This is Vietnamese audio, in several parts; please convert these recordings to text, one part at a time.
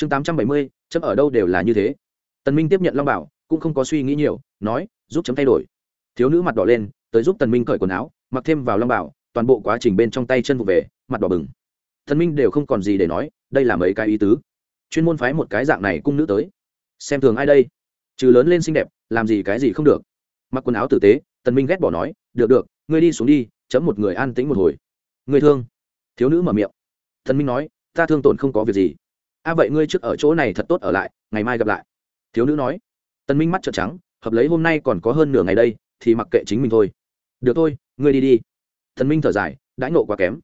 chương tám trăm bảy mươi, chấm ở đâu đều là như thế. Tần minh tiếp nhận long bảo, cũng không có suy nghĩ nhiều, nói, giúp chấm thay đổi. Thiếu nữ mặt đỏ lên, tới giúp tần minh cởi quần áo, mặc thêm vào long bảo, toàn bộ quá trình bên trong tay chân vụ về, mặt đỏ bừng. Tần minh đều không còn gì để nói, đây là mấy cái ý tứ. Chuyên môn phái một cái dạng này cung nữ tới. Xem thường ai đây? Trừ lớn lên xinh đẹp, làm gì cái gì không được. Mặc quần áo tử tế, tần minh ghét bỏ nói, được được, ngươi đi xuống đi, chấm một người an tĩnh một hồi. Người thương. Thiếu nữ mở miệng. Tần minh nói, ta thương tổn không có việc gì a, vậy ngươi trước ở chỗ này thật tốt ở lại, ngày mai gặp lại. Thiếu nữ nói. Tần minh mắt trợn trắng, hợp lấy hôm nay còn có hơn nửa ngày đây, thì mặc kệ chính mình thôi. Được thôi, ngươi đi đi. Tần minh thở dài, đãi nộ quá kém.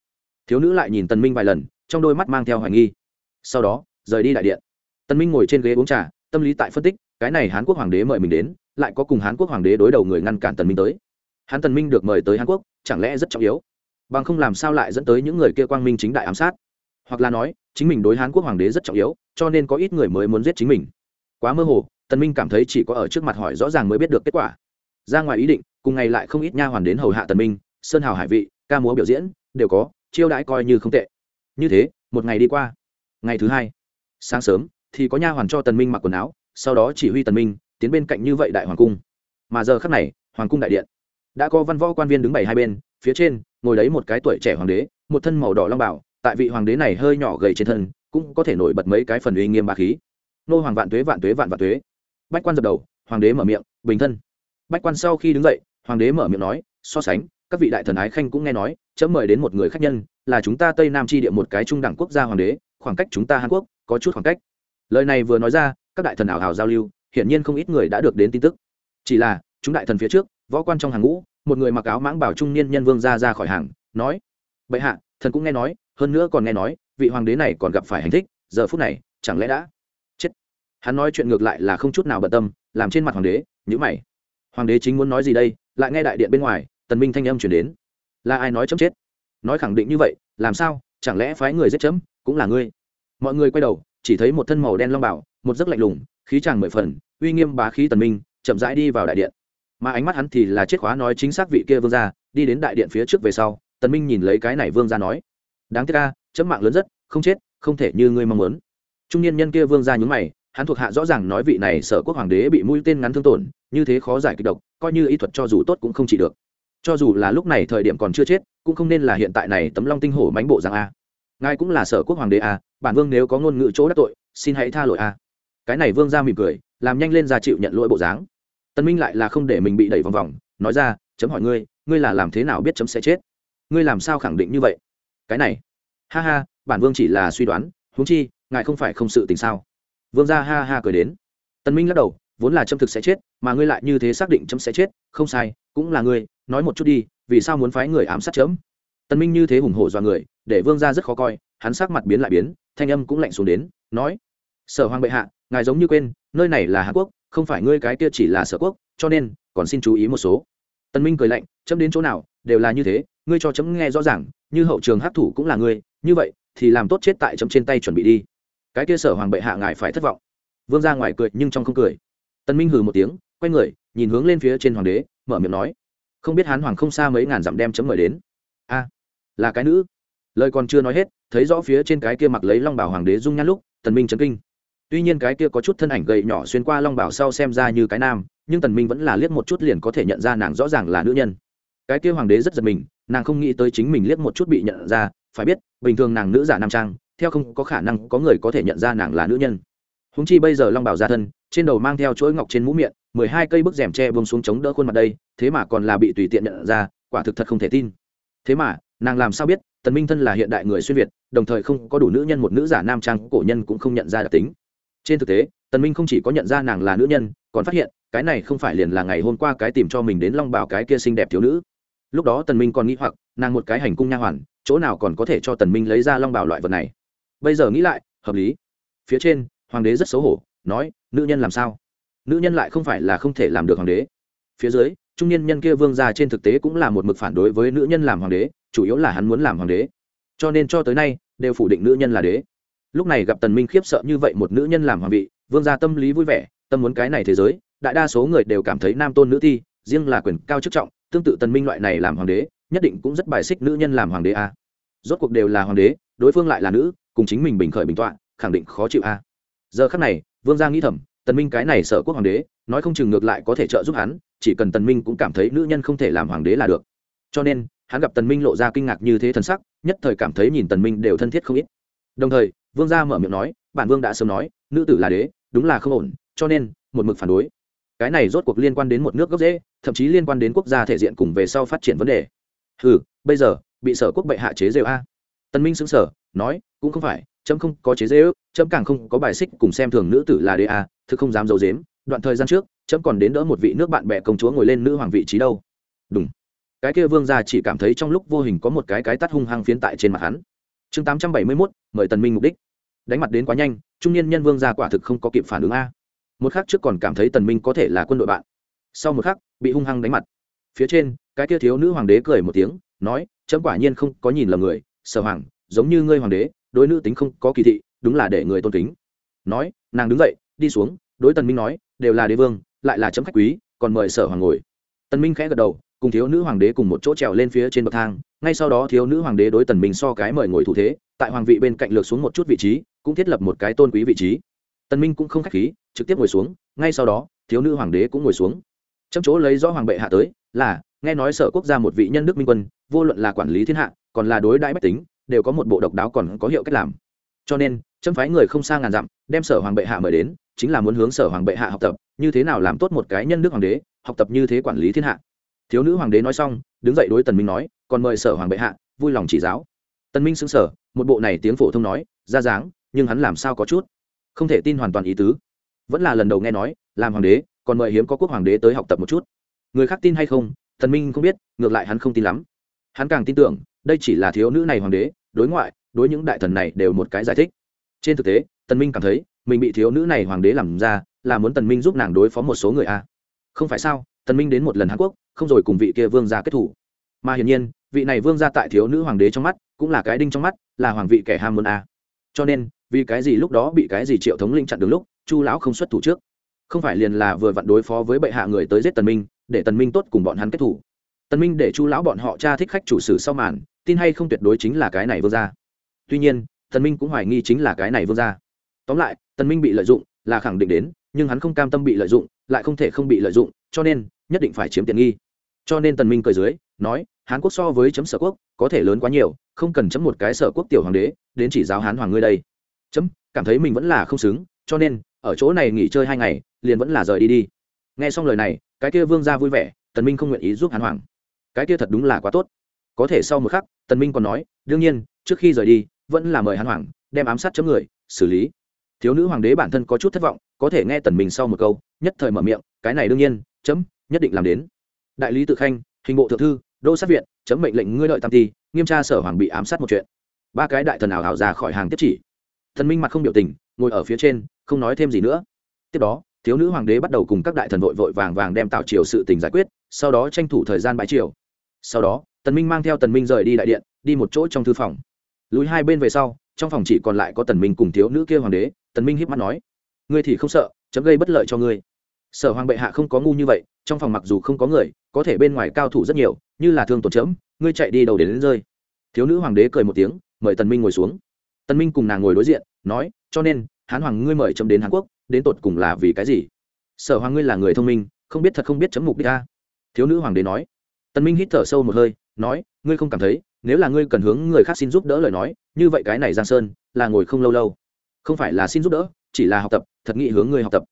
Thiếu nữ lại nhìn tần minh vài lần, trong đôi mắt mang theo hoài nghi. Sau đó, rời đi đại điện. Tần minh ngồi trên ghế uống trà, tâm lý tại phân tích, cái này hán quốc hoàng đế mời mình đến, lại có cùng hán quốc hoàng đế đối đầu người ngăn cản tần minh tới. Hán tần minh được mời tới hán quốc, chẳng lẽ rất trọng yếu? Bằng không làm sao lại dẫn tới những người kia quang minh chính đại ám sát? Hoặc là nói, chính mình đối hán quốc hoàng đế rất trọng yếu, cho nên có ít người mới muốn giết chính mình. Quá mơ hồ, tần minh cảm thấy chỉ có ở trước mặt hỏi rõ ràng mới biết được kết quả. Ra ngoài ý định, cùng ngày lại không ít nha hoàn đến hầu hạ tần minh, sơn hào hải vị, ca múa biểu diễn, đều có, chiêu đãi coi như không tệ. Như thế, một ngày đi qua. Ngày thứ hai, sáng sớm, thì có nha hoàn cho tần minh mặc quần áo, sau đó chỉ huy tần minh, tiến bên cạnh như vậy đại hoàng cung. Mà giờ khắc này, hoàng cung đại điện. Đã có văn võ quan viên đứng bảy hai bên, phía trên, ngồi đấy một cái tuổi trẻ hoàng đế, một thân màu đỏ long bảo tại vị hoàng đế này hơi nhỏ gầy trên thân, cũng có thể nổi bật mấy cái phần uy nghiêm ba khí. Nô hoàng vạn tuế vạn tuế, vạn vạn tuế. Bách quan dập đầu, hoàng đế mở miệng, bình thân. Bách quan sau khi đứng dậy, hoàng đế mở miệng nói, so sánh, các vị đại thần ái khanh cũng nghe nói chấm mời đến một người khách nhân, là chúng ta tây nam tri địa một cái trung đẳng quốc gia hoàng đế, khoảng cách chúng ta hàn quốc, có chút khoảng cách. Lời này vừa nói ra, các đại thần ảo hào giao lưu, hiển nhiên không ít người đã được đến tin tức. Chỉ là, chúng đại thần phía trước, võ quan trong hàng ngũ, một người mặc áo mãng bảo trung niên nhân vương ra ra khỏi hàng, nói, bệ hạ, thần cũng nghe nói hơn nữa còn nghe nói, vị hoàng đế này còn gặp phải hành thích, giờ phút này, chẳng lẽ đã chết? Hắn nói chuyện ngược lại là không chút nào bận tâm, làm trên mặt hoàng đế nhữ mày. Hoàng đế chính muốn nói gì đây? Lại nghe đại điện bên ngoài, tần minh thanh âm chuyển đến. Là ai nói chấm chết? Nói khẳng định như vậy, làm sao? Chẳng lẽ phái người giết chấm, cũng là ngươi? Mọi người quay đầu, chỉ thấy một thân màu đen long bảo, một giấc lạnh lùng, khí chàng mười phần, uy nghiêm bá khí tần minh, chậm rãi đi vào đại điện. Mà ánh mắt hắn thì là chết khóa nói chính xác vị kia vương gia, đi đến đại điện phía trước về sau, tần minh nhìn lấy cái này vương gia nói đáng tiếc ca, chấm mạng lớn rất, không chết, không thể như ngươi mong muốn. Trung niên nhân kia vương gia nhún mày, hắn thuộc hạ rõ ràng nói vị này sở quốc hoàng đế bị mũi tên ngắn thương tổn, như thế khó giải kịch độc, coi như y thuật cho dù tốt cũng không trị được. Cho dù là lúc này thời điểm còn chưa chết, cũng không nên là hiện tại này tấm long tinh hổ mánh bộ rằng a. Ngài cũng là sở quốc hoàng đế a, bản vương nếu có ngôn ngữ chỗ đắc tội, xin hãy tha lỗi a. Cái này vương ra mỉm cười, làm nhanh lên ra chịu nhận lỗi bộ dáng. Tân minh lại là không để mình bị đẩy vòng vòng, nói ra, chấm hỏi ngươi ngươi là làm thế nào biết chấm sẽ chết? Ngươi làm sao khẳng định như vậy? Cái này. Ha ha, bản vương chỉ là suy đoán, huống chi, ngài không phải không sự tình sao? Vương gia ha ha cười đến. Tân minh lắc đầu, vốn là châm thực sẽ chết, mà ngươi lại như thế xác định chấm sẽ chết, không sai, cũng là ngươi, nói một chút đi, vì sao muốn phái người ám sát chấm? Tân minh như thế hùng hổ do người, để vương gia rất khó coi, hắn sắc mặt biến lại biến, thanh âm cũng lạnh xuống đến, nói, sở hoàng bệ hạ, ngài giống như quên, nơi này là hàn quốc, không phải ngươi cái kia chỉ là sở quốc, cho nên, còn xin chú ý một số. Tân minh cười lạnh, chấm đến chỗ nào, đều là như thế, ngươi cho chấm nghe rõ ràng như hậu trường hát thủ cũng là ngươi, như vậy thì làm tốt chết tại chấm trên tay chuẩn bị đi. Cái kia sở hoàng bệ hạ ngài phải thất vọng. Vương ra ngoài cười nhưng trong không cười. Tân minh hừ một tiếng, quay người, nhìn hướng lên phía trên hoàng đế, mở miệng nói, không biết hán hoàng không xa mấy ngàn dặm đem chấm mời đến. A, là cái nữ. Lời còn chưa nói hết, thấy rõ phía trên cái kia mặc lấy long bảo hoàng đế dung nhan lúc, tần minh chấn kinh. Tuy nhiên cái kia có chút thân ảnh gầy nhỏ xuyên qua long bảo sau xem ra như cái nam, nhưng tần minh vẫn là liếc một chút liền có thể nhận ra nàng rõ ràng là nữ nhân cái kia hoàng đế rất giật mình, nàng không nghĩ tới chính mình liếc một chút bị nhận ra, phải biết, bình thường nàng nữ giả nam trang, theo không có khả năng có người có thể nhận ra nàng là nữ nhân. Húng chi bây giờ long bảo ra thân, trên đầu mang theo chuỗi ngọc trên mũ miệng, mười hai cây bức rèm tre buông xuống chống đỡ khuôn mặt đây, thế mà còn là bị tùy tiện nhận ra, quả thực thật không thể tin. Thế mà, nàng làm sao biết, tần minh thân là hiện đại người xuyên việt, đồng thời không có đủ nữ nhân một nữ giả nam trang, cổ nhân cũng không nhận ra đặc tính. Trên thực tế, tần minh không chỉ có nhận ra nàng là nữ nhân, còn phát hiện, cái này không phải liền là ngày hôm qua cái tìm cho mình đến long bảo cái kia xinh đẹp thiếu nữ lúc đó tần minh còn nghĩ hoặc, nàng một cái hành cung nha hoàn, chỗ nào còn có thể cho tần minh lấy ra long bảo loại vật này. Bây giờ nghĩ lại, hợp lý. Phía trên, hoàng đế rất xấu hổ, nói, nữ nhân làm sao? Nữ nhân lại không phải là không thể làm được hoàng đế. Phía dưới, trung niên nhân kia vương gia trên thực tế cũng là một mực phản đối với nữ nhân làm hoàng đế, chủ yếu là hắn muốn làm hoàng đế. Cho nên cho tới nay, đều phủ định nữ nhân là đế. Lúc này gặp tần minh khiếp sợ như vậy một nữ nhân làm hoàng vị, vương gia tâm lý vui vẻ, tâm muốn cái này thế giới, đại đa số người đều cảm thấy nam tôn nữ thi riêng là quyền cao chức trọng tương tự tần minh loại này làm hoàng đế, nhất định cũng rất bài xích nữ nhân làm hoàng đế a. Rốt cuộc đều là hoàng đế, đối phương lại là nữ, cùng chính mình bình khởi bình tọa, khẳng định khó chịu a. Giờ khắc này, vương gia nghĩ thầm, tần minh cái này sở quốc hoàng đế, nói không chừng ngược lại có thể trợ giúp hắn, chỉ cần tần minh cũng cảm thấy nữ nhân không thể làm hoàng đế là được. Cho nên, hắn gặp tần minh lộ ra kinh ngạc như thế thần sắc, nhất thời cảm thấy nhìn tần minh đều thân thiết không ít. Đồng thời, vương gia mở miệng nói, bản vương đã sớm nói, nữ tử là đế, đúng là không ổn, cho nên, một mực phản đối cái này rốt cuộc liên quan đến một nước gốc dễ, thậm chí liên quan đến quốc gia thể diện cùng về sau phát triển vấn đề. Ừ bây giờ bị sở quốc bệ hạ chế rêu a. Tần minh sững sờ nói cũng không phải chấm không có chế rêu chấm càng không có bài xích cùng xem thường nữ tử là đê a thực không dám giấu dếm đoạn thời gian trước chấm còn đến đỡ một vị nước bạn bè công chúa ngồi lên nữ hoàng vị trí đâu. Đúng cái kia vương gia chỉ cảm thấy trong lúc vô hình có một cái cái tát hung hăng phiến tại trên mặt hắn. Chương tám trăm bảy mươi mốt mời tần minh mục đích. Đánh mặt đến quá nhanh trung niên nhân vương gia quả thực không có kịp phản ứng a một khắc trước còn cảm thấy tần minh có thể là quân đội bạn. Sau một khắc, bị hung hăng đánh mặt. Phía trên, cái kia thiếu nữ hoàng đế cười một tiếng, nói, chấm quả nhiên không có nhìn lầm người, sở hoàng, giống như ngươi hoàng đế, đối nữ tính không có kỳ thị, đúng là để người tôn kính. Nói, nàng đứng dậy, đi xuống, đối tần minh nói, đều là đế vương, lại là chấm khách quý, còn mời sở hoàng ngồi. Tần minh khẽ gật đầu, cùng thiếu nữ hoàng đế cùng một chỗ trèo lên phía trên bậc thang. Ngay sau đó, thiếu nữ hoàng đế đối tần minh so cái mời ngồi thủ thế, tại hoàng vị bên cạnh lược xuống một chút vị trí, cũng thiết lập một cái tôn quý vị trí. Tần minh cũng không khách khí trực tiếp ngồi xuống, ngay sau đó, thiếu nữ hoàng đế cũng ngồi xuống. Trong chỗ lấy rõ hoàng bệ hạ tới là, nghe nói sở quốc gia một vị nhân đức minh quân, vô luận là quản lý thiên hạ, còn là đối đãi bách tính, đều có một bộ độc đáo còn có hiệu cách làm. Cho nên, chấm phái người không xa ngàn dặm, đem sở hoàng bệ hạ mời đến, chính là muốn hướng sở hoàng bệ hạ học tập, như thế nào làm tốt một cái nhân đức hoàng đế, học tập như thế quản lý thiên hạ. Thiếu nữ hoàng đế nói xong, đứng dậy đối tần minh nói, còn mời sở hoàng bệ hạ, vui lòng chỉ giáo. Tần minh sững sờ, một bộ này tiếng phổ thông nói, ra dáng, nhưng hắn làm sao có chút? Không thể tin hoàn toàn ý tứ vẫn là lần đầu nghe nói, làm hoàng đế, còn mời hiếm có quốc hoàng đế tới học tập một chút. Người khác tin hay không thần minh không biết, ngược lại hắn không tin lắm. Hắn càng tin tưởng, đây chỉ là thiếu nữ này hoàng đế, đối ngoại, đối những đại thần này đều một cái giải thích. Trên thực tế, tần minh cảm thấy, mình bị thiếu nữ này hoàng đế làm ra, là muốn tần minh giúp nàng đối phó một số người a. Không phải sao, tần minh đến một lần hàn quốc, không rồi cùng vị kia vương gia kết thủ. Mà hiển nhiên, vị này vương gia tại thiếu nữ hoàng đế trong mắt, cũng là cái đinh trong mắt, là hoàng vị kẻ ham muốn a. Cho nên vì cái gì lúc đó bị cái gì triệu thống linh chặn đường lúc, chu lão không xuất thủ trước? Không phải liền là vừa vặn đối phó với bệ hạ người tới giết tần minh, để tần minh tốt cùng bọn hắn kết thủ. Tần minh để chu lão bọn họ tra thích khách chủ sử sau màn, tin hay không tuyệt đối chính là cái này vương gia. Tuy nhiên, tần minh cũng hoài nghi chính là cái này vương gia. Tóm lại, tần minh bị lợi dụng là khẳng định đến, nhưng hắn không cam tâm bị lợi dụng, lại không thể không bị lợi dụng, cho nên nhất định phải chiếm tiện nghi. Cho nên tần minh cười dưới, nói, hán quốc so với chấm sở quốc, có thể lớn quá nhiều, không cần chấm một cái sở quốc tiểu hoàng đế, đến chỉ giáo hán hoàng ngươi đây chấm, cảm thấy mình vẫn là không xứng, cho nên, ở chỗ này nghỉ chơi hai ngày, liền vẫn là rời đi đi. Nghe xong lời này, cái kia vương gia vui vẻ, tần minh không nguyện ý giúp hắn hoàng cái kia thật đúng là quá tốt. Có thể sau một khắc, tần minh còn nói, đương nhiên, trước khi rời đi, vẫn là mời hắn hoàng đem ám sát chấm người, xử lý. Thiếu nữ hoàng đế bản thân có chút thất vọng, có thể nghe tần minh sau một câu, nhất thời mở miệng, cái này đương nhiên, chấm, nhất định làm đến. Đại lý tự khanh, hình bộ thượng thư, đô sát viện, chấm mệnh lệnh ngươi lợi tam ti nghiêm tra sở hoàng bị ám sát một chuyện. Ba cái đại thần ảo hảo ra khỏi hàng tiếp chỉ thần minh mặt không biểu tình ngồi ở phía trên không nói thêm gì nữa. Tiếp đó thiếu nữ hoàng đế bắt đầu cùng các đại thần vội vội vàng vàng đem tạo triều sự tình giải quyết sau đó tranh thủ thời gian bãi triều. Sau đó tần minh mang theo tần minh rời đi đại điện đi một chỗ trong thư phòng. Lùi hai bên về sau trong phòng chỉ còn lại có tần minh cùng thiếu nữ kia hoàng đế tần minh híp mắt nói ngươi thì không sợ chấm gây bất lợi cho ngươi. Sở hoàng bệ hạ không có ngu như vậy trong phòng mặc dù không có người có thể bên ngoài cao thủ rất nhiều như là thương tổn chấm ngươi chạy đi đầu đến, đến rơi. Thiếu nữ hoàng đế cười một tiếng mời tần minh ngồi xuống. Tân minh cùng nàng ngồi đối diện, nói, cho nên, hán hoàng ngươi mời chấm đến hàn quốc, đến tột cùng là vì cái gì? Sở hoàng ngươi là người thông minh, không biết thật không biết chấm mục đích a. Thiếu nữ hoàng đế nói. Tân minh hít thở sâu một hơi, nói, ngươi không cảm thấy, nếu là ngươi cần hướng người khác xin giúp đỡ lời nói, như vậy cái này giang sơn, là ngồi không lâu lâu. Không phải là xin giúp đỡ, chỉ là học tập, thật nghị hướng ngươi học tập.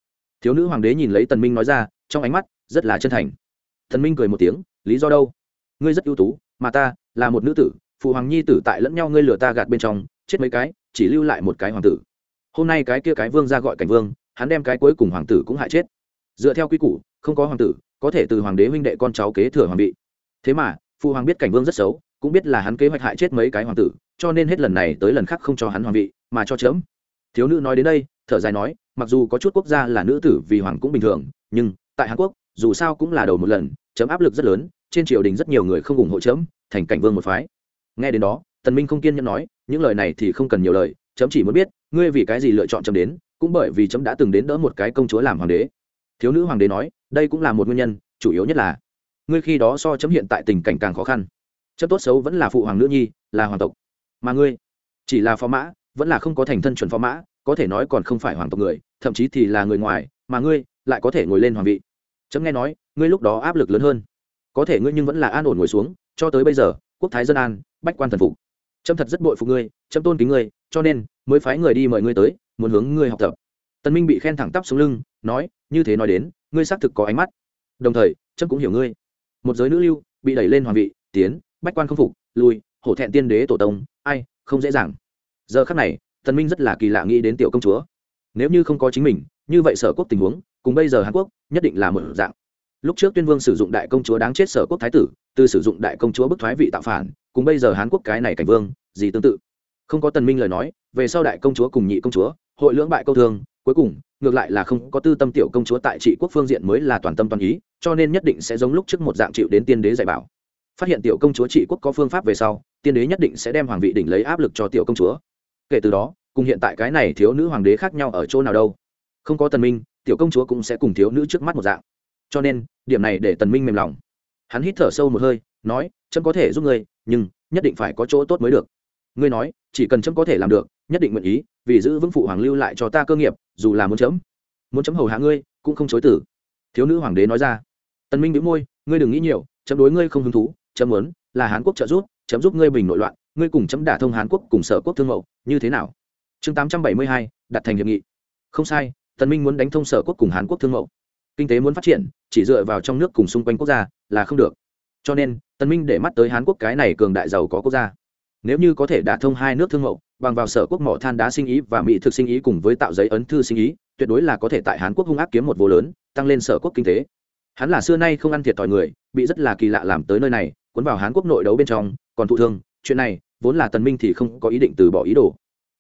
Thiếu nữ hoàng đế nhìn lấy tần minh nói ra, trong ánh mắt rất là chân thành. Tần minh cười một tiếng, lý do đâu? Ngươi rất ưu tú, mà ta là một nữ tử, phụ hoàng nhi tử tại lẫn nhau ngươi lừa ta gạt bên trong chết mấy cái, chỉ lưu lại một cái hoàng tử. Hôm nay cái kia cái vương ra gọi cảnh vương, hắn đem cái cuối cùng hoàng tử cũng hại chết. Dựa theo quy củ, không có hoàng tử, có thể từ hoàng đế huynh đệ con cháu kế thừa hoàng vị. Thế mà phụ hoàng biết cảnh vương rất xấu, cũng biết là hắn kế hoạch hại chết mấy cái hoàng tử, cho nên hết lần này tới lần khác không cho hắn hoàng vị, mà cho chớm thiếu nữ nói đến đây, thở dài nói, mặc dù có chút quốc gia là nữ tử vì hoàng cũng bình thường, nhưng tại hàn quốc, dù sao cũng là đầu một lần, chấm áp lực rất lớn, trên triều đình rất nhiều người không ủng hộ chấm, thành cảnh vương một phái. Nghe đến đó tần minh không kiên nhẫn nói, những lời này thì không cần nhiều lời, chấm chỉ muốn biết, ngươi vì cái gì lựa chọn chấm đến, cũng bởi vì chấm đã từng đến đỡ một cái công chúa làm hoàng đế. Thiếu nữ hoàng đế nói, đây cũng là một nguyên nhân, chủ yếu nhất là, ngươi khi đó so chấm hiện tại tình cảnh càng khó khăn. Chấm tốt xấu vẫn là phụ hoàng nữ nhi, là hoàng tộc. Mà ngươi, chỉ là phó mã, vẫn là không có thành thân chuẩn phó mã, có thể nói còn không phải hoàng tộc người, thậm chí thì là người ngoài, mà ngươi lại có thể ngồi lên hoàng vị. Chấm nghe nói, ngươi lúc đó áp lực lớn hơn. Có thể ngươi nhưng vẫn là an ổn ngồi xuống, cho tới bây giờ, quốc thái dân an, bách quan thần phục trâm thật rất bội phục ngươi trâm tôn kính ngươi cho nên mới phái người đi mời ngươi tới muốn hướng ngươi học tập. Tần minh bị khen thẳng tắp xuống lưng nói như thế nói đến ngươi xác thực có ánh mắt. Đồng thời trâm cũng hiểu ngươi. Một giới nữ lưu bị đẩy lên hoàng vị tiến bách quan không phục lùi, hổ thẹn tiên đế tổ tông ai không dễ dàng. Giờ khắc này tần minh rất là kỳ lạ nghĩ đến tiểu công chúa. Nếu như không có chính mình như vậy sở quốc tình huống cùng bây giờ hàn quốc nhất định là một dạng lúc trước tuyên vương sử dụng đại công chúa đáng chết sở quốc thái tử, từ sử dụng đại công chúa bức thoái vị tạo phản, cùng bây giờ hán quốc cái này cảnh vương, gì tương tự. Không có tần minh lời nói, về sau đại công chúa cùng nhị công chúa, hội lưỡng bại câu thương, cuối cùng, ngược lại là không có tư tâm tiểu công chúa tại trị quốc phương diện mới là toàn tâm toàn ý, cho nên nhất định sẽ giống lúc trước một dạng chịu đến tiên đế dạy bảo. Phát hiện tiểu công chúa trị quốc có phương pháp về sau, tiên đế nhất định sẽ đem hoàng vị đỉnh lấy áp lực cho tiểu công chúa. Kể từ đó, cùng hiện tại cái này thiếu nữ hoàng đế khác nhau ở chỗ nào đâu. Không có tần minh, tiểu công chúa cũng sẽ cùng thiếu nữ trước mắt một dạng cho nên điểm này để tần minh mềm lòng. Hắn hít thở sâu một hơi, nói trâm có thể giúp ngươi, nhưng nhất định phải có chỗ tốt mới được. Ngươi nói, chỉ cần trâm có thể làm được, nhất định nguyện ý, vì giữ vững phụ hoàng lưu lại cho ta cơ nghiệp, dù là muốn chấm muốn chấm hầu hạ ngươi, cũng không chối tử thiếu nữ hoàng đế nói ra. Tần minh bĩu môi, ngươi đừng nghĩ nhiều, chấm đối ngươi không hứng thú, chấm muốn là hán quốc trợ giúp, chấm giúp ngươi bình nội loạn, ngươi cùng chấm đả thông hán quốc cùng sở quốc thương mậu, như thế nào? Chương tám trăm bảy mươi hai, đặt thành hiệp nghị. Không sai, tần minh muốn đánh thông sở quốc cùng hán quốc thương mậu kinh tế muốn phát triển, chỉ dựa vào trong nước cùng xung quanh quốc gia là không được. Cho nên tần minh để mắt tới hán quốc cái này cường đại giàu có quốc gia. Nếu như có thể đả thông hai nước thương mậu, bằng vào sở quốc mỏ than đá sinh ý và mỹ thực sinh ý cùng với tạo giấy ấn thư sinh ý, tuyệt đối là có thể tại hán quốc hung ác kiếm một vô lớn, tăng lên sở quốc kinh tế. Hắn là xưa nay không ăn thiệt thòi người, bị rất là kỳ lạ làm tới nơi này, cuốn vào hán quốc nội đấu bên trong, còn thụ thương, chuyện này, vốn là tần minh thì không có ý định từ bỏ ý đồ.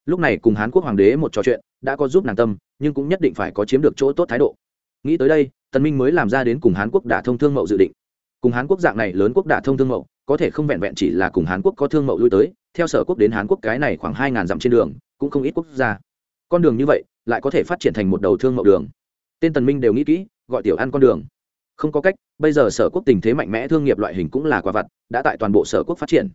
Lúc này cùng hán quốc hoàng đế một trò chuyện, đã có giúp nàng tâm, nhưng cũng nhất định phải có chiếm được chỗ tốt thái độ nghĩ tới đây, tần minh mới làm ra đến cùng hán quốc đả thông thương mậu dự định. Cùng hán quốc dạng này lớn quốc đả thông thương mậu, có thể không vẹn vẹn chỉ là cùng hán quốc có thương mậu lui tới, theo sở quốc đến hán quốc cái này khoảng hai ngàn dặm trên đường, cũng không ít quốc gia. Con đường như vậy, lại có thể phát triển thành một đầu thương mậu đường. Tên tần minh đều nghĩ kỹ, gọi tiểu ăn con đường. Không có cách, bây giờ sở quốc tình thế mạnh mẽ, thương nghiệp loại hình cũng là quả vật đã tại toàn bộ sở quốc phát triển.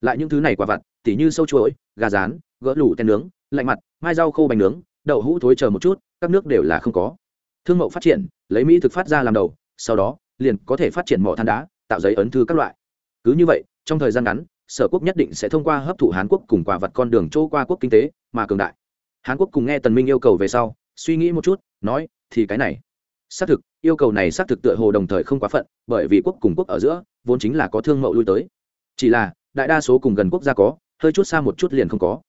Lại những thứ này quả vật tỉ như sâu chuỗi gà rán, gỡ lủ tên nướng, lạnh mặt, mai rau khô bánh nướng, đậu hũ thối chờ một chút, các nước đều là không có thương mẫu phát triển, lấy mỹ thực phát ra làm đầu, sau đó, liền có thể phát triển mỏ than đá, tạo giấy ấn thư các loại. Cứ như vậy, trong thời gian ngắn, sở quốc nhất định sẽ thông qua hấp thụ hàn quốc cùng quả vật con đường chỗ qua quốc kinh tế mà cường đại. Hàn quốc cùng nghe tần minh yêu cầu về sau, suy nghĩ một chút, nói, thì cái này. Xác thực, yêu cầu này xác thực tựa hồ đồng thời không quá phận, bởi vì quốc cùng quốc ở giữa, vốn chính là có thương mậu lui tới. Chỉ là, đại đa số cùng gần quốc gia có, hơi chút xa một chút liền không có.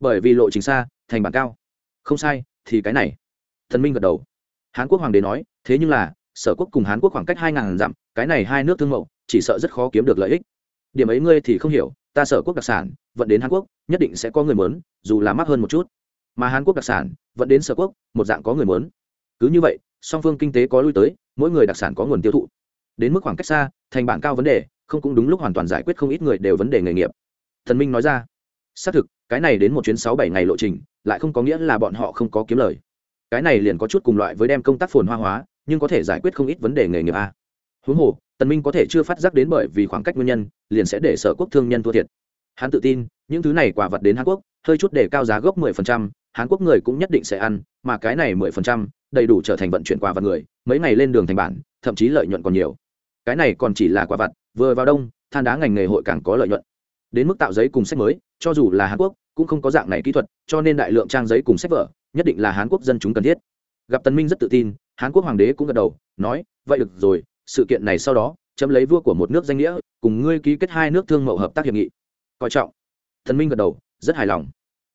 Bởi vì lộ trình xa, thành bản cao. Không sai, thì cái này. Thần minh gật đầu hán quốc hoàng đế nói, thế nhưng là, sở quốc cùng hán quốc khoảng cách hai ngàn dặm, cái này hai nước thương mậu, chỉ sợ rất khó kiếm được lợi ích. Điểm ấy ngươi thì không hiểu, ta sở quốc đặc sản, vận đến hàn quốc, nhất định sẽ có người mớn dù là mắc hơn một chút. Mà hàn quốc đặc sản, vận đến sở quốc, một dạng có người mớn cứ như vậy, song phương kinh tế có lui tới, mỗi người đặc sản có nguồn tiêu thụ. Đến mức khoảng cách xa, thành bản cao vấn đề, không cũng đúng lúc hoàn toàn giải quyết không ít người đều vấn đề nghề nghiệp. Thần minh nói ra. Xác thực, cái này đến một chuyến sáu bảy ngày lộ trình, lại không có nghĩa là bọn họ không có kiếm lời cái này liền có chút cùng loại với đem công tác phồn hoa hóa nhưng có thể giải quyết không ít vấn đề nghề nghiệp a. Huống hồ tần minh có thể chưa phát giác đến bởi vì khoảng cách nguyên nhân liền sẽ để sở quốc thương nhân thua thiệt. Hắn tự tin những thứ này quả vật đến hàn quốc hơi chút để cao giá gốc 10%, hàn quốc người cũng nhất định sẽ ăn mà cái này 10%, đầy đủ trở thành vận chuyển quả vật người mấy ngày lên đường thành bản thậm chí lợi nhuận còn nhiều. Cái này còn chỉ là quả vật vừa vào đông than đá ngành nghề hội càng có lợi nhuận. Đến mức tạo giấy cùng sách mới cho dù là hàn quốc cũng không có dạng này kỹ thuật cho nên đại lượng trang giấy cùng sách vở nhất định là Hán quốc dân chúng cần thiết. Gặp tần minh rất tự tin, Hán quốc hoàng đế cũng gật đầu, nói, vậy được rồi, sự kiện này sau đó, chấm lấy vua của một nước danh nghĩa, cùng ngươi ký kết hai nước thương mậu hợp tác hiệp nghị. Coi trọng. Thần minh gật đầu, rất hài lòng.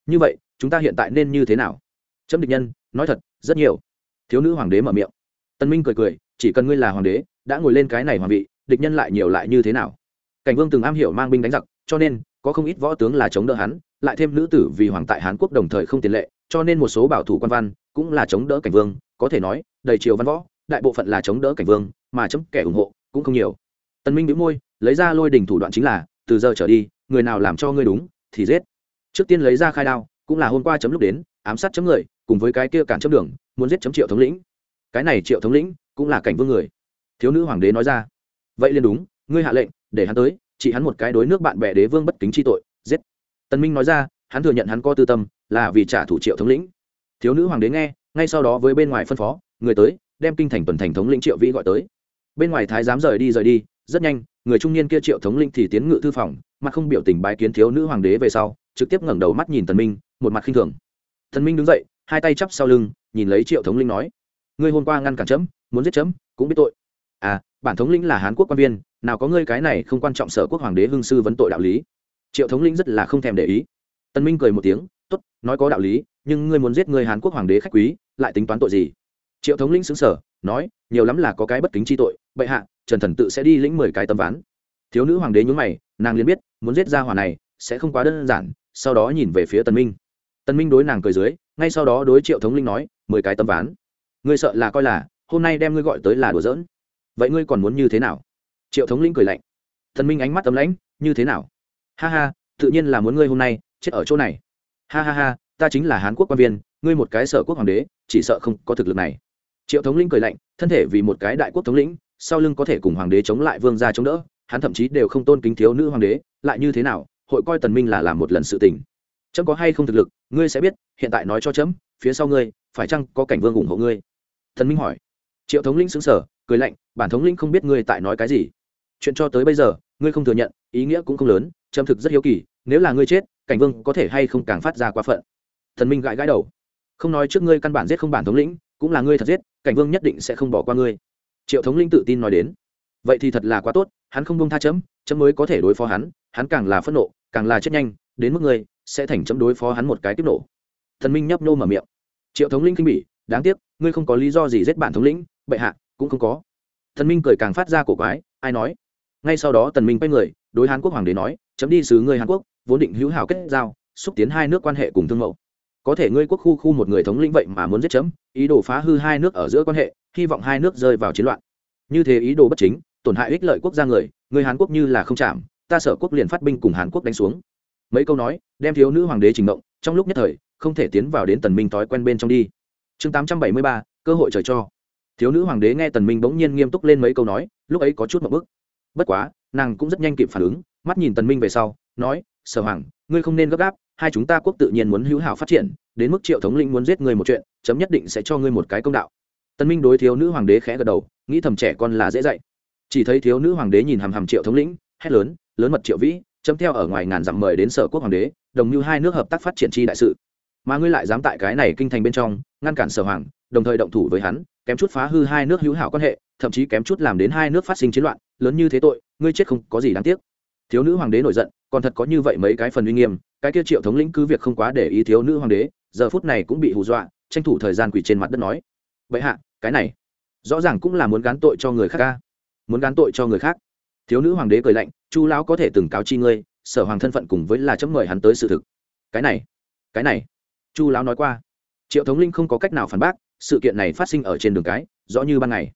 Như vậy, chúng ta hiện tại nên như thế nào? Chấm địch nhân, nói thật, rất nhiều. Thiếu nữ hoàng đế mở miệng. Tân minh cười cười, chỉ cần ngươi là hoàng đế, đã ngồi lên cái này hoàng vị, địch nhân lại nhiều lại như thế nào? Cảnh vương từng am hiểu mang binh đánh giặc, cho nên, có không ít võ tướng là chống đỡ hắn lại thêm nữ tử vì hoàng tại hán quốc đồng thời không tiền lệ, cho nên một số bảo thủ quan văn cũng là chống đỡ cảnh vương, có thể nói, đầy triều văn võ, đại bộ phận là chống đỡ cảnh vương, mà chấm kẻ ủng hộ cũng không nhiều. Tần minh bĩu môi, lấy ra lôi đình thủ đoạn chính là, từ giờ trở đi, người nào làm cho ngươi đúng, thì giết. Trước tiên lấy ra khai đao, cũng là hôm qua chấm lúc đến, ám sát chấm người, cùng với cái kia cản chấm đường, muốn giết chấm triệu thống lĩnh. Cái này triệu thống lĩnh cũng là cảnh vương người. Thiếu nữ hoàng đế nói ra. Vậy liền đúng, ngươi hạ lệnh, để hắn tới, chỉ hắn một cái đối nước bạn bè đế vương bất kính chi tội, giết tần minh nói ra, hắn thừa nhận hắn có tư tâm, là vì trả thủ triệu thống lĩnh. Thiếu nữ hoàng đế nghe, ngay sau đó với bên ngoài phân phó, người tới, đem kinh thành tuần thành thống lĩnh triệu vĩ gọi tới. Bên ngoài thái giám rời đi rời đi, rất nhanh, người trung niên kia triệu thống lĩnh thì tiến ngự thư phòng mặt không biểu tình bái kiến thiếu nữ hoàng đế về sau, trực tiếp ngẩng đầu mắt nhìn tần minh, một mặt khinh thường. Tần minh đứng dậy, hai tay chắp sau lưng, nhìn lấy triệu thống lĩnh nói, ngươi hôm qua ngăn cản chấm, muốn giết chấm, cũng biết tội. À bản thống lĩnh là hán quốc quan viên, nào có ngươi cái này không quan trọng sở quốc hoàng đế hưng sư vấn tội đạo lý triệu thống lĩnh rất là không thèm để ý. Tần minh cười một tiếng, tốt, nói có đạo lý, nhưng ngươi muốn giết người Hàn quốc hoàng đế khách quý, lại tính toán tội gì? Triệu thống lĩnh xứng sở nói, nhiều lắm là có cái bất kính chi tội, bệ hạ, trần thần tự sẽ đi lĩnh mười cái tấm ván. Thiếu nữ hoàng đế nhún mày, nàng liền biết, muốn giết ra hỏa này sẽ không quá đơn giản, sau đó nhìn về phía tần minh. Tần minh đối nàng cười dưới, ngay sau đó đối triệu thống linh nói, mười cái tấm ván. Ngươi sợ là coi là, hôm nay đem ngươi gọi tới là đùa giỡn. Vậy ngươi còn muốn như thế nào? Triệu thống linh cười lạnh. Tần minh ánh mắt tấm lãnh, như thế nào? Ha ha tự nhiên là muốn ngươi hôm nay chết ở chỗ này. Ha ha ha ta chính là hán quốc quan viên ngươi một cái sở quốc hoàng đế chỉ sợ không có thực lực này. Triệu thống linh cười lạnh thân thể vì một cái đại quốc thống lĩnh sau lưng có thể cùng hoàng đế chống lại vương gia chống đỡ hắn thậm chí đều không tôn kính thiếu nữ hoàng đế lại như thế nào hội coi tần minh là làm một lần sự tình. Chấm có hay không thực lực ngươi sẽ biết hiện tại nói cho chấm phía sau ngươi phải chăng có cảnh vương ủng hộ ngươi? Thần minh hỏi. Triệu thống lĩnh sững sờ, cười lạnh bản thống lĩnh không biết ngươi tại nói cái gì. Chuyện cho tới bây giờ ngươi không thừa nhận, ý nghĩa cũng không lớn, châm thực rất hiếu kỳ, nếu là ngươi chết, cảnh vương có thể hay không càng phát ra quá phận. Thần minh gãi gãi đầu. Không nói trước ngươi căn bản giết không bản thống lĩnh, cũng là ngươi thật giết, cảnh vương nhất định sẽ không bỏ qua ngươi. Triệu thống linh tự tin nói đến. Vậy thì thật là quá tốt, hắn không bông tha chấm chấm mới có thể đối phó hắn hắn càng là phẫn nộ, càng là chết nhanh, đến mức ngươi sẽ thành chấm đối phó hắn một cái tiếp nổ. Thần minh nhấp nô mở miệng. Triệu thống linh kinh bỉ, đáng tiếc, ngươi không có lý do gì giết bản thống lĩnh, bệ hạ, cũng không có. Thần minh cười càng phát ra cổ quái, ai nói ngay sau đó tần minh quay người, đối hàn quốc hoàng đế nói, chấm đi sứ người hàn quốc, vốn định hữu hảo kết giao, xúc tiến hai nước quan hệ cùng thương mẫu. Có thể ngươi quốc khu khu một người thống lĩnh vậy mà muốn giết chấm, ý đồ phá hư hai nước ở giữa quan hệ, hy vọng hai nước rơi vào chiến loạn. Như thế ý đồ bất chính, tổn hại ích lợi quốc gia người người hàn quốc như là không chạm, ta sở quốc liền phát binh cùng hàn quốc đánh xuống. Mấy câu nói, đem thiếu nữ hoàng đế trình động trong lúc nhất thời, không thể tiến vào đến tần minh thói quen bên trong đi. Chương tám trăm bảy mươi ba, cơ hội trời cho. Thiếu nữ hoàng đế nghe tần minh bỗng nhiên nghiêm túc lên mấy câu nói, lúc ấy có chút một bức bất quá, nàng cũng rất nhanh kịp phản ứng, mắt nhìn tần minh về sau, nói, sở hoàng, ngươi không nên gấp gáp, hai chúng ta quốc tự nhiên muốn hữu hảo phát triển, đến mức triệu thống lĩnh muốn giết ngươi một chuyện, chấm nhất định sẽ cho ngươi một cái công đạo. Tần minh đối thiếu nữ hoàng đế khẽ gật đầu, nghĩ thầm trẻ con là dễ dạy. Chỉ thấy thiếu nữ hoàng đế nhìn hàm hàm triệu thống lĩnh, hét lớn lớn mật triệu vĩ, chấm theo ở ngoài ngàn dặm mời đến sở quốc hoàng đế, đồng như hai nước hợp tác phát triển chi đại sự. Mà ngươi lại dám tại cái này kinh thành bên trong, ngăn cản sở hoàng, đồng thời động thủ với hắn, kém chút phá hư hai nước hữu hảo quan hệ, thậm chí kém chút làm đến hai nước phát sinh chiến loạn lớn như thế tội, ngươi chết không có gì đáng tiếc. Thiếu nữ hoàng đế nổi giận, còn thật có như vậy mấy cái phần uy nghiêm, cái kia triệu thống lĩnh cứ việc không quá để ý thiếu nữ hoàng đế, giờ phút này cũng bị hù dọa, tranh thủ thời gian quỷ trên mặt đất nói vậy hạ, cái này rõ ràng cũng là muốn gán tội cho người khác ca muốn gán tội cho người khác? Thiếu nữ hoàng đế cười lạnh, chu lão có thể từng cáo chi ngươi, sở hoàng thân phận cùng với là chấm mời hắn tới sự thực. Cái này cái này, chu lão nói qua. Triệu thống linh không có cách nào phản bác, sự kiện này phát sinh ở trên đường cái, rõ như ban ngày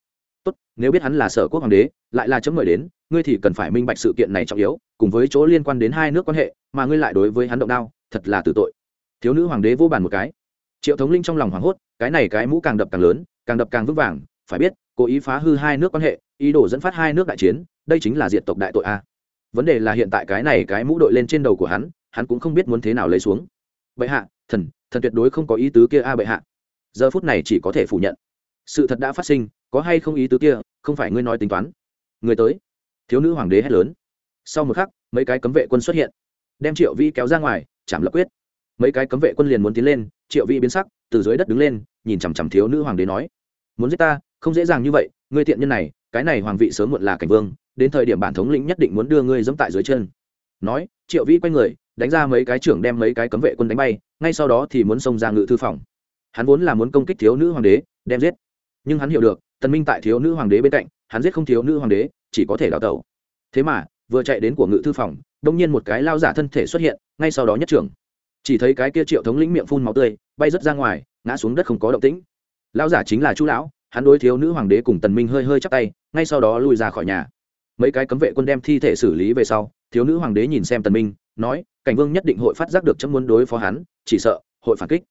tốt, nếu biết hắn là sở quốc hoàng đế, lại là chấm mời đến, ngươi thì cần phải minh bạch sự kiện này trọng yếu, cùng với chỗ liên quan đến hai nước quan hệ, mà ngươi lại đối với hắn động đao, thật là tử tội. Thiếu nữ hoàng đế vô bàn một cái. Triệu thống linh trong lòng hoảng hốt, cái này cái mũ càng đập càng lớn, càng đập càng vững vàng, phải biết, cố ý phá hư hai nước quan hệ, ý đồ dẫn phát hai nước đại chiến, đây chính là diệt tộc đại tội a. Vấn đề là hiện tại cái này cái mũ đội lên trên đầu của hắn hắn cũng không biết muốn thế nào lấy xuống. Bệ hạ, thần thần tuyệt đối không có ý tứ kia a bệ hạ. Giờ phút này chỉ có thể phủ nhận. Sự thật đã phát sinh có hay không ý tứ kia, không phải ngươi nói tính toán. Người tới. Thiếu nữ hoàng đế hét lớn. Sau một khắc, mấy cái cấm vệ quân xuất hiện. Đem triệu vi kéo ra ngoài, chạm lập quyết. Mấy cái cấm vệ quân liền muốn tiến lên, triệu vi biến sắc, từ dưới đất đứng lên, nhìn chằm chằm thiếu nữ hoàng đế nói, muốn giết ta? Không dễ dàng như vậy, ngươi tiện nhân này, cái này hoàng vị sớm muộn là cảnh vương, đến thời điểm bản thống lĩnh nhất định muốn đưa ngươi dẫm tại dưới chân. Nói, triệu vi quay người, đánh ra mấy cái trưởng đem mấy cái cấm vệ quân đánh bay, ngay sau đó thì muốn xông ra ngự thư phòng. Hắn vốn là muốn công kích thiếu nữ hoàng đế, đem giết. Nhưng hắn hiểu được tần minh tại thiếu nữ hoàng đế bên cạnh, hắn giết không thiếu nữ hoàng đế, chỉ có thể đào tẩu. Thế mà, vừa chạy đến của ngự thư phòng, đông nhiên một cái lao giả thân thể xuất hiện, ngay sau đó nhất trưởng. Chỉ thấy cái kia triệu thống lĩnh miệng phun máu tươi, bay rất ra ngoài, ngã xuống đất không có động tĩnh. Lao giả chính là chu lão, hắn đối thiếu nữ hoàng đế cùng tần minh hơi hơi chắp tay, ngay sau đó lui ra khỏi nhà. Mấy cái cấm vệ quân đem thi thể xử lý về sau, thiếu nữ hoàng đế nhìn xem tần minh, nói, cảnh vương nhất định hội phát giác được chấm muốn đối phó hắn, chỉ sợ, hội phản kích.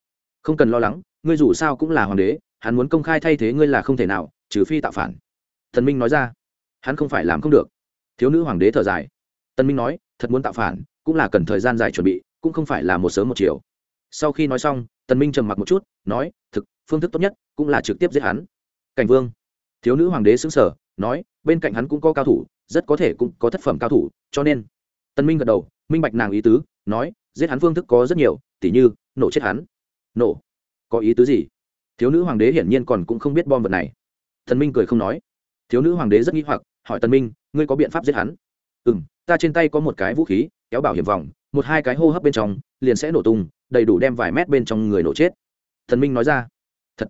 Không cần lo lắng, ngươi dù sao cũng là hoàng đế, hắn muốn công khai thay thế ngươi là không thể nào trừ phi tạo phản. Thần minh nói ra. Hắn không phải làm không được. Thiếu nữ hoàng đế thở dài. Tân minh nói, thật muốn tạo phản, cũng là cần thời gian dài chuẩn bị, cũng không phải là một sớm một chiều. Sau khi nói xong tân minh trầm mặc một chút, nói, thực, phương thức tốt nhất, cũng là trực tiếp giết hắn. Cảnh vương. Thiếu nữ hoàng đế xứng sở nói, bên cạnh hắn cũng có cao thủ, rất có thể cũng có thất phẩm cao thủ, cho nên. Tân minh gật đầu, minh bạch nàng ý tứ, nói, giết hắn phương thức có rất nhiều, tỉ như, nổ chết hắn. Nổ. Có ý tứ gì? Thiếu nữ hoàng đế hiển nhiên còn cũng không biết bom vật này thần minh cười không nói. Thiếu nữ hoàng đế rất nghi hoặc, hỏi tần minh, ngươi có biện pháp giết hắn? Ừ m ta trên tay có một cái vũ khí, kéo bảo hiểm vòng, một hai cái hô hấp bên trong, liền sẽ nổ tung, đầy đủ đem vài mét bên trong người nổ chết. Thần minh nói ra. Thật,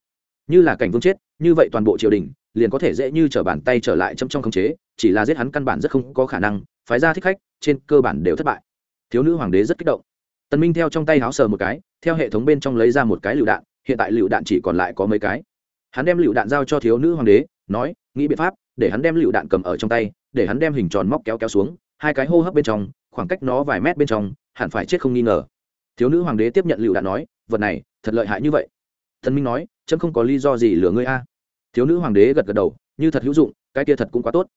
như là cảnh vương chết, như vậy toàn bộ triều đình liền có thể dễ như trở bàn tay trở lại trong trong khống chế, chỉ là giết hắn căn bản rất không có khả năng, phái ra thích khách, trên cơ bản đều thất bại. Thiếu nữ hoàng đế rất kích động. Tần minh theo trong tay háo sờ một cái, theo hệ thống bên trong lấy ra một cái lựu đạn, hiện tại lựu đạn chỉ còn lại có mấy cái hắn đem lựu đạn giao cho thiếu nữ hoàng đế, nói, nghĩ biện pháp, để hắn đem lựu đạn cầm ở trong tay, để hắn đem hình tròn móc kéo kéo xuống, hai cái hô hấp bên trong, khoảng cách nó vài mét bên trong, hẳn phải chết không nghi ngờ. Thiếu nữ hoàng đế tiếp nhận lựu đạn nói, vật này, thật lợi hại như vậy. Thần minh nói, chấm không có lý do gì lừa ngươi a. Thiếu nữ hoàng đế gật gật đầu, như thật hữu dụng, cái kia thật cũng quá tốt.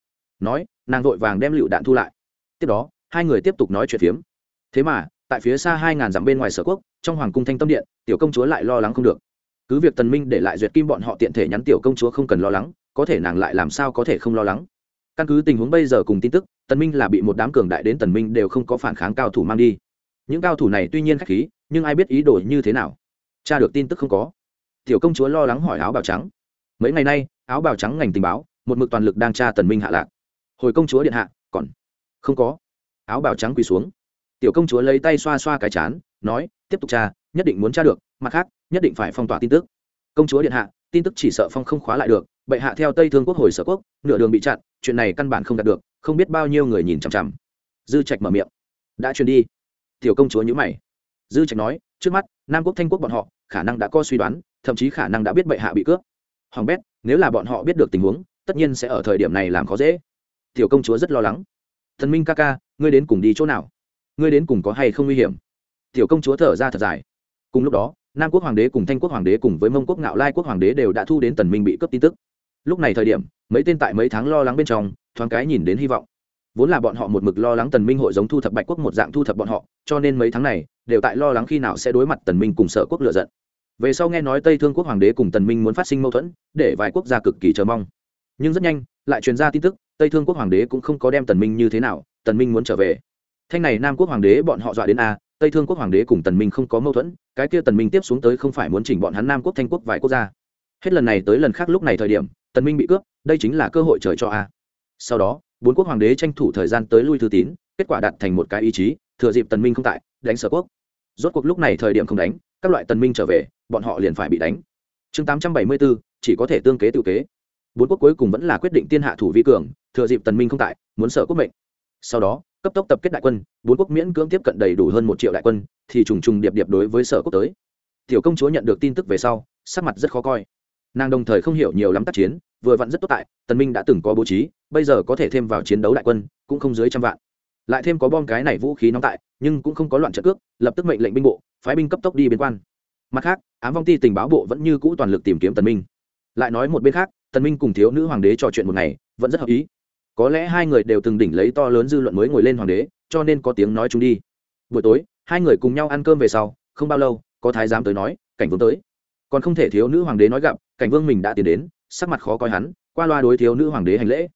Nói, nàng vội vàng đem lựu đạn thu lại. Tiếp đó, hai người tiếp tục nói chuyện phiếm. Thế mà, tại phía xa hai ngàn dặm bên ngoài sở quốc, trong hoàng cung thanh tâm điện, tiểu công chúa lại lo lắng không được cứ việc tần minh để lại duyệt kim bọn họ tiện thể nhắn tiểu công chúa không cần lo lắng, có thể nàng lại làm sao có thể không lo lắng? Căn cứ tình huống bây giờ cùng tin tức, tần minh là bị một đám cường đại đến tần minh đều không có phản kháng cao thủ mang đi. Những cao thủ này tuy nhiên khách khí, nhưng ai biết ý đồ như thế nào? Tra được tin tức không có. Tiểu công chúa lo lắng hỏi áo bào trắng. Mấy ngày nay, áo bào trắng ngành tình báo, một mực toàn lực đang tra tần minh hạ lạc. Hồi công chúa điện hạ, còn không có. Áo bào trắng quỳ xuống. Tiểu công chúa lấy tay xoa xoa cái chán, nói, tiếp tục tra nhất định muốn tra được, mặt khác, nhất định phải phong tỏa tin tức. Công chúa điện hạ, tin tức chỉ sợ phong không khóa lại được, bệ hạ theo tây thương quốc hồi sở quốc, nửa đường bị chặn, chuyện này căn bản không đạt được, không biết bao nhiêu người nhìn chằm chằm. Dư trạch mở miệng. Đã truyền đi. Tiểu công chúa nhữ mày. Dư trạch nói, trước mắt, nam quốc, thanh quốc bọn họ, khả năng đã có suy đoán, thậm chí khả năng đã biết bệ hạ bị cướp. Hoàng bét, nếu là bọn họ biết được tình huống, tất nhiên sẽ ở thời điểm này làm khó dễ. Tiểu công chúa rất lo lắng. Thần minh ca ca, ngươi đến cùng đi chỗ nào? Ngươi đến cùng có hay không nguy hiểm? Tiểu công chúa thở ra thật dài cùng lúc đó, nam quốc hoàng đế cùng thanh quốc hoàng đế cùng với mông quốc ngạo lai quốc hoàng đế đều đã thu đến tần minh bị cướp tin tức. Lúc này thời điểm, mấy tên tại mấy tháng lo lắng bên trong, thoáng cái nhìn đến hy vọng. Vốn là bọn họ một mực lo lắng tần minh hội giống thu thập bạch quốc một dạng thu thập bọn họ, cho nên mấy tháng này, đều tại lo lắng khi nào sẽ đối mặt tần minh cùng sở quốc lựa giận. Về sau nghe nói tây thương quốc hoàng đế cùng tần minh muốn phát sinh mâu thuẫn, để vài quốc gia cực kỳ chờ mong. Nhưng rất nhanh, lại truyền ra tin tức, tây thương quốc hoàng đế cũng không có đem tần minh như thế nào, tần minh muốn trở về. Thanh này nam quốc hoàng đế bọn họ dọa đến a tây thương quốc hoàng đế cùng tần minh không có mâu thuẫn cái kia tần minh tiếp xuống tới không phải muốn chỉnh bọn hắn nam quốc thanh quốc vài quốc gia. Hết lần này tới lần khác lúc này thời điểm tần minh bị cướp đây chính là cơ hội trời cho a. Sau đó bốn quốc hoàng đế tranh thủ thời gian tới lui thư tín kết quả đạt thành một cái ý chí thừa dịp tần minh không tại đánh sở quốc. Rốt cuộc lúc này thời điểm không đánh các loại tần minh trở về bọn họ liền phải bị đánh. Chương 874, chỉ có thể tương kế tự kế. Bốn quốc cuối cùng vẫn là quyết định tiên hạ thủ vi cường thừa dịp tần minh không tại muốn sở quốc mệnh. Sau đó cấp tốc tập kết đại quân, bốn quốc miễn cưỡng tiếp cận đầy đủ hơn một triệu đại quân, thì trùng trùng điệp điệp đối với sở quốc tới. Tiểu công chúa nhận được tin tức về sau, sắc mặt rất khó coi. Nàng đồng thời không hiểu nhiều lắm tác chiến, vừa vặn rất tốt tại, tần minh đã từng có bố trí, bây giờ có thể thêm vào chiến đấu đại quân, cũng không dưới trăm vạn. Lại thêm có bom cái này vũ khí nóng tại, nhưng cũng không có loạn trận cước, lập tức mệnh lệnh binh bộ, phái binh cấp tốc đi biên quan. Mặt khác, ám vong ti tình báo bộ vẫn như cũ toàn lực tìm kiếm tần minh. Lại nói một bên khác, tần minh cùng thiếu nữ hoàng đế trò chuyện một ngày, vẫn rất hợp ý có lẽ hai người đều từng đỉnh lấy to lớn dư luận mới ngồi lên hoàng đế, cho nên có tiếng nói chúng đi. Buổi tối, hai người cùng nhau ăn cơm về sau, không bao lâu, có thái giám tới nói, cảnh vương tới. Còn không thể thiếu nữ hoàng đế nói gặp, cảnh vương mình đã tiến đến, sắc mặt khó coi hắn, qua loa đối thiếu nữ hoàng đế hành lễ.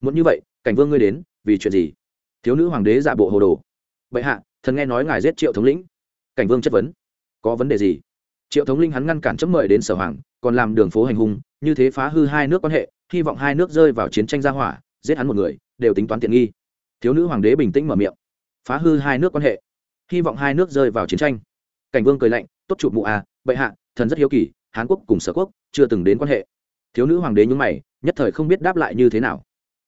Muốn như vậy, cảnh vương ngươi đến, vì chuyện gì? Thiếu nữ hoàng đế giả bộ hồ đồ. Bệ hạ, thần nghe nói ngài giết triệu thống lĩnh. Cảnh vương chất vấn. Có vấn đề gì? Triệu thống linh hắn ngăn cản chấm mời đến sở hoàng, còn làm đường phố hành hung, như thế phá hư hai nước quan hệ, hy vọng hai nước rơi vào chiến tranh gia hỏa giết hắn một người, đều tính toán tiện nghi. Thiếu nữ hoàng đế bình tĩnh mở miệng. Phá hư hai nước quan hệ. Hy vọng hai nước rơi vào chiến tranh. Cảnh vương cười lạnh, tốt chụp mụ à bệ hạ, thần rất hiếu kỳ, hán quốc cùng sở quốc chưa từng đến quan hệ. Thiếu nữ hoàng đế nhúng mày, nhất thời không biết đáp lại như thế nào.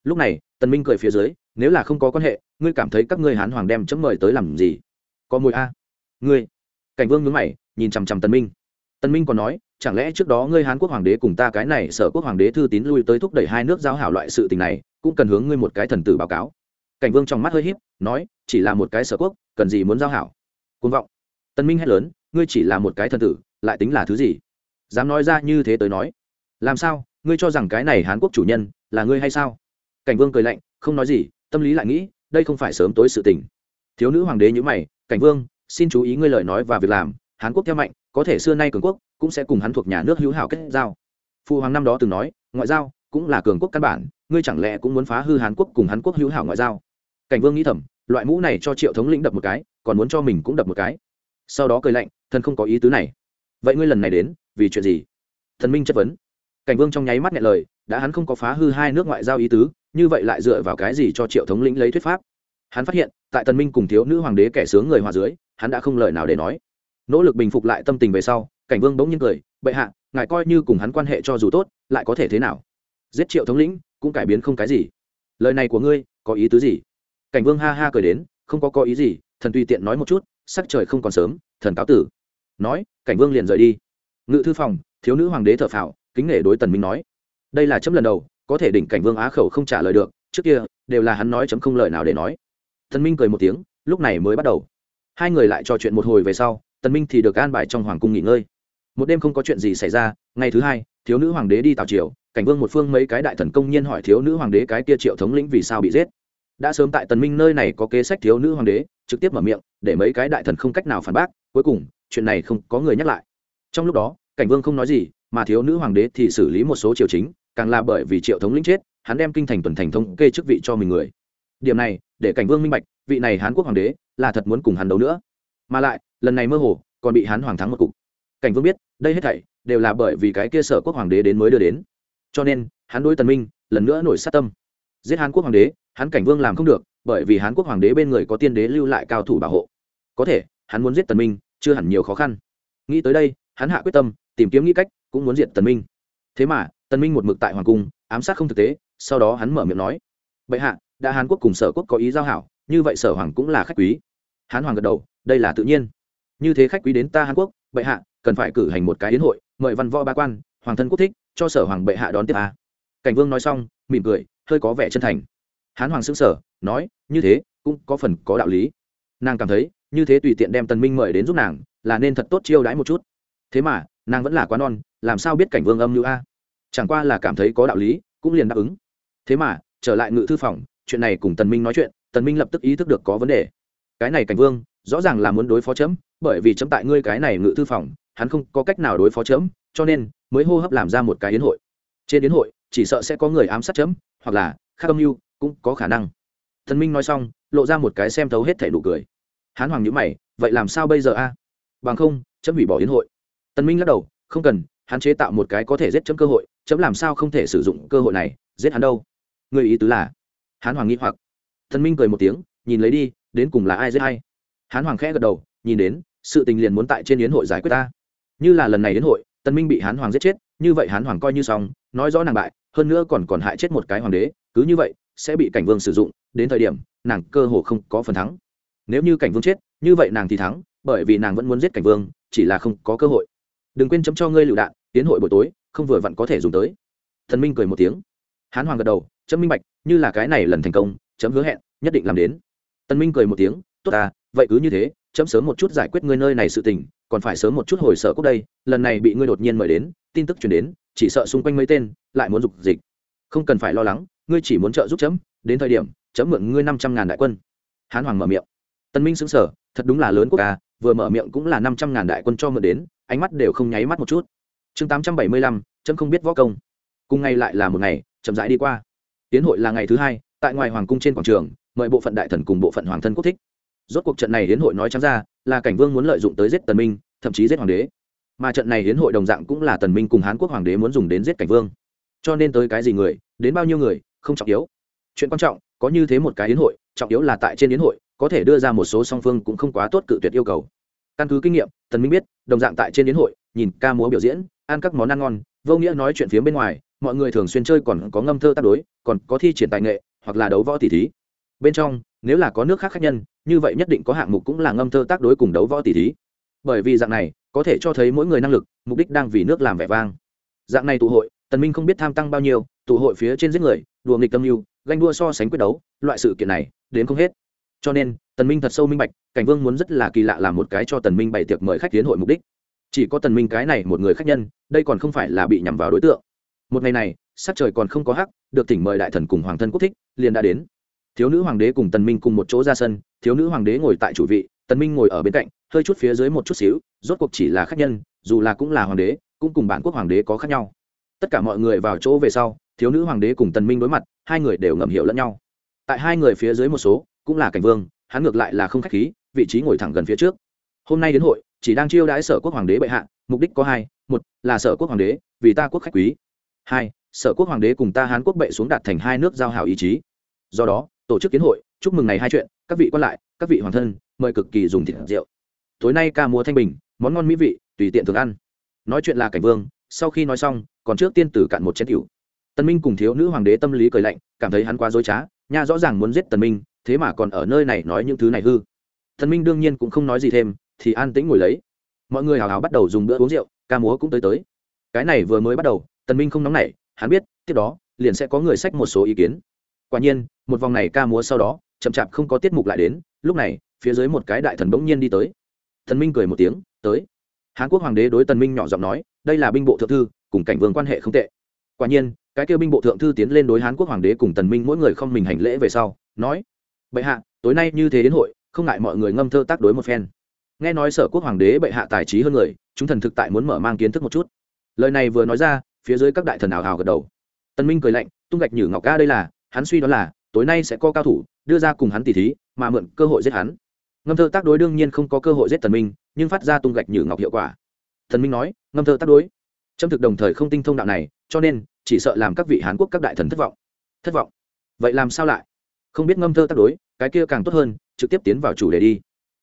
Lúc này, tần minh cười phía dưới, nếu là không có quan hệ, ngươi cảm thấy các ngươi hán hoàng đem chấm mời tới làm gì? Có mùi a à? ngươi. Cảnh vương nhúng mày, nhìn chằm chằm tần minh. Tần minh còn nói, chẳng lẽ trước đó ngươi hán quốc hoàng đế cùng ta cái này sở quốc hoàng đế thư tín lui tới thúc đẩy hai nước giao hảo loại sự tình này cũng cần hướng ngươi một cái thần tử báo cáo. Cảnh vương trong mắt hơi híp, nói, chỉ là một cái sở quốc, cần gì muốn giao hảo? Côn vọng. Tân minh hét lớn, ngươi chỉ là một cái thần tử, lại tính là thứ gì? Dám nói ra như thế tới nói. Làm sao? Ngươi cho rằng cái này hán quốc chủ nhân là ngươi hay sao? Cảnh vương cười lạnh, không nói gì, tâm lý lại nghĩ, đây không phải sớm tối sự tình. Thiếu nữ hoàng đế như mày, cảnh vương, xin chú ý ngươi lời nói và việc làm, hán quốc theo mạnh, có thể xưa nay cường quốc cũng sẽ cùng hắn thuộc nhà nước hữu hảo kết giao. Phụ hoàng năm đó từng nói, ngoại giao cũng là cường quốc căn bản, ngươi chẳng lẽ cũng muốn phá hư hàn quốc cùng hàn quốc hữu hảo ngoại giao? Cảnh vương nghĩ thầm, loại mũ này cho triệu thống lĩnh đập một cái, còn muốn cho mình cũng đập một cái. Sau đó cười lạnh, thần không có ý tứ này. Vậy ngươi lần này đến, vì chuyện gì? Thần minh chất vấn. Cảnh vương trong nháy mắt nghe lời, đã hắn không có phá hư hai nước ngoại giao ý tứ, như vậy lại dựa vào cái gì cho triệu thống lĩnh lấy thuyết pháp? Hắn phát hiện, tại tần minh cùng thiếu nữ hoàng đế kẻ sướng người hòa dưới, hắn đã không lời nào để nói. Nỗ lực bình phục lại tâm tình về sau, cảnh vương bỗng nhiên cười, bệ hạ, ngài coi như cùng hắn quan hệ cho dù tốt, lại có thể thế nào? Giết triệu thống lĩnh, cũng cải biến không cái gì. Lời này của ngươi, có ý tứ gì? Cảnh vương ha ha cười đến, không có có ý gì, thần tùy tiện nói một chút, sắc trời không còn sớm, thần cáo tử. Nói, cảnh vương liền rời đi. Ngự thư phòng, thiếu nữ hoàng đế thở phào, kính nể đối tần minh nói. Đây là chấm lần đầu, có thể đỉnh cảnh vương á khẩu không trả lời được, trước kia, đều là hắn nói chấm không lời nào để nói. Tần minh cười một tiếng, lúc này mới bắt đầu. Hai người lại trò chuyện một hồi về sau, tần minh thì được an bài trong hoàng cung nghỉ ngơi. Một đêm không có chuyện gì xảy ra, ngày thứ hai thiếu nữ hoàng đế đi tào triều, cảnh vương một phương mấy cái đại thần công nhiên hỏi thiếu nữ hoàng đế cái kia triệu thống lĩnh vì sao bị giết. Đã sớm tại tần minh nơi này có kế sách thiếu nữ hoàng đế, trực tiếp mở miệng, để mấy cái đại thần không cách nào phản bác, cuối cùng, chuyện này không có người nhắc lại. Trong lúc đó, cảnh vương không nói gì, mà thiếu nữ hoàng đế thì xử lý một số triều chính, càng là bởi vì triệu thống lĩnh chết, hắn đem kinh thành tuần thành thống kê chức vị cho mình người. Điểm này, để cảnh vương minh bạch, vị này hán quốc hoàng đế là thật muốn cùng hắn đấu nữa. Mà lại, lần này mơ hồ, còn bị hán hoàng thắng một cục cảnh vương biết, đây hết thảy đều là bởi vì cái kia sở quốc hoàng đế đến mới đưa đến. Cho nên, hắn đối tần minh lần nữa nổi sát tâm. Giết hán quốc hoàng đế, hắn cảnh vương làm không được, bởi vì hán quốc hoàng đế bên người có tiên đế lưu lại cao thủ bảo hộ. Có thể, hắn muốn giết tần minh, chưa hẳn nhiều khó khăn. Nghĩ tới đây, hắn hạ quyết tâm, tìm kiếm nghĩ cách, cũng muốn diệt tần minh. Thế mà, tần minh một mực tại hoàng cung, ám sát không thực tế, sau đó hắn mở miệng nói, bệ hạ, đã hán quốc cùng sở quốc có ý giao hảo, như vậy sở hoàng cũng là khách quý. Hán hoàng gật đầu, đây là tự nhiên. Như thế khách quý đến ta hán quốc, bệ hạ cần phải cử hành một cái yến hội, mời văn võ ba quan, hoàng thân quốc thích, cho sở hoàng bệ hạ đón tiếp a. Cảnh vương nói xong, mỉm cười, hơi có vẻ chân thành. Hán hoàng xứng sở nói, như thế, cũng có phần có đạo lý. Nàng cảm thấy, như thế tùy tiện đem tần minh mời đến giúp nàng, là nên thật tốt chiêu đãi một chút. Thế mà, nàng vẫn là quá non, làm sao biết cảnh vương âm như a? Chẳng qua là cảm thấy có đạo lý, cũng liền đáp ứng. Thế mà, trở lại ngự thư phòng, chuyện này cùng tần minh nói chuyện, tần minh lập tức ý thức được có vấn đề. Cái này cảnh vương, rõ ràng là muốn đối phó chấm, bởi vì chấm tại ngươi cái này ngự thư phòng hắn không có cách nào đối phó chấm, cho nên mới hô hấp làm ra một cái yến hội. Trên yến hội, chỉ sợ sẽ có người ám sát chấm, hoặc là khác âm mưu cũng có khả năng. Thần minh nói xong, lộ ra một cái xem thấu hết thảy nụ cười. Hán hoàng nhíu mày, vậy làm sao bây giờ a? Bằng không, chấm hủy bỏ yến hội. Tần minh lắc đầu, không cần, hắn chế tạo một cái có thể giết chấm cơ hội, chấm làm sao không thể sử dụng cơ hội này, giết hắn đâu? Người ý tứ là, hán hoàng nghĩ hoặc. Thần minh cười một tiếng, nhìn lấy đi, đến cùng là ai giết hay hán hoàng khẽ gật đầu, nhìn đến, sự tình liền muốn tại trên yến hội giải quyết ta như là lần này đến hội tân minh bị hán hoàng giết chết như vậy hán hoàng coi như xong nói rõ nàng bại hơn nữa còn còn hại chết một cái hoàng đế cứ như vậy sẽ bị cảnh vương sử dụng đến thời điểm nàng cơ hồ không có phần thắng. Nếu như cảnh vương chết như vậy nàng thì thắng bởi vì nàng vẫn muốn giết cảnh vương chỉ là không có cơ hội. Đừng quên chấm cho ngươi lựu đạn tiến hội buổi tối không vừa vặn có thể dùng tới. Thần minh cười một tiếng. Hán hoàng gật đầu chấm minh bạch như là cái này lần thành công chấm hứa hẹn nhất định làm đến. Tân minh cười một tiếng tốt à, vậy cứ như thế chấm sớm một chút giải quyết ngươi nơi này sự tình còn phải sớm một chút hồi sở cốc đây, lần này bị ngươi đột nhiên mời đến, tin tức truyền đến, chỉ sợ xung quanh mấy tên, lại muốn dục dịch. Không cần phải lo lắng, ngươi chỉ muốn trợ giúp chấm, đến thời điểm, chấm mượn ngươi năm trăm ngàn đại quân. Hán hoàng mở miệng. Tân minh xứng sở thật đúng là lớn quốc ca vừa mở miệng cũng là năm trăm ngàn đại quân cho mượn đến, ánh mắt đều không nháy mắt một chút. Chương tám trăm bảy mươi lăm, chấm không biết võ công. Cùng ngày lại là một ngày, chậm rãi đi qua. Tiến hội là ngày thứ hai, tại ngoài hoàng cung trên quảng trường, mời bộ phận đại thần cùng bộ phận hoàng thân quốc thích rốt cuộc trận này hiến hội nói trắng ra, là cảnh vương muốn lợi dụng tới giết tần minh, thậm chí giết hoàng đế. Mà trận này hiến hội đồng dạng cũng là tần minh cùng hán quốc hoàng đế muốn dùng đến giết cảnh vương. Cho nên tới cái gì người, đến bao nhiêu người, không trọng yếu. Chuyện quan trọng, có như thế một cái hiến hội, trọng yếu là tại trên hiến hội, có thể đưa ra một số song phương cũng không quá tốt cự tuyệt yêu cầu. Căn cứ kinh nghiệm, tần minh biết, đồng dạng tại trên hiến hội, nhìn ca múa biểu diễn, ăn các món ăn ngon, vô nghĩa nói chuyện phía bên ngoài, mọi người thường xuyên chơi còn có ngâm thơ tác đối, còn có thi triển tài nghệ, hoặc là đấu võ tỷ thí. Bên trong nếu là có nước khác khác nhân, như vậy nhất định có hạng mục cũng là ngâm thơ tác đối cùng đấu võ tỷ thí. Bởi vì dạng này, có thể cho thấy mỗi người năng lực, mục đích đang vì nước làm vẻ vang. Dạng này tụ hội, tần minh không biết tham tăng bao nhiêu, tụ hội phía trên giết người, đùa nghịch tâm mưu, ganh đua so sánh quyết đấu, loại sự kiện này, đến không hết. Cho nên, tần minh thật sâu minh bạch, cảnh vương muốn rất là kỳ lạ làm một cái cho tần minh bày tiệc mời khách tiến hội mục đích. Chỉ có tần minh cái này một người khách nhân, đây còn không phải là bị nhắm vào đối tượng. Một ngày này, sắc trời còn không có hắc, được tỉnh mời đại thần cùng hoàng thân quốc thích, liền đã đến thiếu nữ hoàng đế cùng tần minh cùng một chỗ ra sân, thiếu nữ hoàng đế ngồi tại chủ vị, tần minh ngồi ở bên cạnh, hơi chút phía dưới một chút xíu, rốt cuộc chỉ là khách nhân, dù là cũng là hoàng đế, cũng cùng bản quốc hoàng đế có khác nhau. Tất cả mọi người vào chỗ về sau, thiếu nữ hoàng đế cùng tần minh đối mặt, hai người đều ngầm hiểu lẫn nhau. Tại hai người phía dưới một số, cũng là cảnh vương, hắn ngược lại là không khách khí, vị trí ngồi thẳng gần phía trước. Hôm nay đến hội, chỉ đang chiêu đãi sở quốc hoàng đế bệ hạ, mục đích có hai, một là sở quốc hoàng đế, vì ta quốc khách quý. Hai, sở quốc hoàng đế cùng ta hán quốc bệ xuống đạt thành hai nước giao hảo ý chí. Do đó tổ chức kiến hội, chúc mừng ngày hai chuyện, các vị quan lại, các vị hoàng thân, mời cực kỳ dùng thịt rượu. Tối nay ca múa thanh bình, món ngon mỹ vị, tùy tiện thường ăn. Nói chuyện là cảnh vương, sau khi nói xong, còn trước tiên tử cạn một chén tiểu. Tân minh cùng thiếu nữ hoàng đế tâm lý cười lạnh, cảm thấy hắn quá dối trá, nha rõ ràng muốn giết tần minh, thế mà còn ở nơi này nói những thứ này hư. Thần minh đương nhiên cũng không nói gì thêm, thì an tĩnh ngồi lấy. Mọi người hào hào bắt đầu dùng bữa uống rượu, ca múa cũng tới tới. Cái này vừa mới bắt đầu, tần minh không nóng nảy, hắn biết, tiếp đó, liền sẽ có người sách một số ý kiến quả nhiên, một vòng này ca múa sau đó, chậm chạp không có tiết mục lại đến, lúc này, phía dưới một cái đại thần bỗng nhiên đi tới. Thần minh cười một tiếng, tới. Hán quốc hoàng đế đối tần minh nhỏ giọng nói, đây là binh bộ thượng thư, cùng cảnh vương quan hệ không tệ. Quả nhiên, cái kêu binh bộ thượng thư tiến lên đối hán quốc hoàng đế cùng tần minh mỗi người không mình hành lễ về sau, nói, bệ hạ, tối nay như thế đến hội, không ngại mọi người ngâm thơ tác đối một phen. Nghe nói sở quốc hoàng đế bệ hạ tài trí hơn người, chúng thần thực tại muốn mở mang kiến thức một chút. Lời này vừa nói ra, phía dưới các đại thần ảo hào gật đầu. Tần minh cười lạnh, tung gạch nhử ngọc ca đây là hắn suy đoán là, tối nay sẽ có cao thủ, đưa ra cùng hắn tỉ thí, mà mượn cơ hội giết hắn. Ngâm thơ tác đối đương nhiên không có cơ hội giết tần minh, nhưng phát ra tung gạch nhử ngọc hiệu quả. Thần minh nói, ngâm thơ tác đối. Trâm thực đồng thời không tinh thông đạo này, cho nên, chỉ sợ làm các vị hán quốc các đại thần thất vọng. Thất vọng. Vậy làm sao lại? Không biết ngâm thơ tác đối, cái kia càng tốt hơn, trực tiếp tiến vào chủ đề đi.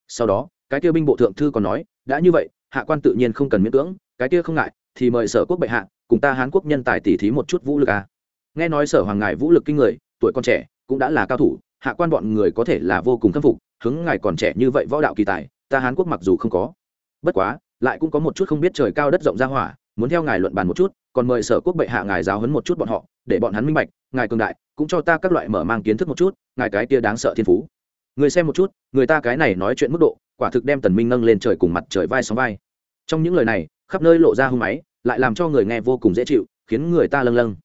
Sau đó, cái kia binh bộ thượng thư còn nói, đã như vậy, hạ quan tự nhiên không cần miễn cưỡng, cái kia không ngại, thì mời sở quốc bệ hạ, cùng ta hán quốc nhân tài tỉ thí một chút vũ lực à nghe nói sở hoàng ngài vũ lực kinh người, tuổi con trẻ, cũng đã là cao thủ, hạ quan bọn người có thể là vô cùng khâm phục, hướng ngài còn trẻ như vậy võ đạo kỳ tài, ta hán quốc mặc dù không có. Bất quá, lại cũng có một chút không biết trời cao đất rộng ra hỏa, muốn theo ngài luận bàn một chút, còn mời sở quốc bệ hạ ngài giáo hấn một chút bọn họ, để bọn hắn minh bạch, ngài cường đại, cũng cho ta các loại mở mang kiến thức một chút, ngài cái tia đáng sợ thiên phú. Người xem một chút, người ta cái này nói chuyện mức độ, quả thực đem tần minh nâng lên trời cùng mặt trời vai sóng vai. Trong những lời này, khắp nơi lộ ra hung máy lại làm cho người nghe vô cùng dễ chịu, khiến người ta lâng lâng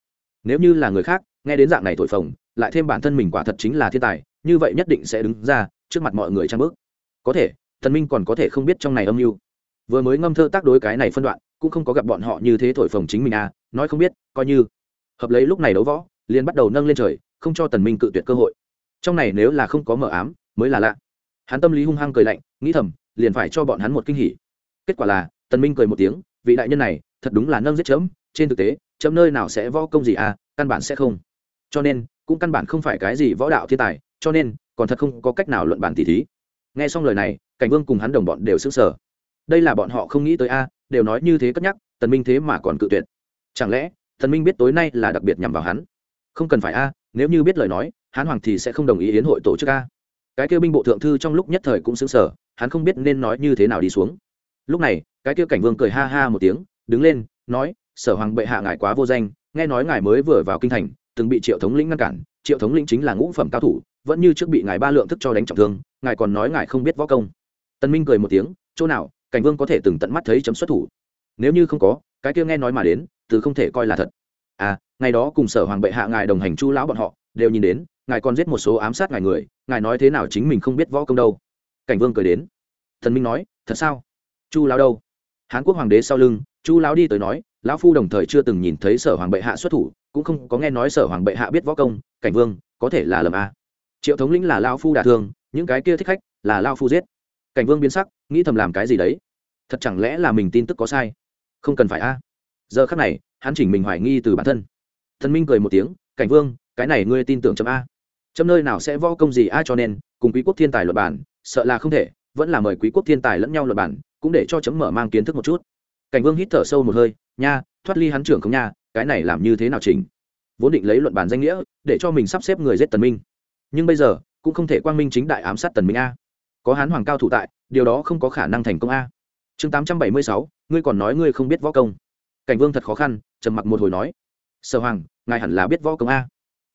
nếu như là người khác, nghe đến dạng này thổi phồng, lại thêm bản thân mình quả thật chính là thiên tài, như vậy nhất định sẽ đứng ra, trước mặt mọi người trang bước. Có thể, thần minh còn có thể không biết trong này âm mưu. Vừa mới ngâm thơ tác đối cái này phân đoạn, cũng không có gặp bọn họ như thế thổi phồng chính mình à nói không biết, coi như. Hợp lấy lúc này đấu võ, liền bắt đầu nâng lên trời, không cho tần minh cự tuyệt cơ hội. Trong này nếu là không có mở ám, mới là lạ. Hắn tâm lý hung hăng cười lạnh, nghĩ thầm, liền phải cho bọn hắn một kinh hỉ. Kết quả là, tần minh cười một tiếng, vị đại nhân này, thật đúng là nâng giết chấm, trên thực tế chấm nơi nào sẽ võ công gì à căn bản sẽ không. Cho nên, cũng căn bản không phải cái gì võ đạo thiên tài, cho nên, còn thật không có cách nào luận bản tỷ thí. Nghe xong lời này, cảnh vương cùng hắn đồng bọn đều sững sờ. Đây là bọn họ không nghĩ tới a, đều nói như thế cất nhắc, tần minh thế mà còn cự tuyệt. Chẳng lẽ, tần minh biết tối nay là đặc biệt nhằm vào hắn? Không cần phải a, nếu như biết lời nói hắn hoàng thì sẽ không đồng ý yến hội tổ chức a. Cái kêu binh bộ thượng thư trong lúc nhất thời cũng sững sờ, hắn không biết nên nói như thế nào đi xuống. Lúc này, cái kêu cảnh vương cười ha ha một tiếng, đứng lên, nói sở hoàng bệ hạ ngài quá vô danh, nghe nói ngài mới vừa vào kinh thành, từng bị triệu thống lĩnh ngăn cản, triệu thống lĩnh chính là ngũ phẩm cao thủ, vẫn như trước bị ngài ba lượng thức cho đánh trọng thương, ngài còn nói ngài không biết võ công. Tân minh cười một tiếng, chỗ nào, cảnh vương có thể từng tận mắt thấy chấm xuất thủ? Nếu như không có, cái kia nghe nói mà đến, từ không thể coi là thật. À ngày đó cùng sở hoàng bệ hạ ngài đồng hành chu lão bọn họ, đều nhìn đến, ngài còn giết một số ám sát ngài người, ngài nói thế nào chính mình không biết võ công đâu. Cảnh vương cười đến. Thần minh nói, thật sao? Chu lão đâu? Hán quốc hoàng đế sau lưng, chu lão đi tới nói lão phu đồng thời chưa từng nhìn thấy sở hoàng bệ hạ xuất thủ, cũng không có nghe nói sở hoàng bệ hạ biết võ công, cảnh vương, có thể là lầm a. Triệu thống lĩnh là lao phu đả thương, những cái kia thích khách là lao phu giết. Cảnh vương biến sắc, nghĩ thầm làm cái gì đấy? Thật chẳng lẽ là mình tin tức có sai? Không cần phải a. Giờ khắc này, hắn chỉnh mình hoài nghi từ bản thân. Thần minh cười một tiếng, cảnh vương, cái này ngươi tin tưởng chấm a? Chấm nơi nào sẽ võ công gì a cho nên, cùng quý quốc thiên tài luật bản sợ là không thể, vẫn là mời quý quốc thiên tài lẫn nhau luật bản cũng để cho chấm mở mang kiến thức một chút cảnh vương hít thở sâu một hơi, nha, thoát ly hắn trưởng không nha, cái này làm như thế nào chỉnh? Vốn định lấy luận bản danh nghĩa, để cho mình sắp xếp người giết tần minh. Nhưng bây giờ, cũng không thể quang minh chính đại ám sát tần minh a. Có hán hoàng cao thủ tại, điều đó không có khả năng thành công a. Chương tám trăm bảy mươi sáu, ngươi còn nói ngươi không biết võ công. Cảnh vương thật khó khăn, trầm mặc một hồi nói, sở hoàng, ngài hẳn là biết võ công a.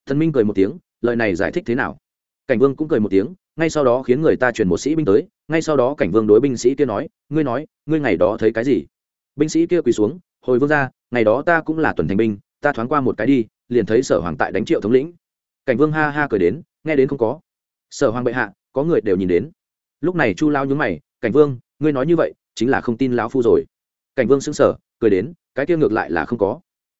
Thần minh cười một tiếng, lời này giải thích thế nào? Cảnh vương cũng cười một tiếng, ngay sau đó khiến người ta truyền một sĩ binh tới, ngay sau đó cảnh vương đối binh sĩ kia nói, ngươi nói, ngươi ngày đó thấy cái gì? Binh sĩ kia quỳ xuống, hồi vương ra ngày đó ta cũng là tuần thành binh, ta thoáng qua một cái đi, liền thấy sở hoàng tại đánh triệu thống lĩnh. Cảnh vương ha ha cười đến, nghe đến không có. Sở hoàng bệ hạ, có người đều nhìn đến. Lúc này chu lao nhúng mày, cảnh vương, ngươi nói như vậy, chính là không tin lão phu rồi. Cảnh vương xứng sở cười đến, cái kia ngược lại là không có.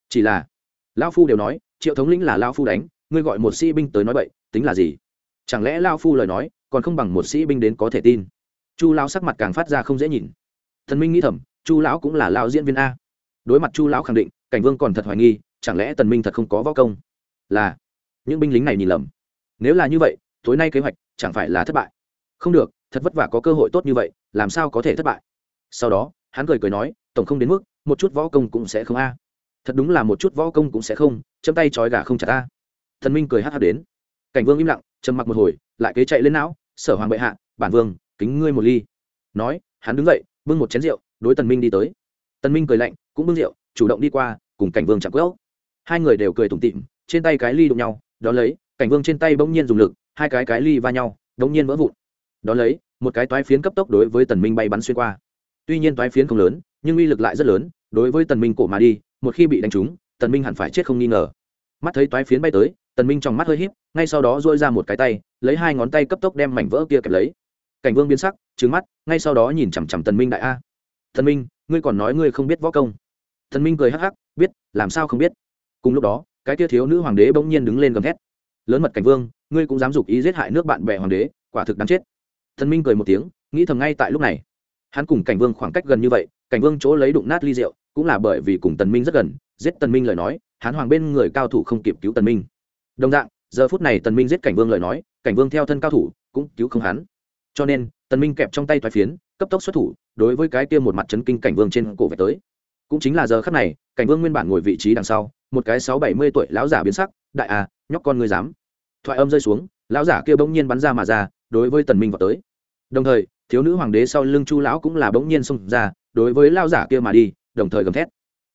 Chỉ là, lão phu đều nói, triệu thống lĩnh là lão phu đánh, ngươi gọi một sĩ binh tới nói vậy tính là gì? Chẳng lẽ lão phu lời nói, còn không bằng một sĩ binh đến có thể tin? Chu lao sắc mặt càng phát ra không dễ nhìn. Thần minh nghĩ thầm chu lão cũng là lão diễn viên a. Đối mặt chu lão khẳng định, cảnh vương còn thật hoài nghi, chẳng lẽ tần minh thật không có võ công? Là, những binh lính này nhìn lầm. Nếu là như vậy, tối nay kế hoạch chẳng phải là thất bại. Không được, thật vất vả có cơ hội tốt như vậy, làm sao có thể thất bại? Sau đó, hắn cười cười nói, tổng không đến mức, một chút võ công cũng sẽ không a. Thật đúng là một chút võ công cũng sẽ không châm tay trói gà không chặt ta thần minh cười hát hát đến. Cảnh vương im lặng, trầm mặc một hồi, lại kế chạy lên não, sở hoàng bệ hạ, bản vương, kính ngươi một ly. Nói, hắn đứng dậy, bưng một chén rượu đối tần minh đi tới. Tần minh cười lạnh cũng bưng rượu chủ động đi qua cùng cảnh vương chạm quỡ hai người đều cười tủm tỉm, trên tay cái ly đụng nhau đó lấy cảnh vương trên tay bỗng nhiên dùng lực hai cái cái ly va nhau bỗng nhiên vỡ vụn. Đó lấy một cái toái phiến cấp tốc đối với tần minh bay bắn xuyên qua. Tuy nhiên toái phiến không lớn nhưng uy lực lại rất lớn đối với tần minh cổ mà đi một khi bị đánh trúng tần minh hẳn phải chết không nghi ngờ. Mắt thấy toái phiến bay tới tần minh trong mắt hơi híp ngay sau đó duỗi ra một cái tay lấy hai ngón tay cấp tốc đem mảnh vỡ kia kẹp lấy. Cảnh vương biến sắc trừng mắt ngay sau đó nhìn chằm chằm tần minh đại a. Thần minh, ngươi còn nói ngươi không biết võ công. Thần minh cười hắc hắc, biết, làm sao không biết. Cùng lúc đó, cái tia thiếu nữ hoàng đế bỗng nhiên đứng lên gầm thét. Lớn mật cảnh vương, ngươi cũng dám dục ý giết hại nước bạn bè hoàng đế, quả thực đáng chết. Thần minh cười một tiếng, nghĩ thầm ngay tại lúc này. Hắn cùng cảnh vương khoảng cách gần như vậy, cảnh vương chỗ lấy đụng nát ly rượu, cũng là bởi vì cùng tần minh rất gần, giết tần minh lời nói, hắn hoàng bên người cao thủ không kịp cứu tần minh. Đồng dạng, giờ phút này tần minh giết cảnh vương lời nói, cảnh vương theo thân cao thủ, cũng cứu không hắn. Cho nên, tần minh kẹp trong tay thoái phiến, cấp tốc xuất thủ đối với cái kia một mặt chấn kinh cảnh vương trên cổ về tới. Cũng chính là giờ khắc này, cảnh vương nguyên bản ngồi vị trí đằng sau, một cái sáu bảy mươi tuổi lão giả biến sắc, đại à nhóc con ngươi dám. Thoại âm rơi xuống, lão giả kia bỗng nhiên bắn ra mà ra, đối với tần minh vào tới. Đồng thời, thiếu nữ hoàng đế sau lưng chu lão cũng là bỗng nhiên xông ra, đối với lão giả kia mà đi, đồng thời gầm thét.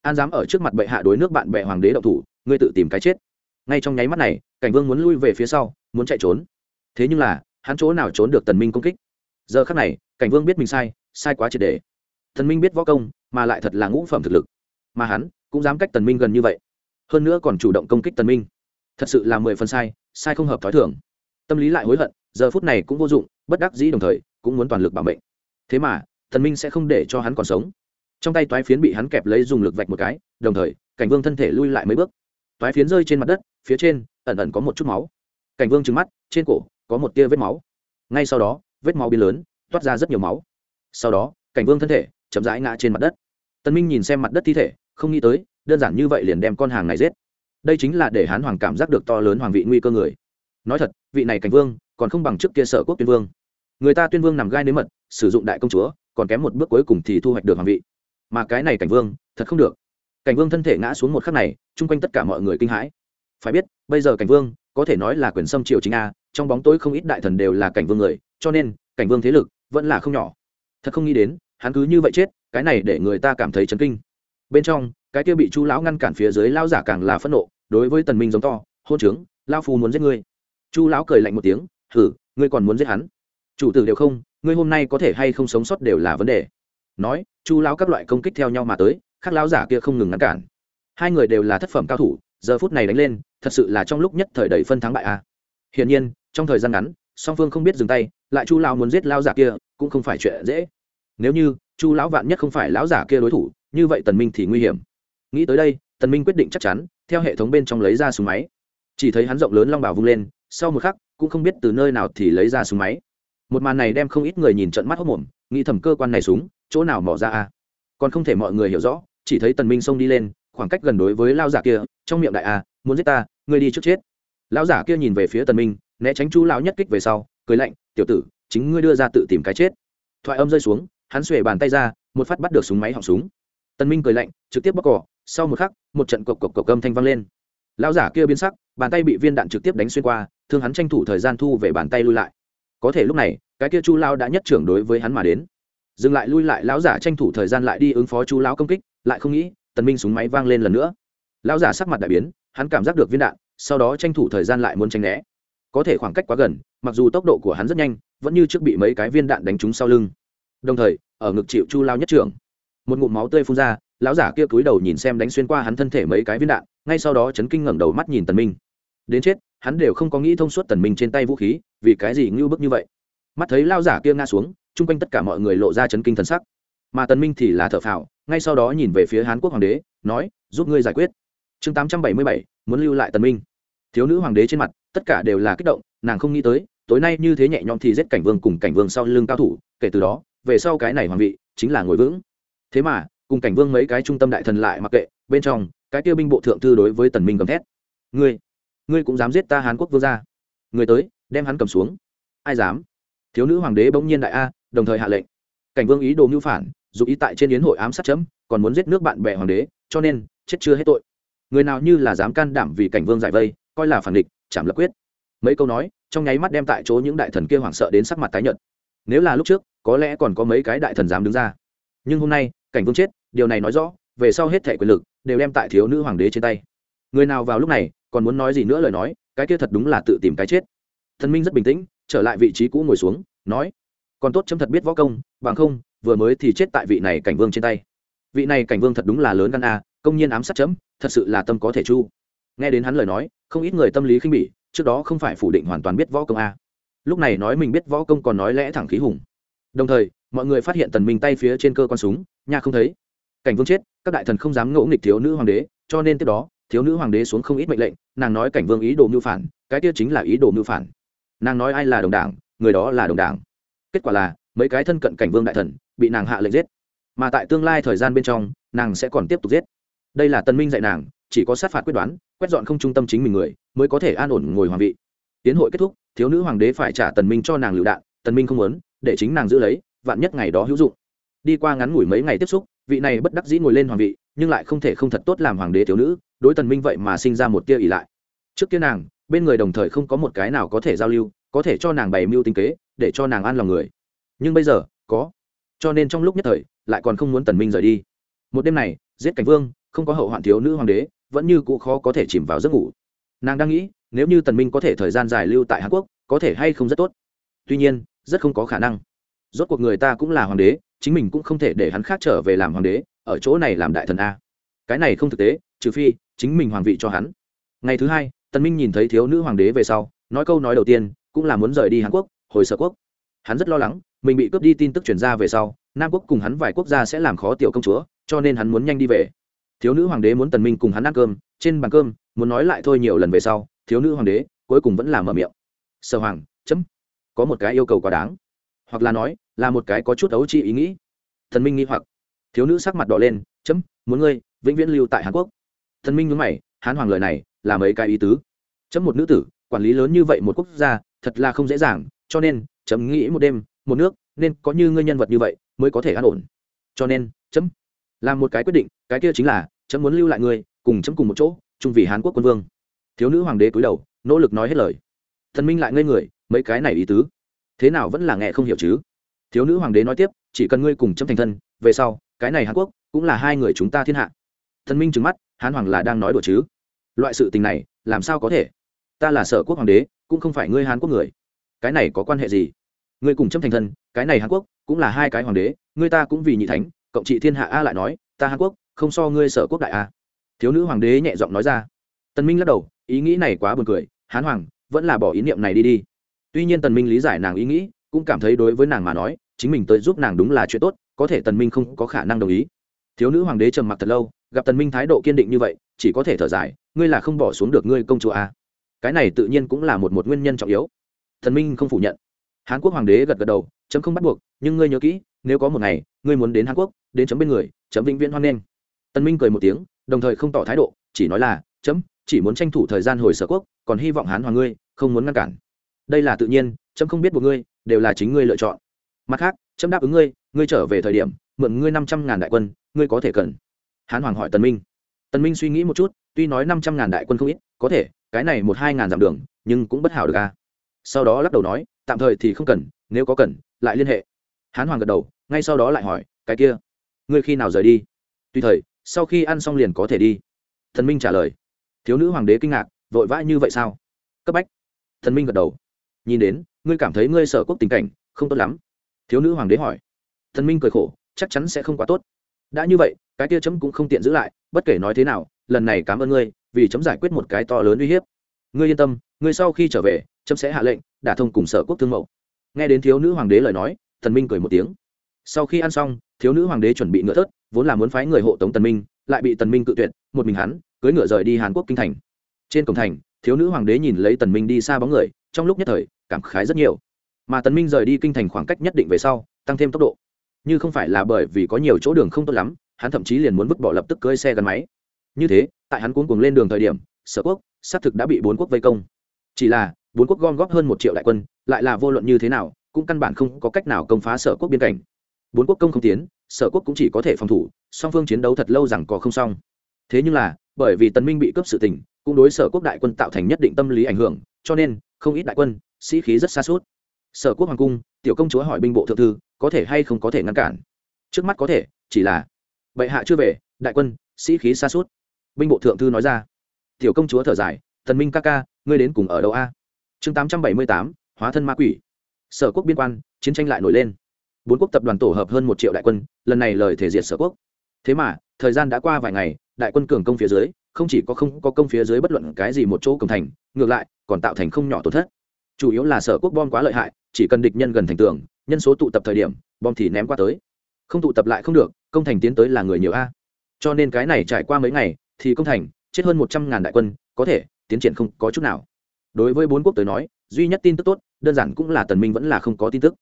An dám ở trước mặt bệ hạ đối nước bạn bè hoàng đế động thủ, ngươi tự tìm cái chết. Ngay trong nháy mắt này, cảnh vương muốn lui về phía sau, muốn chạy trốn. Thế nhưng là, hắn chỗ nào trốn được tần minh công kích? Giờ khắc này, cảnh vương biết mình sai sai quá triệt để thần minh biết võ công, mà lại thật là ngũ phẩm thực lực. Mà hắn cũng dám cách tần minh gần như vậy. Hơn nữa còn chủ động công kích tần minh. Thật sự là mười phần sai sai không hợp thói thường. Tâm lý lại hối hận, giờ phút này cũng vô dụng, bất đắc dĩ đồng thời, cũng muốn toàn lực bảo mệnh. Thế mà thần minh sẽ không để cho hắn còn sống. Trong tay toái phiến bị hắn kẹp lấy dùng lực vạch một cái, đồng thời, cảnh vương thân thể lui lại mấy bước. Toái phiến rơi trên mặt đất, phía trên, ẩn ẩn có một chút máu. Cảnh vương trừng mắt, trên cổ có một tia vết máu. Ngay sau đó, vết máu biến lớn, toát ra rất nhiều máu sau đó, cảnh vương thân thể chậm rãi ngã trên mặt đất. Tân minh nhìn xem mặt đất thi thể, không nghĩ tới, đơn giản như vậy liền đem con hàng này giết. Đây chính là để hán hoàng cảm giác được to lớn hoàng vị nguy cơ người. Nói thật, vị này cảnh vương còn không bằng trước kia sở quốc tuyên vương. Người ta tuyên vương nằm gai nếm mật, sử dụng đại công chúa, còn kém một bước cuối cùng thì thu hoạch được hoàng vị. Mà cái này cảnh vương, thật không được. Cảnh vương thân thể ngã xuống một khắc này, chung quanh tất cả mọi người kinh hãi. Phải biết, bây giờ cảnh vương, có thể nói là quyền xâm triều chính a, trong bóng tối không ít đại thần đều là cảnh vương người, cho nên, cảnh vương thế lực vẫn là không nhỏ thật không nghĩ đến, hắn cứ như vậy chết, cái này để người ta cảm thấy chấn kinh. Bên trong, cái kia bị chu lão ngăn cản phía dưới lao giả càng là phẫn nộ, đối với tần minh giống to, hôn trướng lao phu muốn giết ngươi. Chu lão cười lạnh một tiếng thử ngươi còn muốn giết hắn? Chủ tử đều không, ngươi hôm nay có thể hay không sống sót đều là vấn đề. Nói chu lão các loại công kích theo nhau mà tới các lão giả kia không ngừng ngăn cản. Hai người đều là thất phẩm cao thủ, giờ phút này đánh lên, thật sự là trong lúc nhất thời đầy phân thắng bại a. À. hiển nhiên, trong thời gian ngắn, song phương không biết dừng tay, lại chu lão muốn giết lão giả kia, cũng không phải chuyện dễ nếu như chu lão vạn nhất không phải lão giả kia đối thủ, như vậy tần minh thì nguy hiểm. Nghĩ tới đây, tần minh quyết định chắc chắn, theo hệ thống bên trong lấy ra súng máy. Chỉ thấy hắn rộng lớn long bảo vung lên, sau một khắc, cũng không biết từ nơi nào thì lấy ra súng máy. Một màn này đem không ít người nhìn trận mắt hốc mồm nghĩ thầm cơ quan này súng, chỗ nào mỏ ra a? Còn không thể mọi người hiểu rõ, chỉ thấy tần minh xông đi lên, khoảng cách gần đối với lao giả kia, trong miệng đại a, muốn giết ta, ngươi đi trước chết. Lão giả kia nhìn về phía tần minh, né tránh chu lão nhất kích về sau, cười lạnh, tiểu tử, chính ngươi đưa ra tự tìm cái chết. Thoại âm rơi xuống hắn xuề bàn tay ra, một phát bắt được súng máy họng súng. Tần minh cười lạnh, trực tiếp bóc cỏ, sau một khắc, một trận cộc cộc cộc âm thanh vang lên. Lão giả kia biến sắc, bàn tay bị viên đạn trực tiếp đánh xuyên qua, thương hắn tranh thủ thời gian thu về bàn tay lui lại. Có thể lúc này, cái kia chu lao đã nhất trưởng đối với hắn mà đến. Dừng lại lui lại, lão giả tranh thủ thời gian lại đi ứng phó chu lão công kích, lại không nghĩ, tần minh súng máy vang lên lần nữa. Lão giả sắc mặt đại biến, hắn cảm giác được viên đạn, sau đó tranh thủ thời gian lại muốn tránh né. Có thể khoảng cách quá gần, mặc dù tốc độ của hắn rất nhanh, vẫn như trước bị mấy cái viên đạn đánh trúng sau lưng đồng thời ở ngực chịu chu lao nhất trưởng. Một ngụm máu tươi phun ra lão giả kia cúi đầu nhìn xem đánh xuyên qua hắn thân thể mấy cái viên đạn ngay sau đó chấn kinh ngẩng đầu mắt nhìn tần minh. Đến chết hắn đều không có nghĩ thông suốt tần minh trên tay vũ khí vì cái gì ngưu bức như vậy? Mắt thấy lao giả kia ngã xuống chung quanh tất cả mọi người lộ ra chấn kinh thần sắc. Mà tần minh thì là thở phào ngay sau đó nhìn về phía hán quốc hoàng đế nói giúp ngươi giải quyết. Chương 877, muốn lưu lại tần minh. Thiếu nữ hoàng đế trên mặt tất cả đều là kích động nàng không nghĩ tới tối nay như thế nhẹ nhõm thì giết cảnh vương cùng cảnh vương sau lưng cao thủ kể từ đó về sau cái này hoàng vị, chính là ngồi vững. Thế mà, cùng cảnh vương mấy cái trung tâm đại thần lại mặc kệ, bên trong, cái kia binh bộ thượng thư đối với tần minh gầm thét. Ngươi ngươi cũng dám giết ta hán quốc vương gia. Người tới, đem hắn cầm xuống. Ai dám? Thiếu nữ hoàng đế bỗng nhiên đại a, đồng thời hạ lệnh. Cảnh vương ý đồ mưu phản, dù ý tại trên yến hội ám sát chấm, còn muốn giết nước bạn bè hoàng đế, cho nên, chết chưa hết tội. Người nào như là dám can đảm vì cảnh vương giải vây, coi là phản địch, chảm lập quyết. Mấy câu nói, trong nháy mắt đem tại chỗ những đại thần kia hoảng sợ đến sắc mặt tái nhợt. Nếu là lúc trước có lẽ còn có mấy cái đại thần dám đứng ra. Nhưng hôm nay, cảnh vương chết, điều này nói rõ, về sau hết thẻ quyền lực đều đem tại thiếu nữ hoàng đế trên tay. Người nào vào lúc này, còn muốn nói gì nữa lời nói, cái kia thật đúng là tự tìm cái chết. Thần minh rất bình tĩnh, trở lại vị trí cũ ngồi xuống, nói, còn tốt chấm thật biết võ công, bằng không, vừa mới thì chết tại vị này cảnh vương trên tay. Vị này cảnh vương thật đúng là lớn gan a, công nhiên ám sát chấm, thật sự là tâm có thể chu. Nghe đến hắn lời nói, không ít người tâm lý khinh bỉ, trước đó không phải phủ định hoàn toàn biết võ công a. Lúc này nói mình biết võ công còn nói lẽ thẳng khí hùng đồng thời, mọi người phát hiện tần minh tay phía trên cơ quan súng, nha không thấy. Cảnh vương chết, các đại thần không dám ngỗ nghịch thiếu nữ hoàng đế, cho nên tiếp đó, thiếu nữ hoàng đế xuống không ít mệnh lệnh, nàng nói cảnh vương ý đồ mưu phản, cái kia chính là ý đồ mưu phản. Nàng nói ai là đồng đảng, người đó là đồng đảng. Kết quả là, mấy cái thân cận cảnh vương đại thần, bị nàng hạ lệnh giết. Mà tại tương lai thời gian bên trong, nàng sẽ còn tiếp tục giết. Đây là tân minh dạy nàng, chỉ có sát phạt quyết đoán, quét dọn không trung tâm chính mình người, mới có thể an ổn ngồi hoàng vị. Tiến hội kết thúc, thiếu nữ hoàng đế phải trả tần minh cho nàng lựu đạn, tần minh không muốn để chính nàng giữ lấy, vạn nhất ngày đó hữu dụng. Đi qua ngắn ngủi mấy ngày tiếp xúc, vị này bất đắc dĩ ngồi lên hoàng vị, nhưng lại không thể không thật tốt làm hoàng đế thiếu nữ, đối tần minh vậy mà sinh ra một tia ỉ lại. Trước kia nàng, bên người đồng thời không có một cái nào có thể giao lưu, có thể cho nàng bày mưu tinh kế, để cho nàng an lòng người. Nhưng bây giờ, có. Cho nên trong lúc nhất thời, lại còn không muốn tần minh rời đi. Một đêm này, giết cảnh vương, không có hậu hoạn thiếu nữ hoàng đế, vẫn như cũ khó có thể chìm vào giấc ngủ. Nàng đang nghĩ, nếu như tần minh có thể thời gian dài lưu tại hàn quốc, có thể hay không rất tốt. Tuy nhiên rất không có khả năng. Rốt cuộc người ta cũng là hoàng đế, chính mình cũng không thể để hắn khác trở về làm hoàng đế, ở chỗ này làm đại thần a. Cái này không thực tế, trừ phi, chính mình hoàng vị cho hắn. Ngày thứ hai, tần minh nhìn thấy thiếu nữ hoàng đế về sau, nói câu nói đầu tiên, cũng là muốn rời đi hàn quốc, hồi sở quốc. Hắn rất lo lắng, mình bị cướp đi tin tức truyền ra về sau, nam quốc cùng hắn vài quốc gia sẽ làm khó tiểu công chúa, cho nên hắn muốn nhanh đi về. Thiếu nữ hoàng đế muốn tần minh cùng hắn ăn cơm, trên bàn cơm, muốn nói lại thôi nhiều lần về sau, thiếu nữ hoàng đế cuối cùng vẫn là mở miệng. Sở hoàng, chấm có một cái yêu cầu quá đáng. Hoặc là nói, là một cái có chút ấu chi ý nghĩ. Thần minh nghi hoặc. Thiếu nữ sắc mặt đỏ lên, chấm, muốn ngươi vĩnh viễn lưu tại hàn quốc. Thần minh nhớ mày, hán hoàng lời này là mấy cái ý tứ? Chấm một nữ tử, quản lý lớn như vậy một quốc gia, thật là không dễ dàng, cho nên, chấm nghĩ một đêm, một nước, nên có như ngươi nhân vật như vậy mới có thể an ổn. Cho nên, chấm làm một cái quyết định, cái kia chính là, chấm muốn lưu lại ngươi, cùng chấm cùng một chỗ, chung vì hán quốc quân vương. Thiếu nữ hoàng đế cúi đầu, nỗ lực nói hết lời. Thần minh lại ngây người mấy cái này ý tứ. Thế nào vẫn là nghe không hiểu chứ? Thiếu nữ hoàng đế nói tiếp, chỉ cần ngươi cùng chấm thành thân, về sau, cái này hàn quốc cũng là hai người chúng ta thiên hạ. Thần minh trừng mắt, hán hoàng là đang nói đùa chứ? Loại sự tình này, làm sao có thể? Ta là sở quốc hoàng đế, cũng không phải ngươi hàn quốc người. Cái này có quan hệ gì? Ngươi cùng chấm thành thân, cái này hàn quốc cũng là hai cái hoàng đế, ngươi ta cũng vì nhị thánh, cộng trị thiên hạ a lại nói, ta hàn quốc không so ngươi sở quốc đại a. Thiếu nữ hoàng đế nhẹ giọng nói ra. Tân minh lắc đầu, ý nghĩ này quá buồn cười, hán hoàng vẫn là bỏ ý niệm này đi đi tuy nhiên tần minh lý giải nàng ý nghĩ, cũng cảm thấy đối với nàng mà nói, chính mình tới giúp nàng đúng là chuyện tốt, có thể tần minh không có khả năng đồng ý. Thiếu nữ hoàng đế trầm mặc thật lâu, gặp tần minh thái độ kiên định như vậy, chỉ có thể thở dài, ngươi là không bỏ xuống được ngươi công chúa a cái này tự nhiên cũng là một một nguyên nhân trọng yếu. Tần minh không phủ nhận. Hán quốc hoàng đế gật gật đầu, chấm không bắt buộc, nhưng ngươi nhớ kỹ, nếu có một ngày, ngươi muốn đến hàn quốc, đến chấm bên người, chấm vĩnh viễn hoan nghênh. Tân minh cười một tiếng, đồng thời không tỏ thái độ, chỉ nói là, chấm, chỉ muốn tranh thủ thời gian hồi sở quốc, còn hy vọng hán hoàng ngươi không muốn ngăn cản đây là tự nhiên trâm không biết một ngươi, đều là chính ngươi lựa chọn. Mặt khác trâm đáp ứng ngươi ngươi trở về thời điểm, mượn ngươi năm trăm ngàn đại quân, ngươi có thể cần. Hán hoàng hỏi tần minh. Tần minh suy nghĩ một chút, tuy nói năm trăm ngàn đại quân không ít, có thể, cái này một hai ngàn dặm đường, nhưng cũng bất hảo được a. Sau đó lắc đầu nói, tạm thời thì không cần, nếu có cần, lại liên hệ. Hán hoàng gật đầu, ngay sau đó lại hỏi, cái kia, ngươi khi nào rời đi? Tùy thời, sau khi ăn xong liền có thể đi. Thần minh trả lời. Thiếu nữ hoàng đế kinh ngạc, vội vã như vậy sao? Cấp bách. Thần minh gật đầu nhìn đến, ngươi cảm thấy ngươi sở quốc tình cảnh, không tốt lắm. Thiếu nữ hoàng đế hỏi. Thần minh cười khổ, chắc chắn sẽ không quá tốt. Đã như vậy, cái kia chấm cũng không tiện giữ lại, bất kể nói thế nào, lần này cảm ơn ngươi, vì chấm giải quyết một cái to lớn uy hiếp. Ngươi yên tâm, ngươi sau khi trở về, chấm sẽ hạ lệnh, đả thông cùng sở quốc thương mẫu. Nghe đến thiếu nữ hoàng đế lời nói, thần minh cười một tiếng. Sau khi ăn xong, thiếu nữ hoàng đế chuẩn bị ngựa thớt, vốn là muốn phái người hộ tống tần minh, lại bị tần minh cự tuyệt, một mình hắn, cưỡi ngựa rời đi hàn quốc kinh thành. Trên cổng thành, thiếu nữ hoàng đế nhìn lấy tần minh đi xa bóng người, trong lúc nhất thời cảm khái rất nhiều. Mà Tấn minh rời đi kinh thành khoảng cách nhất định về sau, tăng thêm tốc độ. Như không phải là bởi vì có nhiều chỗ đường không tốt lắm, hắn thậm chí liền muốn vứt bỏ lập tức cơi xe gắn máy. Như thế, tại hắn cuốn cuồng lên đường thời điểm, sở quốc, xác thực đã bị bốn quốc vây công. Chỉ là, bốn quốc gom góp hơn một triệu đại quân, lại là vô luận như thế nào, cũng căn bản không có cách nào công phá sở quốc biên cảnh. Bốn quốc công không tiến, sở quốc cũng chỉ có thể phòng thủ, song phương chiến đấu thật lâu rằng có không xong. Thế nhưng là, bởi vì tần minh bị cướp sự tình, cũng đối sở quốc đại quân tạo thành nhất định tâm lý ảnh hưởng, cho nên, không ít đại quân sĩ khí rất xa suốt. Sở quốc hoàng cung, tiểu công chúa hỏi binh bộ thượng thư, có thể hay không có thể ngăn cản? Trước mắt có thể, chỉ là bệ hạ chưa về, đại quân, sĩ khí xa suốt. Binh bộ thượng thư nói ra. Tiểu công chúa thở dài, thần minh ca ca, ngươi đến cùng ở đâu a? Chương tám trăm bảy mươi tám, hóa thân ma quỷ. Sở quốc biên quan, chiến tranh lại nổi lên. Bốn quốc tập đoàn tổ hợp hơn một triệu đại quân, lần này lời thể diệt sở quốc. Thế mà, thời gian đã qua vài ngày, đại quân cường công phía dưới, không chỉ có không có công phía dưới bất luận cái gì một chỗ cổng thành, ngược lại, còn tạo thành không nhỏ tổn thất chủ yếu là sở quốc bom quá lợi hại, chỉ cần địch nhân gần thành tường, nhân số tụ tập thời điểm, bom thì ném qua tới. Không tụ tập lại không được, công thành tiến tới là người nhiều a. Cho nên cái này trải qua mấy ngày, thì công thành, chết hơn một trăm ngàn đại quân, có thể, tiến triển không có chút nào. Đối với bốn quốc tới nói, duy nhất tin tức tốt, đơn giản cũng là tần minh vẫn là không có tin tức.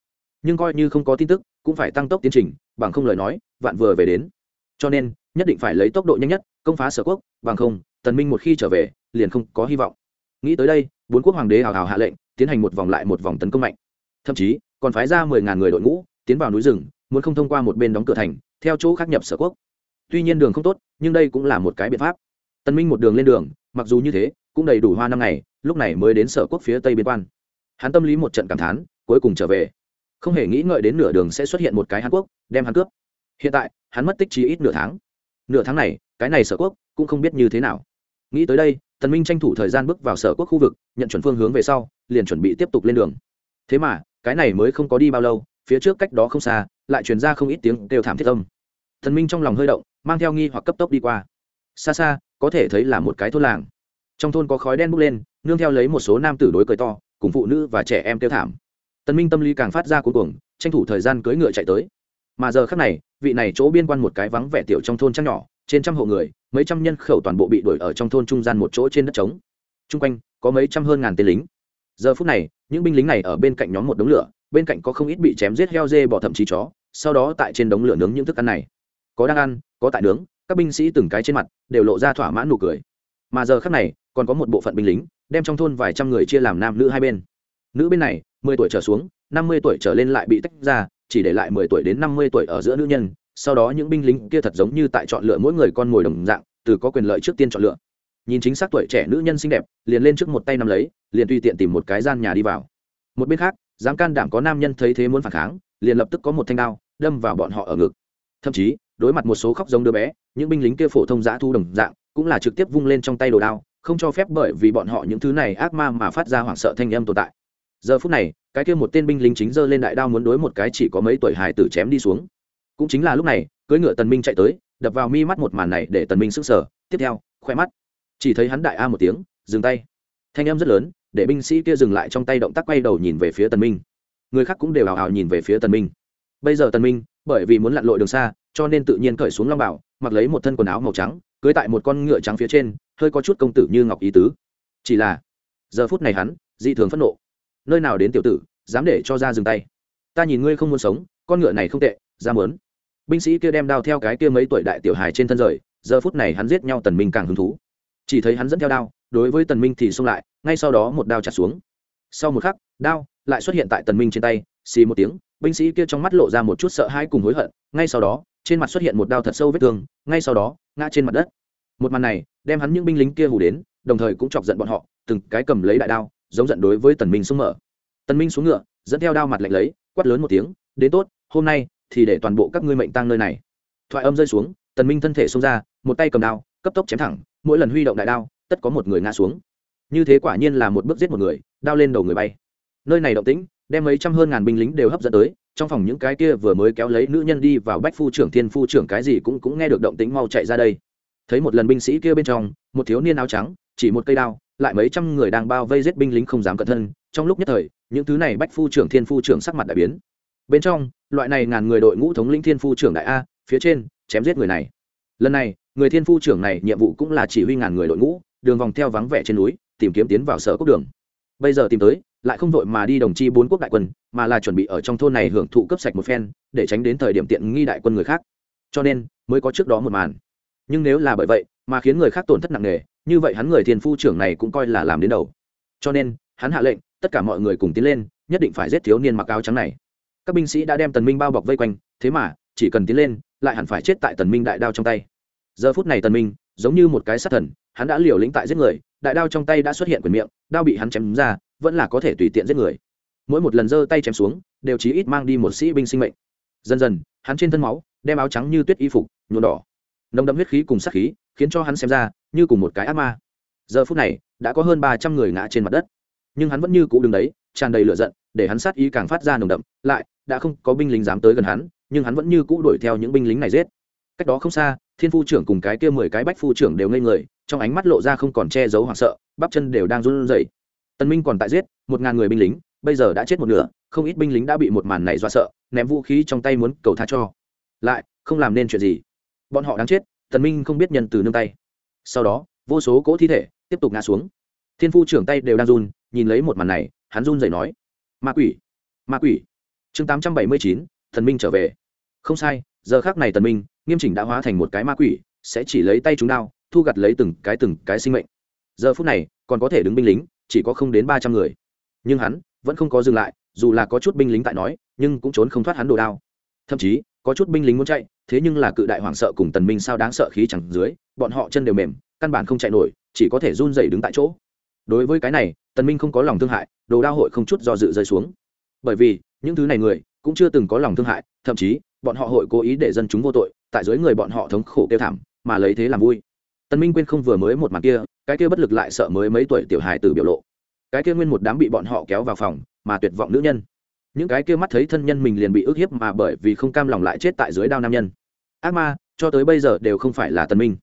Nhưng coi như không có tin tức, cũng phải tăng tốc tiến trình, bằng không lời nói, vạn vừa về đến. Cho nên, nhất định phải lấy tốc độ nhanh nhất, công phá sở quốc, bằng không, tần minh một khi trở về, liền không có hy vọng. Nghĩ tới đây, bốn quốc hoàng đế hào hào hạ lệnh tiến hành một vòng lại một vòng tấn công mạnh. Thậm chí, còn phái ra mười ngàn người đội ngũ, tiến vào núi rừng, muốn không thông qua một bên đóng cửa thành, theo chỗ khác nhập sở quốc. Tuy nhiên đường không tốt, nhưng đây cũng là một cái biện pháp. Tân minh một đường lên đường, mặc dù như thế, cũng đầy đủ hoa năm ngày, lúc này mới đến sở quốc phía tây biên quan. Hắn tâm lý một trận cảm thán, cuối cùng trở về. Không hề nghĩ ngợi đến nửa đường sẽ xuất hiện một cái hàn quốc, đem hắn cướp. Hiện tại, hắn mất tích chí ít nửa tháng. Nửa tháng này, cái này sở quốc cũng không biết như thế nào. Nghĩ tới đây tần minh tranh thủ thời gian bước vào sở quốc khu vực, nhận chuẩn phương hướng về sau, liền chuẩn bị tiếp tục lên đường. Thế mà, cái này mới không có đi bao lâu, phía trước cách đó không xa, lại truyền ra không ít tiếng đều thảm thiết âm. Thần minh trong lòng hơi động, mang theo nghi hoặc cấp tốc đi qua. Xa xa, có thể thấy là một cái thôn làng. Trong thôn có khói đen bốc lên, nương theo lấy một số nam tử đối cười to, cùng phụ nữ và trẻ em kêu thảm. Tần minh tâm lý càng phát ra cuối cùng tranh thủ thời gian cưỡi ngựa chạy tới mà giờ khắc này, vị này chỗ biên quan một cái vắng vẻ tiểu trong thôn trăng nhỏ, trên trăm hộ người, mấy trăm nhân khẩu toàn bộ bị đuổi ở trong thôn trung gian một chỗ trên đất trống. Chung quanh, có mấy trăm hơn ngàn tên lính. Giờ phút này, những binh lính này ở bên cạnh nhóm một đống lửa, bên cạnh có không ít bị chém giết heo dê bỏ thậm chí chó, sau đó tại trên đống lửa nướng những thức ăn này. Có đang ăn, có tại nướng, các binh sĩ từng cái trên mặt đều lộ ra thỏa mãn nụ cười. Mà giờ khác này, còn có một bộ phận binh lính đem trong thôn vài trăm người chia làm nam nữ hai bên. Nữ bên này, mười tuổi trở xuống, năm mươi tuổi trở lên lại bị tách ra chỉ để lại mười tuổi đến năm mươi tuổi ở giữa nữ nhân, sau đó những binh lính kia thật giống như tại chọn lựa mỗi người con ngồi đồng dạng, từ có quyền lợi trước tiên chọn lựa. Nhìn chính xác tuổi trẻ nữ nhân xinh đẹp, liền lên trước một tay nắm lấy, liền tùy tiện tìm một cái gian nhà đi vào. Một bên khác, dám can đảm có nam nhân thấy thế muốn phản kháng, liền lập tức có một thanh đao, đâm vào bọn họ ở ngực. Thậm chí, đối mặt một số khóc giống đứa bé, những binh lính kia phổ thông giã thu đồng dạng, cũng là trực tiếp vung lên trong tay đồ đao, không cho phép bởi vì bọn họ những thứ này ác ma mà phát ra hoảng sợ thanh âm tồn tại giờ phút này, cái kia một tên binh lính chính giơ lên đại đao muốn đối một cái chỉ có mấy tuổi hải tử chém đi xuống. Cũng chính là lúc này, cưỡi ngựa tần minh chạy tới, đập vào mi mắt một màn này để tần minh sững sờ. Tiếp theo, khoe mắt. Chỉ thấy hắn đại a một tiếng, dừng tay. Thanh âm rất lớn, để binh sĩ kia dừng lại trong tay động tác quay đầu nhìn về phía tần minh. Người khác cũng đều hào hào nhìn về phía tần minh. Bây giờ tần minh, bởi vì muốn lặn lội đường xa, cho nên tự nhiên cởi xuống long bảo, mặc lấy một thân quần áo màu trắng, cưỡi tại một con ngựa trắng phía trên, hơi có chút công tử như ngọc ý tứ. Chỉ là, giờ phút này hắn, dị thường phẫn nộ nơi nào đến tiểu tử, dám để cho ra dừng tay. Ta nhìn ngươi không muốn sống, con ngựa này không tệ, ra mớn. Binh sĩ kia đem đao theo cái kia mấy tuổi đại tiểu hài trên thân rời, giờ phút này hắn giết nhau tần minh càng hứng thú. Chỉ thấy hắn dẫn theo đao, đối với tần minh thì xông lại, ngay sau đó một đao chặt xuống. Sau một khắc, đao lại xuất hiện tại tần minh trên tay, xì một tiếng, binh sĩ kia trong mắt lộ ra một chút sợ hãi cùng hối hận, ngay sau đó, trên mặt xuất hiện một đao thật sâu vết thương, ngay sau đó, ngã trên mặt đất. Một màn này, đem hắn những binh lính kia hù đến, đồng thời cũng chọc giận bọn họ, từng cái cầm lấy đại đao giống giận đối với tần minh xuống mở. Tần minh xuống ngựa, dẫn theo đao mặt lạnh lấy, quát lớn một tiếng, đến tốt, hôm nay thì để toàn bộ các ngươi mệnh tang nơi này. Thoại âm rơi xuống, tần minh thân thể xông ra, một tay cầm đao, cấp tốc chém thẳng, mỗi lần huy động đại đao, tất có một người ngã xuống. Như thế quả nhiên là một bước giết một người, đao lên đầu người bay. Nơi này động tĩnh, đem mấy trăm hơn ngàn binh lính đều hấp dẫn tới, trong phòng những cái kia vừa mới kéo lấy nữ nhân đi vào bách phu trưởng, thiên phu trưởng cái gì cũng cũng nghe được động tĩnh mau chạy ra đây. Thấy một lần binh sĩ kia bên trong, một thiếu niên áo trắng chỉ một cây đao, lại mấy trăm người đang bao vây giết binh lính không dám cận thân. Trong lúc nhất thời, những thứ này bách phu trưởng, thiên phu trưởng sắc mặt đại biến. Bên trong, loại này ngàn người đội ngũ thống lĩnh thiên phu trưởng đại a, phía trên, chém giết người này. Lần này, người thiên phu trưởng này nhiệm vụ cũng là chỉ huy ngàn người đội ngũ, đường vòng theo vắng vẻ trên núi, tìm kiếm tiến vào sở quốc đường. Bây giờ tìm tới, lại không vội mà đi đồng chi bốn quốc đại quân, mà là chuẩn bị ở trong thôn này hưởng thụ cấp sạch một phen, để tránh đến thời điểm tiện nghi đại quân người khác. Cho nên, mới có trước đó một màn. Nhưng nếu là bởi vậy, mà khiến người khác tổn thất nặng nề như vậy hắn người thiên phu trưởng này cũng coi là làm đến đầu. Cho nên, hắn hạ lệnh, tất cả mọi người cùng tiến lên, nhất định phải giết thiếu niên mặc áo trắng này. Các binh sĩ đã đem tần minh bao bọc vây quanh, thế mà, chỉ cần tiến lên, lại hẳn phải chết tại tần minh đại đao trong tay. Giờ phút này tần minh, giống như một cái sát thần, hắn đã liều lĩnh tại giết người, đại đao trong tay đã xuất hiện quyền miệng, đao bị hắn chém ra, vẫn là có thể tùy tiện giết người. Mỗi một lần giơ tay chém xuống, đều chí ít mang đi một sĩ binh sinh mệnh. Dần dần, hắn trên thân máu, đem áo trắng như tuyết y phục, nhuộm đỏ. Nồng đậm huyết khí cùng sát khí khiến cho hắn xem ra, như cùng một cái ác ma. Giờ phút này, đã có hơn ba trăm người ngã trên mặt đất. Nhưng hắn vẫn như cũ đứng đấy, tràn đầy lửa giận, để hắn sát ý càng phát ra nồng đậm, lại, đã không có binh lính dám tới gần hắn, nhưng hắn vẫn như cũ đuổi theo những binh lính này giết. Cách đó không xa, thiên phu trưởng cùng cái kia mười cái bách phu trưởng đều ngây người, trong ánh mắt lộ ra không còn che giấu hoảng sợ, bắp chân đều đang run rẩy. Tân minh còn tại giết, một ngàn người binh lính, bây giờ đã chết một nửa, không ít binh lính đã bị một màn này do sợ, ném vũ khí trong tay muốn cầu tha cho. Lại, không làm nên chuyện gì. Bọn họ đáng chết tần minh không biết nhân từ nương tay. Sau đó, vô số cỗ thi thể tiếp tục ngã xuống. Thiên phu trưởng tay đều đang run, nhìn lấy một màn này, hắn run rẩy nói, ma quỷ ma quỷ. Chương tám trăm bảy mươi chín thần minh trở về. Không sai, giờ khác này tần minh, nghiêm chỉnh đã hóa thành một cái ma quỷ, sẽ chỉ lấy tay chúng đao, thu gặt lấy từng cái từng cái sinh mệnh. Giờ phút này, còn có thể đứng binh lính, chỉ có không đến ba trăm người. Nhưng hắn vẫn không có dừng lại, dù là có chút binh lính tại nói, nhưng cũng trốn không thoát hắn đồ đao. Thậm chí có chút binh lính muốn chạy, thế nhưng là cự đại hoảng sợ cùng tần minh sao đáng sợ khí chẳng dưới, bọn họ chân đều mềm, căn bản không chạy nổi, chỉ có thể run rẩy đứng tại chỗ. Đối với cái này, tần minh không có lòng thương hại, đồ đao hội không chút do dự rơi xuống. Bởi vì, những thứ này người cũng chưa từng có lòng thương hại, thậm chí, bọn họ hội cố ý để dân chúng vô tội, tại dưới người bọn họ thống khổ kêu thảm, mà lấy thế làm vui. Tần minh quên không vừa mới một màn kia, cái kia bất lực lại sợ mới mấy tuổi tiểu hài tử biểu lộ. Cái kia nguyên một đám bị bọn họ kéo vào phòng, mà tuyệt vọng nữ nhân những cái kia mắt thấy thân nhân mình liền bị ức hiếp mà bởi vì không cam lòng lại chết tại dưới đao nam nhân. Ác ma, cho tới bây giờ đều không phải là tần minh.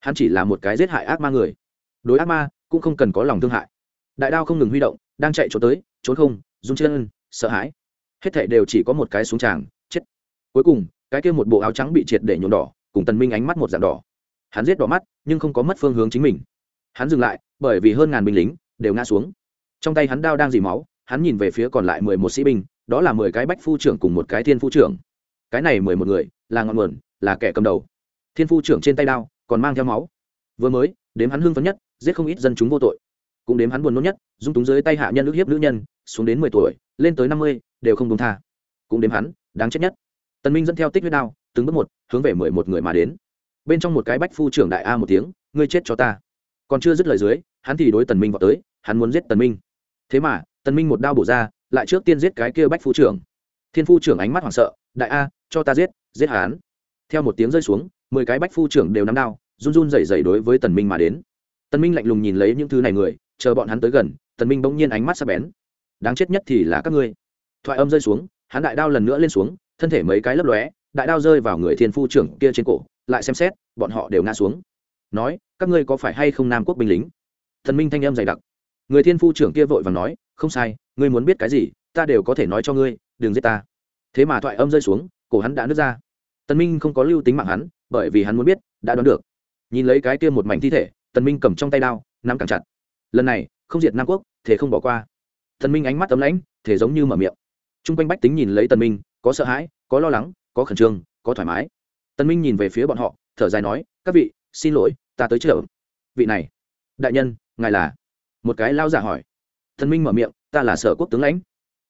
Hắn chỉ là một cái giết hại ác ma người. Đối ác ma, cũng không cần có lòng thương hại. Đại đao không ngừng huy động, đang chạy trốn tới, trốn không, run chân, sợ hãi. Hết thảy đều chỉ có một cái xuống tràng, chết. Cuối cùng, cái kia một bộ áo trắng bị triệt để nhuộm đỏ, cùng tần minh ánh mắt một dạng đỏ. Hắn giết đỏ mắt, nhưng không có mất phương hướng chính mình. Hắn dừng lại, bởi vì hơn ngàn binh lính đều ngã xuống. Trong tay hắn đao đang dì máu hắn nhìn về phía còn lại mười một sĩ binh, đó là mười cái bách phu trưởng cùng một cái thiên phu trưởng. Cái này mười một người, là ngọn nguồn, là kẻ cầm đầu. Thiên phu trưởng trên tay đao, còn mang theo máu. Vừa mới, đếm hắn hưng phấn nhất, giết không ít dân chúng vô tội. Cũng đếm hắn buồn nôn nhất, dung túng dưới tay hạ nhân ước hiếp nữ nhân, xuống đến mười tuổi, lên tới năm mươi, đều không đúng tha. Cũng đếm hắn, đáng chết nhất. Tần minh dẫn theo tích huyết đao, từng bước một, hướng về mười một người mà đến. Bên trong một cái bách phu trưởng đại a một tiếng, ngươi chết cho ta. Còn chưa dứt lời dưới, hắn thì đối tần minh vào tới, hắn muốn giết tần minh thế mà, tần minh một đao bổ ra, lại trước tiên giết cái kia bách phu trưởng. Thiên phu trưởng ánh mắt hoảng sợ, đại a, cho ta giết giết hắn. Theo một tiếng rơi xuống, mười cái bách phu trưởng đều nắm đao, run run rẩy rẩy đối với tần minh mà đến. Tần minh lạnh lùng nhìn lấy những thứ này người, chờ bọn hắn tới gần, tần minh bỗng nhiên ánh mắt sắc bén. Đáng chết nhất thì là các ngươi. Thoại âm rơi xuống, hắn đại đao lần nữa lên xuống, thân thể mấy cái lấp lóe, đại đao rơi vào người thiên phu trưởng kia trên cổ, lại xem xét, bọn họ đều ngã xuống. Nói, các ngươi có phải hay không nam quốc binh lính? Thần minh thanh âm dày đặc người thiên phu trưởng kia vội vàng nói, không sai, ngươi muốn biết cái gì, ta đều có thể nói cho ngươi, đừng giết ta. Thế mà thoại âm rơi xuống, cổ hắn đã nứt ra. Tần minh không có lưu tính mạng hắn, bởi vì hắn muốn biết, đã đoán được. Nhìn lấy cái kia một mảnh thi thể, tần minh cầm trong tay đao, nắm càng chặt. Lần này, không diệt nam quốc, thế không bỏ qua. Tần minh ánh mắt ấm lãnh thể giống như mở miệng. Trung quanh bách tính nhìn lấy tần minh, có sợ hãi, có lo lắng, có khẩn trương, có thoải mái. Tần minh nhìn về phía bọn họ, thở dài nói, các vị, xin lỗi, ta tới chợ. Vị này, đại nhân, ngài là một cái lao giả hỏi. Thần minh mở miệng, ta là sở quốc tướng lãnh.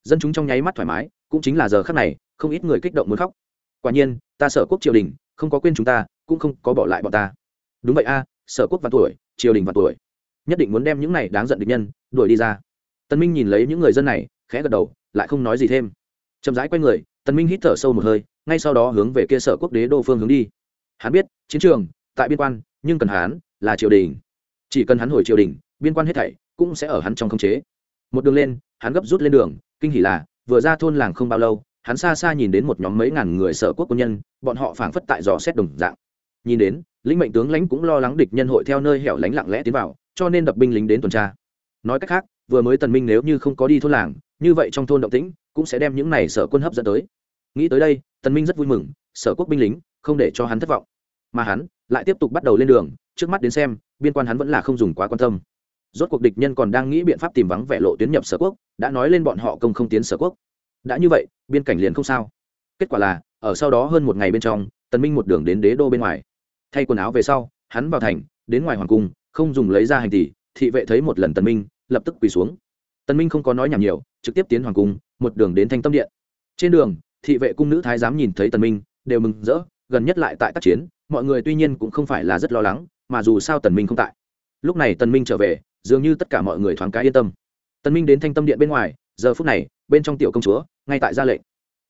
Dân chúng trong nháy mắt thoải mái, cũng chính là giờ khắc này, không ít người kích động muốn khóc. Quả nhiên, ta sở quốc triều đình, không có quên chúng ta, cũng không có bỏ lại bọn ta. Đúng vậy a, sở quốc và tuổi, triều đình và tuổi. Nhất định muốn đem những này đáng giận địch nhân đuổi đi ra. Tân minh nhìn lấy những người dân này, khẽ gật đầu, lại không nói gì thêm. Chậm rãi quay người tân minh hít thở sâu một hơi, ngay sau đó hướng về kia sở quốc đế đô phương hướng đi. Hắn biết, chiến trường, tại biên quan, nhưng cần hắn là triều đình. Chỉ cần hắn hồi triều đình biên quan hết thảy cũng sẽ ở hắn trong khống chế. Một đường lên, hắn gấp rút lên đường, kinh hỉ là, vừa ra thôn làng không bao lâu, hắn xa xa nhìn đến một nhóm mấy ngàn người sở quốc quân nhân, bọn họ phảng phất tại dò xét đồng dạng. Nhìn đến, lĩnh mệnh tướng lãnh cũng lo lắng địch nhân hội theo nơi hẻo lánh lặng lẽ tiến vào, cho nên đập binh lính đến tuần tra. Nói cách khác, vừa mới tần minh nếu như không có đi thôn làng, như vậy trong thôn động tĩnh cũng sẽ đem những này sở quân hấp dẫn tới. Nghĩ tới đây, tần minh rất vui mừng, sở quốc binh lính không để cho hắn thất vọng. Mà hắn lại tiếp tục bắt đầu lên đường, trước mắt đến xem, biên quan hắn vẫn là không dùng quá quan tâm rốt cuộc địch nhân còn đang nghĩ biện pháp tìm vắng vẻ lộ tuyến nhập sở quốc, đã nói lên bọn họ công không tiến sở quốc. Đã như vậy, biên cảnh liền không sao. Kết quả là, ở sau đó hơn một ngày bên trong, tần minh một đường đến đế đô bên ngoài. Thay quần áo về sau, hắn vào thành, đến ngoài hoàng cung, không dùng lấy ra hành tỷ, thị vệ thấy một lần tần minh, lập tức quỳ xuống. Tần minh không có nói nhảm nhiều, trực tiếp tiến hoàng cung, một đường đến thanh tâm điện. Trên đường, thị vệ cung nữ thái giám nhìn thấy tần minh, đều mừng rỡ, gần nhất lại tại tác chiến, mọi người tuy nhiên cũng không phải là rất lo lắng, mà dù sao tần minh không tại. Lúc này tần minh trở về dường như tất cả mọi người thoáng cái yên tâm. Tần minh đến thanh tâm điện bên ngoài, giờ phút này, bên trong tiểu công chúa, ngay tại ra lệnh.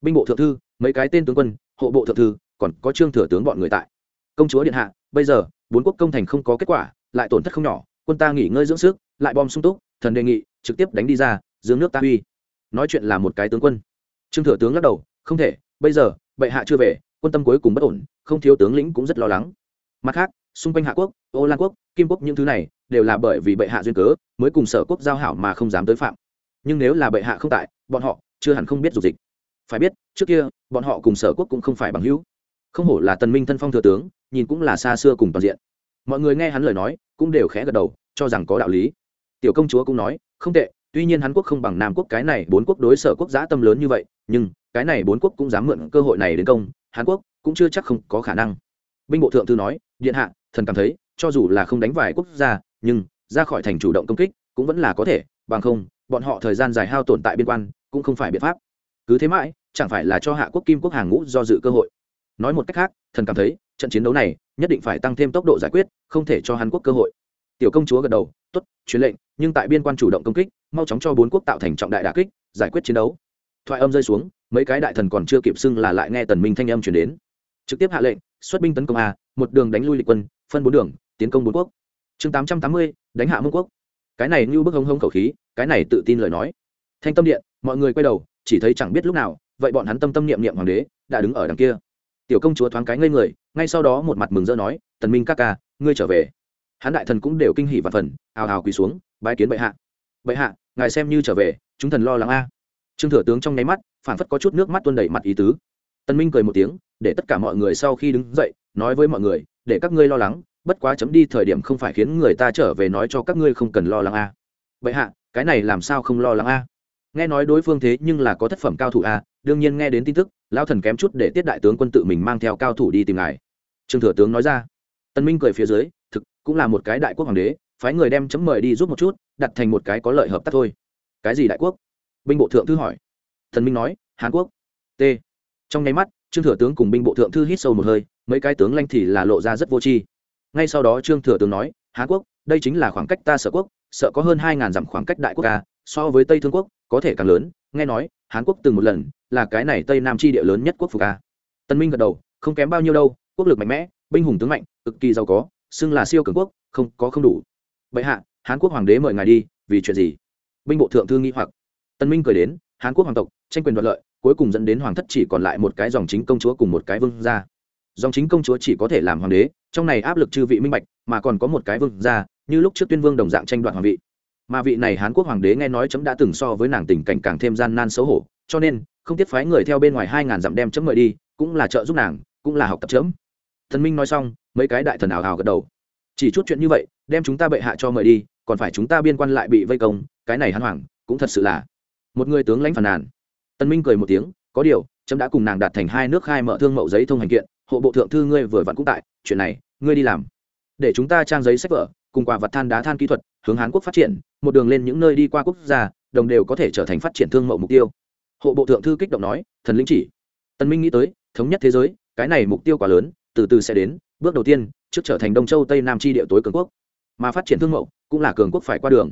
Binh bộ thượng thư, mấy cái tên tướng quân, hộ bộ thượng thư, còn có trương thừa tướng bọn người tại. Công chúa điện hạ, bây giờ, bốn quốc công thành không có kết quả, lại tổn thất không nhỏ, quân ta nghỉ ngơi dưỡng sức, lại bom sung túc, thần đề nghị, trực tiếp đánh đi ra dưỡng nước ta uy. Nói chuyện là một cái tướng quân. Trương thừa tướng lắc đầu, không thể, bây giờ, bệ hạ chưa về, quân tâm cuối cùng bất ổn, không thiếu tướng lĩnh cũng rất lo lắng mặt khác, xung quanh hạ quốc, ô lan quốc, kim quốc những thứ này đều là bởi vì bệ hạ duyên cớ mới cùng sở quốc giao hảo mà không dám tới phạm. Nhưng nếu là bệ hạ không tại, bọn họ chưa hẳn không biết dục dịch. Phải biết, trước kia, bọn họ cùng sở quốc cũng không phải bằng hữu. Không hổ là tần minh thân phong thừa tướng, nhìn cũng là xa xưa cùng toàn diện. Mọi người nghe hắn lời nói, cũng đều khẽ gật đầu, cho rằng có đạo lý. Tiểu công chúa cũng nói, không tệ, tuy nhiên hắn quốc không bằng nam quốc cái này bốn quốc đối sở quốc giã tâm lớn như vậy, nhưng cái này bốn quốc cũng dám mượn cơ hội này đến công, hàn quốc cũng chưa chắc không có khả năng. Binh bộ thượng thư nói điện hạ, thần cảm thấy, cho dù là không đánh vài quốc gia, nhưng, ra khỏi thành chủ động công kích, cũng vẫn là có thể, bằng không, bọn họ thời gian dài hao tồn tại biên quan, cũng không phải biện pháp. Cứ thế mãi, chẳng phải là cho hạ quốc kim quốc hàng ngũ do dự cơ hội. Nói một cách khác, thần cảm thấy, trận chiến đấu này, nhất định phải tăng thêm tốc độ giải quyết, không thể cho hàn quốc cơ hội. Tiểu công chúa gật đầu t ố t truyền lệnh, nhưng tại biên quan chủ động công kích, mau chóng cho bốn quốc tạo thành trọng đại đà kích, giải quyết chiến đấu. Thoại âm rơi xuống, mấy cái đại thần còn chưa kịp xưng là lại nghe tần minh thanh âm chuyển đến. Trực tiếp hạ lệnh, xuất binh tấn công a một đường đánh lui lịch quân, phân bốn đường, tiến công bốn quốc. Chương tám trăm tám mươi, đánh hạ mông quốc. Cái này như bức hông hông khẩu khí, cái này tự tin lời nói. Thanh tâm điện, mọi người quay đầu, chỉ thấy chẳng biết lúc nào, vậy bọn hắn tâm tâm niệm niệm hoàng đế, đã đứng ở đằng kia. Tiểu công chúa thoáng cái ngây người, ngay sau đó một mặt mừng rỡ nói, tần minh ca ca, ngươi trở về. Hắn đại thần cũng đều kinh hỉ và phần, ào ào quỳ xuống, bái kiến bệ hạ. Bệ hạ, ngài xem như trở về, chúng thần lo lắng a. Trương thừa tướng trong nháy mắt phản phất có chút nước mắt tuôn đầy mặt ý tứ. Tần minh cười một tiếng để tất cả mọi người sau khi đứng dậy, nói với mọi người, để các ngươi lo lắng, bất quá chấm đi thời điểm không phải khiến người ta trở về nói cho các ngươi không cần lo lắng a. Bệ hạ, cái này làm sao không lo lắng a? Nghe nói đối phương thế nhưng là có thất phẩm cao thủ a, đương nhiên nghe đến tin tức lao thần kém chút để tiết đại tướng quân tự mình mang theo cao thủ đi tìm ngài. Trương thừa tướng nói ra. Tân minh cười phía dưới, thực, cũng là một cái đại quốc hoàng đế, phái người đem chấm mời đi giúp một chút, đặt thành một cái có lợi hợp tác thôi. Cái gì đại quốc? Binh bộ thượng thư hỏi. Thần minh nói, hàn quốc. T. Trong nháy mắt trương thừa tướng cùng binh bộ thượng thư hít sâu một hơi, mấy cái tướng lanh thì là lộ ra rất vô tri. Ngay sau đó trương thừa tướng nói hàn quốc, đây chính là khoảng cách ta sở quốc, sợ có hơn hai ngàn dặm khoảng cách đại quốc ca so với tây thương quốc, có thể càng lớn. Nghe nói, Hán quốc từng một lần là cái này tây nam chi địa lớn nhất quốc phục ca tân minh gật đầu, không kém bao nhiêu đâu, quốc lực mạnh mẽ, binh hùng tướng mạnh, cực kỳ giàu có, xưng là siêu cường quốc, không, có không đủ. Vậy hạ, hán quốc hoàng đế mời ngài đi, vì chuyện gì? Binh bộ thượng thư nghi hoặc. Tân minh cười đến, hán quốc hoàng tộc, tranh quyền đoạt lợi cuối cùng dẫn đến hoàng thất chỉ còn lại một cái dòng chính công chúa cùng một cái vương gia. Dòng chính công chúa chỉ có thể làm hoàng đế, trong này áp lực chư vị minh bạch, mà còn có một cái vương gia, như lúc trước tuyên vương đồng dạng tranh đoạt hoàng vị. Mà vị này hán quốc hoàng đế nghe nói chấm đã từng so với nàng tình cảnh càng thêm gian nan xấu hổ, cho nên, không tiếp phái người theo bên ngoài hai ngàn dặm đem chấm mời đi, cũng là trợ giúp nàng, cũng là học tập chấm. Thần minh nói xong, mấy cái đại thần ảo hào gật đầu. Chỉ chút chuyện như vậy, đem chúng ta bệ hạ cho mời đi, còn phải chúng ta biên quan lại bị vây công, cái này hắn hoàng, cũng thật sự là một người tướng lãnh phàn nàn tân minh cười một tiếng, có điều trẫm đã cùng nàng đạt thành hai nước khai mở thương mậu giấy thông hành kiện, hộ bộ thượng thư ngươi vừa vặn cũng tại, chuyện này, ngươi đi làm. Để chúng ta trang giấy sách vở, cùng quả vật than đá than kỹ thuật, hướng hán quốc phát triển, một đường lên những nơi đi qua quốc gia, đồng đều có thể trở thành phát triển thương mậu mục tiêu. Hộ bộ thượng thư kích động nói, thần linh chỉ. Tân minh nghĩ tới, thống nhất thế giới, cái này mục tiêu quá lớn, từ từ sẽ đến, bước đầu tiên, trước trở thành đông châu tây nam chi địa tối cường quốc. Mà phát triển thương mậu, cũng là cường quốc phải qua đường.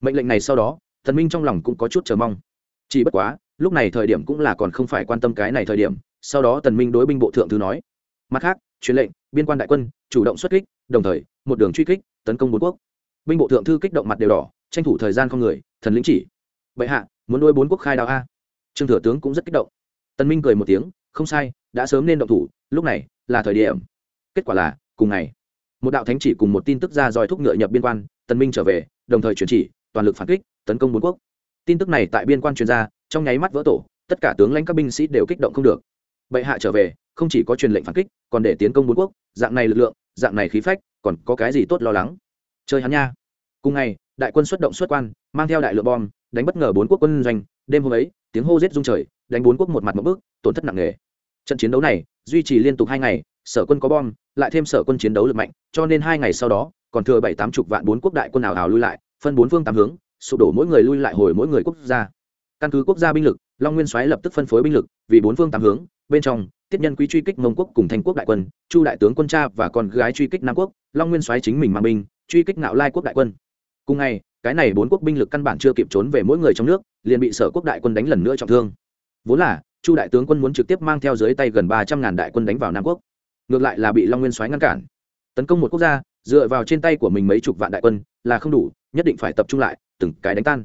Mệnh lệnh này sau đó thần minh trong lòng cũng có chút chờ mong. Chỉ bất quá lúc này thời điểm cũng là còn không phải quan tâm cái này thời điểm, sau đó tần minh đối binh bộ thượng thư nói, mặt khác, truyền lệnh, biên quan đại quân, chủ động xuất kích, đồng thời, một đường truy kích, tấn công bốn quốc. Binh bộ thượng thư kích động mặt đều đỏ, tranh thủ thời gian không người, thần lĩnh chỉ. Bệ hạ, muốn nuôi bốn quốc khai đào a? Trương thừa tướng cũng rất kích động. Tần minh cười một tiếng, không sai, đã sớm nên động thủ, lúc này là thời điểm. Kết quả là, cùng ngày, một đạo thánh chỉ cùng một tin tức ra dòi thúc ngựa nhập biên quan, tần minh trở về, đồng thời chuyển chỉ, toàn lực phản kích, tấn công bốn quốc. Tin tức này tại biên quan truyền ra trong nháy mắt vỡ tổ, tất cả tướng lãnh các binh sĩ đều kích động không được. Bệ hạ trở về, không chỉ có truyền lệnh phản kích, còn để tiến công bốn quốc, dạng này lực lượng, dạng này khí phách, còn có cái gì tốt lo lắng? Chơi hắn nha. Cùng ngày, đại quân xuất động xuất quan, mang theo đại lượng bom, đánh bất ngờ bốn quốc quân doanh, đêm hôm ấy, tiếng hô giết rung trời, đánh bốn quốc một mặt một bước, tổn thất nặng nề. Trận chiến đấu này, duy trì liên tục hai ngày, sở quân có bom, lại thêm sở quân chiến đấu lực mạnh, cho nên hai ngày sau đó, còn thừa bảy tám chục vạn bốn quốc đại quân ảo hào lui lại, phân bốn phương tám hướng, sụp đổ mỗi người lui lại hồi mỗi người quốc gia căn cứ quốc gia binh lực, long nguyên soái lập tức phân phối binh lực, vì bốn phương tám hướng, bên trong tiết nhân quý truy kích mông quốc cùng thanh quốc đại quân, chu đại tướng quân cha và con gái truy kích nam quốc, long nguyên soái chính mình mang binh, truy kích nạo lai quốc đại quân. Cùng ngày, cái này bốn quốc binh lực căn bản chưa kịp trốn về mỗi người trong nước, liền bị sở quốc đại quân đánh lần nữa trọng thương. Vốn là, chu đại tướng quân muốn trực tiếp mang theo dưới tay gần ba trăm ngàn đại quân đánh vào nam quốc. Ngược lại là bị long nguyên soái ngăn cản. Tấn công một quốc gia, dựa vào trên tay của mình mấy chục vạn đại quân, là không đủ, nhất định phải tập trung lại, từng cái đánh tan.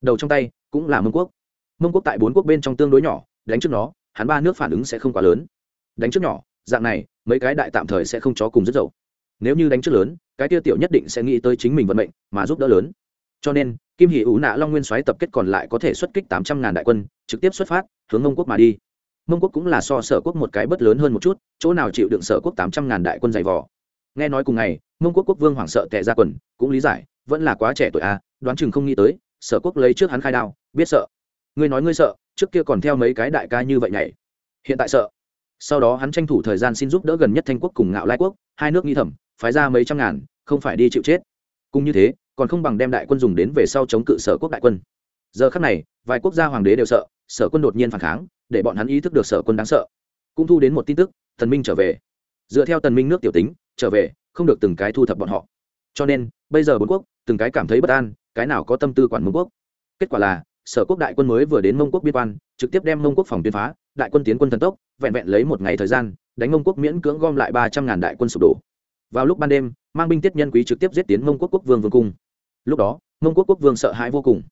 Đầu trong tay cũng là mông quốc mông quốc tại bốn quốc bên trong tương đối nhỏ đánh trước nó hắn ba nước phản ứng sẽ không quá lớn. Đánh trước nhỏ dạng này mấy cái đại tạm thời sẽ không chó cùng rất dậu. Nếu như đánh trước lớn cái tiêu tiểu nhất định sẽ nghĩ tới chính mình vận mệnh mà giúp đỡ lớn. Cho nên kim hỷ ủ nạ long nguyên soái tập kết còn lại có thể xuất kích tám trăm ngàn đại quân trực tiếp xuất phát hướng mông quốc mà đi. Mông quốc cũng là so sở quốc một cái bất lớn hơn một chút chỗ nào chịu đựng sở quốc tám trăm ngàn đại quân dày vò. Nghe nói cùng ngày mông quốc quốc vương hoảng sợ tệ ra quần cũng lý giải vẫn là quá trẻ tuổi a à, đoán chừng không nghĩ tới sở quốc lấy trước hắn khai đao biết sợ ngươi nói ngươi sợ, trước kia còn theo mấy cái đại ca như vậy nhảy. Hiện tại sợ. Sau đó hắn tranh thủ thời gian xin giúp đỡ gần nhất thanh quốc cùng ngạo lai quốc, hai nước nghi thẩm, phái ra mấy trăm ngàn, không phải đi chịu chết. Cũng như thế, còn không bằng đem đại quân dùng đến về sau chống cự sở quốc đại quân. Giờ khắc này, vài quốc gia hoàng đế đều sợ, sở quân đột nhiên phản kháng, để bọn hắn ý thức được sở quân đáng sợ. Cũng thu đến một tin tức thần minh trở về. Dựa theo tần minh nước tiểu tính, trở về, không được từng cái thu thập bọn họ. Cho nên, bây giờ bốn quốc, từng cái cảm thấy bất an, cái nào có tâm tư quản mông quốc? Kết quả là sở quốc đại quân mới vừa đến mông quốc biên quan, trực tiếp đem mông quốc phòng tuyên phá, đại quân tiến quân thần tốc, vẹn vẹn lấy một ngày thời gian, đánh mông quốc miễn cưỡng gom lại ba trăm ngàn đại quân sụp đổ. Vào lúc ban đêm, mang binh tiết nhân quý trực tiếp giết tiến mông quốc quốc vương vương cung. Lúc đó, mông quốc quốc vương sợ hãi vô cùng.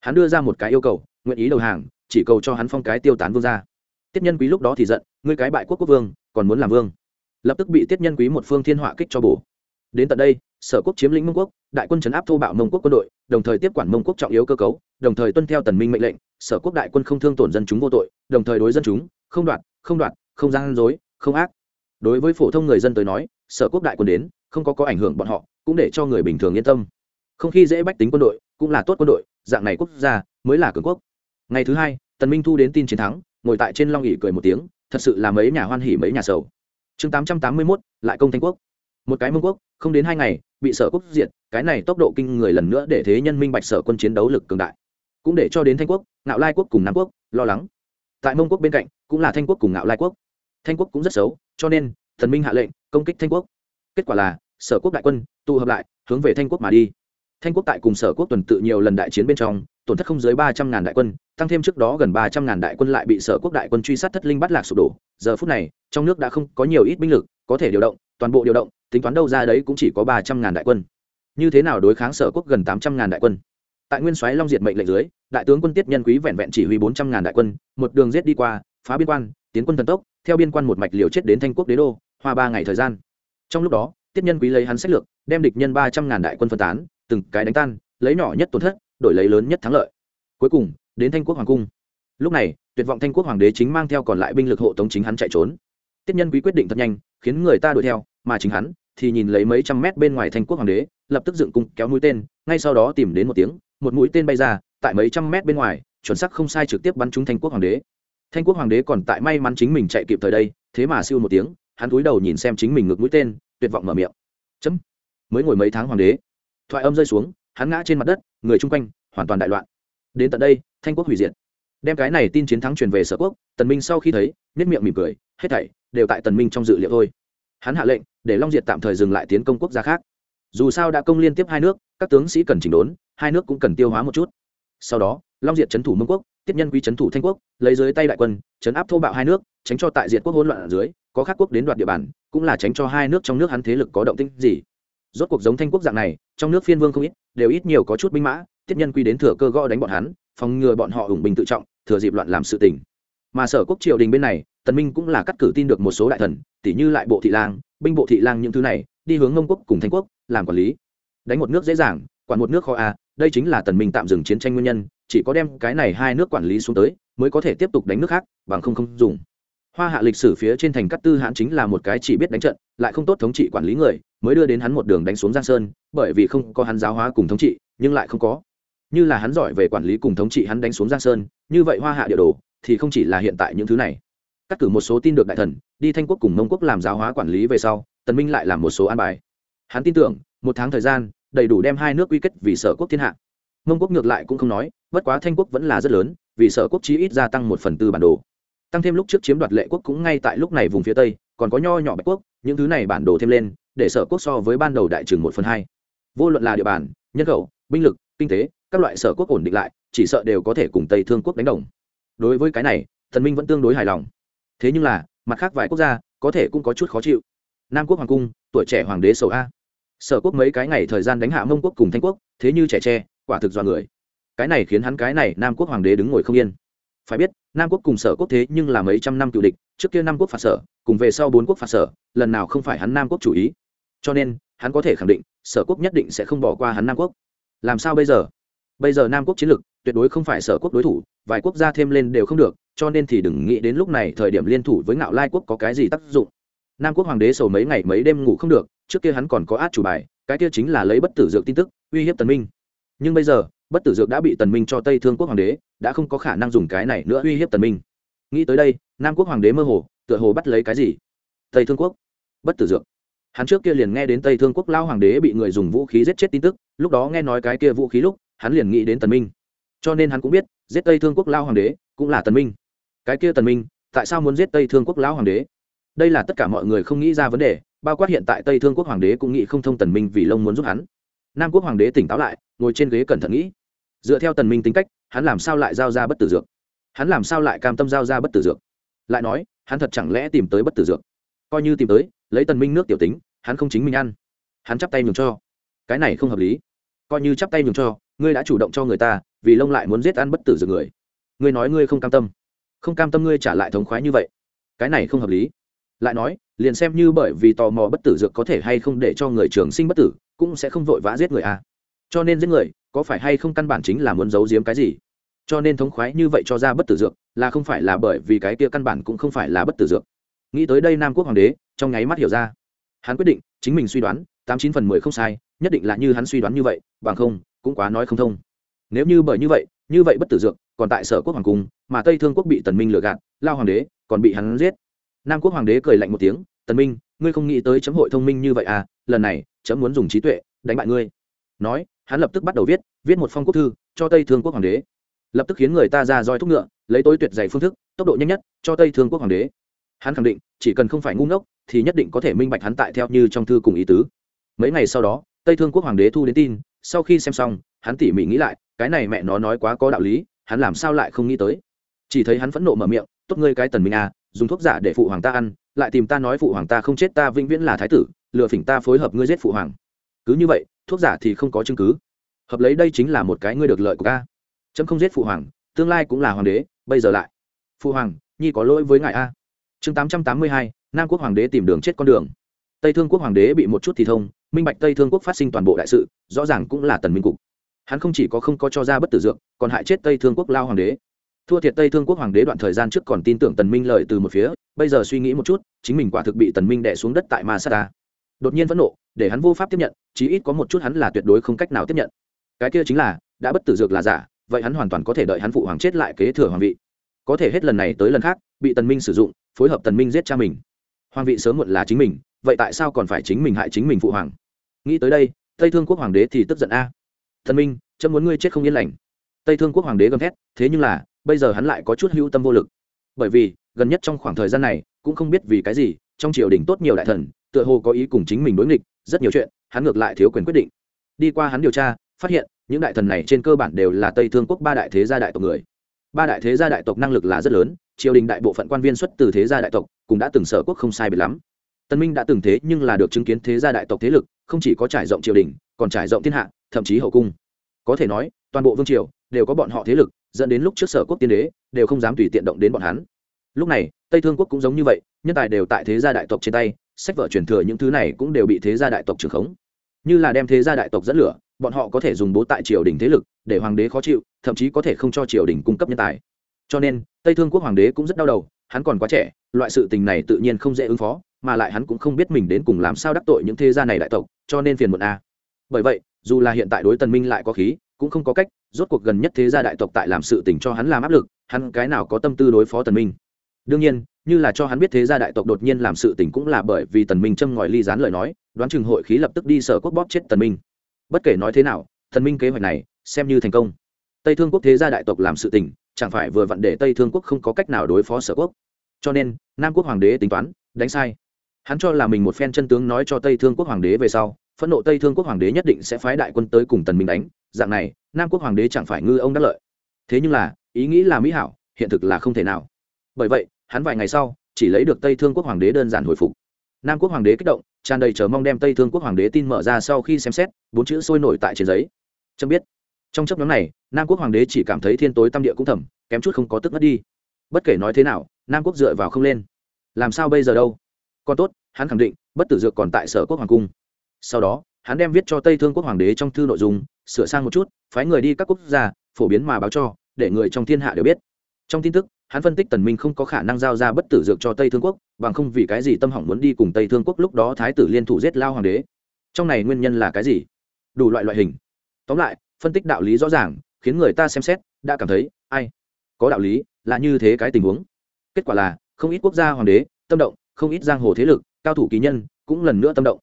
Hắn đưa ra một cái yêu cầu, nguyện ý đầu hàng, chỉ cầu cho hắn phong cái tiêu tán vương ra. Tiết nhân quý lúc đó thì giận, ngươi cái bại quốc quốc vương, còn muốn làm vương? Lập tức bị tiết nhân quý một phương thiên họa kích cho bổ đến tận đây sở quốc chiếm lĩnh mông quốc đại quân chấn áp thô bạo mông quốc quân đội đồng thời tiếp quản mông quốc trọng yếu cơ cấu đồng thời tuân theo tần minh mệnh lệnh sở quốc đại quân không thương tổn dân chúng vô tội đồng thời đối dân chúng không đoạt không đoạt không gian dối không ác. Đối với phổ thông người dân tới nói sở quốc đại quân đến không có có ảnh hưởng bọn họ cũng để cho người bình thường yên tâm. Không khi dễ bách tính quân đội cũng là tốt quân đội dạng này quốc gia mới là cường quốc. Ngày thứ hai tần minh thu đến tin chiến thắng ngồi tại trên long ỉ cười một tiếng thật sự là mấy nhà hoan hỉ mấy nhà sầu. Chương tám trăm tám mươi 881, lại công thanh quốc một cái mông quốc, không đến hai ngày, bị sở quốc diệt, cái này tốc độ kinh người lần nữa để thế nhân minh bạch sở quân chiến đấu lực cường đại. Cũng để cho đến thanh quốc, ngạo lai quốc cùng nam quốc, lo lắng. Tại mông quốc bên cạnh, cũng là thanh quốc cùng ngạo lai quốc. Thanh quốc cũng rất xấu, cho nên, thần minh hạ lệnh, công kích thanh quốc. Kết quả là, sở quốc đại quân, tụ hợp lại, hướng về thanh quốc mà đi. Thanh quốc tại cùng sở quốc tuần tự nhiều lần đại chiến bên trong, tổn thất không dưới ba trăm ngàn đại quân, tăng thêm trước đó gần ba trăm ngàn đại quân lại bị sở quốc đại quân truy sát thất linh bắt lạc sụp đổ. Giờ phút này, trong nước đã không có nhiều ít binh lực, có thể điều động, toàn bộ điều động tính toán đâu ra đấy cũng chỉ có ba trăm ngàn đại quân. Như thế nào đối kháng sở quốc gần tám trăm ngàn đại quân? Tại nguyên soái long diệt mệnh lệnh dưới, đại tướng quân tiết nhân quý vẹn vẹn chỉ huy bốn trăm ngàn đại quân, một đường giết đi qua, phá biên quan, tiến quân thần tốc, theo biên quan một mạch liều chết đến thanh quốc đế đô, hoa ba ngày thời gian. Trong lúc đó, tiết nhân quý lấy hắn sách lược, đem địch nhân ba trăm ngàn đại quân phân tán, từng cái đánh tan, lấy nhỏ nhất tổn thất, đổi lấy lớn nhất thắng lợi. Cuối cùng, đến thanh quốc hoàng cung. Lúc này, tuyệt vọng thanh quốc hoàng đế chính mang theo còn lại binh lực hộ tống chính hắn chạy trốn. Tiết nhân quý quyết định thật nhanh, khiến người ta đuổi theo, mà chính hắn thì nhìn lấy mấy trăm mét bên ngoài thành quốc hoàng đế, lập tức dựng cung, kéo mũi tên, ngay sau đó tìm đến một tiếng, một mũi tên bay ra, tại mấy trăm mét bên ngoài, chuẩn xác không sai trực tiếp bắn trúng thanh quốc hoàng đế. Thanh quốc hoàng đế còn tại may mắn chính mình chạy kịp thời đây, thế mà siêu một tiếng, hắn cúi đầu nhìn xem chính mình ngược mũi tên, tuyệt vọng mở miệng. Chấm. Mới ngồi mấy tháng hoàng đế. Thoại âm rơi xuống, hắn ngã trên mặt đất, người chung quanh, hoàn toàn đại loạn. Đến tận đây, thanh quốc hủy diệt. Đem cái này tin chiến thắng truyền về sở quốc, tần minh sau khi thấy nét miệng mỉm cười, hết thảy đều tại tần minh trong dự liệu thôi hắn hạ lệnh để long diệt tạm thời dừng lại tiến công quốc gia khác dù sao đã công liên tiếp hai nước các tướng sĩ cần chỉnh đốn hai nước cũng cần tiêu hóa một chút sau đó long diệt trấn thủ mông quốc tiếp nhân quý trấn thủ thanh quốc lấy dưới tay đại quân trấn áp thô bạo hai nước tránh cho tại diệt quốc hỗn loạn ở dưới có khác quốc đến đoạt địa bàn cũng là tránh cho hai nước trong nước hắn thế lực có động tĩnh gì rốt cuộc giống thanh quốc dạng này trong nước phiên vương không ít đều ít nhiều có chút binh mã tiếp nhân quy đến thừa cơ gõ đánh bọn hắn phòng ngừa bọn họ ủng bình tự trọng thừa dịp loạn làm sự tình mà sở quốc triều đình bên này, tần minh cũng là cắt cử tin được một số đại thần tỷ như lại bộ thị lang, binh bộ thị lang những thứ này, đi hướng ngông quốc cùng thanh quốc, làm quản lý. Đánh một nước dễ dàng, quản một nước khó a đây chính là tần minh tạm dừng chiến tranh nguyên nhân, chỉ có đem cái này hai nước quản lý xuống tới, mới có thể tiếp tục đánh nước khác, bằng không không dùng. Hoa hạ lịch sử phía trên thành cát tư hãn chính là một cái chỉ biết đánh trận, lại không tốt thống trị quản lý người, mới đưa đến hắn một đường đánh xuống giang sơn, bởi vì không có hắn giáo hóa cùng thống trị, nhưng lại không có. Như là hắn giỏi về quản lý cùng thống trị hắn đánh xuống giang sơn, như vậy hoa hạ địa đồ thì không chỉ là hiện tại những thứ này. Cắt cử một số tin được đại thần, đi thanh quốc cùng mông quốc làm giáo hóa quản lý về sau, tần minh lại làm một số an bài. Hắn tin tưởng, một tháng thời gian, đầy đủ đem hai nước quy kết vì sở quốc thiên hạ. Mông quốc ngược lại cũng không nói, bất quá thanh quốc vẫn là rất lớn, vì sở quốc chí ít gia tăng một phần tư bản đồ. Tăng thêm lúc trước chiếm đoạt lệ quốc cũng ngay tại lúc này vùng phía tây, còn có nho nhỏ bạch quốc, những thứ này bản đồ thêm lên, để sở quốc so với ban đầu đại trừng một phần hai. Vô luận là địa bàn, nhân khẩu, binh lực, kinh tế, các loại sở quốc ổn định lại, chỉ sợ đều có thể cùng tây thương quốc đánh đồng đối với cái này, thần minh vẫn tương đối hài lòng. Thế nhưng là, mặt khác vài quốc gia, có thể cũng có chút khó chịu. Nam quốc hoàng cung, tuổi trẻ hoàng đế sầu a. Sở quốc mấy cái ngày thời gian đánh hạ mông quốc cùng thanh quốc, thế như trẻ tre, quả thực do người. Cái này khiến hắn cái này nam quốc hoàng đế đứng ngồi không yên. Phải biết, nam quốc cùng sở quốc thế nhưng là mấy trăm năm cựu địch, trước kia nam quốc phạt sở, cùng về sau bốn quốc phạt sở, lần nào không phải hắn nam quốc chủ ý. Cho nên, hắn có thể khẳng định, sở quốc nhất định sẽ không bỏ qua hắn nam quốc. Làm sao bây giờ? Bây giờ nam quốc chiến lược tuyệt đối không phải sở quốc đối thủ, vài quốc gia thêm lên đều không được, cho nên thì đừng nghĩ đến lúc này thời điểm liên thủ với ngạo lai quốc có cái gì tác dụng. Nam quốc hoàng đế sầu mấy ngày mấy đêm ngủ không được, trước kia hắn còn có át chủ bài, cái kia chính là lấy bất tử dược tin tức, uy hiếp tần minh. Nhưng bây giờ, bất tử dược đã bị tần minh cho tây thương quốc hoàng đế, đã không có khả năng dùng cái này nữa uy hiếp tần minh. Nghĩ tới đây, nam quốc hoàng đế mơ hồ, tựa hồ bắt lấy cái gì? Tây thương quốc. Bất tử dược. Hắn trước kia liền nghe đến tây thương quốc lao hoàng đế bị người dùng vũ khí giết chết tin tức, lúc đó nghe nói cái kia vũ khí lúc hắn liền nghĩ đến tần minh. Cho nên hắn cũng biết, giết tây thương quốc lao hoàng đế cũng là tần minh. Cái kia tần minh, tại sao muốn giết tây thương quốc lao hoàng đế? Đây là tất cả mọi người không nghĩ ra vấn đề, bao quát hiện tại tây thương quốc hoàng đế cũng nghĩ không thông tần minh vì lông muốn giúp hắn. Nam quốc hoàng đế tỉnh táo lại, ngồi trên ghế cẩn thận nghĩ. Dựa theo tần minh tính cách, hắn làm sao lại giao ra bất tử dược? Hắn làm sao lại cam tâm giao ra bất tử dược? Lại nói, hắn thật chẳng lẽ tìm tới bất tử dược? Coi như tìm tới, lấy tần minh nước tiểu tính, hắn không chính mình ăn. Hắn chắp tay nhường cho. Cái này không hợp lý. Coi như chắp tay nhường cho ngươi đã chủ động cho người ta, vì lông lại muốn giết ăn bất tử dược người. Ngươi nói ngươi không cam tâm. Không cam tâm ngươi trả lại thống khoái như vậy. Cái này không hợp lý. Lại nói, liền xem như bởi vì tò mò bất tử dược có thể hay không để cho người trường sinh bất tử, cũng sẽ không vội vã giết người à. Cho nên giết người, có phải hay không căn bản chính là muốn giấu giếm cái gì? Cho nên thống khoái như vậy cho ra bất tử dược, là không phải là bởi vì cái kia căn bản cũng không phải là bất tử dược. Nghĩ tới đây nam quốc hoàng đế, trong nháy mắt hiểu ra. Hắn quyết định, chính mình suy đoán, tám chín phần mười không sai, nhất định là như hắn suy đoán như vậy, bằng không cũng quá nói không thông. Nếu như bởi như vậy như vậy bất tử dược, còn tại sở quốc hoàng cung, mà tây thương quốc bị tần minh lừa gạt, lao hoàng đế còn bị hắn giết. Nam quốc hoàng đế cười lạnh một tiếng, tần minh, ngươi không nghĩ tới chấm hội thông minh như vậy à? Lần này, chấm muốn dùng trí tuệ đánh bại ngươi. Nói, hắn lập tức bắt đầu viết viết một phong quốc thư cho tây thương quốc hoàng đế. Lập tức khiến người ta ra roi thúc ngựa, lấy tối tuyệt dày phương thức, tốc độ nhanh nhất cho tây thương quốc hoàng đế. Hắn khẳng định, chỉ cần không phải ngu ngốc, thì nhất định có thể minh bạch hắn tại theo như trong thư cùng ý tứ. Mấy ngày sau đó, tây thương quốc hoàng đế thu đến tin sau khi xem xong, hắn tỉ mỉ nghĩ lại, cái này mẹ nó nói quá có đạo lý, hắn làm sao lại không nghĩ tới. Chỉ thấy hắn phẫn nộ mở miệng, tốt ngươi cái tần minh à dùng thuốc giả để phụ hoàng ta ăn, lại tìm ta nói phụ hoàng ta không chết ta vĩnh viễn là thái tử, lừa phỉnh ta phối hợp ngươi giết phụ hoàng. Cứ như vậy, thuốc giả thì không có chứng cứ. Hợp lấy đây chính là một cái ngươi được lợi của ca trâm không giết phụ hoàng, tương lai cũng là hoàng đế, bây giờ lại. Phụ hoàng, nhi có lỗi với ngài a. Chương tám trăm tám mươi hai, nam quốc hoàng đế tìm đường chết con đường. Tây thương quốc hoàng đế bị một chút thì thông minh bạch tây thương quốc phát sinh toàn bộ đại sự rõ ràng cũng là tần minh cục hắn không chỉ có không có cho ra bất tử dược còn hại chết tây thương quốc lao hoàng đế thua thiệt tây thương quốc hoàng đế đoạn thời gian trước còn tin tưởng tần minh lợi từ một phía bây giờ suy nghĩ một chút chính mình quả thực bị tần minh đè xuống đất tại ma sát đột nhiên phẫn nộ để hắn vô pháp tiếp nhận chí ít có một chút hắn là tuyệt đối không cách nào tiếp nhận cái kia chính là đã bất tử dược là giả vậy hắn hoàn toàn có thể đợi hắn phụ hoàng chết lại kế thừa hoàng vị có thể hết lần này tới lần khác bị tần minh sử dụng phối hợp tần minh giết cha mình hoàng vị sớm muộn là chính mình vậy tại sao còn phải chính mình hại chính mình phụ hoàng? Nghĩ tới đây, tây thương quốc hoàng đế thì tức giận a. Thần minh, chấm muốn ngươi chết không yên lành. Tây thương quốc hoàng đế gầm thét, thế nhưng là, bây giờ hắn lại có chút hữu tâm vô lực. Bởi vì, gần nhất trong khoảng thời gian này, cũng không biết vì cái gì, trong triều đình tốt nhiều đại thần, tựa hồ có ý cùng chính mình đối nghịch, rất nhiều chuyện, hắn ngược lại thiếu quyền quyết định. Đi qua hắn điều tra, phát hiện, những đại thần này trên cơ bản đều là tây thương quốc ba đại thế gia đại tộc người. Ba đại thế gia đại tộc năng lực là rất lớn, triều đình đại bộ phận quan viên xuất từ thế gia đại tộc, cũng đã từng sở quốc không sai biệt lắm tân minh đã từng thế nhưng là được chứng kiến thế gia đại tộc thế lực, không chỉ có trải rộng triều đình, còn trải rộng thiên hạ, thậm chí hậu cung. Có thể nói, toàn bộ vương triều đều có bọn họ thế lực, dẫn đến lúc trước sở quốc tiên đế đều không dám tùy tiện động đến bọn hắn. Lúc này, tây thương quốc cũng giống như vậy, nhân tài đều tại thế gia đại tộc trên tay, sách vở truyền thừa những thứ này cũng đều bị thế gia đại tộc trưởng khống. Như là đem thế gia đại tộc dẫn lửa, bọn họ có thể dùng bố tại triều đình thế lực để hoàng đế khó chịu, thậm chí có thể không cho triều đình cung cấp nhân tài. Cho nên, tây thương quốc hoàng đế cũng rất đau đầu, hắn còn quá trẻ, loại sự tình này tự nhiên không dễ ứng phó mà lại hắn cũng không biết mình đến cùng làm sao đắc tội những thế gia này đại tộc, cho nên phiền muộn a. Bởi vậy, dù là hiện tại đối tần minh lại có khí, cũng không có cách, rốt cuộc gần nhất thế gia đại tộc tại làm sự tình cho hắn làm áp lực, hắn cái nào có tâm tư đối phó tần minh? Đương nhiên, như là cho hắn biết thế gia đại tộc đột nhiên làm sự tình cũng là bởi vì tần minh châm ngòi ly gián lời nói, đoán chừng hội khí lập tức đi sở quốc bóp chết tần minh. Bất kể nói thế nào, tần minh kế hoạch này, xem như thành công. Tây thương quốc thế gia đại tộc làm sự tình, chẳng phải vừa vặn để tây thương quốc không có cách nào đối phó sở quốc. Cho nên, nam quốc hoàng đế tính toán, đánh sai hắn cho là mình một phen chân tướng nói cho tây thương quốc hoàng đế về sau, phẫn nộ tây thương quốc hoàng đế nhất định sẽ phái đại quân tới cùng tần minh đánh, dạng này, nam quốc hoàng đế chẳng phải ngư ông đắc lợi. Thế nhưng là, ý nghĩ là mỹ hảo, hiện thực là không thể nào. Bởi vậy, hắn vài ngày sau, chỉ lấy được tây thương quốc hoàng đế đơn giản hồi phục. Nam quốc hoàng đế kích động, tràn đầy chờ mong đem tây thương quốc hoàng đế tin mở ra sau khi xem xét, bốn chữ sôi nổi tại trên giấy. Chấm biết. Trong chấp nhóm này, nam quốc hoàng đế chỉ cảm thấy thiên tối tâm địa cũng thầm, kém chút không có tức mất đi. Bất kể nói thế nào, nam quốc dựa vào không lên. Làm sao bây giờ đâu? Còn tốt, hắn khẳng định, bất tử dược còn tại sở quốc hoàng cung. Sau đó, hắn đem viết cho tây thương quốc hoàng đế trong thư nội dung, sửa sang một chút, phái người đi các quốc gia, phổ biến mà báo cho, để người trong thiên hạ đều biết. Trong tin tức, hắn phân tích tần minh không có khả năng giao ra bất tử dược cho tây thương quốc, bằng không vì cái gì tâm hỏng muốn đi cùng tây thương quốc lúc đó thái tử liên thủ giết lao hoàng đế. Trong này nguyên nhân là cái gì? Đủ loại loại hình. Tóm lại, phân tích đạo lý rõ ràng, khiến người ta xem xét, đã cảm thấy, ai? Có đạo lý, là như thế cái tình huống. Kết quả là, không ít quốc gia hoàng đế, tâm động không ít giang hồ thế lực, cao thủ kỳ nhân, cũng lần nữa tâm động.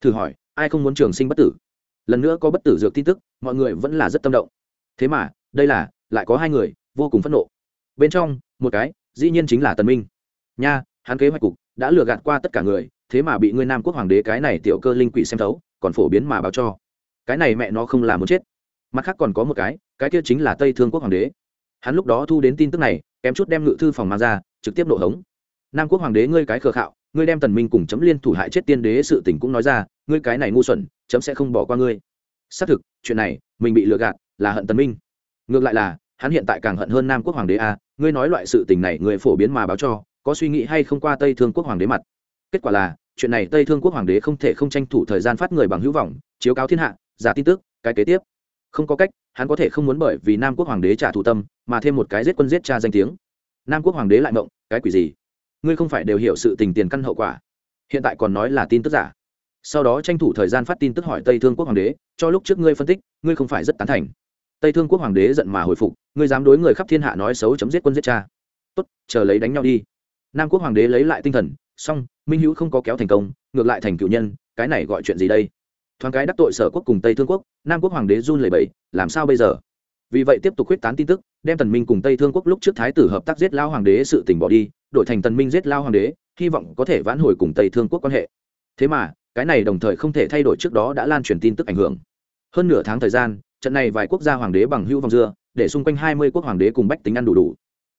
Thử hỏi, ai không muốn trường sinh bất tử? Lần nữa có bất tử dược tin tức, mọi người vẫn là rất tâm động. Thế mà, đây là, lại có hai người, vô cùng phẫn nộ. Bên trong, một cái, dĩ nhiên chính là tần minh. Nha, hắn kế hoạch cục đã lừa gạt qua tất cả người, thế mà bị ngươi nam quốc hoàng đế cái này tiểu cơ linh quỷ xem thấu, còn phổ biến mà báo cho. Cái này mẹ nó không là muốn chết. Mặt khác còn có một cái cái kia chính là tây thương quốc hoàng đế. Hắn lúc đó thu đến tin tức này, kém chút đem ngự thư phòng mang ra, trực tiếp nổ hống nam quốc hoàng đế ngươi cái khờ khạo, ngươi đem tần minh cùng chấm liên thủ hại chết tiên đế sự tình cũng nói ra, ngươi cái này ngu xuẩn, chấm sẽ không bỏ qua ngươi. Xác thực, chuyện này, mình bị lừa gạt, là hận tần minh. Ngược lại là, hắn hiện tại càng hận hơn nam quốc hoàng đế a, ngươi nói loại sự tình này người phổ biến mà báo cho, có suy nghĩ hay không qua tây thương quốc hoàng đế mặt? Kết quả là, chuyện này tây thương quốc hoàng đế không thể không tranh thủ thời gian phát người bằng hữu vọng, chiếu cáo thiên hạ, giả tin tức, cái kế tiếp. Không có cách, hắn có thể không muốn bởi vì nam quốc hoàng đế trả thù tâm, mà thêm một cái giết quân giết cha danh tiếng. Nam quốc hoàng đế lại mộng, cái quỷ gì? Ngươi không phải đều hiểu sự tình tiền căn hậu quả. Hiện tại còn nói là tin tức giả. Sau đó tranh thủ thời gian phát tin tức hỏi tây thương quốc hoàng đế, cho lúc trước ngươi phân tích, ngươi không phải rất tán thành. Tây thương quốc hoàng đế giận mà hồi phục, ngươi dám đối người khắp thiên hạ nói xấu chấm giết quân giết cha. Tốt, chờ lấy đánh nhau đi. Nam quốc hoàng đế lấy lại tinh thần song minh hữu không có kéo thành công, ngược lại thành cựu nhân, cái này gọi chuyện gì đây? Thoáng cái đắc tội sở quốc cùng tây thương quốc, nam quốc hoàng đế run lẩy bẩy, làm sao bây giờ? Vì vậy tiếp tục quyết tán tin tức, đem tần minh cùng tây thương quốc lúc trước thái tử hợp tác giết lao hoàng đế sự tình bỏ đi đổi thành tần minh giết lao hoàng đế, hy vọng có thể vãn hồi cùng tây thương quốc quan hệ. Thế mà, cái này đồng thời không thể thay đổi trước đó đã lan truyền tin tức ảnh hưởng. Hơn nửa tháng thời gian, trận này vài quốc gia hoàng đế bằng hữu vòng dưa, để xung quanh hai mươi quốc hoàng đế cùng bách tính ăn đủ đủ.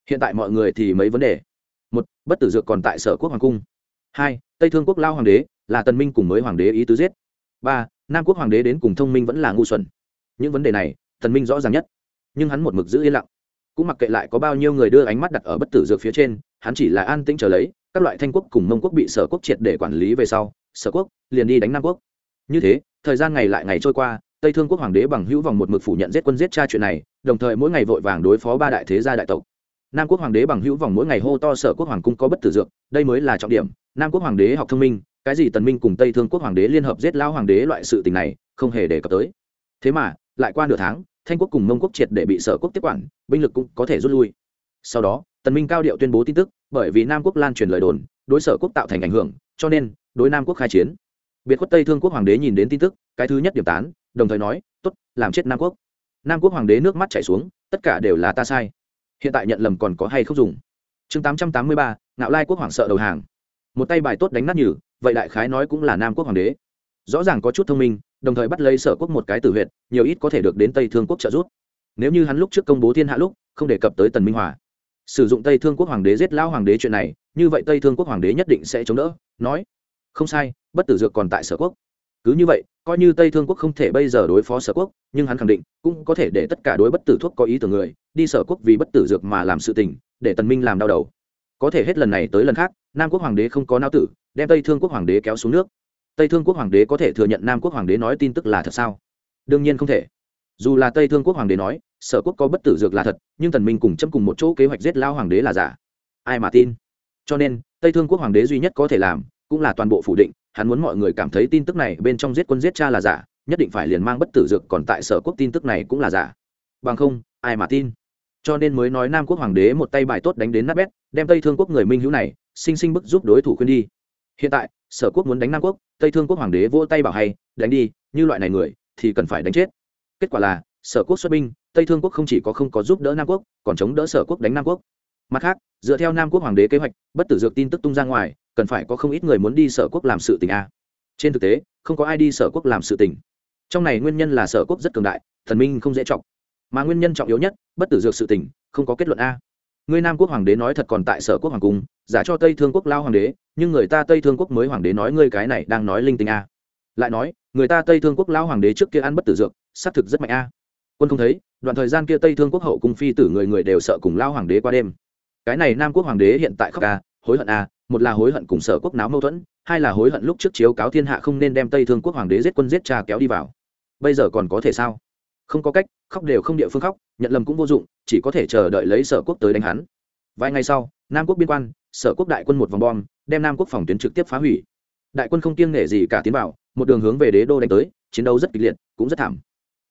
Hiện tại mọi người thì mấy vấn đề? Một, bất tử dược còn tại sở quốc hoàng cung. Hai, tây thương quốc lao hoàng đế là tần minh cùng mới hoàng đế ý tứ giết. Ba, nam quốc hoàng đế đến cùng thông minh vẫn là ngu xuẩn. Những vấn đề này, tần minh rõ ràng nhất. Nhưng hắn một mực giữ yên lặng. Cũng mặc kệ lại có bao nhiêu người đưa ánh mắt đặt ở bất tử dược phía trên hắn chỉ là an tĩnh chờ lấy, các loại thanh quốc cùng mông quốc bị sở quốc triệt để quản lý về sau, sở quốc liền đi đánh nam quốc. Như thế, thời gian ngày lại ngày trôi qua, tây thương quốc hoàng đế bằng hữu vòng một mực phủ nhận giết quân giết cha chuyện này, đồng thời mỗi ngày vội vàng đối phó ba đại thế gia đại tộc. Nam quốc hoàng đế bằng hữu vòng mỗi ngày hô to sở quốc hoàng cung có bất tử dược, đây mới là trọng điểm. Nam quốc hoàng đế học thông minh, cái gì tần minh cùng tây thương quốc hoàng đế liên hợp giết lao hoàng đế loại sự tình này, không hề đề cập tới. Thế mà, lại qua nửa tháng, thanh quốc cùng mông quốc triệt để bị sở quốc tiếp quản, binh lực cũng có thể rút lui. Sau đó tần minh cao điệu tuyên bố tin tức, bởi vì nam quốc lan truyền lời đồn, đối sở quốc tạo thành ảnh hưởng, cho nên, đối nam quốc khai chiến. Biệt khuất tây thương quốc hoàng đế nhìn đến tin tức, cái thứ nhất điểm tán, đồng thời nói, tốt, làm chết nam quốc. Nam quốc hoàng đế nước mắt chảy xuống, tất cả đều là ta sai. Hiện tại nhận lầm còn có hay không dùng? Chương tám trăm tám mươi ba, ngạo lai quốc hoàng sợ đầu hàng. Một tay bài tốt đánh nát nhử vậy đại khái nói cũng là nam quốc hoàng đế. Rõ ràng có chút thông minh, đồng thời bắt lấy sở quốc một cái tử huyện nhiều ít có thể được đến tây thương quốc trợ giúp. Nếu như hắn lúc trước công bố thiên hạ lúc, không đề cập tới tần minh hòa sử dụng tây thương quốc hoàng đế giết Lão hoàng đế chuyện này, như vậy tây thương quốc hoàng đế nhất định sẽ chống đỡ, nói, không sai, bất tử dược còn tại sở quốc. Cứ như vậy, coi như tây thương quốc không thể bây giờ đối phó sở quốc, nhưng hắn khẳng định cũng có thể để tất cả đối bất tử thuốc có ý tưởng người, đi sở quốc vì bất tử dược mà làm sự tình, để tần minh làm đau đầu. Có thể hết lần này tới lần khác, nam quốc hoàng đế không có nao tử, đem tây thương quốc hoàng đế kéo xuống nước. Tây thương quốc hoàng đế có thể thừa nhận nam quốc hoàng đế nói tin tức là thật sao? Đương nhiên không thể dù là tây thương quốc hoàng đế nói, sở quốc có bất tử dược là thật, nhưng tần minh cùng châm cùng một chỗ kế hoạch giết lao hoàng đế là giả. Ai mà tin? Cho nên, tây thương quốc hoàng đế duy nhất có thể làm, cũng là toàn bộ phủ định, hắn muốn mọi người cảm thấy tin tức này bên trong giết quân giết cha là giả, nhất định phải liền mang bất tử dược, còn tại sở quốc tin tức này cũng là giả. Bằng không, ai mà tin? Cho nên mới nói nam quốc hoàng đế một tay bài tốt đánh đến nát bét, đem tây thương quốc người minh hữu này, sinh sinh bức giúp đối thủ khuyên đi. Hiện tại, sở quốc muốn đánh nam quốc, tây thương quốc hoàng đế vỗ tay bảo hay, đánh đi, như loại này người, thì cần phải đánh chết kết quả là, sở quốc xuất binh, tây thương quốc không chỉ có không có giúp đỡ nam quốc, còn chống đỡ sở quốc đánh nam quốc. Mặt khác, dựa theo nam quốc hoàng đế kế hoạch, bất tử dược tin tức tung ra ngoài, cần phải có không ít người muốn đi sở quốc làm sự tình a trên thực tế, không có ai đi sở quốc làm sự tình. Trong này nguyên nhân là sở quốc rất cường đại, thần minh không dễ chọc. Mà nguyên nhân trọng yếu nhất, bất tử dược sự tình, không có kết luận a. Người nam quốc hoàng đế nói thật còn tại sở quốc hoàng cung, giả cho tây thương quốc lao hoàng đế, nhưng người ta tây thương quốc mới hoàng đế nói ngươi cái này đang nói linh tinh a. Lại nói, người ta tây thương quốc lao hoàng đế trước kia ăn bất tử dược xác thực rất mạnh a. Quân không thấy, đoạn thời gian kia tây thương quốc hậu cung phi tử người người đều sợ cùng lao hoàng đế qua đêm. Cái này nam quốc hoàng đế hiện tại khóc a, hối hận a, một là hối hận cùng sở quốc náo mâu thuẫn, hai là hối hận lúc trước chiếu cáo thiên hạ không nên đem tây thương quốc hoàng đế giết quân giết cha kéo đi vào. Bây giờ còn có thể sao? Không có cách, khóc đều không địa phương khóc, nhận lầm cũng vô dụng, chỉ có thể chờ đợi lấy sở quốc tới đánh hắn. Vài ngày sau, nam quốc biên quan, sở quốc đại quân một vòng bom, đem nam quốc phòng tuyến trực tiếp phá hủy. Đại quân không kiêng nể gì cả tiến vào, một đường hướng về đế đô đánh tới, chiến đấu rất kịch liệt, cũng rất thảm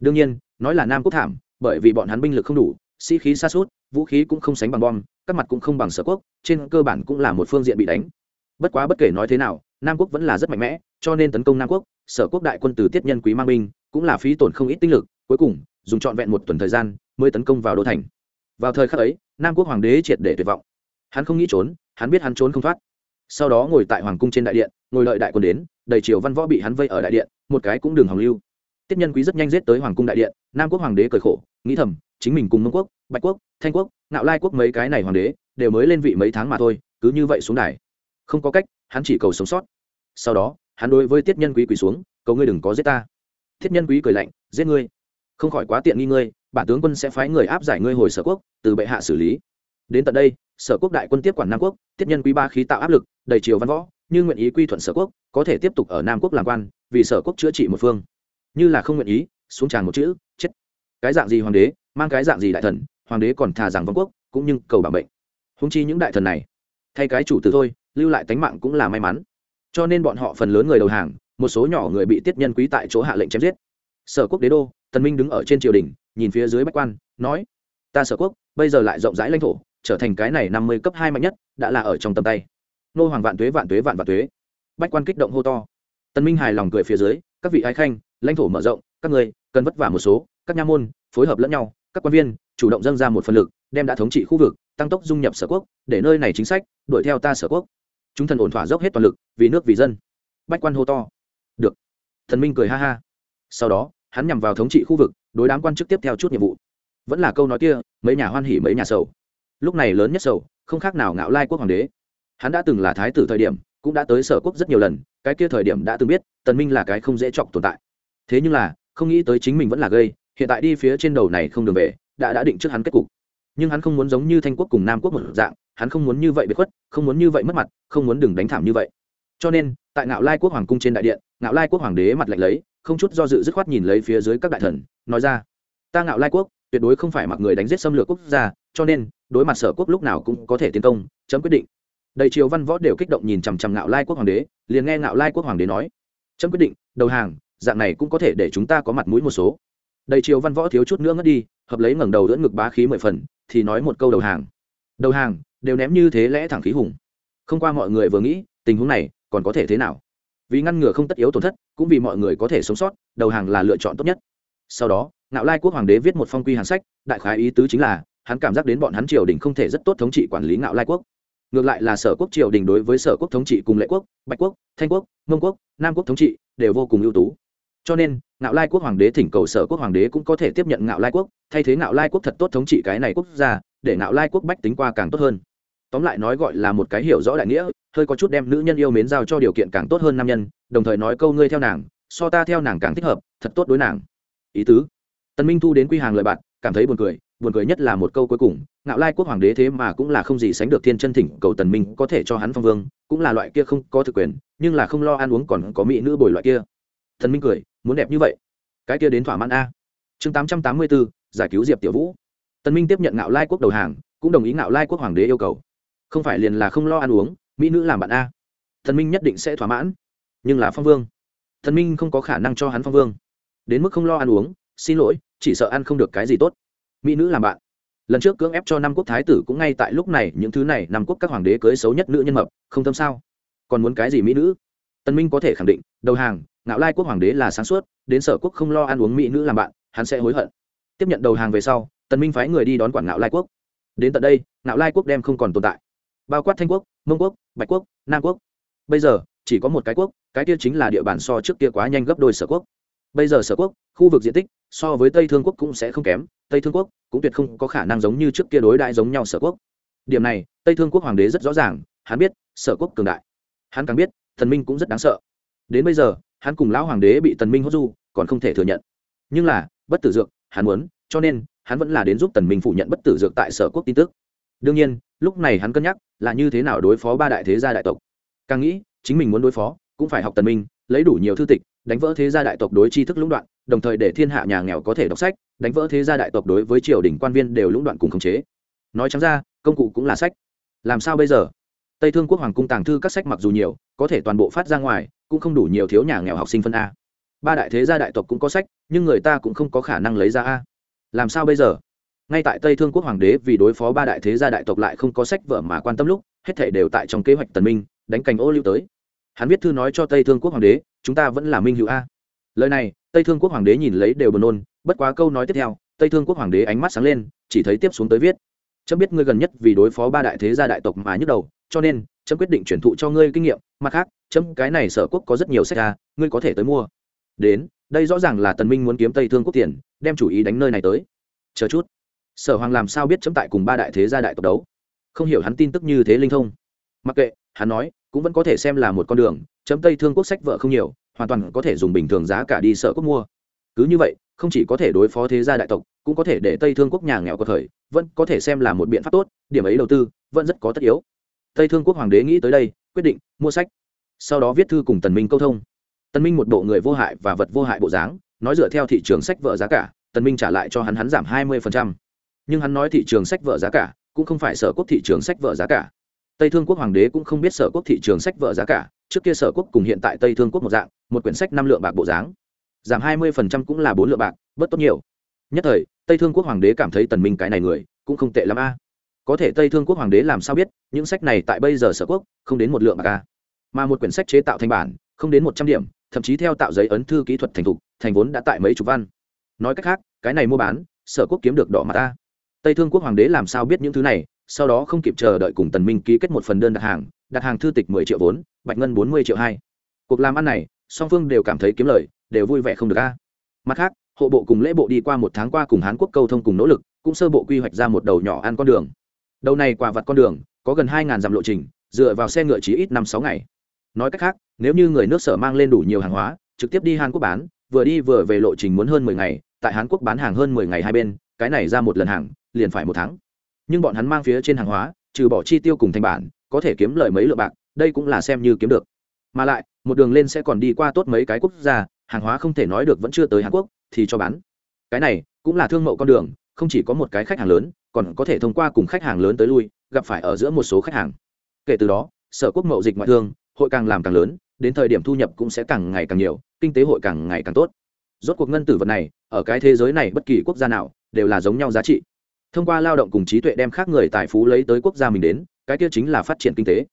đương nhiên, nói là nam quốc thảm, bởi vì bọn hắn binh lực không đủ, sĩ、si、khí xa suốt, vũ khí cũng không sánh bằng bom, các mặt cũng không bằng sở quốc, trên cơ bản cũng là một phương diện bị đánh. Bất quá bất kể nói thế nào, nam quốc vẫn là rất mạnh mẽ, cho nên tấn công nam quốc, sở quốc đại quân từ tiết nhân quý mang binh, cũng là phí tổn không ít tinh lực, cuối cùng, dùng trọn vẹn một tuần thời gian, mới tấn công vào đô thành. Vào thời khắc ấy, nam quốc hoàng đế triệt để tuyệt vọng. Hắn không nghĩ trốn, hắn biết hắn trốn không thoát. Sau đó ngồi tại hoàng cung trên đại điện, ngồi đợi đại quân đến, đầy triều văn võ bị hắn vây ở đại điện, một cái cũng đừng hòng lưu tiết nhân quý rất nhanh giết tới hoàng cung đại điện, nam quốc hoàng đế cởi khổ, nghĩ thầm, chính mình cùng mông quốc, bạch quốc, thanh quốc nạo lai quốc mấy cái này hoàng đế, đều mới lên vị mấy tháng mà thôi, cứ như vậy xuống đài. Không có cách, hắn chỉ cầu sống sót. Sau đó, hắn đối với tiết nhân quý quỳ xuống, cầu ngươi đừng có giết ta. Thiết nhân quý cười lạnh, giết ngươi? Không khỏi quá tiện nghi ngươi, bản tướng quân sẽ phái người áp giải ngươi hồi sở quốc, từ bệ hạ xử lý. Đến tận đây, sở quốc đại quân tiếp quản nam quốc, tiết nhân quý ba khí tạo áp lực, đầy triều văn võ như nguyện ý quy thuận sở quốc, có thể tiếp tục ở nam quốc làm quan, vì sở quốc chữa trị một phương như là không nguyện ý, xuống tràn một chữ, chết. Cái dạng gì hoàng đế, mang cái dạng gì đại thần, hoàng đế còn thà rằng vong quốc, cũng như cầu bảo mệnh. Húng chi những đại thần này, thay cái chủ tử thôi, lưu lại tánh mạng cũng là may mắn. Cho nên bọn họ phần lớn người đầu hàng, một số nhỏ người bị tiết nhân quý tại chỗ hạ lệnh chém giết. Sở quốc đế đô, tần minh đứng ở trên triều đình, nhìn phía dưới bách quan, nói, ta sở quốc, bây giờ lại rộng rãi lãnh thổ, trở thành cái này năm mươi cấp hai mạnh nhất, đã là ở trong tầm tay. Nô hoàng vạn tuế vạn tuế vạn vạn tuế. Bách quan kích động hô to. Tần minh hài lòng cười phía dưới, các vị ái khanh lãnh thổ mở rộng, các người cần vất vả một số, các nha môn phối hợp lẫn nhau, các quan viên chủ động dâng ra một phần lực, đem đã thống trị khu vực, tăng tốc dung nhập sở quốc, để nơi này chính sách đuổi theo ta sở quốc. Chúng thần ổn thỏa dốc hết toàn lực, vì nước vì dân. Bách quan hô to. Được. Thần minh cười ha ha. Sau đó, hắn nhằm vào thống trị khu vực, đối đám quan chức tiếp theo chút nhiệm vụ. Vẫn là câu nói kia, mấy nhà hoan hỉ mấy nhà sầu. Lúc này lớn nhất sầu, không khác nào ngạo lai quốc hoàng đế. Hắn đã từng là thái tử thời điểm, cũng đã tới sở quốc rất nhiều lần, cái kia thời điểm đã từng biết, tần minh là cái không dễ chọc tồn tại thế nhưng là, không nghĩ tới chính mình vẫn là gây hiện tại đi phía trên đầu này không đường về, đã đã định trước hắn kết cục. Nhưng hắn không muốn giống như thanh quốc cùng nam quốc một dạng, hắn không muốn như vậy bị khuất, không muốn như vậy mất mặt, không muốn đừng đánh thảm như vậy. Cho nên, tại ngạo lai quốc hoàng cung trên đại điện, ngạo lai quốc hoàng đế mặt lạnh lấy, không chút do dự dứt khoát nhìn lấy phía dưới các đại thần, nói ra, ta ngạo lai quốc, tuyệt đối không phải mặc người đánh giết xâm lược quốc gia, cho nên, đối mặt sở quốc lúc nào cũng có thể tiến công, chấm quyết định. Đầy triều văn võ đều kích động nhìn chằm chằm ngạo lai quốc hoàng đế, liền nghe ngạo lai quốc hoàng đế nói, chấm quyết định, đầu hàng dạng này cũng có thể để chúng ta có mặt mũi một số. Đầy triều văn võ thiếu chút nữa ngất đi, hợp lấy ngẩng đầu đỡ ngực bá khí mười phần, thì nói một câu đầu hàng. Đầu hàng, đều ném như thế lẽ thẳng khí hùng. Không qua mọi người vừa nghĩ, tình huống này còn có thể thế nào? Vì ngăn ngừa không tất yếu tổn thất, cũng vì mọi người có thể sống sót, đầu hàng là lựa chọn tốt nhất. Sau đó, ngạo lai quốc hoàng đế viết một phong quy hàng sách, đại khái ý tứ chính là, hắn cảm giác đến bọn hắn triều đình không thể rất tốt thống trị quản lý ngạo lai quốc. Ngược lại là sở quốc triều đình đối với sở quốc thống trị cùng lệ quốc, bạch quốc, thanh quốc, mông quốc, nam quốc thống trị đều vô cùng ưu tú cho nên, ngạo lai quốc hoàng đế thỉnh cầu sở quốc hoàng đế cũng có thể tiếp nhận ngạo lai quốc, thay thế ngạo lai quốc thật tốt thống trị cái này quốc gia, để ngạo lai quốc bách tính qua càng tốt hơn. Tóm lại nói gọi là một cái hiểu rõ đại nghĩa, hơi có chút đem nữ nhân yêu mến giao cho điều kiện càng tốt hơn nam nhân, đồng thời nói câu ngươi theo nàng, so ta theo nàng càng thích hợp, thật tốt đối nàng. Ý tứ. Tần minh thu đến quy hàng lời bạn, cảm thấy buồn cười buồn cười nhất là một câu cuối cùng, ngạo lai quốc hoàng đế thế mà cũng là không gì sánh được thiên chân thỉnh cầu tần minh có thể cho hắn phong vương, cũng là loại kia không có thực quyền, nhưng là không lo ăn uống còn có mỹ nữ bồi loại kia thần minh cười muốn đẹp như vậy. Cái kia đến thỏa mãn a. Chương 884, giải cứu diệp tiểu vũ. Tần minh tiếp nhận ngạo lai quốc đầu hàng cũng đồng ý ngạo lai quốc hoàng đế yêu cầu. Không phải liền là không lo ăn uống mỹ nữ làm bạn a. Thần minh nhất định sẽ thỏa mãn. Nhưng là phong vương. Thần minh không có khả năng cho hắn phong vương. Đến mức không lo ăn uống xin lỗi chỉ sợ ăn không được cái gì tốt. Mỹ nữ làm bạn. Lần trước cưỡng ép cho năm quốc thái tử cũng ngay tại lúc này những thứ này năm quốc các hoàng đế cưới xấu nhất nữ nhân mập không tâm sao? Còn muốn cái gì mỹ nữ? Tân minh có thể khẳng định đầu hàng ngạo lai quốc hoàng đế là sáng suốt, đến sở quốc không lo ăn uống mỹ nữ làm bạn, hắn sẽ hối hận. Tiếp nhận đầu hàng về sau, tần minh phái người đi đón quản ngạo lai quốc. Đến tận đây, ngạo lai quốc đem không còn tồn tại. Bao quát thanh quốc, mông quốc, bạch quốc, nam quốc. Bây giờ, chỉ có một cái quốc, cái kia chính là địa bàn so trước kia quá nhanh gấp đôi sở quốc. Bây giờ sở quốc, khu vực diện tích so với tây thương quốc cũng sẽ không kém, tây thương quốc cũng tuyệt không có khả năng giống như trước kia đối đại giống nhau sở quốc. Điểm này, tây thương quốc hoàng đế rất rõ ràng, hắn biết, sở quốc cường đại. Hắn càng biết thần minh cũng rất đáng sợ. Đến bây giờ hắn cùng lão hoàng đế bị tần minh hốt du, còn không thể thừa nhận. Nhưng là, bất tử dược, hắn muốn, cho nên, hắn vẫn là đến giúp tần minh phủ nhận bất tử dược tại sở quốc tin tức. Đương nhiên, lúc này hắn cân nhắc là như thế nào đối phó ba đại thế gia đại tộc. Càng nghĩ, chính mình muốn đối phó, cũng phải học tần minh, lấy đủ nhiều thư tịch, đánh vỡ thế gia đại tộc đối tri thức lũng đoạn, đồng thời để thiên hạ nhà nghèo có thể đọc sách, đánh vỡ thế gia đại tộc đối với triều đình quan viên đều lũng đoạn cùng khống chế. Nói chẳng ra, công cụ cũng là sách. Làm sao bây giờ? Tây thương quốc hoàng cung tàng thư các sách mặc dù nhiều, có thể toàn bộ phát ra ngoài, cũng không đủ nhiều thiếu nhà nghèo học sinh phân a. Ba đại thế gia đại tộc cũng có sách, nhưng người ta cũng không có khả năng lấy ra a. Làm sao bây giờ? Ngay tại tây thương quốc hoàng đế vì đối phó ba đại thế gia đại tộc lại không có sách vở mà quan tâm lúc, hết thể đều tại trong kế hoạch tần minh, đánh cành ô lưu tới. Hắn viết thư nói cho tây thương quốc hoàng đế, chúng ta vẫn là minh hữu a. Lời này, tây thương quốc hoàng đế nhìn lấy đều buồn nôn, bất quá câu nói tiếp theo, tây thương quốc hoàng đế ánh mắt sáng lên, chỉ thấy tiếp xuống tới viết chấm biết ngươi gần nhất vì đối phó ba đại thế gia đại tộc mà nhức đầu, cho nên, chấm quyết định chuyển thụ cho ngươi kinh nghiệm. Mặt khác, chấm, cái này sở quốc có rất nhiều sách ra ngươi có thể tới mua. Đến, đây rõ ràng là tần minh muốn kiếm tây thương quốc tiền, đem chủ ý đánh nơi này tới. Chờ chút. Sở hoàng làm sao biết chấm tại cùng ba đại thế gia đại tộc đấu? Không hiểu hắn tin tức như thế linh thông. Mặc kệ, hắn nói, cũng vẫn có thể xem là một con đường, chấm tây thương quốc sách vợ không nhiều, hoàn toàn có thể dùng bình thường giá cả đi sở quốc mua. Cứ như vậy không chỉ có thể đối phó thế gia đại tộc, cũng có thể để tây thương quốc nhà nghèo có thời, vẫn có thể xem là một biện pháp tốt, điểm ấy đầu tư vẫn rất có tất yếu. Tây thương quốc hoàng đế nghĩ tới đây, quyết định mua sách, sau đó viết thư cùng tần minh câu thông. Tần minh một bộ người vô hại và vật vô hại bộ dáng, nói dựa theo thị trường sách vợ giá cả, tần minh trả lại cho hắn hắn giảm hai 20%. nhưng hắn nói thị trường sách vợ giá cả cũng không phải sở quốc thị trường sách vợ giá cả. Tây thương quốc hoàng đế cũng không biết sở quốc thị trường sách vợ giá cả, trước kia sở quốc cùng hiện tại tây thương quốc một dạng, một quyển sách năm lượng bạc bộ dáng giảm hai mươi phần trăm cũng là bốn lượng bạc, bớt tốt nhiều. Nhất thời, tây thương quốc hoàng đế cảm thấy tần minh cái này người, cũng không tệ lắm a. Có thể tây thương quốc hoàng đế làm sao biết, những sách này tại bây giờ sở quốc, không đến một lượng bạc a. Mà một quyển sách chế tạo thành bản, không đến một trăm điểm, thậm chí theo tạo giấy ấn thư kỹ thuật thành thục, thành vốn đã tại mấy chục văn. Nói cách khác, cái này mua bán, sở quốc kiếm được đỏ mặt ta tây thương quốc hoàng đế làm sao biết những thứ này, sau đó không kịp chờ đợi cùng tần minh ký kết một phần đơn đặt hàng đặt hàng thư tịch mười triệu vốn, bạch ngân bốn mươi triệu hai. Cuộc làm ăn này, song phương đều cảm thấy kiếm lời đều vui vẻ không được a. Mặt khác, hộ bộ cùng lễ bộ đi qua một tháng qua cùng hán quốc câu thông cùng nỗ lực, cũng sơ bộ quy hoạch ra một đầu nhỏ ăn con đường. Đầu này quả vặt con đường, có gần hai dặm lộ trình, dựa vào xe ngựa chỉ ít năm sáu ngày. Nói cách khác, nếu như người nước sở mang lên đủ nhiều hàng hóa, trực tiếp đi hàn quốc bán, vừa đi vừa về lộ trình muốn hơn mười ngày, tại hàn quốc bán hàng hơn mười ngày hai bên, cái này ra một lần hàng, liền phải một tháng. Nhưng bọn hắn mang phía trên hàng hóa, trừ bỏ chi tiêu cùng thành bản, có thể kiếm lời mấy lượng bạc, đây cũng là xem như kiếm được. Mà lại, một đường lên sẽ còn đi qua tốt mấy cái quốc gia hàng hóa không thể nói được vẫn chưa tới hàn quốc, thì cho bán. Cái này cũng là thương mậu con đường, không chỉ có một cái khách hàng lớn, còn có thể thông qua cùng khách hàng lớn tới lui, gặp phải ở giữa một số khách hàng. Kể từ đó, sở quốc mậu dịch ngoại thương, hội càng làm càng lớn, đến thời điểm thu nhập cũng sẽ càng ngày càng nhiều, kinh tế hội càng ngày càng tốt. Rốt cuộc ngân tử vật này, ở cái thế giới này bất kỳ quốc gia nào, đều là giống nhau giá trị. Thông qua lao động cùng trí tuệ đem khác người tài phú lấy tới quốc gia mình đến, cái kia chính là phát triển kinh tế.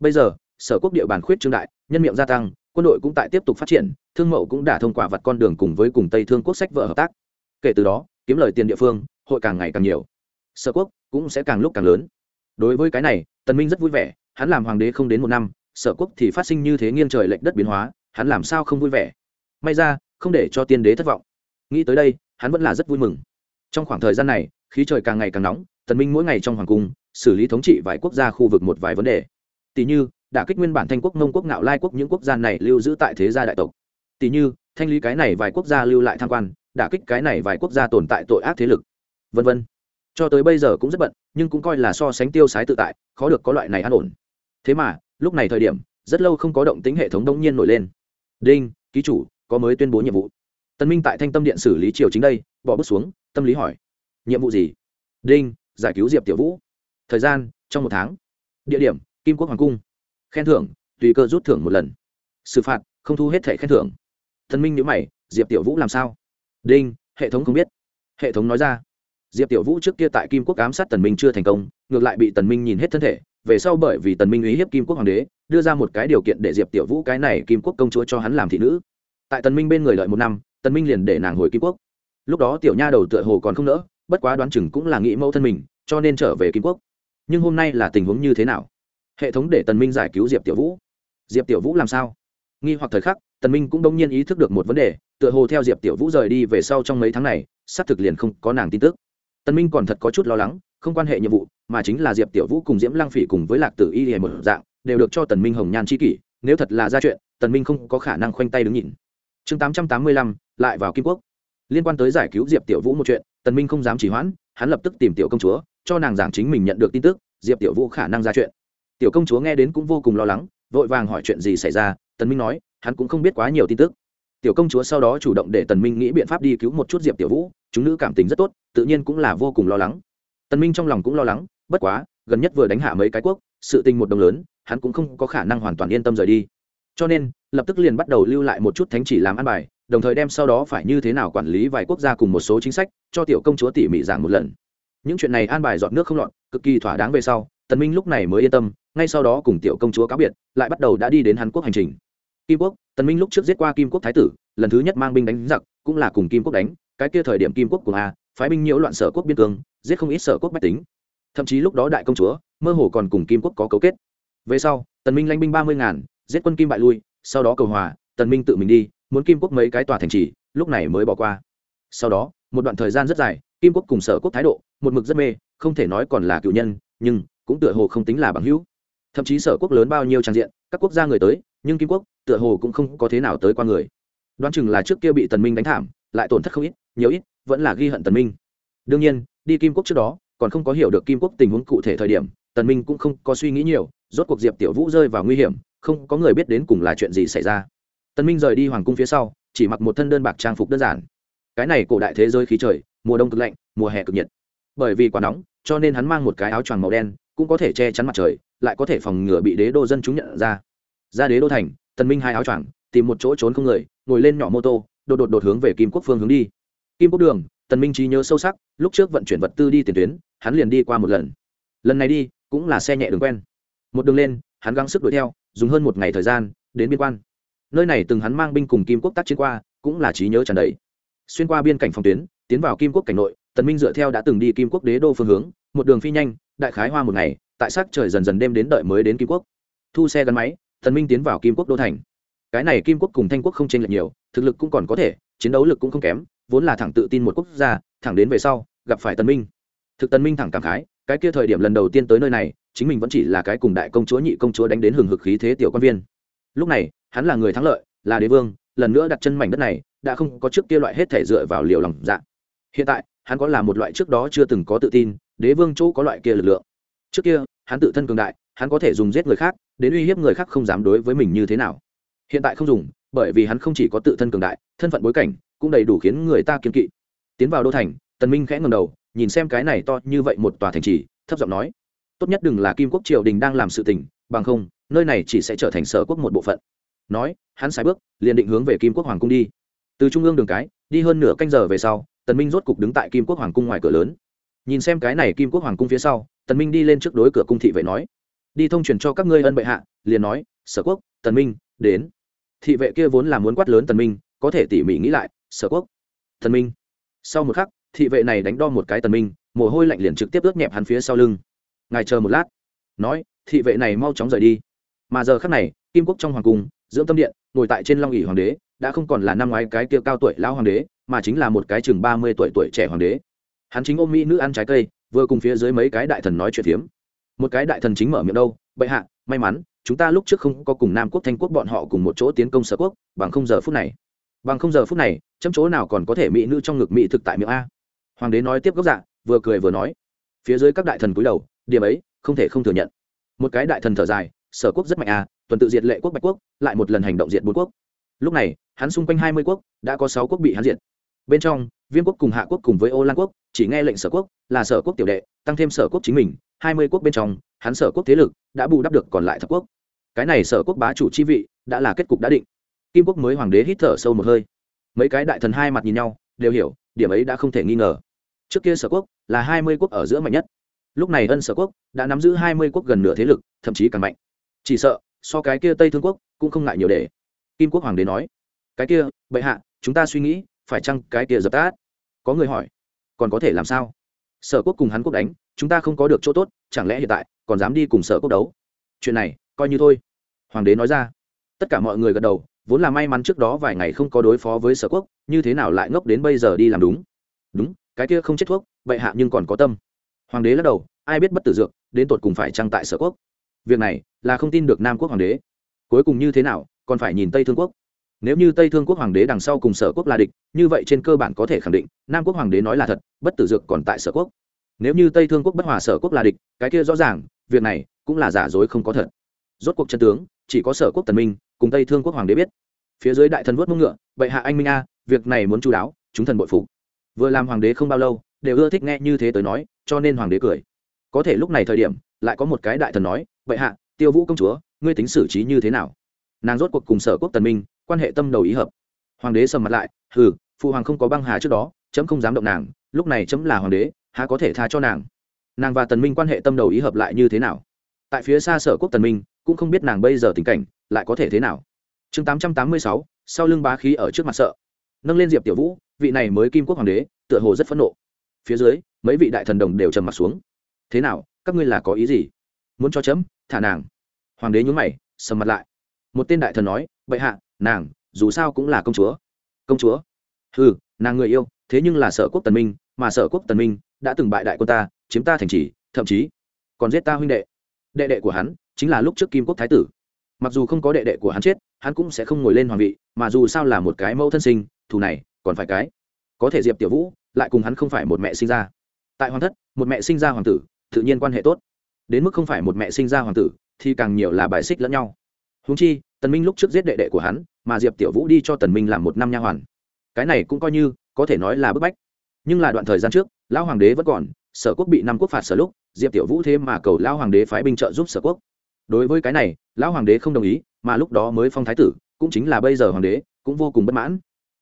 Bây giờ, sở quốc địa bàn khuyết trương đại, nhân miệng gia tăng quân đội cũng tại tiếp tục phát triển, thương mậu cũng đã thông qua vặt con đường cùng với cùng tây thương quốc sách vợ hợp tác. Kể từ đó, kiếm lời tiền địa phương, hội càng ngày càng nhiều. Sở quốc cũng sẽ càng lúc càng lớn. Đối với cái này, tần minh rất vui vẻ, hắn làm hoàng đế không đến một năm, sở quốc thì phát sinh như thế nghiêng trời lệch đất biến hóa, hắn làm sao không vui vẻ? May ra, không để cho tiên đế thất vọng. Nghĩ tới đây, hắn vẫn là rất vui mừng. Trong khoảng thời gian này, khí trời càng ngày càng nóng, tần minh mỗi ngày trong hoàng cung, xử lý thống trị vài quốc gia khu vực một vài vấn đề. Tỷ như đã kích nguyên bản thanh quốc, mông quốc, ngạo lai quốc, những quốc gia này lưu giữ tại thế gia đại tộc. Tỷ như, thanh lý cái này vài quốc gia lưu lại tham quan đã kích cái này vài quốc gia tồn tại tội ác thế lực, vân vân. Cho tới bây giờ cũng rất bận, nhưng cũng coi là so sánh tiêu sái tự tại, khó được có loại này an ổn. Thế mà, lúc này thời điểm, rất lâu không có động tính hệ thống đông nhiên nổi lên. Đinh, ký chủ, có mới tuyên bố nhiệm vụ. Tân minh tại thanh tâm điện xử lý triều chính đây, bỏ bút xuống, tâm lý hỏi. Nhiệm vụ gì? Đinh, giải cứu diệp tiểu vũ. Thời gian, trong một tháng. Địa điểm, kim quốc hoàng cung khen thưởng, tùy cơ rút thưởng một lần. Xử phạt, không thu hết thẻ khen thưởng. Thần minh nhữ mày, diệp tiểu vũ làm sao? Đinh, hệ thống không biết. Hệ thống nói ra. Diệp tiểu vũ trước kia tại kim quốc ám sát tần minh chưa thành công, ngược lại bị tần minh nhìn hết thân thể, về sau bởi vì tần minh uy hiếp kim quốc hoàng đế, đưa ra một cái điều kiện để diệp tiểu vũ cái này kim quốc công chúa cho hắn làm thị nữ. Tại tần minh bên người lợi một năm, tần minh liền để nàng hồi kim quốc. Lúc đó tiểu nha đầu tựa hồ còn không nỡ, bất quá đoán chừng cũng là nghĩ mẫu thân mình, cho nên trở về kim quốc. Nhưng hôm nay là tình huống như thế nào? Hệ thống để tần minh giải cứu diệp tiểu vũ. Diệp tiểu vũ làm sao? Nghi hoặc thời khắc tần minh cũng đông nhiên ý thức được một vấn đề tựa hồ theo diệp tiểu vũ rời đi về sau trong mấy tháng này xác thực liền không có nàng tin tức. Tần minh còn thật có chút lo lắng không quan hệ nhiệm vụ mà chính là diệp tiểu vũ cùng diễm lăng phỉ cùng với lạc tử y hề một dạng đều được cho tần minh hồng nhan chi kỷ nếu thật là ra chuyện tần minh không có khả năng khoanh tay đứng nhìn. Chương 885, lại vào kim quốc. Liên quan tới giải cứu diệp tiểu vũ một chuyện tần minh không dám chỉ hoãn hắn lập tức tìm tiểu công chúa cho nàng giảng chính mình nhận được tin tức diệp tiểu vũ khả năng ra chuyện tiểu công chúa nghe đến cũng vô cùng lo lắng, vội vàng hỏi chuyện gì xảy ra, tần minh nói, hắn cũng không biết quá nhiều tin tức. Tiểu công chúa sau đó chủ động để tần minh nghĩ biện pháp đi cứu một chút diệp tiểu vũ, chúng nữ cảm tình rất tốt, tự nhiên cũng là vô cùng lo lắng. Tần minh trong lòng cũng lo lắng, bất quá, gần nhất vừa đánh hạ mấy cái quốc, sự tình một đồng lớn, hắn cũng không có khả năng hoàn toàn yên tâm rời đi. Cho nên, lập tức liền bắt đầu lưu lại một chút thánh chỉ làm ăn bài, đồng thời đem sau đó phải như thế nào quản lý vài quốc gia cùng một số chính sách, cho tiểu công chúa tỉ mỉ giảng một lần. Những chuyện này an bài dọn nước không lọt, cực kỳ thỏa đáng về sau tần minh lúc này mới yên tâm, ngay sau đó cùng tiểu công chúa cáo biệt, lại bắt đầu đã đi đến hàn quốc hành trình. Kim quốc, tần minh lúc trước giết qua kim quốc thái tử, lần thứ nhất mang binh đánh giặc, cũng là cùng kim quốc đánh, cái kia thời điểm kim quốc cùng a, phái binh nhiễu loạn sở quốc biên cương, giết không ít sở quốc bách tính. Thậm chí lúc đó đại công chúa, mơ hồ còn cùng kim quốc có cấu kết. Về sau, tần minh lãnh binh ba mươi ngàn, giết quân kim bại lui, sau đó cầu hòa, tần minh tự mình đi, muốn kim quốc mấy cái tòa thành trì, lúc này mới bỏ qua. Sau đó, một đoạn thời gian rất dài, kim quốc cùng sở quốc thái độ, một mực rất mê, không thể nói còn là cựu nhân, nhưng cũng tựa hồ không tính là bằng hữu. Thậm chí sở quốc lớn bao nhiêu trang diện, các quốc gia người tới, nhưng kim quốc, tựa hồ cũng không có thế nào tới qua người. Đoán chừng là trước kia bị tần minh đánh thảm, lại tổn thất không ít, nhiều ít, vẫn là ghi hận tần minh. Đương nhiên, đi kim quốc trước đó, còn không có hiểu được kim quốc tình huống cụ thể thời điểm, tần minh cũng không có suy nghĩ nhiều, rốt cuộc diệp tiểu vũ rơi vào nguy hiểm, không có người biết đến cùng là chuyện gì xảy ra. Tần minh rời đi hoàng cung phía sau, chỉ mặc một thân đơn bạc trang phục đơn giản. Cái này cổ đại thế giới khí trời, mùa đông cực lạnh, mùa hè cực nhiệt. Bởi vì quá nóng, cho nên hắn mang một cái áo choàng màu đen cũng có thể che chắn mặt trời, lại có thể phòng ngừa bị đế đô dân chúng nhận ra. Ra đế đô thành tần minh hai áo choàng, tìm một chỗ trốn không người, ngồi lên nhỏ mô tô, đột đột đột hướng về kim quốc phương hướng đi. Kim quốc đường tần minh trí nhớ sâu sắc, lúc trước vận chuyển vật tư đi tiền tuyến, hắn liền đi qua một lần. Lần này đi, cũng là xe nhẹ đường quen. Một đường lên, hắn gắng sức đuổi theo, dùng hơn một ngày thời gian, đến biên quan. Nơi này từng hắn mang binh cùng kim quốc tác chiến qua, cũng là trí nhớ tràn đầy. Xuyên qua biên cảnh phòng tuyến, tiến vào kim quốc cảnh nội tần minh dựa theo đã từng đi kim quốc đế đô phương hướng, một đường phi nhanh đại khái hoa một ngày, tại sắc trời dần dần đêm đến đợi mới đến kim quốc. Thu xe gắn máy, tần minh tiến vào kim quốc đô thành. Cái này kim quốc cùng thanh quốc không chênh lệch nhiều, thực lực cũng còn có thể, chiến đấu lực cũng không kém, vốn là thẳng tự tin một quốc gia, thẳng đến về sau, gặp phải tần minh. Thực tần minh thẳng cảm khái, cái kia thời điểm lần đầu tiên tới nơi này, chính mình vẫn chỉ là cái cùng đại công chúa, nhị công chúa đánh đến hừng hực khí thế tiểu quan viên. Lúc này, hắn là người thắng lợi, là đế vương, lần nữa đặt chân mảnh đất này, đã không có trước kia loại hết thể dựa vào liều lòng dạ. Hiện tại, hắn có là một loại trước đó chưa từng có tự tin đế vương chỗ có loại kia lực lượng. Trước kia, hắn tự thân cường đại, hắn có thể dùng giết người khác, đến uy hiếp người khác không dám đối với mình như thế nào. Hiện tại không dùng, bởi vì hắn không chỉ có tự thân cường đại, thân phận bối cảnh cũng đầy đủ khiến người ta kiên kỵ. Tiến vào đô thành, tần minh khẽ ngẩng đầu, nhìn xem cái này to như vậy một tòa thành trì, thấp giọng nói, tốt nhất đừng là kim quốc triều đình đang làm sự tình, bằng không, nơi này chỉ sẽ trở thành sở quốc một bộ phận. Nói, hắn sai bước, liền định hướng về kim quốc hoàng cung đi. Từ trung ương đường cái, đi hơn nửa canh giờ về sau, tần minh rốt cục đứng tại kim quốc hoàng cung ngoài cửa lớn nhìn xem cái này kim quốc hoàng cung phía sau, tần minh đi lên trước đối cửa cung thị vệ nói. Đi thông truyền cho các ngươi ân bệ hạ, liền nói, sở quốc, tần minh, đến. Thị vệ kia vốn là muốn quát lớn tần minh, có thể tỉ mỉ nghĩ lại, sở quốc, tần minh. Sau một khắc, thị vệ này đánh đo một cái tần minh, mồ hôi lạnh liền trực tiếp ướt nhẹp hắn phía sau lưng. Ngài chờ một lát. Nói, thị vệ này mau chóng rời đi. Mà giờ khắc này, kim quốc trong hoàng cung, dưỡng tâm điện, ngồi tại trên long ỷ hoàng đế, đã không còn là năm ngoái cái kia cao tuổi lão hoàng đế, mà chính là một cái chừng ba mươi tuổi tuổi trẻ hoàng đế hắn chính ôm mỹ nữ ăn trái cây, vừa cùng phía dưới mấy cái đại thần nói chuyện phiếm. Một cái đại thần chính mở miệng đâu, bệ hạ, may mắn, chúng ta lúc trước không có cùng nam quốc, thanh quốc bọn họ cùng một chỗ tiến công sở quốc, bằng không giờ phút này. Bằng không giờ phút này, chấm chỗ nào còn có thể mỹ nữ trong ngực mỹ thực tại miệng a? Hoàng đế nói tiếp gốc dạ vừa cười vừa nói. Phía dưới các đại thần cúi đầu, điểm ấy, không thể không thừa nhận. Một cái đại thần thở dài, sở quốc rất mạnh a tuần tự diệt lệ quốc bạch quốc, lại một lần hành động diệt bốn quốc. Lúc này, hắn xung quanh hai mươi quốc, đã có sáu quốc bị hắn diệt. Bên trong viêm quốc cùng hạ quốc cùng với ô lan quốc, chỉ nghe lệnh sở quốc là sở quốc tiểu đệ, tăng thêm sở quốc chính mình, hai mươi quốc bên trong, hắn sở quốc thế lực đã bù đắp được còn lại thập quốc. Cái này sở quốc bá chủ chi vị đã là kết cục đã định. Kim quốc mới hoàng đế hít thở sâu một hơi. Mấy cái đại thần hai mặt nhìn nhau, đều hiểu, điểm ấy đã không thể nghi ngờ. Trước kia sở quốc là hai mươi quốc ở giữa mạnh nhất. Lúc này ân sở quốc đã nắm giữ hai mươi quốc gần nửa thế lực, thậm chí càng mạnh. Chỉ sợ, so cái kia tây thương quốc cũng không ngại nhiều để. Kim quốc hoàng đế nói, cái kia, bệ hạ, chúng ta suy nghĩ phải chăng cái kia dập tát? Có người hỏi. Còn có thể làm sao? Sở quốc cùng hắn quốc đánh, chúng ta không có được chỗ tốt, chẳng lẽ hiện tại còn dám đi cùng sở quốc đấu? Chuyện này, coi như thôi. Hoàng đế nói ra. Tất cả mọi người gật đầu, vốn là may mắn trước đó vài ngày không có đối phó với sở quốc, như thế nào lại ngốc đến bây giờ đi làm đúng? Đúng, cái kia không chết thuốc, bệ hạ nhưng còn có tâm. Hoàng đế lắc đầu, ai biết bất tử dược, đến tột cùng phải trăng tại sở quốc? Việc này là không tin được nam quốc hoàng đế. Cuối cùng như thế nào, còn phải nhìn tây thương quốc nếu như tây thương quốc hoàng đế đằng sau cùng sở quốc là địch, như vậy trên cơ bản có thể khẳng định, nam quốc hoàng đế nói là thật, bất tử dược còn tại sở quốc. Nếu như tây thương quốc bất hòa sở quốc là địch, cái kia rõ ràng, việc này cũng là giả dối không có thật. Rốt cuộc chân tướng, chỉ có sở quốc tần minh cùng tây thương quốc hoàng đế biết. Phía dưới đại thần vuốt mông ngựa, bệ hạ anh minh a, việc này muốn chú đáo, chúng thần bội phục. Vừa làm hoàng đế không bao lâu, đều ưa thích nghe như thế tới nói, cho nên hoàng đế cười. Có thể lúc này thời điểm, lại có một cái đại thần nói, bệ hạ, tiêu vũ công chúa, ngươi tính xử trí như thế nào? Nàng rốt cuộc cùng sở quốc tần minh quan hệ tâm đầu ý hợp. Hoàng đế sầm mặt lại hừ phụ hoàng không có băng hà trước đó chấm không dám động nàng lúc này chấm là hoàng đế há có thể tha cho nàng? Nàng và tần minh quan hệ tâm đầu ý hợp lại như thế nào? Tại phía xa sở quốc tần minh cũng không biết nàng bây giờ tình cảnh lại có thể thế nào? Chương 886, sau lưng bá khí ở trước mặt sợ. Nâng lên diệp tiểu vũ vị này mới kim quốc hoàng đế tựa hồ rất phẫn nộ. Phía dưới mấy vị đại thần đồng đều trầm mặt xuống. Thế nào các ngươi là có ý gì? Muốn cho chấm thả nàng? Hoàng đế nhún mày sầm mặt lại. Một tên đại thần nói bệ hạ nàng, dù sao cũng là công chúa. Công chúa? Ừ nàng người yêu, thế nhưng là sở quốc tần minh, mà sở quốc tần minh đã từng bại đại quân ta, chiếm ta thành trì, thậm chí còn giết ta huynh đệ. Đệ đệ của hắn chính là lúc trước kim quốc thái tử. Mặc dù không có đệ đệ của hắn chết, hắn cũng sẽ không ngồi lên hoàng vị, mà dù sao là một cái mẫu thân sinh, thù này còn phải cái. Có thể diệp tiểu vũ lại cùng hắn không phải một mẹ sinh ra. Tại hoàng thất, một mẹ sinh ra hoàng tử, tự nhiên quan hệ tốt. Đến mức không phải một mẹ sinh ra hoàng tử, thì càng nhiều là bài xích lẫn nhau húng chi, tần minh lúc trước giết đệ đệ của hắn, mà diệp tiểu vũ đi cho tần minh làm một năm nha hoàn. Cái này cũng coi như, có thể nói là bức bách. Nhưng là đoạn thời gian trước, lão hoàng đế vẫn còn, sở quốc bị năm quốc phạt sở lúc, diệp tiểu vũ thế mà cầu lão hoàng đế phái binh trợ giúp sở quốc. Đối với cái này, lão hoàng đế không đồng ý, mà lúc đó mới phong thái tử, cũng chính là bây giờ hoàng đế, cũng vô cùng bất mãn.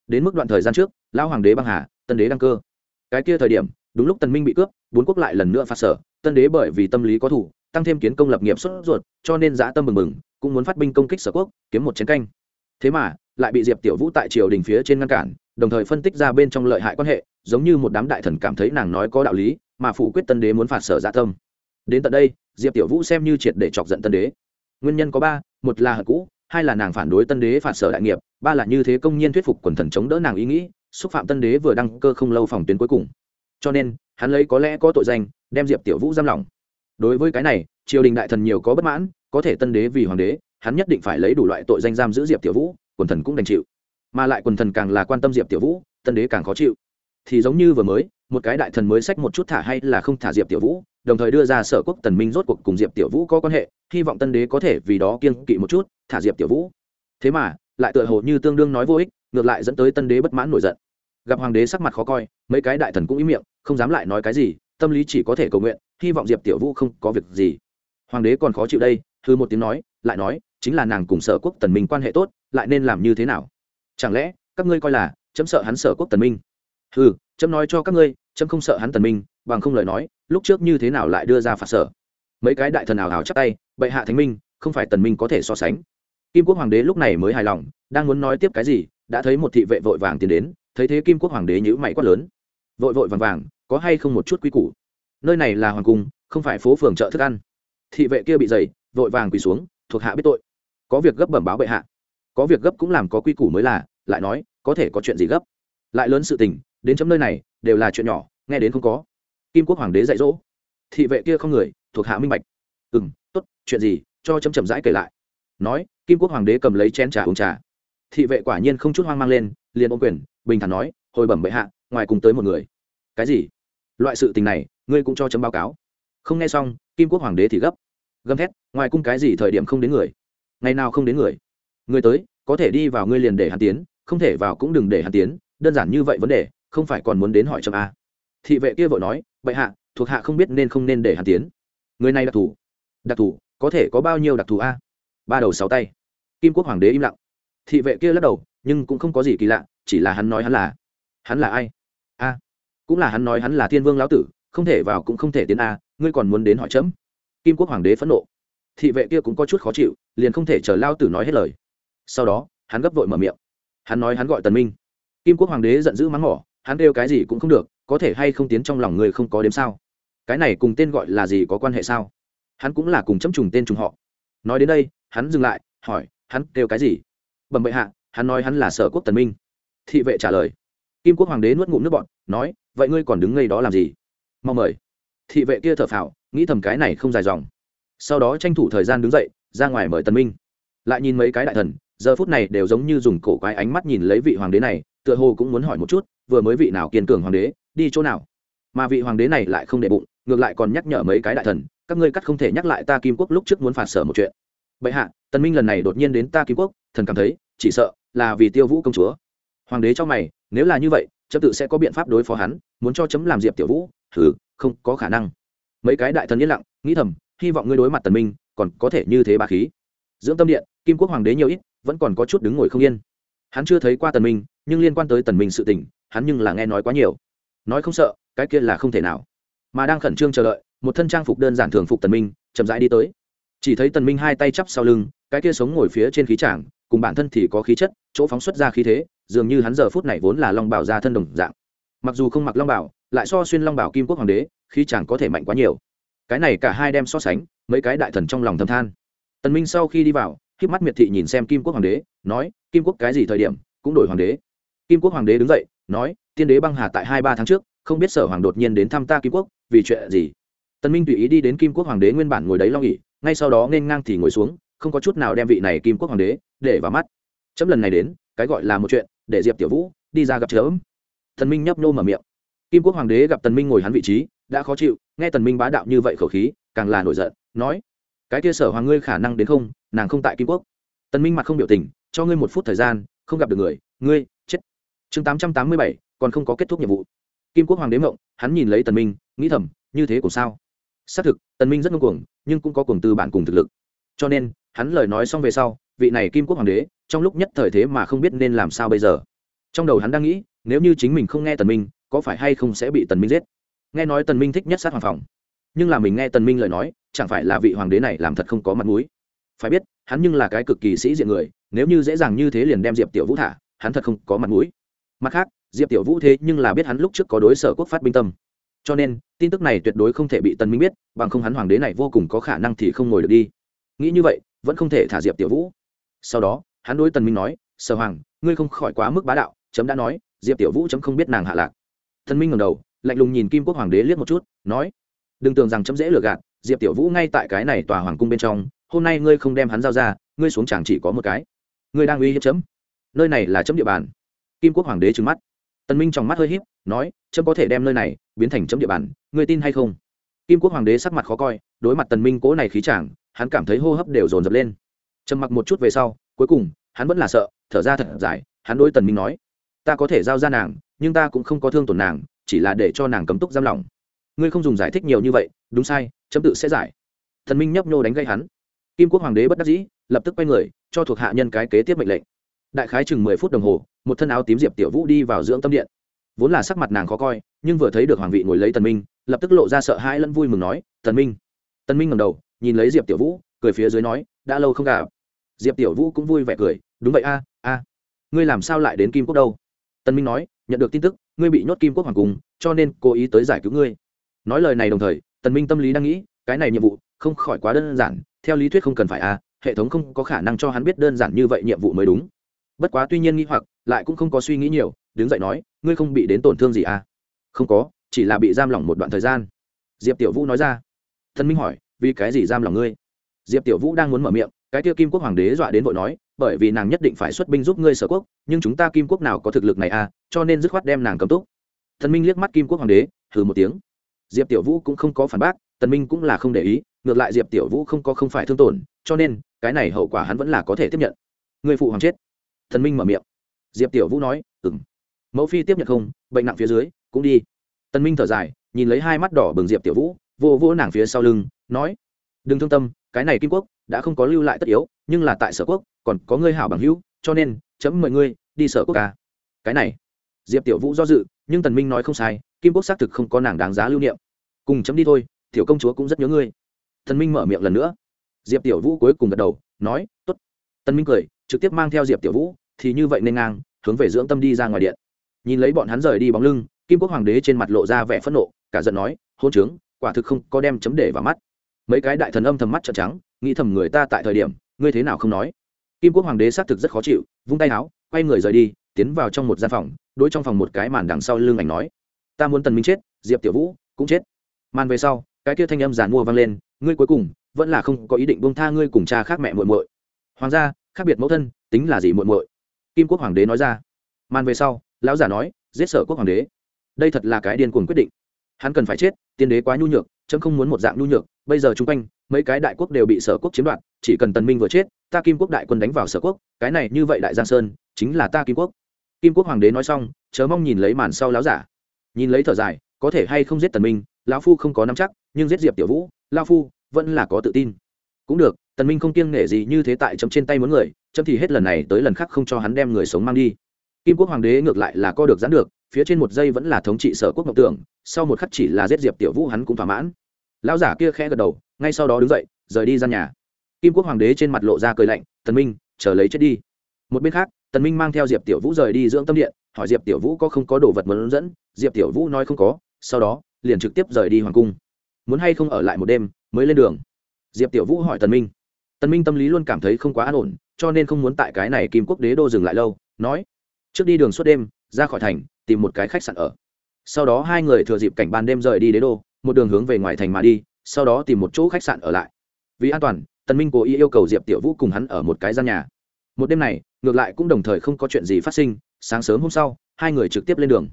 Đến mức đoạn thời gian trước, lão hoàng đế băng hà, tân đế đăng cơ. Cái kia thời điểm, đúng lúc tần minh bị cướp, bốn quốc lại lần nữa phạt sở, tân đế bởi vì tâm lý có thủ tăng thêm kiến công lập nghiệp xuất ruột, cho nên dã tâm mừng mừng, cũng muốn phát binh công kích sở quốc, kiếm một chiến canh. Thế mà, lại bị diệp tiểu vũ tại triều đình phía trên ngăn cản, đồng thời phân tích ra bên trong lợi hại quan hệ, giống như một đám đại thần cảm thấy nàng nói có đạo lý, mà phủ quyết tân đế muốn phạt sở dạ tâm. Đến tận đây, diệp tiểu vũ xem như triệt để chọc giận tân đế. Nguyên nhân có ba, một là hận cũ, hai là nàng phản đối tân đế phạt sở đại nghiệp, ba là như thế công nhiên thuyết phục quần thần chống đỡ nàng ý nghĩ, xúc phạm tân đế vừa đăng cơ không lâu phòng tuyến cuối cùng. Cho nên, hắn lấy có lẽ có tội danh, đem diệp tiểu vũ giam lỏng đối với cái này, triều đình đại thần nhiều có bất mãn, có thể tân đế vì hoàng đế, hắn nhất định phải lấy đủ loại tội danh giam giữ diệp tiểu vũ, quần thần cũng đành chịu. Mà lại quần thần càng là quan tâm diệp tiểu vũ, tân đế càng khó chịu. Thì giống như vừa mới, một cái đại thần mới sách một chút thả hay là không thả diệp tiểu vũ, đồng thời đưa ra sở quốc tần minh rốt cuộc cùng diệp tiểu vũ có quan hệ, hy vọng tân đế có thể vì đó kiên kỵ một chút, thả diệp tiểu vũ. Thế mà, lại tựa hồ như tương đương nói vô ích, ngược lại dẫn tới tân đế bất mãn nổi giận. Gặp hoàng đế sắc mặt khó coi, mấy cái đại thần cũng ý miệng, không dám lại nói cái gì, tâm lý chỉ có thể cầu nguyện hy vọng diệp tiểu vũ không có việc gì. Hoàng đế còn khó chịu đây thư một tiếng nói, lại nói, chính là nàng cùng sở quốc tần minh quan hệ tốt, lại nên làm như thế nào? Chẳng lẽ, các ngươi coi là, chấm sợ hắn sở quốc tần minh? Hừ, chấm nói cho các ngươi, chấm không sợ hắn tần minh, bằng không lời nói, lúc trước như thế nào lại đưa ra phạt sở? Mấy cái đại thần ảo hào chắc tay, bệ hạ thánh minh, không phải tần minh có thể so sánh. Kim quốc hoàng đế lúc này mới hài lòng, đang muốn nói tiếp cái gì, đã thấy một thị vệ vội vàng tiến đến, thấy thế kim quốc hoàng đế nhữ mày quát lớn. Vội vội vàng vàng, có hay không một chút quy củ? Nơi này là hoàng cung, không phải phố phường chợ thức ăn. Thị vệ kia bị dày, vội vàng quỳ xuống, thuộc hạ biết tội. Có việc gấp bẩm báo bệ hạ. Có việc gấp cũng làm có quy củ mới là, lại nói, có thể có chuyện gì gấp? Lại lớn sự tình, đến chấm nơi này, đều là chuyện nhỏ, nghe đến không có. Kim quốc hoàng đế dạy dỗ. Thị vệ kia không người, thuộc hạ minh bạch. Ừ m t ố t chuyện gì, cho chấm chậm rãi kể lại. Nói, kim quốc hoàng đế cầm lấy chén trà uống trà. Thị vệ quả nhiên không chút hoang mang lên, liền ôm quyền, bình thản nói, hồi bẩm bệ hạ, ngoài cùng tới một người. Cái gì? Loại sự tình này ngươi cũng cho chấm báo cáo. Không nghe xong, kim quốc hoàng đế thì gấp. Gầm thét, ngoài cung cái gì thời điểm không đến người? Ngày nào không đến người? Người tới, có thể đi vào ngươi liền để hắn tiến, không thể vào cũng đừng để hắn tiến, đơn giản như vậy vấn đề, không phải còn muốn đến hỏi chấm a. Thị vệ kia vội nói, bệ hạ, thuộc hạ không biết nên không nên để hắn tiến. Người này đặc thù đặc thù, có thể có bao nhiêu đặc thù a? Ba đầu sáu tay. Kim quốc hoàng đế im lặng. Thị vệ kia lắc đầu, nhưng cũng không có gì kỳ lạ, chỉ là hắn nói hắn là hắn là ai? A, cũng là hắn nói hắn là thiên vương lão tử không thể vào cũng không thể tiến a, ngươi còn muốn đến hỏi chấm. Kim quốc hoàng đế phẫn nộ. Thị vệ kia cũng có chút khó chịu, liền không thể chờ lao tử nói hết lời. Sau đó, hắn gấp vội mở miệng. Hắn nói hắn gọi tần minh. Kim quốc hoàng đế giận dữ mắng mỏ, hắn kêu cái gì cũng không được, có thể hay không tiến trong lòng người không có đếm sao? Cái này cùng tên gọi là gì có quan hệ sao? Hắn cũng là cùng chấm trùng tên trùng họ. Nói đến đây, hắn dừng lại, hỏi, hắn kêu cái gì? Bẩm bệ hạ, hắn nói hắn là sở quốc tần minh. Thị vệ trả lời. Kim quốc hoàng đế nuốt ngụm nước bọn nói, vậy ngươi còn đứng ngay đó làm gì? Mong mời. Thị vệ kia thở phào, nghĩ thầm cái này không dài dòng. Sau đó tranh thủ thời gian đứng dậy, ra ngoài mời tần minh. Lại nhìn mấy cái đại thần, giờ phút này đều giống như dùng cổ quái ánh mắt nhìn lấy vị hoàng đế này, tựa hồ cũng muốn hỏi một chút, vừa mới vị nào kiên cường hoàng đế, đi chỗ nào? Mà vị hoàng đế này lại không để bụng, ngược lại còn nhắc nhở mấy cái đại thần, các ngươi cắt không thể nhắc lại ta kim quốc lúc trước muốn phạt sở một chuyện. Bệ hạ, tần minh lần này đột nhiên đến ta kim quốc, thần cảm thấy, chỉ sợ là vì tiêu vũ công chúa. Hoàng đế cho mày, nếu là như vậy, chấm tự sẽ có biện pháp đối phó hắn, muốn cho chấm làm diệp tiểu vũ hừ, không có khả năng. Mấy cái đại thần yên lặng, nghĩ thầm, hy vọng ngươi đối mặt tần minh, còn có thể như thế bà khí. Dưỡng tâm điện, kim quốc hoàng đế nhiều ít, vẫn còn có chút đứng ngồi không yên. Hắn chưa thấy qua tần minh, nhưng liên quan tới tần minh sự tình, hắn nhưng là nghe nói quá nhiều. Nói không sợ, cái kia là không thể nào. Mà đang khẩn trương chờ đợi, một thân trang phục đơn giản thường phục tần minh, chậm rãi đi tới. Chỉ thấy tần minh hai tay chắp sau lưng, cái kia sống ngồi phía trên khí tràng, cùng bản thân thì có khí chất, chỗ phóng xuất ra khí thế, dường như hắn giờ phút này vốn là long bảo gia thân đồng dạng. Mặc dù không mặc long bảo lại so xuyên long bảo kim quốc hoàng đế khi chàng có thể mạnh quá nhiều. Cái này cả hai đem so sánh, mấy cái đại thần trong lòng thầm than. Tần minh sau khi đi vào, khiếp mắt miệt thị nhìn xem kim quốc hoàng đế, nói, kim quốc cái gì thời điểm cũng đổi hoàng đế? Kim quốc hoàng đế đứng dậy, nói, tiên đế băng hà tại hai ba tháng trước, không biết sở hoàng đột nhiên đến thăm ta kim quốc, vì chuyện gì? Tần minh tùy ý đi đến kim quốc hoàng đế nguyên bản ngồi đấy lo nghỉ, ngay sau đó nên ngang thì ngồi xuống, không có chút nào đem vị này kim quốc hoàng đế để vào mắt. Chấm lần này đến, cái gọi là một chuyện, để diệp tiểu vũ đi ra gặp chớm tần minh nhấp nhô mở miệng kim quốc hoàng đế gặp tần minh ngồi hắn vị trí, đã khó chịu, nghe tần minh bá đạo như vậy khẩu khí, càng là nổi giận, nói, cái kia sở hoàng ngươi khả năng đến không, nàng không tại kim quốc. Tần minh mặt không biểu tình, cho ngươi một phút thời gian, không gặp được người, ngươi, chết. Chương tám trăm tám mươi bảy, còn không có kết thúc nhiệm vụ. Kim quốc hoàng đế mộng hắn nhìn lấy tần minh, nghĩ thầm, như thế cũng sao? Xác thực, tần minh rất ngông cuồng, nhưng cũng có cuồng tư bản cùng thực lực. Cho nên, hắn lời nói xong về sau, vị này kim quốc hoàng đế, trong lúc nhất thời thế mà không biết nên làm sao bây giờ. Trong đầu hắn đang nghĩ, nếu như chính mình không nghe tần minh có phải hay không sẽ bị tần minh giết? Nghe nói tần minh thích nhất sát hoàng phòng, nhưng là mình nghe tần minh lời nói, chẳng phải là vị hoàng đế này làm thật không có mặt mũi. Phải biết, hắn nhưng là cái cực kỳ sĩ diện người, nếu như dễ dàng như thế liền đem diệp tiểu vũ thả, hắn thật không có mặt mũi. Mặt khác, diệp tiểu vũ thế nhưng là biết hắn lúc trước có đối sở quốc phát binh tâm. Cho nên, tin tức này tuyệt đối không thể bị tần minh biết, bằng không hắn hoàng đế này vô cùng có khả năng thì không ngồi được đi. Nghĩ như vậy, vẫn không thể thả diệp tiểu vũ. Sau đó, hắn đối tần minh nói, sở hoàng, ngươi không khỏi quá mức bá đạo, chấm đã nói, diệp tiểu vũ chấm không biết nàng hạ lạc tần minh ngẩng đầu, lạnh lùng nhìn kim quốc hoàng đế liếc một chút, nói, đừng tưởng rằng chấm dễ lừa gạt, diệp tiểu vũ ngay tại cái này tòa hoàng cung bên trong, hôm nay ngươi không đem hắn giao ra, ngươi xuống chẳng chỉ có một cái. Ngươi đang uy hiếp chấm. Nơi này là chấm địa bàn. Kim quốc hoàng đế trừng mắt. Tần minh trong mắt hơi híp, nói, chấm có thể đem nơi này biến thành chấm địa bàn, ngươi tin hay không? Kim quốc hoàng đế sắc mặt khó coi, đối mặt tần minh cố này khí chàng, hắn cảm thấy hô hấp đều dồn dập lên. Trầm mặc một chút về sau, cuối cùng, hắn vẫn là sợ, thở ra thật dài, hắn đối tần minh nói, ta có thể giao ra nàng nhưng ta cũng không có thương tổn nàng, chỉ là để cho nàng cấm túc giam lỏng. Ngươi không dùng giải thích nhiều như vậy, đúng sai, chấm tự sẽ giải. Thần minh nhấp nhô đánh gây hắn. Kim quốc hoàng đế bất đắc dĩ, lập tức quay người, cho thuộc hạ nhân cái kế tiếp mệnh lệnh. Đại khái chừng mười phút đồng hồ, một thân áo tím diệp tiểu vũ đi vào dưỡng tâm điện. Vốn là sắc mặt nàng khó coi, nhưng vừa thấy được hoàng vị ngồi lấy tần minh, lập tức lộ ra sợ hãi lẫn vui mừng nói, tần minh. Tần minh ngẩng đầu, nhìn lấy diệp tiểu vũ, cười phía dưới nói, đã lâu không gặp. Diệp tiểu vũ cũng vui vẻ cười, đúng vậy a a. Ngươi làm sao lại đến kim quốc đâu? Tần minh nói, nhận được tin tức, ngươi bị nhốt kim quốc hoàng cung, cho nên cố ý tới giải cứu ngươi. Nói lời này đồng thời, tần minh tâm lý đang nghĩ, cái này nhiệm vụ không khỏi quá đơn giản, theo lý thuyết không cần phải a hệ thống không có khả năng cho hắn biết đơn giản như vậy nhiệm vụ mới đúng. Bất quá tuy nhiên nghĩ hoặc, lại cũng không có suy nghĩ nhiều, đứng dậy nói, ngươi không bị đến tổn thương gì à? Không có, chỉ là bị giam lỏng một đoạn thời gian. Diệp tiểu vũ nói ra. Thần minh hỏi, vì cái gì giam lỏng ngươi? Diệp tiểu vũ đang muốn mở miệng, cái tiêu kim quốc hoàng đế dọa đến vội nói bởi vì nàng nhất định phải xuất binh giúp ngươi sở quốc, nhưng chúng ta kim quốc nào có thực lực này à cho nên dứt khoát đem nàng cấm túc. Thần minh liếc mắt kim quốc hoàng đế, hừ một tiếng. Diệp tiểu vũ cũng không có phản bác, tần minh cũng là không để ý, ngược lại diệp tiểu vũ không có không phải thương tổn, cho nên, cái này hậu quả hắn vẫn là có thể tiếp nhận. Người phụ hoàng chết. Thần minh mở miệng. Diệp tiểu vũ nói ừng mẫu phi tiếp nhận không, bệnh nặng phía dưới, cũng đi. Tần minh thở dài, nhìn lấy hai mắt đỏ bừng diệp tiểu vũ, vô vô nàng phía sau lưng, nói, đừng thương tâm cái này kim quốc đã không có lưu lại tất yếu, nhưng là tại sở quốc còn có ngươi hảo bằng hữu, cho nên chấm mời ngươi đi sở quốc ca. Cái này, diệp tiểu vũ do dự, nhưng tần minh nói không sai, kim quốc xác thực không có nàng đáng giá lưu niệm. Cùng chấm đi thôi, tiểu công chúa cũng rất nhớ ngươi. Tần minh mở miệng lần nữa. Diệp tiểu vũ cuối cùng gật đầu, nói, tốt. Tần minh cười, trực tiếp mang theo diệp tiểu vũ, thì như vậy nên ngang, hướng về dưỡng tâm đi ra ngoài điện. Nhìn lấy bọn hắn rời đi bóng lưng, kim quốc hoàng đế trên mặt lộ ra vẻ phẫn nộ, cả giận nói, hôn trướng, quả thực không có đem chấm để vào mắt mấy cái đại thần âm thầm mắt trợn trắng, nghĩ thầm người ta tại thời điểm, ngươi thế nào không nói. Kim quốc hoàng đế xác thực rất khó chịu, vung tay áo quay người rời đi, tiến vào trong một gian phòng, đối trong phòng một cái màn đằng sau lưng ảnh nói, ta muốn tần minh chết, diệp tiểu vũ cũng chết. Màn về sau, cái kia thanh âm giàn mua vang lên, ngươi cuối cùng, vẫn là không có ý định buông tha ngươi cùng cha khác mẹ muội muội. Hoàng gia, khác biệt mẫu thân, tính là gì muội muội? Kim quốc hoàng đế nói ra. Màn về sau, lão giả nói, giết sở quốc hoàng đế. Đây thật là cái điên cuồng quyết định hắn cần phải chết, tiên đế quá nhu nhược, chấm không muốn một dạng nhu nhược. Bây giờ chung quanh, mấy cái đại quốc đều bị sở quốc chiếm đoạt, chỉ cần tần minh vừa chết, ta kim quốc đại quân đánh vào sở quốc, cái này như vậy đại giang sơn, chính là ta kim quốc. Kim quốc hoàng đế nói xong, chớ mong nhìn lấy màn sau láo giả. Nhìn lấy thở dài, có thể hay không giết tần minh, lão phu không có nắm chắc, nhưng giết diệp tiểu vũ, lão phu vẫn là có tự tin. Cũng được, tần minh không kiêng nể gì như thế tại chấm trên tay muốn người, chấm thì hết lần này tới lần khác không cho hắn đem người sống mang đi. Kim quốc hoàng đế ngược lại là co được giãn được phía trên một giây vẫn là thống trị sở quốc mộng tưởng, sau một khắc chỉ là giết diệp tiểu vũ hắn cũng thỏa mãn. Lão giả kia khẽ gật đầu, ngay sau đó đứng dậy, rời đi gian nhà. Kim quốc hoàng đế trên mặt lộ ra cười lạnh, tần minh, chờ lấy chết đi. Một bên khác, tần minh mang theo diệp tiểu vũ rời đi dưỡng tâm điện, hỏi diệp tiểu vũ có không có đồ vật muốn dẫn. Diệp tiểu vũ nói không có, sau đó, liền trực tiếp rời đi hoàng cung. Muốn hay không ở lại một đêm, mới lên đường? Diệp tiểu vũ hỏi tần minh. Tần minh tâm lý luôn cảm thấy không quá an ổn, cho nên không muốn tại cái này kim quốc đế đô dừng lại lâu, nói, trước đi đường suốt đêm ra khỏi thành, tìm một cái khách sạn ở. Sau đó hai người thừa dịp cảnh ban đêm rời đi đế đô, một đường hướng về ngoài thành mà đi, sau đó tìm một chỗ khách sạn ở lại. Vì an toàn, tần minh cố ý yêu cầu diệp tiểu vũ cùng hắn ở một cái gian nhà. Một đêm này, ngược lại cũng đồng thời không có chuyện gì phát sinh, sáng sớm hôm sau, hai người trực tiếp lên đường.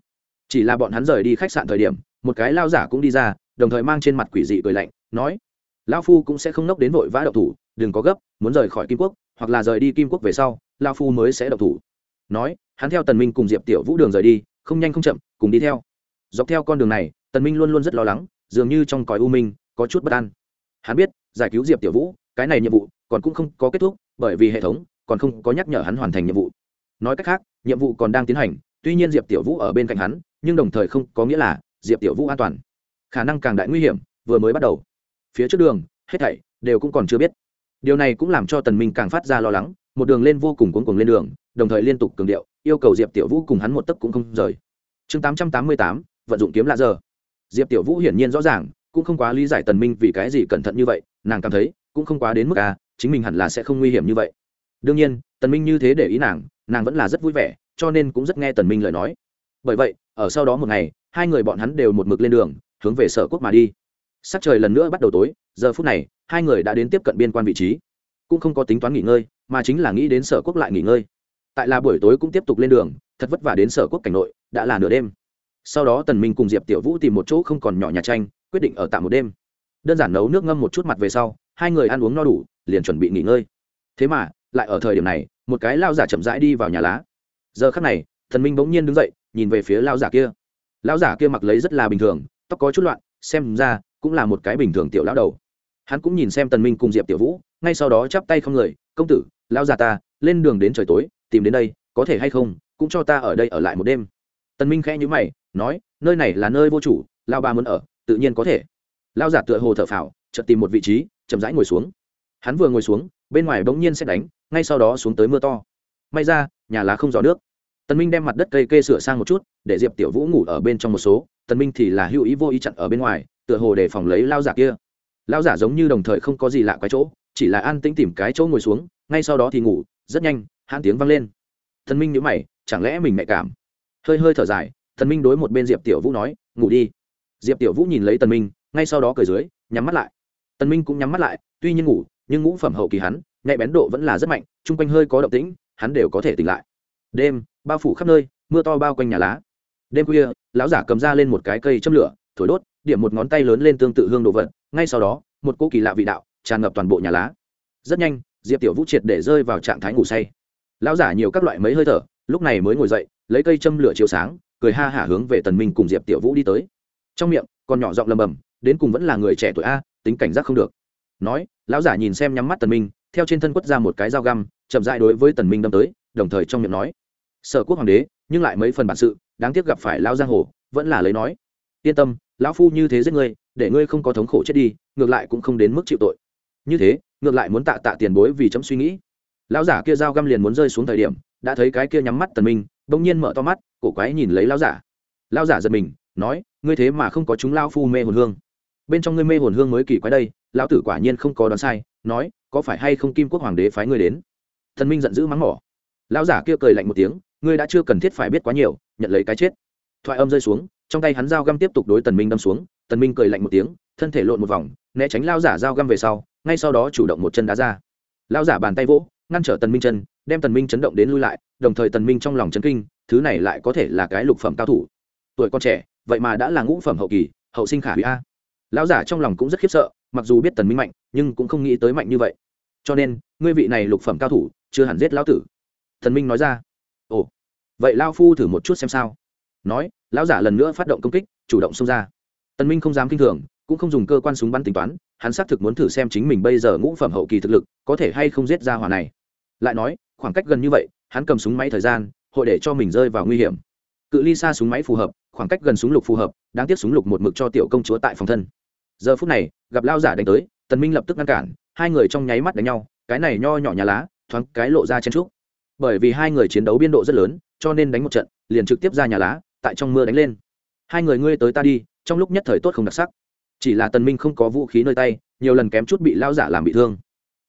Chỉ là bọn hắn rời đi khách sạn thời điểm, một cái lao giả cũng đi ra, đồng thời mang trên mặt quỷ dị cười lạnh, nói lao phu cũng sẽ không nốc đến vội vã đậu thủ, đừng có gấp, muốn rời khỏi kim quốc, hoặc là rời đi kim quốc về sau lao phu mới sẽ đậu thủ. Nói hắn theo tần minh cùng diệp tiểu vũ đường rời đi, không nhanh không chậm, cùng đi theo. Dọc theo con đường này, tần minh luôn luôn rất lo lắng, dường như trong cõi u minh có chút bất an. Hắn biết, giải cứu diệp tiểu vũ, cái này nhiệm vụ còn cũng không có kết thúc, bởi vì hệ thống còn không có nhắc nhở hắn hoàn thành nhiệm vụ. Nói cách khác, nhiệm vụ còn đang tiến hành, tuy nhiên diệp tiểu vũ ở bên cạnh hắn, nhưng đồng thời không có nghĩa là diệp tiểu vũ an toàn. Khả năng càng đại nguy hiểm, vừa mới bắt đầu. Phía trước đường, hết thảy đều cũng còn chưa biết. Điều này cũng làm cho tần minh càng phát ra lo lắng, một đường lên vô cùng cuống cuồng lên đường, đồng thời liên tục cường điệu yêu cầu diệp tiểu vũ cùng hắn một tấc cũng không rời. Chương 888, vận dụng kiếm lạ giờ. Diệp tiểu vũ hiển nhiên rõ ràng cũng không quá lý giải tần minh vì cái gì cẩn thận như vậy nàng cảm thấy cũng không quá đến mức à chính mình hẳn là sẽ không nguy hiểm như vậy. Đương nhiên tần minh như thế để ý nàng nàng vẫn là rất vui vẻ cho nên cũng rất nghe tần minh lời nói. Bởi vậy ở sau đó một ngày hai người bọn hắn đều một mực lên đường hướng về sở quốc mà đi. Sắc trời lần nữa bắt đầu tối giờ phút này hai người đã đến tiếp cận biên quan vị trí. Cũng không có tính toán nghỉ ngơi mà chính là nghĩ đến sở quốc lại nghỉ ngơi tại là buổi tối cũng tiếp tục lên đường, thật vất vả đến sở quốc cảnh nội, đã là nửa đêm. Sau đó tần minh cùng diệp tiểu vũ tìm một chỗ không còn nhỏ nhà tranh, quyết định ở tạm một đêm. Đơn giản nấu nước ngâm một chút mặt về sau, hai người ăn uống no đủ, liền chuẩn bị nghỉ ngơi. Thế mà, lại ở thời điểm này, một cái lao giả chậm rãi đi vào nhà lá. Giờ khắc này thần minh bỗng nhiên đứng dậy, nhìn về phía lao giả kia. Lao giả kia mặc lấy rất là bình thường, tóc có chút loạn, xem ra cũng là một cái bình thường tiểu lão đầu. Hắn cũng nhìn xem tần minh cùng diệp tiểu vũ, ngay sau đó chắp tay không người, công tử, lao giả ta, lên đường đến trời tối tìm đến đây, có thể hay không, cũng cho ta ở đây ở lại một đêm. Tần minh khẽ nhíu mày, nói, nơi này là nơi vô chủ lao ba muốn ở, tự nhiên có thể. Lao giả tựa hồ thở phào, chợt tìm một vị trí, chậm rãi ngồi xuống. Hắn vừa ngồi xuống, bên ngoài bỗng nhiên sẽ đánh, ngay sau đó xuống tới mưa to. May ra, nhà lá không gió nước. Tần minh đem mặt đất cây kê sửa sang một chút, để diệp tiểu vũ ngủ ở bên trong một số, tần minh thì là hữu ý vô ý chặn ở bên ngoài, tựa hồ để phòng lấy lao giả kia. Lao giả giống như đồng thời không có gì lạ quái chỗ, chỉ là an tĩnh tìm cái chỗ ngồi xuống, ngay sau đó thì ngủ, rất nhanh hãn tiếng vang lên. Thần minh nhữ mày, chẳng lẽ mình mẹ cảm? Hơi hơi thở dài, Thần minh đối một bên diệp tiểu vũ nói, ngủ đi. Diệp tiểu vũ nhìn lấy tần minh, ngay sau đó cười dưới, nhắm mắt lại. Tần minh cũng nhắm mắt lại, tuy nhiên ngủ, nhưng ngũ phẩm hậu kỳ hắn, nhạy bén độ vẫn là rất mạnh, chung quanh hơi có động tĩnh, hắn đều có thể tỉnh lại. Đêm, bao phủ khắp nơi, mưa to bao quanh nhà lá. Đêm khuya, lão giả cầm ra lên một cái cây châm lửa, thổi đốt, điểm một ngón tay lớn lên tương tự hương đồ vật, ngay sau đó, một cỗ kỳ lạ vị đạo, tràn ngập toàn bộ nhà lá. Rất nhanh, diệp tiểu vũ triệt để rơi vào trạng thái ngủ say lão giả nhiều các loại mấy hơi thở, lúc này mới ngồi dậy, lấy cây châm lửa chiếu sáng, cười ha hả hướng về tần minh cùng diệp tiểu vũ đi tới. Trong miệng, còn nhỏ giọng lầm bầm, đến cùng vẫn là người trẻ tuổi a, tính cảnh giác không được. Nói, lão giả nhìn xem nhắm mắt tần minh, theo trên thân quất ra một cái dao găm, chậm rãi đối với tần minh đâm tới, đồng thời trong miệng nói, sở quốc hoàng đế, nhưng lại mấy phần bản sự, đáng tiếc gặp phải lão giang hồ, vẫn là lấy nói. Yên tâm, lão phu như thế giết ngươi, để ngươi không có thống khổ chết đi, ngược lại cũng không đến mức chịu tội. Như thế, ngược lại muốn tạ tạ tiền bối vì chấm suy nghĩ lão giả kia dao găm liền muốn rơi xuống thời điểm, đã thấy cái kia nhắm mắt tần minh, bỗng nhiên mở to mắt, cổ quái nhìn lấy lão giả. Lão giả giật mình, nói, ngươi thế mà không có chúng lao phu mê hồn hương. Bên trong ngươi mê hồn hương mới kỳ quái đây, lão tử quả nhiên không có đoán sai, nói, có phải hay không kim quốc hoàng đế phái ngươi đến? Thần minh giận dữ mắng mỏ. Lão giả kia cười lạnh một tiếng, ngươi đã chưa cần thiết phải biết quá nhiều, nhận lấy cái chết. Thoại âm rơi xuống, trong tay hắn dao găm tiếp tục đối tần minh đâm xuống, tần minh cười lạnh một tiếng, thân thể lộn một vòng, né tránh lão giả dao găm về sau, ngay sau đó chủ động một chân đá ra. Lão giả bàn tay vỗ ngăn trở tần minh chân, đem tần minh chấn động đến lui lại, đồng thời tần minh trong lòng chấn kinh, thứ này lại có thể là cái lục phẩm cao thủ. Tuổi con trẻ, vậy mà đã là ngũ phẩm hậu kỳ, hậu sinh khả hủy a. Lão giả trong lòng cũng rất khiếp sợ, mặc dù biết tần minh mạnh, nhưng cũng không nghĩ tới mạnh như vậy. Cho nên, ngươi vị này lục phẩm cao thủ, chưa hẳn giết lão tử. Thần minh nói ra. Ồ, vậy lao phu thử một chút xem sao. Nói, lão giả lần nữa phát động công kích, chủ động xông ra. Tần minh không dám kinh thường, cũng không dùng cơ quan súng bắn tính toán, hắn xác thực muốn thử xem chính mình bây giờ ngũ phẩm hậu kỳ thực lực, có thể hay không giết ra hỏa này lại nói, khoảng cách gần như vậy, hắn cầm súng máy thời gian, hội để cho mình rơi vào nguy hiểm. Cự ly xa súng máy phù hợp, khoảng cách gần súng lục phù hợp, đáng tiếc súng lục một mực cho tiểu công chúa tại phòng thân. Giờ phút này, gặp lao giả đánh tới, tần minh lập tức ngăn cản, hai người trong nháy mắt đánh nhau, cái này nho nhỏ nhà lá, thoáng cái lộ ra chen trúc. Bởi vì hai người chiến đấu biên độ rất lớn, cho nên đánh một trận, liền trực tiếp ra nhà lá, tại trong mưa đánh lên. Hai người ngươi tới ta đi, trong lúc nhất thời tốt không đặc sắc. Chỉ là tần minh không có vũ khí nơi tay, nhiều lần kém chút bị lao giả làm bị thương.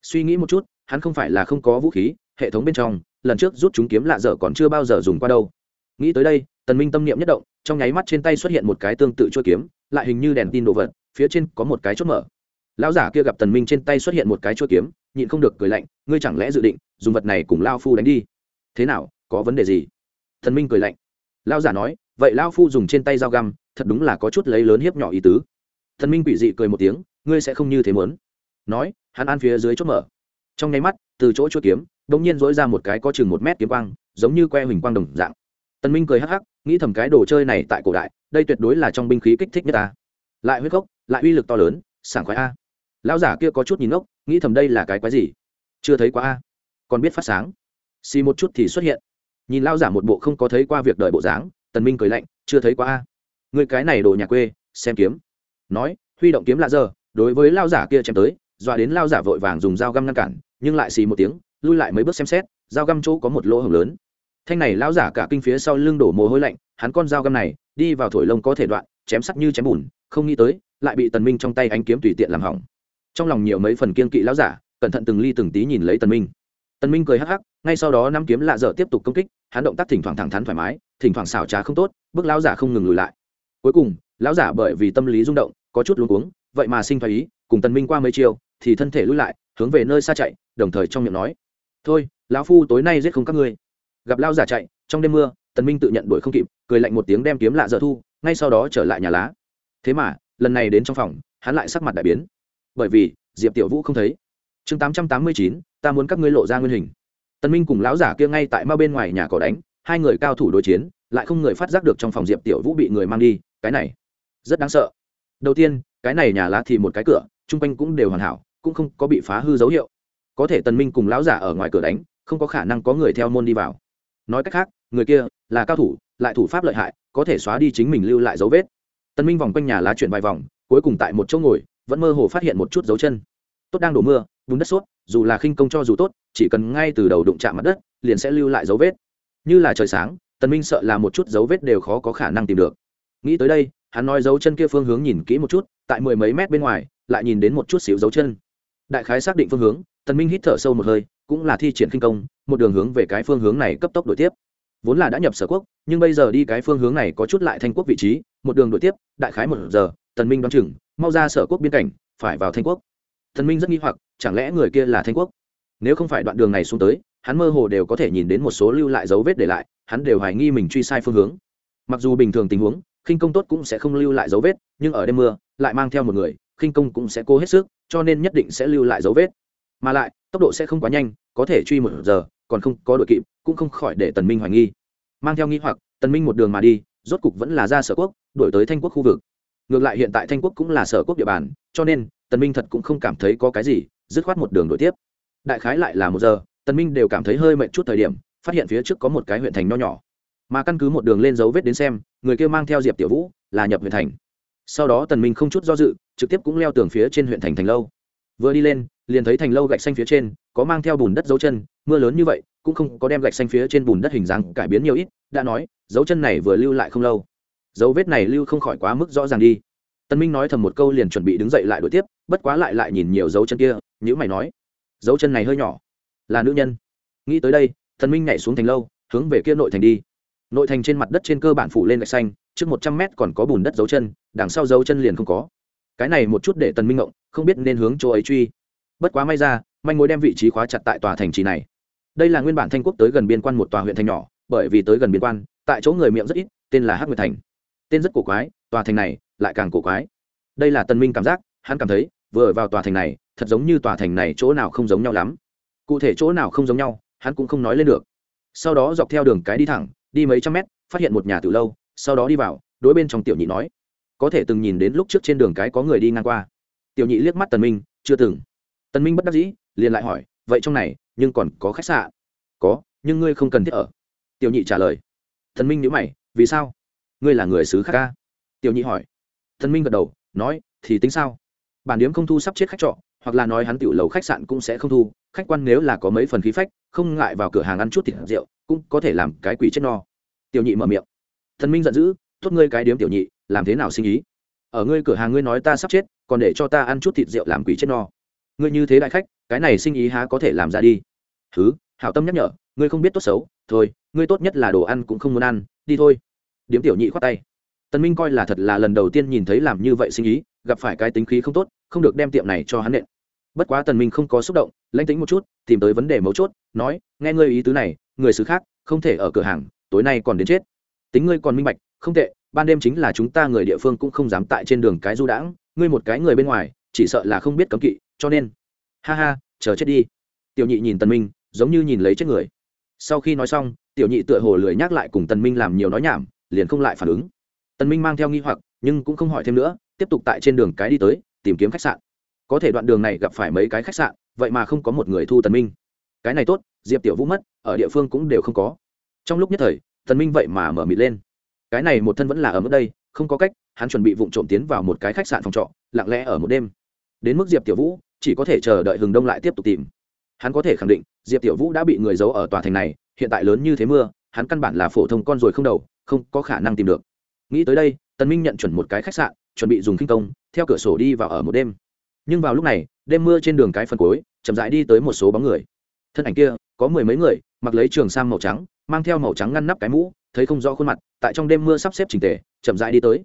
Suy nghĩ một chút hắn không phải là không có vũ khí, hệ thống bên trong, lần trước rút chúng kiếm lạ dở còn chưa bao giờ dùng qua đâu. Nghĩ tới đây, tần minh tâm niệm nhất động, trong nháy mắt trên tay xuất hiện một cái tương tự chuôi kiếm, lại hình như đèn tin đồ vật, phía trên có một cái chốt mở. Lão giả kia gặp tần minh trên tay xuất hiện một cái chuôi kiếm, nhịn không được cười lạnh, ngươi chẳng lẽ dự định dùng vật này cùng lao phu đánh đi? Thế nào, có vấn đề gì? Tần minh cười lạnh. Lão giả nói, vậy lao phu dùng trên tay dao găm, thật đúng là có chút lấy lớn hiếp nhỏ ý tứ. Thần minh quỷ dị cười một tiếng, ngươi sẽ không như thế muốn. Nói, hắn ăn phía dưới chốt mở trong nháy mắt, từ chỗ chuôi kiếm đống nhiên dỗi ra một cái có chừng một mét kiếm quang, giống như que huỳnh quang đồng dạng. Tần minh cười hắc hắc, nghĩ thầm cái đồ chơi này tại cổ đại, đây tuyệt đối là trong binh khí kích thích nhất ta. Lại huyết gốc, lại uy lực to lớn, sảng khoái a. Lão giả kia có chút nhìn ngốc, nghĩ thầm đây là cái quái gì? Chưa thấy quá a. Còn biết phát sáng. Xì một chút thì xuất hiện. Nhìn lão giả một bộ không có thấy qua việc đợi bộ dáng, tần minh cười lạnh, chưa thấy quá a. Người cái này đồ nhà quê, xem kiếm. Nói, huy động kiếm lạ giờ, đối với lão giả kia chém tới dọa đến lão giả vội vàng dùng dao găm ngăn cản, nhưng lại xì một tiếng, lui lại mấy bước xem xét, dao găm chỗ có một lỗ hồng lớn. Thanh này lão giả cả kinh phía sau lưng đổ mồ hôi lạnh, hắn con dao găm này, đi vào thổi lông có thể đoạn, chém sắc như chém bùn, không nghĩ tới, lại bị tần minh trong tay ánh kiếm tùy tiện làm hỏng. Trong lòng nhiều mấy phần kiên kỵ lão giả, cẩn thận từng ly từng tí nhìn lấy tần minh. Tần minh cười hắc hắc, ngay sau đó năm kiếm lạ dở tiếp tục công kích, hắn động tác thỉnh thoảng thẳng thắn thoải mái, thỉnh thoảng xảo trá không tốt, bước lão giả không ngừng lùi lại. Cuối cùng, lão giả bởi vì tâm lý rung động, có chút luống cuống, vậy mà sinh thái ý, cùng tần minh qua mấy chiều thì thân thể lui lại, hướng về nơi xa chạy, đồng thời trong miệng nói, thôi, lão phu tối nay giết không các ngươi. Gặp lão giả chạy, trong đêm mưa, tần minh tự nhận đuổi không kịp, cười lạnh một tiếng đem kiếm lạ dở thu, ngay sau đó trở lại nhà lá. Thế mà, lần này đến trong phòng, hắn lại sắc mặt đại biến. Bởi vì, diệp tiểu vũ không thấy. Chương tám trăm tám mươi chín, ta muốn các ngươi lộ ra nguyên hình. Tần minh cùng lão giả kia ngay tại ma bên ngoài nhà cỏ đánh, hai người cao thủ đối chiến, lại không người phát giác được trong phòng diệp tiểu vũ bị người mang đi, cái này rất đáng sợ. Đầu tiên, cái này nhà lá thì một cái cửa, chung quanh cũng đều hoàn hảo cũng không có bị phá hư dấu hiệu. Có thể tần minh cùng lão giả ở ngoài cửa đánh, không có khả năng có người theo môn đi vào. Nói cách khác, người kia là cao thủ, lại thủ pháp lợi hại, có thể xóa đi chính mình lưu lại dấu vết. Tần minh vòng quanh nhà lá chuyển vài vòng, cuối cùng tại một chỗ ngồi, vẫn mơ hồ phát hiện một chút dấu chân. Tốt đang đổ mưa, bùn đất suốt dù là khinh công cho dù tốt, chỉ cần ngay từ đầu đụng chạm mặt đất, liền sẽ lưu lại dấu vết. Như là trời sáng, tần minh sợ là một chút dấu vết đều khó có khả năng tìm được. Nghĩ tới đây, hắn nói dấu chân kia phương hướng nhìn kỹ một chút, tại mười mấy mét bên ngoài, lại nhìn đến một chút xíu dấu chân đại khái xác định phương hướng, tần minh hít thở sâu một hơi, cũng là thi triển Kinh công, một đường hướng về cái phương hướng này cấp tốc đuổi tiếp. Vốn là đã nhập sở quốc, nhưng bây giờ đi cái phương hướng này có chút lại thanh quốc vị trí, một đường đuổi tiếp, đại khái một giờ, tần minh đoán chừng, mau ra sở quốc biên cảnh, phải vào thanh quốc. Tần minh rất nghi hoặc, chẳng lẽ người kia là thanh quốc? Nếu không phải đoạn đường này xuống tới, hắn mơ hồ đều có thể nhìn đến một số lưu lại dấu vết để lại, hắn đều hoài nghi mình truy sai phương hướng. Mặc dù bình thường tình huống, khinh công tốt cũng sẽ không lưu lại dấu vết, nhưng ở đêm mưa, lại mang theo một người, khinh công cũng sẽ cố hết sức cho nên nhất định sẽ lưu lại dấu vết. Mà lại, tốc độ sẽ không quá nhanh, có thể truy một giờ, còn không có đội kịp, cũng không khỏi để tần minh hoài nghi. Mang theo nghi hoặc, tần minh một đường mà đi, rốt cục vẫn là ra sở quốc, đổi tới thanh quốc khu vực. Ngược lại hiện tại thanh quốc cũng là sở quốc địa bàn, cho nên, tần minh thật cũng không cảm thấy có cái gì, dứt khoát một đường đổi tiếp. Đại khái lại là một giờ, tần minh đều cảm thấy hơi mệt chút thời điểm, phát hiện phía trước có một cái huyện thành nho nhỏ. Mà căn cứ một đường lên dấu vết đến xem, người kia mang theo diệp tiểu vũ là nhập huyện thành. Sau đó tần minh không chút do dự trực tiếp cũng leo tường phía trên huyện thành thành lâu. Vừa đi lên, liền thấy thành lâu gạch xanh phía trên, có mang theo bùn đất dấu chân, mưa lớn như vậy, cũng không có đem gạch xanh phía trên bùn đất hình dáng cải biến nhiều ít, đã nói, dấu chân này vừa lưu lại không lâu. Dấu vết này lưu không khỏi quá mức rõ ràng đi. Tân minh nói thầm một câu liền chuẩn bị đứng dậy lại đuổi tiếp, bất quá lại lại nhìn nhiều dấu chân kia nhữ mày nói, dấu chân này hơi nhỏ, là nữ nhân. Nghĩ tới đây, tân minh nhảy xuống thành lâu, hướng về kia nội thành đi. Nội thành trên mặt đất trên cơ bản phủ lên gạch xanh, trước một trăm mét còn có bùn đất dấu chân, đằng sau dấu chân liền không có cái này một chút để tần minh ngộng, không biết nên hướng chỗ ấy truy. Bất quá may ra, manh mối đem vị trí khóa chặt tại tòa thành trì này. Đây là nguyên bản thanh quốc tới gần biên quan một tòa huyện thành nhỏ, bởi vì tới gần biên quan, tại chỗ người miệng rất ít, tên là hắc nguyệt thành. Tên rất cổ quái, tòa thành này lại càng cổ quái. Đây là tần minh cảm giác, hắn cảm thấy, vừa vào tòa thành này, thật giống như tòa thành này chỗ nào không giống nhau lắm. Cụ thể chỗ nào không giống nhau, hắn cũng không nói lên được. Sau đó dọc theo đường cái đi thẳng, đi mấy trăm mét, phát hiện một nhà từ lâu, sau đó đi vào, đối bên trong tiểu nhị nói có thể từng nhìn đến lúc trước trên đường cái có người đi ngang qua. Tiểu nhị liếc mắt tần minh, chưa từng. Tần minh bất đắc dĩ, liền lại hỏi, vậy trong này, nhưng còn có khách sạn? Có, nhưng ngươi không cần thiết ở. Tiểu nhị trả lời. Tần minh nhíu mày, vì sao? Ngươi là người xứ khác ca? Tiểu nhị hỏi. Tần minh gật đầu, nói, thì tính sao? Bản điếm không thu sắp chết khách trọ, hoặc là nói hắn tiểu lầu khách sạn cũng sẽ không thu, khách quan nếu là có mấy phần khí phách, không ngại vào cửa hàng ăn chút thịt rượu, cũng có thể làm cái quỷ chết no. Tiểu nhị mở miệng. Thần minh giận dữ thốt ngươi cái điếm tiểu nhị làm thế nào sinh ý? Ở ngươi cửa hàng ngươi nói ta sắp chết, còn để cho ta ăn chút thịt rượu làm quỷ chết no. Ngươi như thế đại khách, cái này sinh ý há có thể làm ra đi? Thứ hảo tâm nhắc nhở, ngươi không biết tốt xấu, thôi, ngươi tốt nhất là đồ ăn cũng không muốn ăn, đi thôi. Điếm tiểu nhị khoát tay. Tần minh coi là thật là lần đầu tiên nhìn thấy làm như vậy sinh ý, gặp phải cái tính khí không tốt, không được đem tiệm này cho hắn nện. Bất quá tần minh không có xúc động, lãnh tính một chút, tìm tới vấn đề mấu chốt, nói, nghe ngươi ý tứ này, người xứ khác, không thể ở cửa hàng, tối nay còn đến chết. Tính ngươi còn minh bạch, không tệ ban đêm chính là chúng ta người địa phương cũng không dám tại trên đường cái du đãng, ngươi một cái người bên ngoài, chỉ sợ là không biết cấm kỵ, cho nên, ha ha, chờ chết đi. Tiểu nhị nhìn tần minh, giống như nhìn lấy chết người. Sau khi nói xong, tiểu nhị tựa hồ lười nhắc lại cùng tần minh làm nhiều nói nhảm, liền không lại phản ứng. Tần minh mang theo nghi hoặc, nhưng cũng không hỏi thêm nữa, tiếp tục tại trên đường cái đi tới, tìm kiếm khách sạn. Có thể đoạn đường này gặp phải mấy cái khách sạn, vậy mà không có một người thu tần minh. Cái này tốt, diệp tiểu vũ mất, ở địa phương cũng đều không có. Trong lúc nhất thời, tần minh vậy mà mở mịt lên cái này một thân vẫn là ở mức đây, không có cách, hắn chuẩn bị vụng trộm tiến vào một cái khách sạn phòng trọ, lặng lẽ ở một đêm. Đến mức diệp tiểu vũ, chỉ có thể chờ đợi hừng đông lại tiếp tục tìm. Hắn có thể khẳng định, diệp tiểu vũ đã bị người giấu ở tòa thành này, hiện tại lớn như thế mưa, hắn căn bản là phổ thông con rồi không đầu, không có khả năng tìm được. Nghĩ tới đây, tần minh nhận chuẩn một cái khách sạn, chuẩn bị dùng kinh công, theo cửa sổ đi vào ở một đêm. Nhưng vào lúc này, đêm mưa trên đường cái phần cuối, chậm rãi đi tới một số bóng người. Thân ảnh kia, có mười mấy người, mặc lấy trường sang màu trắng, mang theo màu trắng ngăn nắp cái mũ thấy không rõ khuôn mặt, tại trong đêm mưa sắp xếp trình tề, chậm rãi đi tới.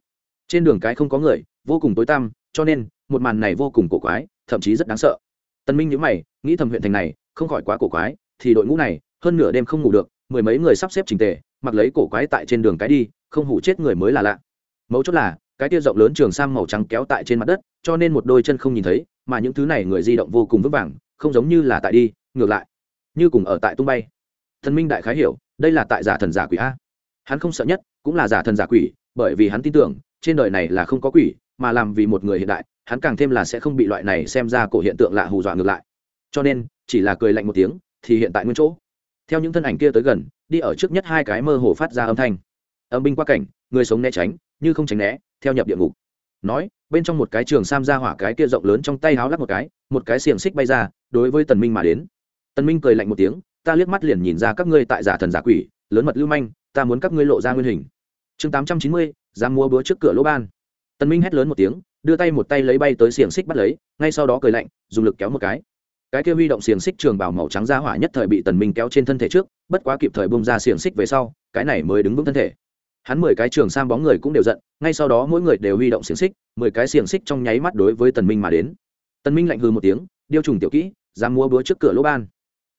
Trên đường cái không có người, vô cùng tối tăm, cho nên, một màn này vô cùng cổ quái, thậm chí rất đáng sợ. Tân minh nhíu mày, nghĩ thầm huyện thành này, không khỏi quá cổ quái, thì đội ngũ này, hơn nửa đêm không ngủ được, mười mấy người sắp xếp trình tề, mặc lấy cổ quái tại trên đường cái đi, không hủ chết người mới là lạ. Mấu chốt là, cái tia rộng lớn trường sam màu trắng kéo tại trên mặt đất, cho nên một đôi chân không nhìn thấy, mà những thứ này người di động vô cùng vững vàng, không giống như là tại đi, ngược lại, như cùng ở tại tung bay. Thần minh đại khái hiểu, đây là tại giả thần giả quỷ a hắn không sợ nhất cũng là giả thần giả quỷ, bởi vì hắn tin tưởng, trên đời này là không có quỷ, mà làm vì một người hiện đại, hắn càng thêm là sẽ không bị loại này xem ra cổ hiện tượng lạ hù dọa ngược lại. Cho nên, chỉ là cười lạnh một tiếng, thì hiện tại nguyên chỗ. Theo những thân ảnh kia tới gần, đi ở trước nhất hai cái mơ hồ phát ra âm thanh. Âm binh qua cảnh, người sống né tránh, như không tránh né, theo nhập địa ngục. Nói, bên trong một cái trường sam ra hỏa cái kia rộng lớn trong tay háo lắc một cái một cái xiềng xích bay ra, đối với tần minh mà đến. Tần minh cười lạnh một tiếng, ta liếc mắt liền nhìn ra các ngươi tại giả thần giả quỷ lớn mật lưu manh, ta muốn các ngươi lộ ra nguyên hình. Chương tám trăm chín mươi, dám mua búa trước cửa lỗ ban. Tần minh hét lớn một tiếng, đưa tay một tay lấy bay tới xiềng xích bắt lấy, ngay sau đó cười lạnh, dùng lực kéo một cái. Cái kia huy động xiềng xích trường bảo màu trắng ra hỏa nhất thời bị tần minh kéo trên thân thể trước, bất quá kịp thời bung ra xiềng xích về sau, cái này mới đứng vững thân thể. Hắn mười cái trường sang bóng người cũng đều giận, ngay sau đó mỗi người đều huy động xiềng xích, mười cái xiềng xích trong nháy mắt đối với tần minh mà đến. Tần minh lạnh hừ một tiếng, điêu trùng tiểu kỹ, dám mua búa trước cửa lỗ ban.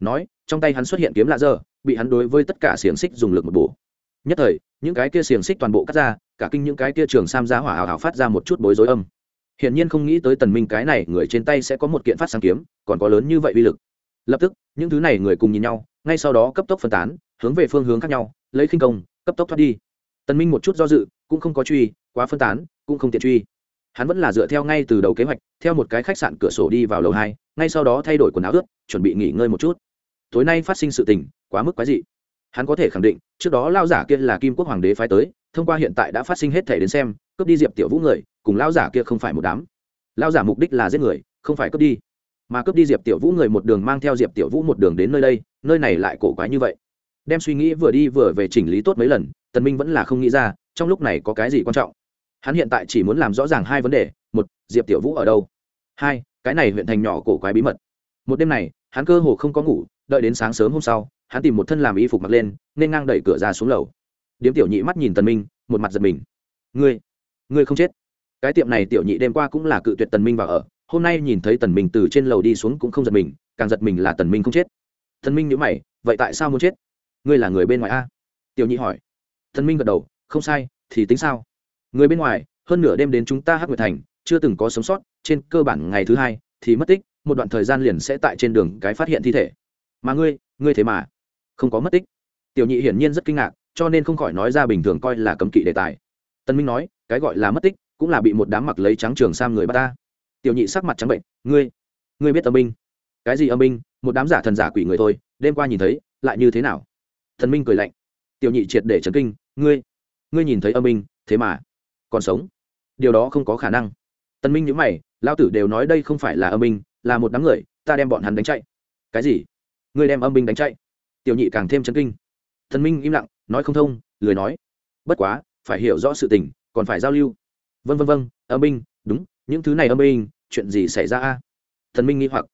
Nói, trong tay hắn xuất hiện kiếm lạ dơ bị hắn đối với tất cả xiềng xích dùng lực một bổ. Nhất thời, những cái kia xiềng xích toàn bộ cắt ra, cả kinh những cái kia trường sam giá hỏa hào hào phát ra một chút bối rối âm. Hiển nhiên không nghĩ tới tần minh cái này người trên tay sẽ có một kiện phát sáng kiếm, còn có lớn như vậy uy lực. Lập tức, những thứ này người cùng nhìn nhau, ngay sau đó cấp tốc phân tán, hướng về phương hướng khác nhau, lấy khinh công, cấp tốc thoát đi. Tần minh một chút do dự, cũng không có truy, quá phân tán, cũng không tiện truy. Hắn vẫn là dựa theo ngay từ đầu kế hoạch, theo một cái khách sạn cửa sổ đi vào lầu hai, ngay sau đó thay đổi quần áo ướt, chuẩn bị nghỉ ngơi một chút tối nay phát sinh sự tình, quá mức quái dị. Hắn có thể khẳng định, trước đó lao giả kia là kim quốc hoàng đế phái tới, thông qua hiện tại đã phát sinh hết thể đến xem, cướp đi diệp tiểu vũ người, cùng lao giả kia không phải một đám. Lao giả mục đích là giết người, không phải cướp đi. Mà cướp đi diệp tiểu vũ người một đường mang theo diệp tiểu vũ một đường đến nơi đây, nơi này lại cổ quái như vậy. Đem suy nghĩ vừa đi vừa về chỉnh lý tốt mấy lần, tần minh vẫn là không nghĩ ra, trong lúc này có cái gì quan trọng. Hắn hiện tại chỉ muốn làm rõ ràng hai vấn đề, một, diệp tiểu vũ ở đâu? Hai, cái này huyện thành nhỏ cổ quái bí mật. Một đêm này, hắn cơ hồ không có ngủ đợi đến sáng sớm hôm sau, hắn tìm một thân làm y phục mặc lên, nên ngang đẩy cửa ra xuống lầu. Điếm tiểu nhị mắt nhìn tần minh, một mặt giật mình. Ngươi ngươi không chết? Cái tiệm này tiểu nhị đêm qua cũng là cự tuyệt tần minh vào ở, hôm nay nhìn thấy tần minh từ trên lầu đi xuống cũng không giật mình, càng giật mình là tần minh không chết. Tần minh nhíu mày, vậy tại sao muốn chết? Ngươi là người bên ngoài a? Tiểu nhị hỏi. Tần minh gật đầu, không sai, thì tính sao? Người bên ngoài, hơn nửa đêm đến chúng ta hắc nguyệt thành, chưa từng có sống sót, trên cơ bản ngày thứ hai thì mất tích, một đoạn thời gian liền sẽ tại trên đường cái phát hiện thi thể mà ngươi ngươi thế mà không có mất tích. Tiểu nhị hiển nhiên rất kinh ngạc, cho nên không khỏi nói ra bình thường coi là cấm kỵ đề tài. Tân minh nói, cái gọi là mất tích cũng là bị một đám mặc lấy trắng trường sam người bắt ta. Tiểu nhị sắc mặt trắng bệnh, ngươi ngươi biết âm binh? Cái gì âm binh? Một đám giả thần giả quỷ người thôi, đêm qua nhìn thấy, lại như thế nào? Thần minh cười lạnh. Tiểu nhị triệt để trấn kinh, ngươi ngươi nhìn thấy âm binh, thế mà còn sống. Điều đó không có khả năng. Tân minh nhữ mày lao tử đều nói đây không phải là âm binh, là một đám người, ta đem bọn hắn đánh chạy. Cái gì? Ngươi đem âm binh đánh chạy. Tiểu nhị càng thêm chấn kinh. Thần minh im lặng, nói không thông, lười nói. Bất quá, phải hiểu rõ sự tình, còn phải giao lưu. Vân vân vân âm binh, đúng, những thứ này âm binh, chuyện gì xảy ra a? Thần minh nghi hoặc.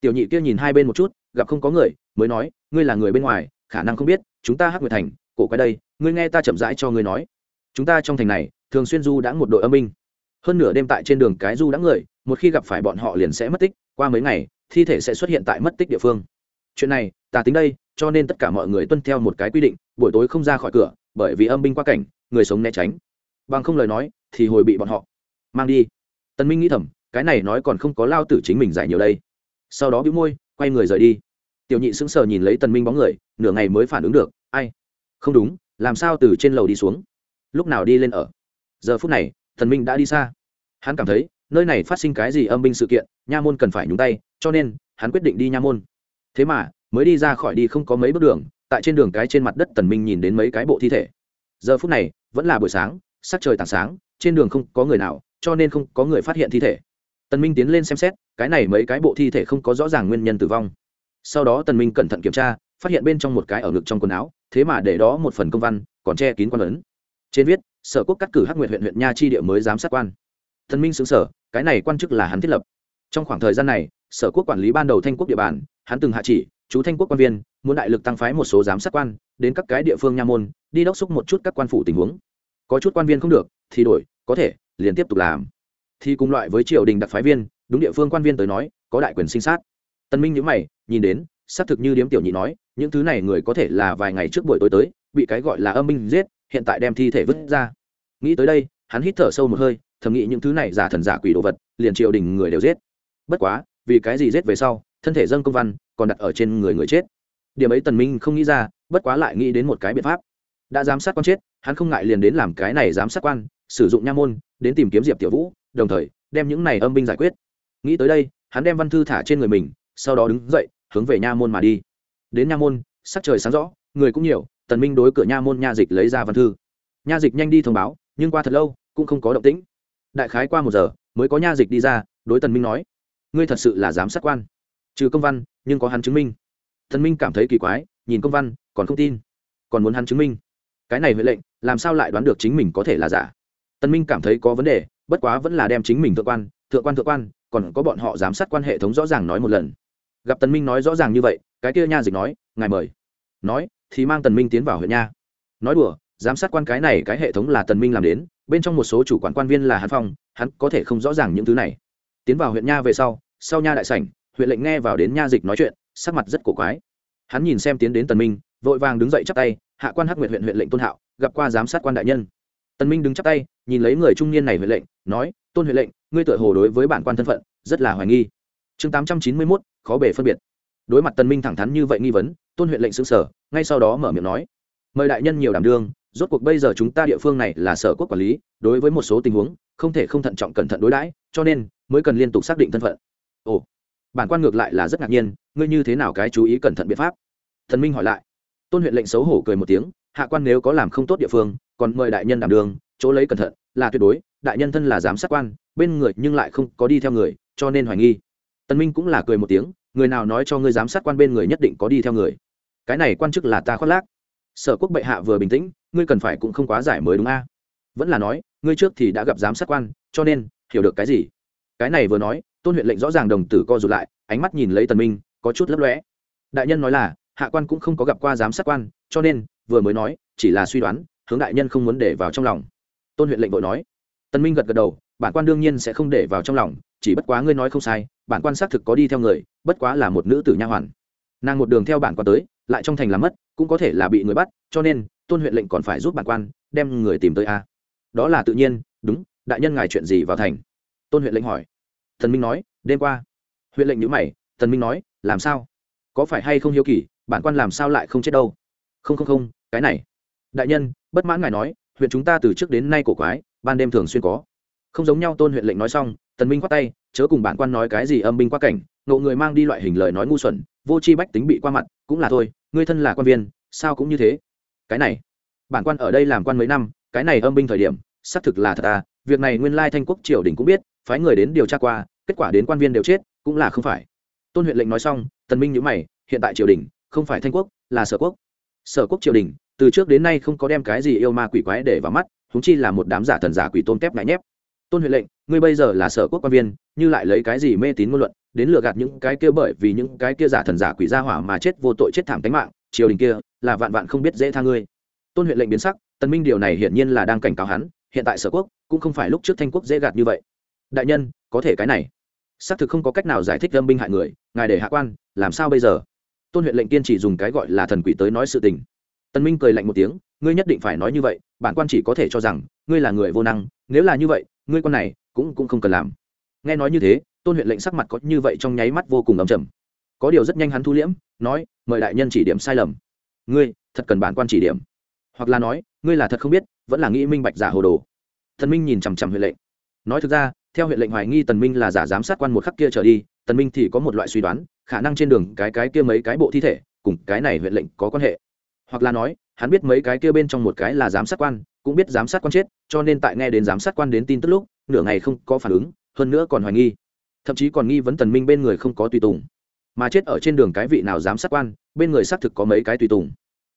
Tiểu nhị kia nhìn hai bên một chút, gặp không có người, mới nói, ngươi là người bên ngoài, khả năng không biết, chúng ta hắc nguyệt thành, cổ quái đây, ngươi nghe ta chậm rãi cho ngươi nói. Chúng ta trong thành này, thường xuyên du đã một đội âm binh. Hơn nửa đêm tại trên đường cái du đã người, một khi gặp phải bọn họ liền sẽ mất tích, qua mấy ngày, thi thể sẽ xuất hiện tại mất tích địa phương chuyện này ta tính đây, cho nên tất cả mọi người tuân theo một cái quy định, buổi tối không ra khỏi cửa, bởi vì âm binh qua cảnh, người sống né tránh. Bằng không lời nói, thì hồi bị bọn họ. Mang đi. Tân minh nghĩ thầm, cái này nói còn không có lao tử chính mình giải nhiều đây. Sau đó bĩu môi, quay người rời đi. Tiểu nhị sững sờ nhìn lấy tần minh bóng người, nửa ngày mới phản ứng được, ai? Không đúng, làm sao từ trên lầu đi xuống? Lúc nào đi lên ở? Giờ phút này, tần minh đã đi xa. Hắn cảm thấy, nơi này phát sinh cái gì âm binh sự kiện, nha môn cần phải nhúng tay, cho nên, hắn quyết định đi nha môn thế mà, mới đi ra khỏi đi không có mấy bước đường, tại trên đường cái trên mặt đất tần minh nhìn đến mấy cái bộ thi thể. Giờ phút này, vẫn là buổi sáng, sắc trời tảng sáng, trên đường không có người nào, cho nên không có người phát hiện thi thể. Tần minh tiến lên xem xét, cái này mấy cái bộ thi thể không có rõ ràng nguyên nhân tử vong. Sau đó tần minh cẩn thận kiểm tra, phát hiện bên trong một cái ở ngực trong quần áo, thế mà để đó một phần công văn, còn che kín quan lớn trên viết, sở quốc cắt cử hắc nguyệt huyện huyện nha chi địa mới giám sát quan. Tần minh xứng sở cái này quan chức là hắn thiết lập. Trong khoảng thời gian này, sở quốc quản lý ban đầu thanh quốc địa bàn hắn từng hạ chỉ, chú thanh quốc quan viên, muốn đại lực tăng phái một số giám sát quan, đến các cái địa phương nha môn, đi đốc xúc một chút các quan phủ tình huống. Có chút quan viên không được, thì đổi, có thể, liền tiếp tục làm. Thì cùng loại với triều đình đặc phái viên, đúng địa phương quan viên tới nói, có đại quyền sinh sát. Tân minh nhữ mày, nhìn đến, xác thực như điếm tiểu nhị nói, những thứ này người có thể là vài ngày trước buổi tối tới, bị cái gọi là âm minh giết, hiện tại đem thi thể vứt ra. Nghĩ tới đây, hắn hít thở sâu một hơi, thầm nghĩ những thứ này giả thần giả quỷ đồ vật, liền triều đình người đều giết. Bất quá, vì cái gì giết về sau thân thể dâng công văn, còn đặt ở trên người người chết. Điểm ấy tần minh không nghĩ ra, bất quá lại nghĩ đến một cái biện pháp. Đã giám sát quan chết, hắn không ngại liền đến làm cái này giám sát quan, sử dụng nha môn, đến tìm kiếm diệp tiểu vũ, đồng thời đem những này âm binh giải quyết. Nghĩ tới đây, hắn đem văn thư thả trên người mình, sau đó đứng dậy, hướng về nha môn mà đi. Đến nha môn, sắc trời sáng rõ, người cũng nhiều, tần minh đối cửa nha môn nha dịch lấy ra văn thư. Nha dịch nhanh đi thông báo, nhưng qua thật lâu, cũng không có động tĩnh. Đại khái qua một giờ, mới có nha dịch đi ra, đối tần minh nói, ngươi thật sự là giám sát quan trừ công văn, nhưng có hắn chứng minh. Thần minh cảm thấy kỳ quái, nhìn công văn, còn không tin. Còn muốn hắn chứng minh. Cái này huệ lệnh, làm sao lại đoán được chính mình có thể là giả? Tân minh cảm thấy có vấn đề, bất quá vẫn là đem chính mình thượng quan thượng quan thượng quan, còn có bọn họ giám sát quan hệ thống rõ ràng nói một lần. Gặp tần minh nói rõ ràng như vậy, cái kia nha dịch nói, ngài mời. Nói, thì mang tần minh tiến vào huyện nha. Nói đùa, giám sát quan cái này cái hệ thống là tần minh làm đến, bên trong một số chủ quản quan viên là hắn phong hắn có thể không rõ ràng những thứ này. Tiến vào huyện nha về sau sau nha đại sảnh huyện lệnh nghe vào đến nha dịch nói chuyện sắc mặt rất cổ quái. Hắn nhìn xem tiến đến tần minh vội vàng đứng dậy chắp tay hạ quan hắc nguyệt huyện huyện lệnh tôn hạo gặp qua giám sát quan đại nhân. Tần minh đứng chắp tay nhìn lấy người trung niên này huyện lệnh nói tôn huyện lệnh ngươi tựa hồ đối với bản quan thân phận rất là hoài nghi. Chương 891, khó bề phân biệt. Đối mặt tần minh thẳng thắn như vậy nghi vấn tôn huyện lệnh sững sờ ngay sau đó mở miệng nói mời đại nhân nhiều đảm đương rốt cuộc bây giờ chúng ta địa phương này là sở quốc quản lý đối với một số tình huống không thể không thận trọng cẩn thận đối đãi cho nên mới cần liên tục xác định thân phận. Ồ bản quan ngược lại là rất ngạc nhiên, ngươi như thế nào cái chú ý cẩn thận biện pháp? Thần minh hỏi lại. Tôn huyện lệnh xấu hổ cười một tiếng, hạ quan nếu có làm không tốt địa phương, còn mời đại nhân đảm đường, chỗ lấy cẩn thận, là tuyệt đối, đại nhân thân là giám sát quan, bên người nhưng lại không có đi theo người, cho nên hoài nghi. Tần minh cũng là cười một tiếng, người nào nói cho ngươi giám sát quan bên người nhất định có đi theo người. Cái này quan chức là ta khoác lác. Sở quốc bệ hạ vừa bình tĩnh, ngươi cần phải cũng không quá giải mới đúng a. Vẫn là nói, ngươi trước thì đã gặp giám sát quan, cho nên, hiểu được cái gì? Cái này vừa nói tôn huyện lệnh rõ ràng đồng tử co rụt lại, ánh mắt nhìn lấy tần minh, có chút lấp lóe. Đại nhân nói là, hạ quan cũng không có gặp qua giám sát quan, cho nên, vừa mới nói, chỉ là suy đoán, hướng đại nhân không muốn để vào trong lòng. Tôn huyện lệnh vội nói. Tần minh gật gật đầu, bản quan đương nhiên sẽ không để vào trong lòng, chỉ bất quá ngươi nói không sai, bản quan xác thực có đi theo người, bất quá là một nữ tử nha hoàn. Nàng một đường theo bản quan tới, lại trong thành làm mất, cũng có thể là bị người bắt, cho nên, tôn huyện lệnh còn phải giúp bản quan, đem người tìm tới a. Đó là tự nhiên, đúng, đại nhân ngài chuyện gì vào thành? Tôn huyện lệnh hỏi thần minh nói, đêm qua. Huyện lệnh nhữ mày thần minh nói, làm sao? Có phải hay không hiếu kỳ, bản quan làm sao lại không chết đâu? Không không không, cái này. Đại nhân, bất mãn ngài nói, huyện chúng ta từ trước đến nay cổ quái, ban đêm thường xuyên có. Không giống nhau, tôn huyện lệnh nói xong, tần minh khoát tay, chớ cùng bản quan nói cái gì âm binh qua cảnh nộ người mang đi loại hình lời nói ngu xuẩn, vô chi bách tính bị qua mặt, cũng là thôi, ngươi thân là quan viên, sao cũng như thế? Cái này, bản quan ở đây làm quan mấy năm, cái này âm binh thời điểm, xác thực là thật à việc này nguyên lai thanh quốc triều đình cũng biết phái người đến điều tra qua, kết quả đến quan viên đều chết, cũng là không phải. Tôn huyện lệnh nói xong, tần minh nhữ mày, hiện tại triều đình, không phải thanh quốc, là sở quốc. Sở quốc triều đình, từ trước đến nay không có đem cái gì yêu ma quỷ quái để vào mắt chúng chi là một đám giả thần giả quỷ tôn kép ngại nhép. Tôn huyện lệnh, ngươi bây giờ là sở quốc quan viên, như lại lấy cái gì mê tín ngôn luận, đến lừa gạt những cái kia bởi vì những cái kia giả thần giả quỷ ra hỏa mà chết vô tội chết thảm tính mạng, triều đình kia, là vạn vạn không biết dễ tha ngươi. Tôn huyện lệnh biến sắc, Tần minh điều này hiển nhiên là đang cảnh cáo hắn, hiện tại sở quốc, cũng không phải lúc trước thanh quốc dễ gạt như vậy đại nhân, có thể cái này. Xác thực không có cách nào giải thích lâm binh hại người, ngài để hạ quan, làm sao bây giờ? Tôn huyện lệnh kiên chỉ dùng cái gọi là thần quỷ tới nói sự tình. Tân minh cười lạnh một tiếng, ngươi nhất định phải nói như vậy, bản quan chỉ có thể cho rằng, ngươi là người vô năng, nếu là như vậy, ngươi con này, cũng cũng không cần làm. Nghe nói như thế, tôn huyện lệnh sắc mặt có như vậy trong nháy mắt vô cùng ấm trầm. Có điều rất nhanh hắn thu liễm, nói, mời đại nhân chỉ điểm sai lầm. Ngươi, thật cần bản quan chỉ điểm. Hoặc là nói, ngươi là thật không biết, vẫn là nghĩ minh bạch giả hồ đồ. Thần minh nhìn chằm chằm huyện lệnh. Nói thực ra theo huyện lệnh hoài nghi tần minh là giả giám sát quan một khắc kia trở đi, tần minh thì có một loại suy đoán, khả năng trên đường cái cái kia mấy cái bộ thi thể, cùng cái này huyện lệnh có quan hệ. Hoặc là nói, hắn biết mấy cái kia bên trong một cái là giám sát quan, cũng biết giám sát quan chết, cho nên tại nghe đến giám sát quan đến tin tức lúc, nửa ngày không có phản ứng, hơn nữa còn hoài nghi. Thậm chí còn nghi vấn tần minh bên người không có tùy tùng. Mà chết ở trên đường cái vị nào giám sát quan, bên người xác thực có mấy cái tùy tùng.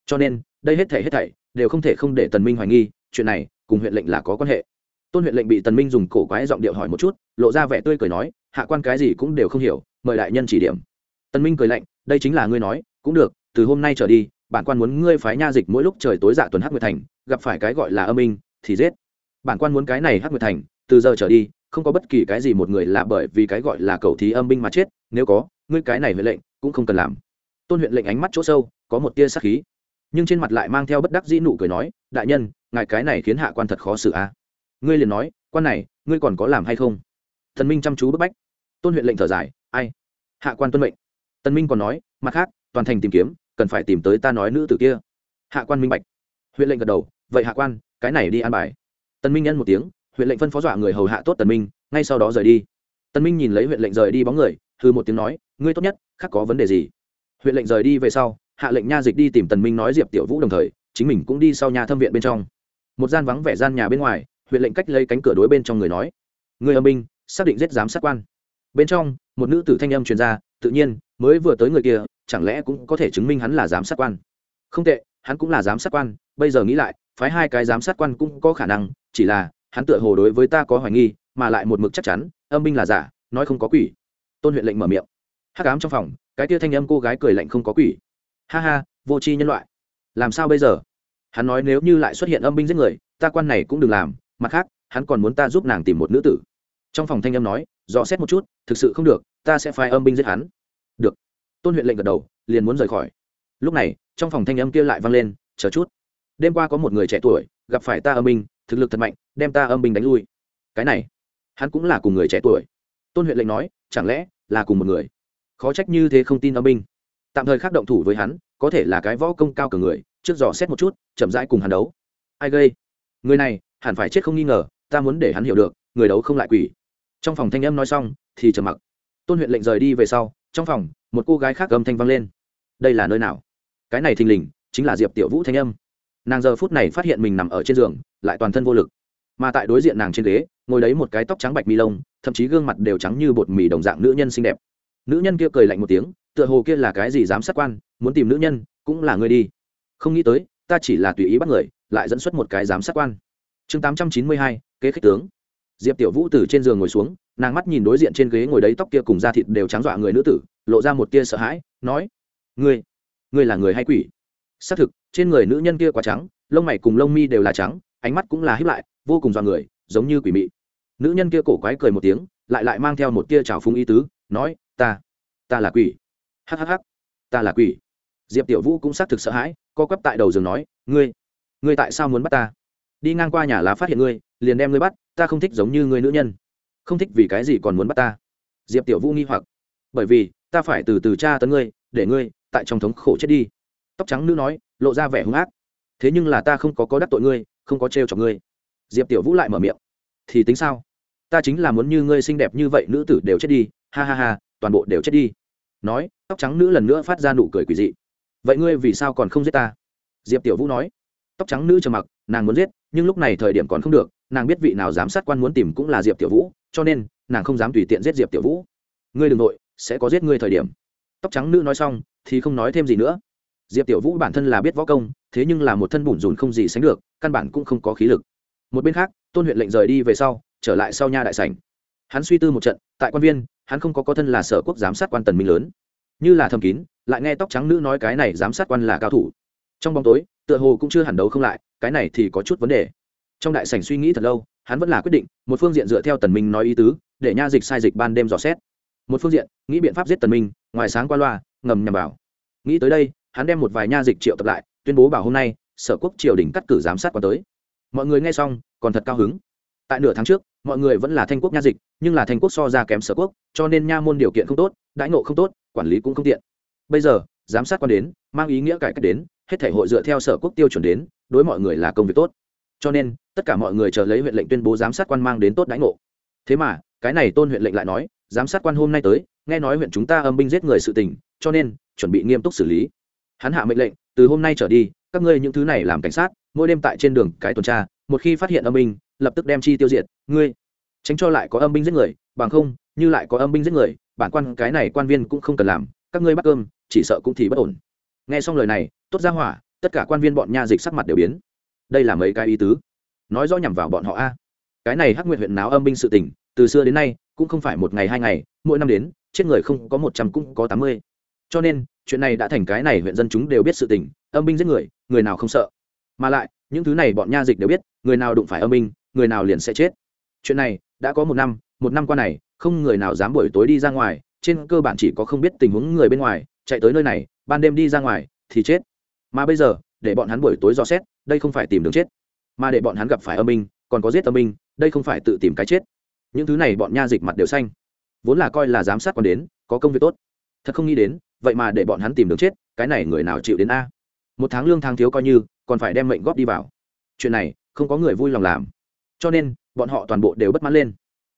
Cho nên, đây hết thảy hết thảy đều không thể không để tần minh hoài nghi, chuyện này cùng huyện lệnh là có quan hệ tôn huyện lệnh bị tần minh dùng cổ quái giọng điệu hỏi một chút, lộ ra vẻ tươi cười nói, hạ quan cái gì cũng đều không hiểu, mời đại nhân chỉ điểm. Tần minh cười lạnh, đây chính là ngươi nói, cũng được, từ hôm nay trở đi, bản quan muốn ngươi phái nha dịch mỗi lúc trời tối dạ tuần hắc nguyệt thành, gặp phải cái gọi là âm minh, thì giết. Bản quan muốn cái này hắc nguyệt thành, từ giờ trở đi, không có bất kỳ cái gì một người là bởi vì cái gọi là cầu thí âm binh mà chết, nếu có, ngươi cái này huệ lệnh, cũng không cần làm. Tôn huyện lệnh ánh mắt chỗ sâu, có một tia sắc khí, nhưng trên mặt lại mang theo bất đắc dĩ nụ cười nói, đại nhân, ngài cái này khiến hạ quan thật khó xử a. à ngươi liền nói, quan này, ngươi còn có làm hay không? Thần minh chăm chú bức bách. Tôn huyện lệnh thở dài, ai? Hạ quan tuân mệnh. Tân minh còn nói, mặt khác, toàn thành tìm kiếm, cần phải tìm tới ta nói nữ tử kia. Hạ quan minh bạch. Huyện lệnh gật đầu, vậy hạ quan, cái này đi an bài. Tân minh nhân một tiếng huyện lệnh phân phó dọa người hầu hạ tốt tần minh, ngay sau đó rời đi. Tân minh nhìn lấy huyện lệnh rời đi bóng người hư một tiếng nói, ngươi tốt nhất, khác có vấn đề gì? Huyện lệnh rời đi về sau, hạ lệnh nha dịch đi tìm tần minh nói diệp tiểu vũ đồng thời, chính mình cũng đi sau nhà thâm viện bên trong. Một gian vắng vẻ gian nhà bên ngoài huyện lệnh cách lấy cánh cửa đối bên trong người nói. Người âm binh, xác định giết giám sát quan. Bên trong, một nữ tử thanh âm truyền ra, tự nhiên, mới vừa tới người kia, chẳng lẽ cũng có thể chứng minh hắn là giám sát quan? Không tệ, hắn cũng là giám sát quan, bây giờ nghĩ lại, phái hai cái giám sát quan cũng có khả năng, chỉ là, hắn tựa hồ đối với ta có hoài nghi, mà lại một mực chắc chắn, âm binh là giả, nói không có quỷ. Tôn huyện lệnh mở miệng. Hắc ám trong phòng, cái tia thanh âm cô gái cười lạnh không có quỷ. Ha ha, vô tri nhân loại. Làm sao bây giờ? Hắn nói nếu như lại xuất hiện âm binh giết người, ta quan này cũng đừng làm mặt khác, hắn còn muốn ta giúp nàng tìm một nữ tử. Trong phòng thanh âm nói, rõ xét một chút, thực sự không được, ta sẽ phai âm binh giết hắn. Được. Tôn huyện lệnh gật đầu, liền muốn rời khỏi. Lúc này, trong phòng thanh âm kia lại vang lên, chờ chút. Đêm qua có một người trẻ tuổi, gặp phải ta âm binh, thực lực thật mạnh, đem ta âm binh đánh lui. Cái này, hắn cũng là cùng người trẻ tuổi. Tôn huyện lệnh nói, chẳng lẽ là cùng một người? Khó trách như thế không tin âm binh. Tạm thời khác động thủ với hắn, có thể là cái võ công cao cường người, trước dò xét một chút, chậm rãi cùng hắn đấu. Ai gây? Người này hẳn phải chết không nghi ngờ, ta muốn để hắn hiểu được, người đấu không lại quỷ. Trong phòng thanh âm nói xong, thì trầm mặc. Tôn huyện lệnh rời đi về sau, trong phòng, một cô gái khác âm thanh vang lên. Đây là nơi nào? Cái này thình lình, chính là diệp tiểu vũ thanh âm. Nàng giờ phút này phát hiện mình nằm ở trên giường, lại toàn thân vô lực. Mà tại đối diện nàng trên ghế, ngồi đấy một cái tóc trắng bạch mi lông, thậm chí gương mặt đều trắng như bột mì đồng dạng nữ nhân xinh đẹp. Nữ nhân kia cười lạnh một tiếng, tựa hồ kia là cái gì dám sát quan, muốn tìm nữ nhân, cũng là ngươi đi. Không nghĩ tới, ta chỉ là tùy ý bắt người, lại dẫn xuất một cái giám sát quan chương tám trăm chín mươi hai, kế khích tướng. Diệp tiểu vũ từ trên giường ngồi xuống, nàng mắt nhìn đối diện trên ghế ngồi đấy, tóc kia cùng da thịt đều trắng dọa người nữ tử, lộ ra một tia sợ hãi, nói, ngươi ngươi là người hay quỷ? Xác thực, trên người nữ nhân kia quá trắng, lông mày cùng lông mi đều là trắng, ánh mắt cũng là hiếp lại, vô cùng dọa người, giống như quỷ mị. Nữ nhân kia cổ quái cười một tiếng, lại lại mang theo một tia trào phúng ý tứ, nói, ta ta là quỷ. Hhh ta là quỷ. Diệp tiểu vũ cũng xác thực sợ hãi, co quắp tại đầu giường nói, ngươi ngươi tại sao muốn bắt ta? Đi ngang qua nhà lá phát hiện ngươi, liền đem ngươi bắt, ta không thích giống như ngươi nữ nhân. Không thích vì cái gì còn muốn bắt ta? Diệp tiểu vũ nghi hoặc. Bởi vì, ta phải từ từ tra tấn ngươi, để ngươi tại trong thống khổ chết đi. Tóc trắng nữ nói, lộ ra vẻ hung ác. Thế nhưng là ta không có có đắc tội ngươi, không có trêu cho ngươi. Diệp tiểu vũ lại mở miệng. Thì tính sao? Ta chính là muốn như ngươi xinh đẹp như vậy, nữ tử đều chết đi. Ha ha ha, toàn bộ đều chết đi. Nói, tóc trắng nữ lần nữa phát ra nụ cười quỳ dị. Vậy ngươi vì sao còn không giết ta? Diệp tiểu vũ nói tóc trắng nữ trầm mặc, nàng muốn giết, nhưng lúc này thời điểm còn không được, nàng biết vị nào giám sát quan muốn tìm cũng là diệp tiểu vũ, cho nên, nàng không dám tùy tiện giết diệp tiểu vũ. Ngươi đ ừ n g nội, sẽ có giết ngươi thời điểm. Tóc trắng nữ nói xong, thì không nói thêm gì nữa. Diệp tiểu vũ bản thân là biết võ công, thế nhưng là một thân bùn rùn không gì sánh được, căn bản cũng không có khí lực. Một bên khác, tôn huyện lệnh rời đi về sau, trở lại sau nha đại sảnh. Hắn suy tư một trận, tại quan viên, hắn không có có thân là sở quốc giám sát quan tần minh lớn. Như là thầm kín, lại nghe tóc trắng nữ nói cái này giám sát quan là cao thủ trong bóng tối, tựa hồ cũng chưa hẳn đấu không lại, cái này thì có chút vấn đề. Trong đại sảnh suy nghĩ thật lâu, hắn vẫn là quyết định, một phương diện dựa theo tần minh nói ý tứ, để nha dịch sai dịch ban đêm dò xét. Một phương diện, nghĩ biện pháp giết tần minh, ngoài sáng qua loa, ngầm nhằm bảo nghĩ tới đây, hắn đem một vài nha dịch triệu tập lại, tuyên bố bảo hôm nay, sở quốc triều đình cắt cử giám sát quan tới. Mọi người nghe xong, còn thật cao hứng. Tại nửa tháng trước, mọi người vẫn là thanh quốc nha dịch, nhưng là thanh quốc so ra kém sở quốc, cho nên nha môn điều kiện không tốt, đãi ngộ không tốt, quản lý cũng không tiện. Bây giờ, giám sát quan đến, mang ý nghĩa cải cách đến hết thể hội dựa theo sở quốc tiêu chuẩn đến, đối mọi người là công việc tốt. Cho nên, tất cả mọi người chờ lấy huyện lệnh tuyên bố giám sát quan mang đến tốt đãi ngộ. Thế mà, cái này tôn huyện lệnh lại nói, giám sát quan hôm nay tới, nghe nói huyện chúng ta âm binh giết người sự tình, cho nên, chuẩn bị nghiêm túc xử lý. Hắn hạ mệnh lệnh, từ hôm nay trở đi, các ngươi những thứ này làm cảnh sát, mỗi đêm tại trên đường cái tuần tra, một khi phát hiện âm binh, lập tức đem chi tiêu diệt, ngươi tránh cho lại có âm binh giết người, bằng không, như lại có âm binh giết người, bản quan cái này quan viên cũng không cần làm, các ngươi bắt cơm, chỉ sợ cũng thì bất ổn. Nghe xong lời này tốt ra hỏa, tất cả quan viên bọn nha dịch sắc mặt đều biến. Đây là mấy cái ý tứ? Nói rõ nhằm vào bọn họ a. Cái này hắc nguyện huyện náo âm binh sự tình, từ xưa đến nay, cũng không phải một ngày hai ngày, mỗi năm đến, chết người không có một trăm cũng có tám mươi. Cho nên, chuyện này đã thành cái này huyện dân chúng đều biết sự tình, âm binh giết người người nào không sợ? Mà lại, những thứ này bọn nha dịch đều biết, người nào đụng phải âm binh, người nào liền sẽ chết. Chuyện này, đã có một năm một năm qua này, không người nào dám buổi tối đi ra ngoài, trên cơ bản chỉ có không biết tình huống người bên ngoài, chạy tới nơi này, ban đêm đi ra ngoài, thì chết mà bây giờ để bọn hắn buổi tối dò xét đây không phải tìm đường chết mà để bọn hắn gặp phải âm minh, còn có giết âm minh, đây không phải tự tìm cái chết. Những thứ này bọn nha dịch mặt đều xanh. Vốn là coi là giám sát còn đến có công việc tốt. Thật không nghĩ đến vậy mà để bọn hắn tìm đường chết cái này người nào chịu đến a? Một tháng lương tháng thiếu coi như còn phải đem mệnh góp đi vào. Chuyện này không có người vui lòng làm. Cho nên bọn họ toàn bộ đều bất mãn lên.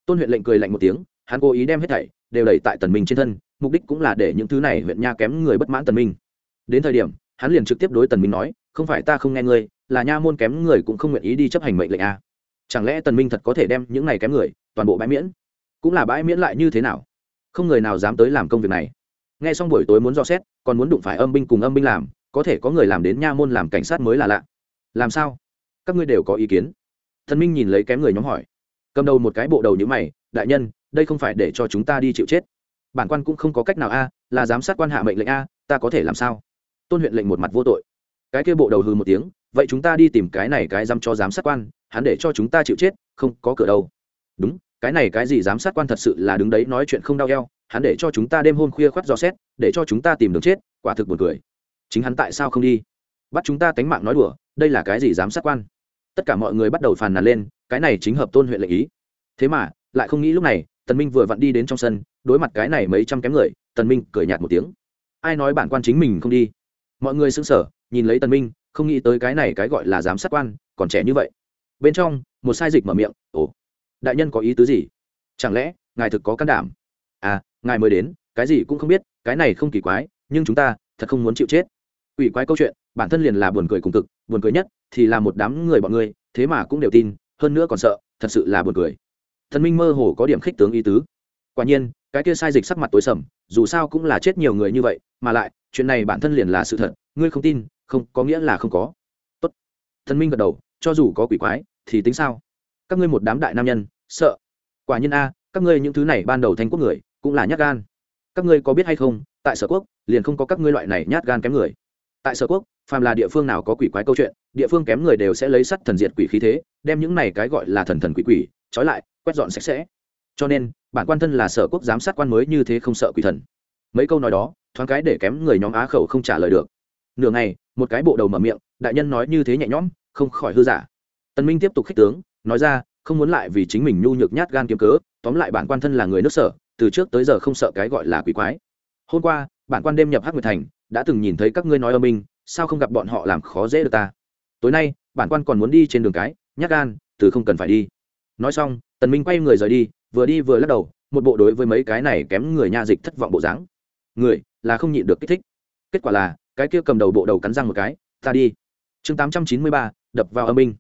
Tôn huyện lệnh cười lạnh một tiếng hắn cố ý đem hết thảy đều đẩy tại tần minh trên thân mục đích cũng là để những thứ này huyện nha kém người bất mãn tần minh. Đến thời điểm hắn liền trực tiếp đối tần minh nói, không phải ta không nghe ngươi, là nha môn kém người cũng không nguyện ý đi chấp hành mệnh lệnh a chẳng lẽ tần minh thật có thể đem những này kém người toàn bộ bãi miễn? Cũng là bãi miễn lại như thế nào? Không người nào dám tới làm công việc này. Nghe xong buổi tối muốn dò xét, còn muốn đụng phải âm binh cùng âm binh làm, có thể có người làm đến nha môn làm cảnh sát mới là lạ. Làm sao? Các ngươi đều có ý kiến? Thần minh nhìn lấy kém người nhóm hỏi. Cầm đầu một cái bộ đầu như mày, đại nhân, đây không phải để cho chúng ta đi chịu chết. Bản quan cũng không có cách nào a, là giám sát quan hạ mệnh lệnh a, ta có thể làm sao? Tôn huyện lệnh một mặt vô tội. Cái kia bộ đầu hư một tiếng, vậy chúng ta đi tìm cái này cái dám cho giám sát quan, hắn để cho chúng ta chịu chết, không có cửa đâu. Đúng, cái này cái gì giám sát quan thật sự là đứng đấy nói chuyện không đau eo, hắn để cho chúng ta đêm hôm khuya khoắt dò xét, để cho chúng ta tìm đường chết, quả thực buồn cười. Chính hắn tại sao không đi? Bắt chúng ta tánh mạng nói đùa, đây là cái gì giám sát quan? Tất cả mọi người bắt đầu phàn nàn lên, cái này chính hợp tôn huyện lệnh ý. Thế mà, lại không nghĩ lúc này, tần minh vừa vặn đi đến trong sân, đối mặt cái này mấy trăm kém người, tần minh cười nhạt một tiếng. Ai nói bản quan chính mình không đi? Mọi người sững sờ, nhìn lấy tần minh, không nghĩ tới cái này cái gọi là giám sát quan, còn trẻ như vậy. Bên trong, một sai dịch mở miệng, ồ, đại nhân có ý tứ gì? Chẳng lẽ ngài thực có can đảm? À ngài mới đến, cái gì cũng không biết, cái này không kỳ quái, nhưng chúng ta thật không muốn chịu chết. Ủy quái câu chuyện, bản thân liền là buồn cười cùng cực, buồn cười nhất thì là một đám người bọn ngươi thế mà cũng đều tin, hơn nữa còn sợ, thật sự là buồn cười. Thần minh mơ hồ có điểm khích tướng ý tứ. Quả nhiên, cái kia sai dịch sắc mặt tối sầm, dù sao cũng là chết nhiều người như vậy, mà lại chuyện này bản thân liền là sự thật, ngươi không tin, không, có nghĩa là không có. Tốt. Thần minh gật đầu, cho dù có quỷ quái, thì tính sao? Các ngươi một đám đại nam nhân, sợ. Quả nhiên a, các ngươi những thứ này ban đầu thanh quốc người, cũng là nhát gan. Các ngươi có biết hay không, tại sở quốc, liền không có các ngươi loại này nhát gan kém người. Tại sở quốc, phàm là địa phương nào có quỷ quái câu chuyện, địa phương kém người đều sẽ lấy sắt thần diệt quỷ khí thế, đem những này cái gọi là thần thần quỷ quỷ, trói lại, quét dọn sạch sẽ. Cho nên, bản quan thân là sở quốc giám sát quan mới như thế không sợ quỷ thần mấy câu nói đó, thoáng cái để kém người nhóm á khẩu không trả lời được. Nửa ngày, một cái bộ đầu mở miệng, đại nhân nói như thế nhẹ nhõm, không khỏi hư giả. Tần minh tiếp tục khích tướng, nói ra, không muốn lại vì chính mình nhu nhược nhát gan kiếm cớ, tóm lại bản quan thân là người nước sở, từ trước tới giờ không sợ cái gọi là quỷ quái. Hôm qua, bản quan đêm nhập hắc nguyệt thành, đã từng nhìn thấy các ngươi nói âm minh, sao không gặp bọn họ làm khó dễ được ta? Tối nay, bản quan còn muốn đi trên đường cái, nhát gan, từ không cần phải đi. Nói xong, tần minh quay người rời đi, vừa đi vừa lắc đầu, một bộ đối với mấy cái này kém người nha dịch thất vọng bộ dáng người là không nhịn được kích thích. Kết quả là, cái kia cầm đầu bộ đầu cắn răng một cái, ta đi. Chương tám trăm chín mươi ba, đập vào âm minh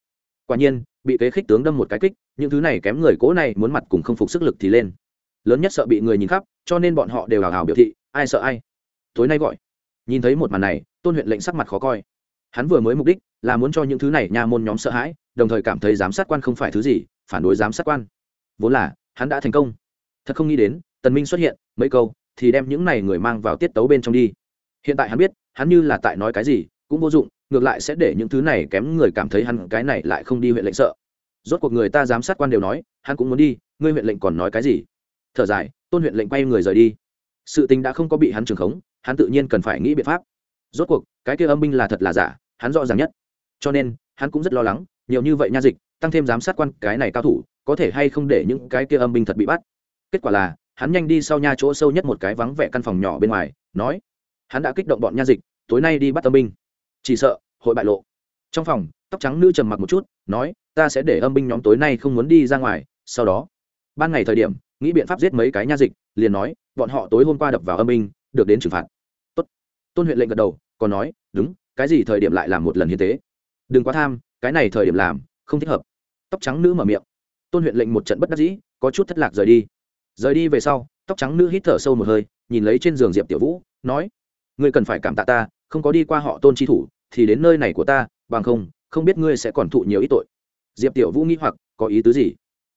quả nhiên, bị kế khích tướng đâm một cái kích, những thứ này kém người cố này muốn mặt cùng không phục sức lực thì lên. Lớn nhất sợ bị người nhìn khắp, cho nên bọn họ đều hào hào biểu thị, ai sợ ai? Tối nay gọi. Nhìn thấy một màn này, tôn huyện lệnh sắc mặt khó coi. Hắn vừa mới mục đích là muốn cho những thứ này nha môn nhóm sợ hãi, đồng thời cảm thấy giám sát quan không phải thứ gì, phản đối giám sát quan. Vốn là, hắn đã thành công. Thật không nghĩ đến, tần minh xuất hiện, mấy câu thì đem những này người mang vào tiết tấu bên trong đi. Hiện tại hắn biết, hắn như là tại nói cái gì, cũng vô dụng, ngược lại sẽ để những thứ này kém người cảm thấy hắn cái này lại không đi huyện lệnh sợ. Rốt cuộc người ta giám sát quan đều nói, hắn cũng muốn đi, ngươi huyện lệnh còn nói cái gì? Thở dài, tôn huyện lệnh quay người rời đi. Sự tình đã không có bị hắn trường khống, hắn tự nhiên cần phải nghĩ biện pháp. Rốt cuộc, cái kia âm binh là thật là giả, hắn rõ ràng nhất. Cho nên, hắn cũng rất lo lắng, nhiều như vậy nha dịch, tăng thêm giám sát quan cái này cao thủ, có thể hay không để những cái kia âm binh thật bị bắt. Kết quả là hắn nhanh đi sau nha chỗ sâu nhất một cái vắng vẻ căn phòng nhỏ bên ngoài, nói, hắn đã kích động bọn nha dịch, tối nay đi bắt âm binh. Chỉ sợ, hội bại lộ. Trong phòng, tóc trắng nữ trầm mặc một chút, nói, ta sẽ để âm binh nhóm tối nay không muốn đi ra ngoài, sau đó. Ban ngày thời điểm, nghĩ biện pháp giết mấy cái nha dịch, liền nói, bọn họ tối hôm qua đập vào âm binh, được đến trừng phạt. Tốt. Tôn huyện lệnh gật đầu, còn nói, đúng, cái gì thời điểm lại làm một lần hiến tế đừng quá tham, cái này thời điểm làm, không thích hợp. Tóc trắng nữ mở miệng. Tôn huyện lệnh một trận bất đắc dĩ, có chút thất lạc rời đi rời đi về sau, tóc trắng nữ hít thở sâu một hơi, nhìn lấy trên giường diệp tiểu vũ, nói, ngươi cần phải cảm tạ ta, không có đi qua họ tôn chi thủ, thì đến nơi này của ta, bằng không không biết ngươi sẽ còn thụ nhiều ít tội. Diệp tiểu vũ nghĩ hoặc, có ý tứ gì?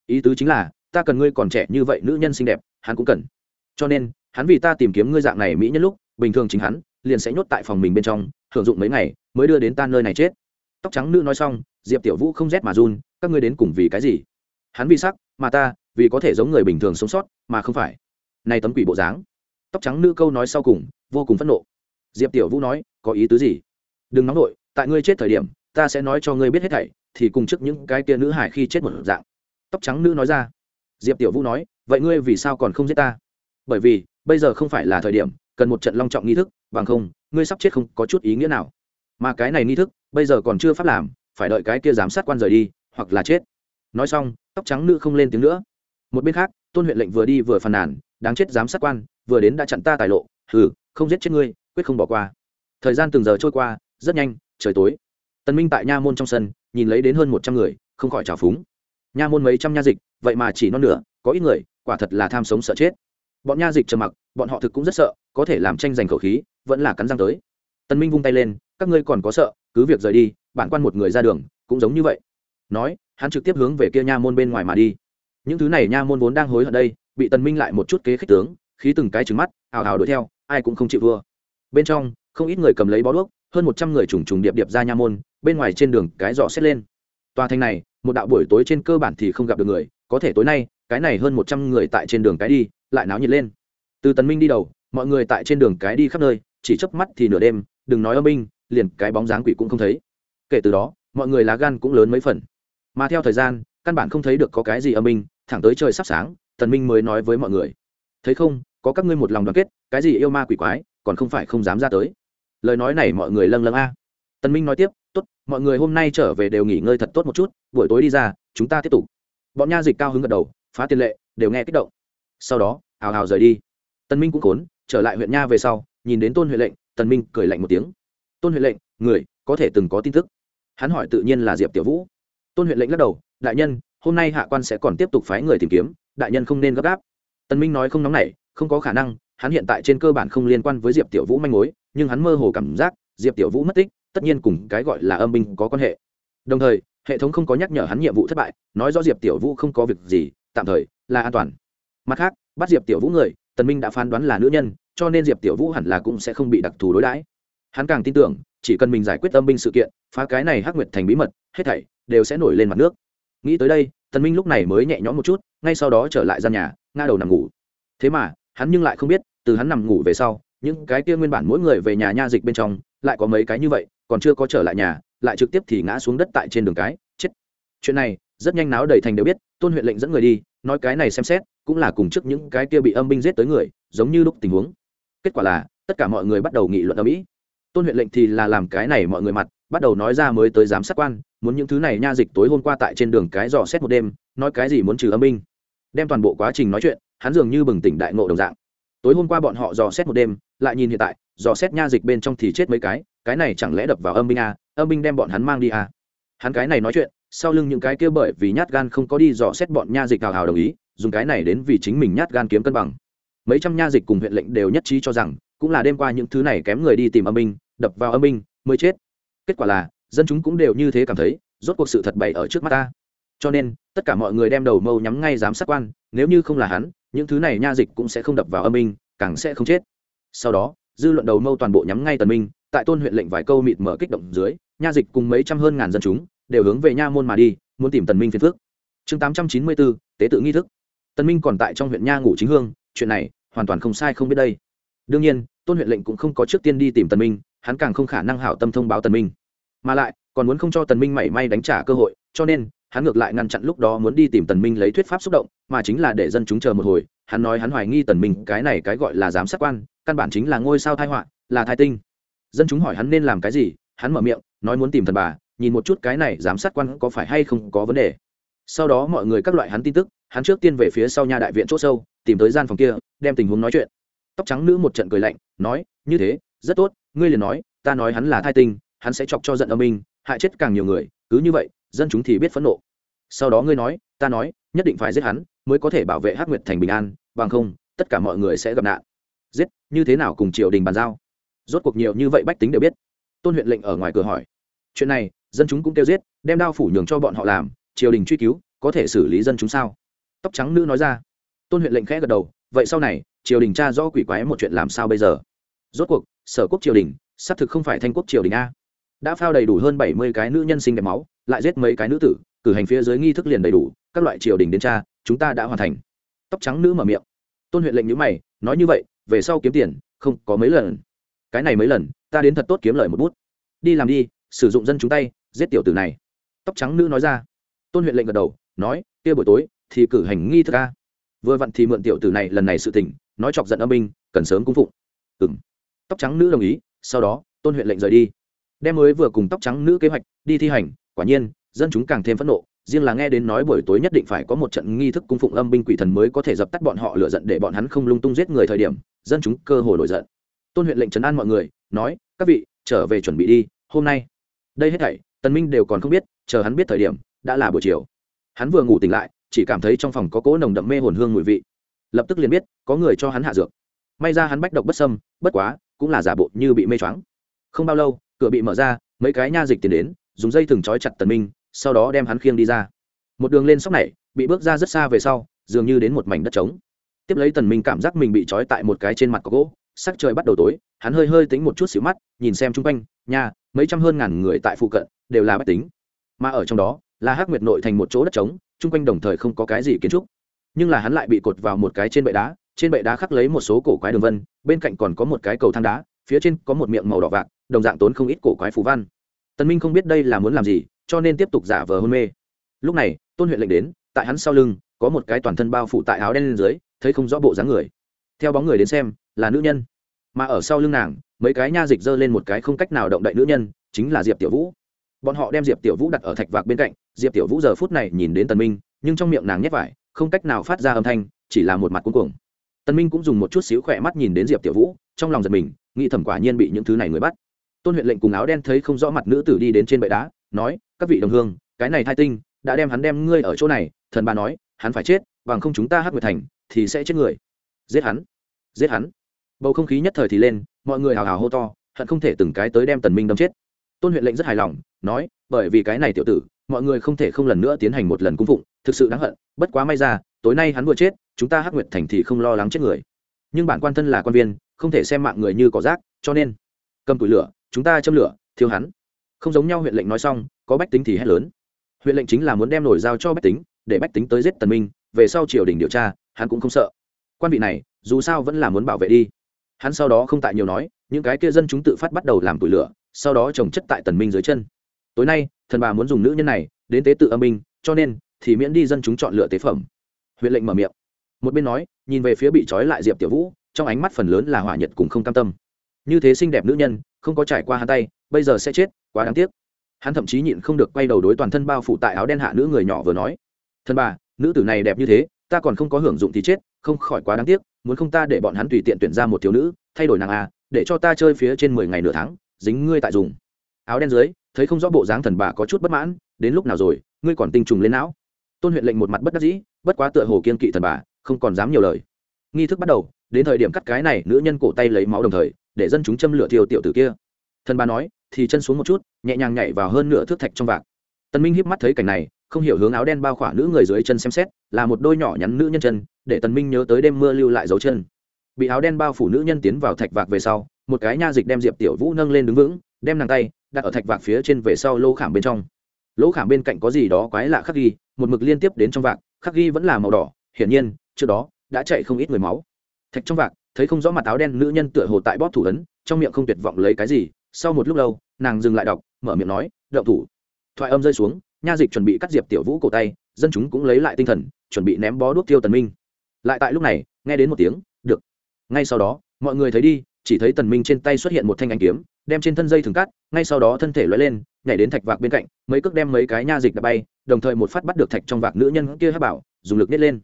Ý tứ chính là, ta cần ngươi còn trẻ như vậy nữ nhân xinh đẹp, hắn cũng cần. Cho nên, hắn vì ta tìm kiếm ngươi dạng này mỹ nhân lúc, bình thường chính hắn, liền sẽ nhốt tại phòng mình bên trong, hưởng dụng mấy ngày, mới đưa đến ta nơi này chết. Tóc trắng nữ nói xong, diệp tiểu vũ không rét mà run, các ngươi đến cùng vì cái gì? Hắn vì sắc, mà ta vì có thể giống người bình thường sống sót, mà không phải. Này tấm quỷ bộ dáng. Tóc trắng nữ câu nói sau cùng, vô cùng phẫn nộ. Diệp tiểu vũ nói, có ý tứ gì? Đừng nóng nổi tại ngươi chết thời điểm, ta sẽ nói cho ngươi biết hết thảy, thì cùng trước những cái kia nữ hải khi chết một dạng. Tóc trắng nữ nói ra. Diệp tiểu vũ nói, vậy ngươi vì sao còn không giết ta? Bởi vì, bây giờ không phải là thời điểm, cần một trận long trọng nghi thức, bằng không, ngươi sắp chết không có chút ý nghĩa nào. Mà cái này nghi thức, bây giờ còn chưa pháp làm, phải đợi cái kia giám sát quan rời đi, hoặc là chết. Nói xong, tóc trắng nữ không lên tiếng nữa một bên khác, tôn huyện lệnh vừa đi vừa phàn nàn, đáng chết giám sát quan, vừa đến đã chặn ta tài lộ, hừ, không giết chết ngươi, quyết không bỏ qua. Thời gian từng giờ trôi qua, rất nhanh, trời tối. Tần minh tại nha môn trong sân, nhìn lấy đến hơn một trăm người, không khỏi trào phúng. Nha môn mấy trăm nha dịch, vậy mà chỉ non nửa, có ít người, quả thật là tham sống sợ chết. Bọn nha dịch trầm mặc, bọn họ thực cũng rất sợ, có thể làm tranh giành khẩu khí, vẫn là cắn răng tới. Tần minh vung tay lên, các ngươi còn có sợ, cứ việc rời đi, bản quan một người ra đường, cũng giống như vậy. Nói, hắn trực tiếp hướng về kia nha môn bên ngoài mà đi những thứ này nha môn vốn đang hối hận đây, bị tần minh lại một chút kế khích tướng, khí từng cái trừng mắt ảo ảo đuổi theo, ai cũng không chịu thua. Bên trong, không ít người cầm lấy bó đuốc, hơn một trăm người trùng trùng điệp điệp ra nha môn, bên ngoài trên đường cái dọ xét lên. Tòa thành này, một đạo buổi tối trên cơ bản thì không gặp được người, có thể tối nay, cái này hơn một trăm người tại trên đường cái đi, lại náo nhiệt lên. Từ tần minh đi đầu, mọi người tại trên đường cái đi khắp nơi, chỉ chớp mắt thì nửa đêm, đừng nói âm binh, liền cái bóng dáng quỷ cũng không thấy. Kể từ đó, mọi người lá gan cũng lớn mấy phần. Mà theo thời gian, căn bản không thấy được có cái gì âm binh thẳng tới trời sắp sáng, tần minh mới nói với mọi người. Thấy không, có các ngươi một lòng đoàn kết, cái gì yêu ma quỷ quái, còn không phải không dám ra tới. Lời nói này mọi người lâng lâng a. Tần minh nói tiếp, tốt, mọi người hôm nay trở về đều nghỉ ngơi thật tốt một chút, buổi tối đi ra, chúng ta tiếp tục. Bọn nha dịch cao hứng gật đầu, phá tiền lệ, đều nghe kích động. Sau đó, hào hào rời đi. Tần minh cũng khốn, trở lại huyện nha về sau, nhìn đến tôn huệ lệnh, tần minh cười lạnh một tiếng. Tôn huệ lệnh, người có thể từng có tin tức? Hắn hỏi tự nhiên là diệp tiểu vũ. Tôn huệ lệnh lắc đầu, đại nhân hôm nay hạ quan sẽ còn tiếp tục phái người tìm kiếm, đại nhân không nên gấp gáp. Tần minh nói không nóng nảy, không có khả năng, hắn hiện tại trên cơ bản không liên quan với diệp tiểu vũ manh mối, nhưng hắn mơ hồ cảm giác diệp tiểu vũ mất tích, tất nhiên cùng cái gọi là âm binh có quan hệ. Đồng thời, hệ thống không có nhắc nhở hắn nhiệm vụ thất bại, nói rõ diệp tiểu vũ không có việc gì, tạm thời là an toàn. Mặt khác, bắt diệp tiểu vũ người, tần minh đã phán đoán là nữ nhân, cho nên diệp tiểu vũ hẳn là cũng sẽ không bị đặc thù đối đãi. Hắn càng tin tưởng, chỉ cần mình giải quyết âm binh sự kiện, phá cái này hắc nguyệt thành bí mật, hết thảy đều sẽ nổi lên mặt nước nghĩ tới đây, tần minh lúc này mới nhẹ nhõm một chút, ngay sau đó trở lại gian nhà, ngã đầu nằm ngủ. Thế mà, hắn nhưng lại không biết, từ hắn nằm ngủ về sau, những cái kia nguyên bản mỗi người về nhà nha dịch bên trong, lại có mấy cái như vậy, còn chưa có trở lại nhà, lại trực tiếp thì ngã xuống đất tại trên đường cái, chết. Chuyện này, rất nhanh náo đầy thành đều biết, tôn huyện lệnh dẫn người đi, nói cái này xem xét, cũng là cùng trước những cái kia bị âm binh giết tới người, giống như lúc tình huống. Kết quả là, tất cả mọi người bắt đầu nghị luận ở mỹ. Tôn huyện lệnh thì là làm cái này mọi người mặt bắt đầu nói ra mới tới giám sát quan muốn những thứ này nha dịch tối hôm qua tại trên đường cái dò xét một đêm nói cái gì muốn trừ âm binh. Đem toàn bộ quá trình nói chuyện hắn dường như bừng tỉnh đại ngộ đồng dạng. Tối hôm qua bọn họ dò xét một đêm lại nhìn hiện tại dò xét nha dịch bên trong thì chết mấy cái cái này chẳng lẽ đập vào âm binh à, âm binh đem bọn hắn mang đi à. hắn cái này nói chuyện sau lưng những cái kia bởi vì nhát gan không có đi dò xét bọn nha dịch hào hào đồng ý dùng cái này đến vì chính mình nhát gan kiếm cân bằng. Mấy trăm nha dịch cùng huyện lệnh đều nhất trí cho rằng cũng là đêm qua những thứ này kém người đi tìm âm binh đập vào âm binh mới chết kết quả là dân chúng cũng đều như thế cảm thấy rốt cuộc sự thật bày ở trước mắt ta. Cho nên tất cả mọi người đem đầu mâu nhắm ngay giám sát quan nếu như không là hắn những thứ này nha dịch cũng sẽ không đập vào âm minh, càng sẽ không chết. Sau đó dư luận đầu mâu toàn bộ nhắm ngay tần minh tại tôn huyện lệnh vài câu mịt mở kích động dưới nha dịch cùng mấy trăm hơn ngàn dân chúng đều hướng về nha môn mà đi muốn tìm tần minh phiền phước chương tám trăm chín mươi bốn tế tự nghi thức. Tần minh còn tại trong huyện nha ngủ chính hương chuyện này hoàn toàn không sai không biết đây. Đương nhiên tôn huyện lệnh cũng không có trước tiên đi tìm tần minh hắn càng không khả năng hảo tâm thông báo tần minh. Mà lại, còn muốn không cho tần minh mảy may đánh trả cơ hội, cho nên, hắn ngược lại ngăn chặn lúc đó muốn đi tìm tần minh lấy thuyết pháp xúc động, mà chính là để dân chúng chờ một hồi. Hắn nói hắn hoài nghi tần minh, cái này cái gọi là giám sát quan, căn bản chính là ngôi sao thai họa, là thai tinh. Dân chúng hỏi hắn nên làm cái gì, hắn mở miệng, nói muốn tìm thần bà, nhìn một chút cái này giám sát quan có phải hay không có vấn đề. Sau đó mọi người các loại hắn tin tức, hắn trước tiên về phía sau nhà đại viện chỗ sâu, tìm tới gian phòng kia, đem tình huống nói chuyện. Tóc trắng nữ một trận cười lạnh, nói, như thế, rất tốt ngươi liền nói, ta nói hắn là thai tinh, hắn sẽ chọc cho giận âm minh, hại chết càng nhiều người, cứ như vậy, dân chúng thì biết phẫn nộ. Sau đó ngươi nói, ta nói, nhất định phải giết hắn, mới có thể bảo vệ hắc nguyệt thành bình an, bằng không, tất cả mọi người sẽ gặp nạn. Giết, như thế nào cùng triều đình bàn giao? Rốt cuộc nhiều như vậy bách tính đều biết. Tôn huyện lệnh ở ngoài cửa hỏi. Chuyện này, dân chúng cũng kêu giết, đem đao phủ nhường cho bọn họ làm, triều đình truy cứu, có thể xử lý dân chúng sao? Tóc trắng nữ nói ra. Tôn huyện lệnh khẽ gật đầu, vậy sau này, triều đình tra do quỷ quái một chuyện làm sao bây giờ? Rốt cuộc, sở quốc triều đình, xác thực không phải thanh quốc triều đình a. Đã phao đầy đủ hơn bảy mươi cái nữ nhân sinh đẹp máu, lại giết mấy cái nữ tử, cử hành phía dưới nghi thức liền đầy đủ, các loại triều đình đến cha chúng ta đã hoàn thành. Tóc trắng nữ mở miệng. Tôn huyện lệnh nhữ mày, nói như vậy, về sau kiếm tiền, không có mấy lần. Cái này mấy lần, ta đến thật tốt kiếm lời một bút. Đi làm đi, sử dụng dân chúng tay, giết tiểu tử này. Tóc trắng nữ nói ra. Tôn huyện lệnh gật đầu, nói, kia buổi tối, thì cử hành nghi thức ca vừa vặn thì mượn tiểu tử này lần này sự tỉnh nói chọc giận âm binh, cần sớm cung phụng. Ừng tóc trắng nữ đồng ý, sau đó, tôn huyện lệnh rời đi. Đem mới vừa cùng tóc trắng nữ kế hoạch đi thi hành, quả nhiên, dân chúng càng thêm phẫn nộ, riêng là nghe đến nói buổi tối nhất định phải có một trận nghi thức cung phụng âm binh quỷ thần mới có thể dập tắt bọn họ lựa giận để bọn hắn không lung tung giết người thời điểm, dân chúng cơ hồ nổi giận. Tôn huyện lệnh trấn an mọi người, nói, các vị, trở về chuẩn bị đi, hôm nay. Đây hết thảy, tần minh đều còn không biết, chờ hắn biết thời điểm, đã là buổi chiều. Hắn vừa ngủ tỉnh lại, chỉ cảm thấy trong phòng có cỗ nồng đậm mê hồn hương mùi vị. Lập tức liền biết, có người cho hắn hạ dược. May ra hắn bách độc bất sâm bất quá cũng là giả bộ như bị mê choáng. Không bao lâu, cửa bị mở ra, mấy cái nha dịch tiến đến, dùng dây thừng trói chặt tần minh, sau đó đem hắn khiêng đi ra. Một đường lên sóc này, bị bước ra rất xa về sau, dường như đến một mảnh đất trống. Tiếp lấy tần minh cảm giác mình bị trói tại một cái trên mặt có gỗ, sắc trời bắt đầu tối, hắn hơi hơi tính một chút xíu mắt, nhìn xem chung quanh, nhà, mấy trăm hơn ngàn người tại phụ cận, đều là bách tính. Mà ở trong đó, là hắc nguyệt nội thành một chỗ đất trống, chung quanh đồng thời không có cái gì kiến trúc. Nhưng là hắn lại bị cột vào một cái trên bệ đá trên bệ đá khắc lấy một số cổ quái đường vân, bên cạnh còn có một cái cầu thang đá, phía trên có một miệng màu đỏ vạc, đồng dạng tốn không ít cổ quái phù văn. Tần minh không biết đây là muốn làm gì, cho nên tiếp tục giả vờ hôn mê. Lúc này, tôn huyện lệnh đến, tại hắn sau lưng, có một cái toàn thân bao phủ tại áo đen lên dưới, thấy không rõ bộ dáng người. Theo bóng người đến xem, là nữ nhân. Mà ở sau lưng nàng, mấy cái nha dịch giơ lên một cái không cách nào động đậy nữ nhân, chính là diệp tiểu vũ. Bọn họ đem diệp tiểu vũ đặt ở thạch vạc bên cạnh, diệp tiểu vũ giờ phút này nhìn đến tần minh, nhưng trong miệng nàng nhét vải, không cách nào phát ra âm thanh, chỉ là một mặt cuống cuồng tần minh cũng dùng một chút xíu khỏe mắt nhìn đến diệp tiểu vũ, trong lòng giật mình, nghĩ thầm quả nhiên bị những thứ này người bắt. Tôn huyện lệnh cùng áo đen thấy không rõ mặt nữ tử đi đến trên bệ đá, nói, các vị đồng hương, cái này thai tinh, đã đem hắn đem ngươi ở chỗ này. Thần bà nói, hắn phải chết, bằng không chúng ta hát nguyệt thành thì sẽ chết người. Giết hắn giết hắn. Bầu không khí nhất thời thì lên, mọi người hào hào hô to, hận không thể từng cái tới đem tần minh đâm chết. Tôn huyện lệnh rất hài lòng, nói, bởi vì cái này tiểu tử, mọi người không thể không lần nữa tiến hành một lần cung phụng, thực sự đáng hận, bất quá may ra, tối nay hắn vừa chết chúng ta hắc nguyệt thành thì không lo lắng chết người. Nhưng bản quan thân là quan viên, không thể xem mạng người như cỏ rác, cho nên, cầm tủi lửa, chúng ta châm lửa, thiêu hắn. Không giống nhau huyện lệnh nói xong, có bách tính thì hét lớn. Huyện lệnh chính là muốn đem nổi giao cho bách tính, để bách tính tới giết tần minh, về sau triều đình điều tra, hắn cũng không sợ. Quan vị này, dù sao vẫn là muốn bảo vệ đi. Hắn sau đó không tại nhiều nói, những cái kia dân chúng tự phát bắt đầu làm tủi lửa, sau đó trồng chất tại tần minh dưới chân. Tối nay, thần bà muốn dùng nữ nhân này, đến tế tự âm minh cho nên thì miễn đi dân chúng chọn lựa tế phẩm. Huyện lệnh mở miệng một bên nói, nhìn về phía bị trói lại diệp tiểu vũ, trong ánh mắt phần lớn là hỏa nhật cùng không cam tâm. Như thế xinh đẹp nữ nhân, không có trải qua hắn tay, bây giờ sẽ chết, quá đáng tiếc. Hắn thậm chí nhịn không được quay đầu đối toàn thân bao phủ tại áo đen hạ nữ người nhỏ vừa nói thân bà, nữ tử này đẹp như thế, ta còn không có hưởng dụng thì chết, không khỏi quá đáng tiếc, muốn không ta để bọn hắn tùy tiện tuyển ra một thiếu nữ, thay đổi nàng à để cho ta chơi phía trên mười ngày nửa tháng, dính ngươi tại dùng. Áo đen dưới, thấy không rõ bộ dáng thần bà có chút bất mãn, đến lúc nào rồi, ngươi còn tinh trùng lên não? Tôn huyện lệnh một mặt bất đắc dĩ, bất quá tựa hồ kiên kỵ thần bà không còn dám nhiều lời. Nghi thức bắt đầu, đến thời điểm cắt cái này, nữ nhân cổ tay lấy máu đồng thời, để dân chúng châm lửa thiêu tiểu tử kia. Thần bà nói, thì chân xuống một chút, nhẹ nhàng nhảy vào hơn nửa thước thạch trong vạc. Tân minh híp mắt thấy cảnh này, không hiểu hướng áo đen bao khỏa nữ người dưới chân xem xét, là một đôi nhỏ nhắn nữ nhân chân, để tần minh nhớ tới đêm mưa lưu lại dấu chân. Bị áo đen bao phủ nữ nhân tiến vào thạch vạc về sau, một cái nha dịch đem diệp tiểu vũ nâng lên đứng vững, đem nàng tay, đặt ở thạch vạc phía trên về sau lỗ khảm bên trong. Lỗ khảm bên cạnh có gì đó quái lạ khắc ghi, một mực liên tiếp đến trong vạc, khắc ghi vẫn là màu đỏ, hiển nhiên trước đó đã chạy không ít người máu. Thạch trong vạc, thấy không rõ mặt áo đen nữ nhân tựa hồ tại bóp thủ ấn, trong miệng không tuyệt vọng lấy cái gì. Sau một lúc lâu, nàng dừng lại đọc, mở miệng nói đậu thủ. Thoại âm rơi xuống, nha dịch chuẩn bị cắt diệp tiểu vũ cổ tay, dân chúng cũng lấy lại tinh thần, chuẩn bị ném bó đuốc tiêu tần minh. Lại tại lúc này, nghe đến một tiếng, được. Ngay sau đó, mọi người thấy đi, chỉ thấy tần minh trên tay xuất hiện một thanh ánh kiếm, đem trên thân dây thường cắt, ngay sau đó thân thể lóe lên, nhảy đến thạch vạc bên cạnh, mấy cước đem mấy cái nha dịch đã bay, đồng thời một phát bắt được thạch trong vạc nữ nhân kia hắc bảo, dùng lực nhét lên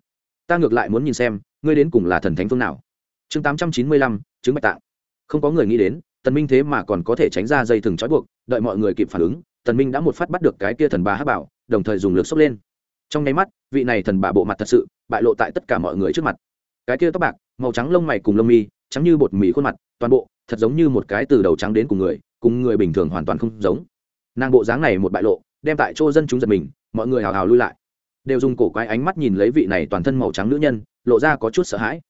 ta ngược lại muốn nhìn xem, ngươi đến cùng là thần thánh phương nào. Chương tám trăm chín mươi lăm, chứng bạch tạng. Không có người nghĩ đến, tần minh thế mà còn có thể tránh ra dây thừng trói buộc, đợi mọi người kịp phản ứng, tần minh đã một phát bắt được cái kia thần bà hắc bảo, đồng thời dùng lực xốc lên. Trong nháy mắt, vị này thần bà bộ mặt thật sự bại lộ tại tất cả mọi người trước mặt. Cái kia tóc bạc, màu trắng lông mày cùng lông mi, trắng như bột mì khuôn mặt, toàn bộ, thật giống như một cái từ đầu trắng đến cùng người cùng người bình thường hoàn toàn không giống. Nàng bộ dáng này một bại lộ, đem tại chỗ dân chúng giật mình, mọi người hào hào lui lại đều dùng cổ quái ánh mắt nhìn lấy vị này toàn thân màu trắng nữ nhân, lộ ra có chút sợ hãi.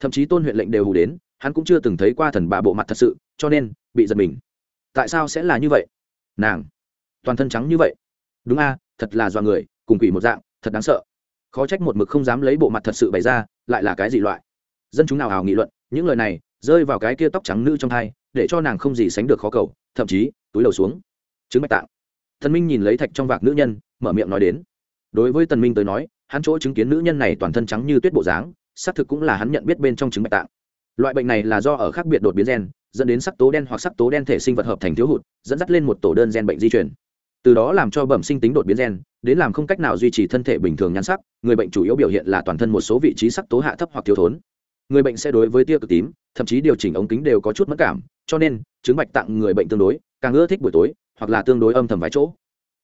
Thậm chí tôn huyện lệnh đều hù đến, hắn cũng chưa từng thấy qua thần bà bộ mặt thật sự, cho nên, bị giật mình. Tại sao sẽ là như vậy? Nàng, toàn thân trắng như vậy. Đúng a, thật là do người, cùng quỷ một dạng, thật đáng sợ. Khó trách một mực không dám lấy bộ mặt thật sự bày ra, lại là cái gì loại? Dân chúng nào hào nghị luận, những lời này, rơi vào cái kia tóc trắng nữ trong thai, để cho nàng không gì sánh được khó cầu, thậm chí, túi đầu xuống. Chứng bạch tạng. Thần minh nhìn lấy thạch trong vạc nữ nhân, mở miệng nói đến đối với tần minh tới nói, hắn chỗ chứng kiến nữ nhân này toàn thân trắng như tuyết bộ dáng, xác thực cũng là hắn nhận biết bên trong chứng bạch tạng. Loại bệnh này là do ở khác biệt đột biến gen, dẫn đến sắc tố đen hoặc sắc tố đen thể sinh vật hợp thành thiếu hụt, dẫn dắt lên một tổ đơn gen bệnh di chuyển từ đó làm cho bẩm sinh tính đột biến gen, đến làm không cách nào duy trì thân thể bình thường nhan sắc, người bệnh chủ yếu biểu hiện là toàn thân một số vị trí sắc tố hạ thấp hoặc thiếu thốn. Người bệnh sẽ đối với tia cực tím, thậm chí điều chỉnh ống kính đều có chút mất cảm, cho nên, chứng bạch tặng người bệnh tương đối, càng ưa thích buổi tối, hoặc là tương đối âm thầm vài chỗ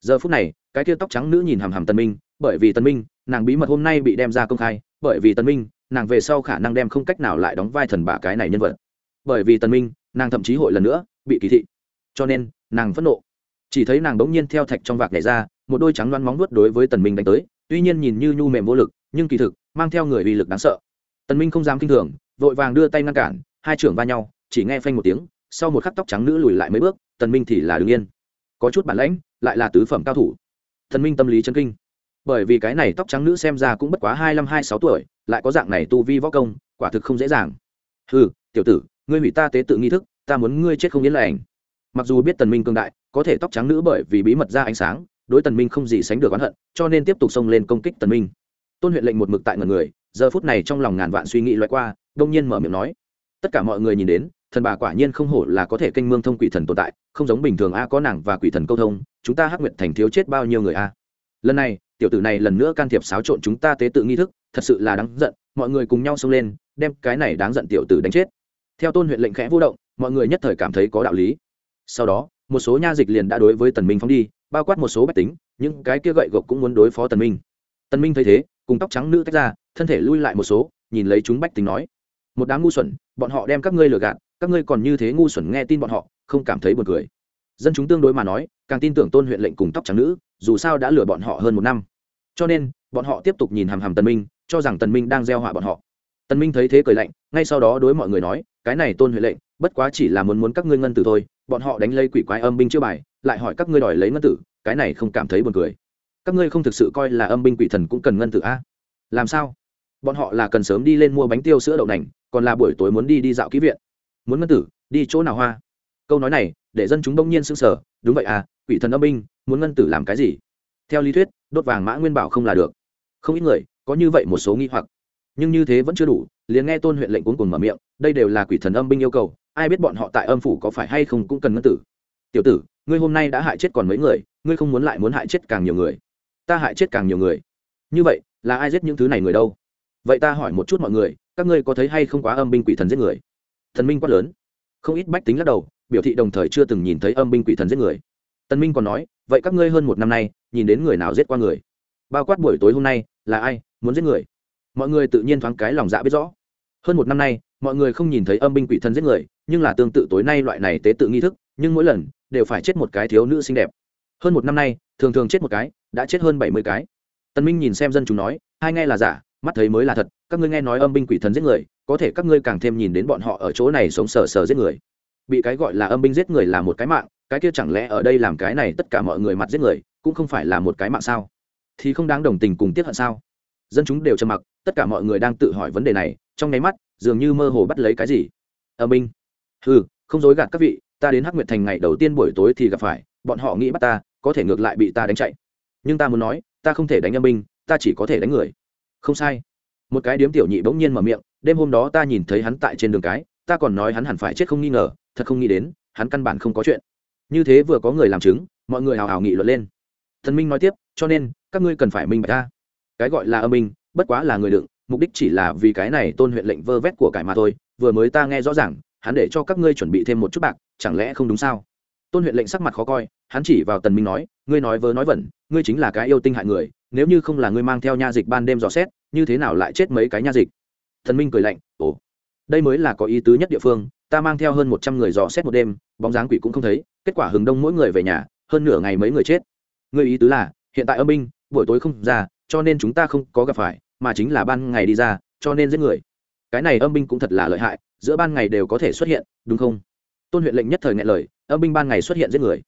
giờ phút này, cái kia tóc trắng nữ nhìn hàm hàm tân minh, bởi vì tân minh, nàng bí mật hôm nay bị đem ra công khai, bởi vì tân minh, nàng về sau khả năng đem không cách nào lại đóng vai thần bà cái này nhân vật. Bởi vì tân minh, nàng thậm chí hội lần nữa bị kỳ thị. Cho nên, nàng phẫn nộ. Chỉ thấy nàng bỗng nhiên theo thạch trong vạc nhảy ra, một đôi trắng loăn móng vuốt đối với tần minh đánh tới, tuy nhiên nhìn như nhu mềm vô lực, nhưng kỳ thực, mang theo người uy lực đáng sợ. Tần minh không dám kinh thường, vội vàng đưa tay ngăn cản, hai trưởng va nhau, chỉ nghe phanh một tiếng, sau một khắc tóc trắng nữ lùi lại mấy bước tần minh thì là đứng yên có chút bản lãnh, lại là tứ phẩm cao thủ. Thần minh tâm lý chân kinh. Bởi vì cái này tóc trắng nữ xem ra cũng bất quá hai năm hai sáu tuổi, lại có dạng này tu vi võ công, quả thực không dễ dàng. Hừ, tiểu tử, ngươi hủy ta tế tự nghi thức, ta muốn ngươi chết không yên lành. Mặc dù biết tần minh cương đại, có thể tóc trắng nữ bởi vì bí mật ra ánh sáng, đối tần minh không gì sánh được oán hận, cho nên tiếp tục xông lên công kích tần minh. Tôn huyện lệnh một mực tại ngần người, giờ phút này trong lòng ngàn vạn suy nghĩ loại qua, đông nhiên mở miệng nói, tất cả mọi người nhìn đến thần bà quả nhiên không hổ là có thể kênh mương thông quỷ thần tồn tại, không giống bình thường a, có nàng và quỷ thần câu thông, chúng ta hắc nguyệt thành thiếu chết bao nhiêu người a? Lần này, tiểu tử này lần nữa can thiệp xáo trộn chúng ta tế tự nghi thức, thật sự là đáng giận, mọi người cùng nhau xông lên, đem cái này đáng giận tiểu tử đánh chết. Theo tôn huyện lệnh khẽ vô động, mọi người nhất thời cảm thấy có đạo lý. Sau đó, một số nha dịch liền đã đối với tần minh phóng đi, bao quát một số bách tính, những cái kia gậy gộc cũng muốn đối phó tần minh. Tần minh thấy thế, cùng tóc trắng nữ tách ra, thân thể lui lại một số, nhìn lấy chúng bách tính nói, một đám ngu xuẩn, bọn họ đem các ngươi lừa gạt các ngươi còn như thế ngu xuẩn nghe tin bọn họ, không cảm thấy buồn cười. Dân chúng tương đối mà nói, càng tin tưởng tôn huyện lệnh cùng tóc trắng nữ, dù sao đã lừa bọn họ hơn một năm. Cho nên, bọn họ tiếp tục nhìn hàm hàm tần minh, cho rằng tần minh đang gieo họa bọn họ. Tần minh thấy thế cười lạnh, ngay sau đó đối mọi người nói, cái này tôn huyện lệnh, bất quá chỉ là muốn muốn các ngươi ngân tử thôi, bọn họ đánh lây quỷ quái âm binh chưa bài, lại hỏi các ngươi đòi lấy ngân tử, cái này không cảm thấy buồn cười. Các ngươi không thực sự coi là âm binh quỷ thần cũng cần ngân tử a? Làm sao? Bọn họ là cần sớm đi lên mua bánh tiêu sữa đậu nành, còn là buổi tối muốn đi đi dạo ký viện muốn ngân tử, đi chỗ nào hoa? Câu nói này, để dân chúng đông nhiên sững sờ, đúng vậy à quỷ thần âm binh, muốn ngân tử làm cái gì? Theo lý thuyết, đốt vàng mã nguyên bảo không là được. Không ít người, có như vậy một số nghi hoặc. Nhưng như thế vẫn chưa đủ, liền nghe tôn huyện lệnh cuốn cùng mở miệng, đây đều là quỷ thần âm binh yêu cầu, ai biết bọn họ tại âm phủ có phải hay không cũng cần ngân tử. Tiểu tử, ngươi hôm nay đã hại chết còn mấy người, ngươi không muốn lại muốn hại chết càng nhiều người. Ta hại chết càng nhiều người. Như vậy, là ai giết những thứ này người đâu? Vậy ta hỏi một chút mọi người, các ngươi có thấy hay không quá âm binh quỷ thần giết người? Thần minh quát lớn. Không ít bách tính lắc đầu, biểu thị đồng thời chưa từng nhìn thấy âm binh quỷ thần giết người. Tần minh còn nói, vậy các ngươi hơn một năm nay, nhìn đến người nào giết qua người? Bao quát buổi tối hôm nay, là ai muốn giết người? Mọi người tự nhiên thoáng cái lòng dạ biết rõ. Hơn một năm nay, mọi người không nhìn thấy âm binh quỷ thần giết người, nhưng là tương tự tối nay loại này tế tự nghi thức, nhưng mỗi lần, đều phải chết một cái thiếu nữ xinh đẹp. Hơn một năm nay, thường thường chết một cái, đã chết hơn bảy mươi cái. Tần minh nhìn xem dân chúng nói hai nghe là giả? Mắt thấy mới là thật, các ngươi nghe nói âm binh quỷ thần giết người, có thể các ngươi càng thêm nhìn đến bọn họ ở chỗ này sống sờ sờ giết người. Bị cái gọi là âm binh giết người là một cái mạng, cái kia chẳng lẽ ở đây làm cái này tất cả mọi người mặt giết người, cũng không phải là một cái mạng sao? Thì không đáng đồng tình cùng tiết hận sao? Dân chúng đều trầm mặc, tất cả mọi người đang tự hỏi vấn đề này, trong nháy mắt, dường như mơ hồ bắt lấy cái gì. Âm binh. Ừ không dối gạt các vị, ta đến hắc nguyệt thành ngày đầu tiên buổi tối thì gặp phải, bọn họ nghĩ bắt ta, có thể ngược lại bị ta đánh chạy. Nhưng ta muốn nói, ta không thể đánh âm binh, ta chỉ có thể đánh người không sai. Một cái điếm tiểu nhị bỗng nhiên mở miệng, đêm hôm đó ta nhìn thấy hắn tại trên đường cái, ta còn nói hắn hẳn phải chết không nghi ngờ, thật không nghĩ đến, hắn căn bản không có chuyện. Như thế vừa có người làm chứng, mọi người hào hào nghị luận lên. Thần minh nói tiếp, cho nên, các ngươi cần phải minh bạch ta. Cái gọi là âm minh, bất quá là người đựng, mục đích chỉ là vì cái này tôn huyện lệnh vơ vét của cải mà thôi, vừa mới ta nghe rõ ràng, hắn để cho các ngươi chuẩn bị thêm một chút bạc, chẳng lẽ không đúng sao? Tôn huyện lệnh sắc mặt khó coi, hắn chỉ vào tần minh nói, ngươi nói vớ nói vẩn, ngươi chính là cái yêu tinh hại người, nếu như không là ngươi mang theo nha dịch ban đêm dò xét, như thế nào lại chết mấy cái nha dịch? Thần minh cười lạnh, ồ, đây mới là có ý tứ nhất địa phương, ta mang theo hơn một trăm người dò xét một đêm, bóng dáng quỷ cũng không thấy, kết quả hừng đông mỗi người về nhà, hơn nửa ngày mấy người chết. Ngươi ý tứ là, hiện tại âm binh, buổi tối không ra, cho nên chúng ta không có gặp phải, mà chính là ban ngày đi ra, cho nên giết người. Cái này âm binh cũng thật là lợi hại, giữa ban ngày đều có thể xuất hiện, đúng không? Tôn huyện lệnh nhất thời ngại lời âm binh ban ngày xuất hiện giết người.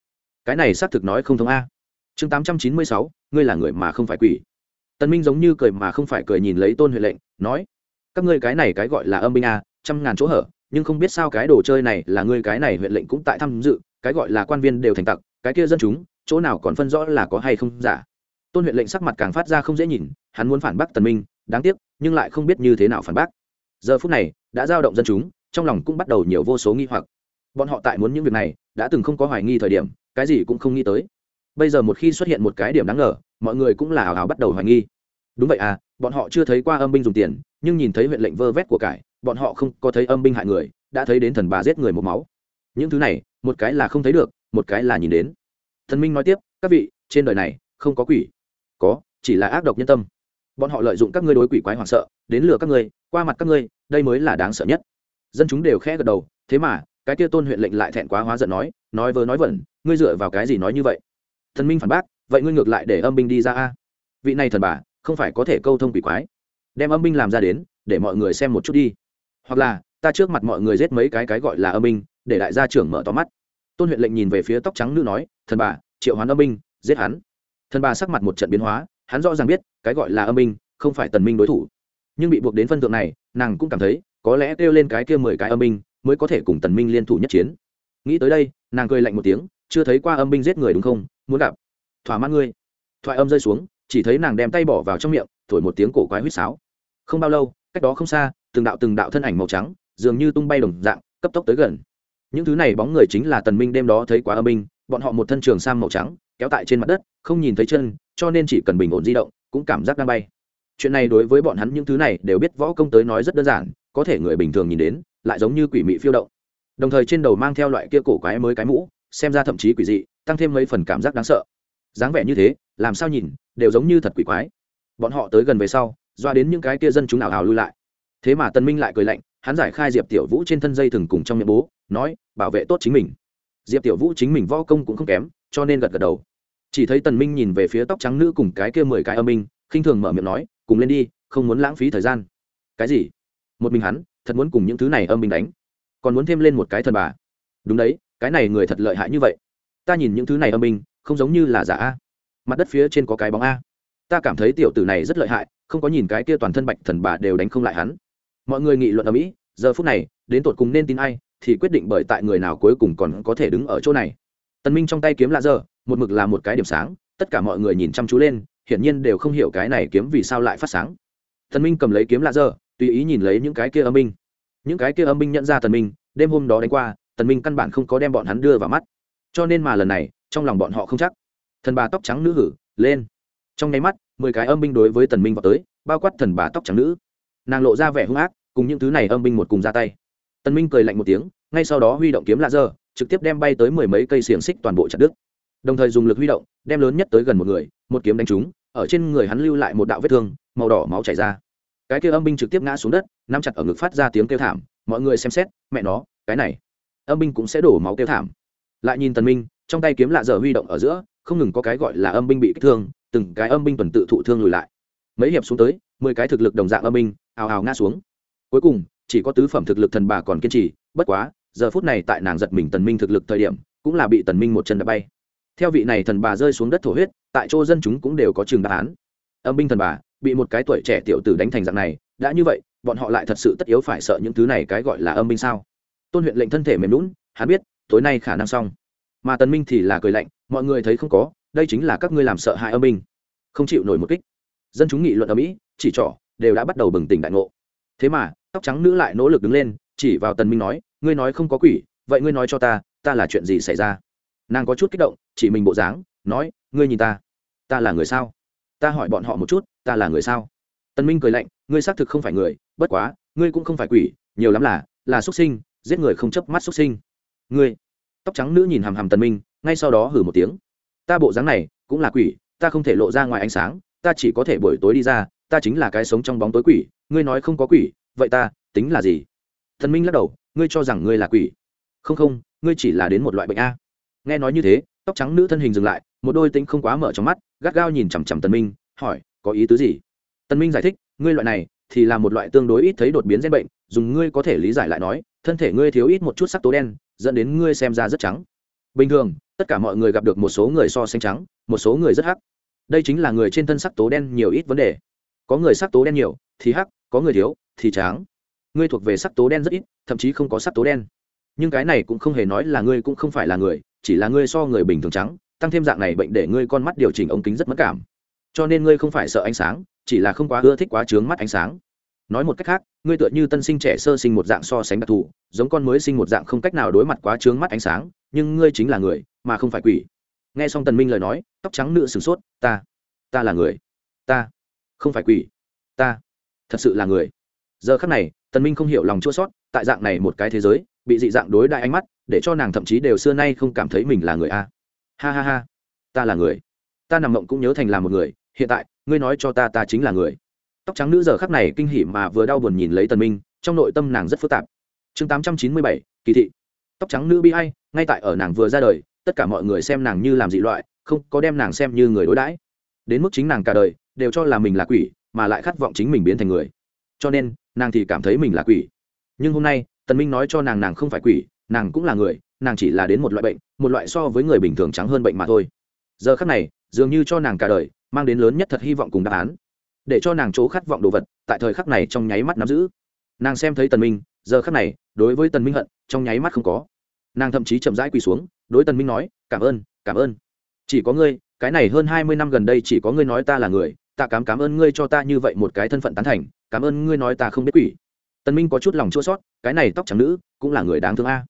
Cái này xác thực nói không thông a. Chương tám trăm chín mươi sáu, ngươi là người mà không phải quỷ. Tần minh giống như cười mà không phải cười nhìn lấy tôn huyện lệnh, nói, các ngươi cái này cái gọi là âm binh a, trăm ngàn chỗ hở, nhưng không biết sao cái đồ chơi này là ngươi cái này huyện lệnh cũng tại tham dự, cái gọi là quan viên đều thành tặc, cái kia dân chúng, chỗ nào còn phân rõ là có hay không giả. Tôn huyện lệnh sắc mặt càng phát ra không dễ nhìn, hắn muốn phản bác tần minh, đáng tiếc, nhưng lại không biết như thế nào phản bác. Giờ phút này, đã giao động dân chúng, trong lòng cũng bắt đầu nhiều vô số nghi hoặc. Bọn họ tại muốn những việc này đã từng không có hoài nghi thời điểm, cái gì cũng không nghĩ tới. Bây giờ một khi xuất hiện một cái điểm đáng ngờ, mọi người cũng là hào hào bắt đầu hoài nghi. Đúng vậy à bọn họ chưa thấy qua âm binh dùng tiền, nhưng nhìn thấy huyện lệnh vơ vét của cải, bọn họ không có thấy âm binh hại người, đã thấy đến thần bà giết người một máu. Những thứ này, một cái là không thấy được, một cái là nhìn đến. Thần minh nói tiếp, các vị, trên đời này, không có quỷ. Có, chỉ là ác độc nhân tâm. Bọn họ lợi dụng các ngươi đối quỷ quái hoảng sợ, đến lừa các ngươi, qua mặt các ngươi, đây mới là đáng sợ nhất. Dân chúng đều khẽ gật đầu, thế mà cái kia tôn huyện lệnh lại thẹn quá hóa giận nói nói vớ nói vẩn, ngươi dựa vào cái gì nói như vậy? Thần minh phản bác, vậy ngươi ngược lại để âm binh đi ra a? Vị này thần bà, không phải có thể câu thông quỷ quái. Đem âm binh làm ra đến, để mọi người xem một chút đi. Hoặc là, ta trước mặt mọi người giết mấy cái cái gọi là âm binh, để đại gia trưởng mở to mắt. Tôn huyện lệnh nhìn về phía tóc trắng nữ nói, thần bà, triệu hoán âm binh, giết hắn. Thần bà sắc mặt một trận biến hóa, hắn rõ ràng biết, cái gọi là âm binh, không phải tần minh đối thủ. Nhưng bị buộc đến phân thượng này, nàng cũng cảm thấy, có lẽ kêu lên cái kia mười cái âm binh mới có thể cùng tần minh liên thủ nhất chiến. Nghĩ tới đây nàng cười lạnh một tiếng chưa thấy qua âm binh giết người đúng không? Muốn gặp. Thỏa mãn ngươi. Thoại âm rơi xuống chỉ thấy nàng đem tay bỏ vào trong miệng thổi một tiếng cổ quái huýt sáo. Không bao lâu cách đó không xa từng đạo từng đạo thân ảnh màu trắng dường như tung bay đồng dạng cấp tốc tới gần. Những thứ này bóng người chính là tần minh đêm đó thấy quá âm binh, bọn họ một thân trường sam màu trắng kéo tại trên mặt đất không nhìn thấy chân cho nên chỉ cần bình ổn di động cũng cảm giác đang bay. Chuyện này đối với bọn hắn những thứ này đều biết võ công tới nói rất đơn giản có thể người bình thường nhìn đến, lại giống như quỷ mị phiêu động. Đồng thời trên đầu mang theo loại kia cổ quái mới cái mũ, xem ra thậm chí quỷ dị, tăng thêm mấy phần cảm giác đáng sợ. Dáng vẻ như thế, làm sao nhìn, đều giống như thật quỷ quái. Bọn họ tới gần về sau, doa đến những cái kia dân chúng ảo hào lui lại. Thế mà tân minh lại cười lạnh, hắn giải khai diệp tiểu vũ trên thân dây thừng cùng trong miệng bố, nói, bảo vệ tốt chính mình. Diệp tiểu vũ chính mình võ công cũng không kém, cho nên gật gật đầu. Chỉ thấy tần minh nhìn về phía tóc trắng nữ cùng cái kia mười cái âm minh khinh thường mở miệng nói, cùng lên đi, không muốn lãng phí thời gian. Cái gì? Một mình hắn, thật muốn cùng những thứ này âm minh đánh. Còn muốn thêm lên một cái thần bà. Đúng đấy, cái này người thật lợi hại như vậy. Ta nhìn những thứ này âm minh không giống như là giả a. Mặt đất phía trên có cái bóng a. Ta cảm thấy tiểu tử này rất lợi hại, không có nhìn cái kia toàn thân bạch thần bà đều đánh không lại hắn. Mọi người nghị luận ở mỹ, giờ phút này, đến tột cùng nên tin ai, thì quyết định bởi tại người nào cuối cùng còn có thể đứng ở chỗ này. Tần minh trong tay kiếm lạ giờ, một mực là một cái điểm sáng, tất cả mọi người nhìn chăm chú lên, hiển nhiên đều không hiểu cái này kiếm vì sao lại phát sáng. Tần minh cầm lấy kiếm lạ giờ tùy ý nhìn lấy những cái kia âm minh những cái kia âm minh nhận ra tần minh, đêm hôm đó đánh qua, tần minh căn bản không có đem bọn hắn đưa vào mắt. Cho nên mà lần này, trong lòng bọn họ không chắc. Thần bà tóc trắng nữ hử, lên. Trong nháy mắt, mười cái âm binh đối với tần minh vào tới, bao quát thần bà tóc trắng nữ. Nàng lộ ra vẻ hung ác, cùng những thứ này âm binh một cùng ra tay. Tần minh cười lạnh một tiếng, ngay sau đó huy động kiếm lạ dơ trực tiếp đem bay tới mười mấy cây xiềng xích toàn bộ chặt đứt. Đồng thời dùng lực huy động, đem lớn nhất tới gần một người, một kiếm đánh trúng, ở trên người hắn lưu lại một đạo vết thương, màu đỏ máu chảy ra cái kia âm binh trực tiếp ngã xuống đất, nắm chặt ở ngực phát ra tiếng kêu thảm, mọi người xem xét, mẹ nó, cái này, âm binh cũng sẽ đổ máu kêu thảm. Lại nhìn tần minh, trong tay kiếm lạ giờ huy động ở giữa, không ngừng có cái gọi là âm binh bị kích thương, từng cái âm binh tuần tự thụ thương lùi lại. Mấy hiệp xuống tới, mười cái thực lực đồng dạng âm binh, ào ào ngã xuống. Cuối cùng, chỉ có tứ phẩm thực lực thần bà còn kiên trì, bất quá, giờ phút này tại nàng giật mình tần minh thực lực thời điểm, cũng là bị tần minh một chân đã bay. Theo vị này thần bà rơi xuống đất thổ huyết, tại chỗ dân chúng cũng đều có trường đáp án. Âm binh thần bà bị một cái tuổi trẻ tiểu tử đánh thành dạng này, đã như vậy, bọn họ lại thật sự tất yếu phải sợ những thứ này cái gọi là âm binh sao? Tôn huyện lệnh thân thể mềm lún hắn biết, tối nay khả năng xong. Mà tần minh thì là cười lạnh, mọi người thấy không có, đây chính là các ngươi làm sợ hại âm binh. Không chịu nổi một kích. Dân chúng nghị luận ở mỹ, chỉ trỏ, đều đã bắt đầu bừng tỉnh đại ngộ. Thế mà, tóc trắng nữ lại nỗ lực đứng lên, chỉ vào tần minh nói, ngươi nói không có quỷ, vậy ngươi nói cho ta ta là chuyện gì xảy ra? Nàng có chút kích động, chỉ mình bộ dáng, nói, ngươi nhìn ta ta là người sao? Ta hỏi bọn họ một chút, ta là người sao? Tần minh cười lạnh, ngươi xác thực không phải người, bất quá, ngươi cũng không phải quỷ, nhiều lắm là là xuất sinh, giết người không chấp mắt xuất sinh. Ngươi, tóc trắng nữ nhìn hàm hàm tần minh, ngay sau đó hử một tiếng. Ta bộ dáng này, cũng là quỷ, ta không thể lộ ra ngoài ánh sáng, ta chỉ có thể buổi tối đi ra, ta chính là cái sống trong bóng tối quỷ, ngươi nói không có quỷ, vậy ta, tính là gì? Thần minh lắc đầu, ngươi cho rằng ngươi là quỷ. Không không, ngươi chỉ là đến một loại bệnh a. Nghe nói như thế, tóc trắng nữ thân hình dừng lại, một đôi tính không quá mở trong mắt gắt gao nhìn chằm chằm tần minh, hỏi, có ý tứ gì? Tần minh giải thích, ngươi loại này thì là một loại tương đối ít thấy đột biến gen bệnh, dùng ngươi có thể lý giải lại nói, thân thể ngươi thiếu ít một chút sắc tố đen, dẫn đến ngươi xem ra rất trắng. Bình thường, tất cả mọi người gặp được một số người so sánh trắng, một số người rất hắc. Đây chính là người trên thân sắc tố đen nhiều ít vấn đề. Có người sắc tố đen nhiều thì hắc, có người thiếu thì trắng. Ngươi thuộc về sắc tố đen rất ít, thậm chí không có sắc tố đen. Nhưng cái này cũng không hề nói là ngươi cũng không phải là người, chỉ là ngươi so người bình thường trắng tăng thêm dạng này bệnh để ngươi con mắt điều chỉnh ống kính rất mất cảm. Cho nên ngươi không phải sợ ánh sáng, chỉ là không quá ưa thích quá trướng mắt ánh sáng. Nói một cách khác, ngươi tựa như tân sinh trẻ sơ sinh một dạng so sánh đặc thù, giống con mới sinh một dạng không cách nào đối mặt quá trướng mắt ánh sáng, nhưng ngươi chính là người, mà không phải quỷ. Nghe xong tần minh lời nói, tóc trắng nữ sửng sốt, ta ta là người. Ta, không phải quỷ. Ta, thật sự là người. Giờ khắc này, tần minh không hiểu lòng chua sót tại dạng này một cái thế giới, bị dị dạng đối đại ánh mắt, để cho nàng thậm chí đều xưa nay không cảm thấy mình là người a ha ha ha. Ta là người. Ta nằm mộng cũng nhớ thành là một người. Hiện tại ngươi nói cho ta ta chính là người. Tóc trắng nữ giờ khắc này kinh hỉ mà vừa đau buồn nhìn lấy tần minh trong nội tâm nàng rất phức tạp. Chương 897, kỳ thị. Tóc trắng nữ bi ai ngay tại ở nàng vừa ra đời tất cả mọi người xem nàng như làm dị loại không có đem nàng xem như người đối đãi. Đến mức chính nàng cả đời đều cho là mình là quỷ mà lại khát vọng chính mình biến thành người. Cho nên nàng thì cảm thấy mình là quỷ. Nhưng hôm nay tần minh nói cho nàng nàng không phải quỷ nàng cũng là người nàng chỉ là đến một loại bệnh, một loại so với người bình thường trắng hơn bệnh mà thôi. Giờ khắc này, dường như cho nàng cả đời, mang đến lớn nhất thật hy vọng cùng đáp án. Để cho nàng chỗ khát vọng đồ vật, tại thời khắc này trong nháy mắt nắm giữ. Nàng xem thấy tần minh, giờ khắc này, đối với tần minh hận, trong nháy mắt không có. Nàng thậm chí chậm rãi quỳ xuống, đối tần minh nói, cảm ơn cảm ơn. Chỉ có ngươi, cái này hơn hai mươi năm gần đây chỉ có ngươi nói ta là người, ta cảm cảm ơn ngươi cho ta như vậy một cái thân phận tán thành, cảm ơn ngươi nói ta không biết quỷ. Tần minh có chút lòng chua xót, cái này tóc trắng nữ, cũng là người đáng thương a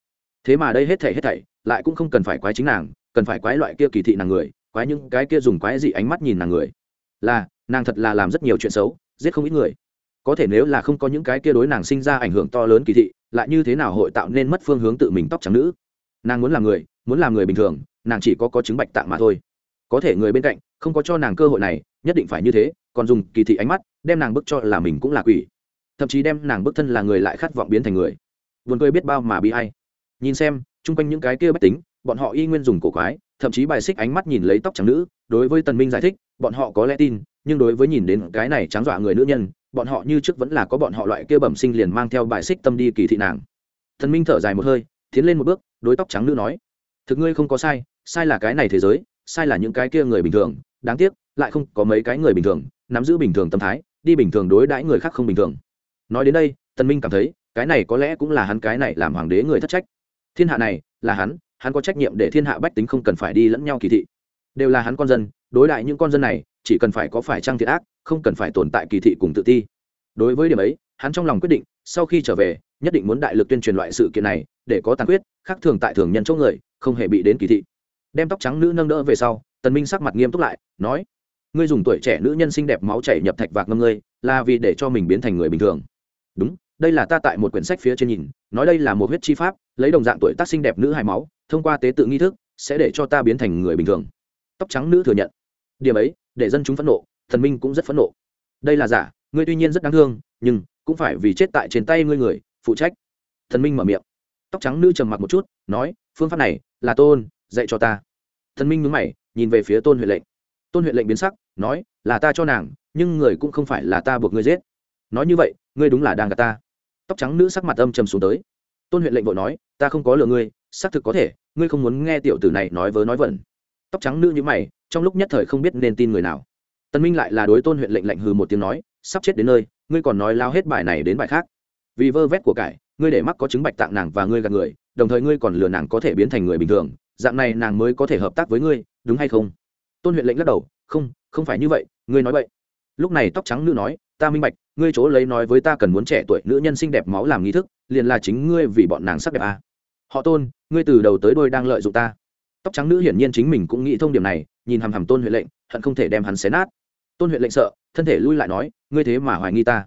thế mà đây hết thảy hết thảy, lại cũng không cần phải quái chính nàng, cần phải quái loại kia kỳ thị nàng người, quái những cái kia dùng quái dị ánh mắt nhìn nàng người. Là, nàng thật là làm rất nhiều chuyện xấu, giết không ít người. Có thể nếu là không có những cái kia đối nàng sinh ra ảnh hưởng to lớn kỳ thị, lại như thế nào hội tạo nên mất phương hướng tự mình tóc trắng nữ? Nàng muốn làm người, muốn làm người bình thường, nàng chỉ có có chứng bạch tạng mà thôi. Có thể người bên cạnh, không có cho nàng cơ hội này, nhất định phải như thế, còn dùng kỳ thị ánh mắt, đem nàng bức cho là mình cũng là quỷ. Thậm chí đem nàng bức thân là người lại khát vọng biến thành người. Vườn cười biết bao mà bị hay nhìn xem, chung quanh những cái kia bách tính, bọn họ y nguyên dùng cổ quái, thậm chí bài xích ánh mắt nhìn lấy tóc trắng nữ, đối với tần minh giải thích, bọn họ có lẽ tin, nhưng đối với nhìn đến cái này trắng dọa người nữ nhân, bọn họ như trước vẫn là có bọn họ loại kia bẩm sinh liền mang theo bài xích tâm đi kỳ thị nàng. Thần minh thở dài một hơi, tiến lên một bước, đối tóc trắng nữ nói, thực ngươi không có sai sai là cái này thế giới, sai là những cái kia người bình thường, đáng tiếc, lại không có mấy cái người bình thường, nắm giữ bình thường tâm thái, đi bình thường đối đãi người khác không bình thường. Nói đến đây, tần minh cảm thấy, cái này có lẽ cũng là hắn cái này làm hoàng đế người thất trách thiên hạ này là hắn hắn có trách nhiệm để thiên hạ bách tính không cần phải đi lẫn nhau kỳ thị. Đều là hắn con dân, đối đại những con dân này, chỉ cần phải có phải trang thiệt ác, không cần phải tồn tại kỳ thị cùng tự ti. Đối với điểm ấy, hắn trong lòng quyết định, sau khi trở về, nhất định muốn đại lực tuyên truyền loại sự kiện này, để có tàn quyết khác thường tại thường nhân chỗ người, không hề bị đến kỳ thị. Đem tóc trắng nữ nâng đỡ về sau, tần minh sắc mặt nghiêm túc lại, nói, ngươi dùng tuổi trẻ nữ nhân xinh đẹp máu chảy nhập thạch vạc ngâm ngươi, là vì để cho mình biến thành người bình thường. Đúng đây là ta tại một quyển sách phía trên nhìn, nói đây là một huyết chi pháp, lấy đồng dạng tuổi tác xinh đẹp nữ hài máu, thông qua tế tự nghi thức, sẽ để cho ta biến thành người bình thường. Tóc trắng nữ thừa nhận. Điểm ấy, để dân chúng phẫn nộ, thần minh cũng rất phẫn nộ. Đây là giả, ngươi tuy nhiên rất đáng thương, nhưng cũng phải vì chết tại trên tay ngươi người, phụ trách. Thần minh mở miệng. Tóc trắng nữ trầm mặc một chút, nói, phương pháp này là tôn, dạy cho ta. Thần minh nhướng mày, nhìn về phía tôn huệ lệnh. Tôn huệ lệnh biến sắc, nói, là ta cho nàng, nhưng người cũng không phải là ta buộc ngươi giết. Nói như vậy, ngươi đúng là đang gạt ta tóc trắng nữ sắc mặt âm trầm xuống tới. Tôn huyện lệnh vội nói, ta không có lừa ngươi, xác thực có thể, ngươi không muốn nghe tiểu tử này nói vớ nói vẩn. Tóc trắng nữ như mày, trong lúc nhất thời không biết nên tin người nào. Tân minh lại là đối tôn huyện lệnh lệnh hừ một tiếng nói, sắp chết đến nơi, ngươi còn nói lao hết bài này đến bài khác. Vì vơ vét của cải, ngươi để mắc có chứng bạch tạng nàng và ngươi gạt người, đồng thời ngươi còn lừa nàng có thể biến thành người bình thường, dạng này nàng mới có thể hợp tác với ngươi, đúng hay không? Tôn huyện lệnh lắc đầu, không không phải như vậy, ngươi nói vậy. Lúc này tóc trắng nữ nói, ta minh bạch ngươi chỗ lấy nói với ta cần muốn trẻ tuổi nữ nhân xinh đẹp máu làm nghi thức, liền là chính ngươi vì bọn nàng sắc đẹp à. họ tôn, ngươi từ đầu tới đôi đang lợi dụng ta. Tóc trắng nữ hiển nhiên chính mình cũng nghĩ thông điểm này, nhìn hằm hằm tôn huệ lệnh, hận không thể đem hắn xé nát. Tôn huệ lệnh sợ, thân thể lui lại nói, ngươi thế mà hoài nghi ta.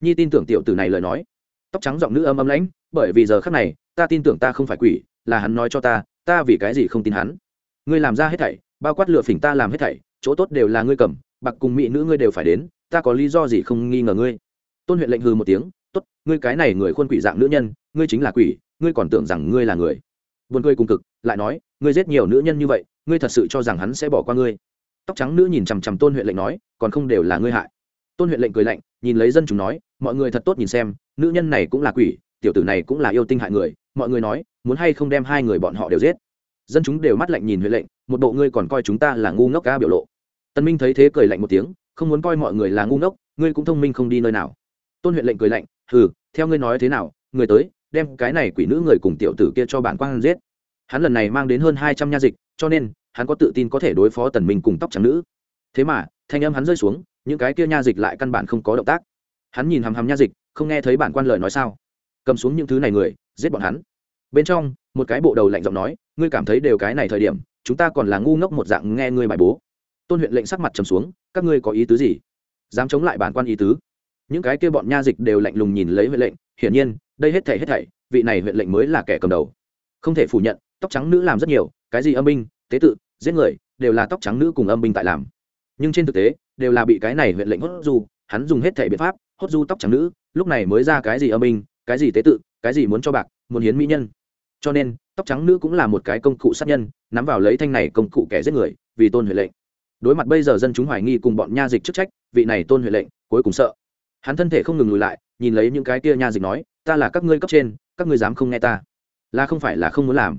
Nhi tin tưởng tiểu tử này lời nói. Tóc trắng giọng nữ âm âm lãnh, bởi vì giờ khắc này, ta tin tưởng ta không phải quỷ, là hắn nói cho ta ta vì cái gì không tin hắn. Ngươi làm ra hết thảy, bao quát lựa phỉnh ta làm hết thảy, chỗ tốt đều là ngươi cầm, bạc cùng mỹ nữ ngươi đều phải đến ta có lý do gì không nghi ngờ ngươi? Tôn huyện lệnh hư một tiếng, tốt, ngươi cái này người khuôn quỷ dạng nữ nhân, ngươi chính là quỷ, ngươi còn tưởng rằng ngươi là người. Vườn cười cùng cực, lại nói, ngươi giết nhiều nữ nhân như vậy, ngươi thật sự cho rằng hắn sẽ bỏ qua ngươi? Tóc trắng nữ nhìn chằm chằm tôn huyện lệnh nói, còn không đều là ngươi hại. Tôn huyện lệnh cười lạnh, nhìn lấy dân chúng nói, mọi người thật tốt nhìn xem, nữ nhân này cũng là quỷ, tiểu tử này cũng là yêu tinh hại người, mọi người nói, muốn hay không đem hai người bọn họ đều giết? Dân chúng đều mắt lạnh nhìn huyện lệnh, một bộ ngươi còn coi chúng ta là ngu ngốc ca biểu lộ. Tân minh thấy thế cười lạnh một tiếng không muốn coi mọi người là ngu ngốc, ngươi cũng thông minh không đi nơi nào. Tôn huyện lệnh cười lạnh, hừ, theo ngươi nói thế nào, người tới, đem cái này quỷ nữ người cùng tiểu tử kia cho bản quan giết. Hắn lần này mang đến hơn hai trăm nha dịch, cho nên, hắn có tự tin có thể đối phó tần minh cùng tóc trắng nữ. Thế mà, thanh âm hắn rơi xuống, những cái kia nha dịch lại căn bản không có động tác. Hắn nhìn hằm hằm nha dịch, không nghe thấy bản quan lời nói sao. Cầm xuống những thứ này người, giết bọn hắn. Bên trong, một cái bộ đầu lạnh giọng nói, ngươi cảm thấy đều cái này thời điểm, chúng ta còn là ngu ngốc một dạng nghe ngươi bài bố tôn huyện lệnh sắc mặt trầm xuống, các ngươi có ý tứ gì? Dám chống lại bản quan ý tứ? Những cái kia bọn nha dịch đều lạnh lùng nhìn lấy huyện lệnh, hiển nhiên, đây hết thảy hết thảy, vị này huyện lệnh mới là kẻ cầm đầu. Không thể phủ nhận, tóc trắng nữ làm rất nhiều, cái gì âm binh, tế tự, giết người, đều là tóc trắng nữ cùng âm binh tại làm. Nhưng trên thực tế, đều là bị cái này huyện lệnh hốt du, hắn dùng hết thảy biện pháp, hốt du tóc trắng nữ, lúc này mới ra cái gì âm binh, cái gì tế tự, cái gì muốn cho bạc, muốn hiến mỹ nhân. Cho nên, tóc trắng nữ cũng là một cái công cụ sát nhân, nắm vào lấy thanh này công cụ kẻ giết người, vì tôn huệ lệnh đối mặt bây giờ dân chúng hoài nghi cùng bọn nha dịch chức trách, vị này tôn huệ lệnh, cuối cùng sợ. Hắn thân thể không ngừng lùi lại, nhìn lấy những cái kia nha dịch nói, ta là các ngươi cấp trên, các ngươi dám không nghe ta? Là không phải là không muốn làm.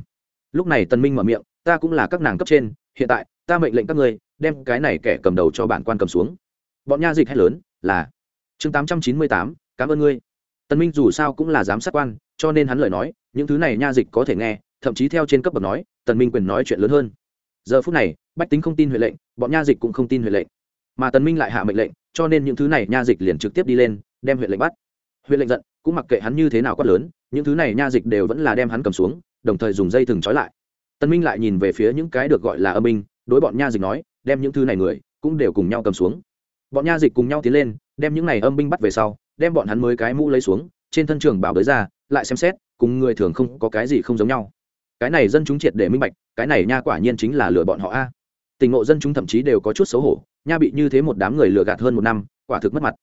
Lúc này tần minh mở miệng, ta cũng là các nàng cấp trên, hiện tại, ta mệnh lệnh các ngươi, đem cái này kẻ cầm đầu cho bản quan cầm xuống. Bọn nha dịch hét lớn, là. Chương tám trăm chín mươi tám, cảm ơn ngươi. Tần minh dù sao cũng là giám sát quan, cho nên hắn lời nói, những thứ này nha dịch có thể nghe, thậm chí theo trên cấp bậc nói, tần minh quyền nói chuyện lớn hơn giờ phút này, bách tính không tin huệ lệnh, bọn nha dịch cũng không tin huệ lệnh. Mà tần minh lại hạ mệnh lệnh, cho nên những thứ này nha dịch liền trực tiếp đi lên, đem huệ lệnh bắt. Huệ lệnh giận, cũng mặc kệ hắn như thế nào quát lớn, những thứ này nha dịch đều vẫn là đem hắn cầm xuống, đồng thời dùng dây thừng trói lại. Tân minh lại nhìn về phía những cái được gọi là âm minh đối bọn nha dịch nói, đem những thứ này người, cũng đều cùng nhau cầm xuống. Bọn nha dịch cùng nhau tiến lên, đem những này âm binh bắt về sau, đem bọn hắn mới cái mũ lấy xuống, trên thân trường bảo đới ra, lại xem xét, cùng người thường không có cái gì không giống nhau. Cái này dân chúng triệt để minh bạch cái này nha quả nhiên chính là lừa bọn họ a. Tình ngộ dân chúng thậm chí đều có chút xấu hổ, nha bị như thế một đám người lừa gạt hơn một năm, quả thực mất mặt.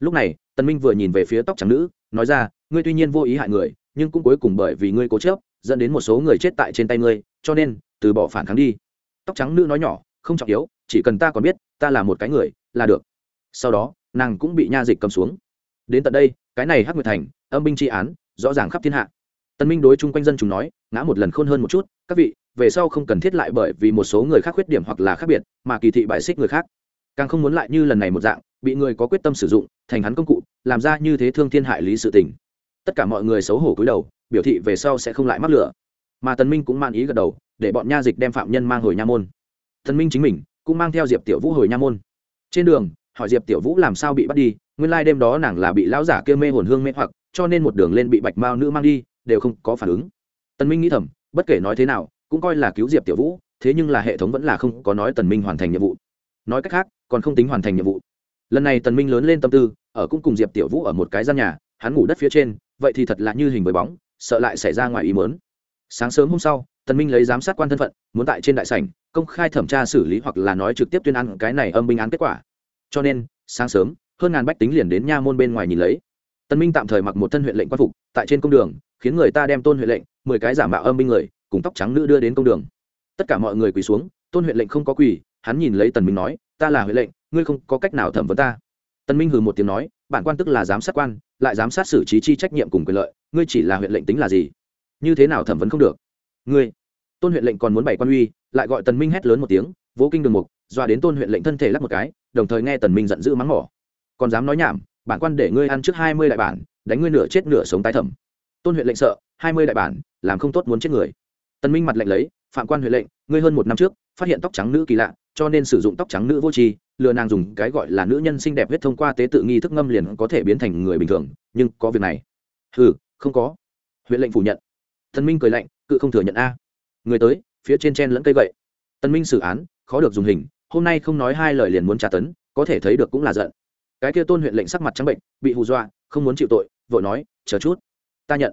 Lúc này, tần minh vừa nhìn về phía tóc trắng nữ, nói ra, ngươi tuy nhiên vô ý hại người, nhưng cũng cuối cùng bởi vì ngươi cố chấp, dẫn đến một số người chết tại trên tay ngươi, cho nên, từ bỏ phản kháng đi. Tóc trắng nữ nói nhỏ, không trọng yếu, chỉ cần ta còn biết, ta là một cái người, là được. Sau đó, nàng cũng bị nha dịch cầm xuống. Đến tận đây, cái này hắc nguyệt thành, âm binh tri án, rõ ràng khắp thiên hạ. Tân minh đối chung quanh dân chúng nói, ngã một lần khôn hơn một chút, các vị về sau không cần thiết lại bởi vì một số người khác khuyết điểm hoặc là khác biệt, mà kỳ thị bài xích người khác. Càng không muốn lại như lần này một dạng, bị người có quyết tâm sử dụng, thành hắn công cụ, làm ra như thế thương thiên hại lý sự tình. Tất cả mọi người xấu hổ cúi đầu, biểu thị về sau sẽ không lại mắc lửa. Mà tần minh cũng man ý gật đầu, để bọn nha dịch đem phạm nhân mang hồi nha môn. Tần minh chính mình cũng mang theo diệp tiểu vũ hồi nha môn. Trên đường, hỏi diệp tiểu vũ làm sao bị bắt đi, nguyên lai like đêm đó nàng là bị lão giả kia mê hồn hương mê hoặc, cho nên một đường lên bị bạch mao nữ mang đi, đều không có phản ứng. Tần minh nghĩ thầm, bất kể nói thế nào cũng coi là cứu diệp tiểu vũ, thế nhưng là hệ thống vẫn là không có nói tần minh hoàn thành nhiệm vụ. Nói cách khác, còn không tính hoàn thành nhiệm vụ. Lần này tần minh lớn lên tâm tư, ở cũng cùng diệp tiểu vũ ở một cái gian nhà, hắn ngủ đất phía trên, vậy thì thật là như hình với bóng, sợ lại xảy ra ngoài ý muốn. Sáng sớm hôm sau, tần minh lấy giám sát quan thân phận, muốn tại trên đại sảnh, công khai thẩm tra xử lý hoặc là nói trực tiếp tuyên án cái này âm binh án kết quả. Cho nên, sáng sớm, hơn ngàn bách tính liền đến nha môn bên ngoài nhìn lấy. Tần minh tạm thời mặc một thân huyện lệnh quan phục, tại trên công đường, khiến người ta đem tôn huyện lệnh, mười cái giả mạo âm binh người cùng tóc trắng nữ đưa đến công đường. Tất cả mọi người quỳ xuống, tôn huyện lệnh không có quỳ, hắn nhìn lấy tần minh nói, ta là huyện lệnh, ngươi không có cách nào thẩm vấn ta. Tần minh hừ một tiếng nói, bản quan tức là giám sát quan, lại giám sát xử trí chi trách nhiệm cùng quyền lợi, ngươi chỉ là huyện lệnh tính là gì? Như thế nào thẩm vấn không được? Ngươi. Tôn huyện lệnh còn muốn bày quan uy, lại gọi tần minh hét lớn một tiếng vỗ kinh đường mục doa đến tôn huyện lệnh thân thể lắc một cái, đồng thời nghe tần minh giận dữ mắng mỏ. Còn dám nói nhảm, bản quan để ngươi ăn trước hai mươi đại bản, đánh ngươi nửa chết nửa sống tái thẩm. Tôn huyện lệnh sợ, hai mươi đại bản, làm không tốt muốn chết người tần minh mặt lệnh lấy, phạm quan huyện lệnh, ngươi hơn một năm trước, phát hiện tóc trắng nữ kỳ lạ, cho nên sử dụng tóc trắng nữ vô tri, lừa nàng dùng cái gọi là nữ nhân xinh đẹp huyết thông qua tế tự nghi thức ngâm liền có thể biến thành người bình thường, nhưng có việc này. Ừ không có. Huyện lệnh phủ nhận. Tần minh cười lạnh, cự không thừa nhận a. Người tới, phía trên chen lẫn cây gậy. Tân minh xử án, khó được dùng hình, hôm nay không nói hai lời liền muốn trả tấn, có thể thấy được cũng là giận. Cái kia tôn huyện lệnh sắc mặt trắng bệnh, bị hù dọa, không muốn chịu tội, vội nói, chờ chút, ta nhận.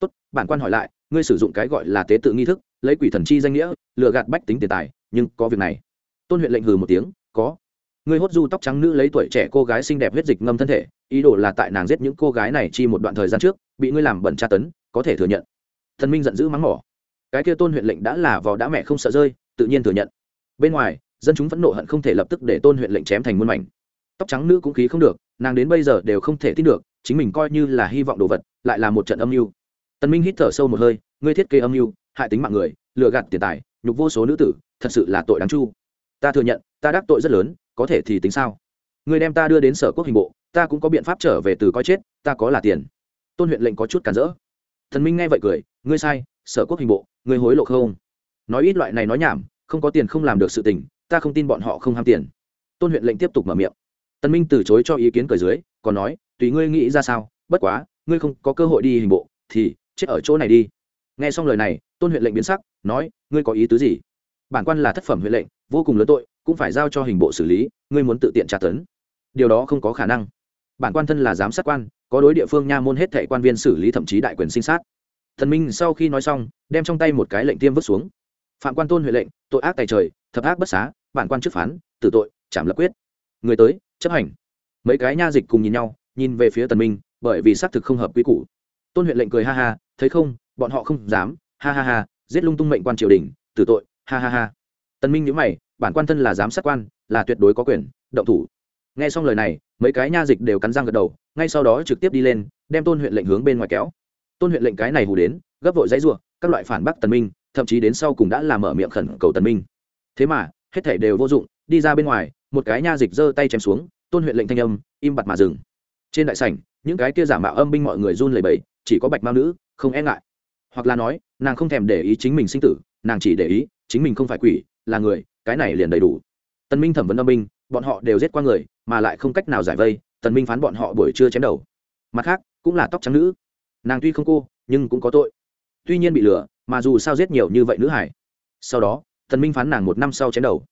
Tốt, bản quan hỏi lại ngươi sử dụng cái gọi là tế tự nghi thức, lấy quỷ thần chi danh nghĩa, lừa gạt bách tính tiền tài, nhưng có việc này. Tôn huyện lệnh hừ một tiếng, có. Ngươi hốt du tóc trắng nữ lấy tuổi trẻ cô gái xinh đẹp huyết dịch ngâm thân thể, ý đồ là tại nàng giết những cô gái này chi một đoạn thời gian trước, bị ngươi làm bẩn tra tấn, có thể thừa nhận. Thần minh giận dữ mắng mỏ. Cái kia tôn huyện lệnh đã là vào đã mẹ không sợ rơi, tự nhiên thừa nhận. Bên ngoài, dân chúng vẫn nộ hận không thể lập tức để tôn huyện lệnh chém thành muôn mảnh. Tóc trắng nữ cũng khí không được, nàng đến bây giờ đều không thể tin được, chính mình coi như là hy vọng đồ vật, lại là một trận âm mưu tần minh hít thở sâu một hơi, ngươi thiết kế âm mưu, hại tính mạng người, lừa gạt tiền tài, nhục vô số nữ tử, thật sự là tội đáng chu. Ta thừa nhận, ta đắc tội rất lớn, có thể thì tính sao? Ngươi đem ta đưa đến sở quốc hình bộ, ta cũng có biện pháp trở về từ coi chết, ta có là tiền. Tôn huyện lệnh có chút cản rỡ. Thần minh nghe vậy cười, ngươi sai, sở quốc hình bộ, ngươi hối lộ không? Nói ít loại này nói nhảm, không có tiền không làm được sự tình, ta không tin bọn họ không ham tiền. Tôn huyện lệnh tiếp tục mở miệng. Tân minh từ chối cho ý kiến cởi dưới, còn nói, tùy ngươi nghĩ ra sao, bất quá, ngươi không có cơ hội đi hình bộ, thì chết ở chỗ này đi. Nghe xong lời này, tôn huyện lệnh biến sắc, nói, ngươi có ý tứ gì? Bản quan là thất phẩm huyện lệnh, vô cùng lớn tội, cũng phải giao cho hình bộ xử lý, ngươi muốn tự tiện tra tấn. Điều đó không có khả năng. Bản quan thân là giám sát quan, có đối địa phương nha môn hết thệ quan viên xử lý thậm chí đại quyền sinh sát. Thần minh sau khi nói xong, đem trong tay một cái lệnh tiêm vứt xuống. Phạm quan tôn huệ lệnh, tội ác tài trời, thập ác bất xá, bản quan trước phán, tử tội, chảm lập quyết. Người tới, chấp hành. Mấy cái nha dịch cùng nhìn nhau, nhìn về phía tần minh, bởi vì xác thực không hợp quy củ tôn huyện lệnh cười ha ha, thấy không, bọn họ không dám. Ha ha ha, giết lung tung mệnh quan triều đình, tử tội. Ha ha ha. Tần minh nhíu mày, bản quan thân là giám sát quan, là tuyệt đối có quyền, động thủ. Nghe xong lời này, mấy cái nha dịch đều cắn răng gật đầu, ngay sau đó trực tiếp đi lên, đem tôn huyện lệnh hướng bên ngoài kéo. Tôn huyện lệnh cái này hù đến, gấp vội dãy ruộng các loại phản bác tần minh, thậm chí đến sau cùng đã làm mở miệng khẩn cầu tần minh. Thế mà, hết thảy đều vô dụng, đi ra bên ngoài, một cái nha dịch giơ tay chém xuống, tôn huyện lệnh thanh âm im bặt mà dừng. Trên đại sảnh, những cái kia giả mạo âm binh mọi người run lẩy bẩy chỉ có bạch mao nữ, không e ngại. Hoặc là nói, nàng không thèm để ý chính mình sinh tử, nàng chỉ để ý, chính mình không phải quỷ, là người, cái này liền đầy đủ. Tần minh thẩm vấn âm binh, bọn họ đều giết qua người, mà lại không cách nào giải vây, tần minh phán bọn họ buổi trưa chém đầu. Mặt khác, cũng là tóc trắng nữ. Nàng tuy không cô, nhưng cũng có tội. Tuy nhiên bị lừa, mà dù sao giết nhiều như vậy nữ hải sau đó, Tần minh phán nàng một năm sau chém đầu.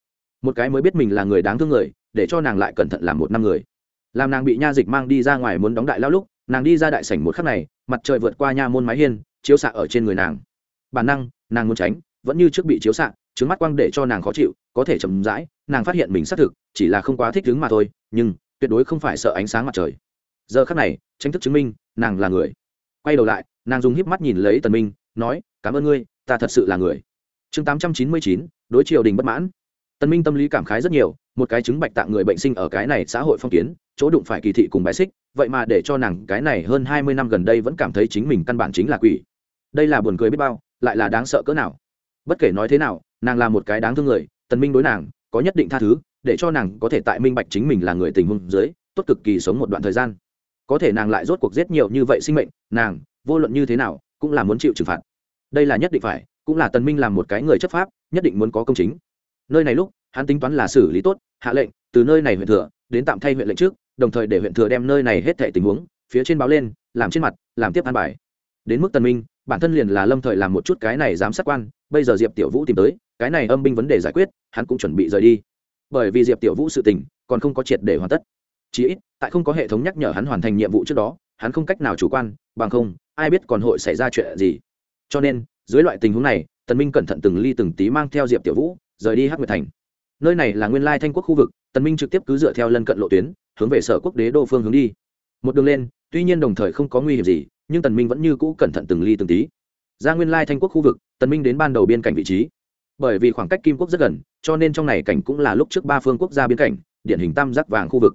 Một cái mới biết mình là người đáng thương người, để cho nàng lại cẩn thận làm một năm người. Làm nàng bị nha dịch mang đi ra ngoài muốn đóng đại lao lúc nàng đi ra đại sảnh một khắc này, mặt trời vượt qua nha môn mái hiên, chiếu xạ ở trên người nàng. Bản năng, nàng muốn tránh, vẫn như trước bị chiếu xạ, trứng mắt quang để cho nàng khó chịu, có thể chậm rãi, nàng phát hiện mình xác thực, chỉ là không quá thích đứng mà thôi, nhưng, tuyệt đối không phải sợ ánh sáng mặt trời. Giờ khắc này, tranh thức chứng minh, nàng là người. Quay đầu lại, nàng dùng híp mắt nhìn lấy tần minh, nói, cảm ơn ngươi, ta thật sự là người. Chương tám trăm chín mươi chín, đối triều đình bất mãn. Tần minh tâm lý cảm khái rất nhiều, một cái chứng bạch tạng người bệnh sinh ở cái này xã hội phong kiến chỗ đụng phải kỳ thị cùng bài xích, vậy mà để cho nàng cái này hơn hai mươi năm gần đây vẫn cảm thấy chính mình căn bản chính là quỷ. Đây là buồn cười biết bao, lại là đáng sợ cỡ nào. Bất kể nói thế nào, nàng là một cái đáng thương người, tần minh đối nàng, có nhất định tha thứ, để cho nàng có thể tại minh bạch chính mình là người tình huống dưới, tốt cực kỳ sống một đoạn thời gian. Có thể nàng lại rốt cuộc giết nhiều như vậy sinh mệnh, nàng, vô luận như thế nào, cũng là muốn chịu trừng phạt. Đây là nhất định phải, cũng là tần minh làm một cái người chấp pháp, nhất định muốn có công chính. Nơi này lúc, hắn tính toán là xử lý tốt, hạ lệnh, từ nơi này huyện thừa, đến tạm thay huyện lệnh trước đồng thời để huyện thừa đem nơi này hết thảy tình huống, phía trên báo lên, làm trên mặt, làm tiếp an bài. Đến mức tần minh, bản thân liền là lâm thời làm một chút cái này giám sát quan, bây giờ diệp tiểu vũ tìm tới, cái này âm binh vấn đề giải quyết, hắn cũng chuẩn bị rời đi. Bởi vì diệp tiểu vũ sự tình, còn không có triệt để hoàn tất. Chỉ ít, tại không có hệ thống nhắc nhở hắn hoàn thành nhiệm vụ trước đó, hắn không cách nào chủ quan, bằng không, ai biết còn hội xảy ra chuyện gì. Cho nên, dưới loại tình huống này, tần minh cẩn thận từng ly từng tí mang theo diệp tiểu vũ, rời đi hắc nguyệt thành. Nơi này là nguyên lai thanh quốc khu vực, tần minh trực tiếp cứ dựa theo lân cận lộ tuyến hướng về sở quốc đế đô phương hướng đi. Một đường lên, tuy nhiên đồng thời không có nguy hiểm gì, nhưng tần minh vẫn như cũ cẩn thận từng ly từng tí. Ra nguyên lai thanh quốc khu vực, tần minh đến ban đầu biên cảnh vị trí. Bởi vì khoảng cách kim quốc rất gần, cho nên trong này cảnh cũng là lúc trước ba phương quốc gia biên cảnh, điển hình tam giác vàng khu vực.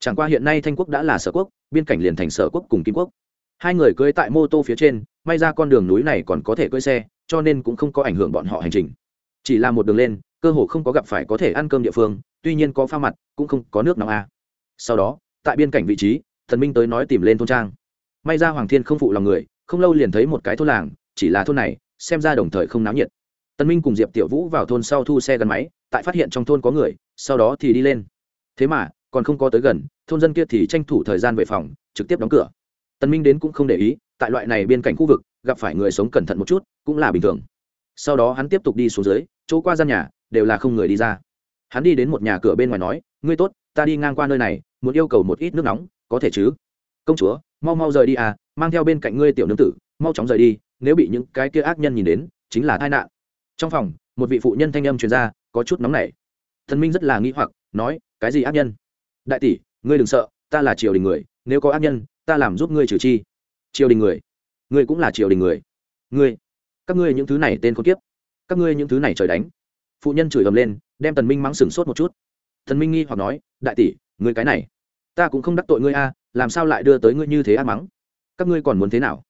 Chẳng qua hiện nay thanh quốc đã là sở quốc, biên cảnh liền thành sở quốc cùng kim quốc. Hai người cưỡi tại mô tô phía trên, may ra con đường núi này còn có thể cưỡi xe, cho nên cũng không có ảnh hưởng bọn họ hành trình. Chỉ là một đường lên, cơ hồ không có gặp phải có thể ăn cơm địa phương, tuy nhiên có pha mặt, cũng không có nước nóng a sau đó, tại biên cảnh vị trí, thần minh tới nói tìm lên thôn trang. May ra hoàng thiên không phụ lòng người, không lâu liền thấy một cái thôn làng, chỉ là thôn này, xem ra đồng thời không náo nhiệt. Tân minh cùng diệp tiểu vũ vào thôn sau thu xe gắn máy, tại phát hiện trong thôn có người, sau đó thì đi lên. Thế mà, còn không có tới gần, thôn dân kia thì tranh thủ thời gian về phòng, trực tiếp đóng cửa. Tân minh đến cũng không để ý, tại loại này bên cạnh khu vực, gặp phải người sống cẩn thận một chút, cũng là bình thường. Sau đó hắn tiếp tục đi xuống dưới, chỗ qua gian nhà, đều là không người đi ra. Hắn đi đến một nhà cửa bên ngoài nói, ngươi tốt ta đi ngang qua nơi này, muốn yêu cầu một ít nước nóng, có thể chứ? Công chúa, mau mau rời đi à mang theo bên cạnh ngươi tiểu nương tử, mau chóng rời đi, nếu bị những cái kia ác nhân nhìn đến, chính là tai nạn. Trong phòng, một vị phụ nhân thanh âm truyền ra, có chút nóng nảy. Thần minh rất là nghi hoặc, nói, cái gì ác nhân? Đại tỷ, ngươi đừng sợ, ta là triều đình người, nếu có ác nhân, ta làm giúp ngươi trừ chi. Triều đình người? Ngươi cũng là triều đình người. Ngươi, các ngươi những thứ này tên con kiếp. Các ngươi những thứ này trời đánh. Phụ nhân chửi ầm lên, đem tần minh mắng sừng sốt một chút thần minh nghi hoặc nói, đại tỷ, ngươi cái này, ta cũng không đắc tội ngươi a, làm sao lại đưa tới ngươi như thế ác mắng? Các ngươi còn muốn thế nào?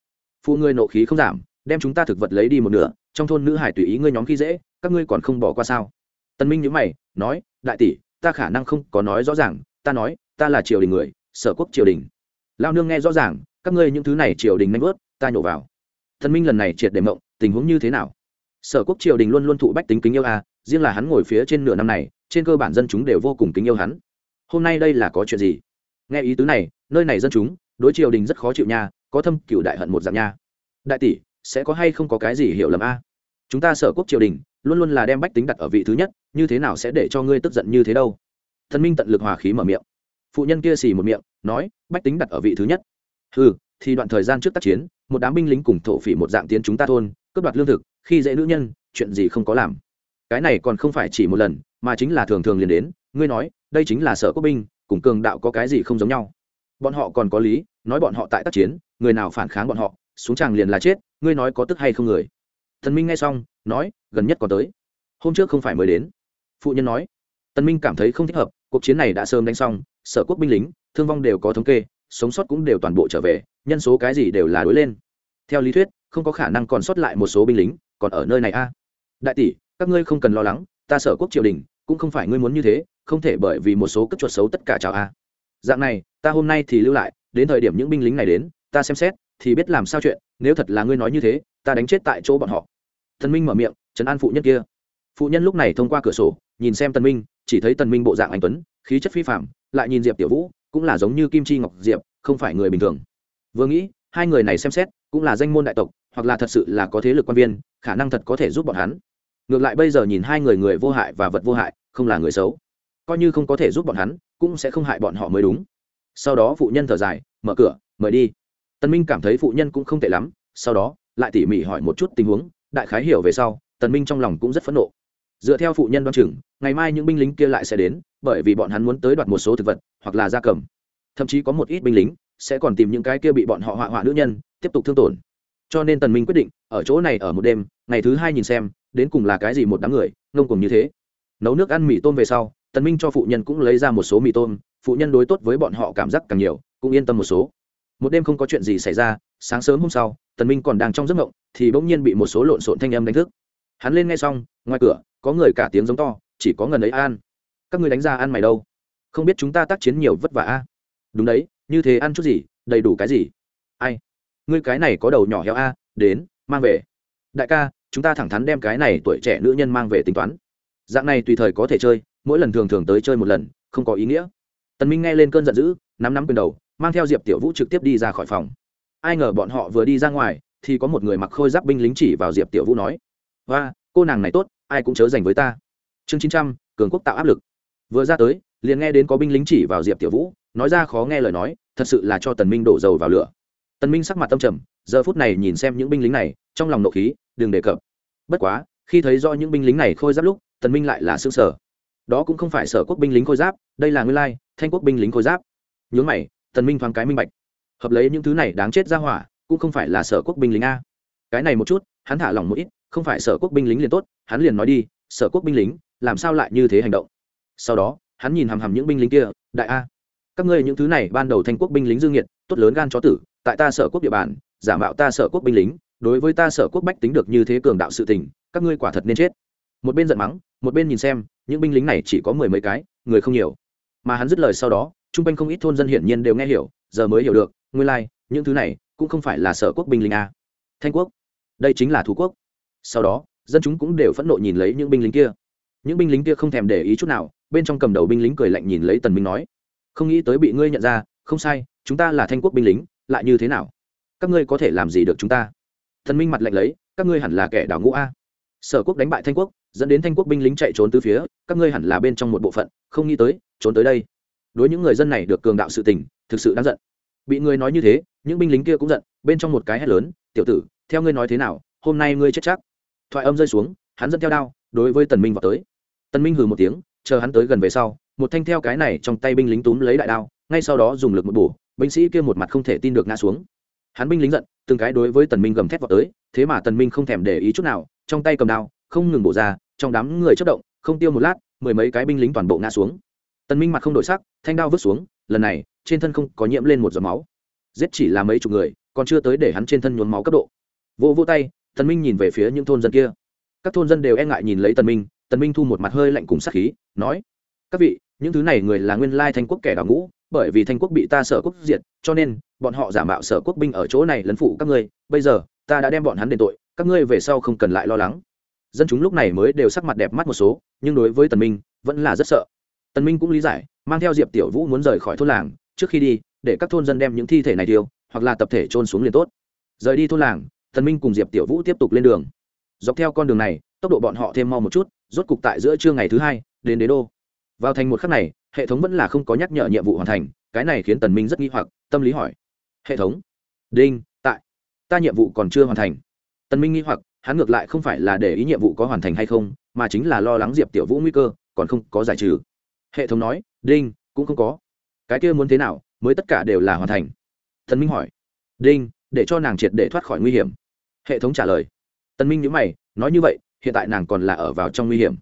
Phụ ngươi nộ khí không giảm, đem chúng ta thực vật lấy đi một nửa, trong thôn nữ hải tùy ý ngươi nhóm khi dễ, các ngươi còn không bỏ qua sao? Tân minh nhíu mày, nói, đại tỷ, ta khả năng không có nói rõ ràng, ta nói, ta là triều đình người, sở quốc triều đình. Lao nương nghe rõ ràng, các ngươi những thứ này triều đình nanh vớt, ta nhổ vào. Tân minh lần này triệt để mộng, tình huống như thế nào? Sở quốc triều đình luôn luôn thụ bách tính kính yêu a, riêng là hắn ngồi phía trên nửa năm này trên cơ bản dân chúng đều vô cùng kính yêu hắn. Hôm nay đây là có chuyện gì? Nghe ý tứ này, nơi này dân chúng, đối triều đình rất khó chịu nha, có thâm cựu đại hận một dạng nha. Đại tỷ, sẽ có hay không có cái gì hiểu lầm a? Chúng ta sở quốc triều đình, luôn luôn là đem bách tính đặt ở vị thứ nhất, như thế nào sẽ để cho ngươi tức giận như thế đâu? Thần minh tận lực hòa khí mở miệng. Phụ nhân kia xì một miệng, nói, bách tính đặt ở vị thứ nhất. Ừ thì đoạn thời gian trước tác chiến, một đám binh lính cùng thổ phỉ một dạng tiến chúng ta thôn, cướp đoạt lương thực, khi dễ nữ nhân, chuyện gì không có làm. Cái này còn không phải chỉ một lần mà chính là thường thường liền đến, ngươi nói, đây chính là sở quốc binh, cùng cường đạo có cái gì không giống nhau? Bọn họ còn có lý, nói bọn họ tại tác chiến, người nào phản kháng bọn họ, xuống tràng liền là chết, ngươi nói có tức hay không người? Thần minh nghe xong, nói, gần nhất có tới. Hôm trước không phải mới đến. Phụ nhân nói. Tần minh cảm thấy không thích hợp, cuộc chiến này đã sớm đánh xong, sở quốc binh lính, thương vong đều có thống kê, sống sót cũng đều toàn bộ trở về, nhân số cái gì đều là đối lên. Theo lý thuyết, không có khả năng còn sót lại một số binh lính, còn ở nơi này a. Đại tỷ, các ngươi không cần lo lắng, ta sở quốc triều đình cũng không phải ngươi muốn như thế, không thể bởi vì một số cất chuột xấu tất cả chào a. Dạng này, ta hôm nay thì lưu lại, đến thời điểm những binh lính này đến, ta xem xét, thì biết làm sao chuyện, nếu thật là ngươi nói như thế, ta đánh chết tại chỗ bọn họ. Thần minh mở miệng, trấn an phụ nhân kia. Phụ nhân lúc này thông qua cửa sổ, nhìn xem tần minh, chỉ thấy tần minh bộ dạng anh tuấn, khí chất phi phạm lại nhìn diệp tiểu vũ, cũng là giống như kim chi ngọc diệp, không phải người bình thường. Vừa nghĩ, hai người này xem xét, cũng là danh môn đại tộc, hoặc là thật sự là có thế lực quan viên, khả năng thật có thể giúp bọn hắn ngược lại bây giờ nhìn hai người người vô hại và vật vô hại, không là người xấu. Coi như không có thể giúp bọn hắn, cũng sẽ không hại bọn họ mới đúng. Sau đó phụ nhân thở dài, mở cửa, mời đi. Tần minh cảm thấy phụ nhân cũng không tệ lắm, sau đó, lại tỉ mỉ hỏi một chút tình huống, đại khái hiểu về sau, tần minh trong lòng cũng rất phẫn nộ. Dựa theo phụ nhân đoan chừng, ngày mai những binh lính kia lại sẽ đến, bởi vì bọn hắn muốn tới đoạt một số thực vật, hoặc là gia cầm. Thậm chí có một ít binh lính sẽ còn tìm những cái kia bị bọn họ họa họa nữ nhân, tiếp tục thương tổn. Cho nên tần minh quyết định, ở chỗ này ở một đêm, ngày thứ hai nhìn xem đến cùng là cái gì một đám người, ngông cùng như thế. Nấu nước ăn mì tôm về sau, tần minh cho phụ nhân cũng lấy ra một số mì tôm, phụ nhân đối tốt với bọn họ cảm giác càng nhiều, cũng yên tâm một số. Một đêm không có chuyện gì xảy ra, sáng sớm hôm sau, tần minh còn đang trong giấc ngộng thì bỗng nhiên bị một số lộn xộn thanh âm đánh thức. Hắn lên nghe xong, ngoài cửa, có người cả tiếng giống to, chỉ có ngần ấy an. Các ngươi đánh ra ăn mày đâu? Không biết chúng ta tác chiến nhiều vất vả a? Đúng đấy, như thế ăn chút gì, đầy đủ cái gì? Ai? Ngươi cái này có đầu nhỏ heo a, đến, mang về. Đại ca chúng ta thẳng thắn đem cái này tuổi trẻ nữ nhân mang về tính toán. Dạng này tùy thời có thể chơi, mỗi lần thường thường tới chơi một lần, không có ý nghĩa. Tần minh nghe lên cơn giận dữ, nắm nắm quyền đầu, mang theo diệp tiểu vũ trực tiếp đi ra khỏi phòng. Ai ngờ bọn họ vừa đi ra ngoài, thì có một người mặc khôi giáp binh lính chỉ vào diệp tiểu vũ nói và cô nàng này tốt, ai cũng chớ dành với ta. Chương chín trăm, cường quốc tạo áp lực. Vừa ra tới, liền nghe đến có binh lính chỉ vào diệp tiểu vũ, nói ra khó nghe lời nói, thật sự là cho tần minh đổ dầu vào lửa. Tần minh sắc mặt tâm trầm, giờ phút này nhìn xem những binh lính này, trong lòng nộ khí đừng đề cập. Bất quá, khi thấy do những binh lính này khôi giáp lúc, tần minh lại là xương sở đó cũng không phải sở quốc binh lính khôi giáp, đây là nguyên lai, thanh quốc binh lính khôi giáp. Nhướng mày, tần minh thoáng cái minh bạch. Hợp lấy những thứ này đáng chết ra hỏa, cũng không phải là sở quốc binh lính a. Cái này một chút, hắn thả lỏng một ít, không phải sở quốc binh lính liền tốt, hắn liền nói đi, sở quốc binh lính, làm sao lại như thế hành động? Sau đó, hắn nhìn hằm hằm những binh lính kia, đại a, các ngươi những thứ này ban đầu thanh quốc binh lính dương nhiệt tốt lớn gan chó tử, tại ta sở quốc địa bàn, giả mạo ta sở quốc binh lính đối với ta sở quốc bách tính được như thế cường đạo sự tình các ngươi quả thật nên chết. Một bên giận mắng một bên nhìn xem những binh lính này chỉ có mười mấy cái người không nhiều. Mà hắn dứt lời sau đó chung quanh không ít thôn dân hiển nhiên đều nghe hiểu giờ mới hiểu được nguyên lai、like, những thứ này cũng không phải là sở quốc binh lính a. Thanh quốc. Đây chính là thủ quốc. Sau đó dân chúng cũng đều phẫn nộ nhìn lấy những binh lính kia. Những binh lính kia không thèm để ý chút nào bên trong cầm đầu binh lính cười lạnh nhìn lấy tần minh nói không nghĩ tới bị ngươi nhận ra không sai chúng ta là thanh quốc binh lính lại như thế nào? Các ngươi có thể làm gì được chúng ta? Thần minh mặt lạnh lấy, các ngươi hẳn là kẻ đảo ngũ a. Sở quốc đánh bại thanh quốc, dẫn đến thanh quốc binh lính chạy trốn từ phía, các ngươi hẳn là bên trong một bộ phận, không nghĩ tới, trốn tới đây. Đối những người dân này được cường đạo sự tình, thực sự đáng giận. Bị người nói như thế, những binh lính kia cũng giận, bên trong một cái hét lớn, tiểu tử, theo ngươi nói thế nào, hôm nay ngươi chết chắc. Thoại âm rơi xuống, hắn dẫn theo đao, đối với tần minh vào tới. Tần minh hừ một tiếng, chờ hắn tới gần về sau, một thanh theo cái này trong tay binh lính túm lấy đại đao, ngay sau đó dùng lực một bổ, binh sĩ kia một mặt không thể tin được ngã xuống. Hắn binh lính giận từng cái đối với tần minh gầm thét vào tới, thế mà tần minh không thèm để ý chút nào, trong tay cầm đao, không ngừng bổ ra, trong đám người chất động, không tiêu một lát, mười mấy cái binh lính toàn bộ ngã xuống. Tần minh mặt không đổi sắc, thanh đao vứt xuống, lần này, trên thân không có nhiễm lên một giọt máu. Giết chỉ là mấy chục người, còn chưa tới để hắn trên thân nhuốm máu cấp độ. Vô vô tay, tần minh nhìn về phía những thôn dân kia. Các thôn dân đều e ngại nhìn lấy tần minh tần minh thu một mặt hơi lạnh cùng sát khí, nói, các vị, những thứ này người là nguyên lai thanh quốc kẻ đào ngũ bởi vì thanh quốc bị ta sở quốc diệt, cho nên, bọn họ giả mạo sở quốc binh ở chỗ này lấn phụ các ngươi, bây giờ, ta đã đem bọn hắn đền tội, các ngươi về sau không cần lại lo lắng. Dân chúng lúc này mới đều sắc mặt đẹp mắt một số, nhưng đối với tần minh, vẫn là rất sợ. Tần minh cũng lý giải, mang theo diệp tiểu vũ muốn rời khỏi thôn làng, trước khi đi, để các thôn dân đem những thi thể này tiêu, hoặc là tập thể trôn xuống liền tốt. Rời đi thôn làng, tần minh cùng diệp tiểu vũ tiếp tục lên đường. Dọc theo con đường này, tốc độ bọn họ thêm mau một chút, rốt cục tại giữa trưa ngày thứ hai, đến đế đô. Vào thành một khắc này hệ thống vẫn là không có nhắc nhở nhiệm vụ hoàn thành, cái này khiến tần minh rất nghi hoặc, tâm lý hỏi. Hệ thống? Đinh, tại. Ta nhiệm vụ còn chưa hoàn thành. Tần minh nghi hoặc, hắn ngược lại không phải là để ý nhiệm vụ có hoàn thành hay không, mà chính là lo lắng diệp tiểu vũ nguy cơ, còn không có giải trừ. Hệ thống nói, đinh, cũng không có. Cái kia muốn thế nào, mới tất cả đều là hoàn thành. Tần minh hỏi. Đinh, để cho nàng triệt để thoát khỏi nguy hiểm. Hệ thống trả lời. Tần minh nhíu mày, nói như vậy, hiện tại nàng còn là ở vào trong nguy hiểm.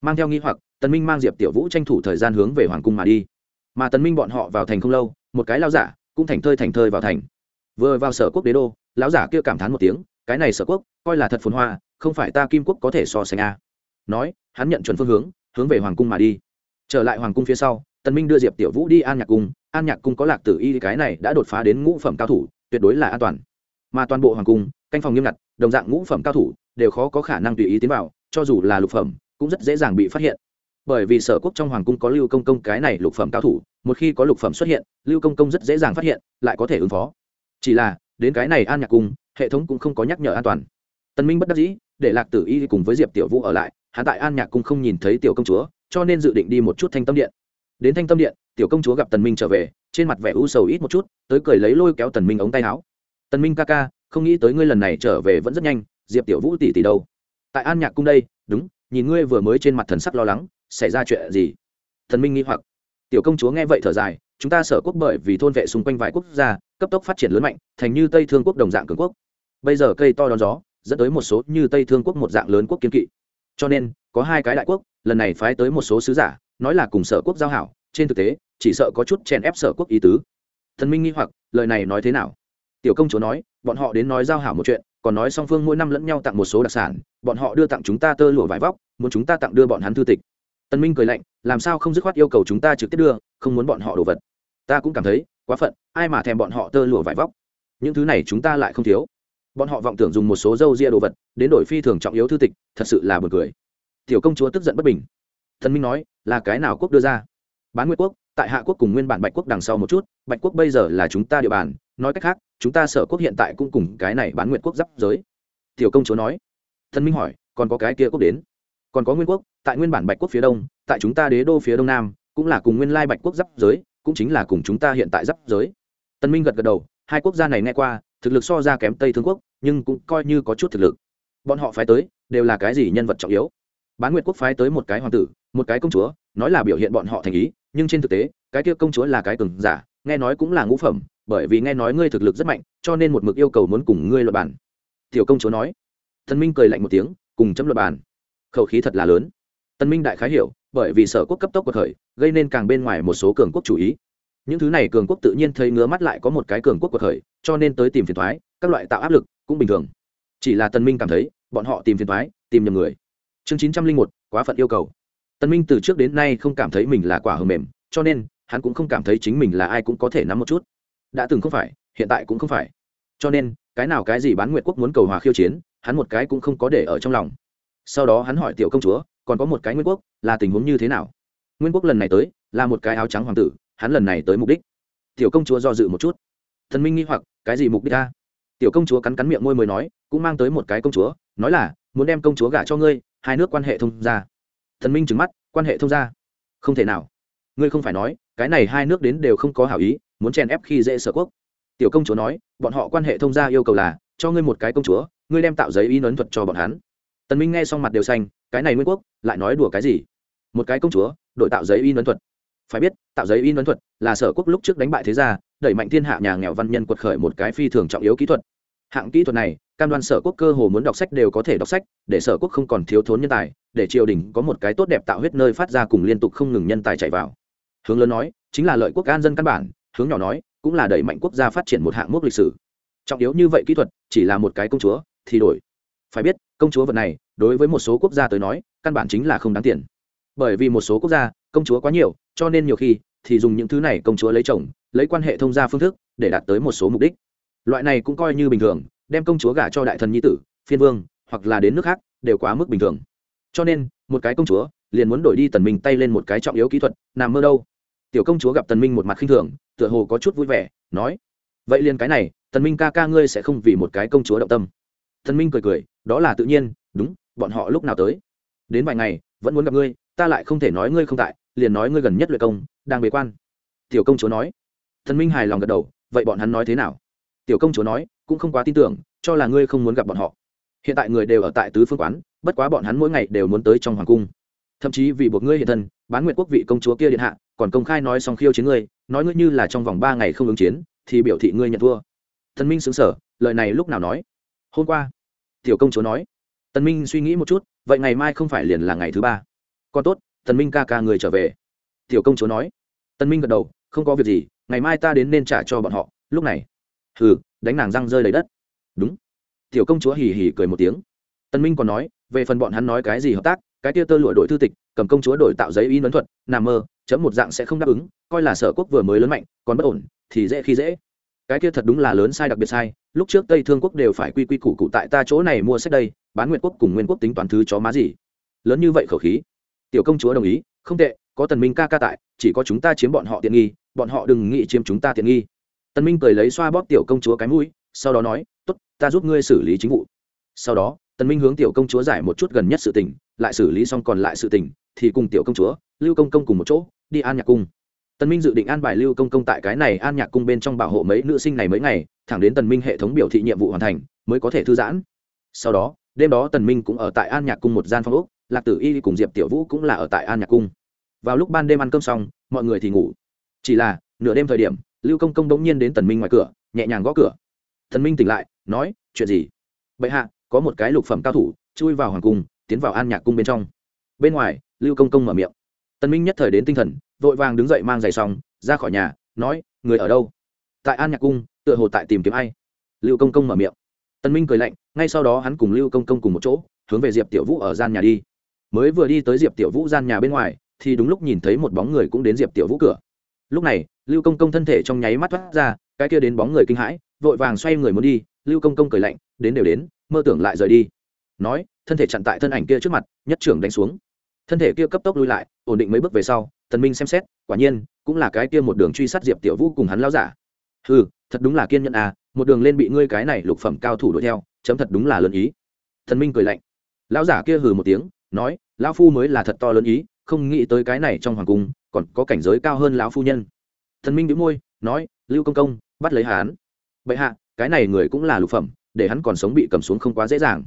Mang theo nghi hoặc tần minh mang diệp tiểu vũ tranh thủ thời gian hướng về hoàng cung mà đi. Mà tần minh bọn họ vào thành không lâu, một cái lao giả cũng thành thơi thành thơi vào thành. Vừa vào sở quốc đế đô, lão giả kia cảm thán một tiếng, cái này sở quốc, coi là thật phồn hoa, không phải ta kim quốc có thể so sánh a nói, hắn nhận chuẩn phương hướng hướng về hoàng cung mà đi. Trở lại hoàng cung phía sau, tần minh đưa diệp tiểu vũ đi an nhạc cung, an nhạc cung có lạc tử y, cái này đã đột phá đến ngũ phẩm cao thủ, tuyệt đối là an toàn. Mà toàn bộ hoàng cung, canh phòng nghiêm ngặt, đồng dạng ngũ phẩm cao thủ, đều khó có khả năng tùy ý tiến vào, cho dù là lục phẩm, cũng rất dễ dàng bị phát hiện bởi vì sở quốc trong hoàng cung có lưu công công cái này lục phẩm cao thủ, một khi có lục phẩm xuất hiện, lưu công công rất dễ dàng phát hiện, lại có thể ứng phó. Chỉ là, đến cái này an nhạc cung, hệ thống cũng không có nhắc nhở an toàn. Tần minh bất đắc dĩ, để lạc tử y cùng với diệp tiểu vũ ở lại, hắn tại an nhạc cung không nhìn thấy tiểu công chúa, cho nên dự định đi một chút thanh tâm điện. Đến thanh tâm điện, tiểu công chúa gặp tần minh trở về, trên mặt vẻ u sầu ít một chút, tới cười lấy lôi kéo tần minh ống tay áo. Tần minh ca ca, không nghĩ tới ngươi lần này trở về vẫn rất nhanh, diệp tiểu vũ tỷ tỷ đâu? Tại an nhạc cung đây, đúng, nhìn ngươi vừa mới trên mặt thần sắc lo lắng xảy ra chuyện gì? Thần minh nghĩ hoặc. Tiểu công chúa nghe vậy thở dài, chúng ta sở quốc bởi vì thôn vệ xung quanh vài quốc gia, cấp tốc phát triển lớn mạnh, thành như tây thương quốc đồng dạng cường quốc. Bây giờ cây to đón gió, dẫn tới một số như tây thương quốc một dạng lớn quốc kiên kỵ. Cho nên, có hai cái đại quốc, lần này phái tới một số sứ giả, nói là cùng sở quốc giao hảo, trên thực tế, chỉ sợ có chút chèn ép sở quốc ý tứ. Thần minh nghi hoặc, lời này nói thế nào? Tiểu công chúa nói, bọn họ đến nói giao hảo một chuyện, còn nói song phương mỗi năm lẫn nhau tặng một số đặc sản, bọn họ đưa tặng chúng ta tơ lụa vải vóc, muốn chúng ta tặng đưa bọn hắn thư tịch tân minh cười lạnh, làm sao không dứt khoát yêu cầu chúng ta trực tiếp đưa, không muốn bọn họ đồ vật? Ta cũng cảm thấy, quá phận, ai mà thèm bọn họ tơ lụa vải vóc? Những thứ này chúng ta lại không thiếu. Bọn họ vọng tưởng dùng một số dâu ria đồ vật, đến đổi phi thường trọng yếu thư tịch, thật sự là buồn cười. Tiểu công chúa tức giận bất bình. Thần minh nói, là cái nào quốc đưa ra? Bán nguyệt quốc, tại hạ quốc cùng nguyên bản bạch quốc đằng sau một chút, bạch quốc bây giờ là chúng ta địa bàn, nói cách khác, chúng ta sở quốc hiện tại cũng cùng cái này bán nguyệt quốc giáp giới. Tiểu công chúa nói. Thần minh hỏi, còn có cái kia quốc đến? Còn có nguyên quốc, tại nguyên bản bạch quốc phía đông, tại chúng ta đế đô phía đông nam, cũng là cùng nguyên lai bạch quốc giáp giới, cũng chính là cùng chúng ta hiện tại giáp giới. Tân minh gật gật đầu, hai quốc gia này nghe qua, thực lực so ra kém tây thương quốc, nhưng cũng coi như có chút thực lực. Bọn họ phái tới, đều là cái gì nhân vật trọng yếu? Bán nguyệt quốc phái tới một cái hoàng tử, một cái công chúa, nói là biểu hiện bọn họ thành ý, nhưng trên thực tế, cái kia công chúa là cái cường giả, nghe nói cũng là ngũ phẩm, bởi vì nghe nói ngươi thực lực rất mạnh, cho nên một mực yêu cầu muốn cùng ngươi luật bản tiểu công chúa nói. Thần minh cười lạnh một tiếng, cùng chấm luật bản khẩu khí thật là lớn. Tân minh đại khái hiểu, bởi vì sở quốc cấp tốc cuộc khởi, gây nên càng bên ngoài một số cường quốc chủ ý. Những thứ này cường quốc tự nhiên thấy ngứa mắt lại có một cái cường quốc cuộc khởi, cho nên tới tìm phiền thoái các loại tạo áp lực cũng bình thường. Chỉ là tân minh cảm thấy, bọn họ tìm phiền thoái tìm nhầm người. Chương chín trăm linh một, quá phận yêu cầu. Tân minh từ trước đến nay không cảm thấy mình là quả hờ mềm, cho nên, hắn cũng không cảm thấy chính mình là ai cũng có thể nắm một chút. Đã từng không phải, hiện tại cũng không phải. Cho nên, cái nào cái gì bán nguyệt quốc muốn cầu hòa khiêu chiến, hắn một cái cũng không có để ở trong lòng sau đó hắn hỏi tiểu công chúa, còn có một cái nguyên quốc, là tình huống như thế nào? Nguyên quốc lần này tới, là một cái áo trắng hoàng tử, hắn lần này tới mục đích. Tiểu công chúa do dự một chút. Thần minh nghi hoặc, cái gì mục đích ta tiểu công chúa cắn cắn miệng môi mới nói, cũng mang tới một cái công chúa, nói là, muốn đem công chúa gả cho ngươi, hai nước quan hệ thông ra thần minh trừng mắt, quan hệ thông ra không thể nào. Ngươi không phải nói, cái này hai nước đến đều không có hảo ý, muốn chèn ép khi dễ sở quốc. Tiểu công chúa nói, bọn họ quan hệ thông gia yêu cầu là, cho ngươi một cái công chúa, ngươi đem tạo giấy y ấn thuật cho bọn hắn tần minh nghe xong mặt đều xanh, cái này nguyên quốc, lại nói đùa cái gì? Một cái công chúa, đội tạo giấy in ấn thuật. Phải biết, tạo giấy in ấn thuật là sở quốc lúc trước đánh bại thế gia, đẩy mạnh thiên hạ nhà nghèo văn nhân quật khởi một cái phi thường trọng yếu kỹ thuật. Hạng kỹ thuật này, cam đoan sở quốc cơ hồ muốn đọc sách đều có thể đọc sách, để sở quốc không còn thiếu thốn nhân tài, để triều đình có một cái tốt đẹp tạo huyết nơi phát ra cùng liên tục không ngừng nhân tài chạy vào. Hướng lớn nói, chính là lợi quốc an dân căn bản, hướng nhỏ nói, cũng là đẩy mạnh quốc gia phát triển một hạng mốc lịch sử. Trọng yếu như vậy kỹ thuật, chỉ là một cái công chúa, thì đổi. Phải biết công chúa vật này, đối với một số quốc gia tới nói, căn bản chính là không đáng tiền. Bởi vì một số quốc gia, công chúa quá nhiều, cho nên nhiều khi thì dùng những thứ này công chúa lấy chồng, lấy quan hệ thông gia phương thức để đạt tới một số mục đích. Loại này cũng coi như bình thường, đem công chúa gả cho đại thần nhi tử, phiên vương, hoặc là đến nước khác, đều quá mức bình thường. Cho nên, một cái công chúa liền muốn đổi đi tần minh tay lên một cái trọng yếu kỹ thuật, nằm mơ đâu. Tiểu công chúa gặp tần minh một mặt khinh thường, tựa hồ có chút vui vẻ, nói, vậy liền cái này, tần minh ca ca ngươi sẽ không vì một cái công chúa động tâm. Tần minh cười cười đó là tự nhiên, đúng, bọn họ lúc nào tới? Đến vài ngày, vẫn muốn gặp ngươi, ta lại không thể nói ngươi không tại, liền nói ngươi gần nhất luyện công, đang bế quan. Tiểu công chúa nói. Thần minh hài lòng gật đầu, vậy bọn hắn nói thế nào? Tiểu công chúa nói, cũng không quá tin tưởng, cho là ngươi không muốn gặp bọn họ. Hiện tại người đều ở tại tứ phương quán, bất quá bọn hắn mỗi ngày đều muốn tới trong hoàng cung. Thậm chí vì buộc ngươi hiện thân, bán nguyện quốc vị công chúa kia điện hạ, còn công khai nói xong khiêu chiến ngươi, nói ngươi như là trong vòng ba ngày không ứng chiến, thì biểu thị ngươi nhận thua. Thần minh xứng sở lời này lúc nào nói? Hôm qua tiểu công chúa nói, tần minh suy nghĩ một chút, vậy ngày mai không phải liền là ngày thứ ba. Con tốt, tần minh ca ca người trở về. Tiểu công chúa nói. Tần minh gật đầu, không có việc gì, ngày mai ta đến nên trả cho bọn họ, lúc này. Hừ, đánh nàng răng rơi lấy đất. Đúng. Tiểu công chúa hì hì cười một tiếng. Tần minh còn nói, về phần bọn hắn nói cái gì hợp tác, cái kia tơ lụa đổi thư tịch, cầm công chúa đổi tạo giấy in ấn thuật nằm mơ, chấm một dạng sẽ không đáp ứng, coi là sở quốc vừa mới lớn mạnh, còn bất ổn, thì dễ khi dễ. Cái kia thật đúng là lớn sai đặc biệt sai lúc trước tây thương quốc đều phải quy quy củ cụ tại ta chỗ này mua sách đây, bán nguyện quốc cùng nguyên quốc tính toán thứ chó má gì. Lớn như vậy khẩu khí. Tiểu công chúa đồng ý, không tệ, có tần minh ca ca tại, chỉ có chúng ta chiếm bọn họ tiện nghi, bọn họ đừng nghĩ chiếm chúng ta tiện nghi. Tần minh cười lấy xoa bóp tiểu công chúa cái mũi, sau đó nói, tốt, ta giúp ngươi xử lý chính vụ. Sau đó, tần minh hướng tiểu công chúa giải một chút gần nhất sự tình, lại xử lý xong còn lại sự tình, thì cùng tiểu công chúa, lưu công công cùng một chỗ, đi an nhạc cung. Tần minh dự định an bài lưu công công tại cái này an nhạc cung bên trong bảo hộ mấy nữ sinh này mấy ngày thẳng đến tần minh hệ thống biểu thị nhiệm vụ hoàn thành, mới có thể thư giãn. Sau đó, đêm đó tần minh cũng ở tại an nhạc cung một gian phòng ốc, lạc tử y cùng diệp tiểu vũ cũng là ở tại an nhạc cung. Vào lúc ban đêm ăn cơm xong, mọi người thì ngủ. Chỉ là, nửa đêm thời điểm, lưu công công đống nhiên đến tần minh ngoài cửa, nhẹ nhàng gõ cửa. Tần minh tỉnh lại, nói, chuyện gì? Bệ hạ, có một cái lục phẩm cao thủ, chui vào hoàng cung, tiến vào an nhạc cung bên trong. Bên ngoài, lưu công công mở miệng. Tần minh nhất thời đến tinh thần, vội vàng đứng dậy mang giày xong, ra khỏi nhà, nói, người ở đâu? Tại an nhạc cung, tựa hồ tại tìm kiếm ai. Lưu công công mở miệng. Tân minh cười lạnh, ngay sau đó hắn cùng lưu công công cùng một chỗ, hướng về diệp tiểu vũ ở gian nhà đi. Mới vừa đi tới diệp tiểu vũ gian nhà bên ngoài, thì đúng lúc nhìn thấy một bóng người cũng đến diệp tiểu vũ cửa. Lúc này, lưu công công thân thể trong nháy mắt thoát ra, cái kia đến bóng người kinh hãi, vội vàng xoay người muốn đi, lưu công công cười lạnh, đến đều đến, mơ tưởng lại rời đi. Nói, thân thể chặn tại thân ảnh kia trước mặt, nhất trưởng đánh xuống. Thân thể kia cấp tốc lui lại, ổn định mấy bước về sau, tần minh xem xét, quả nhiên, cũng là cái kia một đường truy sát diệp tiểu vũ cùng hắn lao giả hừ, thật đúng là kiên nhẫn à một đường lên bị ngươi cái này lục phẩm cao thủ đuổi theo, chấm thật đúng là lớn ý. Thần minh cười lạnh. Lão giả kia hừ một tiếng, nói, lão phu mới là thật to lớn ý, không nghĩ tới cái này trong hoàng cung, còn có cảnh giới cao hơn lão phu nhân. Thần minh đĩu môi, nói, lưu công công, bắt lấy hắn. Bệ hạ, cái này người cũng là lục phẩm, để hắn còn sống bị cầm xuống không quá dễ dàng.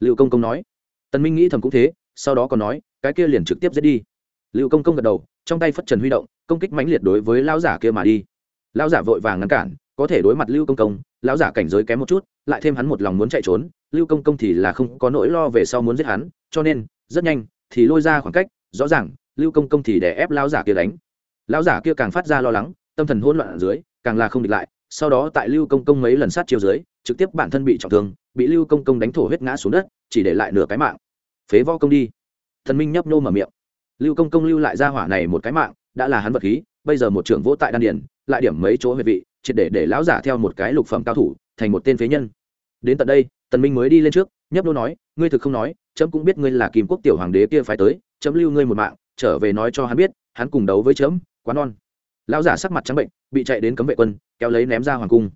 Lưu công công nói. Tần minh nghĩ thầm cũng thế, sau đó còn nói, cái kia liền trực tiếp giết đi. Lưu công công gật đầu, trong tay phất trần huy động, công kích mãnh liệt đối với lão giả kia mà đi lão giả vội vàng ngăn cản, có thể đối mặt lưu công công, lão giả cảnh giới kém một chút, lại thêm hắn một lòng muốn chạy trốn, lưu công công thì là không có nỗi lo về sau muốn giết hắn, cho nên, rất nhanh, thì lôi ra khoảng cách, rõ ràng, lưu công công thì để ép lão giả kia đánh. Lão giả kia càng phát ra lo lắng, tâm thần hỗn loạn ở dưới, càng là không địch lại, sau đó tại lưu công công mấy lần sát chiều dưới, trực tiếp bản thân bị trọng thương, bị lưu công công đánh thổ huyết ngã xuống đất, chỉ để lại nửa cái mạng. Phế võ công đi. Thần minh nhấp nô mở miệng. Lưu công công lưu lại ra hỏa này một cái mạng, đã là hắn vật khí, bây giờ một trưởng vỗ tại đan điền lại điểm mấy chỗ huyệt vị, triệt để để lão giả theo một cái lục phẩm cao thủ, thành một tên phế nhân. Đến tận đây, tần minh mới đi lên trước, nhấp nô nói, ngươi thực không nói, chấm cũng biết ngươi là kim quốc tiểu hoàng đế kia phải tới, chấm lưu ngươi một mạng, trở về nói cho hắn biết, hắn cùng đấu với chấm, quá non. Lão giả sắc mặt trắng bệnh, bị chạy đến cấm vệ quân, kéo lấy ném ra hoàng cung.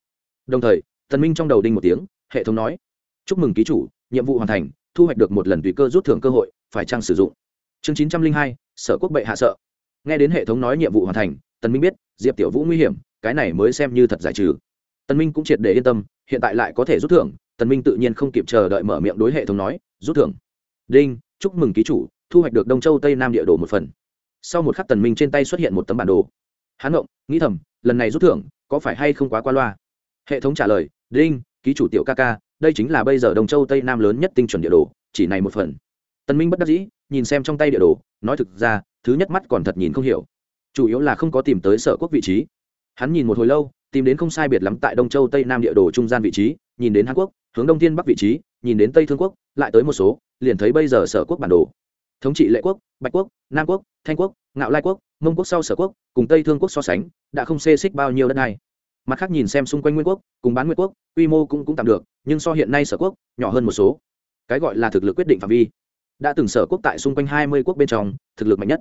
Đồng thời, tần minh trong đầu đinh một tiếng, hệ thống nói, chúc mừng ký chủ, nhiệm vụ hoàn thành, thu hoạch được một lần tùy cơ rút thưởng cơ hội, phải chăng sử dụng? Chương chín trăm linh hai, sở quốc bệ hạ sợ. Nghe đến hệ thống nói nhiệm vụ hoàn thành, tần minh biết diệp tiểu vũ nguy hiểm, cái này mới xem như thật giải trừ. Tần minh cũng triệt để yên tâm, hiện tại lại có thể rút thưởng, tần minh tự nhiên không kịp chờ đợi mở miệng đối hệ thống nói, rút thưởng. Đinh, chúc mừng ký chủ, thu hoạch được đông châu tây nam địa đồ một phần. Sau một khắc tần minh trên tay xuất hiện một tấm bản đồ. Hắn ngộng, nghĩ thầm, lần này rút thưởng, có phải hay không quá qua loa? Hệ thống trả lời, đinh, ký chủ tiểu ca ca, đây chính là bây giờ đông châu tây nam lớn nhất tinh chuẩn địa đồ, chỉ này một phần. Tần minh bất đắc dĩ, nhìn xem trong tay địa đồ, nói thực ra, thứ nhất mắt còn thật nhìn không hiểu chủ yếu là không có tìm tới sở quốc vị trí. Hắn nhìn một hồi lâu, tìm đến không sai biệt lắm tại đông châu tây nam địa đồ trung gian vị trí, nhìn đến hàn quốc, hướng đông thiên bắc vị trí, nhìn đến tây thương quốc, lại tới một số, liền thấy bây giờ sở quốc bản đồ. Thống trị lệ quốc, bạch quốc, nam quốc, thanh quốc, ngạo lai quốc, mông quốc sau sở quốc, cùng tây thương quốc so sánh, đã không xê xích bao nhiêu đất này. Mặt khác nhìn xem xung quanh nguyên quốc, cùng bán nguyên quốc, quy mô cũng cũng tạm được, nhưng so hiện nay sở quốc, nhỏ hơn một số. Cái gọi là thực lực quyết định phạm vi. Đã từng sở quốc tại xung quanh hai mươi quốc bên trong, thực lực mạnh nhất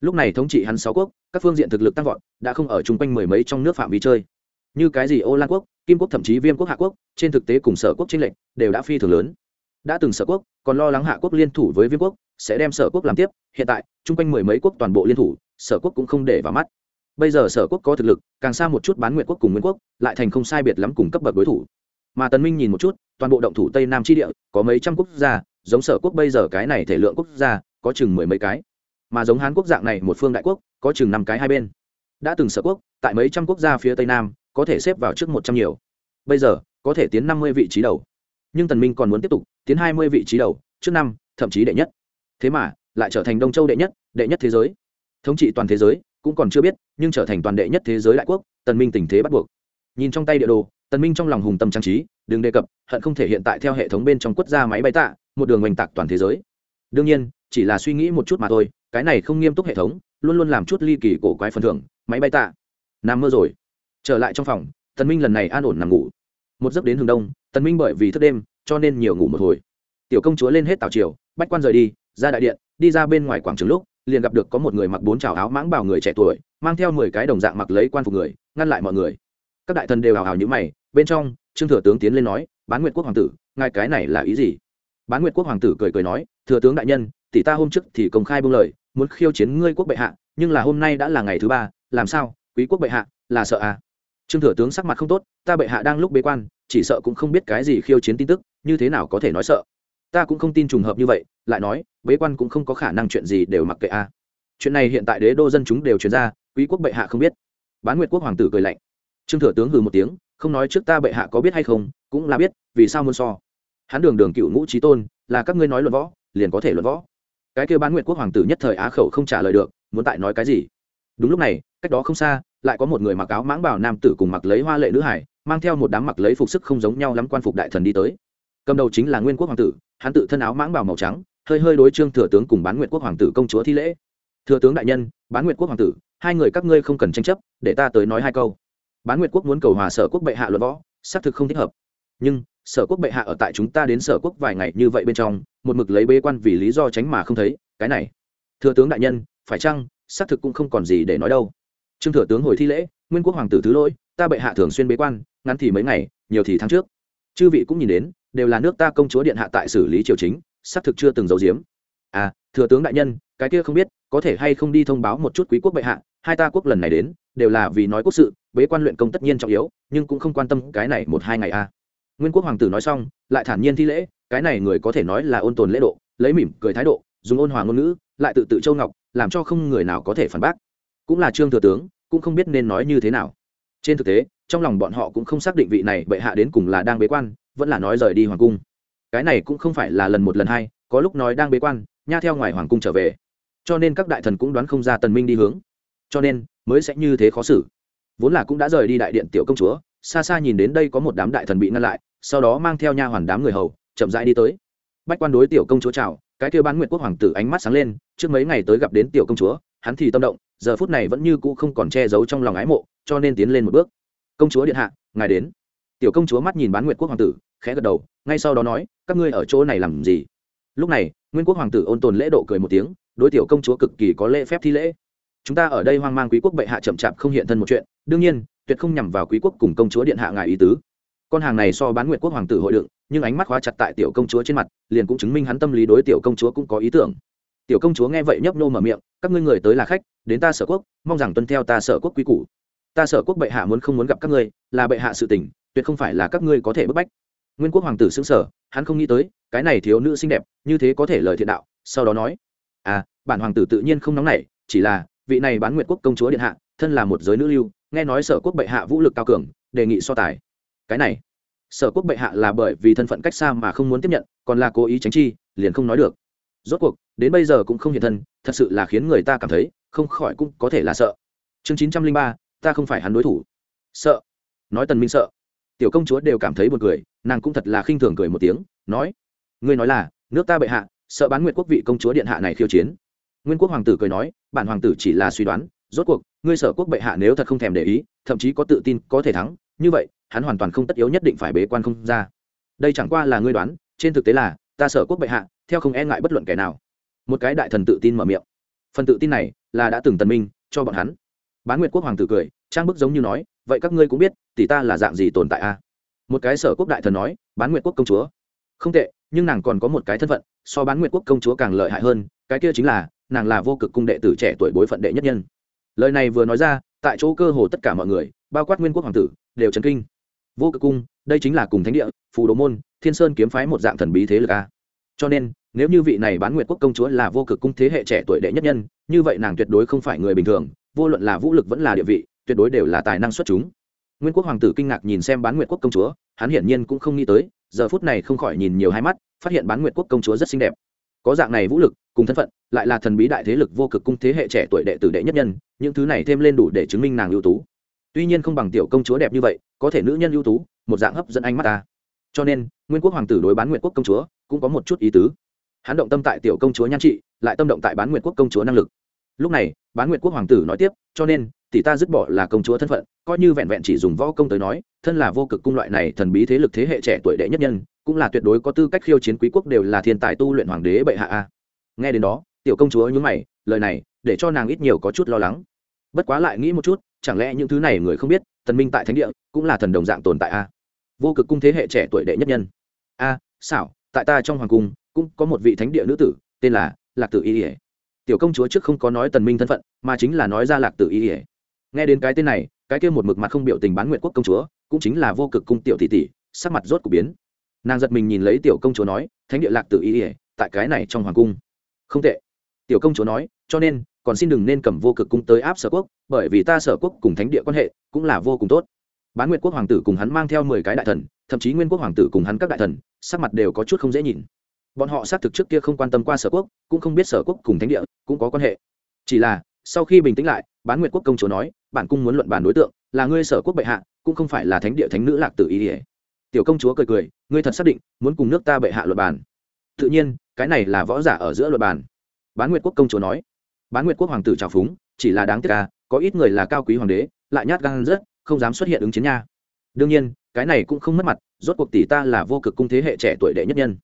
lúc này thống trị hắn sáu quốc, các phương diện thực lực tăng vọt, đã không ở chung quanh mười mấy trong nước phạm vi chơi. Như cái gì ô lan quốc, kim quốc, thậm chí viêm quốc, hạ quốc, trên thực tế cùng sở quốc tranh lệnh đều đã phi thường lớn. Đã từng sở quốc còn lo lắng hạ quốc liên thủ với viêm quốc, sẽ đem sở quốc làm tiếp, hiện tại, chung quanh mười mấy quốc toàn bộ liên thủ, sở quốc cũng không để vào mắt. Bây giờ sở quốc có thực lực, càng xa một chút bán nguyện quốc cùng nguyên quốc, lại thành không sai biệt lắm cùng cấp bậc đối thủ. Mà tần minh nhìn một chút, toàn bộ động thủ tây nam tri địa, có mấy trăm quốc gia, giống sở quốc bây giờ cái này thể lượng quốc gia, có chừng mười mấy cái mà giống hán quốc dạng này một phương đại quốc, có chừng năm cái hai bên. Đã từng sở quốc, tại mấy trăm quốc gia phía tây nam, có thể xếp vào trước một trăm nhiều. Bây giờ, có thể tiến năm mươi vị trí đầu. Nhưng tần minh còn muốn tiếp tục tiến hai mươi vị trí đầu, trước năm, thậm chí đệ nhất. Thế mà, lại trở thành đông châu đệ nhất đệ nhất thế giới. Thống trị toàn thế giới, cũng còn chưa biết, nhưng trở thành toàn đệ nhất thế giới đại quốc, tần minh tình thế bắt buộc. Nhìn trong tay địa đồ, tần minh trong lòng hùng tâm trang trí, đừng đề cập, hận không thể hiện tại theo hệ thống bên trong quốc gia máy bay tạ, một đường oanh tạc toàn thế giới. Đương nhiên, chỉ là suy nghĩ một chút mà thôi cái này không nghiêm túc hệ thống, luôn luôn làm chút ly kỳ cổ quái phần thưởng, máy bay tạ. Nằm mơ rồi. Trở lại trong phòng, tần minh lần này an ổn nằm ngủ. Một giấc đến hướng đông, tần minh bởi vì thức đêm, cho nên nhiều ngủ một hồi. Tiểu công chúa lên hết tảo triều, bách quan rời đi, ra đại điện, đi ra bên ngoài quảng trường lúc, liền gặp được có một người mặc bốn trào áo mãng bảo người trẻ tuổi, mang theo mười cái đồng dạng mặc lấy quan phục người, ngăn lại mọi người. Các đại thần đều hào hào như mày, bên trong, trương thừa tướng tiến lên nói, bán nguyệt quốc hoàng tử, ngài cái này là ý gì? Bán nguyệt quốc hoàng tử cười cười nói, thừa tướng đại nhân, tỷ ta hôm trước thì công khai buông lời muốn khiêu chiến ngươi quốc bệ hạ, nhưng là hôm nay đã là ngày thứ ba, làm sao, quý quốc bệ hạ, là sợ à? Trương thừa tướng sắc mặt không tốt, ta bệ hạ đang lúc bế quan, chỉ sợ cũng không biết cái gì khiêu chiến tin tức, như thế nào có thể nói sợ? Ta cũng không tin trùng hợp như vậy, lại nói, bế quan cũng không có khả năng chuyện gì đều mặc kệ a chuyện này hiện tại đế đô dân chúng đều truyền ra, quý quốc bệ hạ không biết. Bán nguyệt quốc hoàng tử cười lạnh. Trương thừa tướng hừ một tiếng, không nói trước ta bệ hạ có biết hay không, cũng là biết, vì sao muốn so? Hắn đường đường cựu ngũ trí tôn, là các ngươi nói luận võ, liền có thể luận võ cái kêu bán nguyệt quốc hoàng tử nhất thời á khẩu không trả lời được, muốn tại nói cái gì? Đúng lúc này, cách đó không xa, lại có một người mặc áo mãng bảo nam tử cùng mặc lấy hoa lệ nữ hải, mang theo một đám mặc lấy phục sức không giống nhau lắm quan phục đại thần đi tới. Cầm đầu chính là nguyên quốc hoàng tử, hắn tự thân áo mãng bảo màu trắng, hơi hơi đối trương thừa tướng cùng bán nguyệt quốc hoàng tử công chúa thi lễ. Thừa tướng đại nhân, bán nguyệt quốc hoàng tử, hai người các ngươi không cần tranh chấp, để ta tới nói hai câu. Bán nguyệt quốc muốn cầu hòa sở quốc bệ hạ luận võ, xác thực không thích hợp. Nhưng sở quốc bệ hạ ở tại chúng ta đến sở quốc vài ngày như vậy bên trong, một mực lấy bế quan vì lý do tránh mà không thấy, cái này. Thừa tướng đại nhân, phải chăng, xác thực cũng không còn gì để nói đâu. Trương thừa tướng hồi thi lễ, nguyên quốc hoàng tử thứ lỗi, ta bệ hạ thường xuyên bế quan, ngắn thì mấy ngày, nhiều thì tháng trước. Chư vị cũng nhìn đến, đều là nước ta công chúa điện hạ tại xử lý triều chính, xác thực chưa từng giấu giếm. À thừa tướng đại nhân, cái kia không biết, có thể hay không đi thông báo một chút quý quốc bệ hạ, hai ta quốc lần này đến, đều là vì nói quốc sự, bế quan luyện công tất nhiên trọng yếu, nhưng cũng không quan tâm cái này một hai ngày a à nguyên quốc hoàng tử nói xong, lại thản nhiên thi lễ, cái này người có thể nói là ôn tồn lễ độ, lấy mỉm cười thái độ, dùng ôn hòa ngôn ngữ, lại tự tự châu ngọc, làm cho không người nào có thể phản bác. Cũng là trương thừa tướng, cũng không biết nên nói như thế nào. Trên thực tế, trong lòng bọn họ cũng không xác định vị này bệ hạ đến cùng là đang bế quan, vẫn là nói rời đi hoàng cung. Cái này cũng không phải là lần một lần hai, có lúc nói đang bế quan, nha theo ngoài hoàng cung trở về. Cho nên các đại thần cũng đoán không ra tần minh đi hướng. Cho nên, mới sẽ như thế khó xử. Vốn là cũng đã rời đi đại điện tiểu công chúa, xa xa nhìn đến đây có một đám đại thần bị ngăn lại sau đó mang theo nha hoàn đám người hầu, chậm rãi đi tới. Bách quan đối tiểu công chúa chào, cái kêu bán nguyện quốc hoàng tử ánh mắt sáng lên, trước mấy ngày tới gặp đến tiểu công chúa, hắn thì tâm động, giờ phút này vẫn như cũ không còn che giấu trong lòng ái mộ, cho nên tiến lên một bước. Công chúa điện hạ, ngài đến. Tiểu công chúa mắt nhìn bán nguyệt quốc hoàng tử, khẽ gật đầu, ngay sau đó nói, các ngươi ở chỗ này làm gì? Lúc này, nguyên quốc hoàng tử ôn tồn lễ độ cười một tiếng, đối tiểu công chúa cực kỳ có lễ phép thi lễ. Chúng ta ở đây hoang mang quý quốc bệ hạ chậm chạp không hiện thân một chuyện, đương nhiên, tuyệt không nhằm vào quý quốc cùng công chúa điện hạ ngài ý tứ con hàng này so bán nguyệt quốc hoàng tử hội đựng, nhưng ánh mắt khóa chặt tại tiểu công chúa trên mặt, liền cũng chứng minh hắn tâm lý đối tiểu công chúa cũng có ý tưởng. Tiểu công chúa nghe vậy nhấp nô mở miệng, các ngươi người tới là khách, đến ta sở quốc, mong rằng tuân theo ta sở quốc quy củ. Ta sở quốc bệ hạ muốn không muốn gặp các ngươi, là bệ hạ sự tình, tuyệt không phải là các ngươi có thể bức bách. Nguyên quốc hoàng tử xứng sở hắn không nghĩ tới, cái này thiếu nữ xinh đẹp, như thế có thể lời thiện đạo, sau đó nói à bản hoàng tử tự nhiên không nóng nảy, chỉ là, vị này bán nguyện quốc công chúa điện hạ, thân là một giới nữ lưu, nghe nói sở quốc bệ hạ vũ lực cao cường, đề nghị so tài cái này. Sở quốc bệ hạ là bởi vì thân phận cách xa mà không muốn tiếp nhận, còn là cố ý tránh chi, liền không nói được. Rốt cuộc, đến bây giờ cũng không hiện thân, thật sự là khiến người ta cảm thấy, không khỏi cũng có thể là sợ. Chương chín trăm linh ba, ta không phải hắn đối thủ. Sợ. Nói tần minh sợ. Tiểu công chúa đều cảm thấy buồn cười, nàng cũng thật là khinh thường cười một tiếng, nói. Ngươi nói là, nước ta bệ hạ, sợ bán nguyệt quốc vị công chúa điện hạ này khiêu chiến. Nguyên quốc hoàng tử cười nói, bản hoàng tử chỉ là suy đoán, rốt cuộc, ngươi sở quốc bệ hạ nếu thật không thèm để ý, thậm chí có tự tin, có thể thắng, như vậy hắn hoàn toàn không tất yếu nhất định phải bế quan không ra. Đây chẳng qua là ngươi đoán, trên thực tế là, ta sở quốc bệ hạ, theo không e ngại bất luận kẻ nào. Một cái đại thần tự tin mở miệng. Phần tự tin này là đã từng tần minh cho bọn hắn. Bán nguyệt quốc hoàng tử cười, trang bức giống như nói, vậy các ngươi cũng biết, tỷ ta là dạng gì tồn tại a? Một cái sở quốc đại thần nói, bán nguyệt quốc công chúa. Không tệ, nhưng nàng còn có một cái thân phận, so bán nguyệt quốc công chúa càng lợi hại hơn, cái kia chính là, nàng là vô cực cung đệ tử trẻ tuổi bối phận đệ nhất nhân. Lời này vừa nói ra, tại chỗ cơ hồ tất cả mọi người, bao quát nguyên quốc hoàng tử, đều chấn kinh vô cực cung, đây chính là cùng thánh địa, phù đồ môn, thiên sơn kiếm phái một dạng thần bí thế lực a. Cho nên, nếu như vị này bán nguyệt quốc công chúa là vô cực cung thế hệ trẻ tuổi đệ nhất nhân, như vậy nàng tuyệt đối không phải người bình thường, vô luận là vũ lực vẫn là địa vị, tuyệt đối đều là tài năng xuất chúng. Nguyên quốc hoàng tử kinh ngạc nhìn xem bán nguyệt quốc công chúa, hắn hiển nhiên cũng không nghĩ tới, giờ phút này không khỏi nhìn nhiều hai mắt, phát hiện bán nguyệt quốc công chúa rất xinh đẹp. Có dạng này vũ lực, cùng thân phận, lại là thần bí đại thế lực vô cực cung thế hệ trẻ tuổi đệ tử đệ nhất nhân, những thứ này thêm lên đủ để chứng minh nàng ưu tú tuy nhiên không bằng tiểu công chúa đẹp như vậy, có thể nữ nhân ưu tú, một dạng hấp dẫn ánh mắt ta. Cho nên, nguyên quốc hoàng tử đối bán nguyện quốc công chúa cũng có một chút ý tứ. Hắn động tâm tại tiểu công chúa nhan trị, lại tâm động tại bán nguyện quốc công chúa năng lực. Lúc này, bán nguyện quốc hoàng tử nói tiếp, cho nên, tỷ ta dứt bỏ là công chúa thân phận, coi như vẹn vẹn chỉ dùng võ công tới nói, thân là vô cực cung loại này thần bí thế lực thế hệ trẻ tuổi đệ nhất nhân, cũng là tuyệt đối có tư cách khiêu chiến quý quốc đều là thiên tài tu luyện hoàng đế bệ hạ a. Nghe đến đó, tiểu công chúa nhún mày, lời này, để cho nàng ít nhiều có chút lo lắng. Bất quá lại nghĩ một chút chẳng lẽ những thứ này người không biết, tần minh tại thánh địa cũng là thần đồng dạng tồn tại a vô cực cung thế hệ trẻ tuổi đệ nhất nhân. A, xảo, tại ta trong hoàng cung cũng có một vị thánh địa nữ tử, tên là lạc tử y ỉa tiểu công chúa trước không có nói tần minh thân phận, mà chính là nói ra lạc tử y ỉa nghe đến cái tên này, cái kia một mực mặt không biểu tình bán nguyện quốc công chúa, cũng chính là vô cực cung tiểu tỷ tỷ, sắc mặt rốt của biến. Nàng giật mình nhìn lấy tiểu công chúa nói, thánh địa lạc tử y ỉa tại cái này trong hoàng cung. Không tệ tiểu công chúa nói, cho nên, còn xin đừng nên cầm vô cực cung tới áp sở quốc, bởi vì ta sở quốc cùng thánh địa quan hệ cũng là vô cùng tốt bán nguyệt quốc hoàng tử cùng hắn mang theo mười cái đại thần, thậm chí nguyên quốc hoàng tử cùng hắn các đại thần, sắc mặt đều có chút không dễ nhìn bọn họ xác thực trước kia không quan tâm qua sở quốc, cũng không biết sở quốc cùng thánh địa cũng có quan hệ chỉ là, sau khi bình tĩnh lại, bán nguyệt quốc công chúa nói, bản cung muốn luận bản đối tượng, là ngươi sở quốc bệ hạ, cũng không phải là thánh địa thánh nữ lạc tử ý ỉa tiểu công chúa cười cười, ngươi thật xác định, muốn cùng nước ta bệ hạ luận bản? tự nhiên, cái này là võ giả ở giữa luận bản bán nguyệt quốc công chúa nói. Bán nguyệt quốc hoàng tử trào phúng, chỉ là đáng tiếc à có ít người là cao quý hoàng đế, lại nhát gan rất, không dám xuất hiện ứng chiến nha. Đương nhiên, cái này cũng không mất mặt, rốt cuộc tỷ ta là vô cực cung thế hệ trẻ tuổi đệ nhất nhân.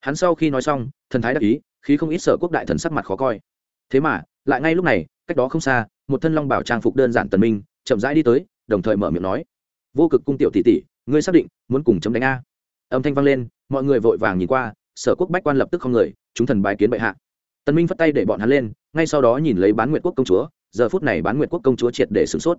Hắn sau khi nói xong, thần thái đắc ý, khí không ít sở quốc đại thần sắc mặt khó coi. Thế mà, lại ngay lúc này, cách đó không xa, một thân long bảo trang phục đơn giản tần minh, chậm rãi đi tới, đồng thời mở miệng nói. Vô cực cung tiểu tỷ tỷ, ngươi xác định, muốn cùng chấm đánh a. Âm thanh vang lên, mọi người vội vàng nhìn qua, sở quốc bách quan lập tức không người, chúng thần bài kiến bệ hạ tần minh phất tay để bọn hắn lên, ngay sau đó nhìn lấy bán nguyệt quốc công chúa, giờ phút này bán nguyệt quốc công chúa triệt để sửng sốt.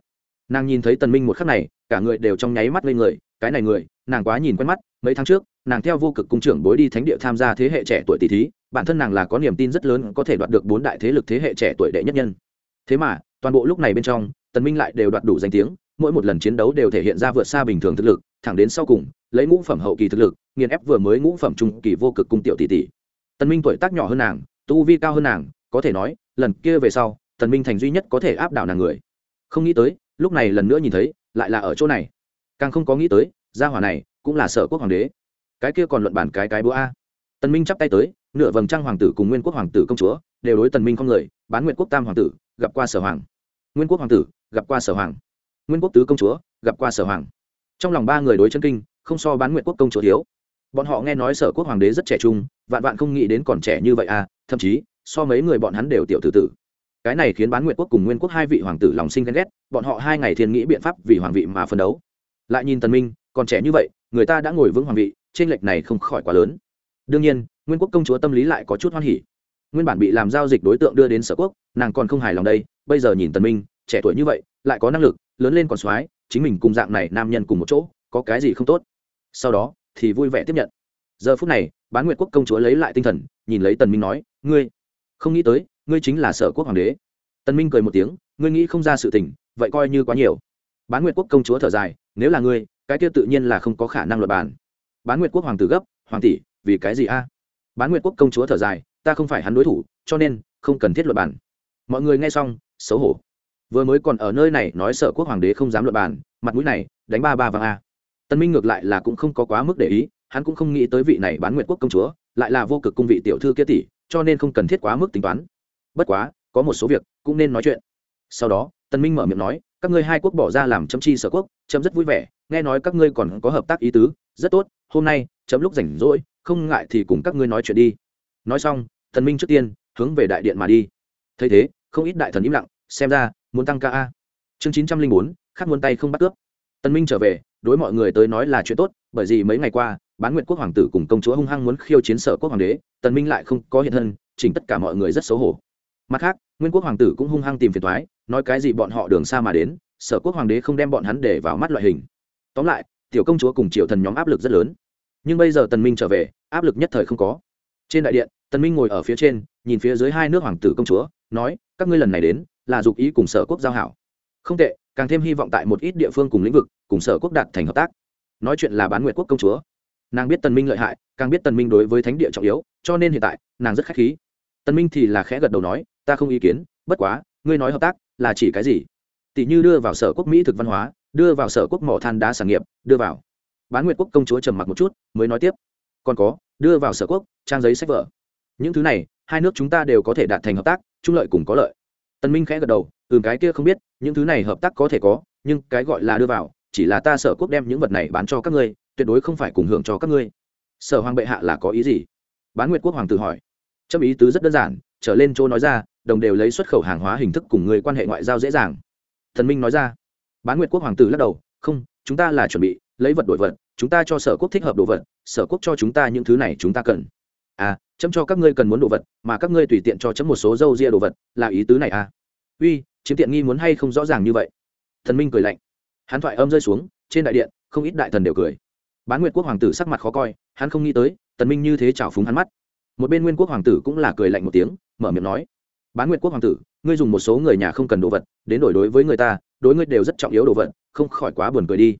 Nàng nhìn thấy tần minh một khắc này, cả người đều trong nháy mắt lên người, cái này người, nàng quá nhìn quen mắt, mấy tháng trước, nàng theo vô cực cung trưởng bối đi thánh địa tham gia thế hệ trẻ tuổi tỷ thí, bản thân nàng là có niềm tin rất lớn có thể đoạt được bốn đại thế lực thế hệ trẻ tuổi đệ nhất nhân. Thế mà, toàn bộ lúc này bên trong, tần minh lại đều đoạt đủ danh tiếng, mỗi một lần chiến đấu đều thể hiện ra vượt xa bình thường thực lực, thẳng đến sau cùng, lấy ngũ phẩm hậu kỳ thực lực, nghiền ép vừa mới ngũ phẩm trung kỳ vô cực cung tiểu tỷ tỷ. Tần minh tuổi tác nhỏ hơn nàng tu vi cao hơn nàng, có thể nói, lần kia về sau, tần minh thành duy nhất có thể áp đảo nàng người. Không nghĩ tới, lúc này lần nữa nhìn thấy, lại là ở chỗ này. Càng không có nghĩ tới, gia hỏa này cũng là sở quốc hoàng đế. Cái kia còn luận bản cái cái búa a. Tần minh chắp tay tới, nửa vầng trăng hoàng tử cùng nguyên quốc hoàng tử công chúa, đều đối tần minh không lời bán nguyện quốc tam hoàng tử, gặp qua sở hoàng. Nguyên quốc hoàng tử, gặp qua sở hoàng. Nguyên quốc tứ công chúa, gặp qua sở hoàng. Trong lòng ba người đối chân kinh, không so bán nguyện quốc công chúa thiếu. Bọn họ nghe nói sở quốc hoàng đế rất trẻ trung vạn vạn không nghĩ đến còn trẻ như vậy à thậm chí, so mấy người bọn hắn đều tiểu tử tử. Cái này khiến bán nguyện quốc cùng nguyên quốc hai vị hoàng tử lòng sinh ghen ghét, bọn họ hai ngày thiên nghĩ biện pháp vì hoàng vị mà phân đấu. Lại nhìn tần minh, còn trẻ như vậy, người ta đã ngồi vững hoàng vị trên lệch này không khỏi quá lớn. Đương nhiên, nguyên quốc công chúa tâm lý lại có chút hoan hỉ. Nguyên bản bị làm giao dịch đối tượng đưa đến sở quốc, nàng còn không hài lòng đây, bây giờ nhìn tần minh, trẻ tuổi như vậy, lại có năng lực, lớn lên còn soái, chính mình cùng dạng này nam nhân cùng một chỗ, có cái gì không tốt? Sau đó, thì vui vẻ tiếp nhận giờ phút này, bán nguyệt quốc công chúa lấy lại tinh thần, nhìn lấy tần minh nói, ngươi, không nghĩ tới, ngươi chính là sở quốc hoàng đế. Tần minh cười một tiếng, ngươi nghĩ không ra sự tình, vậy coi như quá nhiều. Bán nguyệt quốc công chúa thở dài, nếu là ngươi, cái kia tự nhiên là không có khả năng luật bàn. Bán nguyệt quốc hoàng tử gấp, hoàng tỷ, vì cái gì a? Bán nguyệt quốc công chúa thở dài, ta không phải hắn đối thủ, cho nên không cần thiết luật bàn. Mọi người nghe xong, xấu hổ. Vừa mới còn ở nơi này nói sở quốc hoàng đế không dám luật bàn, mặt mũi này, đánh ba ba vàng a. Tân minh ngược lại là cũng không có quá mức để ý hắn cũng không nghĩ tới vị này bán nguyệt quốc công chúa, lại là vô cực cung vị tiểu thư kia tỷ, cho nên không cần thiết quá mức tính toán. Bất quá, có một số việc cũng nên nói chuyện. Sau đó tân minh mở miệng nói, các ngươi hai quốc bỏ ra làm chấm chi sở quốc, chấm rất vui vẻ, nghe nói các ngươi còn có hợp tác ý tứ, rất tốt, hôm nay, chấm lúc rảnh rỗi, không ngại thì cùng các ngươi nói chuyện đi. Nói xong, tần minh trước tiên hướng về đại điện mà đi. Thấy thế, không ít đại thần im lặng, xem ra, muốn tăng ca a. Chương chín trăm linh bốn, khác muốn tay không bắt cướp. Tân minh trở về, đối mọi người tới nói là chuyện tốt, bởi vì mấy ngày qua bán nguyện quốc hoàng tử cùng công chúa hung hăng muốn khiêu chiến sở quốc hoàng đế, tần minh lại không có hiện thân, chỉnh tất cả mọi người rất xấu hổ. Mặt khác, nguyên quốc hoàng tử cũng hung hăng tìm phiền thoái nói cái gì bọn họ đường xa mà đến, sở quốc hoàng đế không đem bọn hắn để vào mắt loại hình. Tóm lại, tiểu công chúa cùng triệu thần nhóm áp lực rất lớn. Nhưng bây giờ tần minh trở về, áp lực nhất thời không có. Trên đại điện, tần minh ngồi ở phía trên, nhìn phía dưới hai nước hoàng tử công chúa, nói, các ngươi lần này đến, là dục ý cùng sở quốc giao hảo. Không tệ, càng thêm hy vọng tại một ít địa phương cùng lĩnh vực, cùng sở quốc đạt thành hợp tác. Nói chuyện là bán nguyệt quốc công chúa nàng biết tần minh lợi hại, càng biết tần minh đối với thánh địa trọng yếu, cho nên hiện tại, nàng rất khách khí. Tần minh thì là khẽ gật đầu nói, ta không ý kiến, bất quá, ngươi nói hợp tác là chỉ cái gì? Tỷ như đưa vào sở quốc mỹ thực văn hóa, đưa vào sở quốc mỏ than đá sản nghiệp, đưa vào. Bán nguyệt quốc công chúa trầm mặc một chút, mới nói tiếp. Còn có, đưa vào sở quốc, trang giấy sách vở. Những thứ này, hai nước chúng ta đều có thể đạt thành hợp tác chung lợi cùng có lợi. Tần minh khẽ gật đầu ừ cái kia không biết, những thứ này hợp tác có thể có, nhưng cái gọi là đưa vào, chỉ là ta sở quốc đem những vật này bán cho các ngươi tuyệt đối không phải cùng hưởng cho các ngươi. Sở hoàng bệ hạ là có ý gì? Bán nguyệt quốc hoàng tử hỏi. Chấp ý tứ rất đơn giản, trở lên chỗ nói ra, đồng đều lấy xuất khẩu hàng hóa hình thức cùng người quan hệ ngoại giao dễ dàng. Thần minh nói ra. Bán nguyệt quốc hoàng tử lắc đầu. Không, chúng ta là chuẩn bị lấy vật đổi vật, chúng ta cho sở quốc thích hợp đồ vật, sở quốc cho chúng ta những thứ này chúng ta cần. À chấm cho các ngươi cần muốn đồ vật, mà các ngươi tùy tiện cho chấm một số dâu ria đồ vật, là ý tứ này à? Uy, chiếm tiện nghi muốn hay không rõ ràng như vậy? Thần minh cười lạnh. Hắn thoại âm rơi xuống, trên đại điện, không ít đại thần đều cười bán nguyệt quốc hoàng tử sắc mặt khó coi, hắn không nghĩ tới, tần minh như thế chảo phúng hắn mắt. Một bên nguyên quốc hoàng tử cũng là cười lạnh một tiếng, mở miệng nói bán nguyệt quốc hoàng tử, ngươi dùng một số người nhà không cần đồ vật, đến đổi đối với người ta, đối ngươi đều rất trọng yếu đồ vật, không khỏi quá buồn cười đi.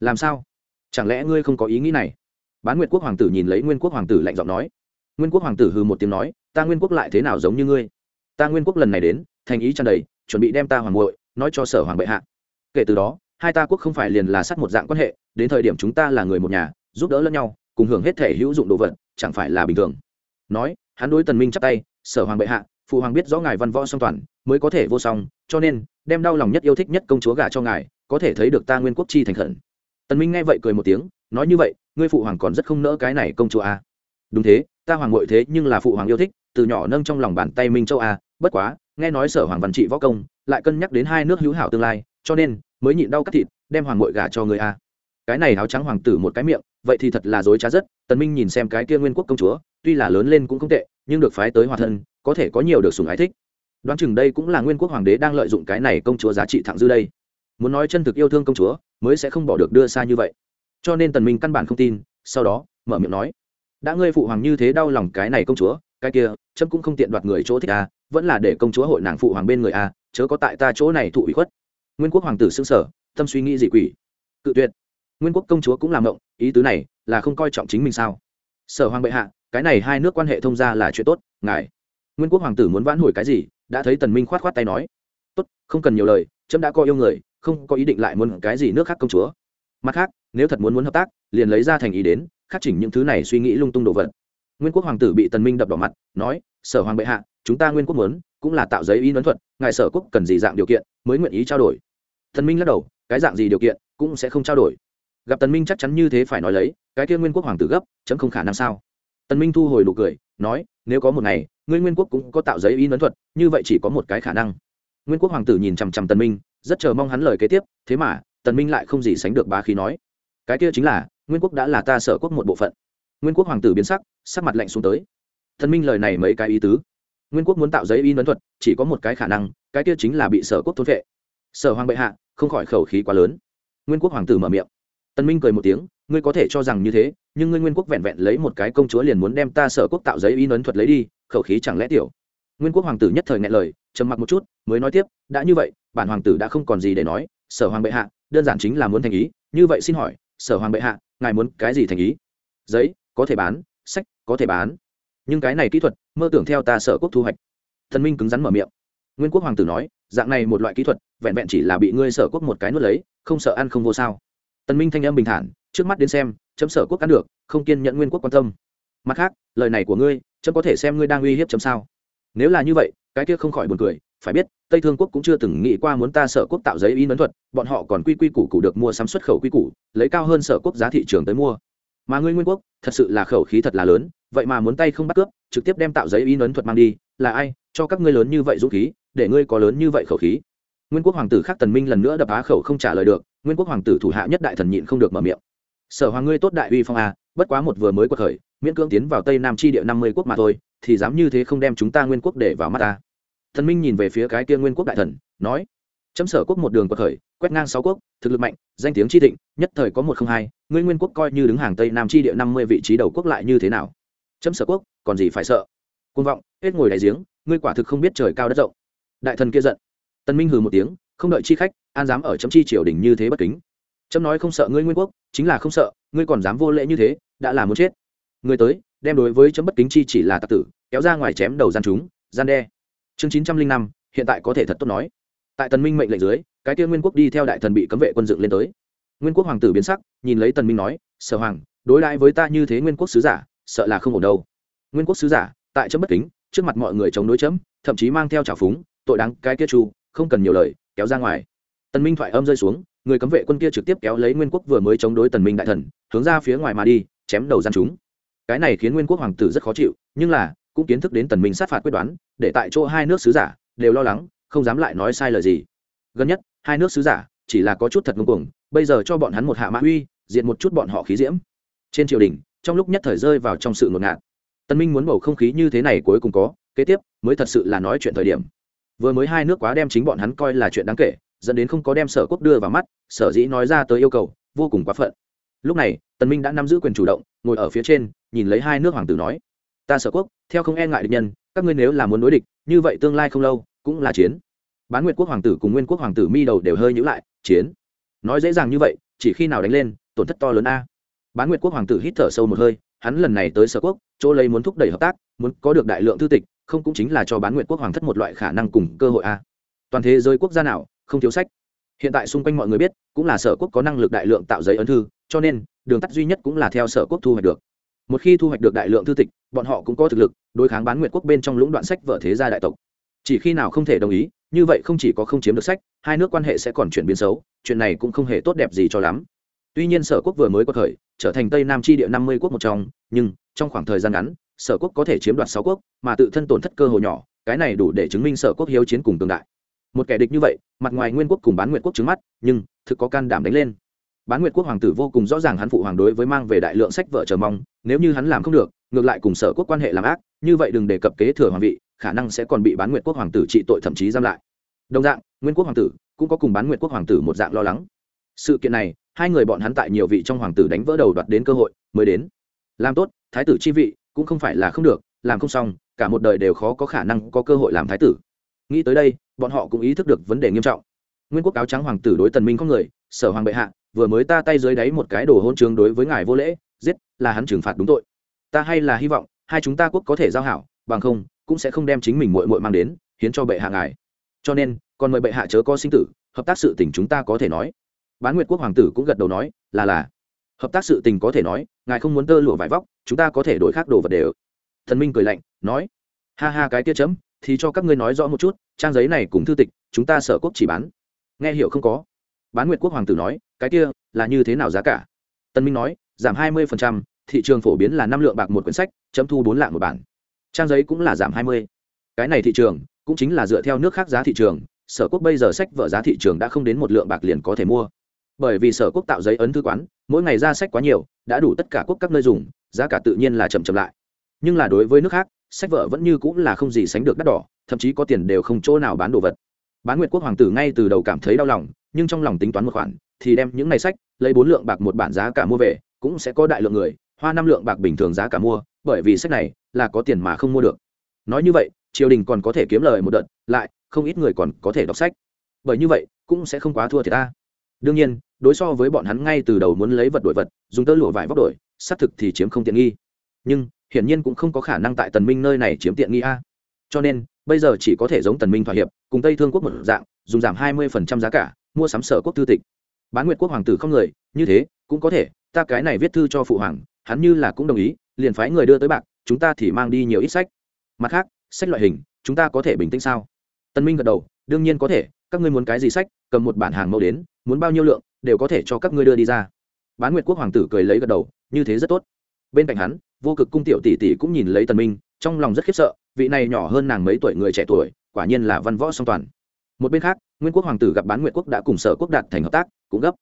Làm sao? Chẳng lẽ ngươi không có ý nghĩ này? Bán nguyệt quốc hoàng tử nhìn lấy nguyên quốc hoàng tử lạnh giọng nói. Nguyên quốc hoàng tử hừ một tiếng nói, ta nguyên quốc lại thế nào giống như ngươi? Ta nguyên quốc lần này đến, thành ý tràn đầy, chuẩn bị đem ta hoàng muội nói cho sở hoàng bệ hạ. Kể từ đó hai ta quốc không phải liền là sát một dạng quan hệ đến thời điểm chúng ta là người một nhà giúp đỡ lẫn nhau cùng hưởng hết thể hữu dụng đồ vật chẳng phải là bình thường nói hắn đối tần minh chắp tay sở hoàng bệ hạ phụ hoàng biết rõ ngài văn võ song toàn mới có thể vô song cho nên đem đau lòng nhất yêu thích nhất công chúa gả cho ngài có thể thấy được ta nguyên quốc chi thành khẩn tần minh nghe vậy cười một tiếng nói như vậy ngươi phụ hoàng còn rất không nỡ cái này công chúa a à? đúng thế ta hoàng ngội thế nhưng là phụ hoàng yêu thích từ nhỏ nâng trong lòng bàn tay minh châu a à, bất quá nghe nói sở hoàng văn trị võ công lại cân nhắc đến hai nước hữu hảo tương lai cho nên mới nhịn đau cắt thịt, đem hoàng ngội gả cho người a. Cái này áo trắng hoàng tử một cái miệng, vậy thì thật là dối trá rất, tần minh nhìn xem cái kia nguyên quốc công chúa, tuy là lớn lên cũng không tệ, nhưng được phái tới hòa thân, có thể có nhiều được sủng ái thích. Đoán chừng đây cũng là nguyên quốc hoàng đế đang lợi dụng cái này công chúa giá trị thẳng dư đây. Muốn nói chân thực yêu thương công chúa, mới sẽ không bỏ được đưa xa như vậy. Cho nên tần minh căn bản không tin, sau đó, mở miệng nói, đã ngươi phụ hoàng như thế đau lòng cái này công chúa, cái kia, chấm cũng không tiện đoạt người chỗ thích a, vẫn là để công chúa hội nàng phụ hoàng bên người a, chớ có tại ta chỗ này thụ ủy khuất nguyên quốc hoàng tử xưng sở, tâm suy nghĩ dị quỷ. Cự tuyệt. Nguyên quốc công chúa cũng làm động ý tứ này là không coi trọng chính mình sao? Sở hoàng bệ hạ, cái này hai nước quan hệ thông gia là chuyện tốt, ngài. Nguyên quốc hoàng tử muốn vãn hồi cái gì, đã thấy tần minh khoát khoát tay nói. Tốt, không cần nhiều lời trâm đã coi yêu người, không có ý định lại muốn cái gì nước khác công chúa. Mặt khác, nếu thật muốn muốn hợp tác, liền lấy ra thành ý đến, khắc chỉnh những thứ này suy nghĩ lung tung đồ vật. Nguyên quốc hoàng tử bị tần minh đập đỏ mặt, nói, sở hoàng bệ hạ chúng ta nguyên quốc muốn, cũng là tạo giấy y ấn thuật, ngài sở quốc cần gì dạng điều kiện mới nguyện ý trao đổi. Thần minh lắc đầu, cái dạng gì điều kiện cũng sẽ không trao đổi. Gặp tần minh chắc chắn như thế phải nói lấy, cái kia nguyên quốc hoàng tử gấp, chấm không khả năng sao? Tần minh thu hồi nụ cười, nói, nếu có một ngày, ngươi nguyên quốc cũng có tạo giấy y ấn thuật, như vậy chỉ có một cái khả năng. Nguyên quốc hoàng tử nhìn chằm chằm tần minh, rất chờ mong hắn lời kế tiếp, thế mà, tần minh lại không gì sánh được bá khí nói. Cái kia chính là, nguyên quốc đã là ta sở quốc một bộ phận. Nguyên quốc hoàng tử biến sắc sắc mặt lạnh xuống tới. Thần minh lời này mấy cái ý tứ nguyên quốc muốn tạo giấy in ấn thuật, chỉ có một cái khả năng, cái kia chính là bị sở quốc thôn vệ sở hoàng bệ hạ, không khỏi khẩu khí quá lớn. Nguyên quốc hoàng tử mở miệng. Tân minh cười một tiếng, ngươi có thể cho rằng như thế, nhưng ngươi nguyên quốc vẹn vẹn lấy một cái công chúa liền muốn đem ta sở quốc tạo giấy in ấn thuật lấy đi, khẩu khí chẳng lẽ tiểu. Nguyên quốc hoàng tử nhất thời ngại lời, trầm mặc một chút, mới nói tiếp, đã như vậy, bản hoàng tử đã không còn gì để nói, sở hoàng bệ hạ, đơn giản chính là muốn thành ý, như vậy xin hỏi, sở hoàng bệ hạ, ngài muốn cái gì thành ý? Giấy, có thể bán, sách, có thể bán nhưng cái này kỹ thuật, mơ tưởng theo ta sở quốc thu hoạch. Thần minh cứng rắn mở miệng. Nguyên quốc hoàng tử nói, dạng này một loại kỹ thuật, vẹn vẹn chỉ là bị ngươi sở quốc một cái nuốt lấy, không sợ ăn không vô sao. Tần minh thanh âm bình thản, trước mắt đến xem, chấm sở quốc ăn được, không kiên nhận nguyên quốc quan tâm. Mặt khác, lời này của ngươi, chấm có thể xem ngươi đang uy hiếp chấm sao? Nếu là như vậy, cái kia không khỏi buồn cười, phải biết, tây thương quốc cũng chưa từng nghĩ qua muốn ta sở quốc tạo giấy in ấn thuật, bọn họ còn quy quy củ củ được mua sắm xuất khẩu quy củ, lấy cao hơn sở quốc giá thị trường tới mua. Mà ngươi nguyên quốc, thật sự là khẩu khí thật là lớn vậy mà muốn tay không bắt cướp, trực tiếp đem tạo giấy in ấn thuật mang đi, là ai, cho các ngươi lớn như vậy dũng khí, để ngươi có lớn như vậy khẩu khí. Nguyên quốc hoàng tử khác tần minh lần nữa đập á khẩu không trả lời được, nguyên quốc hoàng tử thủ hạ nhất đại thần nhịn không được mở miệng. Sở hoàng ngươi tốt đại uy phong a, bất quá một vừa mới quật khởi, miễn cưỡng tiến vào tây nam tri địa năm mươi quốc mà thôi, thì dám như thế không đem chúng ta nguyên quốc để vào mắt ta. Thần minh nhìn về phía cái kia nguyên quốc đại thần, nói, chấm sở quốc một đường quật khởi, quét ngang sáu quốc, thực lực mạnh, danh tiếng chi thịnh, nhất thời có một không hai, ngươi nguyên quốc coi như đứng hàng tây nam tri địa năm mươi vị trí đầu quốc lại như thế nào? Chấm sở quốc, còn gì phải sợ. Côn vọng, hết ngồi đại giếng, ngươi quả thực không biết trời cao đất rộng. Đại thần kia giận. Tân minh hừ một tiếng, không đợi chi khách, an dám ở chấm chi triều đình như thế bất kính. Chấm nói không sợ ngươi nguyên quốc, chính là không sợ, ngươi còn dám vô lễ như thế, đã là muốn chết. Người tới, đem đối với chấm bất kính chi chỉ là tạc tử, kéo ra ngoài chém đầu gian chúng, gian đe. Chương chín trăm linh năm, hiện tại có thể thật tốt nói. Tại tần minh mệnh lệnh dưới, cái kia nguyên quốc đi theo đại thần bị cấm vệ quân dựng lên tới. Nguyên quốc hoàng tử biến sắc, nhìn lấy tần minh nói, sở hoàng, đối đãi với ta như thế nguyên quốc sứ giả sợ là không ổn đâu. Nguyên quốc sứ giả, tại chấm bất kính, trước mặt mọi người chống đối chấm, thậm chí mang theo trả phúng, tội đáng cái kia chu, không cần nhiều lời, kéo ra ngoài. Tần minh thoại âm rơi xuống, người cấm vệ quân kia trực tiếp kéo lấy nguyên quốc vừa mới chống đối tần minh đại thần, hướng ra phía ngoài mà đi, chém đầu gian chúng. Cái này khiến nguyên quốc hoàng tử rất khó chịu, nhưng là, cũng kiến thức đến tần minh sát phạt quyết đoán, để tại chỗ hai nước sứ giả đều lo lắng, không dám lại nói sai lời gì. Gần nhất, hai nước sứ giả chỉ là có chút thật ngông cuồng, bây giờ cho bọn hắn một hạ mã uy diện một chút bọn họ khí diễm. Trên triều đình trong lúc nhất thời rơi vào trong sự ngột ngạt. Tân minh muốn bầu không khí như thế này cuối cùng có, kế tiếp, mới thật sự là nói chuyện thời điểm. Vừa mới hai nước quá đem chính bọn hắn coi là chuyện đáng kể, dẫn đến không có đem sở quốc đưa vào mắt, sở dĩ nói ra tới yêu cầu, vô cùng quá phận. Lúc này tần minh đã nắm giữ quyền chủ động, ngồi ở phía trên, nhìn lấy hai nước hoàng tử nói, ta sở quốc, theo không e ngại địch nhân, các ngươi nếu là muốn đối địch, như vậy tương lai không lâu, cũng là chiến. Bán nguyệt quốc hoàng tử cùng nguyên quốc hoàng tử mi đầu đều hơi nhữ lại, chiến? Nói dễ dàng như vậy, chỉ khi nào đánh lên, tổn thất to lớn a bán nguyệt quốc hoàng tử hít thở sâu một hơi, hắn lần này tới sở quốc, chỗ lấy muốn thúc đẩy hợp tác, muốn có được đại lượng thư tịch, không cũng chính là cho bán nguyệt quốc hoàng thất một loại khả năng cùng cơ hội a. Toàn thế giới quốc gia nào không thiếu sách. Hiện tại xung quanh mọi người biết, cũng là sở quốc có năng lực đại lượng tạo giấy ấn thư, cho nên, đường tắt duy nhất cũng là theo sở quốc thu hoạch được. Một khi thu hoạch được đại lượng thư tịch, bọn họ cũng có thực lực đối kháng bán nguyệt quốc bên trong lũng đoạn sách vở thế gia đại tộc. Chỉ khi nào không thể đồng ý, như vậy không chỉ có không chiếm được sách, hai nước quan hệ sẽ còn chuyển biến xấu, chuyện này cũng không hề tốt đẹp gì cho lắm tuy nhiên sở quốc vừa mới có thời, trở thành tây nam tri địa năm mươi quốc một trong, nhưng, trong khoảng thời gian ngắn, sở quốc có thể chiếm đoạt sáu quốc, mà tự thân tổn thất cơ hội nhỏ, cái này đủ để chứng minh sở quốc hiếu chiến cùng tương đại. Một kẻ địch như vậy, mặt ngoài nguyên quốc cùng bán nguyện quốc trứng mắt, nhưng, thực có can đảm đánh lên. Bán nguyệt quốc hoàng tử vô cùng rõ ràng hắn phụ hoàng đối với mang về đại lượng sách vợ chờ mong, nếu như hắn làm không được, ngược lại cùng sở quốc quan hệ làm ác, như vậy đừng đề cập kế thừa hoàng vị, khả năng sẽ còn bị bán nguyệt quốc hoàng tử trị tội thậm chí giam lại. Đồng dạng, nguyên quốc hoàng tử cũng có cùng bán nguyệt quốc hoàng tử một dạng lo lắng sự kiện này, hai người bọn hắn tại nhiều vị trong hoàng tử đánh vỡ đầu đoạt đến cơ hội mới đến. Làm tốt, thái tử chi vị, cũng không phải là không được, làm không xong, cả một đời đều khó có khả năng có cơ hội làm thái tử. Nghĩ tới đây, bọn họ cũng ý thức được vấn đề nghiêm trọng. Nguyên quốc áo trắng hoàng tử đối tần minh có người, sở hoàng bệ hạ, vừa mới ta tay dưới đáy một cái đồ hôn trường đối với ngài vô lễ, giết, là hắn trừng phạt đúng tội. Ta hay là hy vọng, hai chúng ta quốc có thể giao hảo, bằng không, cũng sẽ không đem chính mình muội muội mang đến, hiến cho bệ hạ ngài. Cho nên, còn mời bệ hạ chớ có sinh tử, hợp tác sự tình chúng ta có thể nói bán nguyệt quốc hoàng tử cũng gật đầu nói, là là. Hợp tác sự tình có thể nói, ngài không muốn tơ lụa vải vóc, chúng ta có thể đổi khác đồ vật đều. Thần minh cười lạnh, nói, ha ha, cái tia chấm, thì cho các ngươi nói rõ một chút, trang giấy này cùng thư tịch, chúng ta sở quốc chỉ bán. Nghe hiểu không có? Bán nguyệt quốc hoàng tử nói, cái kia, là như thế nào giá cả? Tân minh nói, giảm hai mươi thị trường phổ biến là năm lượng bạc một quyển sách, chấm thu bốn lạng một bản. Trang giấy cũng là giảm hai mươi. Cái này thị trường, cũng chính là dựa theo nước khác giá thị trường, sở quốc bây giờ sách vở giá thị trường đã không đến một lượng bạc liền có thể mua bởi vì sở quốc tạo giấy ấn thư quán, mỗi ngày ra sách quá nhiều, đã đủ tất cả quốc các nơi dùng, giá cả tự nhiên là chậm chậm lại. Nhưng là đối với nước khác, sách vở vẫn như cũng là không gì sánh được đắt đỏ, thậm chí có tiền đều không chỗ nào bán đồ vật. Bán nguyệt quốc hoàng tử ngay từ đầu cảm thấy đau lòng, nhưng trong lòng tính toán một khoản, thì đem những ngày sách, lấy bốn lượng bạc một bản giá cả mua về, cũng sẽ có đại lượng người, hoa năm lượng bạc bình thường giá cả mua, bởi vì sách này là có tiền mà không mua được. Nói như vậy, triều đình còn có thể kiếm lời một đợt, lại không ít người còn có thể đọc sách. Bởi như vậy, cũng sẽ không quá thua thì ta đương nhiên, đối so với bọn hắn ngay từ đầu muốn lấy vật đổi vật, dùng tơ lụa vải vóc đổi, xác thực thì chiếm không tiện nghi. Nhưng, hiển nhiên cũng không có khả năng tại tần minh nơi này chiếm tiện nghi a. Cho nên, bây giờ chỉ có thể giống tần minh thỏa hiệp, cùng tây thương quốc một dạng, dùng giảm hai mươi giá cả, mua sắm sở quốc thư tịch. Bán nguyệt quốc hoàng tử không người, như thế, cũng có thể, ta cái này viết thư cho phụ hoàng, hắn như là cũng đồng ý, liền phái người đưa tới bạc, chúng ta thì mang đi nhiều ít sách. Mặt khác, sách loại hình, chúng ta có thể bình tĩnh sao? Tân minh gật đầu, đương nhiên có thể các ngươi muốn cái gì sách, cầm một bản hàng mẫu đến, muốn bao nhiêu lượng, đều có thể cho các ngươi đưa đi ra. Bán nguyệt quốc hoàng tử cười lấy gật đầu, như thế rất tốt. Bên cạnh hắn, vô cực cung tiểu tỷ tỷ cũng nhìn lấy tần minh, trong lòng rất khiếp sợ, vị này nhỏ hơn nàng mấy tuổi người trẻ tuổi, quả nhiên là văn võ song toàn. Một bên khác, nguyên quốc hoàng tử gặp bán nguyệt quốc đã cùng sở quốc đạt thành hợp tác, cũng gấp.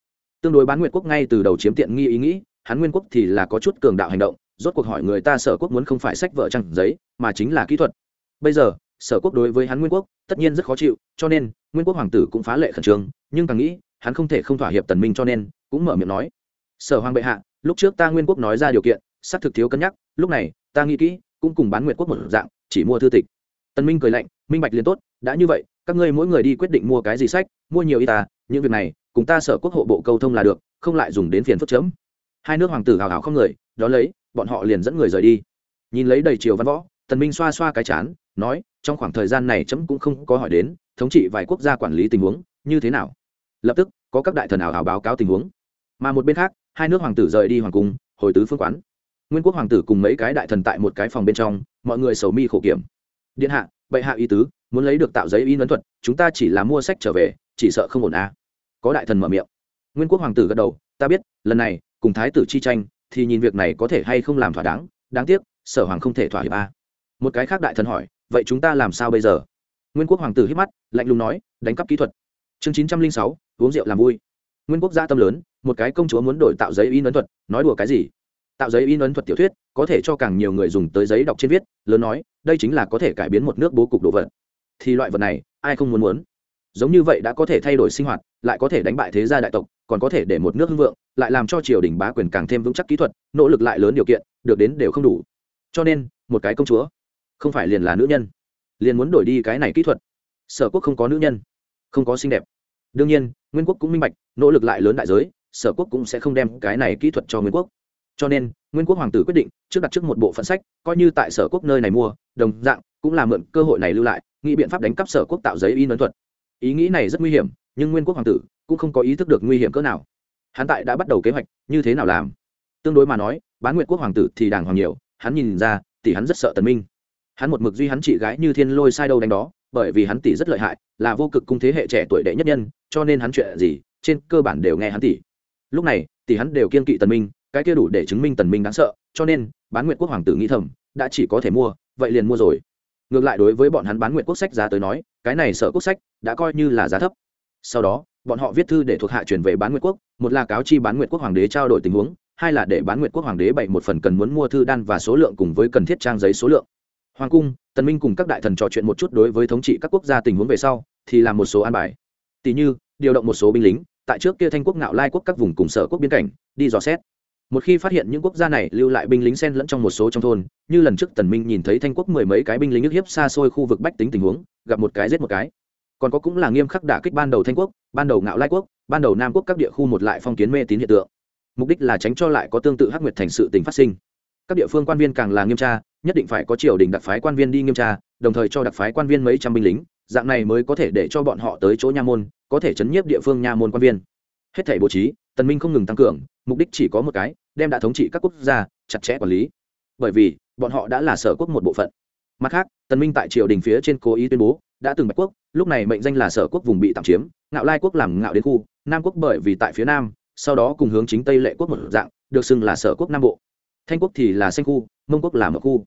Tương đối bán nguyệt quốc ngay từ đầu chiếm tiện nghi ý nghĩ, hắn nguyên quốc thì là có chút cường đạo hành động, rốt cuộc hỏi người ta sở quốc muốn không phải sách vợ chẳng giấy, mà chính là kỹ thuật. Bây giờ sở quốc đối với hắn nguyên quốc tất nhiên rất khó chịu, cho nên nguyên quốc hoàng tử cũng phá lệ khẩn trương, nhưng càng nghĩ, hắn không thể không thỏa hiệp tần minh cho nên cũng mở miệng nói, sở hoàng bệ hạ, lúc trước ta nguyên quốc nói ra điều kiện, xác thực thiếu cân nhắc, lúc này ta nghĩ kỹ, cũng cùng bán nguyệt quốc một dạng, chỉ mua thư tịch. Tần minh cười lạnh, minh bạch liền tốt, đã như vậy, các ngươi mỗi người đi quyết định mua cái gì sách, mua nhiều y ta, những việc này, cùng ta sở quốc hộ bộ câu thông là được, không lại dùng đến phiền phức chấm. Hai nước hoàng tử hào hào không người đó lấy, bọn họ liền dẫn người rời đi. Nhìn lấy đầy triều văn võ, tần minh xoa xoa cái chán nói, trong khoảng thời gian này chấm cũng không có hỏi đến, thống trị vài quốc gia quản lý tình huống, như thế nào? Lập tức, có các đại thần ảo ảo báo cáo tình huống. Mà một bên khác, hai nước hoàng tử rời đi hoàng cung, hồi tứ phương quán. Nguyên quốc hoàng tử cùng mấy cái đại thần tại một cái phòng bên trong, mọi người sầu mi khổ kiểm. Điện hạ, bệ hạ ý tứ, muốn lấy được tạo giấy in ấn thuật, chúng ta chỉ là mua sách trở về, chỉ sợ không ổn à. có đại thần mở miệng. Nguyên quốc hoàng tử gật đầu, ta biết, lần này, cùng thái tử chi tranh, thì nhìn việc này có thể hay không làm thỏa đáng đáng tiếc, sở hoàng không thể thỏa hiệp a à. một cái khác đại thần hỏi vậy chúng ta làm sao bây giờ? Nguyên quốc hoàng tử hít mắt, lạnh lùng nói, đánh cắp kỹ thuật. Chương chín trăm linh sáu, uống rượu làm vui. Nguyên quốc gia tâm lớn, một cái công chúa muốn đổi tạo giấy in ấn thuật, nói đùa cái gì? Tạo giấy in ấn thuật tiểu thuyết, có thể cho càng nhiều người dùng tới giấy đọc trên viết, lớn nói, đây chính là có thể cải biến một nước bố cục đồ vật. Thì loại vật này, ai không muốn muốn? Giống như vậy đã có thể thay đổi sinh hoạt, lại có thể đánh bại thế gia đại tộc, còn có thể để một nước hưng vượng, lại làm cho triều đình bá quyền càng thêm vững chắc kỹ thuật, nỗ lực lại lớn điều kiện, được đến đều không đủ. Cho nên, một cái công chúa không phải liền là nữ nhân. Liền muốn đổi đi cái này kỹ thuật. Sở quốc không có nữ nhân. Không có xinh đẹp. Đương nhiên, nguyên quốc cũng minh bạch, nỗ lực lại lớn đại giới, sở quốc cũng sẽ không đem cái này kỹ thuật cho nguyên quốc. Cho nên, nguyên quốc hoàng tử quyết định trước đặt trước một bộ phận sách, coi như tại sở quốc nơi này mua, đồng dạng, cũng là mượn cơ hội này lưu lại, nghĩ biện pháp đánh cắp sở quốc tạo giấy in ấn thuật. Ý nghĩ này rất nguy hiểm, nhưng nguyên quốc hoàng tử cũng không có ý thức được nguy hiểm cỡ nào. Hắn tại đã bắt đầu kế hoạch, như thế nào làm? Tương đối mà nói, bán nguyện quốc hoàng tử thì đàng hoàng nhiều, hắn nhìn ra thì hắn rất sợ tần minh hắn một mực duy hắn chị gái như thiên lôi sai đâu đánh đó, bởi vì hắn tỷ rất lợi hại, là vô cực cung thế hệ trẻ tuổi đệ nhất nhân, cho nên hắn chuyện gì, trên cơ bản đều nghe hắn tỷ. Lúc này, tỷ hắn đều kiên kỵ tần minh, cái kia đủ để chứng minh tần minh đáng sợ, cho nên, bán nguyệt quốc hoàng tử nghĩ thầm, đã chỉ có thể mua, vậy liền mua rồi. Ngược lại đối với bọn hắn bán nguyệt quốc sách giá tới nói, cái này sợ quốc sách, đã coi như là giá thấp. Sau đó, bọn họ viết thư để thuộc hạ chuyển về bán nguyệt quốc, một là cáo chi bán nguyệt quốc hoàng đế trao đổi tình huống, hai là để bán nguyệt quốc hoàng đế bày một phần cần muốn mua thư đan và số lượng cùng với cần thiết trang giấy số lượng hoàng cung, tần minh cùng các đại thần trò chuyện một chút đối với thống trị các quốc gia tình huống về sau, thì làm một số an bài. Tỷ như, điều động một số binh lính, tại trước kia thanh quốc ngạo lai quốc các vùng cùng sở quốc biên cảnh, đi dò xét. Một khi phát hiện những quốc gia này lưu lại binh lính xen lẫn trong một số trong thôn, như lần trước tần minh nhìn thấy thanh quốc mười mấy cái binh lính nước hiếp xa xôi khu vực bách tính tình huống, gặp một cái giết một cái. Còn có cũng là nghiêm khắc đả kích ban đầu thanh quốc, ban đầu ngạo lai quốc, ban đầu nam quốc các địa khu một lại phong kiến mê tín hiện tượng. Mục đích là tránh cho lại có tương tự hắc nguyệt thành sự tình phát sinh. Các địa phương quan viên càng là nghiêm tra nhất định phải có triều đình đặc phái quan viên đi nghiêm tra, đồng thời cho đặc phái quan viên mấy trăm binh lính, dạng này mới có thể để cho bọn họ tới chỗ nha môn, có thể chấn nhiếp địa phương nha môn quan viên. Hết thể bố trí, tần minh không ngừng tăng cường, mục đích chỉ có một cái, đem đã thống trị các quốc gia, chặt chẽ quản lý. Bởi vì, bọn họ đã là sở quốc một bộ phận. Mặt khác, tần minh tại triều đình phía trên cố ý tuyên bố, đã từng bạch quốc, lúc này mệnh danh là sở quốc vùng bị tạm chiếm, ngạo lai quốc làm ngạo đến khu, nam quốc bởi vì tại phía nam, sau đó cùng hướng chính tây lệ quốc một dạng, được xưng là sở quốc nam bộ. Thanh quốc thì là xanh khu mông quốc là một khu.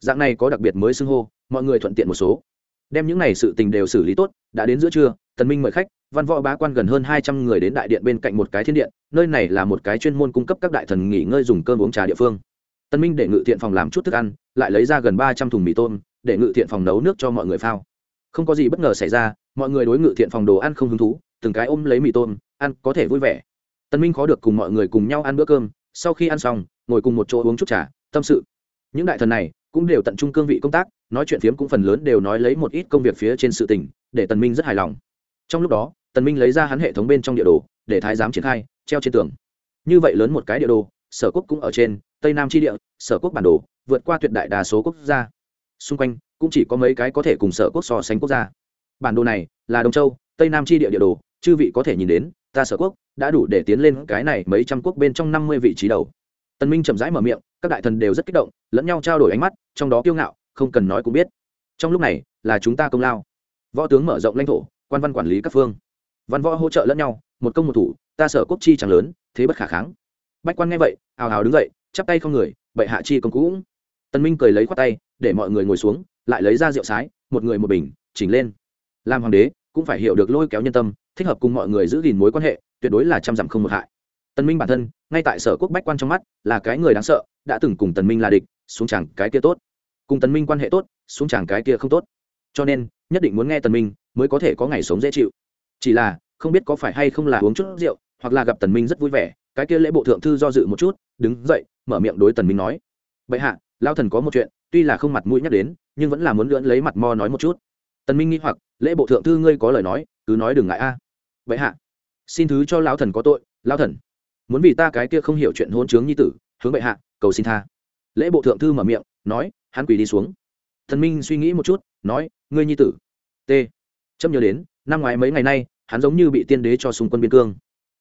Dạng này có đặc biệt mới xưng hô, mọi người thuận tiện một số. Đem những này sự tình đều xử lý tốt, đã đến giữa trưa, tần minh mời khách, văn võ bá quan gần hơn hai trăm người đến đại điện bên cạnh một cái thiên điện, nơi này là một cái chuyên môn cung cấp các đại thần nghỉ ngơi dùng cơm uống trà địa phương. Tần minh để ngự thiện phòng làm chút thức ăn, lại lấy ra gần ba trăm thùng mì tôm, để ngự thiện phòng nấu nước cho mọi người phao. Không có gì bất ngờ xảy ra, mọi người đối ngự thiện phòng đồ ăn không hứng thú, từng cái ôm lấy mì tôm, ăn có thể vui vẻ. Tần minh khó được cùng mọi người cùng nhau ăn bữa cơm, sau khi ăn xong, ngồi cùng một chỗ uống chút trà, tâm sự những đại thần này cũng đều tận trung cương vị công tác, nói chuyện phiếm cũng phần lớn đều nói lấy một ít công việc phía trên sự tình, để tần minh rất hài lòng. Trong lúc đó, tần minh lấy ra hắn hệ thống bên trong địa đồ, để thái giám triển khai, treo trên tường. Như vậy lớn một cái địa đồ, sở quốc cũng ở trên, tây nam chi địa, sở quốc bản đồ, vượt qua tuyệt đại đa số quốc gia. Xung quanh cũng chỉ có mấy cái có thể cùng sở quốc so sánh quốc gia. Bản đồ này là đông châu, tây nam chi địa địa đồ, chư vị có thể nhìn đến, ta sở quốc đã đủ để tiến lên cái này mấy trăm quốc bên trong năm mươi vị trí đầu tần minh chậm rãi mở miệng, các đại thần đều rất kích động, lẫn nhau trao đổi ánh mắt, trong đó kiêu ngạo, không cần nói cũng biết. Trong lúc này, là chúng ta công lao. Võ tướng mở rộng lãnh thổ, quan văn quản lý các phương. Văn võ hỗ trợ lẫn nhau, một công một thủ, ta sở quốc chi chẳng lớn, thế bất khả kháng. Bách quan nghe vậy ào ào đứng dậy, chắp tay không người, bệ hạ chi công cũng. Tân minh cười lấy khoát tay, để mọi người ngồi xuống, lại lấy ra rượu sái, một người một bình, chỉnh lên. Làm hoàng đế, cũng phải hiểu được lôi kéo nhân tâm, thích hợp cùng mọi người giữ gìn mối quan hệ, tuyệt đối là trăm dặm không một hại. Tần minh bản thân, ngay tại sở quốc bách quan trong mắt, là cái người đáng sợ, đã từng cùng tần minh là địch, xuống chẳng cái kia tốt. Cùng tần minh quan hệ tốt, xuống chẳng cái kia không tốt. Cho nên, nhất định muốn nghe tần minh, mới có thể có ngày sống dễ chịu. Chỉ là, không biết có phải hay không là uống chút rượu, hoặc là gặp tần minh rất vui vẻ, cái kia lễ bộ thượng thư do dự một chút, đứng dậy, mở miệng đối tần minh nói. Bệ hạ lao thần có một chuyện, tuy là không mặt mũi nhắc đến, nhưng vẫn là muốn lưỡn lấy mặt mo nói một chút. Tần minh nghi hoặc, lễ bộ thượng thư ngươi có lời nói, cứ nói đừng ngại a. À. bệ hạ, xin thứ cho lão thần có tội, lão thần muốn vì ta cái kia không hiểu chuyện hôn chướng nhi tử, hướng bệ hạ, cầu xin tha. Lễ bộ thượng thư mở miệng, nói, hắn quỳ đi xuống. Thần minh suy nghĩ một chút, nói, ngươi nhi tử. T. Trâm nhớ đến, năm ngoái mấy ngày nay, hắn giống như bị tiên đế cho xung quân biên cương.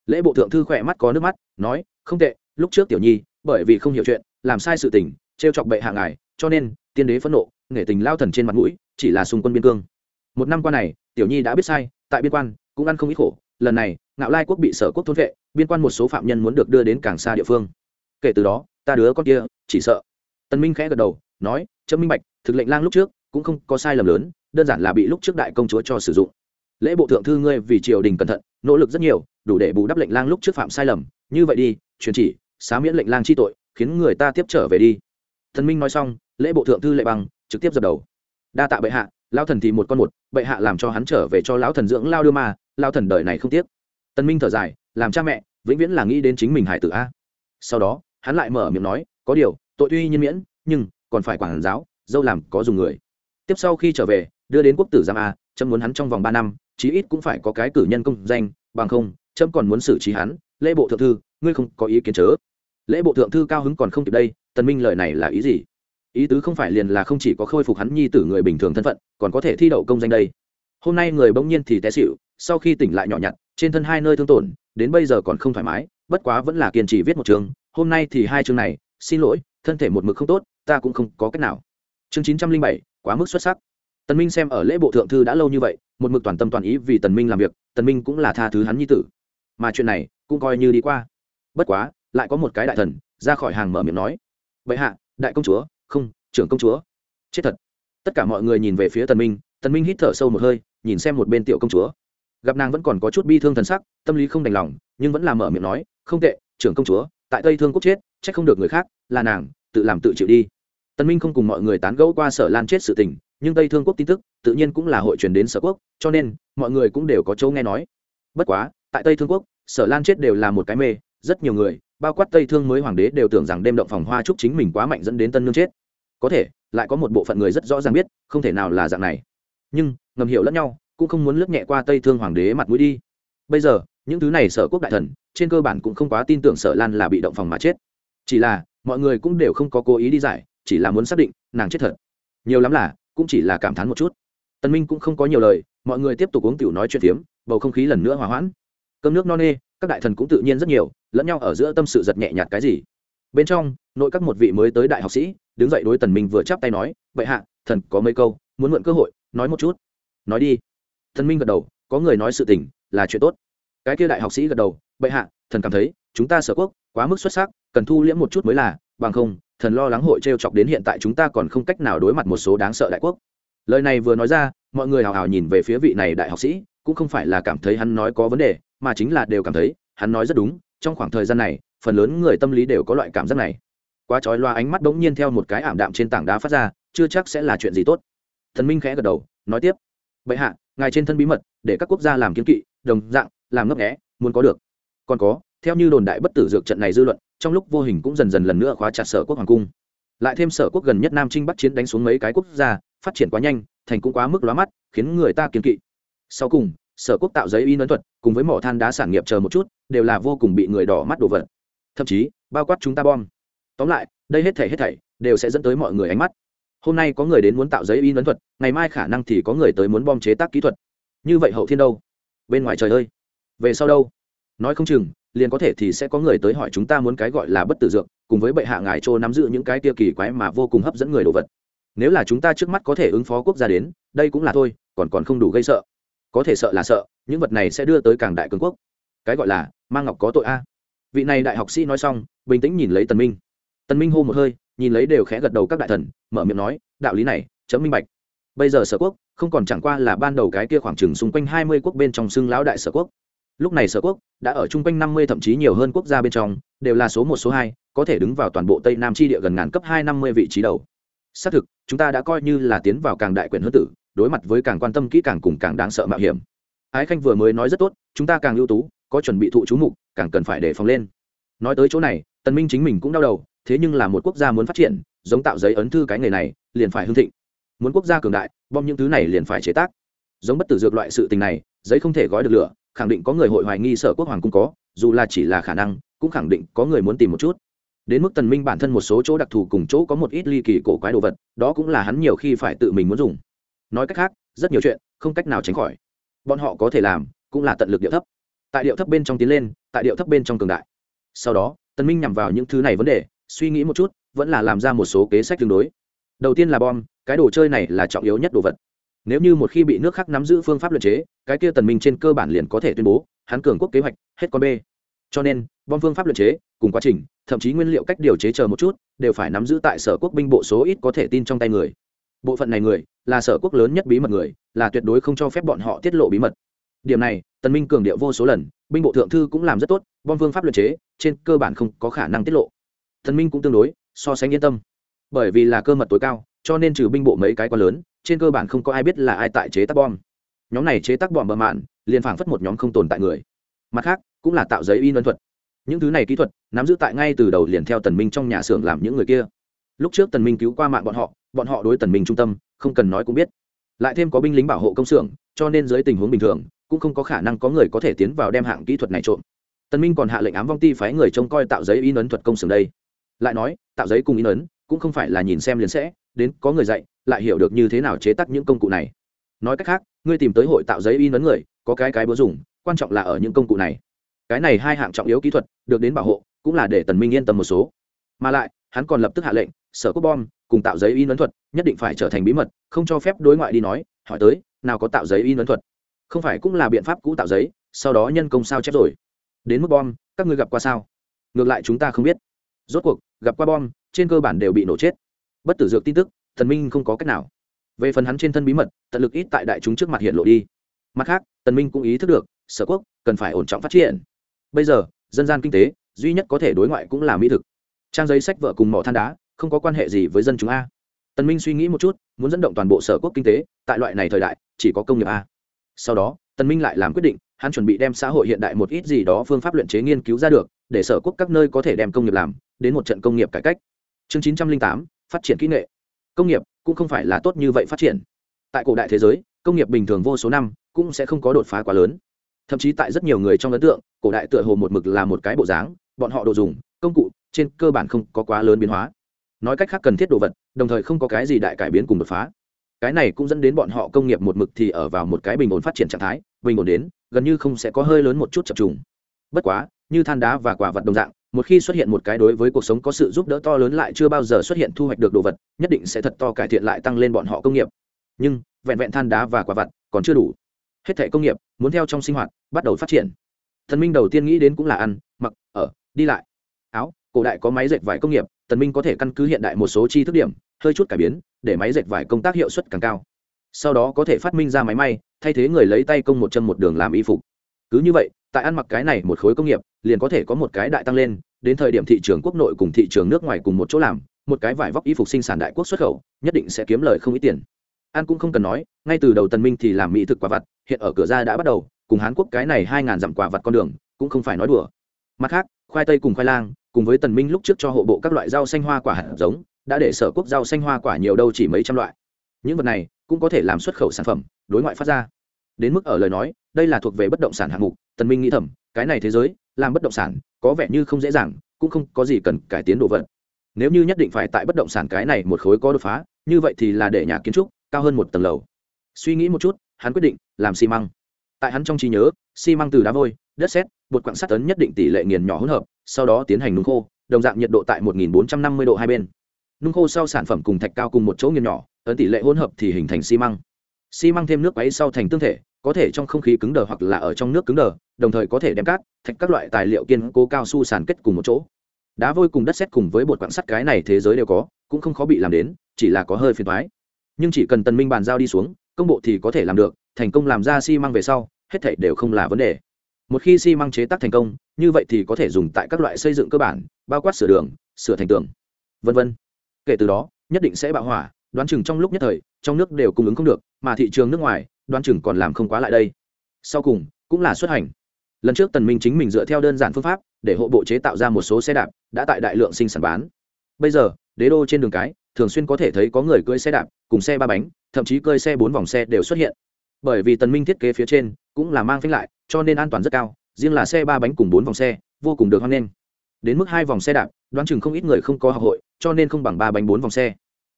Lễ bộ thượng thư khỏe mắt có nước mắt, nói, không tệ, lúc trước tiểu nhi, bởi vì không hiểu chuyện, làm sai sự tình t r e o chọc bệ hạ ngài, cho nên, tiên đế phẫn nộ nghệ tình lao thần trên mặt mũi, chỉ là xung quân biên cương. Một năm qua này, tiểu nhi đã biết sai, tại biên quan, cũng ăn không ít khổ, lần này ngạo lai quốc bị sở quốc thôn vệ biên quan một số phạm nhân muốn được đưa đến càng xa địa phương. Kể từ đó ta đứa con kia chỉ sợ. Tân minh khẽ gật đầu nói trâm minh bạch thực lệnh lang lúc trước cũng không có sai lầm lớn đơn giản là bị lúc trước đại công chúa cho sử dụng. Lễ bộ thượng thư ngươi vì triều đình cẩn thận nỗ lực rất nhiều đủ để bù đắp lệnh lang lúc trước phạm sai lầm. Như vậy đi truyền chỉ xá miễn lệnh lang chi tội khiến người ta tiếp trở về đi. Thần minh nói xong lễ bộ thượng thư lệ bằng trực tiếp dập đầu. Đa tạ bệ hạ lao thần thì một con một bệ hạ làm cho hắn trở về cho lão thần dưỡng lao đưa mà, lao thần đời này không tiếc tân minh thở dài, làm cha mẹ, vĩnh viễn là nghĩ đến chính mình hải tử a. Sau đó, hắn lại mở miệng nói, có điều, tội tuy nhiên miễn, nhưng, còn phải quản giáo, dâu làm có dùng người. Tiếp sau khi trở về, đưa đến quốc tử giam a trâm muốn hắn trong vòng ba năm, chí ít cũng phải có cái cử nhân công danh, bằng không trâm còn muốn xử trí hắn, lễ bộ thượng thư, ngươi không có ý kiến chớ. Lễ bộ thượng thư cao hứng còn không kịp đây, tần minh lời này là ý gì? Ý tứ không phải liền là không chỉ có khôi phục hắn nhi tử người bình thường thân phận, còn có thể thi đậu công danh đây. Hôm nay người bỗng nhiên thì té xỉu, sau khi tỉnh lại nhỏ nhặt trên thân hai nơi thương tổn, đến bây giờ còn không thoải mái, bất quá vẫn là kiên trì viết một chương. Hôm nay thì hai chương này, xin lỗi, thân thể một mực không tốt, ta cũng không có cách nào. Chương chín trăm linh bảy, quá mức xuất sắc. Tần minh xem ở lễ bộ thượng thư đã lâu như vậy, một mực toàn tâm toàn ý vì tần minh làm việc, tần minh cũng là tha thứ hắn nhi tử. Mà chuyện này cũng coi như đi qua. Bất quá, lại có một cái đại thần, ra khỏi hàng mở miệng nói, bệ hạ, đại công chúa, không, trưởng công chúa. Chết thật. Tất cả mọi người nhìn về phía tần minh tần minh hít thở sâu một hơi, nhìn xem một bên tiểu công chúa gặp nàng vẫn còn có chút bi thương thần sắc, tâm lý không đành lòng, nhưng vẫn làm mở miệng nói, không tệ, trưởng công chúa, tại tây thương quốc chết trách không được người khác, là nàng, tự làm tự chịu đi. Tân minh không cùng mọi người tán gẫu qua sở lan chết sự tình, nhưng tây thương quốc tin tức, tự nhiên cũng là hội truyền đến sở quốc, cho nên, mọi người cũng đều có chỗ nghe nói. Bất quá, tại tây thương quốc, sở lan chết đều là một cái mê, rất nhiều người, bao quát tây thương mới hoàng đế đều tưởng rằng đêm động phòng hoa chúc chính mình quá mạnh dẫn đến tân nương chết. Có thể, lại có một bộ phận người rất rõ ràng biết, không thể nào là dạng này. Nhưng, ngầm hiểu lẫn nhau cũng không muốn lướt nhẹ qua tây thương hoàng đế mặt mũi đi. Bây giờ, những thứ này sở quốc đại thần, trên cơ bản cũng không quá tin tưởng sở lan là bị động phòng mà chết. Chỉ là, mọi người cũng đều không có cố ý đi giải, chỉ là muốn xác định, nàng chết thật. Nhiều lắm là, cũng chỉ là cảm thán một chút. Tân minh cũng không có nhiều lời, mọi người tiếp tục uống tiểu nói chuyện phiếm, bầu không khí lần nữa hòa hoãn. Cơm nước no nê, các đại thần cũng tự nhiên rất nhiều, lẫn nhau ở giữa tâm sự giật nhẹ nhạt cái gì. Bên trong, nội các một vị mới tới đại học sĩ, đứng dậy đối tần minh vừa chắp tay nói vậy hạ, thần có mấy câu, muốn mượn cơ hội, nói một chút. Nói đi thần minh gật đầu, có người nói sự tình là chuyện tốt. Cái kia đại học sĩ gật đầu, bệ hạ, thần cảm thấy chúng ta sở quốc quá mức xuất sắc, cần thu liễm một chút mới là, bằng không, thần lo lắng hội t chọc đến hiện tại chúng ta còn không cách nào đối mặt một số đáng sợ đại quốc. Lời này vừa nói ra, mọi người hào hào nhìn về phía vị này đại học sĩ, cũng không phải là cảm thấy hắn nói có vấn đề, mà chính là đều cảm thấy hắn nói rất đúng, trong khoảng thời gian này, phần lớn người tâm lý đều có loại cảm giác này. Quá trói loa ánh mắt bỗng nhiên theo một cái ảm đạm trên tảng đá phát ra, chưa chắc sẽ là chuyện gì tốt. Thần minh khẽ gật đầu, nói tiếp, bệ hạ ngài trên thân bí mật, để các quốc gia làm kiếm kỵ, đồng dạng, làm ngấp nghẽ muốn có được. Còn có, theo như đồn đại bất tử dược trận này dư luận, trong lúc vô hình cũng dần dần lần nữa khóa chặt sở quốc hoàng cung. Lại thêm sở quốc gần nhất nam trinh bắt chiến đánh xuống mấy cái quốc gia, phát triển quá nhanh, thành cũng quá mức lóa mắt, khiến người ta kiên kỵ. Sau cùng, sở quốc tạo giấy in ấn thuật, cùng với mỏ than đá sản nghiệp chờ một chút, đều là vô cùng bị người đỏ mắt đồ vật. Thậm chí, bao quát chúng ta bom. Tóm lại, đây hết thảy hết thảy, đều sẽ dẫn tới mọi người ánh mắt hôm nay có người đến muốn tạo giấy in ấn thuật, ngày mai khả năng thì có người tới muốn bom chế tác kỹ thuật. Như vậy hậu thiên đâu? Bên ngoài trời ơi. Về sau đâu? Nói không chừng, liền có thể thì sẽ có người tới hỏi chúng ta muốn cái gọi là bất tử dược, cùng với bệ hạ ngài trô nắm giữ những cái tia kỳ quái mà vô cùng hấp dẫn người đồ vật. Nếu là chúng ta trước mắt có thể ứng phó quốc gia đến, đây cũng là thôi, còn còn không đủ gây sợ. Có thể sợ là sợ, những vật này sẽ đưa tới càng đại cường quốc. Cái gọi là mang ngọc có tội a. Vị này đại học sĩ nói xong, bình tĩnh nhìn lấy tần minh. Tần minh hô một hơi nhìn lấy đều khẽ gật đầu các đại thần, mở miệng nói, đạo lý này, chấm minh bạch. Bây giờ sở quốc, không còn chẳng qua là ban đầu cái kia khoảng chừng xung quanh hai mươi quốc bên trong xưng lão đại sở quốc. Lúc này sở quốc đã ở chung quanh năm mươi thậm chí nhiều hơn quốc gia bên trong, đều là số một, số hai, có thể đứng vào toàn bộ tây nam chi địa gần ngàn cấp hai năm mươi vị trí đầu. Xác thực, chúng ta đã coi như là tiến vào càng đại quyền hơn tử, đối mặt với càng quan tâm kỹ càng cùng càng đáng sợ mạo hiểm. Ái khanh vừa mới nói rất tốt, chúng ta càng ưu tú, có chuẩn bị thụ chú mục, càng cần phải đề phòng lên. Nói tới chỗ này, tần minh chính mình cũng đau đầu thế nhưng là một quốc gia muốn phát triển, giống tạo giấy ấn thư cái nghề này, liền phải hưng thịnh. Muốn quốc gia cường đại, bom những thứ này liền phải chế tác. Giống bất tử dược loại sự tình này, giấy không thể gói được lửa, khẳng định có người hội hoài nghi sở quốc hoàng cung có, dù là chỉ là khả năng, cũng khẳng định có người muốn tìm một chút. Đến mức tần minh bản thân một số chỗ đặc thù cùng chỗ có một ít ly kỳ cổ quái đồ vật, đó cũng là hắn nhiều khi phải tự mình muốn dùng. Nói cách khác, rất nhiều chuyện, không cách nào tránh khỏi. Bọn họ có thể làm, cũng là tận lực điệu thấp. Tại điệu thấp bên trong tiến lên, tại điệu thấp bên trong cường đại. Sau đó, tần minh nhằm vào những thứ này vấn đề suy nghĩ một chút, vẫn là làm ra một số kế sách tương đối. Đầu tiên là bom, cái đồ chơi này là trọng yếu nhất đồ vật. Nếu như một khi bị nước khác nắm giữ phương pháp luật chế, cái kia tần minh trên cơ bản liền có thể tuyên bố, hắn cường quốc kế hoạch, hết con b cho nên, bom phương pháp luật chế, cùng quá trình, thậm chí nguyên liệu cách điều chế chờ một chút, đều phải nắm giữ tại sở quốc binh bộ số ít có thể tin trong tay người. Bộ phận này người, là sở quốc lớn nhất bí mật người, là tuyệt đối không cho phép bọn họ tiết lộ bí mật. Điểm này, tần minh cường điệu vô số lần, binh bộ thượng thư cũng làm rất tốt, bom phương pháp luật chế, trên cơ bản không có khả năng tiết lộ tần minh cũng tương đối, so sánh yên tâm. Bởi vì là cơ mật tối cao, cho nên trừ binh bộ mấy cái quá lớn, trên cơ bản không có ai biết là ai tại chế tác bom. Nhóm này chế tác bom bờ mạn, liền phảng phất một nhóm không tồn tại người. Mặt khác, cũng là tạo giấy in ấn thuật. Những thứ này kỹ thuật, nắm giữ tại ngay từ đầu liền theo tần minh trong nhà xưởng làm những người kia. Lúc trước tần minh cứu qua mạng bọn họ bọn họ đối tần minh trung tâm, không cần nói cũng biết. Lại thêm có binh lính bảo hộ công xưởng, cho nên dưới tình huống bình thường, cũng không có khả năng có người có thể tiến vào đem hạng kỹ thuật này trộm. Tần minh còn hạ lệnh ám vong ti phái người trông coi tạo giấy in ấn thuật công xưởng đây lại nói, tạo giấy cùng in ấn, cũng không phải là nhìn xem liền sẽ, đến có người dạy, lại hiểu được như thế nào chế tác những công cụ này. Nói cách khác, ngươi tìm tới hội tạo giấy in ấn người, có cái cái búa dùng, quan trọng là ở những công cụ này. Cái này hai hạng trọng yếu kỹ thuật, được đến bảo hộ, cũng là để tần minh yên tâm một số. Mà lại, hắn còn lập tức hạ lệnh, sở quốc bom, cùng tạo giấy in ấn thuật, nhất định phải trở thành bí mật, không cho phép đối ngoại đi nói, hỏi tới, nào có tạo giấy in ấn thuật? Không phải cũng là biện pháp cũ tạo giấy, sau đó nhân công sao chép rồi? Đến mức bom, các ngươi gặp qua sao? Ngược lại chúng ta không biết rốt cuộc, gặp qua bom, trên cơ bản đều bị nổ chết. Bất tử dược tin tức, thần minh không có cách nào. Về phần hắn trên thân bí mật, tận lực ít tại đại chúng trước mặt hiện lộ đi. Mặt khác tần minh cũng ý thức được, sở quốc cần phải ổn trọng phát triển. Bây giờ, dân gian kinh tế, duy nhất có thể đối ngoại cũng là mỹ thực. Trang giấy sách vợ cùng mỏ than đá, không có quan hệ gì với dân chúng a. Tần minh suy nghĩ một chút, muốn dẫn động toàn bộ sở quốc kinh tế, tại loại này thời đại, chỉ có công nghiệp a. Sau đó, tần minh lại làm quyết định, hắn chuẩn bị đem xã hội hiện đại một ít gì đó phương pháp luyện chế nghiên cứu ra được để sở quốc các nơi có thể đem công nghiệp làm đến một trận công nghiệp cải cách. Chương 908, phát triển kỹ nghệ. Công nghiệp cũng không phải là tốt như vậy phát triển. Tại cổ đại thế giới công nghiệp bình thường vô số năm cũng sẽ không có đột phá quá lớn. Thậm chí tại rất nhiều người trong ấn tượng cổ đại tựa hồ một mực là một cái bộ dáng bọn họ đồ dùng công cụ trên cơ bản không có quá lớn biến hóa. Nói cách khác cần thiết đồ vật đồng thời không có cái gì đại cải biến cùng đột phá. Cái này cũng dẫn đến bọn họ công nghiệp một mực thì ở vào một cái bình ổn phát triển trạng thái bình ổn đến gần như không sẽ có hơi lớn một chút chập trùng. Bất quá như than đá và quả vật đồng dạng, một khi xuất hiện một cái đối với cuộc sống có sự giúp đỡ to lớn lại chưa bao giờ xuất hiện thu hoạch được đồ vật, nhất định sẽ thật to cải thiện lại tăng lên bọn họ công nghiệp. Nhưng, vẹn vẹn than đá và quả vật còn chưa đủ. Hết thể công nghiệp muốn theo trong sinh hoạt bắt đầu phát triển. Thần minh đầu tiên nghĩ đến cũng là ăn, mặc, ở, đi lại. Áo, cổ đại có máy dệt vải công nghiệp tần minh có thể căn cứ hiện đại một số chi thức điểm, hơi chút cải biến, để máy dệt vải công tác hiệu suất càng cao. Sau đó có thể phát minh ra máy may, thay thế người lấy tay công một chân một đường làm y phục. Cứ như vậy tại ăn mặc cái này một khối công nghiệp, liền có thể có một cái đại tăng lên, đến thời điểm thị trường quốc nội cùng thị trường nước ngoài cùng một chỗ làm, một cái vải vóc y phục sinh sản đại quốc xuất khẩu, nhất định sẽ kiếm lời không ít tiền. Ăn cũng không cần nói, ngay từ đầu tần minh thì làm mỹ thực quả vật hiện ở cửa ra đã bắt đầu, cùng hán quốc cái này hai ngàn dặm quả vật con đường, cũng không phải nói đùa. Mặt khác, khoai tây cùng khoai lang, cùng với tần minh lúc trước cho hộ bộ các loại rau xanh hoa quả hạt giống, đã để sở quốc rau xanh hoa quả nhiều đâu chỉ mấy trăm loại. Những vật này cũng có thể làm xuất khẩu sản phẩm, đối ngoại phát ra. Đến mức ở lời nói, đây là thuộc về bất động sản hạng mục tần minh nghĩ thầm, cái này thế giới, làm bất động sản, có vẻ như không dễ dàng, cũng không có gì cần cải tiến đồ vật. Nếu như nhất định phải tại bất động sản cái này một khối có đột phá, như vậy thì là để nhà kiến trúc cao hơn một tầng lầu. Suy nghĩ một chút, hắn quyết định làm xi măng. Tại hắn trong trí nhớ, xi măng từ đá vôi, đất sét, bột quặng sắt tấn nhất định tỷ lệ nghiền nhỏ hỗn hợp, sau đó tiến hành nung khô, đồng dạng nhiệt độ tại 1450 độ hai bên. Nung khô sau sản phẩm cùng thạch cao cùng một chỗ nghiền nhỏ, ấn tỷ lệ hỗn hợp thì hình thành xi măng xi măng thêm nước quấy sau thành tương thể, có thể trong không khí cứng đờ hoặc là ở trong nước cứng đờ, đồng thời có thể đem cát, thạch các loại tài liệu kiên cố cao su sàn kết cùng một chỗ. Đá vôi cùng đất sét cùng với bột quặng sắt cái này thế giới đều có, cũng không khó bị làm đến, chỉ là có hơi phiền thoái nhưng chỉ cần tần minh bàn giao đi xuống, công bộ thì có thể làm được, thành công làm ra xi măng về sau, hết thảy đều không là vấn đề. Một khi xi măng chế tác thành công, như vậy thì có thể dùng tại các loại xây dựng cơ bản, bao quát sửa đường, sửa thành tường, vân vân. Kể từ đó, nhất định sẽ bạo hỏa, đoán chừng trong lúc nhất thời, trong nước đều cung ứng không được mà thị trường nước ngoài đoán chừng còn làm không quá lại đây. Sau cùng, cũng là xuất hành. Lần trước tần minh chính mình dựa theo đơn giản phương pháp, để hộ bộ chế tạo ra một số xe đạp, đã tại đại lượng sinh sản bán. Bây giờ, đế đô trên đường cái, thường xuyên có thể thấy có người cưỡi xe đạp, cùng xe ba bánh, thậm chí cơi xe bốn vòng xe đều xuất hiện. Bởi vì tần minh thiết kế phía trên, cũng là mang phanh lại, cho nên an toàn rất cao, riêng là xe ba bánh cùng bốn vòng xe, vô cùng được hoan nghênh. Đến mức hai vòng xe đạp, đoán chừng không ít người không có học hội, cho nên không bằng ba bánh bốn vòng xe.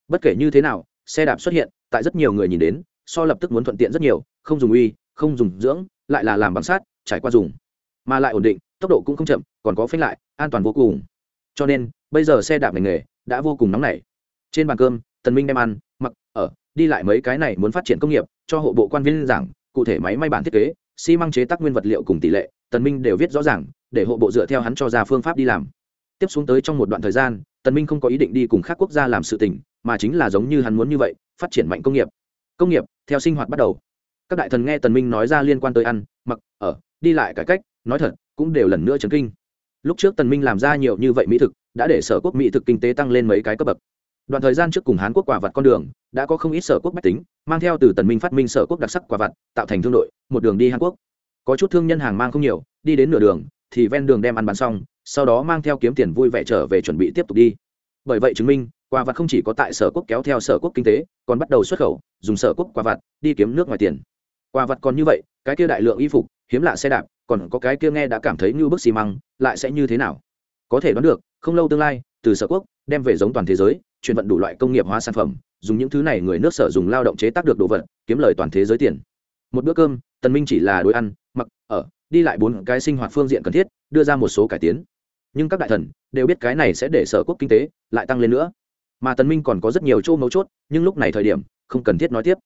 Bất kể như thế nào, xe đạp xuất hiện, tại rất nhiều người nhìn đến so lập tức muốn thuận tiện rất nhiều, không dùng uy, không dùng dưỡng, lại là làm bằng sát trải qua dùng. Mà lại ổn định, tốc độ cũng không chậm, còn có phanh lại, an toàn vô cùng. Cho nên, bây giờ xe đạp ngành nghề đã vô cùng nóng nảy. Trên bàn cơm, tần minh đem ăn, mặc, ở, đi lại mấy cái này muốn phát triển công nghiệp, cho hộ bộ quan viên giảng, cụ thể máy may bản thiết kế, xi măng chế tác nguyên vật liệu cùng tỷ lệ, tần minh đều viết rõ ràng, để hộ bộ dựa theo hắn cho ra phương pháp đi làm. Tiếp xuống tới trong một đoạn thời gian, tần minh không có ý định đi cùng các quốc gia làm sự tình, mà chính là giống như hắn muốn như vậy, phát triển mạnh công nghiệp công nghiệp, theo sinh hoạt bắt đầu. Các đại thần nghe tần minh nói ra liên quan tới ăn, mặc, ở, đi lại cải cách, nói thật, cũng đều lần nữa chấn kinh. Lúc trước tần minh làm ra nhiều như vậy mỹ thực, đã để sở quốc mỹ thực kinh tế tăng lên mấy cái cấp bậc. Đoạn thời gian trước cùng hán quốc quả vật con đường, đã có không ít sở quốc bách tính, mang theo từ tần minh phát minh sở quốc đặc sắc quả vật tạo thành thương đội, một đường đi hàn quốc. Có chút thương nhân hàng mang không nhiều, đi đến nửa đường, thì ven đường đem ăn bán xong, sau đó mang theo kiếm tiền vui vẻ trở về chuẩn bị tiếp tục đi. Bởi vậy chứng minh quả vật không chỉ có tại sở quốc kéo theo sở quốc kinh tế, còn bắt đầu xuất khẩu, dùng sở quốc quả vật đi kiếm nước ngoài tiền. Quả vật còn như vậy, cái kia đại lượng y phục, hiếm lạ xe đạp, còn có cái kia nghe đã cảm thấy như bức xi măng, lại sẽ như thế nào? Có thể đoán được, không lâu tương lai, từ sở quốc đem về giống toàn thế giới, chuyển vận đủ loại công nghiệp hóa sản phẩm, dùng những thứ này người nước sở dùng lao động chế tác được đồ vật, kiếm lời toàn thế giới tiền. Một bữa cơm, tần minh chỉ là đối ăn, mặc, ở, đi lại bốn cái sinh hoạt phương diện cần thiết, đưa ra một số cải tiến. Nhưng các đại thần đều biết cái này sẽ để sở quốc kinh tế lại tăng lên nữa mà tần minh còn có rất nhiều chỗ mấu chốt, nhưng lúc này thời điểm, không cần thiết nói tiếp.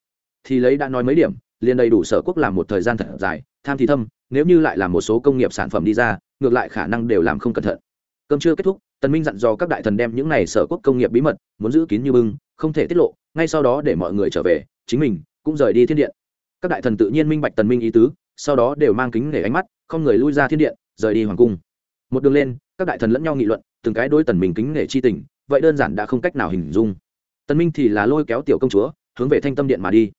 Thì lấy đã nói mấy điểm, liền đầy đủ sở quốc làm một thời gian thật dài, tham thì thâm, nếu như lại làm một số công nghiệp sản phẩm đi ra, ngược lại khả năng đều làm không cẩn thận. Cơm chưa kết thúc, tần minh dặn dò các đại thần đem những này sở quốc công nghiệp bí mật, muốn giữ kín như bưng, không thể tiết lộ, ngay sau đó để mọi người trở về, chính mình cũng rời đi thiên điện. Các đại thần tự nhiên minh bạch tần minh ý tứ, sau đó đều mang kính nể ánh mắt, không người lui ra thiên điện, rời đi hoàng cung. Một đường lên, các đại thần lẫn nhau nghị luận, từng cái đối tần minh kính nể chi tình vậy đơn giản đã không cách nào hình dung. Tần minh thì là lôi kéo tiểu công chúa, hướng về thanh tâm điện mà đi.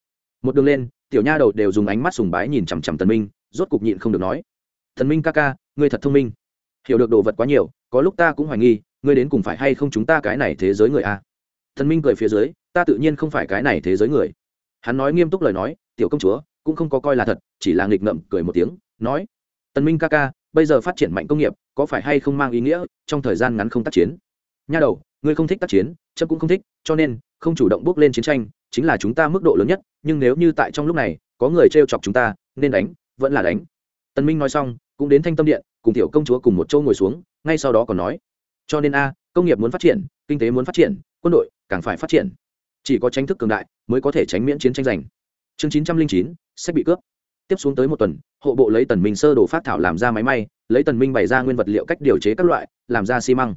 Một đường lên, tiểu nha đầu đều dùng ánh mắt sùng bái nhìn chằm chằm tần minh, rốt cục nhịn không được nói, tần minh ca ca, ngươi thật thông minh. Hiểu được đồ vật quá nhiều, có lúc ta cũng hoài nghi, ngươi đến cùng phải hay không chúng ta cái này thế giới người a? Tần minh cười phía dưới, ta tự nhiên không phải cái này thế giới người. Hắn nói nghiêm túc lời nói, tiểu công chúa, cũng không có coi là thật, chỉ là nghịch ngợm cười một tiếng, nói, tần minh ca ca, bây giờ phát triển mạnh công nghiệp, có phải hay không mang ý nghĩa, trong thời gian ngắn không tác chiến? Nha đầu ngươi không thích tác chiến trâm cũng không thích, cho nên, không chủ động bước lên chiến tranh, chính là chúng ta mức độ lớn nhất, nhưng nếu như tại trong lúc này, có người trêu chọc chúng ta, nên đánh, vẫn là đánh. Tần minh nói xong, cũng đến thanh tâm điện, cùng tiểu công chúa cùng một châu ngồi xuống, ngay sau đó còn nói, cho nên a, công nghiệp muốn phát triển, kinh tế muốn phát triển, quân đội càng phải phát triển. Chỉ có tranh thức cường đại mới có thể tránh miễn chiến tranh giành. Chương chín trăm linh chín, sách bị cướp. Tiếp xuống tới một tuần, hộ bộ lấy tần minh sơ đồ phát thảo làm ra máy may, lấy tần minh bày ra nguyên vật liệu cách điều chế các loại, làm ra xi măng.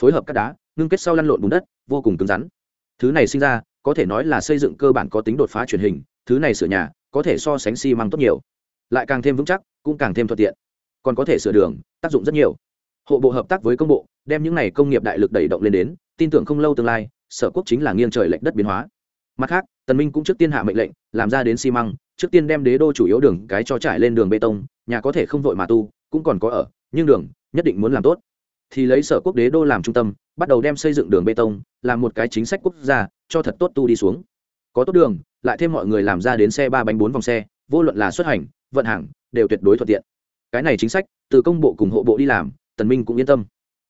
Phối hợp các đá ngưng kết sau lăn lộn bùn đất, vô cùng cứng rắn. Thứ này sinh ra, có thể nói là xây dựng cơ bản có tính đột phá truyền hình, thứ này sửa nhà, có thể so sánh xi măng tốt nhiều. Lại càng thêm vững chắc, cũng càng thêm thuận tiện. Còn có thể sửa đường, tác dụng rất nhiều. Hộ bộ hợp tác với công bộ, đem những này công nghiệp đại lực đẩy động lên đến, tin tưởng không lâu tương lai, sở quốc chính là nghiêng trời lệnh đất biến hóa. Mặt khác, tần minh cũng trước tiên hạ mệnh lệnh, làm ra đến xi măng, trước tiên đem đế đô chủ yếu đường, cái cho trải lên đường bê tông, nhà có thể không vội mà tu, cũng còn có ở, nhưng đường, nhất định muốn làm tốt. Thì lấy sở quốc đế đô làm trung tâm bắt đầu đem xây dựng đường bê tông, làm một cái chính sách quốc gia, cho thật tốt tu đi xuống. Có tốt đường, lại thêm mọi người làm ra đến xe ba bánh bốn vòng xe, vô luận là xuất hành, vận hàng, đều tuyệt đối thuận tiện. Cái này chính sách, từ công bộ cùng hộ bộ đi làm, tần minh cũng yên tâm.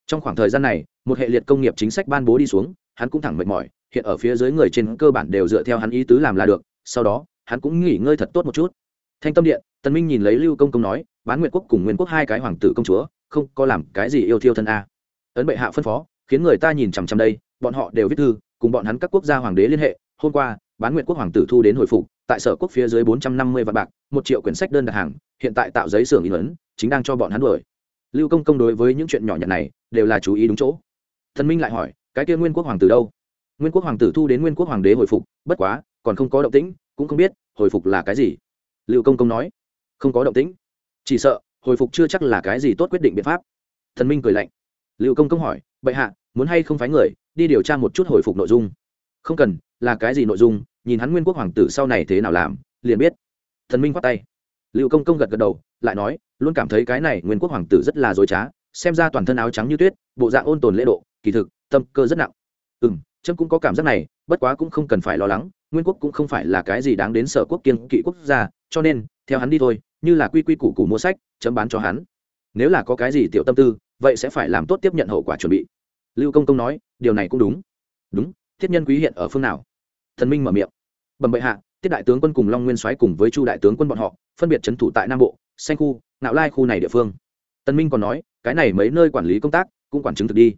Trong khoảng thời gian này, một hệ liệt công nghiệp chính sách ban bố đi xuống, hắn cũng thẳng mệt mỏi, hiện ở phía dưới người trên cơ bản đều dựa theo hắn ý tứ làm là được, sau đó, hắn cũng nghỉ ngơi thật tốt một chút. Thanh tâm điện, tần minh nhìn lấy lưu công công nói bán nguyện quốc cùng nguyên quốc hai cái hoàng tử công chúa, không có làm cái gì yêu thiêu thân a. Ấn bệ hạ phân phó khiến người ta nhìn chằm chằm đây, bọn họ đều viết thư, cùng bọn hắn các quốc gia hoàng đế liên hệ. Hôm qua, bán nguyện quốc hoàng tử thu đến hồi phục, tại sở quốc phía dưới bốn trăm năm mươi vạn bạc, một triệu quyển sách đơn đặt hàng, hiện tại tạo giấy xưởng in ấn, chính đang cho bọn hắn đuổi. Lưu công công đối với những chuyện nhỏ nhặt này, đều là chú ý đúng chỗ. Thần minh lại hỏi, cái kia nguyên quốc hoàng tử đâu? Nguyên quốc hoàng tử thu đến nguyên quốc hoàng đế hồi phục, bất quá, còn không có động tĩnh, cũng không biết, hồi phục là cái gì. Lưu công công nói, không có động tĩnh, chỉ sợ, hồi phục chưa chắc là cái gì tốt quyết định biện pháp. Thần minh cười lạnh lưu công công hỏi, bệ hạ, muốn hay không phái người đi điều tra một chút hồi phục nội dung? Không cần, là cái gì nội dung, nhìn hắn nguyên quốc hoàng tử sau này thế nào làm, liền biết. Thần minh khoát tay. Lưu công công gật gật đầu, lại nói, luôn cảm thấy cái này nguyên quốc hoàng tử rất là dối trá, xem ra toàn thân áo trắng như tuyết, bộ dạng ôn tồn lễ độ, kỳ thực, tâm cơ rất nặng. Ừ m trâm cũng có cảm giác này, bất quá cũng không cần phải lo lắng, nguyên quốc cũng không phải là cái gì đáng đến sở quốc kiên kỵ quốc gia, cho nên, theo hắn đi thôi, như là quy quy củ củ mua sách, chấm bán cho hắn. Nếu là có cái gì tiểu tâm tư vậy sẽ phải làm tốt tiếp nhận hậu quả chuẩn bị. Lưu công công nói, điều này cũng đúng. Đúng, thiết nhân quý hiện ở phương nào? Thần minh mở miệng. Bẩm bệ hạ, tiết đại tướng quân cùng long nguyên soái cùng với chu đại tướng quân bọn họ, phân biệt trấn thủ tại nam bộ, xanh khu, nạo lai khu này địa phương. Tân minh còn nói, cái này mấy nơi quản lý công tác, cũng quản chứng thực đi.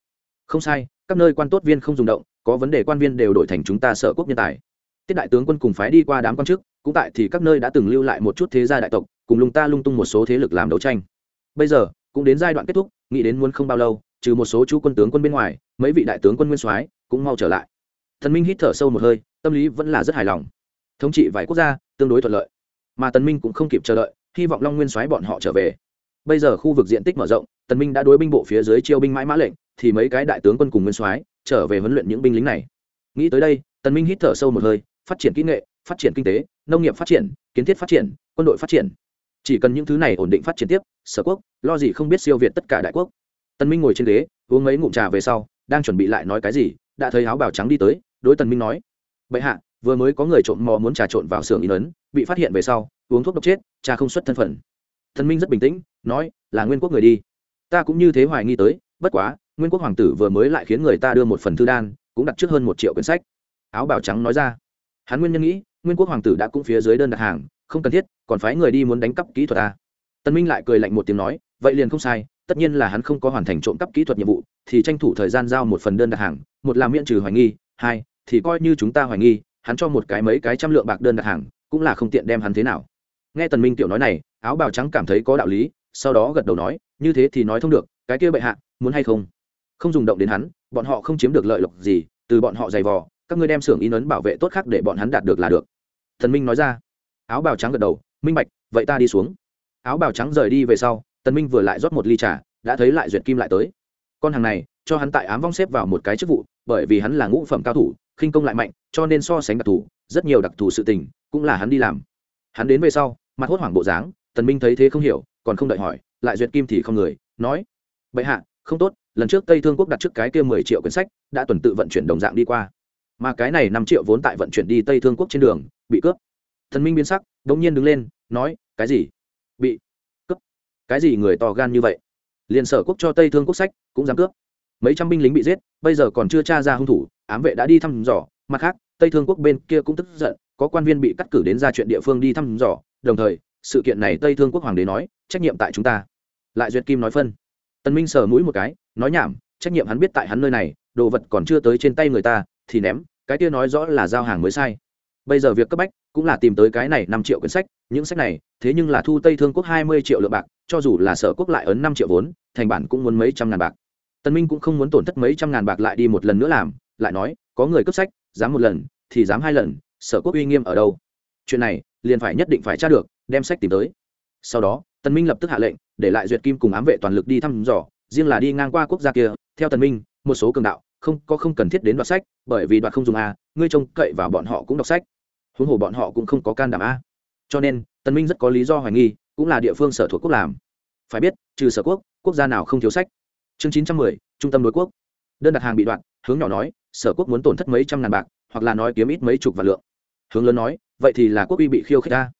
Không sai, các nơi quan tốt viên không dùng động, có vấn đề quan viên đều đổi thành chúng ta sở quốc nhân tài. Tiết đại tướng quân cùng phái đi qua đám quan chức, cũng tại thì các nơi đã từng lưu lại một chút thế gia đại tộc, cùng lung ta lung tung một số thế lực làm đấu tranh. Bây giờ, cũng đến giai đoạn kết thúc nghĩ đến muốn không bao lâu, trừ một số chú quân tướng quân bên ngoài, mấy vị đại tướng quân nguyên soái cũng mau trở lại. Thần minh hít thở sâu một hơi, tâm lý vẫn là rất hài lòng. Thống trị vài quốc gia, tương đối thuận lợi. Mà tần minh cũng không kịp chờ đợi, hy vọng long nguyên soái bọn họ trở về. Bây giờ khu vực diện tích mở rộng, tần minh đã đối binh bộ phía dưới chiêu binh mãi mã lệnh, thì mấy cái đại tướng quân cùng nguyên soái trở về huấn luyện những binh lính này. Nghĩ tới đây, tần minh hít thở sâu một hơi, phát triển kỹ nghệ, phát triển kinh tế, nông nghiệp phát triển, kiến thiết phát triển, quân đội phát triển. Chỉ cần những thứ này ổn định phát triển tiếp sở quốc, lo gì không biết siêu việt tất cả đại quốc. Tần minh ngồi trên ghế, uống mấy ngụm trà về sau, đang chuẩn bị lại nói cái gì, đã thấy áo bào trắng đi tới, đối tần minh nói, bệ hạ, vừa mới có người trộm mò muốn trà trộn vào xưởng in ấn, bị phát hiện về sau, uống thuốc độc chết cha không xuất thân phận. Tần minh rất bình tĩnh, nói, là nguyên quốc người đi. Ta cũng như thế hoài nghi tới, bất quá, nguyên quốc hoàng tử vừa mới lại khiến người ta đưa một phần thư đan, cũng đặt trước hơn một triệu quyển sách. Áo bào trắng nói ra. Hắn nguyên nhân nghĩ, nguyên quốc hoàng tử đã cũng phía dưới đơn đặt hàng, không cần thiết, còn phái người đi muốn đánh cắp kỹ thuật ta tân minh lại cười lạnh một tiếng nói, vậy liền không sai, tất nhiên là hắn không có hoàn thành trộm cắp kỹ thuật nhiệm vụ, thì tranh thủ thời gian giao một phần đơn đặt hàng, một là miễn trừ hoài nghi, hai, thì coi như chúng ta hoài nghi, hắn cho một cái mấy cái trăm lượng bạc đơn đặt hàng, cũng là không tiện đem hắn thế nào. Nghe tần minh tiểu nói này, áo bào trắng cảm thấy có đạo lý, sau đó gật đầu nói, như thế thì nói thông được, cái kia bệ hạ, muốn hay không? Không dùng động đến hắn, bọn họ không chiếm được lợi lộc gì, từ bọn họ giày vò, các ngươi đem xưởng in ấn bảo vệ tốt khác để bọn hắn đạt được là được. Thần minh nói ra. Áo bào trắng gật đầu, minh bạch, vậy ta đi xuống áo bào trắng rời đi về sau, tần minh vừa lại rót một ly trà, đã thấy lại duyệt kim lại tới. Con hàng này, cho hắn tại ám vong xếp vào một cái chức vụ, bởi vì hắn là ngũ phẩm cao thủ, khinh công lại mạnh, cho nên so sánh đặc thù, rất nhiều đặc thù sự tình, cũng là hắn đi làm. Hắn đến về sau, mặt hốt hoảng bộ dáng, tần minh thấy thế không hiểu, còn không đợi hỏi, lại duyệt kim thì không người, nói, bệ hạ, không tốt, lần trước tây thương quốc đặt trước cái kia mười triệu quyển sách, đã tuần tự vận chuyển đồng dạng đi qua. Mà cái này năm triệu vốn tại vận chuyển đi tây thương quốc trên đường, bị cướp. Thần minh biến sắc, đống nhiên đứng lên, nói, cái gì? Bị cướp. Cái gì người to gan như vậy? Liền sở quốc cho tây thương quốc sách cũng dám cướp. Mấy trăm binh lính bị giết, bây giờ còn chưa tra ra hung thủ, ám vệ đã đi thăm dò. Mặt khác, tây thương quốc bên kia cũng tức giận, có quan viên bị cắt cử đến ra chuyện địa phương đi thăm dò. Đồng thời, sự kiện này tây thương quốc hoàng đế nói, trách nhiệm tại chúng ta. Lại duyệt kim nói phân. Tân minh sờ mũi một cái, nói nhảm, trách nhiệm hắn biết tại hắn nơi này, đồ vật còn chưa tới trên tay người ta, thì ném, cái kia nói rõ là giao hàng mới sai bây giờ việc cấp bách cũng là tìm tới cái này năm triệu quyển sách, những sách này, thế nhưng là thu tây thương quốc hai mươi triệu lượng bạc, cho dù là sở quốc lại ấn năm triệu vốn, thành bản cũng muốn mấy trăm ngàn bạc. Tân minh cũng không muốn tổn thất mấy trăm ngàn bạc lại đi một lần nữa làm, lại nói, có người cấp sách, dám một lần, thì dám hai lần, sở quốc uy nghiêm ở đâu? Chuyện này, liền phải nhất định phải tra được, đem sách tìm tới. Sau đó, tân minh lập tức hạ lệnh, để lại duyệt kim cùng ám vệ toàn lực đi thăm dò, riêng là đi ngang qua quốc gia kia, theo tần minh, một số cường đạo, không có không cần thiết đến đoạt sách, bởi vì đoạt không dùng a ngươi trông cậy vào bọn họ cũng đọc sách huống hồ bọn họ cũng không có can đảm a. Cho nên tân minh rất có lý do hoài nghi cũng là địa phương sở thuộc quốc làm. Phải biết trừ sở quốc quốc gia nào không thiếu sách? Chương 910, trung tâm đối quốc. Đơn đặt hàng bị đoạn hướng nhỏ nói sở quốc muốn tổn thất mấy trăm ngàn bạc hoặc là nói kiếm ít mấy chục vạn lượng. Hướng lớn nói vậy thì là quốc uy bị khiêu khích ta.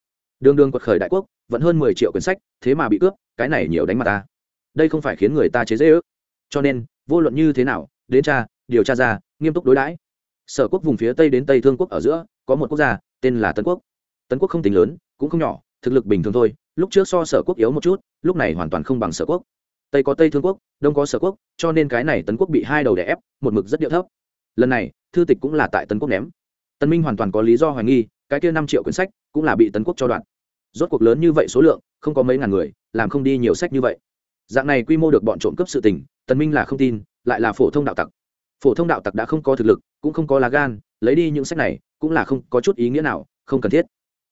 Đường đường quật khởi đại quốc vẫn hơn mười triệu quyển sách thế mà bị cướp cái này nhiều đánh mặt ta. Đây không phải khiến người ta chế dễ ước. Cho nên vô luận như thế nào đến tra điều tra ra nghiêm túc đối đãi. Sở quốc vùng phía tây đến tây thương quốc ở giữa có một quốc gia tên là tân quốc. Tân quốc không tính lớn, cũng không nhỏ, thực lực bình thường thôi, lúc trước so sở quốc yếu một chút, lúc này hoàn toàn không bằng sở quốc. Tây có tây thương quốc, đông có sở quốc, cho nên cái này tấn quốc bị hai đầu đè ép, một mực rất điệu thấp. Lần này, thư tịch cũng là tại tấn quốc ném. Tân minh hoàn toàn có lý do hoài nghi, cái kia năm triệu quyển sách cũng là bị tấn quốc cho đoạn. Rốt cuộc lớn như vậy số lượng, không có mấy ngàn người, làm không đi nhiều sách như vậy. Dạng này quy mô được bọn trộm cướp sự tình, tần minh là không tin, lại là phổ thông đạo tặc phổ thông đạo tặc đã không có thực lực, cũng không có lá gan, lấy đi những sách này, cũng là không có chút ý nghĩa nào, không cần thiết.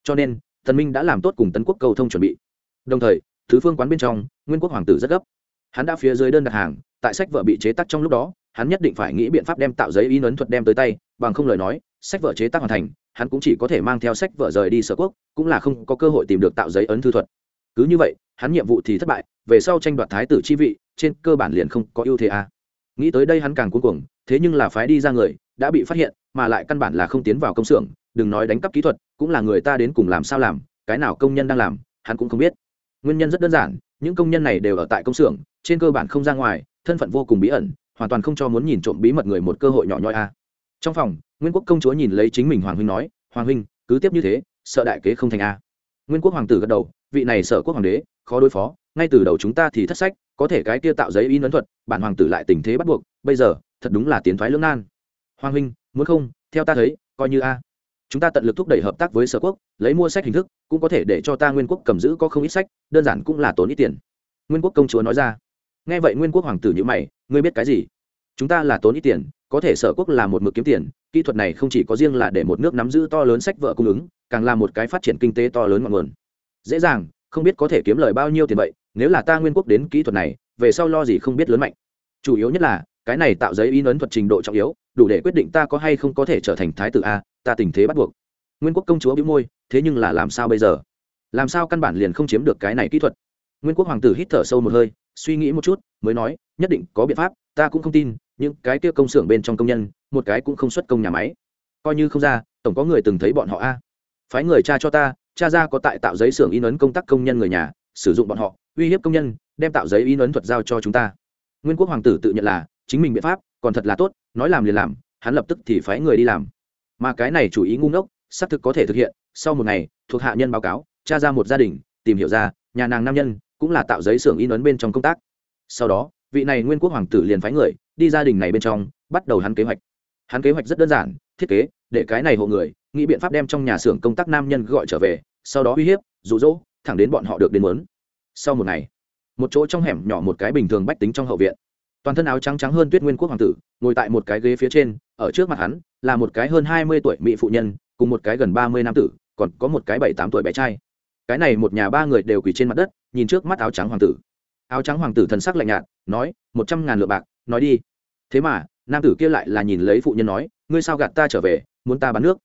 Cho nên, thần minh đã làm tốt cùng tấn quốc cầu thông chuẩn bị. Đồng thời, thứ phương quán bên trong, nguyên quốc hoàng tử rất gấp. Hắn đã phía dưới đơn đặt hàng, tại sách vợ bị chế tác trong lúc đó, hắn nhất định phải nghĩ biện pháp đem tạo giấy in ấn thuật đem tới tay, bằng không lời nói, sách vợ chế tác hoàn thành, hắn cũng chỉ có thể mang theo sách vợ rời đi sở quốc, cũng là không có cơ hội tìm được tạo giấy ấn thư thuật. Cứ như vậy, hắn nhiệm vụ thì thất bại, về sau tranh đoạt thái tử chi vị, trên cơ bản liền không có ưu thế à nghĩ tới đây hắn càng cuống cuồng, thế nhưng là phái đi ra người, đã bị phát hiện, mà lại căn bản là không tiến vào công xưởng, đừng nói đánh cắp kỹ thuật, cũng là người ta đến cùng làm sao làm, cái nào công nhân đang làm, hắn cũng không biết nguyên nhân rất đơn giản, những công nhân này đều ở tại công xưởng, trên cơ bản không ra ngoài, thân phận vô cùng bí ẩn, hoàn toàn không cho muốn nhìn trộm bí mật người một cơ hội nhỏ nhoi a à. trong phòng, nguyên quốc công chúa nhìn lấy chính mình hoàng huynh nói, hoàng huynh, cứ tiếp như thế, sợ đại kế không thành a à. nguyên quốc hoàng tử gật đầu, vị này sợ quốc hoàng đế, khó đối phó, ngay từ đầu chúng ta thì thất sách có thể cái kia tạo giấy in ấn thuật, bản hoàng tử lại tình thế bắt buộc, bây giờ, thật đúng là tiến thoái lưỡng nan. Hoàng huynh, muốn không? Theo ta thấy, coi như a. Chúng ta tận lực thúc đẩy hợp tác với sở quốc, lấy mua sách hình thức, cũng có thể để cho ta nguyên quốc cầm giữ có không ít sách, đơn giản cũng là tốn ít tiền. Nguyên quốc công chúa nói ra. Nghe vậy nguyên quốc hoàng tử như mày, ngươi biết cái gì? Chúng ta là tốn ít tiền, có thể sở quốc là một mực kiếm tiền, kỹ thuật này không chỉ có riêng là để một nước nắm giữ to lớn sách vợ cung ứng, càng là một cái phát triển kinh tế to lớn ngọn nguồn. Dễ dàng, không biết có thể kiếm lời bao nhiêu tiền vậy nếu là ta nguyên quốc đến kỹ thuật này, về sau lo gì không biết lớn mạnh. Chủ yếu nhất là, cái này tạo giấy in ấn thuật trình độ trọng yếu, đủ để quyết định ta có hay không có thể trở thành thái tử a, ta tình thế bắt buộc. Nguyên quốc công chúa bĩu môi, thế nhưng là làm sao bây giờ? Làm sao căn bản liền không chiếm được cái này kỹ thuật? Nguyên quốc hoàng tử hít thở sâu một hơi, suy nghĩ một chút, mới nói, nhất định có biện pháp, ta cũng không tin, những cái kia công xưởng bên trong công nhân, một cái cũng không xuất công nhà máy. Coi như không ra, tổng có người từng thấy bọn họ a. Phái người cha cho ta, cha ra có tại tạo giấy xưởng in ấn công tác công nhân người nhà sử dụng bọn họ, uy hiếp công nhân, đem tạo giấy in ấn thuật giao cho chúng ta. Nguyên quốc hoàng tử tự nhận là chính mình biện pháp, còn thật là tốt, nói làm liền làm, hắn lập tức thì phái người đi làm. Mà cái này chủ ý ngu ngốc, xác thực có thể thực hiện, sau một ngày, thuộc hạ nhân báo cáo cha ra một gia đình, tìm hiểu ra, nhà nàng nam nhân cũng là tạo giấy xưởng in ấn bên trong công tác. Sau đó, vị này nguyên quốc hoàng tử liền phái người đi gia đình này bên trong, bắt đầu hắn kế hoạch. Hắn kế hoạch rất đơn giản, thiết kế, để cái này hộ người, nghĩ biện pháp đem trong nhà xưởng công tác nam nhân gọi trở về, sau đó uy hiếp, rụ rỗ thẳng đến bọn họ được đến muốn. Sau một ngày, một chỗ trong hẻm nhỏ một cái bình thường bách tính trong hậu viện. Toàn thân áo trắng trắng hơn tuyết nguyên quốc hoàng tử, ngồi tại một cái ghế phía trên, ở trước mặt hắn là một cái hơn hai mươi tuổi mỹ phụ nhân, cùng một cái gần ba mươi nam tử, còn có một cái bảy tám tuổi bé trai. Cái này một nhà ba người đều quỳ trên mặt đất, nhìn trước mắt áo trắng hoàng tử. Áo trắng hoàng tử thần sắc lạnh nhạt, nói, một trăm ngàn lượng bạc, nói đi. Thế mà, nam tử kia lại là nhìn lấy phụ nhân nói, ngươi sao gạt ta trở về, muốn ta bán nước?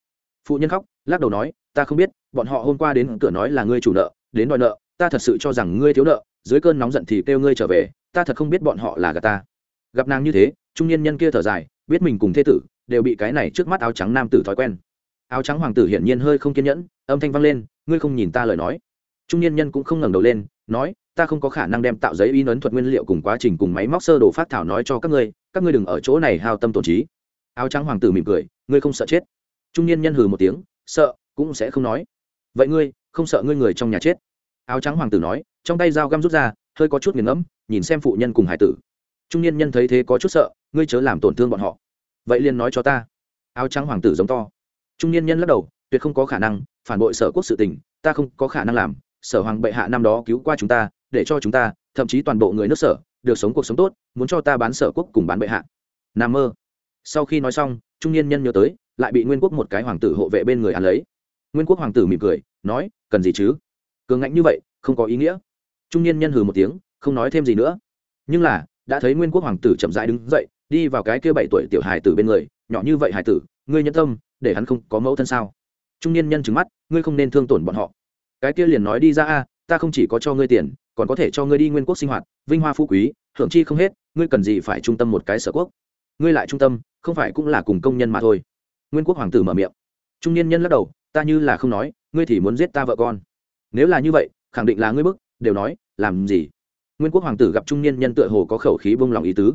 Phụ nhân khóc, lắc đầu nói, ta không biết, bọn họ hôm qua đến cửa nói là ngươi chủ nợ đến đòi nợ, ta thật sự cho rằng ngươi thiếu nợ, dưới cơn nóng giận thì kêu ngươi trở về, ta thật không biết bọn họ là gà ta. Gặp nàng như thế, trung niên nhân kia thở dài, biết mình cùng thế tử đều bị cái này trước mắt áo trắng nam tử thói quen. Áo trắng hoàng tử hiển nhiên hơi không kiên nhẫn, âm thanh vang lên, ngươi không nhìn ta lời nói. Trung niên nhân cũng không ngẩng đầu lên, nói, ta không có khả năng đem tạo giấy in ấn thuật nguyên liệu cùng quá trình cùng máy móc sơ đồ phát thảo nói cho các ngươi các ngươi đừng ở chỗ này hao tâm tổn trí. Áo trắng hoàng tử mỉm cười, ngươi không sợ chết. Trung niên nhân hừ một tiếng, sợ, cũng sẽ không nói. Vậy ngươi không sợ ngươi người trong nhà chết. Áo trắng hoàng tử nói, trong tay dao găm rút ra, hơi có chút nghiền ngẫm, nhìn xem phụ nhân cùng hải tử. Trung niên nhân thấy thế có chút sợ, ngươi chớ làm tổn thương bọn họ. Vậy liền nói cho ta. Áo trắng hoàng tử giống to. Trung niên nhân lắc đầu, tuyệt không có khả năng, phản bội sở quốc sự tình, ta không có khả năng làm. Sở hoàng bệ hạ năm đó cứu qua chúng ta, để cho chúng ta, thậm chí toàn bộ người nước sở, được sống cuộc sống tốt, muốn cho ta bán sở quốc cùng bán bệ hạ. N a mơ. Sau khi nói xong, trung niên nhân nhớ tới, lại bị nguyên quốc một cái hoàng tử hộ vệ bên người ăn lấy nguyên quốc hoàng tử mỉm cười, nói, cần gì chứ? Cường ngạnh như vậy, không có ý nghĩa. Trung niên nhân hừ một tiếng, không nói thêm gì nữa. Nhưng là, đã thấy nguyên quốc hoàng tử chậm rãi đứng dậy, đi vào cái kia bảy tuổi tiểu hài tử bên người, nhỏ như vậy hài tử, ngươi nhân tâm, để hắn không có mẫu thân sao? Trung niên nhân trừng mắt, ngươi không nên thương tổn bọn họ. Cái kia liền nói đi ra a, ta không chỉ có cho ngươi tiền, còn có thể cho ngươi đi nguyên quốc sinh hoạt, vinh hoa phú quý, hưởng chi không hết, ngươi cần gì phải trung tâm một cái sở quốc? Ngươi lại trung tâm, không phải cũng là cùng công nhân mà thôi. Nguyên quốc hoàng tử mở miệng. Trung niên nhân lắc đầu ta như là không nói, ngươi thì muốn giết ta vợ con. Nếu là như vậy, khẳng định là ngươi bức, đều nói, làm gì? Nguyên quốc hoàng tử gặp trung niên nhân tựa hồ có khẩu khí bông lòng ý tứ.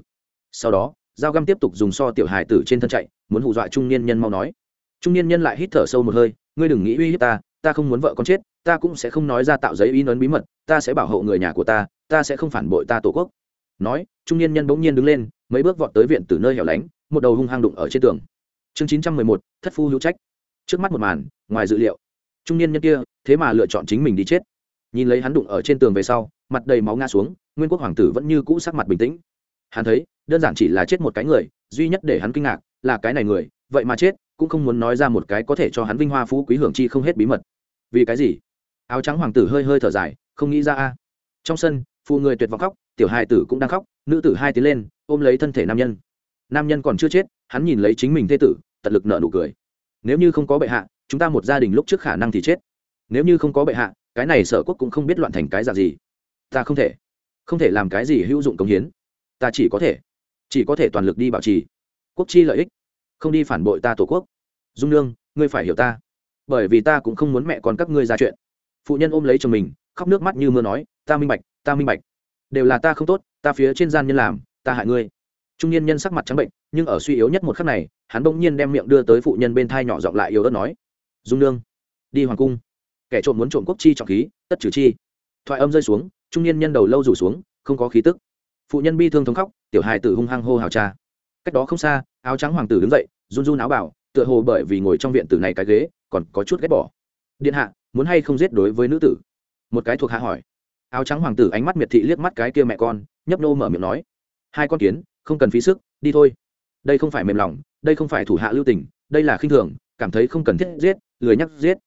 Sau đó dao găm tiếp tục dùng so tiểu hài tử trên thân chạy, muốn hù dọa trung niên nhân mau nói. Trung niên nhân lại hít thở sâu một hơi, ngươi đừng nghĩ uy hiếp ta ta không muốn vợ con chết, ta cũng sẽ không nói ra tạo giấy in ấn bí mật, ta sẽ bảo hộ người nhà của ta ta sẽ không phản bội ta tổ quốc. Nói, trung niên nhân bỗng nhiên đứng lên, mấy bước vọt tới viện từ nơi hẻo lánh, một đầu hung hăng đụng ở trên tường. Chương chín trăm mười một, thất phu hữu trách. Trước mắt một màn ngoài dự liệu. Trung niên nhân kia, thế mà lựa chọn chính mình đi chết. Nhìn lấy hắn đụng ở trên tường về sau, mặt đầy máu ngã xuống, nguyên quốc hoàng tử vẫn như cũ sắc mặt bình tĩnh. Hắn thấy, đơn giản chỉ là chết một cái người, duy nhất để hắn kinh ngạc là cái này người, vậy mà chết, cũng không muốn nói ra một cái có thể cho hắn vinh hoa phú quý hưởng chi không hết bí mật. Vì cái gì? Áo trắng hoàng tử hơi hơi thở dài, không nghĩ ra a. Trong sân, phụ người tuyệt vọng khóc, tiểu hai tử cũng đang khóc, nữ tử hai tiến lên, ôm lấy thân thể nam nhân. Nam nhân còn chưa chết, hắn nhìn lấy chính mình thê tử, tận lực nợ nụ cười. Nếu như không có bệ hạ chúng ta một gia đình lúc trước khả năng thì chết. Nếu như không có bệ hạ, cái này sở quốc cũng không biết loạn thành cái dạng gì. Ta không thể. Không thể làm cái gì hữu dụng công hiến. Ta chỉ có thể. Chỉ có thể toàn lực đi bảo trì. Quốc chi lợi ích. Không đi phản bội ta tổ quốc. Dung nương, ngươi phải hiểu ta. Bởi vì ta cũng không muốn mẹ con các ngươi ra chuyện. Phụ nhân ôm lấy chồng mình, khóc nước mắt như mưa nói, ta minh bạch, ta minh bạch. Đều là ta không tốt, ta phía trên gian nhân làm, ta hại ngươi. Trung niên nhân sắc mặt trắng bệnh, nhưng ở suy yếu nhất một khắc này, hắn bỗng nhiên đem miệng đưa tới phụ nhân bên thai nhỏ giọng lại yếu ớt nói dung nương, đi hoàng cung. Kẻ trộm muốn trộm quốc chi trọng khí, tất trừ chi. Thoại âm rơi xuống, trung niên nhân đầu lâu rủ xuống, không có khí tức. Phụ nhân bi thương thống khóc, tiểu hài tử hung hăng hô hào cha. Cách đó không xa, áo trắng hoàng tử đứng dậy, run run áo bảo tựa hồ bởi vì ngồi trong viện tử này cái ghế, còn có chút ghét bỏ. Điện hạ, muốn hay không giết đối với nữ tử? Một cái thuộc hạ hỏi. Áo trắng hoàng tử ánh mắt miệt thị liếc mắt cái kia mẹ con, nhấp nô mở miệng nói. Hai con kiến, không cần phí sức, đi thôi. Đây không phải mềm lòng, đây không phải thủ hạ lưu tình, đây là khinh thường, cảm thấy không cần thiết giết lười nhắc giết.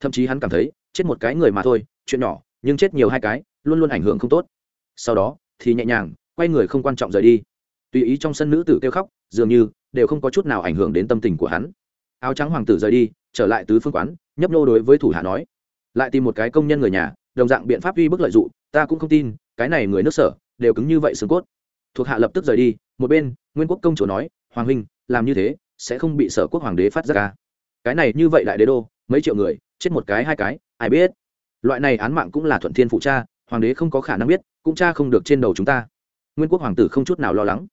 Thậm chí hắn cảm thấy, chết một cái người mà thôi, chuyện nhỏ, nhưng chết nhiều hai cái, luôn luôn ảnh hưởng không tốt. Sau đó, thì nhẹ nhàng, quay người không quan trọng rời đi. Tùy ý trong sân nữ tử kêu khóc, dường như, đều không có chút nào ảnh hưởng đến tâm tình của hắn. Áo trắng hoàng tử rời đi, trở lại tứ phương quán, nhấp nô đối với thủ hạ nói. Lại tìm một cái công nhân người nhà, đồng dạng biện pháp uy bức lợi dụng, ta cũng không tin, cái này người nước sở, đều cứng như vậy xương cốt. Thuộc hạ lập tức rời đi, một bên, nguyên quốc công chủ nói, hoàng huynh, làm như thế, sẽ không bị sở quốc hoàng đế phát ra ca à? Cái này như vậy đại đế đô, mấy triệu người, chết một cái, hai cái, ai biết? Loại này án mạng cũng là thuận thiên phụ cha, hoàng đế không có khả năng biết, cũng cha không được trên đầu chúng ta. Nguyên quốc hoàng tử không chút nào lo lắng.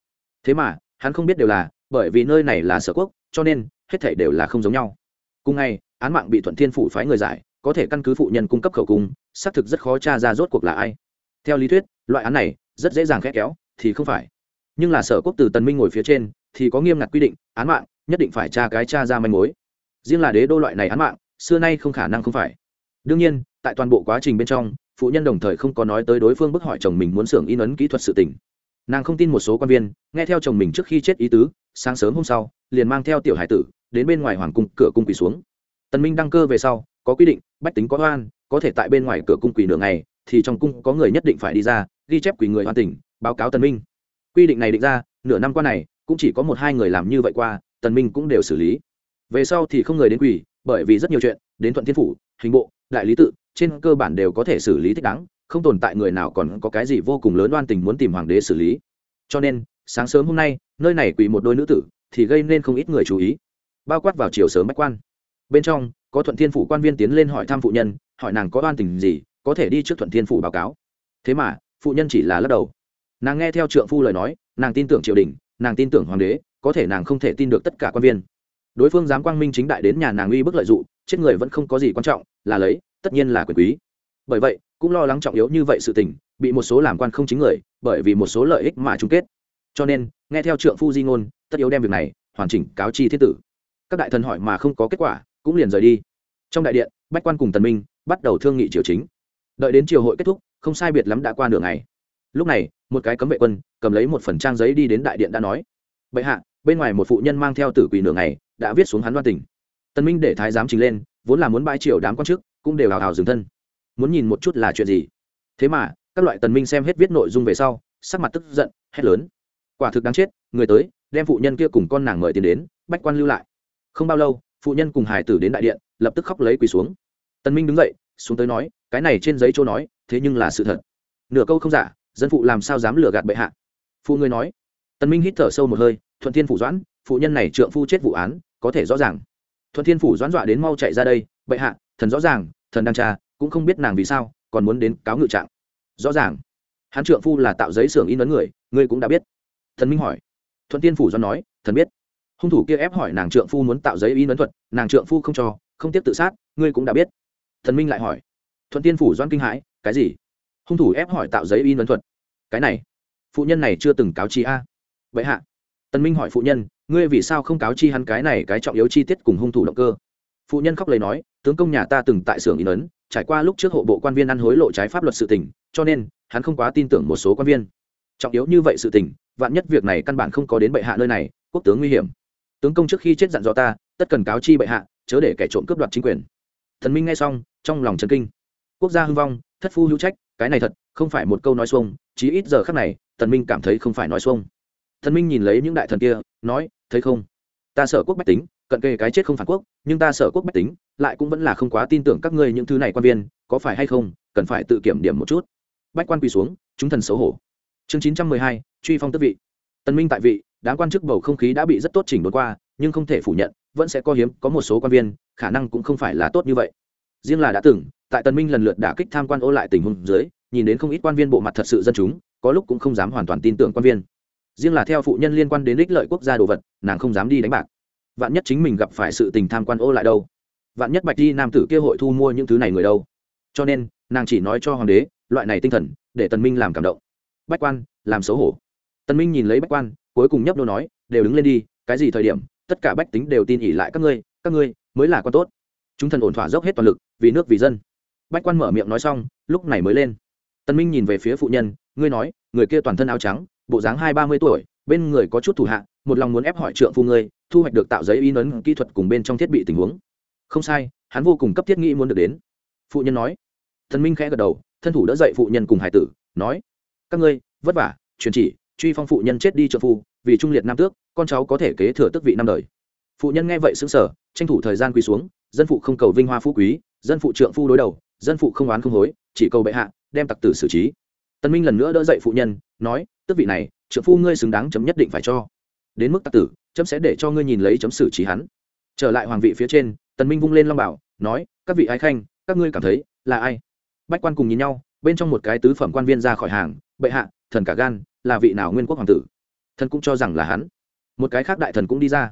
Thế mà, hắn không biết đều là, bởi vì nơi này là sở quốc, cho nên, hết thảy đều là không giống nhau. Cùng ngày, án mạng bị thuận thiên phủ phái người giải, có thể căn cứ phụ nhân cung cấp khẩu cung, xác thực rất khó tra ra rốt cuộc là ai. Theo lý thuyết, loại án này, rất dễ dàng khét kéo, thì không phải. Nhưng là sở quốc từ tần minh ngồi phía trên, thì có nghiêm ngặt quy định, án mạng, nhất định phải tra cái tra ra manh mối riêng là đế đô loại này án mạng, xưa nay không khả năng không phải. Đương nhiên, tại toàn bộ quá trình bên trong, phụ nhân đồng thời không có nói tới đối phương bức hỏi chồng mình muốn xưởng in ấn kỹ thuật sự tình. Nàng không tin một số quan viên, nghe theo chồng mình trước khi chết ý tứ, sáng sớm hôm sau, liền mang theo tiểu hải tử, đến bên ngoài hoàng cung cửa cung quỳ xuống. Tần minh đăng cơ về sau, có quy định, bách tính có oan, có thể tại bên ngoài cửa cung quỳ nửa ngày, thì trong cung có người nhất định phải đi ra, ghi chép quỳ người hoàn tỉnh, báo cáo tần minh. Quy định này định ra, nửa năm qua này, cũng chỉ có một hai người làm như vậy qua, tần minh cũng đều xử lý về sau thì không người đến quỳ, bởi vì rất nhiều chuyện, đến thuận thiên phủ, hình bộ, đại lý tự, trên cơ bản đều có thể xử lý thích đáng, không tồn tại người nào còn có cái gì vô cùng lớn oan tình muốn tìm hoàng đế xử lý. Cho nên, sáng sớm hôm nay, nơi này quỳ một đôi nữ tử, thì gây nên không ít người chú ý. Bao quát vào chiều sớm bách quan. Bên trong, có thuận thiên phủ quan viên tiến lên hỏi thăm phụ nhân, hỏi nàng có oan tình gì, có thể đi trước thuận thiên phủ báo cáo. Thế mà, phụ nhân chỉ là lắc đầu. Nàng nghe theo trượng phu lời nói, nàng tin tưởng triều đình, nàng tin tưởng hoàng đế, có thể nàng không thể tin được tất cả quan viên đối phương dám quang minh chính đại đến nhà nàng uy bức lợi dụng, chết người vẫn không có gì quan trọng, là lấy, tất nhiên là quyền quý. Bởi vậy, cũng lo lắng trọng yếu như vậy sự tình, bị một số làm quan không chính người, bởi vì một số lợi ích mà chung kết. Cho nên, nghe theo trượng phu di ngôn, tất yếu đem việc này hoàn chỉnh cáo chi thiết tử. Các đại thần hỏi mà không có kết quả, cũng liền rời đi. Trong đại điện, bách quan cùng tần minh bắt đầu thương nghị triều chính. Đợi đến triều hội kết thúc, không sai biệt lắm đã qua nửa ngày. Lúc này, một cái cấm vệ quân cầm lấy một phần trang giấy đi đến đại điện đã nói. Bệ hạ, bên ngoài một phụ nhân mang theo tử quỳ nửa ngày đã viết xuống hắn đoan tình. Tần minh để thái giám trình lên, vốn là muốn bãi triều đám quan chức, cũng đều hào hào dừng thân. Muốn nhìn một chút là chuyện gì. Thế mà, các loại tần minh xem hết viết nội dung về sau, sắc mặt tức giận, hét lớn. Quả thực đáng chết, người tới, đem phụ nhân kia cùng con nàng mời tiền đến, bách quan lưu lại. Không bao lâu, phụ nhân cùng hải tử đến đại điện, lập tức khóc lấy quỳ xuống. Tần minh đứng dậy, xuống tới nói, cái này trên giấy chỗ nói, thế nhưng là sự thật. Nửa câu không giả, dân phụ làm sao dám lừa gạt bệ hạ? Phụ người nói. Tần minh hít thở sâu một hơi, thuận thiên phủ doãn phụ nhân này trượng phu chết vụ án, có thể rõ ràng. Thuận thiên phủ doãn dọa đến mau chạy ra đây, bệ hạ, thần rõ ràng, thần đang tra, cũng không biết nàng vì sao, còn muốn đến cáo ngự trạng. Rõ ràng. Hắn trượng phu là tạo giấy xưởng in ấn người, ngươi cũng đã biết. Thần minh hỏi. Thuận tiên phủ do nói, thần biết. Hung thủ kia ép hỏi nàng trượng phu muốn tạo giấy in ấn thuật, nàng trượng phu không cho, không tiếp tự sát, ngươi cũng đã biết. Thần minh lại hỏi. Thuận tiên phủ doan kinh hãi, cái gì? Hung thủ ép hỏi tạo giấy in ấn thuật. Cái này, phụ nhân này chưa từng cáo chi a. Vậy hạ. Tần minh hỏi phụ nhân ngươi vì sao không cáo chi hắn cái này cái trọng yếu chi tiết cùng hung thủ động cơ? Phụ nhân khóc lấy nói, tướng công nhà ta từng tại xưởng in ấn, trải qua lúc trước hộ bộ quan viên ăn hối lộ trái pháp luật sự tình, cho nên, hắn không quá tin tưởng một số quan viên. Trọng yếu như vậy sự tình, vạn nhất việc này căn bản không có đến bệ hạ nơi này, quốc tướng nguy hiểm. Tướng công trước khi chết dặn dò ta, tất cần cáo chi bệ hạ, chớ để kẻ trộm cướp đoạt chính quyền. Thần minh nghe xong, trong lòng trần kinh. Quốc gia hưng vong, thất phu hữu trách, cái này thật, không phải một câu nói xuông, chí ít giờ khắc này, tần minh cảm thấy không phải nói xuông thần minh nhìn lấy những đại thần kia, nói, thấy không? Ta sợ quốc bách tính, cận kề cái chết không phản quốc, nhưng ta sợ quốc bách tính, lại cũng vẫn là không quá tin tưởng các ngươi những thứ này quan viên, có phải hay không, cần phải tự kiểm điểm một chút. Bách quan quỳ xuống, chúng thần xấu hổ. Chương chín trăm mười hai, truy phong tước vị. Tân minh tại vị đáng quan chức bầu không khí đã bị rất tốt chỉnh đốn qua, nhưng không thể phủ nhận, vẫn sẽ có hiếm, có một số quan viên, khả năng cũng không phải là tốt như vậy. Riêng là đã từng, tại tân minh lần lượt đả kích tham quan ô lại tình huống dưới, nhìn đến không ít quan viên bộ mặt thật sự dân chúng, có lúc cũng không dám hoàn toàn tin tưởng quan viên riêng là theo phụ nhân liên quan đến ích lợi quốc gia đồ vật, nàng không dám đi đánh bạc. Vạn nhất chính mình gặp phải sự tình tham quan ô lại đâu? Vạn nhất bạch đi nam tử kia hội thu mua những thứ này người đâu? Cho nên, nàng chỉ nói cho hoàng đế, loại này tinh thần, để tần minh làm cảm động. Bách quan, làm xấu hổ. Tần minh nhìn lấy bách quan, cuối cùng nhấp đô nói, đều đứng lên đi, cái gì thời điểm, tất cả bách tính đều tin ỉ lại các ngươi các ngươi mới là quan tốt. Chúng thần ổn thỏa dốc hết toàn lực, vì nước vì dân. Bách quan mở miệng nói xong, lúc này mới lên. Tần minh nhìn về phía phụ nhân, ngươi nói, người kia toàn thân áo trắng bộ dáng hai ba mươi tuổi, bên người có chút thủ hạ, một lòng muốn ép hỏi trượng phu ngươi, thu hoạch được tạo giấy in ấn kỹ thuật cùng bên trong thiết bị tình huống. Không sai, hắn vô cùng cấp thiết nghĩ muốn được đến. Phụ nhân nói. Thần minh khẽ gật đầu, thân thủ đỡ dậy phụ nhân cùng hải tử, nói. Các ngươi, vất vả, truyền chỉ, truy phong phụ nhân chết đi trợ phu, vì trung liệt nam tước, con cháu có thể kế thừa tước vị năm đời. Phụ nhân nghe vậy xứng sở tranh thủ thời gian quỳ xuống, dân phụ không cầu vinh hoa phú quý, dân phụ trượng phu đối đầu, dân phụ không oán không hối, chỉ cầu bệ hạ, đem tặc tử xử trí tân minh lần nữa đỡ dậy phụ nhân, nói, tước vị này trượng phu ngươi xứng đáng chấm nhất định phải cho. Đến mức tặc tử, chấm sẽ để cho ngươi nhìn lấy chấm xử trí hắn. Trở lại hoàng vị phía trên, tần minh vung lên long bảo, nói, các vị ái khanh, các ngươi cảm thấy là ai? Bách quan cùng nhìn nhau, bên trong một cái tứ phẩm quan viên ra khỏi hàng, bệ hạ, thần cả gan, là vị nào nguyên quốc hoàng tử? Thần cũng cho rằng là hắn. Một cái khác đại thần cũng đi ra.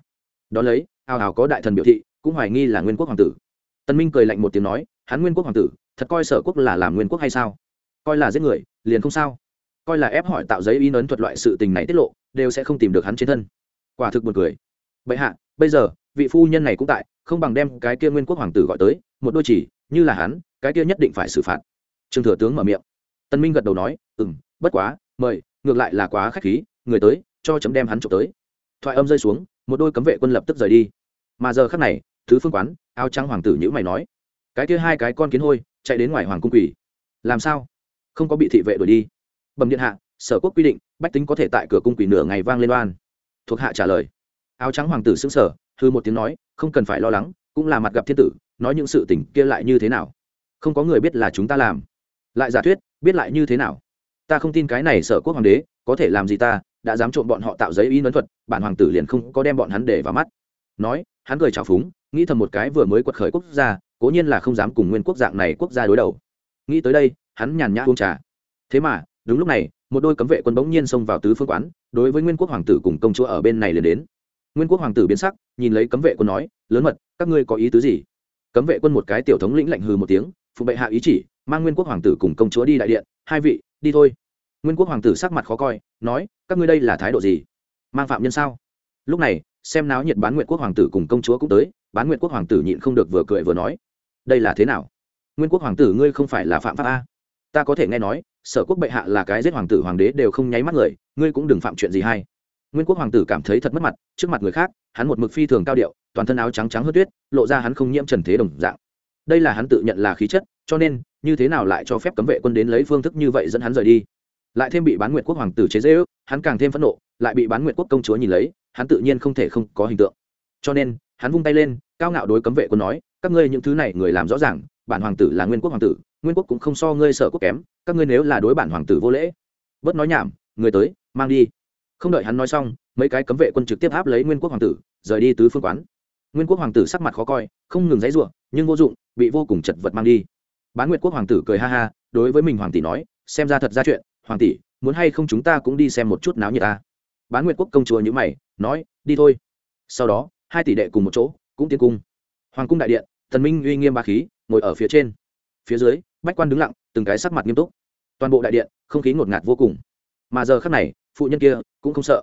Đó lấy, hào hào có đại thần biểu thị, cũng hoài nghi là nguyên quốc hoàng tử. Tân minh cười lạnh một tiếng nói, hắn nguyên quốc hoàng tử, thật coi sở quốc là làm nguyên quốc hay sao? Coi là giết người liền không sao. Coi là ép hỏi tạo giấy in ấn thuật loại sự tình này tiết lộ, đều sẽ không tìm được hắn trên thân. Quả thực buồn cười. Bệ hạ, bây giờ, vị phu nhân này cũng tại, không bằng đem cái kia nguyên quốc hoàng tử gọi tới, một đôi chỉ, như là hắn, cái kia nhất định phải xử phạt. Trương thừa tướng mở miệng. Tân minh gật đầu nói ừ m bất quá, mời, ngược lại là quá k h á c h khí, người tới, cho chấm đem hắn trộm tới. Thoại âm rơi xuống, một đôi cấm vệ quân lập tức rời đi. Mà giờ khắc này, thứ phương quán, áo trắng hoàng tử nhữ mày nói, cái kia hai cái con kiến hôi, chạy đến ngoài hoàng cung quỷ làm sao? Không có bị thị vệ đuổi đi. Bẩm điện hạ, sở quốc quy định, bách tính có thể tại cửa cung quỷ nửa ngày vang lên đoan thuộc hạ trả lời. Áo trắng hoàng tử xứng sở hư một tiếng nói, không cần phải lo lắng, cũng là mặt gặp thiên tử, nói những sự tình kia lại như thế nào? Không có người biết là chúng ta làm. Lại giả thuyết, biết lại như thế nào? Ta không tin cái này sở quốc hoàng đế, có thể làm gì ta, đã dám trộm bọn họ tạo giấy in ấn thuật, bản hoàng tử liền không có đem bọn hắn để vào mắt. Nói, hắn cười trào phúng, nghĩ thầm một cái vừa mới quật khởi quốc gia, cố nhiên là không dám cùng nguyên quốc dạng này quốc gia đối đầu. Nghĩ tới đây hắn nhàn nhã uống trà. Thế mà, đúng lúc này, một đôi cấm vệ quân bỗng nhiên xông vào tứ phương quán, đối với nguyên quốc hoàng tử cùng công chúa ở bên này liền đến. Nguyên quốc hoàng tử biến sắc, nhìn lấy cấm vệ quân nói, lớn mật, các ngươi có ý tứ gì? Cấm vệ quân một cái tiểu thống lĩnh lạnh hừ một tiếng phụ bệ hạ ý chỉ, mang nguyên quốc hoàng tử cùng công chúa đi đại điện, hai vị, đi thôi. Nguyên quốc hoàng tử sắc mặt khó coi, nói, các ngươi đây là thái độ gì? Mang phạm nhân sao? Lúc này, xem náo nhiệt bán nguyện quốc hoàng tử cùng công chúa cũng tới, bán nguyện quốc hoàng tử nhịn không được vừa cười vừa nói, đây là thế nào? Nguyên quốc hoàng tử ngươi không phải là phạm pháp a? Ta có thể nghe nói, sở quốc bệ hạ là cái giết hoàng tử hoàng đế đều không nháy mắt người, ngươi cũng đừng phạm chuyện gì hay. Nguyên quốc hoàng tử cảm thấy thật mất mặt, trước mặt người khác, hắn một mực phi thường cao điệu, toàn thân áo trắng trắng hớt tuyết, lộ ra hắn không nhiễm trần thế đồng dạng. Đây là hắn tự nhận là khí chất, cho nên, như thế nào lại cho phép cấm vệ quân đến lấy phương thức như vậy dẫn hắn rời đi? Lại thêm bị bán nguyệt quốc hoàng tử chế dễ ước hắn càng thêm phẫn nộ, lại bị bán nguyệt quốc công chúa nhìn lấy, hắn tự nhiên không thể không có hình tượng. Cho nên, hắn vung tay lên, cao ngạo đối cấm vệ quân nói, các ngươi những thứ này người làm rõ ràng, bản hoàng tử là nguyên quốc hoàng tử nguyên quốc cũng không so ngươi sợ quốc kém, các ngươi nếu là đối bản hoàng tử vô lễ, bớt nói nhảm, người tới, mang đi. Không đợi hắn nói xong, mấy cái cấm vệ quân trực tiếp áp lấy nguyên quốc hoàng tử, rời đi tứ phương quán. Nguyên quốc hoàng tử sắc mặt khó coi, không ngừng dãy r u ộ nhưng vô dụng, bị vô cùng chật vật mang đi. Bán nguyệt quốc hoàng tử cười ha ha, đối với mình hoàng tỷ nói, xem ra thật ra chuyện, hoàng tỷ, muốn hay không chúng ta cũng đi xem một chút náo nhiệt ta. Bán nguyệt quốc công chúa nhữ mày, nói, đi thôi. Sau đó, hai tỷ đệ cùng một chỗ, cũng tiến cung. Hoàng cung đại điện, thần minh uy nghiêm ba khí, ngồi ở phía trên. Phía dưới bách quan đứng lặng, từng cái sắc mặt nghiêm túc. Toàn bộ đại điện, không khí ngột ngạt vô cùng. Mà giờ khắc này, phụ nhân kia cũng không sợ.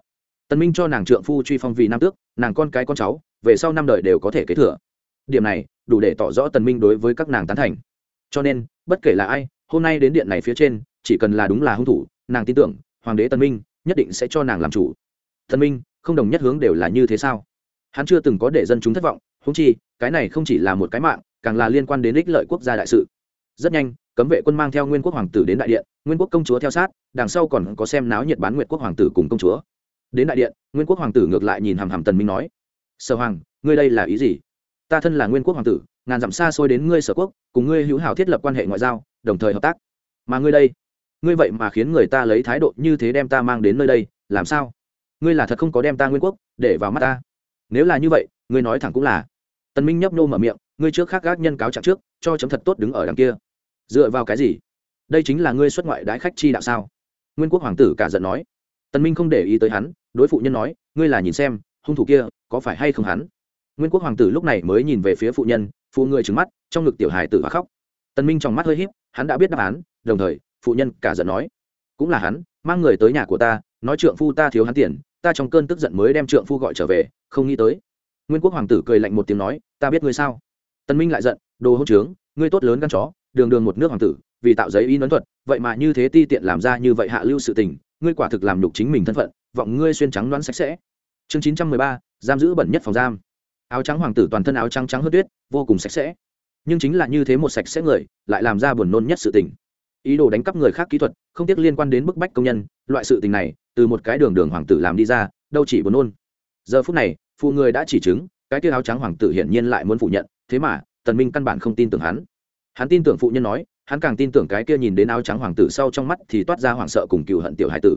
Tần minh cho nàng trượng phu truy phong vì nam tước, nàng con cái con cháu, về sau năm đời đều có thể kế thừa. Điểm này, đủ để tỏ rõ tần minh đối với các nàng tán thành. Cho nên, bất kể là ai, hôm nay đến điện này phía trên, chỉ cần là đúng là hung thủ, nàng tin tưởng, hoàng đế tần minh nhất định sẽ cho nàng làm chủ. Tần minh, không đồng nhất hướng đều là như thế sao? Hắn chưa từng có để dân chúng thất vọng húng chi, cái này không chỉ là một cái mạng, càng là liên quan đến ích lợi quốc gia đại sự rất nhanh, cấm vệ quân mang theo nguyên quốc hoàng tử đến đại điện, nguyên quốc công chúa theo sát, đằng sau còn có xem náo nhiệt bán nguyện quốc hoàng tử cùng công chúa. Đến đại điện, nguyên quốc hoàng tử ngược lại nhìn hàm hàm tần minh nói, sở hoàng, ngươi đây là ý gì? Ta thân là nguyên quốc hoàng tử, ngàn dặm xa xôi đến ngươi sở quốc, cùng ngươi hữu hảo thiết lập quan hệ ngoại giao, đồng thời hợp tác. Mà ngươi đây, ngươi vậy mà khiến người ta lấy thái độ như thế đem ta mang đến nơi đây, làm sao? Ngươi là thật không có đem ta nguyên quốc để vào mắt ta. Nếu là như vậy, ngươi nói thẳng cũng là. Tần minh nhấp nô mở miệng, ngươi trước khác gác nhân cáo trạng trước, cho chấm thật tốt đứng ở đằng kia dựa vào cái gì? Đây chính là ngươi xuất ngoại đái khách chi đạo sao? Nguyên quốc hoàng tử cả giận nói. Tần minh không để ý tới hắn, đối phụ nhân nói, ngươi là nhìn xem, hung thủ kia có phải hay không hắn? Nguyên quốc hoàng tử lúc này mới nhìn về phía phụ nhân, phụ người trừng mắt, trong ngực tiểu hài tử và khóc. Tần minh trong mắt hơi híp, hắn đã biết đáp án, đồng thời, phụ nhân cả giận nói, cũng là hắn, mang người tới nhà của ta, nói trượng phu ta thiếu hắn tiền, ta trong cơn tức giận mới đem trượng phu gọi trở về, không nghĩ tới. Nguyên quốc hoàng tử cười lạnh một tiếng nói, ta biết ngươi sao? Tần minh lại giận, đồ hỗn trướng, ngươi tốt lớn gan chó đường đường một nước hoàng tử, vì tạo giấy in ấn thuật, vậy mà như thế ti tiện làm ra như vậy hạ lưu sự tình, ngươi quả thực làm đục chính mình thân phận, vọng ngươi xuyên trắng đoán sạch sẽ. Chương chín trăm mười ba, giam giữ bẩn nhất phòng giam. Áo trắng hoàng tử toàn thân áo trắng trắng hớt tuyết, vô cùng sạch sẽ. Nhưng chính là như thế một sạch sẽ người, lại làm ra buồn nôn nhất sự tình. Ý đồ đánh cắp người khác kỹ thuật, không tiếc liên quan đến bức bách công nhân, loại sự tình này, từ một cái đường đường hoàng tử làm đi ra, đâu chỉ buồn nôn. Giờ phút này, phụ người đã chỉ chứng, cái kia áo trắng hoàng tử hiển nhiên lại muốn phủ nhận, thế mà, tần minh căn bản không tin tưởng hắn hắn tin tưởng phụ nhân nói, hắn càng tin tưởng cái kia nhìn đến áo trắng hoàng tử sau trong mắt thì toát ra hoảng sợ cùng cựu hận tiểu hải tử.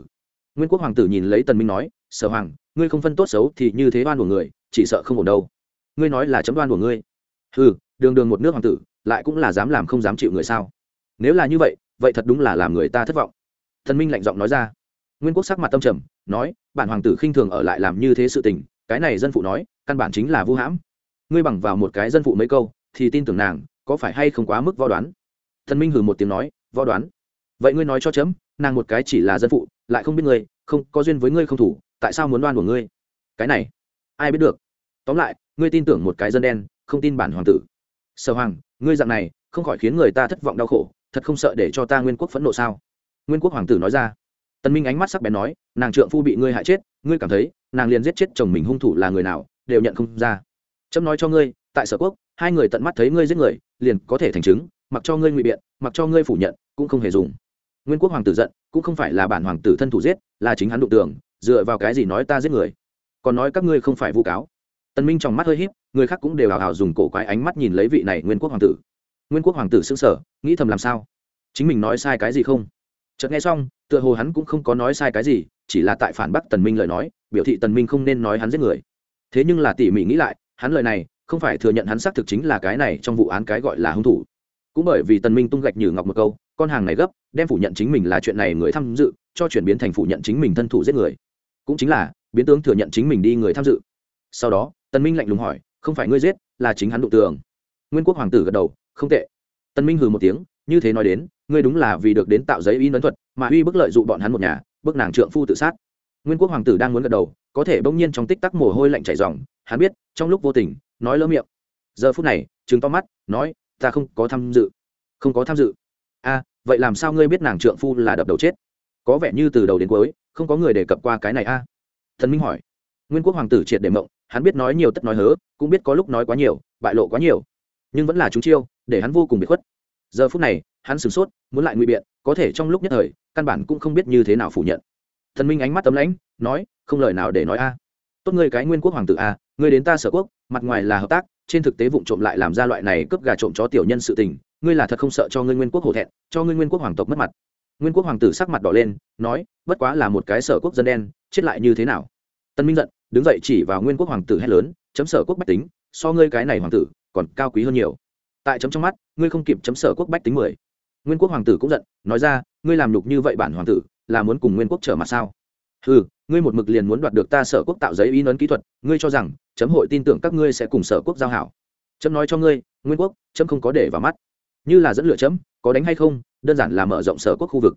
Nguyên quốc hoàng tử nhìn lấy tần minh nói, sở hoàng, ngươi không phân tốt xấu thì như thế đoan của người, chỉ sợ không ổn đâu. Ngươi nói là chấm đoan của ngươi. Ừ đường đường một nước hoàng tử, lại cũng là dám làm không dám chịu người sao? Nếu là như vậy vậy thật đúng là làm người ta thất vọng. Thần minh lạnh giọng nói ra. Nguyên quốc sắc mặt tâm trầm, nói, bản hoàng tử khinh thường ở lại làm như thế sự tình, cái này dân phụ nói, căn bản chính là vu hãm. Ngươi bằng vào một cái dân phụ mấy câu, thì tin tưởng nàng có phải hay không quá mức võ đoán? Thần minh hừ một tiếng nói, võ đoán. Vậy ngươi nói cho chấm, nàng một cái chỉ là dân phụ, lại không biết ngươi, không, có duyên với ngươi không thủ, tại sao muốn đoan của ngươi? Cái này, ai biết được. Tóm lại, ngươi tin tưởng một cái dân đen, không tin bản hoàng tử. Sở hoàng, ngươi dạng này, không khỏi khiến người ta thất vọng đau khổ, thật không sợ để cho ta nguyên quốc phẫn nộ sao? Nguyên quốc hoàng tử nói ra. Tần minh ánh mắt sắc bén nói, nàng trượng phu bị ngươi hại chết, ngươi cảm thấy, nàng liền giết chết chồng mình hung thủ là người nào, đều nhận không ra. Trâm nói cho ngươi, tại sở quốc hai người tận mắt thấy ngươi giết người, liền có thể thành chứng, mặc cho ngươi ngụy biện, mặc cho ngươi phủ nhận, cũng không hề dùng. Nguyên quốc hoàng tử giận, cũng không phải là bản hoàng tử thân thủ giết, là chính hắn đụng tưởng dựa vào cái gì nói ta giết người. Còn nói các ngươi không phải vu cáo. Tần minh trong mắt hơi híp, người khác cũng đều hào hào dùng cổ quái ánh mắt nhìn lấy vị này nguyên quốc hoàng tử. Nguyên quốc hoàng tử sững sờ, nghĩ thầm làm sao? Chính mình nói sai cái gì không? Chợt nghe xong, tựa hồ hắn cũng không có nói sai cái gì, chỉ là tại phản bác tần minh lời nói, biểu thị tần minh không nên nói hắn giết người. Thế nhưng là tỉ mỉ nghĩ lại, hắn lời này không phải thừa nhận hắn xác thực chính là cái này trong vụ án cái gọi là hung thủ. Cũng bởi vì tần minh tung gạch nhử ngọc một câu, con hàng này gấp, đem phủ nhận chính mình là chuyện này người tham dự, cho chuyển biến thành phủ nhận chính mình thân thủ giết người. Cũng chính là, biến tướng thừa nhận chính mình đi người tham dự. Sau đó, tần minh lạnh lùng hỏi, không phải ngươi giết, là chính hắn đụng tường. Nguyên quốc hoàng tử gật đầu, không tệ. Tần minh hừ một tiếng, như thế nói đến, ngươi đúng là vì được đến tạo giấy in ấn thuật, mà uy bức lợi dụ bọn hắn một nhà, bức nàng trượng phu tự sát. Nguyên quốc hoàng tử đang muốn gật đầu, có thể bỗng nhiên trong tích tắc mồ hôi lạnh chảy ròng, hắn biết, trong lúc vô tình nói lỡ miệng. Giờ phút này chứng to mắt, nói, ta không có tham dự. Không có tham dự. A, vậy làm sao ngươi biết nàng trượng phu là đập đầu chết? Có vẻ như từ đầu đến cuối, không có người đề cập qua cái này a. Thần minh hỏi. Nguyên quốc hoàng tử triệt để mộng, hắn biết nói nhiều tất nói hớ, cũng biết có lúc nói quá nhiều, bại lộ quá nhiều. Nhưng vẫn là chúng chiêu, để hắn vô cùng bị khuất. Giờ phút này, hắn sửng sốt, muốn lại ngụy biện, có thể trong lúc nhất thời, căn bản cũng không biết như thế nào phủ nhận. Thần minh ánh mắt tấm lãnh, nói, không lời nào để nói a tốt ngươi cái nguyên quốc hoàng tử a ngươi đến ta sở quốc, mặt ngoài là hợp tác, trên thực tế vụ trộm lại làm ra loại này cướp gà trộm chó tiểu nhân sự tình, ngươi là thật không sợ cho ngươi nguyên quốc hổ thẹn, cho ngươi nguyên quốc hoàng tộc mất mặt. Nguyên quốc hoàng tử sắc mặt đỏ lên, nói, bất quá là một cái sở quốc dân đen, chết lại như thế nào? Tân minh giận, đứng dậy chỉ vào nguyên quốc hoàng tử hét lớn, chấm sở quốc bách tính, so ngươi cái này hoàng tử còn cao quý hơn nhiều. Tại chấm trong mắt, ngươi không kịp chấm sở quốc bách tính mười. Nguyên quốc hoàng tử cũng giận, nói ra, ngươi làm nhục như vậy bản hoàng tử, là muốn cùng nguyên quốc trở mặt sao? Ừ ngươi một mực liền muốn đoạt được ta sở quốc tạo giấy in ấn kỹ thuật, ngươi cho rằng, chấm hội tin tưởng các ngươi sẽ cùng sở quốc giao hảo. Chấm nói cho ngươi, nguyên quốc, chấm không có để vào mắt. Như là dẫn lựa chấm, có đánh hay không, đơn giản là mở rộng sở quốc khu vực.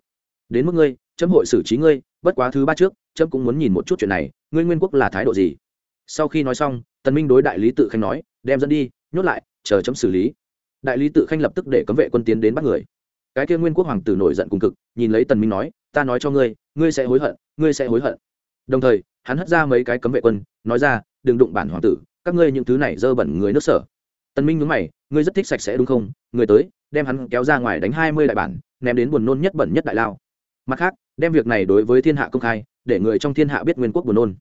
Đến mức ngươi, chấm hội xử trí ngươi, bất quá thứ ba trước, chấm cũng muốn nhìn một chút chuyện này, ngươi nguyên quốc là thái độ gì? Sau khi nói xong, tần minh đối đại lý tự khanh nói, đem dẫn đi, nhốt lại, chờ chấm xử lý. Đại lý tự khanh lập tức để cấm vệ quân tiến đến bắt người. Cái kia nguyên quốc hoàng tử nổi giận cùng cực, nhìn lấy tần minh nói, ta nói cho ngươi ngươi sẽ hối hận, ngươi sẽ hối hận đồng thời, hắn hất ra mấy cái cấm vệ quân, nói ra, đừng đụng bản hoàng tử, các ngươi những thứ này dơ bẩn người nước sở. Tần minh nhướng mày, ngươi rất thích sạch sẽ đúng không? Người tới, đem hắn kéo ra ngoài đánh hai mươi đại bản, ném đến buồn nôn nhất bẩn nhất đại lao. Mặt khác, đem việc này đối với thiên hạ công khai, để người trong thiên hạ biết nguyên quốc buồn nôn.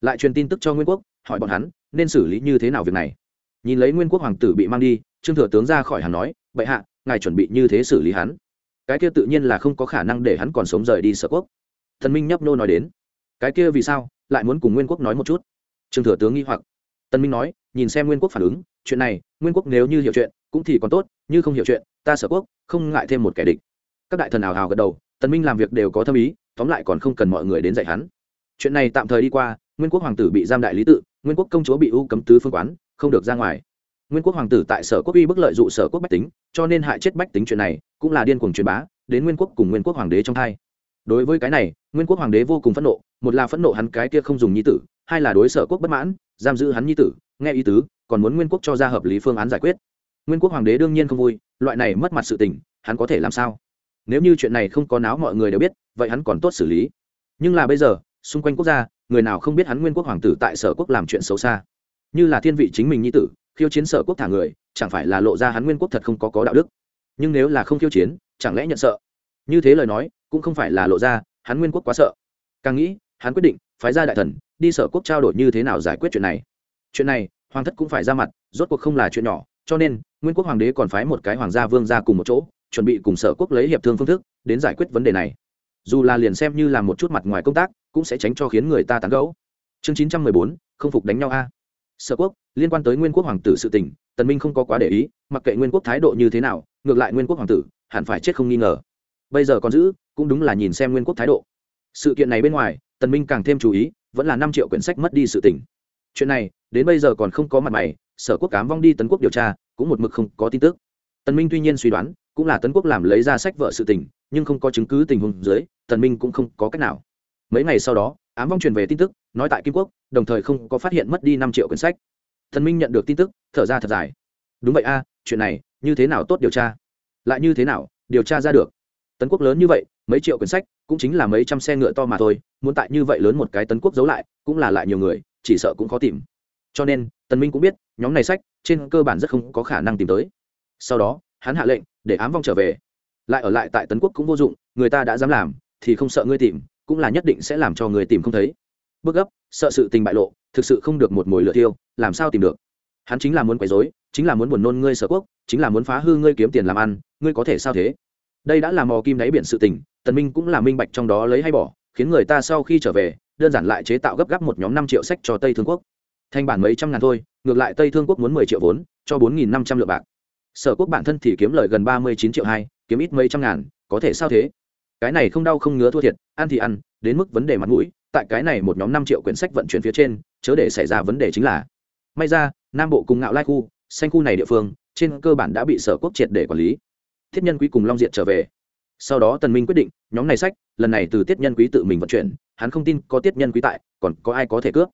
Lại truyền tin tức cho nguyên quốc, hỏi bọn hắn, nên xử lý như thế nào việc này? Nhìn lấy nguyên quốc hoàng tử bị mang đi, trương thừa tướng ra khỏi hắn nói, bệ hạ, ngài chuẩn bị như thế xử lý hắn. Cái kia tự nhiên là không có khả năng để hắn còn sống rời đi sở quốc. Thần minh nhấp nô nói đến cái kia vì sao, lại muốn cùng nguyên quốc nói một chút? Trương thừa tướng nghi hoặc. Tân minh nói, nhìn xem nguyên quốc phản ứng, chuyện này, nguyên quốc nếu như hiểu chuyện, cũng thì còn tốt, như không hiểu chuyện, ta sở quốc, không ngại thêm một kẻ địch. Các đại thần ảo hào gật đầu tần minh làm việc đều có thâm ý, tóm lại còn không cần mọi người đến dạy hắn. Chuyện này tạm thời đi qua, nguyên quốc hoàng tử bị giam đại lý tự, nguyên quốc công chúa bị u cấm tứ phương quán, không được ra ngoài. Nguyên quốc hoàng tử tại sở quốc uy bức lợi dụ sở quốc bách tính, cho nên hại chết bách tính chuyện này, cũng là điên cuồng truyền bá, đến nguyên quốc cùng nguyên quốc hoàng đế trong thai đối với cái này, nguyên quốc hoàng đế vô cùng phẫn nộ, một là phẫn nộ hắn cái kia không dùng nhi tử, hai là đối sở quốc bất mãn, giam giữ hắn nhi tử, nghe ý tứ, còn muốn nguyên quốc cho ra hợp lý phương án giải quyết. Nguyên quốc hoàng đế đương nhiên không vui, loại này mất mặt sự tình, hắn có thể làm sao? Nếu như chuyện này không có náo mọi người đều biết, vậy hắn còn tốt xử lý. Nhưng là bây giờ, xung quanh quốc gia, người nào không biết hắn nguyên quốc hoàng tử tại sở quốc làm chuyện xấu xa? Như là thiên vị chính mình nhi tử, khiêu chiến sở quốc thả người, chẳng phải là lộ ra hắn nguyên quốc thật không có có đạo đức? Nhưng nếu là không khiêu chiến, chẳng lẽ nhận sợ? Như thế lời nói cũng không phải là lộ ra, hắn nguyên quốc quá sợ. Càng nghĩ, hắn quyết định phái ra đại thần, đi sở quốc trao đổi như thế nào giải quyết chuyện này. Chuyện này, hoàng thất cũng phải ra mặt, rốt cuộc không là chuyện nhỏ, cho nên, nguyên quốc hoàng đế còn phái một cái hoàng gia vương ra cùng một chỗ, chuẩn bị cùng sở quốc lấy hiệp thương phương thức, đến giải quyết vấn đề này. Dù là liền xem như là một chút mặt ngoài công tác, cũng sẽ tránh cho khiến người ta tán gẫu. Chương chín trăm mười bốn, không phục đánh nhau a. Sở quốc, liên quan tới nguyên quốc hoàng tử sự tình, tần minh không có quá để ý, mặc kệ nguyên quốc thái độ như thế nào, ngược lại nguyên quốc hoàng tử, hẳn phải chết không nghi ngờ. Bây giờ còn giữ cũng đúng là nhìn xem nguyên quốc thái độ. Sự kiện này bên ngoài, tần minh càng thêm chú ý, vẫn là năm triệu quyển sách mất đi sự tình. Chuyện này, đến bây giờ còn không có mặt mày, sở quốc cám vong đi tấn quốc điều tra, cũng một mực không có tin tức. Tần minh tuy nhiên suy đoán, cũng là tấn quốc làm lấy ra sách vợ sự tình, nhưng không có chứng cứ tình huống dưới, tần minh cũng không có cách nào. Mấy ngày sau đó, ám vong truyền về tin tức, nói tại kim quốc, đồng thời không có phát hiện mất đi năm triệu quyển sách. Tần minh nhận được tin tức, thở ra thật dài. Đúng vậy a, chuyện này, như thế nào tốt điều tra? Lại như thế nào, điều tra ra được? Tấn quốc lớn như vậy, mấy triệu quyển sách, cũng chính là mấy trăm xe ngựa to mà thôi, muốn tại như vậy lớn một cái tấn quốc giấu lại, cũng là lại nhiều người, chỉ sợ cũng khó tìm. Cho nên, tần minh cũng biết, nhóm này sách, trên cơ bản rất không có khả năng tìm tới. Sau đó, hắn hạ lệnh, để ám vong trở về. Lại ở lại tại tấn quốc cũng vô dụng, người ta đã dám làm, thì không sợ ngươi tìm, cũng là nhất định sẽ làm cho người tìm không thấy. Bước gấp, sợ sự tình bại lộ, thực sự không được một mồi lửa tiêu làm sao tìm được? Hắn chính là muốn quấy rối, chính là muốn buồn nôn ngươi sở quốc, chính là muốn phá hư ngươi kiếm tiền làm ăn, ngươi có thể sao thế? Đây đã là mò kim đáy biển sự tình, tần minh cũng là minh bạch trong đó lấy hay bỏ, khiến người ta sau khi trở về, đơn giản lại chế tạo gấp gáp một nhóm năm triệu sách cho tây thương quốc. Thanh bản mấy trăm ngàn thôi, ngược lại tây thương quốc muốn mười triệu vốn, cho bốn nghìn năm trăm lượng bạc. Sở quốc bản thân thì kiếm lời gần ba mươi chín triệu hai, kiếm ít mấy trăm ngàn, có thể sao thế? Cái này không đau không ngứa thua thiệt, ăn thì ăn, đến mức vấn đề mặt mũi, tại cái này một nhóm năm triệu quyển sách vận chuyển phía trên, chớ để xảy ra vấn đề chính là, may ra, nam bộ cùng ngạo lai khu, xanh khu này địa phương, trên cơ bản đã bị sở quốc triệt để quản lý thiết nhân quý cùng long diện trở về. Sau đó tần minh quyết định, nhóm này sách, lần này từ tiết nhân quý tự mình vận chuyển, hắn không tin có tiết nhân quý tại, còn có ai có thể cướp?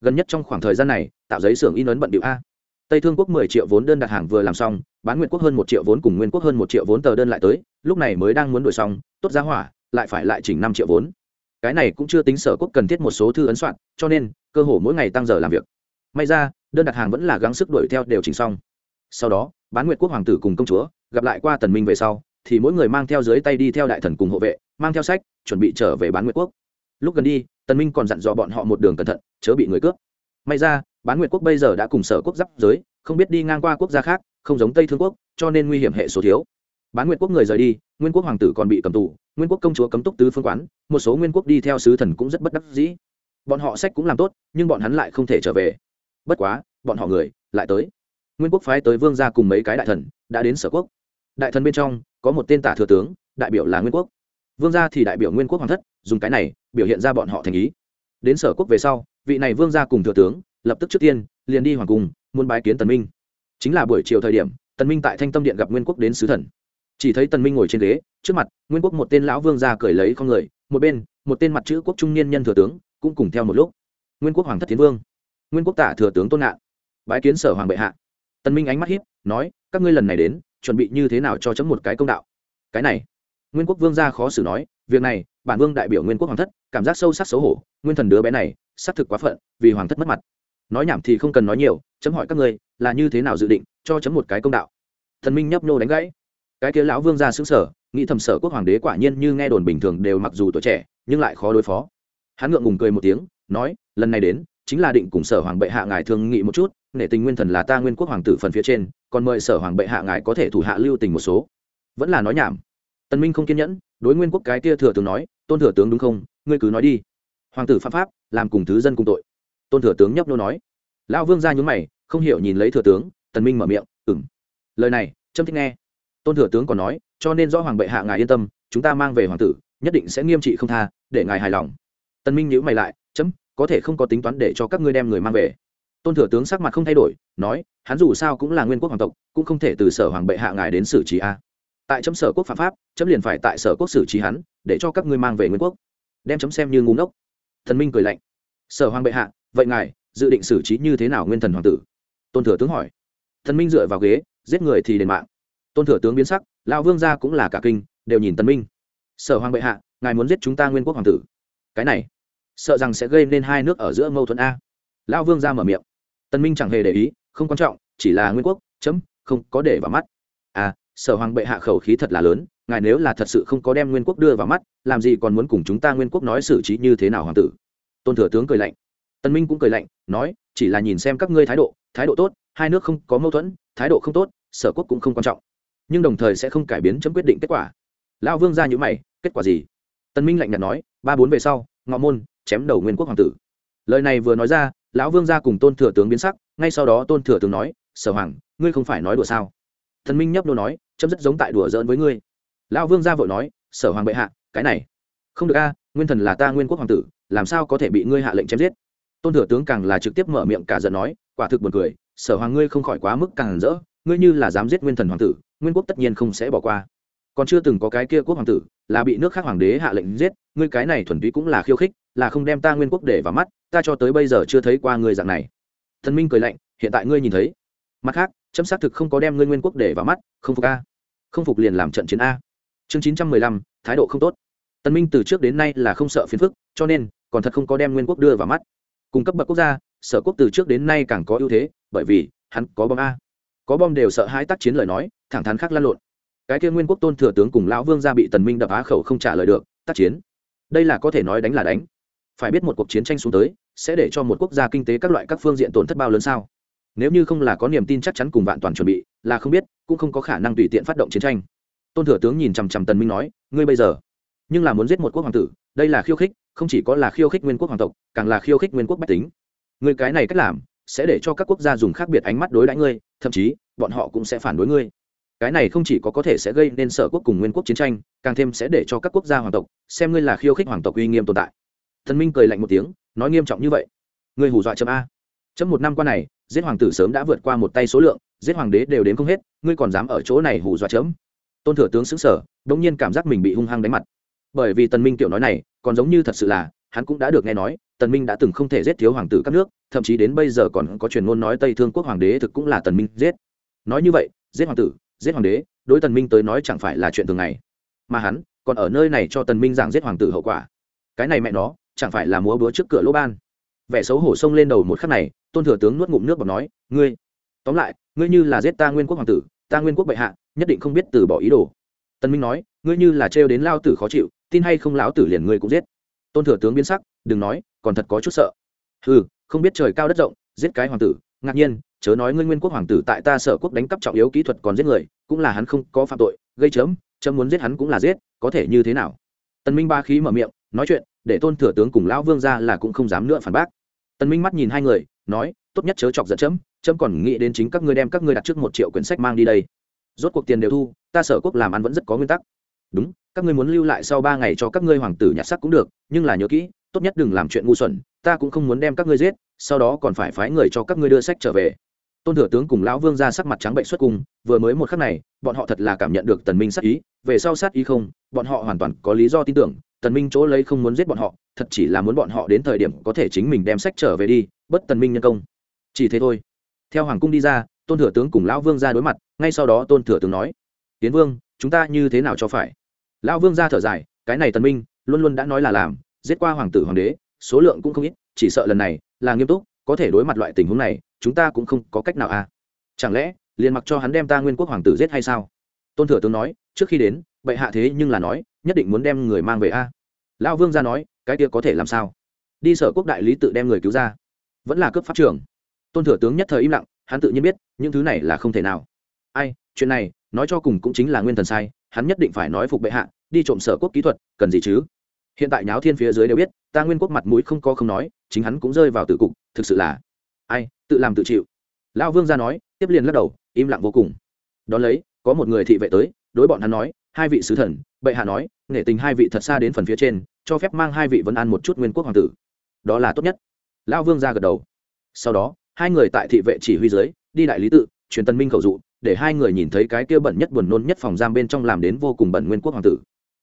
Gần nhất trong khoảng thời gian này, tạo giấy xưởng in ấn bận điệu a. Tây thương quốc mười triệu vốn đơn đặt hàng vừa làm xong, bán nguyện quốc hơn một triệu vốn cùng nguyên quốc hơn một triệu vốn tờ đơn lại tới, lúc này mới đang muốn đổi xong, tốt giá hỏa, lại phải lại chỉnh năm triệu vốn. Cái này cũng chưa tính sở quốc cần thiết một số thư ấn soạn, cho nên, cơ hồ mỗi ngày tăng giờ làm việc. May ra, đơn đặt hàng vẫn là gắng sức đuổi theo đều chỉnh xong. Sau đó, bán nguyệt quốc hoàng tử cùng công chúa gặp lại qua tần minh về sau, thì mỗi người mang theo dưới tay đi theo đại thần cùng hộ vệ, mang theo sách, chuẩn bị trở về bán nguyệt quốc. Lúc gần đi, tần minh còn dặn dò bọn họ một đường cẩn thận, chớ bị người cướp. May ra, bán nguyệt quốc bây giờ đã cùng sở quốc giáp giới, không biết đi ngang qua quốc gia khác, không giống tây thương quốc, cho nên nguy hiểm hệ số thiếu. Bán nguyệt quốc người rời đi, nguyên quốc hoàng tử còn bị cầm tù, nguyên quốc công chúa cấm túc tứ phương quán, một số nguyên quốc đi theo sứ thần cũng rất bất đắc dĩ. Bọn họ sách cũng làm tốt, nhưng bọn hắn lại không thể trở về. Bất quá, bọn họ người lại tới. Nguyên quốc phái tới vương gia cùng mấy cái đại thần, đã đến sở quốc đại thần bên trong có một tên tả thừa tướng, đại biểu là nguyên quốc. Vương gia thì đại biểu nguyên quốc hoàng thất, dùng cái này biểu hiện ra bọn họ thành ý. Đến sở quốc về sau, vị này vương gia cùng thừa tướng lập tức trước tiên liền đi hoàng cung, muốn bái kiến tần minh. Chính là buổi chiều thời điểm, tần minh tại thanh tâm điện gặp nguyên quốc đến sứ thần. Chỉ thấy tần minh ngồi trên ghế, trước mặt, nguyên quốc một tên lão vương gia cười lấy không người một bên, một tên mặt chữ quốc trung niên nhân thừa tướng cũng cùng theo một lúc. Nguyên quốc hoàng thất tiến vương. Nguyên quốc tả thừa tướng tôn ngạn. Bái kiến sở hoàng bệ hạ. Tần minh ánh mắt hiếp nói, các ngươi lần này đến chuẩn bị như thế nào cho chấm một cái công đạo? Cái này, nguyên quốc vương gia khó xử nói, việc này, bản vương đại biểu nguyên quốc hoàng thất, cảm giác sâu sắc xấu hổ, nguyên thần đứa bé này, xác thực quá phận, vì hoàng thất mất mặt. Nói nhảm thì không cần nói nhiều, chấm hỏi các ngươi, là như thế nào dự định cho chấm một cái công đạo? Thần minh nhấp nô đánh gãy. Cái kia lão vương gia xứng sở nghĩ thầm sở quốc hoàng đế quả nhiên như nghe đồn bình thường đều mặc dù tuổi trẻ, nhưng lại khó đối phó. Hắn ngượng ngùng cười một tiếng, nói, lần này đến, chính là định cùng sở hoàng bệ hạ ngài thương nghị một chút nể tình nguyên thần là ta nguyên quốc hoàng tử phần phía trên, còn mời sở hoàng bệ hạ ngài có thể thủ hạ lưu tình một số. Vẫn là nói nhảm. Tân minh không kiên nhẫn, đối nguyên quốc cái kia thừa tướng nói, tôn thừa tướng đúng không? Ngươi cứ nói đi. Hoàng tử pháp pháp, làm cùng thứ dân cùng tội. Tôn thừa tướng nhấp nô nói. Lão vương ra nhún mày, không hiểu nhìn lấy thừa tướng, tần minh mở miệng, ừm. Lời này trâm thích nghe. Tôn thừa tướng còn nói, cho nên do hoàng bệ hạ ngài yên tâm, chúng ta mang về hoàng tử, nhất định sẽ nghiêm trị không tha, để ngài hài lòng. Tần minh nhíu mày lại, chấm, có thể không có tính toán để cho các ngươi đem người mang về tôn thừa tướng sắc mặt không thay đổi, nói, hắn dù sao cũng là nguyên quốc hoàng tộc, cũng không thể từ sở hoàng bệ hạ ngài đến xử trí a. Tại chấm sở quốc phạm pháp, chấm liền phải tại sở quốc xử trí hắn, để cho các ngươi mang về nguyên quốc. Đem chấm xem như ngu ngốc. Thần minh cười lạnh. Sở hoàng bệ hạ, vậy ngài, dự định xử trí như thế nào nguyên thần hoàng tử? Tôn thừa tướng hỏi. Thần minh dựa vào ghế, giết người thì đền mạng. Tôn thừa tướng biến sắc lao vương gia cũng là cả kinh, đều nhìn tân minh. Sở hoàng bệ hạ, ngài muốn giết chúng ta nguyên quốc hoàng tử. Cái này, sợ rằng sẽ gây nên hai nước ở giữa mâu thuẫn a. Lão vương ra mở miệng tân minh chẳng hề để ý, không quan trọng, chỉ là nguyên quốc, chấm, không có để vào mắt. À sở hoàng bệ hạ khẩu khí thật là lớn, ngài nếu là thật sự không có đem nguyên quốc đưa vào mắt, làm gì còn muốn cùng chúng ta nguyên quốc nói xử trí như thế nào hoàng tử? Tôn thừa tướng cười lạnh. Tân minh cũng cười lạnh, nói, chỉ là nhìn xem các ngươi thái độ thái độ tốt, hai nước không có mâu thuẫn, thái độ không tốt, sở quốc cũng không quan trọng. Nhưng đồng thời sẽ không cải biến chấm quyết định kết quả. Lão vương ra như mày, kết quả gì? Tân minh lạnh nhạt nói, ba bốn về sau, ngọ môn, chém đầu nguyên quốc hoàng tử. Lời này vừa nói ra lão vương gia cùng tôn thừa tướng biến sắc, ngay sau đó tôn thừa tướng nói, sở hoàng, ngươi không phải nói đùa sao? Thần minh nhấp nô nói, chấm dứt giống tại đùa giỡn với ngươi. Lão vương gia vội nói, sở hoàng bệ hạ, cái này. Không được a, nguyên thần là ta nguyên quốc hoàng tử, làm sao có thể bị ngươi hạ lệnh chém giết? Tôn thừa tướng càng là trực tiếp mở miệng cả giận nói, quả thực buồn cười, sở hoàng ngươi không khỏi quá mức càng rỡ, ngươi như là dám giết nguyên thần hoàng tử, nguyên quốc tất nhiên không sẽ bỏ qua còn chưa từng có cái kia quốc hoàng tử, là bị nước khác hoàng đế hạ lệnh giết, ngươi cái này thuần túy cũng là khiêu khích, là không đem ta nguyên quốc để vào mắt, ta cho tới bây giờ chưa thấy qua ngươi dạng này. Thần minh cười lạnh, hiện tại ngươi nhìn thấy. Mặt khác, chấm xác thực không có đem ngươi nguyên quốc để vào mắt, không phục a. Không phục liền làm trận chiến a. Chương chín trăm mười lăm, thái độ không tốt. Tân minh từ trước đến nay là không sợ phiền phức, cho nên, còn thật không có đem nguyên quốc đưa vào mắt. Cung cấp bậc quốc gia, sở quốc từ trước đến nay càng có ưu thế, bởi vì, hắn có bom a. Có bom đều sợ hãi tác chiến lời nói, thẳng thắn khác lăn lộn cái kia nguyên quốc tôn thừa tướng cùng lão vương gia bị tần minh đập á khẩu không trả lời được, tác chiến. Đây là có thể nói đánh là đánh. Phải biết một cuộc chiến tranh xuống tới, sẽ để cho một quốc gia kinh tế các loại các phương diện tổn thất bao lớn sao? Nếu như không là có niềm tin chắc chắn cùng vạn toàn chuẩn bị, là không biết, cũng không có khả năng tùy tiện phát động chiến tranh. Tôn thừa tướng nhìn chằm chằm tần minh nói, ngươi bây giờ, nhưng là muốn giết một quốc hoàng tử, đây là khiêu khích, không chỉ có là khiêu khích nguyên quốc hoàng tộc, càng là khiêu khích nguyên quốc bách tính. Người cái này cách làm, sẽ để cho các quốc gia dùng khác biệt ánh mắt đối đãi ngươi, thậm chí, bọn họ cũng sẽ phản đối ngươi cái này không chỉ có có thể sẽ gây nên sở quốc cùng nguyên quốc chiến tranh, càng thêm sẽ để cho các quốc gia hoàng tộc xem ngươi là khiêu khích hoàng tộc uy nghiêm tồn tại. Thần minh cười lạnh một tiếng, nói nghiêm trọng như vậy. Ngươi hù dọa chấm a. Chấm một năm qua này, giết hoàng tử sớm đã vượt qua một tay số lượng, giết hoàng đế đều đến không hết, ngươi còn dám ở chỗ này hù dọa chấm? Tôn thừa tướng xứng sở đ ỗ n g nhiên cảm giác mình bị hung hăng đánh mặt. Bởi vì tần minh tiểu nói này, còn giống như thật sự là, hắn cũng đã được nghe nói, tần minh đã từng không thể giết thiếu hoàng tử các nước, thậm chí đến bây giờ còn có truyền ngôn nói tây thương quốc hoàng đế thực cũng là tần minh giết. Nói như vậy, giết hoàng tử giết hoàng đế đối tần minh tới nói chẳng phải là chuyện thường ngày. Mà hắn còn ở nơi này cho tần minh giảng giết hoàng tử hậu quả. Cái này mẹ nó chẳng phải là múa búa trước cửa lỗ ban. Vẻ xấu hổ xông lên đầu một khắc này tôn thừa tướng nuốt ngụm nước và nói ngươi tóm lại ngươi như là giết ta nguyên quốc hoàng tử ta nguyên quốc bệ hạ nhất định không biết từ bỏ ý đồ. Tần minh nói ngươi như là trêu đến lao tử khó chịu tin hay không lão tử liền ngươi cũng giết. Tôn thừa tướng biến sắc đừng nói còn thật có chút sợ. Hừ, không biết trời cao đất rộng giết cái hoàng tử ngạc nhiên chớ nói ngươi nguyên quốc hoàng tử tại ta sở quốc đánh cắp trọng yếu kỹ thuật còn giết người, cũng là hắn không có phạm tội, gây chớm, chấm muốn giết hắn cũng là giết, có thể như thế nào? Tần minh ba khí mở miệng, nói chuyện, để tôn thừa tướng cùng lão vương ra là cũng không dám nữa phản bác. Tần minh mắt nhìn hai người, nói, tốt nhất chớ chọc giận chấm chấm còn nghĩ đến chính các ngươi đem các ngươi đặt trước một triệu quyển sách mang đi đây. Rốt cuộc tiền đều thu, ta sở quốc làm ăn vẫn rất có nguyên tắc. Đúng, các ngươi muốn lưu lại sau ba ngày cho các ngươi hoàng tử nhặt sắc cũng được, nhưng là nhớ kỹ, tốt nhất đừng làm chuyện ngu xuẩn, ta cũng không muốn đem các ngươi giết, sau đó còn phải phái người cho các ngươi đưa sách trở về tôn thừa tướng cùng lão vương ra sắc mặt trắng bệnh xuất cung, vừa mới một khắc này bọn họ thật là cảm nhận được tần minh sát ý về sau sát ý không bọn họ hoàn toàn có lý do tin tưởng tần minh chỗ lấy không muốn giết bọn họ thật chỉ là muốn bọn họ đến thời điểm có thể chính mình đem sách trở về đi bất tần minh nhân công. Chỉ thế thôi. Theo hoàng cung đi ra tôn thừa tướng cùng lão vương ra đối mặt ngay sau đó tôn thừa tướng nói tiến vương chúng ta như thế nào cho phải? Lão vương ra thở dài cái này tần minh luôn luôn đã nói là làm giết qua hoàng tử hoàng đế số lượng cũng không ít chỉ sợ lần này là nghiêm túc có thể đối mặt loại tình huống này chúng ta cũng không có cách nào à? Chẳng lẽ, liền mặc cho hắn đem ta nguyên quốc hoàng tử giết hay sao? Tôn thừa tướng nói, trước khi đến, bệ hạ thế nhưng là nói, nhất định muốn đem người mang về a. Lão vương ra nói, cái kia có thể làm sao? Đi sở quốc đại lý tự đem người cứu ra. Vẫn là cướp pháp trưởng tôn thừa tướng nhất thời im lặng, hắn tự nhiên biết, những thứ này là không thể nào. Ai, chuyện này, nói cho cùng cũng chính là nguyên thần sai, hắn nhất định phải nói phục bệ hạ, đi trộm sở quốc kỹ thuật, cần gì chứ? Hiện tại nháo thiên phía dưới đều biết, ta nguyên quốc mặt mũi không có không nói, chính hắn cũng rơi vào tử cục, thực sự là ai, tự làm tự chịu. Lão vương ra nói, tiếp liền lắc đầu, im lặng vô cùng. Đón lấy, có một người thị vệ tới, đối bọn hắn nói, hai vị sứ thần, bệ hạ nói nể tình hai vị thật xa đến phần phía trên, cho phép mang hai vị vân an một chút nguyên quốc hoàng tử. Đó là tốt nhất. Lão vương ra gật đầu. Sau đó, hai người tại thị vệ chỉ huy dưới, đi đại lý tự, truyền tân minh khẩu dụ, để hai người nhìn thấy cái kia bẩn nhất buồn nôn nhất phòng giam bên trong làm đến vô cùng bẩn nguyên quốc hoàng tử.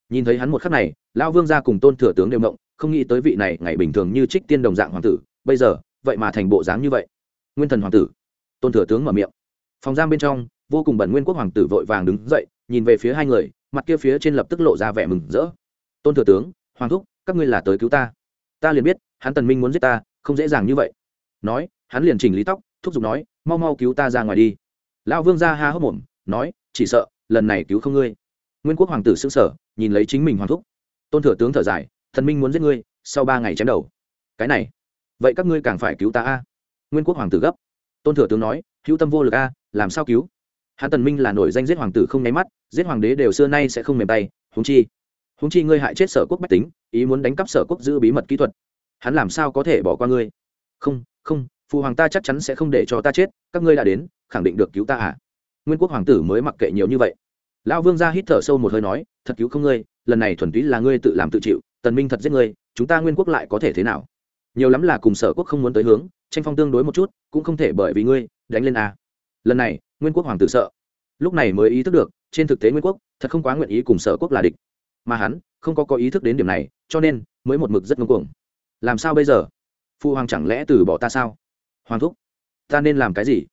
Nhìn thấy hắn một khắc này, lão vương ra cùng tôn thừa tướng đều mộng không nghĩ tới vị này ngày bình thường như trích tiên đồng dạng hoàng tử, bây giờ vậy mà thành bộ dáng như vậy. Nguyên thần hoàng tử. Tôn thừa tướng mở miệng. Phòng giam bên trong, vô cùng bẩn nguyên quốc hoàng tử vội vàng đứng dậy, nhìn về phía hai người, mặt kia phía trên lập tức lộ ra vẻ mừng rỡ. Tôn thừa tướng, hoàng thúc, các ngươi là tới cứu ta. Ta liền biết, hắn tần minh muốn giết ta, không dễ dàng như vậy. Nói, hắn liền chỉnh lý tóc, thúc giục nói, mau mau cứu ta ra ngoài đi. Lão vương ra ha hốc mồm, nói, chỉ sợ, lần này cứu không ngươi. Nguyên quốc hoàng tử xưng sở nhìn lấy chính mình hoàng thúc. Tôn thừa tướng thở dài, thần minh muốn giết ngươi, sau ba ngày chém đầu. Cái này vậy các ngươi càng phải cứu ta a. Nguyên quốc hoàng tử gấp. Tôn thừa tướng nói, hữu tâm vô lực a, làm sao cứu? Hắn tần minh là nổi danh giết hoàng tử không nháy mắt, giết hoàng đế đều xưa nay sẽ không mềm tay, huống chi huống chi ngươi hại chết sở quốc bách tính, ý muốn đánh cắp sở quốc giữ bí mật kỹ thuật. Hắn làm sao có thể bỏ qua ngươi? Không không, phụ hoàng ta chắc chắn sẽ không để cho ta chết, các ngươi đã đến, khẳng định được cứu ta à? Nguyên quốc hoàng tử mới mặc kệ nhiều như vậy. Lão vương ra hít thở sâu một hơi nói, thật cứu không ngươi, lần này thuần túy là ngươi tự làm tự chịu, tần minh thật giết ngươi, chúng ta nguyên quốc lại có thể thế nào? Nhiều lắm là cùng sở quốc không muốn tới hướng, tranh phong tương đối một chút, cũng không thể bởi vì ngươi đánh lên à. lần này, nguyên quốc hoàng tử sợ. Lúc này mới ý thức được, trên thực tế nguyên quốc thật không quá nguyện ý cùng sở quốc là địch. Mà hắn không có có ý thức đến điểm này, cho nên mới một mực rất ngưng cuồng. Làm sao bây giờ? Phụ hoàng chẳng lẽ từ bỏ ta sao? Hoàng thúc, ta nên làm cái gì?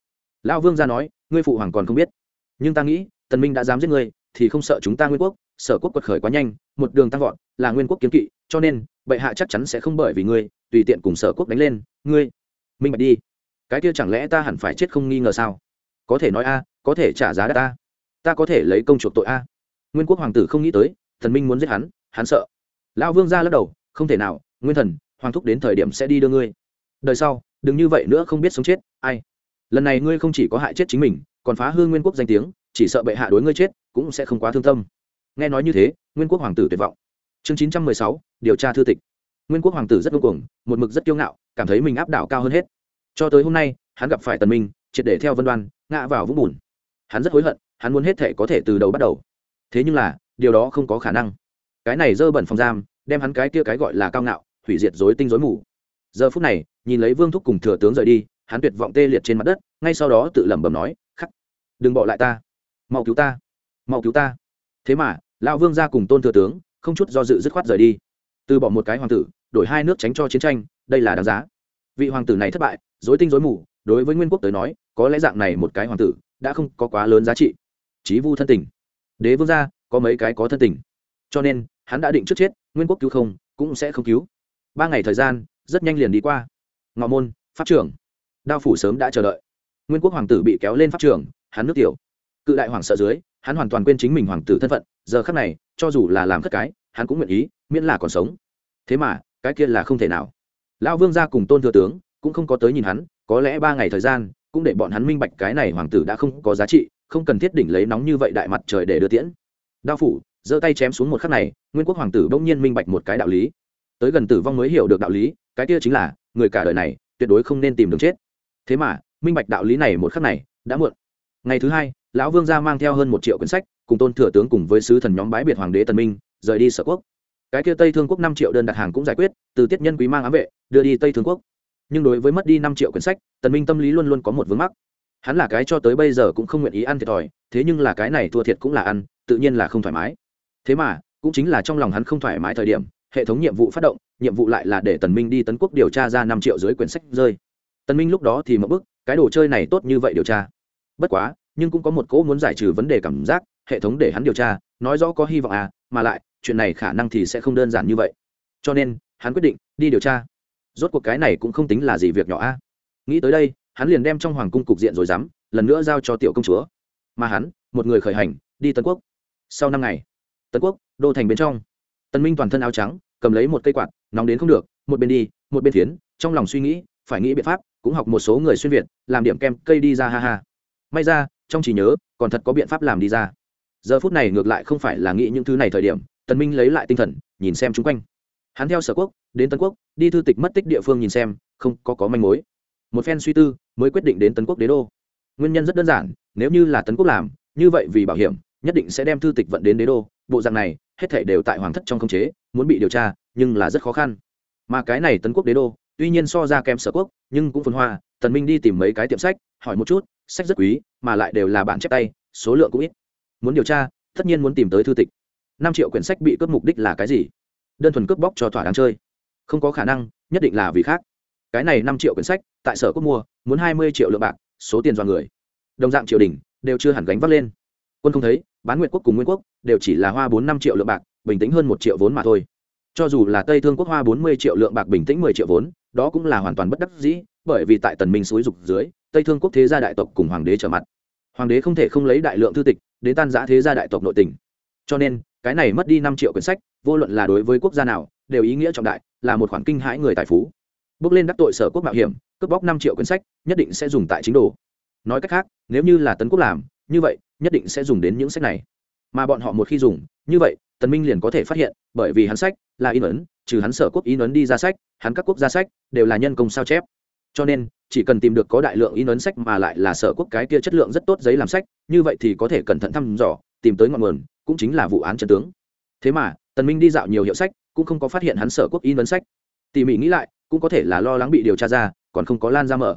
Lão vương ra nói, ngươi phụ hoàng còn không biết. Nhưng ta nghĩ, tần minh đã dám giết ngươi thì không sợ chúng ta nguyên quốc, sở quốc quật khởi quá nhanh, một đường tăng vọt, là nguyên quốc kiếm kỵ, cho nên, bệ hạ chắc chắn sẽ không bởi vì ngươi, tùy tiện cùng sở quốc đánh lên, ngươi, minh bạch đi. Cái kia chẳng lẽ ta hẳn phải chết không nghi ngờ sao? Có thể nói a, có thể trả giá ta. Ta có thể lấy công chuộc tội a. Nguyên quốc hoàng tử không nghĩ tới, thần minh muốn giết hắn hắn sợ. Lão vương ra lắc đầu, không thể nào, nguyên thần, hoàng thúc đến thời điểm sẽ đi đưa ngươi. Đời sau, đừng như vậy nữa không biết sống chết, ai. Lần này ngươi không chỉ có hại chết chính mình, còn phá hương nguyên quốc danh tiếng, chỉ sợ bệ hạ đối ngươi chết cũng sẽ không quá thương tâm. Nghe nói như thế, nguyên quốc hoàng tử tuyệt vọng. Chương chín trăm mười sáu, điều tra thư tịch. Nguyên quốc hoàng tử rất vô cùng một mực rất kiêu ngạo, cảm thấy mình áp đảo cao hơn hết. Cho tới hôm nay, hắn gặp phải tần minh, triệt để theo vân đoan, ngã vào vũng bùn. Hắn rất hối hận, hắn muốn hết thể có thể từ đầu bắt đầu. Thế nhưng là, điều đó không có khả năng. Cái này dơ bẩn phòng giam, đem hắn cái kia cái gọi là cao ngạo, hủy diệt dối tinh dối mù. Giờ phút này, nhìn lấy vương thúc cùng thừa tướng rời đi, hắn tuyệt vọng tê liệt trên mặt đất, ngay sau đó tự lẩm bẩm nói, khắc, đừng bỏ lại ta. Mau cứu ta mau cứu ta. Thế mà lão vương ra cùng tôn thừa tướng không chút do dự dứt khoát rời đi. Từ bỏ một cái hoàng tử đổi hai nước tránh cho chiến tranh đây là đáng giá. Vị hoàng tử này thất bại dối tinh dối mù đối với nguyên quốc tới nói có lẽ dạng này một cái hoàng tử đã không có quá lớn giá trị. Chí vu thân tình. Đế vương gia có mấy cái có thân tình. Cho nên hắn đã định trước chết nguyên quốc cứu không cũng sẽ không cứu. Ba ngày thời gian rất nhanh liền đi qua. Ngọ môn pháp trưởng đao phủ sớm đã chờ đợi. Nguyên quốc hoàng tử bị kéo lên pháp trưởng, hắn nước tiểu. Cự đại hoàng sợ dưới hắn hoàn toàn quên chính mình hoàng tử thân phận, giờ khắc này, cho dù là làm khất cái, hắn cũng nguyện ý, miễn là còn sống. Thế mà, cái kia là không thể nào. Lão vương gia cùng tôn thừa tướng, cũng không có tới nhìn hắn, có lẽ ba ngày thời gian, cũng để bọn hắn minh bạch cái này hoàng tử đã không có giá trị, không cần thiết đỉnh lấy nóng như vậy đại mặt trời để đưa tiễn. Đao phủ, giơ tay chém xuống một khắc này, nguyên quốc hoàng tử bỗng nhiên minh bạch một cái đạo lý. Tới gần tử vong mới hiểu được đạo lý, cái kia chính là, người cả đời này, tuyệt đối không nên tìm đường chết. Thế mà, minh bạch đạo lý này một khắc này, đã muộn. Ngày thứ hai lão vương gia mang theo hơn một triệu quyển sách, cùng tôn thừa tướng cùng với sứ thần nhóm bái biệt hoàng đế tần minh, rời đi sở quốc. Cái kia tây thương quốc năm triệu đơn đặt hàng cũng giải quyết, từ tiết nhân quý mang ám vệ, đưa đi tây thương quốc. Nhưng đối với mất đi năm triệu quyển sách, tần minh tâm lý luôn luôn có một vướng mắc. Hắn là cái cho tới bây giờ cũng không nguyện ý ăn thiệt thòi, thế nhưng là cái này thua thiệt cũng là ăn, tự nhiên là không thoải mái. Thế mà, cũng chính là trong lòng hắn không thoải mái thời điểm, hệ thống nhiệm vụ phát động, nhiệm vụ lại là để tần minh đi tấn quốc điều tra ra năm triệu dưới quyển sách rơi. Tần minh lúc đó thì một bức, cái đồ chơi này tốt như vậy điều tra. Bất quá nhưng cũng có một cỗ muốn giải trừ vấn đề cảm giác, hệ thống để hắn điều tra, nói rõ có hy vọng à mà lại, chuyện này khả năng thì sẽ không đơn giản như vậy. Cho nên, hắn quyết định đi điều tra. Rốt cuộc cái này cũng không tính là gì việc nhỏ a nghĩ tới đây, hắn liền đem trong hoàng cung cục diện rồi dám, lần nữa giao cho tiểu công chúa. Mà hắn, một người khởi hành, đi tân quốc. Sau năm ngày, tân quốc, đô thành bên trong. Tân minh toàn thân áo trắng, cầm lấy một cây quạt, nóng đến không được, một bên đi, một bên tiến, trong lòng suy nghĩ, phải nghĩ biện pháp, cũng học một số người xuyên việt, làm điểm kem cây đi ra ha ha. May ra trong trí nhớ, còn thật có biện pháp làm đi ra. Giờ phút này ngược lại không phải là nghĩ những thứ này thời điểm, tần minh lấy lại tinh thần, nhìn xem chung quanh. Hắn theo sở quốc, đến tân quốc, đi thư tịch mất tích địa phương nhìn xem, không có có manh mối. Một phen suy tư, mới quyết định đến tân quốc đế đô. Nguyên nhân rất đơn giản, nếu như là tân quốc làm, như vậy vì bảo hiểm, nhất định sẽ đem thư tịch vận đến đế đô. Bộ dạng này, hết thể đều tại hoàng thất trong khống chế, muốn bị điều tra, nhưng là rất khó khăn. Mà cái này tân quốc đế đô, tuy nhiên so ra kém sở quốc, nhưng cũng phân hoa. Tần minh đi tìm mấy cái tiệm sách, hỏi một chút sách rất quý, mà lại đều là bản chép tay, số lượng cũng ít. Muốn điều tra, tất nhiên muốn tìm tới thư tịch. Năm triệu quyển sách bị cướp mục đích là cái gì? Đơn thuần cướp bóc cho thỏa đáng chơi. Không có khả năng, nhất định là vì khác. Cái này năm triệu quyển sách, tại sở quốc mua, muốn hai mươi triệu lượng bạc, số tiền do người. Đồng dạng triều đình, đều chưa hẳn gánh vác lên. Quân không thấy, bán nguyện quốc cùng nguyên quốc, đều chỉ là hoa bốn năm triệu lượng bạc, bình tĩnh hơn một triệu vốn mà thôi. Cho dù là tây thương quốc hoa bốn mươi triệu lượng bạc, bình tĩnh mười triệu vốn, đó cũng là hoàn toàn bất đắc dĩ bởi vì tại tần minh suối dục dưới, tây thương quốc thế gia đại tộc cùng hoàng đế trở mặt. Hoàng đế không thể không lấy đại lượng thư tịch đến tan giã thế gia đại tộc nội tình. Cho nên, cái này mất đi năm triệu quyển sách, vô luận là đối với quốc gia nào, đều ý nghĩa trọng đại, là một khoản kinh hãi người tài phú. Bước lên đắc tội sở quốc mạo hiểm, cướp bóc năm triệu quyển sách, nhất định sẽ dùng tại chính đồ. Nói cách khác, nếu như là tấn quốc làm, như vậy, nhất định sẽ dùng đến những sách này. Mà bọn họ một khi dùng, như vậy, tần minh liền có thể phát hiện, bởi vì hắn sách là in ấn, trừ hắn sở quốc in ấn đi ra sách, hắn các quốc gia sách đều là nhân công sao chép cho nên, chỉ cần tìm được có đại lượng in ấn sách mà lại là sở quốc cái kia chất lượng rất tốt giấy làm sách, như vậy thì có thể cẩn thận thăm dò, tìm tới ngọn nguồn, cũng chính là vụ án trần tướng. Thế mà, tần minh đi dạo nhiều hiệu sách, cũng không có phát hiện hắn sở quốc in ấn sách. Tỉ mỉ nghĩ lại, cũng có thể là lo lắng bị điều tra ra, còn không có lan ra mở.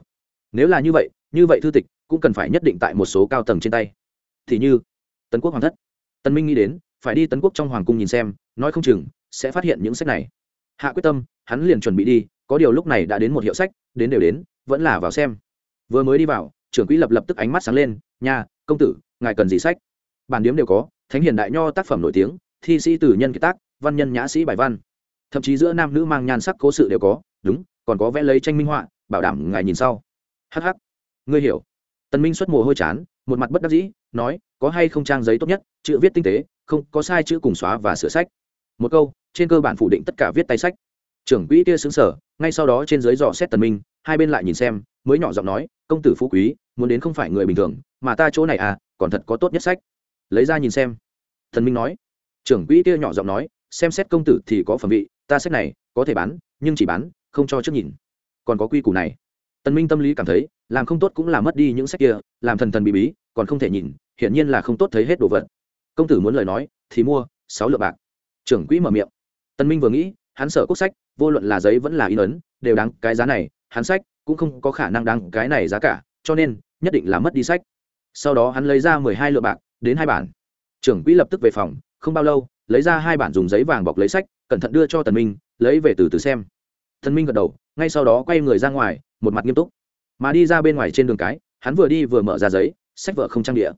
Nếu là như vậy như vậy thư tịch, cũng cần phải nhất định tại một số cao tầng trên tay. Thì như, tấn quốc hoàng thất. Tần minh nghĩ đến, phải đi tấn quốc trong hoàng cung nhìn xem, nói không chừng, sẽ phát hiện những sách này. Hạ quyết tâm, hắn liền chuẩn bị đi có điều lúc này đã đến một hiệu sách, đến đều đến, vẫn là vào xem. Vừa mới đi vào, trưởng quỹ lập lập tức ánh mắt sáng lên, nha, công tử, ngài cần gì sách? Bản điếm đều có, thánh hiền đại nho tác phẩm nổi tiếng, thi sĩ tử nhân kiệt tác, văn nhân nhã sĩ bài văn. Thậm chí giữa nam nữ mang nhan sắc cố sự đều có, đúng, còn có vẽ lấy tranh minh họa, bảo đảm ngài nhìn sau. Hh ngươi hiểu. Tần minh xuất mồ hôi chán, một mặt bất đắc dĩ, nói, có hay không trang giấy tốt nhất, chữ viết tinh tế, không, có sai chữ cùng xóa và sửa sách. Một câu, trên cơ bản phủ định tất cả viết tay sách trưởng quỹ kia xứng sở, ngay sau đó trên dưới dò xét tần minh, hai bên lại nhìn xem, mới nhỏ giọng nói, công tử phú quý, muốn đến không phải người bình thường, mà ta chỗ này à còn thật có tốt nhất sách. Lấy ra nhìn xem. Thần minh nói. Trưởng quỹ kia nhỏ giọng nói, xem xét công tử thì có phẩm vị, ta sách này có thể bán, nhưng chỉ bán, không cho trước nhìn. Còn có quy củ này. Tần minh tâm lý cảm thấy, làm không tốt cũng là mất đi những sách kia, làm thần thần bí bí, còn không thể nhìn, hiển nhiên là không tốt thấy hết đồ vật. Công tử muốn lời nói, thì mua, sáu lượng bạc. Trưởng quỹ mở miệng. Tần minh vừa nghĩ, hắn sợ quốc sách vô luận là giấy vẫn là in ấn, đều đáng cái giá này, hắn sách cũng không có khả năng đáng cái này giá cả, cho nên nhất định là mất đi sách. Sau đó hắn lấy ra mười hai lượng bạc, đến hai bản. Trưởng quỹ lập tức về phòng, không bao lâu, lấy ra hai bản dùng giấy vàng bọc lấy sách, cẩn thận đưa cho tần minh, lấy về từ từ xem. Tần minh gật đầu, ngay sau đó quay người ra ngoài, một mặt nghiêm túc. Mà đi ra bên ngoài trên đường cái, hắn vừa đi vừa mở ra giấy, sách vợ không trang địa.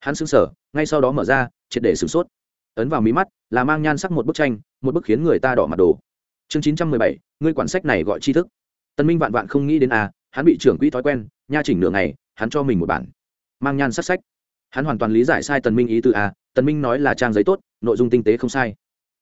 Hắn sững sờ, ngay sau đó mở ra, triệt để sửng sốt. Ấn vào mí mắt, là mang nhan sắc một bức tranh, một bức khiến người ta đỏ mặt đồ chương chín trăm mười bảy ngươi quản sách này gọi tri thức. Tân minh vạn vạn không nghĩ đến a à, hắn bị trưởng quỹ thói quen nha chỉnh nửa ngày hắn cho mình một bản. Mang nhan sắc sách. Hắn hoàn toàn lý giải sai tần minh ý từ a à, tần minh nói là trang giấy tốt nội dung tinh tế không sai.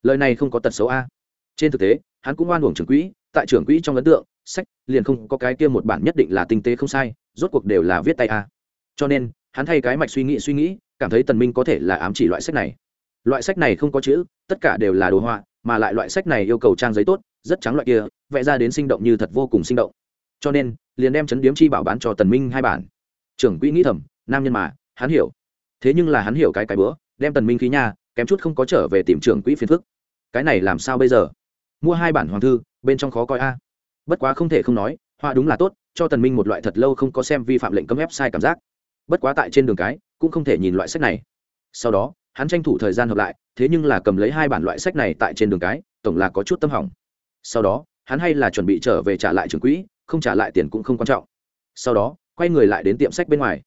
Lời này không có tật xấu a trên thực tế hắn cũng oan uổng trưởng quỹ tại trưởng quỹ trong ấn tượng sách liền không có cái kia một bản nhất định là tinh tế không sai rốt cuộc đều là viết tay a cho nên hắn thay cái mạch suy nghĩ suy nghĩ cảm thấy tần minh có thể là ám chỉ loại sách này. Loại sách này không có chữ tất cả đều là đồ họa mà lại loại sách này yêu cầu trang giấy tốt, rất trắng loại kia, vẽ ra đến sinh động như thật vô cùng sinh động. Cho nên, liền đem chấn điếm chi bảo bán cho tần minh hai bản. Trưởng quỹ nghĩ thầm, nam nhân mà, hắn hiểu. Thế nhưng là hắn hiểu cái cái bữa, đem tần minh khí nha, kém chút không có trở về tìm trưởng quỹ phiền phức. Cái này làm sao bây giờ? Mua hai bản hoàng thư, bên trong khó coi a. Bất quá không thể không nói, họa đúng là tốt, cho tần minh một loại thật lâu không có xem vi phạm lệnh cấm ép sai cảm giác. Bất quá tại trên đường cái, cũng không thể nhìn loại sách này. Sau đó hắn tranh thủ thời gian hợp lại, thế nhưng là cầm lấy hai bản loại sách này tại trên đường cái, tổng là có chút tâm hỏng. Sau đó, hắn hay là chuẩn bị trở về trả lại trường quỹ, không trả lại tiền cũng không quan trọng. Sau đó, quay người lại đến tiệm sách bên ngoài.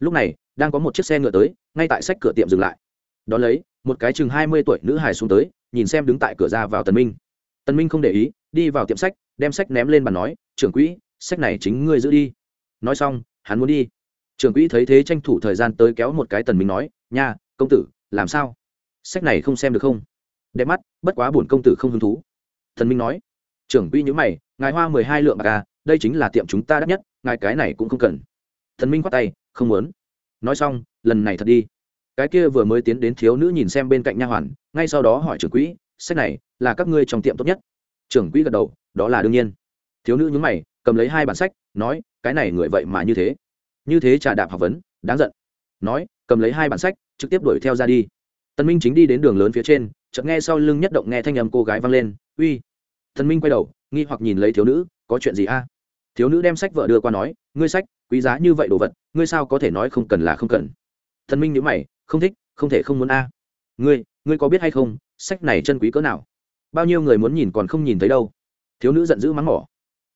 Lúc này, đang có một chiếc xe ngựa tới, ngay tại sách cửa tiệm dừng lại. Đón lấy, một cái chừng hai mươi tuổi nữ hài xuống tới, nhìn xem đứng tại cửa ra vào tần minh. Tần minh không để ý, đi vào tiệm sách, đem sách ném lên bàn nói, trưởng quỹ, sách này chính ngươi giữ đi. Nói xong, hắn muốn đi. Trưởng quỹ thấy thế tranh thủ thời gian tới kéo một cái tần minh nói, nha, công tử làm sao? Sách này không xem được không? Đẹp mắt, bất quá bổn công tử không hứng thú. Thần minh nói. Trưởng quỹ nhữ mày, ngài hoa mười hai lượng bạc à đây chính là tiệm chúng ta đắt nhất, ngài cái này cũng không cần. Thần minh khoát tay, không muốn. Nói xong, lần này thật đi. Cái kia vừa mới tiến đến thiếu nữ nhìn xem bên cạnh nha hoàn, ngay sau đó hỏi trưởng quỹ, sách này là các ngươi trong tiệm tốt nhất? Trưởng quỹ gật đầu, đó là đương nhiên. Thiếu nữ nhúng mày, cầm lấy hai bản sách, nói, cái này người vậy mà như thế. Như thế trà đạp học vấn, đáng giận. Nói, cầm lấy hai bản sách trực tiếp đuổi theo ra đi. Tần minh chính đi đến đường lớn phía trên, chợt nghe sau lưng nhất động nghe thanh âm cô gái vang lên, uy. Tần minh quay đầu, nghi hoặc nhìn lấy thiếu nữ, có chuyện gì a? Thiếu nữ đem sách vợ đưa qua nói, ngươi sách, quý giá như vậy đồ vật, ngươi sao có thể nói không cần là không cần? Tần minh nhíu mày, không thích, không thể không muốn a. Ngươi ngươi có biết hay không, sách này chân quý cỡ nào? Bao nhiêu người muốn nhìn còn không nhìn thấy đâu. Thiếu nữ giận dữ mắng mỏ,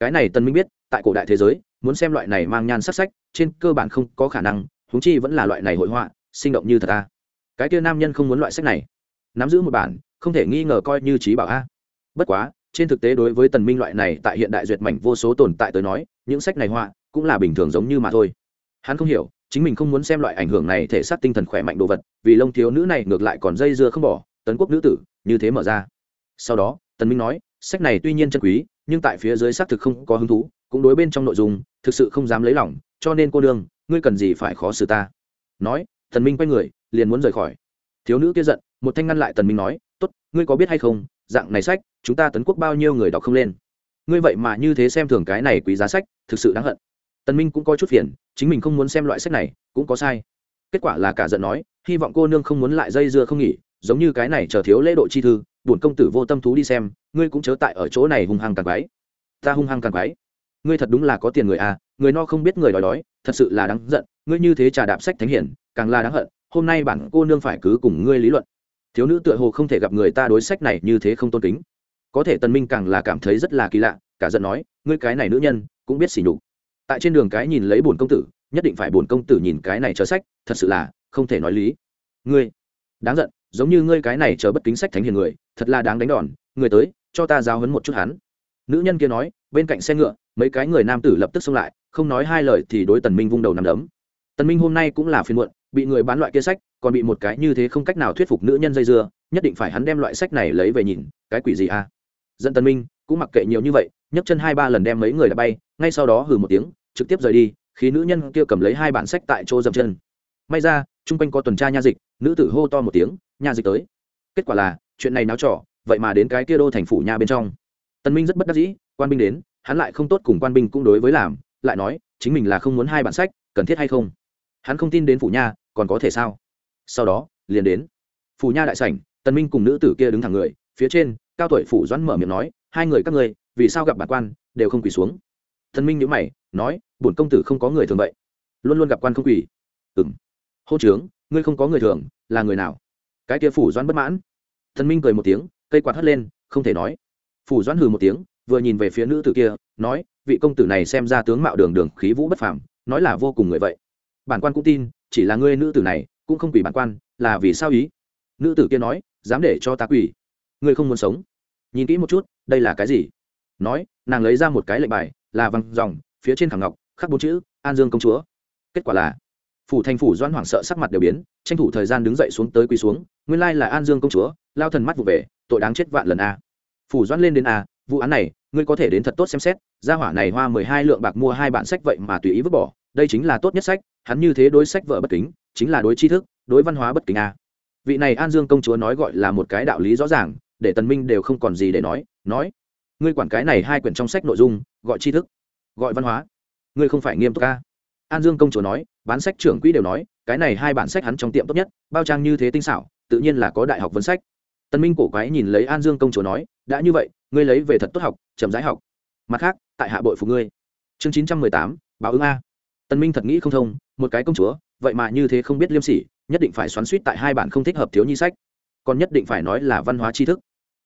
cái này tần minh biết, tại cổ đại thế giới, muốn xem loại này mang nhan sắc sách, trên cơ bản không có khả năng, huống chi vẫn là loại này hội họa sinh động như thật a. Cái kia nam nhân không muốn loại sách này. Nắm giữ một bản, không thể nghi ngờ coi như trí bảo a. Bất quá, trên thực tế đối với tần minh loại này tại hiện đại duyệt mảnh vô số tồn tại tới nói, những sách này họa cũng là bình thường giống như mà thôi. Hắn không hiểu, chính mình không muốn xem loại ảnh hưởng này thể xác tinh thần khỏe mạnh đồ vật, vì lông thiếu nữ này ngược lại còn dây dưa không bỏ, tấn quốc nữ tử, như thế mở ra. Sau đó, tần minh nói, sách này tuy nhiên chân quý, nhưng tại phía dưới xác thực không có hứng thú, cũng đối bên trong nội dung, thực sự không dám lấy lòng, cho nên cô đương ngươi cần gì phải khó xử ta? Nói tần minh quay người, liền muốn rời khỏi. Thiếu nữ kia giận, một thanh ngăn lại tần minh nói, tốt, ngươi có biết hay không, dạng này sách, chúng ta tấn quốc bao nhiêu người đọc không lên? Ngươi vậy mà như thế xem thường cái này quý giá sách, thực sự đáng hận. Tần minh cũng có chút phiền, chính mình không muốn xem loại sách này, cũng có sai. Kết quả là cả giận nói, hy vọng cô nương không muốn lại dây dưa không nghỉ, giống như cái này chờ thiếu lễ độ chi thư, bổn công tử vô tâm thú đi xem, ngươi cũng chớ tại ở chỗ này hung hăng càng quái. Ta hung hăng càng quái? Ngươi thật đúng là có tiền người à người no không biết người đói đói, thật sự là đáng giận, ngươi như thế trà đạp sách thánh hiển càng là đáng hận, hôm nay bản cô nương phải cứ cùng ngươi lý luận. Thiếu nữ tựa hồ không thể gặp người ta đối sách này như thế không tôn kính. Có thể tần minh càng là cảm thấy rất là kỳ lạ, cả giận nói, ngươi cái này nữ nhân, cũng biết xỉ nhục. Tại trên đường cái nhìn lấy bổn công tử, nhất định phải bổn công tử nhìn cái này chờ sách, thật sự là không thể nói lý. Ngươi, đáng giận, giống như ngươi cái này chờ bất kính sách thánh hiền người, thật là đáng đánh đòn, người tới, cho ta giáo hấn một chút hắn. Nữ nhân kia nói, bên cạnh xe ngựa, mấy cái người nam tử lập tức xông lại, không nói hai lời thì đối tần minh vung đầu nằm đấm. Tần minh hôm nay cũng là phiền muộn bị người bán loại kia sách, còn bị một cái như thế không cách nào thuyết phục nữ nhân dây dưa, nhất định phải hắn đem loại sách này lấy về nhìn, cái quỷ gì à? Dân tần minh cũng mặc kệ nhiều như vậy, nhấc chân hai ba lần đem mấy người đã bay, ngay sau đó hừ một tiếng, trực tiếp rời đi, khi nữ nhân kia cầm lấy hai bản sách tại chỗ dậm chân. May ra, chung quanh có tuần tra nha dịch, nữ tử hô to một tiếng, nha dịch tới. Kết quả là, chuyện này náo trỏ vậy mà đến cái kia đô thành phủ nha bên trong. Tần minh rất bất đắc dĩ, quan binh đến, hắn lại không tốt cùng quan binh cũng đối với làm, lại nói, chính mình là không muốn hai bản sách, cần thiết hay không? Hắn không tin đến phủ nha, còn có thể sao? Sau đó, liền đến. Phủ nha đại sảnh, tần minh cùng nữ tử kia đứng thẳng người, phía trên, cao tuổi phủ doãn mở miệng nói, hai người các ngươi, vì sao gặp bản quan, đều không quỳ xuống? Tần minh nhíu mày, nói, bổn công tử không có người thường vậy. Luôn luôn gặp quan không quỳ. Ừm. Hô trướng ngươi không có người thường, là người nào? Cái kia phủ doãn bất mãn. Tần minh cười một tiếng, cây quạt hất lên, không thể nói. Phủ doãn hừ một tiếng, vừa nhìn về phía nữ tử kia, nói, vị công tử này xem ra tướng mạo đường đường, khí vũ bất phàm, nói là vô cùng người vậy bản quan cũng tin, chỉ là ngươi nữ tử này cũng không quỷ bản quan, là vì sao ý? Nữ tử kia nói, dám để cho ta quỷ. Ngươi không muốn sống. Nhìn kỹ một chút, đây là cái gì? Nói, nàng lấy ra một cái lệnh bài, là văng dòng, phía trên khảm ngọc, khắc bốn chữ, an dương công chúa. Kết quả là, phủ thành phủ doãn hoảng sợ sắc mặt đều biến, tranh thủ thời gian đứng dậy xuống tới quỳ xuống, nguyên lai là an dương công chúa, lao thần mắt vụ về, tội đáng chết vạn lần a. Phủ doãn lên đến a, vụ án này, ngươi có thể đến thật tốt xem xét, gia hỏa này hoa mười hai lượng bạc mua hai bản sách vậy mà tùy ý vứt bỏ đây chính là tốt nhất sách, hắn như thế đối sách vợ bất kính, chính là đối tri thức, đối văn hóa bất kính a. Vị này an dương công chúa nói gọi là một cái đạo lý rõ ràng, để tần minh đều không còn gì để nói nói, ngươi quản cái này hai quyển trong sách nội dung, gọi tri thức, gọi văn hóa, ngươi không phải nghiêm túc a? An dương công chúa nói, bán sách trưởng quỹ đều nói, cái này hai bản sách hắn trong tiệm tốt nhất, bao trang như thế tinh xảo, tự nhiên là có đại học vấn sách. Tần minh cổ quái nhìn lấy an dương công chúa nói, đã như vậy, ngươi lấy về thật tốt học, chậm rãi học. Mặt khác, tại hạ bội phục ngươi. Chương chín trăm mười tám, báo ứng a tần minh thật nghĩ không thông, một cái công chúa, vậy mà như thế không biết liêm sỉ, nhất định phải xoắn suýt tại hai bản không thích hợp thiếu nhi sách. Còn nhất định phải nói là văn hóa tri thức.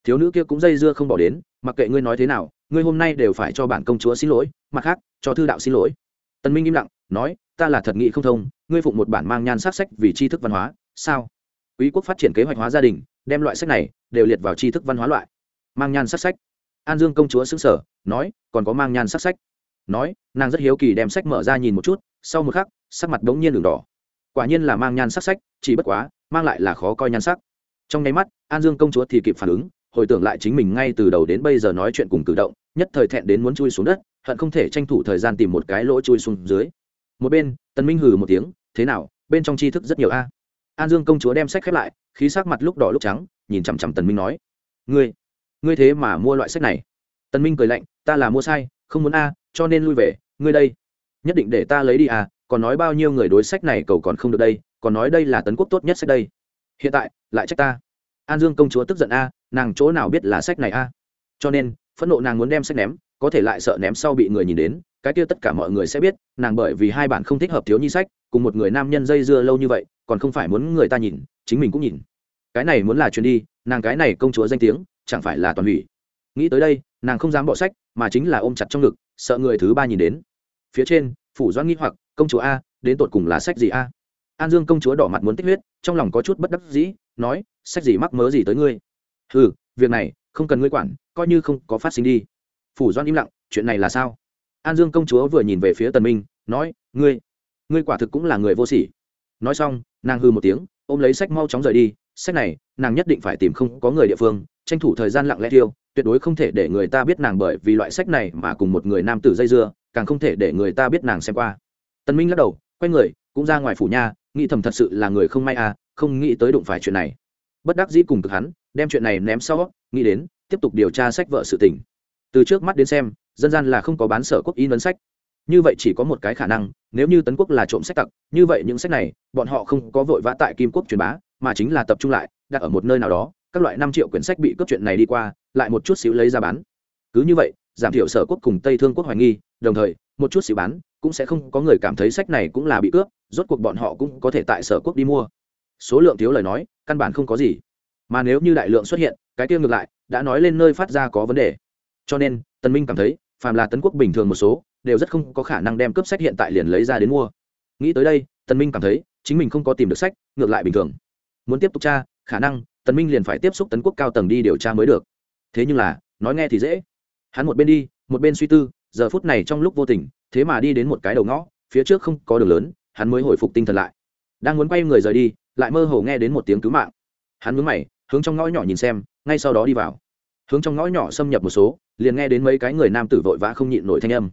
Thiếu nữ kia cũng dây dưa không bỏ đến, mặc kệ ngươi nói thế nào, ngươi hôm nay đều phải cho bản công chúa xin lỗi, mặt khác, cho thư đạo xin lỗi. Tần minh im lặng, nói, ta là thật nghĩ không thông, ngươi phụng một bản mang nhan sắc sách vì tri thức văn hóa, sao? Quý quốc phát triển kế hoạch hóa gia đình, đem loại sách này đều liệt vào tri thức văn hóa loại. Mang nhan sắc sách. An dương công chúa xứng sở nói, còn có mang nhan sắc sách nói, nàng rất hiếu kỳ đem sách mở ra nhìn một chút, sau một khắc, sắc mặt đống nhiên đường đỏ. Quả nhiên là mang nhan sắc sách, chỉ bất quá, mang lại là khó coi nhan sắc. Trong nháy mắt, an dương công chúa thì kịp phản ứng, hồi tưởng lại chính mình ngay từ đầu đến bây giờ nói chuyện cùng cử động, nhất thời thẹn đến muốn chui xuống đất, hận không thể tranh thủ thời gian tìm một cái lỗ chui xuống dưới. Một bên, tần minh hừ một tiếng, thế nào, bên trong tri thức rất nhiều a? An dương công chúa đem sách khép lại, khí sắc mặt lúc đỏ lúc trắng, nhìn chằm chằm tần minh nói, ngươi ngươi thế mà mua loại sách này? Tần minh cười lạnh, ta là mua sai, không muốn a cho nên lui về, ngươi đây. Nhất định để ta lấy đi à còn nói bao nhiêu người đối sách này cầu còn không được đây, còn nói đây là tấn quốc tốt nhất sách đây. Hiện tại, lại trách ta. An dương công chúa tức giận a nàng chỗ nào biết là sách này a cho nên, phẫn nộ nàng muốn đem sách ném, có thể lại sợ ném sau bị người nhìn đến, cái kia tất cả mọi người sẽ biết, nàng bởi vì hai bạn không thích hợp thiếu nhi sách, cùng một người nam nhân dây dưa lâu như vậy, còn không phải muốn người ta nhìn, chính mình cũng nhìn. Cái này muốn là truyền đi, nàng cái này công chúa danh tiếng, chẳng phải là toàn hủy. Nghĩ tới đây, nàng không dám bỏ sách, mà chính là ôm chặt trong ngực sợ người thứ ba nhìn đến. Phía trên, phủ doãn nghĩ hoặc, công chúa a, đến tột cùng là sách gì a? An dương công chúa đỏ mặt muốn tích huyết, trong lòng có chút bất đắc dĩ, nói, sách gì mắc mớ gì tới ngươi? Ừ việc này, không cần ngươi quản, coi như không có phát sinh đi. Phủ doan im lặng, chuyện này là sao? An dương công chúa vừa nhìn về phía tần minh, nói, ngươi ngươi quả thực cũng là người vô sỉ. Nói xong, nàng hư một tiếng, ôm lấy sách mau chóng rời đi, sách này, nàng nhất định phải tìm không có người địa phương, tranh thủ thời gian lặng lẽ tiêu tuyệt đối không thể để người ta biết nàng bởi vì loại sách này mà cùng một người nam tử dây dưa, càng không thể để người ta biết nàng xem qua. Tần minh lắc đầu, quay người, cũng ra ngoài phủ nha, nghĩ thầm thật sự là người không may à không nghĩ tới đụng phải chuyện này. Bất đắc dĩ cùng cực hắn, đem chuyện này ném sau, nghĩ đến, tiếp tục điều tra sách vợ sự tình. Từ trước mắt đến xem, dân gian là không có bán sở quốc in ấn sách. Như vậy chỉ có một cái khả năng, nếu như tấn quốc là trộm sách tặc, như vậy những sách này, bọn họ không có vội vã tại kim quốc truyền bá, mà chính là tập trung lại, đặt ở một nơi nào đó các loại năm triệu quyển sách bị cướp chuyện này đi qua, lại một chút xíu lấy ra bán. Cứ như vậy, giảm thiểu sở quốc cùng tây thương quốc hoài nghi, đồng thời, một chút xíu bán, cũng sẽ không có người cảm thấy sách này cũng là bị cướp, rốt cuộc bọn họ cũng có thể tại sở quốc đi mua. Số lượng thiếu lời nói, căn bản không có gì. Mà nếu như đại lượng xuất hiện, cái tiêu ngược lại, đã nói lên nơi phát ra có vấn đề. Cho nên tân minh cảm thấy, phàm là tấn quốc bình thường một số, đều rất không có khả năng đem cướp sách hiện tại liền lấy ra đến mua. Nghĩ tới đây tân minh cảm thấy, chính mình không có tìm được sách, ngược lại bình thường. Muốn tiếp tục tra, khả năng tần minh liền phải tiếp xúc tấn quốc cao tầng đi điều tra mới được. Thế nhưng là, nói nghe thì dễ. Hắn một bên đi, một bên suy tư, giờ phút này trong lúc vô tình, thế mà đi đến một cái đầu ngõ, phía trước không có đường lớn, hắn mới hồi phục tinh thần lại. Đang muốn quay người rời đi, lại mơ hồ nghe đến một tiếng cứu mạng. Hắn mướn mày, hướng trong ngõ nhỏ nhìn xem, ngay sau đó đi vào. Hướng trong ngõ nhỏ xâm nhập một số, liền nghe đến mấy cái người nam tử vội vã không nhịn nổi thanh âm.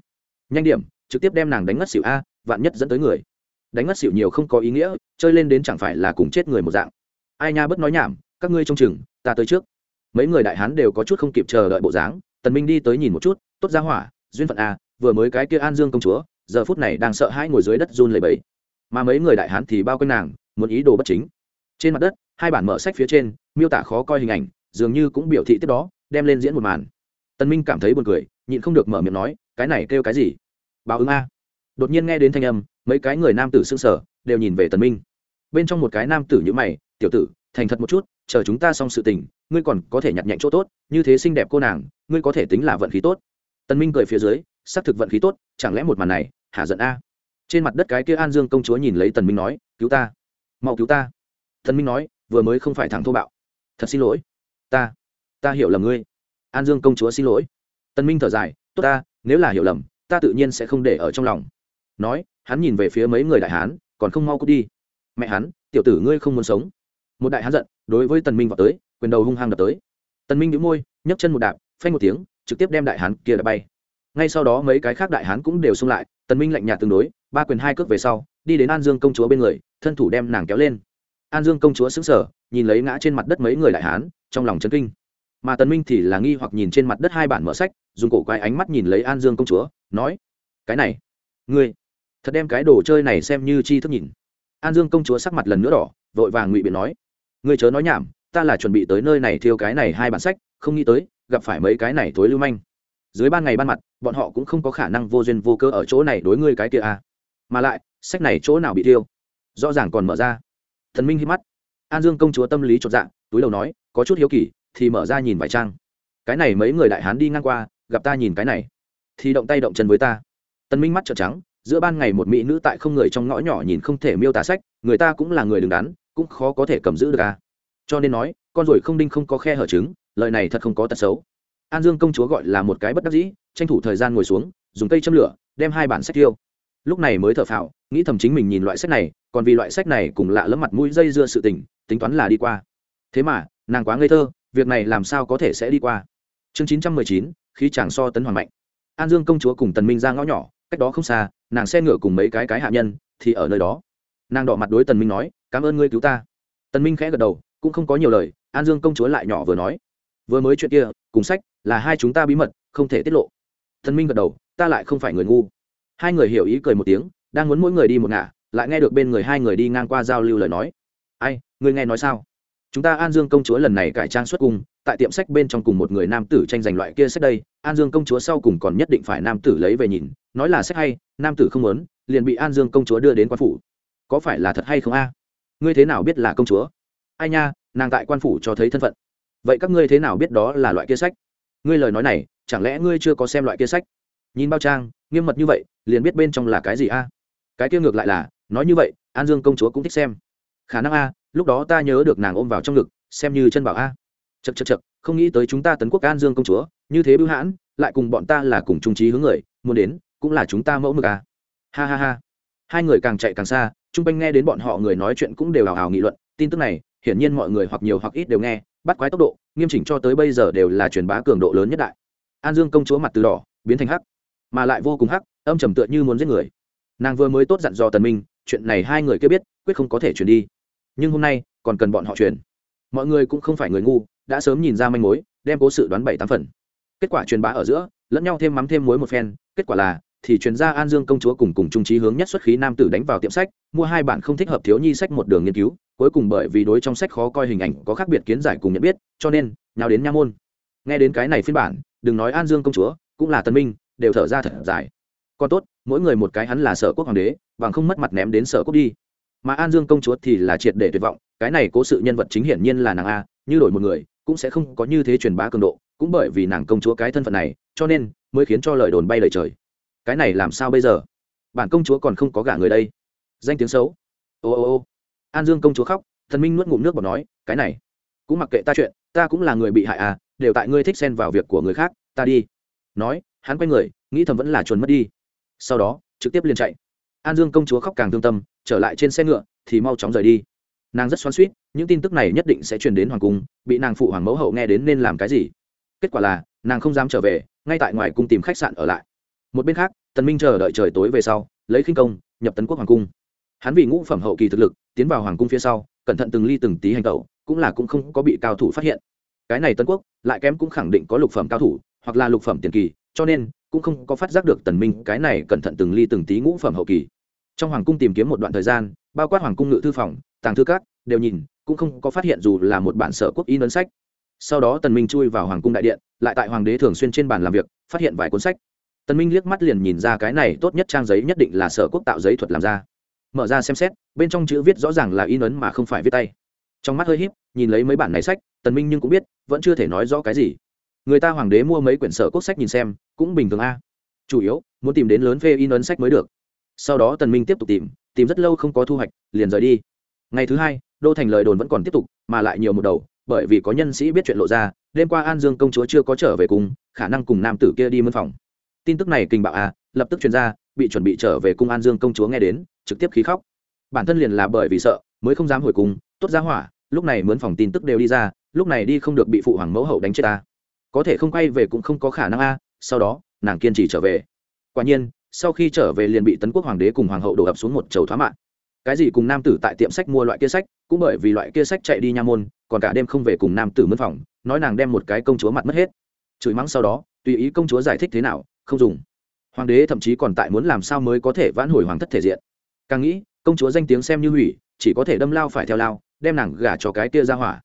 Nhanh điểm, trực tiếp đem nàng đánh ngất xỉu a, vạn nhất dẫn tới người. Đánh ngất xỉu nhiều không có ý nghĩa, chơi lên đến chẳng phải là cùng chết người một dạng. Ai nha bất nói nhảm các ngươi trông chừng, ta tới trước. Mấy người đại hán đều có chút không kịp chờ đợi bộ dáng, tần minh đi tới nhìn một chút, tốt ra hỏa, duyên phận a vừa mới cái kia an dương công chúa, giờ phút này đang sợ hãi ngồi dưới đất run lẩy bẩy. Mà mấy người đại hán thì bao quanh nàng, muốn ý đồ bất chính. Trên mặt đất, hai bản mở sách phía trên, miêu tả khó coi hình ảnh, dường như cũng biểu thị tiếp đó, đem lên diễn một màn. Tần minh cảm thấy buồn cười, nhịn không được mở miệng nói, cái này kêu cái gì? Báo ứng a. Đột nhiên nghe đến thanh âm, mấy cái người nam tử sưng sở đều nhìn về tần minh. Bên trong một cái nam tử như mày, tiểu tử, thành thật một chút chờ chúng ta xong sự tình, ngươi còn có thể nhặt nhạnh chỗ tốt, như thế xinh đẹp cô nàng, ngươi có thể tính là vận khí tốt. Tần minh cười phía dưới, xác thực vận khí tốt, chẳng lẽ một màn này, hả giận a? Trên mặt đất cái kia an dương công chúa nhìn lấy tần minh nói, cứu ta, mau cứu ta. Tần minh nói, vừa mới không phải thẳng thô bạo. Thật xin lỗi. Ta ta hiểu lầm ngươi. An dương công chúa xin lỗi. Tần minh thở dài, tốt ta, nếu là hiểu lầm, ta tự nhiên sẽ không để ở trong lòng. Nói, hắn nhìn về phía mấy người đại hán, còn không mau cút đi. Mẹ hắn, tiểu tử ngươi không muốn sống. Một đại hán giận đối với tần minh vào tới, quyền đầu hung hăng đập tới. Tần minh nhíu môi, nhấc chân một đạp, phanh một tiếng, trực tiếp đem đại hán kia đập bay. Ngay sau đó mấy cái khác đại hán cũng đều xung lại, tần minh lạnh nhạt tương đối, ba quyền hai cước về sau, đi đến an dương công chúa bên người, thân thủ đem nàng kéo lên. An dương công chúa sững sờ, nhìn lấy ngã trên mặt đất mấy người đại hán, trong lòng chấn kinh. Mà tần minh thì là nghi hoặc nhìn trên mặt đất hai bản mở sách, dùng cổ quái ánh mắt nhìn lấy an dương công chúa, nói, cái này, ngươi, thật đem cái đồ chơi này xem như chi thức nhìn. An dương công chúa sắc mặt lần nữa đỏ, vội vàng ngụy biện nói ngươi chớ nói nhảm, ta là chuẩn bị tới nơi này thiêu cái này hai bản sách, không nghĩ tới, gặp phải mấy cái này thối lưu manh. Dưới ban ngày ban mặt, bọn họ cũng không có khả năng vô duyên vô cơ ở chỗ này đối ngươi cái kia à. Mà lại, sách này chỗ nào bị thiêu? Rõ ràng còn mở ra. Thần minh hít mắt. An dương công chúa tâm lý chột dạng túi đầu nói, có chút hiếu kỳ, thì mở ra nhìn vài trang. Cái này mấy người đại hán đi ngang qua, gặp ta nhìn cái này. Thì động tay động chân với ta. Tân minh mắt trợn trắng giữa ban ngày một mỹ nữ tại không người trong ngõ nhỏ nhìn không thể miêu tả sách, người ta cũng là người đứng đắn, cũng khó có thể cầm giữ được à. cho nên nói, con ruồi không đinh không có khe hở trứng, lời này thật không có tật xấu. An dương công chúa gọi là một cái bất đắc dĩ, tranh thủ thời gian ngồi xuống, dùng cây châm lửa, đem hai bản sách tiêu. Lúc này mới thở phào, nghĩ thầm chính mình nhìn loại sách này, còn vì loại sách này cùng lạ lẫm mặt mũi dây dưa sự tình, tính toán là đi qua. Thế mà, nàng quá ngây thơ, việc này làm sao có thể sẽ đi qua? Chương chín trăm mười chín khi chàng so tấn hoàn mạnh. An dương công chúa cùng tần minh ra ngõ nhỏ cách đó không xa, nàng xe ngựa cùng mấy cái cái hạ nhân thì ở nơi đó. Nàng đỏ mặt đối tần minh nói, cảm ơn ngươi cứu ta. Tần minh khẽ gật đầu, cũng không có nhiều lời, an dương công chúa lại nhỏ vừa nói, vừa mới chuyện kia, cùng sách là hai chúng ta bí mật, không thể tiết lộ. Tần minh gật đầu, ta lại không phải người ngu. Hai người hiểu ý cười một tiếng, đang muốn mỗi người đi một ngả, lại nghe được bên người hai người đi ngang qua giao lưu lời nói. Ai, ngươi nghe nói sao? Chúng ta an dương công chúa lần này cải trang xuất cung tại tiệm sách bên trong cùng một người nam tử tranh giành loại kia sách đây, an dương công chúa sau cùng còn nhất định phải nam tử lấy về nhìn. Nói là sách hay, nam tử không muốn, liền bị an dương công chúa đưa đến quan phủ. Có phải là thật hay không a? Ngươi thế nào biết là công chúa? Ai nha, nàng tại quan phủ cho thấy thân phận. Vậy các ngươi thế nào biết đó là loại kia sách? Ngươi lời nói này, chẳng lẽ ngươi chưa có xem loại kia sách? Nhìn bao trang, nghiêm mật như vậy, liền biết bên trong là cái gì a? Cái kia ngược lại là, nói như vậy, an dương công chúa cũng thích xem. Khả năng a, lúc đó ta nhớ được nàng ôm vào trong ngực, xem như chân bảo a chật chật chật không nghĩ tới chúng ta tấn quốc an dương công chúa, như thế bưu hãn, lại cùng bọn ta là cùng trung trí hướng người, muốn đến, cũng là chúng ta mẫu mực à. ha ha ha. Hai người càng chạy càng xa, chung quanh nghe đến bọn họ người nói chuyện cũng đều hào hào nghị luận, tin tức này, hiển nhiên mọi người hoặc nhiều hoặc ít đều nghe, bắt quái tốc độ, nghiêm chỉnh cho tới bây giờ đều là truyền bá cường độ lớn nhất đại. An dương công chúa mặt từ đỏ, biến thành hắc, mà lại vô cùng hắc, âm trầm tựa như muốn giết người. Nàng vừa mới tốt dặn dò tần minh, chuyện này hai người kia biết, quyết không có thể truyền đi. Nhưng hôm nay, còn cần bọn họ truyền. Mọi người cũng không phải người ngu đã sớm nhìn ra manh mối, đem cố sự đoán bảy tám phần. Kết quả truyền bá ở giữa, lẫn nhau thêm mắm thêm muối một phen, kết quả là, thì chuyên gia an dương công chúa cùng cùng trung trí hướng nhất xuất khí nam tử đánh vào tiệm sách, mua hai bản không thích hợp thiếu nhi sách một đường nghiên cứu, cuối cùng bởi vì đối trong sách khó coi hình ảnh có khác biệt kiến giải cùng nhận biết, cho nên nào đến nha môn. Nghe đến cái này phiên bản, đừng nói an dương công chúa, cũng là tân minh, đều thở ra thật dài. Còn tốt, mỗi người một cái hắn là sở quốc hoàng đế, bằng không mất mặt ném đến sở quốc đi. Mà an dương công chúa thì là triệt để tuyệt vọng, cái này cố sự nhân vật chính hiển nhiên là nàng a, như đổi một người cũng sẽ không có như thế truyền bá cường độ, cũng bởi vì nàng công chúa cái thân phận này, cho nên mới khiến cho lời đồn bay lời trời. Cái này làm sao bây giờ? Bản công chúa còn không có gả người đây. Danh tiếng xấu. Ô ô ô. An dương công chúa khóc, thần minh nuốt ngụm nước bỏ nói, cái này, cũng mặc kệ ta chuyện, ta cũng là người bị hại à đều tại ngươi thích xen vào việc của người khác, ta đi. Nói, hắn quay người, nghĩ thầm vẫn là chuồn mất đi. Sau đó, trực tiếp liền chạy. An dương công chúa khóc càng thương tâm, trở lại trên xe ngựa, thì mau chóng rời đi nàng rất xoắn suýt, những tin tức này nhất định sẽ truyền đến hoàng cung, bị nàng phụ hoàng mẫu hậu nghe đến nên làm cái gì? Kết quả là, nàng không dám trở về, ngay tại ngoài cung tìm khách sạn ở lại. Một bên khác, tần minh chờ đợi trời tối về sau, lấy khinh công, nhập tấn quốc hoàng cung. Hắn vì ngũ phẩm hậu kỳ thực lực, tiến vào hoàng cung phía sau, cẩn thận từng ly từng tí hành tẩu, cũng là cũng không có bị cao thủ phát hiện. Cái này tấn quốc, lại kém cũng khẳng định có lục phẩm cao thủ, hoặc là lục phẩm tiền kỳ, cho nên cũng không có phát giác được tần minh cái này cẩn thận từng ly từng tí ngũ phẩm hậu kỳ trong hoàng cung tìm kiếm một đoạn thời gian, bao quát hoàng cung ngự thư phòng, tàng thư các, đều nhìn, cũng không có phát hiện dù là một bản sở quốc in ấn sách. Sau đó tần minh chui vào hoàng cung đại điện, lại tại hoàng đế thường xuyên trên bàn làm việc, phát hiện vài cuốn sách. Tần minh liếc mắt liền nhìn ra cái này tốt nhất trang giấy nhất định là sở quốc tạo giấy thuật làm ra. Mở ra xem xét, bên trong chữ viết rõ ràng là in ấn mà không phải viết tay. Trong mắt hơi híp, nhìn lấy mấy bản này sách, tần minh nhưng cũng biết, vẫn chưa thể nói rõ cái gì. Người ta hoàng đế mua mấy quyển sở quốc sách nhìn xem, cũng bình thường a. Chủ yếu, muốn tìm đến lớn phê in ấn sách mới được sau đó tần minh tiếp tục tìm tìm rất lâu không có thu hoạch, liền rời đi. Ngày thứ hai, đô thành lời đồn vẫn còn tiếp tục, mà lại nhiều một đầu, bởi vì có nhân sĩ biết chuyện lộ ra, đêm qua an dương công chúa chưa có trở về cùng khả năng cùng nam tử kia đi mân phòng. Tin tức này kinh bạo a lập tức truyền ra, bị chuẩn bị trở về cung an dương công chúa nghe đến, trực tiếp khí khóc. Bản thân liền là bởi vì sợ, mới không dám hồi cung, tốt giá hỏa, lúc này mướn phòng tin tức đều đi ra, lúc này đi không được bị phụ hoàng mẫu hậu đánh chết ta. Có thể không quay về cũng không có khả năng a, sau đó, nàng kiên trì trở về. Quả nhiên sau khi trở về liền bị tấn quốc hoàng đế cùng hoàng hậu đổ ập xuống một chầu thoá mạng. Cái gì cùng nam tử tại tiệm sách mua loại kia sách, cũng bởi vì loại kia sách chạy đi nha môn, còn cả đêm không về cùng nam tử mân phòng, nói nàng đem một cái công chúa mặt mất hết. Chửi mắng sau đó, tùy ý công chúa giải thích thế nào, không dùng. Hoàng đế thậm chí còn tại muốn làm sao mới có thể vãn hồi hoàng thất thể diện. Càng nghĩ, công chúa danh tiếng xem như hủy, chỉ có thể đâm lao phải theo lao, đem nàng gả cho cái kia ra hỏa.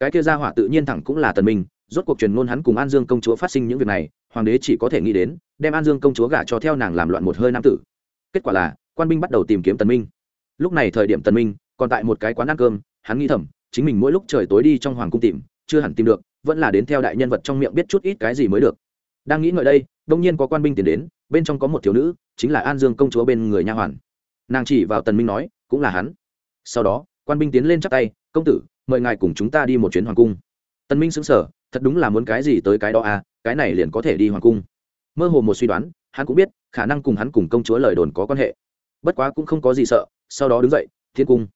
Cái kia ra hỏa tự nhiên thẳng cũng là tần minh rốt cuộc truyền ngôn hắn cùng an dương công chúa phát sinh những việc này, hoàng đế chỉ có thể nghĩ đến, đem an dương công chúa gả cho theo nàng làm loạn một hơi nam tử. Kết quả là, quan binh bắt đầu tìm kiếm tần minh. Lúc này thời điểm tần minh còn tại một cái quán ăn cơm, hắn nghĩ thầm, chính mình mỗi lúc trời tối đi trong hoàng cung tìm, chưa hẳn tìm được, vẫn là đến theo đại nhân vật trong miệng biết chút ít cái gì mới được. Đang nghĩ ngợi đây đông nhiên có quan binh tiến đến, bên trong có một thiếu nữ, chính là an dương công chúa bên người nha hoàn. Nàng chỉ vào tần minh nói, cũng là hắn. Sau đó, quan binh tiến lên chắp tay, công tử, mời ngài cùng chúng ta đi một chuyến hoàng cung. Tần minh sững sờ thật đúng là muốn cái gì tới cái đó à cái này liền có thể đi hoàng cung. Mơ hồ một suy đoán, hắn cũng biết, khả năng cùng hắn cùng công chúa lời đồn có quan hệ. Bất quá cũng không có gì sợ, sau đó đứng dậy, thiên cung.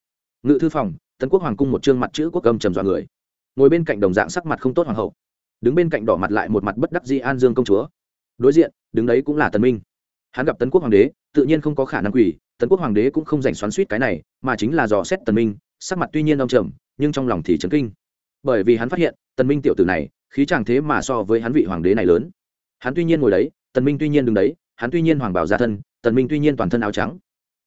Ngự thư phòng, tấn quốc hoàng cung một chương mặt chữ quốc cầm trầm dọa người. Ngồi bên cạnh đồng dạng sắc mặt không tốt hoàng hậu. Đứng bên cạnh đỏ mặt lại một mặt bất đắc dĩ an dương công chúa. Đối diện, đứng đấy cũng là tần minh. Hắn gặp tấn quốc hoàng đế, tự nhiên không có khả năng quỷ tấn quốc hoàng đế cũng không rảnh xoắn suýt cái này, mà chính là dò xét tần minh, sắc mặt tuy nhiên đông trầm, nhưng trong lòng thì chấn kinh bởi vì hắn phát hiện, tần minh tiểu tử này, khí chàng thế mà so với hắn vị hoàng đế này lớn. Hắn tuy nhiên ngồi đấy, tần minh tuy nhiên đứng đấy, hắn tuy nhiên hoàng bảo gia thân, tần minh tuy nhiên toàn thân áo trắng.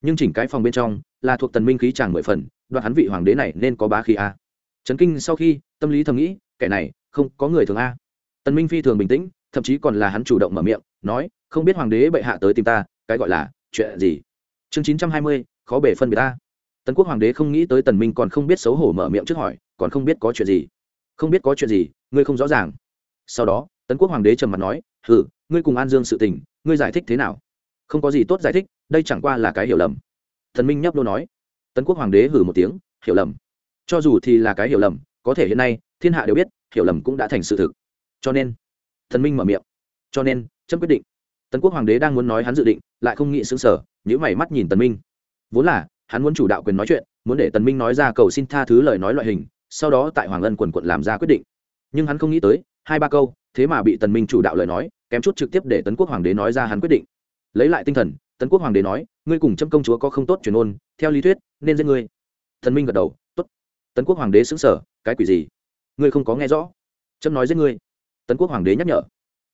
Nhưng chỉnh cái phòng bên trong, là thuộc tần minh khí chàng mười phần đoạn hắn vị hoàng đế này nên có bá khí a. Chấn kinh sau khi, tâm lý thầm nghĩ, kẻ này, không có người thường a. Tần minh phi thường bình tĩnh, thậm chí còn là hắn chủ động mở miệng, nói, không biết hoàng đế bệ hạ tới tìm ta, cái gọi là chuyện gì? Chương chín trăm hai mươi, khó bể phân biệt ta tần quốc hoàng đế không nghĩ tới tần minh còn không biết xấu hổ mở miệng trước hỏi, còn không biết có chuyện gì. Không biết có chuyện gì, ngươi không rõ ràng. Sau đó tấn quốc hoàng đế trầm mặt nói, hừ, ngươi cùng an dương sự tình, ngươi giải thích thế nào? Không có gì tốt giải thích, đây chẳng qua là cái hiểu lầm. Thần minh nhấp đô nói. Tấn quốc hoàng đế hừ một tiếng, hiểu lầm. Cho dù thì là cái hiểu lầm, có thể hiện nay, thiên hạ đều biết, hiểu lầm cũng đã thành sự thực. Cho nên thần minh mở miệng. Cho nên, chấm quyết định. Tần quốc hoàng đế đang muốn nói hắn dự định, lại không nghĩ xứng sở nhữ mày mắt nhìn tần minh. Vốn là hắn muốn chủ đạo quyền nói chuyện, muốn để tần minh nói ra cầu xin tha thứ lời nói loại hình, sau đó tại hoàng ân quần quận làm ra quyết định. Nhưng hắn không nghĩ tới, hai ba câu, thế mà bị tần minh chủ đạo lời nói, kém chút trực tiếp để tấn quốc hoàng đế nói ra hắn quyết định. Lấy lại tinh thần, tấn quốc hoàng đế nói, ngươi cùng trâm công chúa có không tốt truyền ôn theo lý thuyết, nên giết ngươi. Thần minh gật đầu, tốt. Tấn quốc hoàng đế xứng sở cái quỷ gì? Ngươi không có nghe rõ. Trâm nói giết ngươi. Tấn quốc hoàng đế nhắc nhở.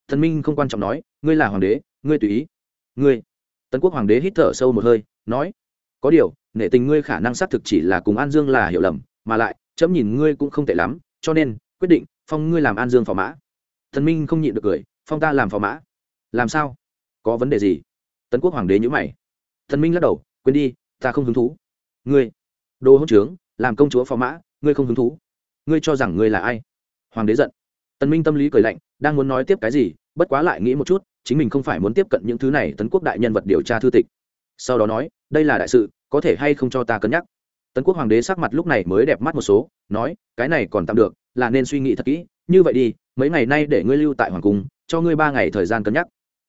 Thần minh không quan trọng nói, ngươi là hoàng đế, ngươi tùy ý. Ngươi. Tấn quốc hoàng đế hít thở sâu một hơi, nói, có điều nể tình ngươi khả năng xác thực chỉ là cùng an dương là hiểu lầm, mà lại, chấm nhìn ngươi cũng không tệ lắm, cho nên, quyết định, phong ngươi làm an dương phò mã. Thần minh không nhịn được cười, phong ta làm phò mã. Làm sao? Có vấn đề gì? Tấn quốc hoàng đế nhữ mày. Thần minh lắc đầu, quên đi, ta không hứng thú. Ngươi, đồ hỗn trướng, làm công chúa phò mã, ngươi không hứng thú. Ngươi cho rằng ngươi là ai? Hoàng đế giận. Tần minh tâm lý cười lạnh, đang muốn nói tiếp cái gì, bất quá lại nghĩ một chút, chính mình không phải muốn tiếp cận những thứ này tấn quốc đại nhân vật điều tra thư tịch. Sau đó nói, đây là đại sự có thể hay không cho ta cân nhắc. Tấn quốc hoàng đế sắc mặt lúc này mới đẹp mắt một số, nói, cái này còn tạm được, là nên suy nghĩ thật kỹ, như vậy đi, mấy ngày nay để ngươi lưu tại hoàng cung, cho ngươi ba ngày thời gian cân nhắc.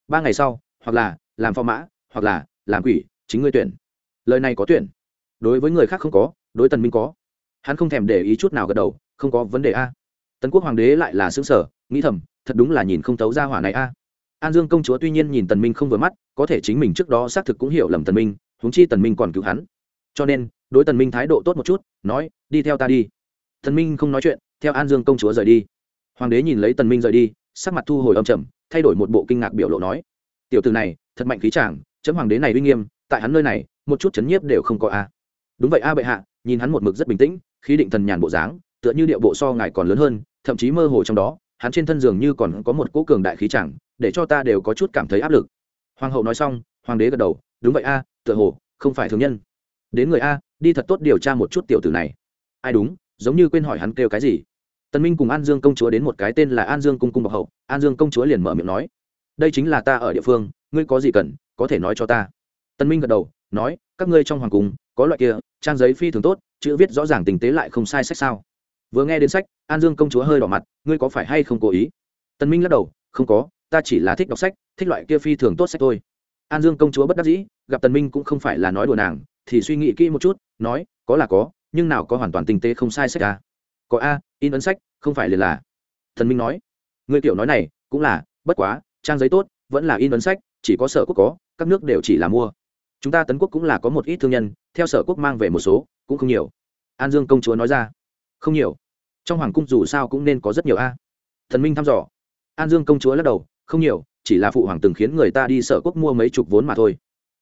Ba ngày sau, hoặc là, làm phò mã, hoặc là, làm quỷ, chính ngươi tuyển. Lời này có tuyển. Đối với người khác không có, đối tần minh có. Hắn không thèm để ý chút nào gật đầu, không có vấn đề a. Tấn quốc hoàng đế lại là xứng sở nghĩ thầm, thật đúng là nhìn không tấu ra hỏa này a. An dương công chúa tuy nhiên nhìn tần minh không vừa mắt, có thể chính mình trước đó xác thực cũng hiểu lầm tần minh huống chi tần minh còn cứu hắn. Cho nên, đối tần minh thái độ tốt một chút, nói, đi theo ta đi. Tần minh không nói chuyện, theo an dương công chúa rời đi. Hoàng đế nhìn lấy tần minh rời đi, sắc mặt thu hồi âm trầm, thay đổi một bộ kinh ngạc biểu lộ nói, tiểu tử này, thật mạnh khí chàng, chấm hoàng đế này uy nghiêm, tại hắn nơi này, một chút chấn nhiếp đều không có a. Đúng vậy a bệ hạ, nhìn hắn một mực rất bình tĩnh, khí định thần nhàn bộ dáng, tựa như điệu bộ so ngài còn lớn hơn, thậm chí mơ hồ trong đó, hắn trên thân giường như còn có một cỗ cường đại khí chẳng để cho ta đều có chút cảm thấy áp lực. Hoàng hậu nói xong, hoàng đế gật đầu, đúng vậy a tựa hồ không phải thường nhân. Đến người a, đi thật tốt điều tra một chút tiểu tử này. Ai đúng, giống như quên hỏi hắn kêu cái gì. Tần minh cùng an dương công chúa đến một cái tên là an dương cung cung bọc hậu, an dương công chúa liền mở miệng nói, đây chính là ta ở địa phương, ngươi có gì cần, có thể nói cho ta. Tần minh gật đầu, nói, các ngươi trong hoàng cung, có loại kia, trang giấy phi thường tốt, chữ viết rõ ràng tình tế lại không sai sách sao. Vừa nghe đến sách, an dương công chúa hơi đỏ mặt, ngươi có phải hay không cố ý? Tần minh lắc đầu, không có, ta chỉ là thích đọc sách, thích loại kia phi thường tốt sách thôi an dương công chúa bất đắc dĩ, gặp tần minh cũng không phải là nói đùa nàng, thì suy nghĩ kỹ một chút, nói, có là có, nhưng nào có hoàn toàn tinh tế không sai sách à? có a, in ấn sách, không phải liền là. Thần minh nói, người tiểu nói này, cũng là, bất quá, trang giấy tốt, vẫn là in ấn sách, chỉ có sở quốc có, các nước đều chỉ là mua. Chúng ta tấn quốc cũng là có một ít thương nhân, theo sở quốc mang về một số, cũng không nhiều. An dương công chúa nói ra, không nhiều. Trong hoàng cung dù sao cũng nên có rất nhiều a. Thần minh thăm dò. An dương công chúa lắc đầu, không nhiều chỉ là phụ hoàng từng khiến người ta đi sở quốc mua mấy chục vốn mà thôi.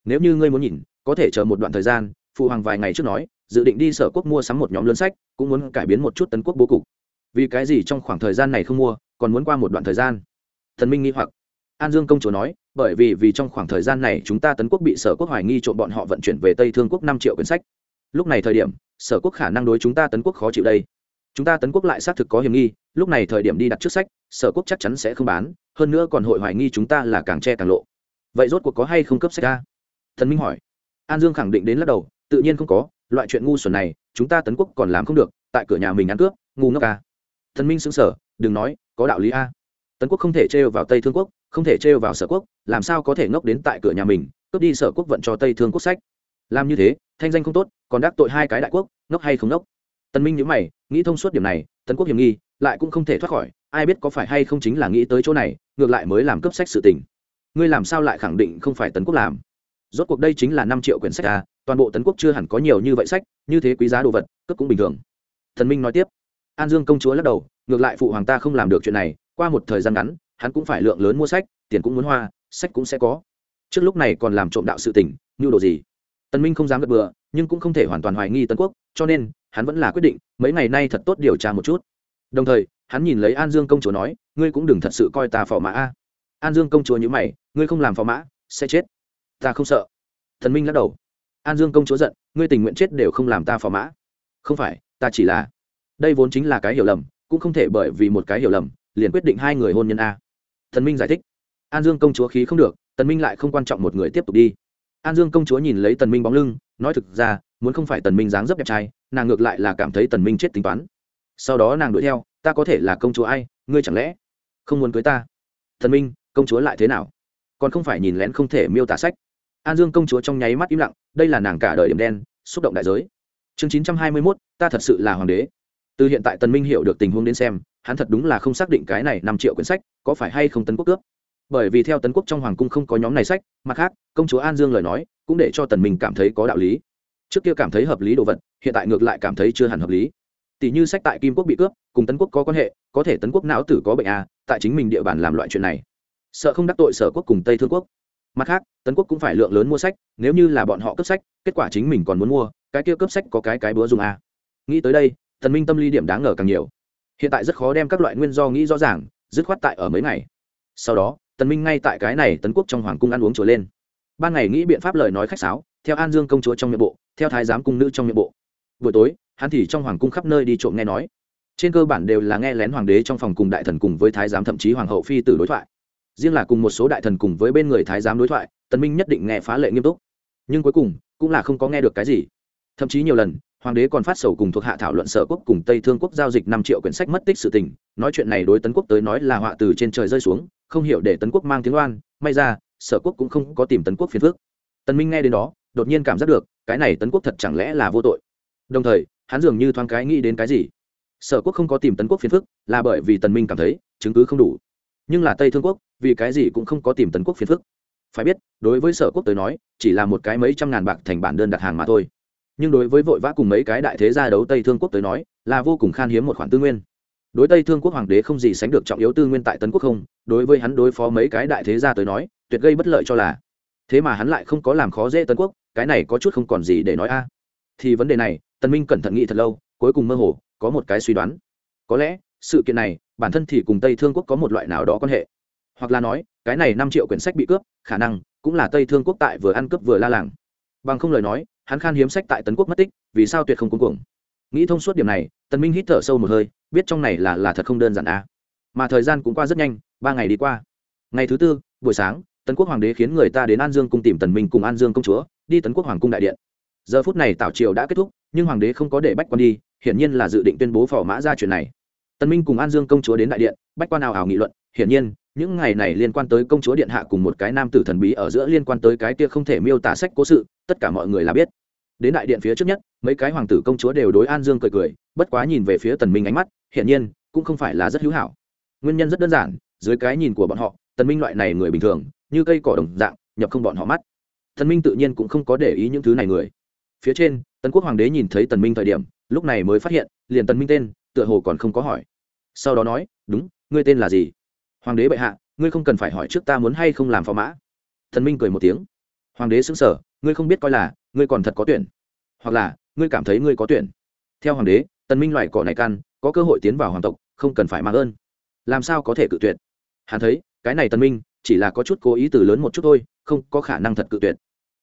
Nếu như ngươi muốn nhìn, có thể chờ một đoạn thời gian, phụ hoàng vài ngày trước nói, dự định đi sở quốc mua sắm một nhóm lớn sách, cũng muốn cải biến một chút tấn quốc bố cục. Vì cái gì trong khoảng thời gian này không mua, còn muốn qua một đoạn thời gian? Thần minh nghi hoặc. An dương công chúa nói, bởi vì vì trong khoảng thời gian này chúng ta tấn quốc bị sở quốc hoài nghi trộm bọn họ vận chuyển về tây thương quốc năm triệu quyển sách. Lúc này thời điểm, sở quốc khả năng đối chúng ta tấn quốc khó chịu đây. Chúng ta tấn quốc lại xác thực có hiểm nghi, lúc này thời điểm đi đặt trước sách, sở quốc chắc chắn sẽ không bán hơn nữa còn hội hoài nghi chúng ta là càng che càng lộ. Vậy rốt cuộc có hay không cấp sách ra thần minh hỏi. An dương khẳng định đến lắc đầu, tự nhiên không có, loại chuyện ngu xuẩn này, chúng ta tấn quốc còn làm không được, tại cửa nhà mình ăn cướp, ngu ngốc à. thần minh xứng sở đừng nói, có đạo lý a. Tấn quốc không thể trêu vào tây thương quốc, không thể trêu vào sở quốc, làm sao có thể ngốc đến tại cửa nhà mình, cướp đi sở quốc vận cho tây thương quốc sách? Làm như thế, thanh danh không tốt, còn đắc tội hai cái đại quốc, ngốc hay không ngốc? Tân minh nhíu mày, nghĩ thông suốt điểm này, tấn quốc hiểm nghi lại cũng không thể thoát khỏi, ai biết có phải hay không chính là nghĩ tới chỗ này, ngược lại mới làm cấp sách sự tình. Ngươi làm sao lại khẳng định không phải tấn quốc làm? Rốt cuộc đây chính là năm triệu quyển sách à toàn bộ tấn quốc chưa hẳn có nhiều như vậy sách, như thế quý giá đồ vật, cấp cũng bình thường. Thần minh nói tiếp. An dương công chúa lắc đầu, ngược lại phụ hoàng ta không làm được chuyện này, qua một thời gian ngắn, hắn cũng phải lượng lớn mua sách, tiền cũng muốn hoa, sách cũng sẽ có. Trước lúc này còn làm trộm đạo sự tình như đồ gì? Tần minh không dám gật bừa, nhưng cũng không thể hoàn toàn hoài nghi tấn quốc, cho nên, hắn vẫn là quyết định, mấy ngày nay thật tốt điều tra một chút đồng thời, hắn nhìn lấy an dương công chúa nói, ngươi cũng đừng thật sự coi ta phò mã a. An dương công chúa nhữ mày, ngươi không làm phò mã, sẽ chết. Ta không sợ. Thần minh lắc đầu. An dương công chúa giận, ngươi tình nguyện chết đều không làm ta phò mã. Không phải, ta chỉ là đây vốn chính là cái hiểu lầm, cũng không thể bởi vì một cái hiểu lầm, liền quyết định hai người hôn nhân a. Thần minh giải thích. An dương công chúa khí không được, tần minh lại không quan trọng một người tiếp tục đi. An dương công chúa nhìn lấy tần minh bóng lưng, nói thực ra, muốn không phải tần minh dáng dấp đẹp trai, nàng ngược lại là cảm thấy tần minh chết tính toán sau đó nàng đuổi theo, ta có thể là công chúa ai, ngươi chẳng lẽ không muốn cưới ta? Thần minh, công chúa lại thế nào? Còn không phải nhìn lén không thể miêu tả sách. An dương công chúa trong nháy mắt im lặng, đây là nàng cả đời điểm đen, xúc động đại giới. Chương chín trăm hai mươi mốt, ta thật sự là hoàng đế. Từ hiện tại tần minh hiểu được tình huống đến xem, hắn thật đúng là không xác định cái này năm triệu quyển sách có phải hay không tấn quốc cướp. Bởi vì theo tấn quốc trong hoàng cung không có nhóm này sách, mặt khác, công chúa an dương lời nói cũng để cho tần minh cảm thấy có đạo lý. Trước kia cảm thấy hợp lý đồ vật, hiện tại ngược lại cảm thấy chưa hẳn hợp lý tỷ như sách tại kim quốc bị cướp, cùng tấn quốc có quan hệ, có thể tấn quốc não tử có bệnh a tại chính mình địa bàn làm loại chuyện này. Sợ không đắc tội sở quốc cùng tây thương quốc. Mặt khác, tấn quốc cũng phải lượng lớn mua sách, nếu như là bọn họ cấp sách, kết quả chính mình còn muốn mua, cái kia cấp sách có cái cái búa dùng a nghĩ tới đây, tần minh tâm lý điểm đáng ngờ càng nhiều. Hiện tại rất khó đem các loại nguyên do nghĩ rõ ràng, dứt khoát tại ở mấy ngày. Sau đó, tần minh ngay tại cái này tấn quốc trong hoàng cung ăn uống trồi lên. Ban ngày nghĩ biện pháp lời nói khách sáo, theo an dương công chúa trong miệng bộ, theo thái giám cung nữ trong miệng bộ buổi tối, hắn thì trong hoàng cung khắp nơi đi trộm nghe nói. Trên cơ bản đều là nghe lén hoàng đế trong phòng cùng đại thần cùng với thái giám thậm chí hoàng hậu phi tử đối thoại. Riêng là cùng một số đại thần cùng với bên người thái giám đối thoại, tần minh nhất định nghe phá lệ nghiêm túc. Nhưng cuối cùng, cũng là không có nghe được cái gì. Thậm chí nhiều lần, hoàng đế còn phát sầu cùng thuộc hạ thảo luận sở quốc cùng tây thương quốc giao dịch năm triệu quyển sách mất tích sự tình, nói chuyện này đối tấn quốc tới nói là họa từ trên trời rơi xuống, không hiểu để tấn quốc mang tiếng oan, may ra, sở quốc cũng không có tìm tấn quốc phiền phước tần minh nghe đến đó, đột nhiên cảm giác được, cái này tấn quốc thật chẳng lẽ là vô tội đồng thời, hắn dường như thoáng cái nghĩ đến cái gì. Sở quốc không có tìm tấn quốc phiền phức, là bởi vì tần minh cảm thấy, chứng cứ không đủ. Nhưng là tây thương quốc, vì cái gì cũng không có tìm tấn quốc phiền phức. Phải biết, đối với sở quốc tới nói, chỉ là một cái mấy trăm ngàn bạc thành bản đơn đặt hàng mà thôi. Nhưng đối với vội vã cùng mấy cái đại thế gia đấu tây thương quốc tới nói, là vô cùng khan hiếm một khoản tư nguyên. Đối tây thương quốc hoàng đế không gì sánh được trọng yếu tư nguyên tại tấn quốc không, đối với hắn đối phó mấy cái đại thế gia tới nói, tuyệt gây bất lợi cho là. Thế mà hắn lại không có làm khó dễ tấn quốc, cái này có chút không còn gì để nói a. Thì vấn đề này tần minh cẩn thận nghĩ thật lâu, cuối cùng mơ hồ, có một cái suy đoán. Có lẽ, sự kiện này, bản thân thì cùng tây thương quốc có một loại nào đó quan hệ. Hoặc là nói, cái này năm triệu quyển sách bị cướp, khả năng cũng là tây thương quốc tại vừa ăn cướp vừa la làng. Bằng không lời nói, hắn khan hiếm sách tại tấn quốc mất tích, vì sao tuyệt không cuống cuồng. Nghĩ thông suốt điểm này, tần minh hít thở sâu một hơi, biết trong này là là thật không đơn giản à. mà thời gian cũng qua rất nhanh, ba ngày đi qua. Ngày thứ tư, buổi sáng, tấn quốc hoàng đế khiến người ta đến an dương cung tìm tần minh cùng an dương công chúa, đi tấn quốc hoàng cung đại điện. Giờ phút này tảo triều đã kết thúc nhưng hoàng đế không có để bách quan đi, hiển nhiên là dự định tuyên bố phò mã ra chuyện này. Tần minh cùng an dương công chúa đến đại điện, bách quan nào ảo nghị luận, hiển nhiên, những ngày này liên quan tới công chúa điện hạ cùng một cái nam tử thần bí ở giữa liên quan tới cái kia không thể miêu tả sách cố sự, tất cả mọi người là biết. Đến đại điện phía trước nhất, mấy cái hoàng tử công chúa đều đối an dương cười cười, bất quá nhìn về phía tần minh ánh mắt, hiển nhiên, cũng không phải là rất hữu hảo. Nguyên nhân rất đơn giản, dưới cái nhìn của bọn họ, tần minh loại này người bình thường, như cây cỏ đồng dạng, nhập không bọn họ mắt. Tần minh tự nhiên cũng không có để ý những thứ này người phía trên, tần quốc hoàng đế nhìn thấy tần minh thời điểm, lúc này mới phát hiện, liền tần minh tên, tựa hồ còn không có hỏi. Sau đó nói, đúng, ngươi tên là gì? Hoàng đế bệ hạ, ngươi không cần phải hỏi trước ta muốn hay không làm phò mã. Thần minh cười một tiếng. Hoàng đế xứng sở ngươi không biết coi là, ngươi còn thật có tuyển. Hoặc là, ngươi cảm thấy ngươi có tuyển. Theo hoàng đế, tần minh loại cỏ này căn có cơ hội tiến vào hoàng tộc, không cần phải mang ơn. Làm sao có thể cự tuyệt? Hắn thấy, cái này tần minh, chỉ là có chút cố ý từ lớn một chút thôi, không có khả năng thật cự tuyệt.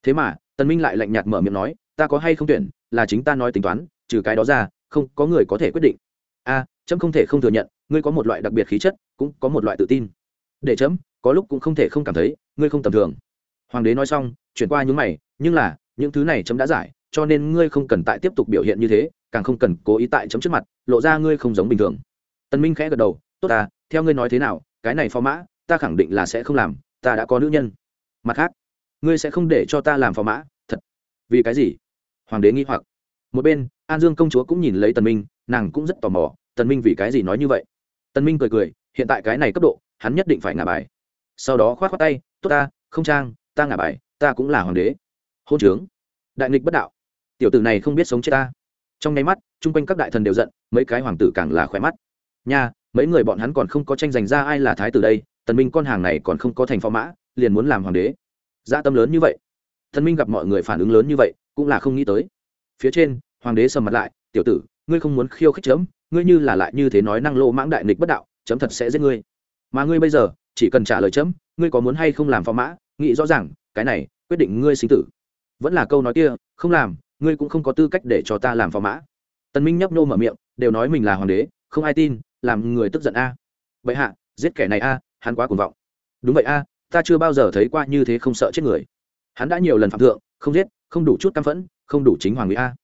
Thế mà, tần minh lại lạnh nhạt mở miệng nói ta có hay không tuyển, là chính ta nói tính toán, trừ cái đó ra, không có người có thể quyết định. A, chấm không thể không thừa nhận, ngươi có một loại đặc biệt khí chất, cũng có một loại tự tin. Để chấm, có lúc cũng không thể không cảm thấy, ngươi không tầm thường. Hoàng đế nói xong, chuyển qua những mày, nhưng là, những thứ này chấm đã giải, cho nên ngươi không cần tại tiếp tục biểu hiện như thế, càng không cần cố ý tại chấm trước mặt, lộ ra ngươi không giống bình thường. Tân minh khẽ gật đầu, tốt à theo ngươi nói thế nào, cái này phó mã, ta khẳng định là sẽ không làm, ta đã có nữ nhân. Mặt khác, ngươi sẽ không để cho ta làm phó mã, thật. Vì cái gì? Hoàng đế nghi hoặc. Một bên, an dương công chúa cũng nhìn lấy tần minh, nàng cũng rất tò mò, tần minh vì cái gì nói như vậy? Tần minh cười cười, hiện tại cái này cấp độ, hắn nhất định phải ngả bài. Sau đó khoát khoát tay, tốt ta, không trang, ta ngả bài, ta cũng là hoàng đế. Hôn trướng. Đại nghịch bất đạo. Tiểu tử này không biết sống chết ta. Trong nháy mắt, chung quanh các đại thần đều giận, mấy cái hoàng tử càng là khỏe mắt. Nha, mấy người bọn hắn còn không có tranh giành ra ai là thái tử đây, tần minh con hàng này còn không có thành phó mã, liền muốn làm hoàng đế. Gia dạ tâm lớn như vậy. Tần minh gặp mọi người phản ứng lớn như vậy cũng là không nghĩ tới. Phía trên, hoàng đế sầm mặt lại, tiểu tử, ngươi không muốn khiêu khích chấm, ngươi như là lại như thế nói năng lô mãng đại nghịch bất đạo, chấm thật sẽ giết ngươi. Mà ngươi bây giờ, chỉ cần trả lời chấm, ngươi có muốn hay không làm phò mã, nghĩ rõ ràng, cái này, quyết định ngươi sinh tử. Vẫn là câu nói kia, không làm, ngươi cũng không có tư cách để cho ta làm phò mã. Tần minh nhấp nô mở miệng, đều nói mình là hoàng đế, không ai tin, làm người tức giận a. À. hạ, giết kẻ này a, hắn quá cuồng vọng. Đúng vậy a, ta chưa bao giờ thấy qua như thế không sợ chết người. Hắn đã nhiều lần phạm thượng, không giết không đủ chút căm phẫn, không đủ chính hoàng người a.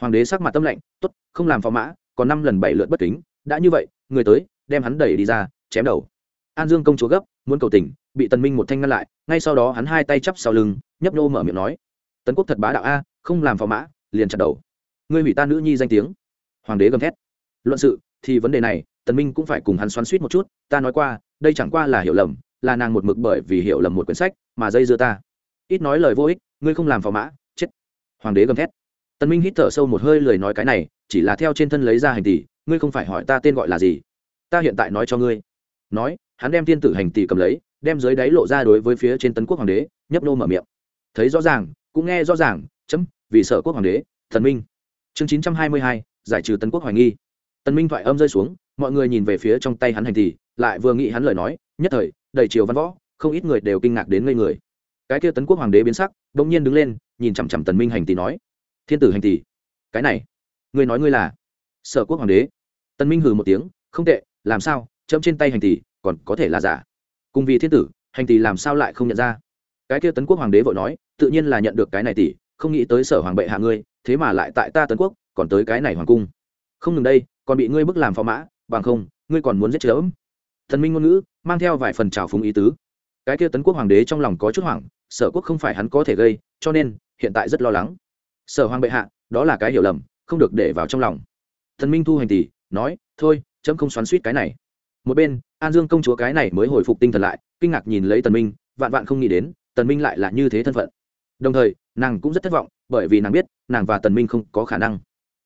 Hoàng đế sắc mặt tâm lạnh, tốt, không làm phò mã, còn năm lần bảy lượt bất kính, đã như vậy, người tới, đem hắn đẩy đi ra, chém đầu. An dương công chúa gấp, muốn cầu tình, bị tần minh một thanh ngăn lại, ngay sau đó hắn hai tay chắp sau lưng, nhấp nhô mở miệng nói, tấn quốc thật bá đạo a, không làm phò mã, liền chặt đầu. Ngươi hủy ta nữ nhi danh tiếng. Hoàng đế gầm thét. Luận sự, thì vấn đề này, tần minh cũng phải cùng hắn xoắn xuýt một chút, ta nói qua, đây chẳng qua là hiểu lầm, là nàng một mực bởi vì hiểu lầm một quyển sách mà dây dưa ta. Ít nói lời vô ích, ngươi không làm phò mã hoàng đế gầm thét. Tân minh hít thở sâu một hơi lời nói cái này, chỉ là theo trên thân lấy ra hành tỷ, ngươi không phải hỏi ta tên gọi là gì? Ta hiện tại nói cho ngươi. Nói, hắn đem tiên tử hành tỷ cầm lấy, đem dưới đáy lộ ra đối với phía trên tấn quốc hoàng đế, nhấp nô mở miệng. Thấy rõ ràng, cũng nghe rõ ràng, chấm, vì sợ quốc hoàng đế, thần minh. Chương chín trăm hai mươi hai, giải trừ tấn quốc hoài nghi. Tần minh thoại âm rơi xuống, mọi người nhìn về phía trong tay hắn hành tỷ, lại vừa nghĩ hắn lời nói, nhất thời, đầy triều văn võ, không ít người đều kinh ngạc đến ngây người cái kia tấn quốc hoàng đế biến sắc bỗng nhiên đứng lên, nhìn chằm chằm tần minh hành tỷ nói, thiên tử hành tỷ, cái này, ngươi nói ngươi là sở quốc hoàng đế? Tần minh hừ một tiếng, không tệ, làm sao, chấm trên tay hành tỷ, còn có thể là giả? Cùng vì thiên tử, hành tỷ làm sao lại không nhận ra? Cái kia tấn quốc hoàng đế vội nói, tự nhiên là nhận được cái này tỷ, không nghĩ tới sở hoàng bệ hạ ngươi, thế mà lại tại ta tấn quốc, còn tới cái này hoàng cung. Không ngừng đây, còn bị ngươi bức làm phò mã, bằng không, ngươi còn muốn giết chớm thần minh ngôn ngữ, mang theo vài phần trào phúng ý tứ. Cái kia tấn quốc hoàng đế trong lòng có chút hoảng sở quốc không phải hắn có thể gây, cho nên, hiện tại rất lo lắng. Sở hoàng bệ hạ, đó là cái hiểu lầm, không được để vào trong lòng. Thần minh thu hành tỷ nói, thôi, chấm không xoắn suýt cái này. Một bên, an dương công chúa cái này mới hồi phục tinh thần lại, kinh ngạc nhìn lấy tần minh, vạn vạn không nghĩ đến, tần minh lại là như thế thân phận. Đồng thời, nàng cũng rất thất vọng, bởi vì nàng biết, nàng và tần minh không có khả năng.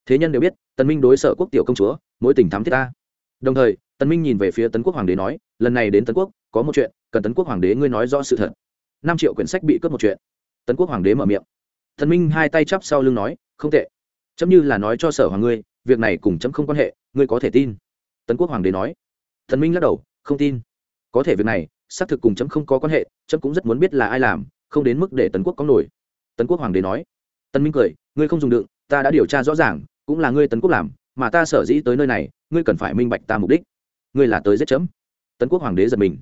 Thế nhân đều biết, tần minh đối sở quốc tiểu công chúa, mối tình thắm thiết ta. Đồng thời, tần minh nhìn về phía tấn quốc hoàng đế nói, lần này đến tấn quốc, có một chuyện, cần tấn quốc hoàng đế ngươi nói rõ sự thật năm triệu quyển sách bị cướp một chuyện. Tấn quốc hoàng đế mở miệng. Thần minh hai tay chắp sau lưng nói, không tệ. Chấm như là nói cho sở hoàng ngươi, việc này cùng chấm không quan hệ, ngươi có thể tin. Tấn quốc hoàng đế nói. Thần minh lắc đầu, không tin. Có thể việc này, xác thực cùng chấm không có quan hệ, chấm cũng rất muốn biết là ai làm, không đến mức để tấn quốc có nổi. Tấn quốc hoàng đế nói. Tân minh cười, ngươi không dùng đựng, ta đã điều tra rõ ràng, cũng là ngươi tấn quốc làm, mà ta sở dĩ tới nơi này, ngươi cần phải minh bạch ta mục đích. Ngươi là tới giết chấm. Tấn quốc hoàng đế giật mình.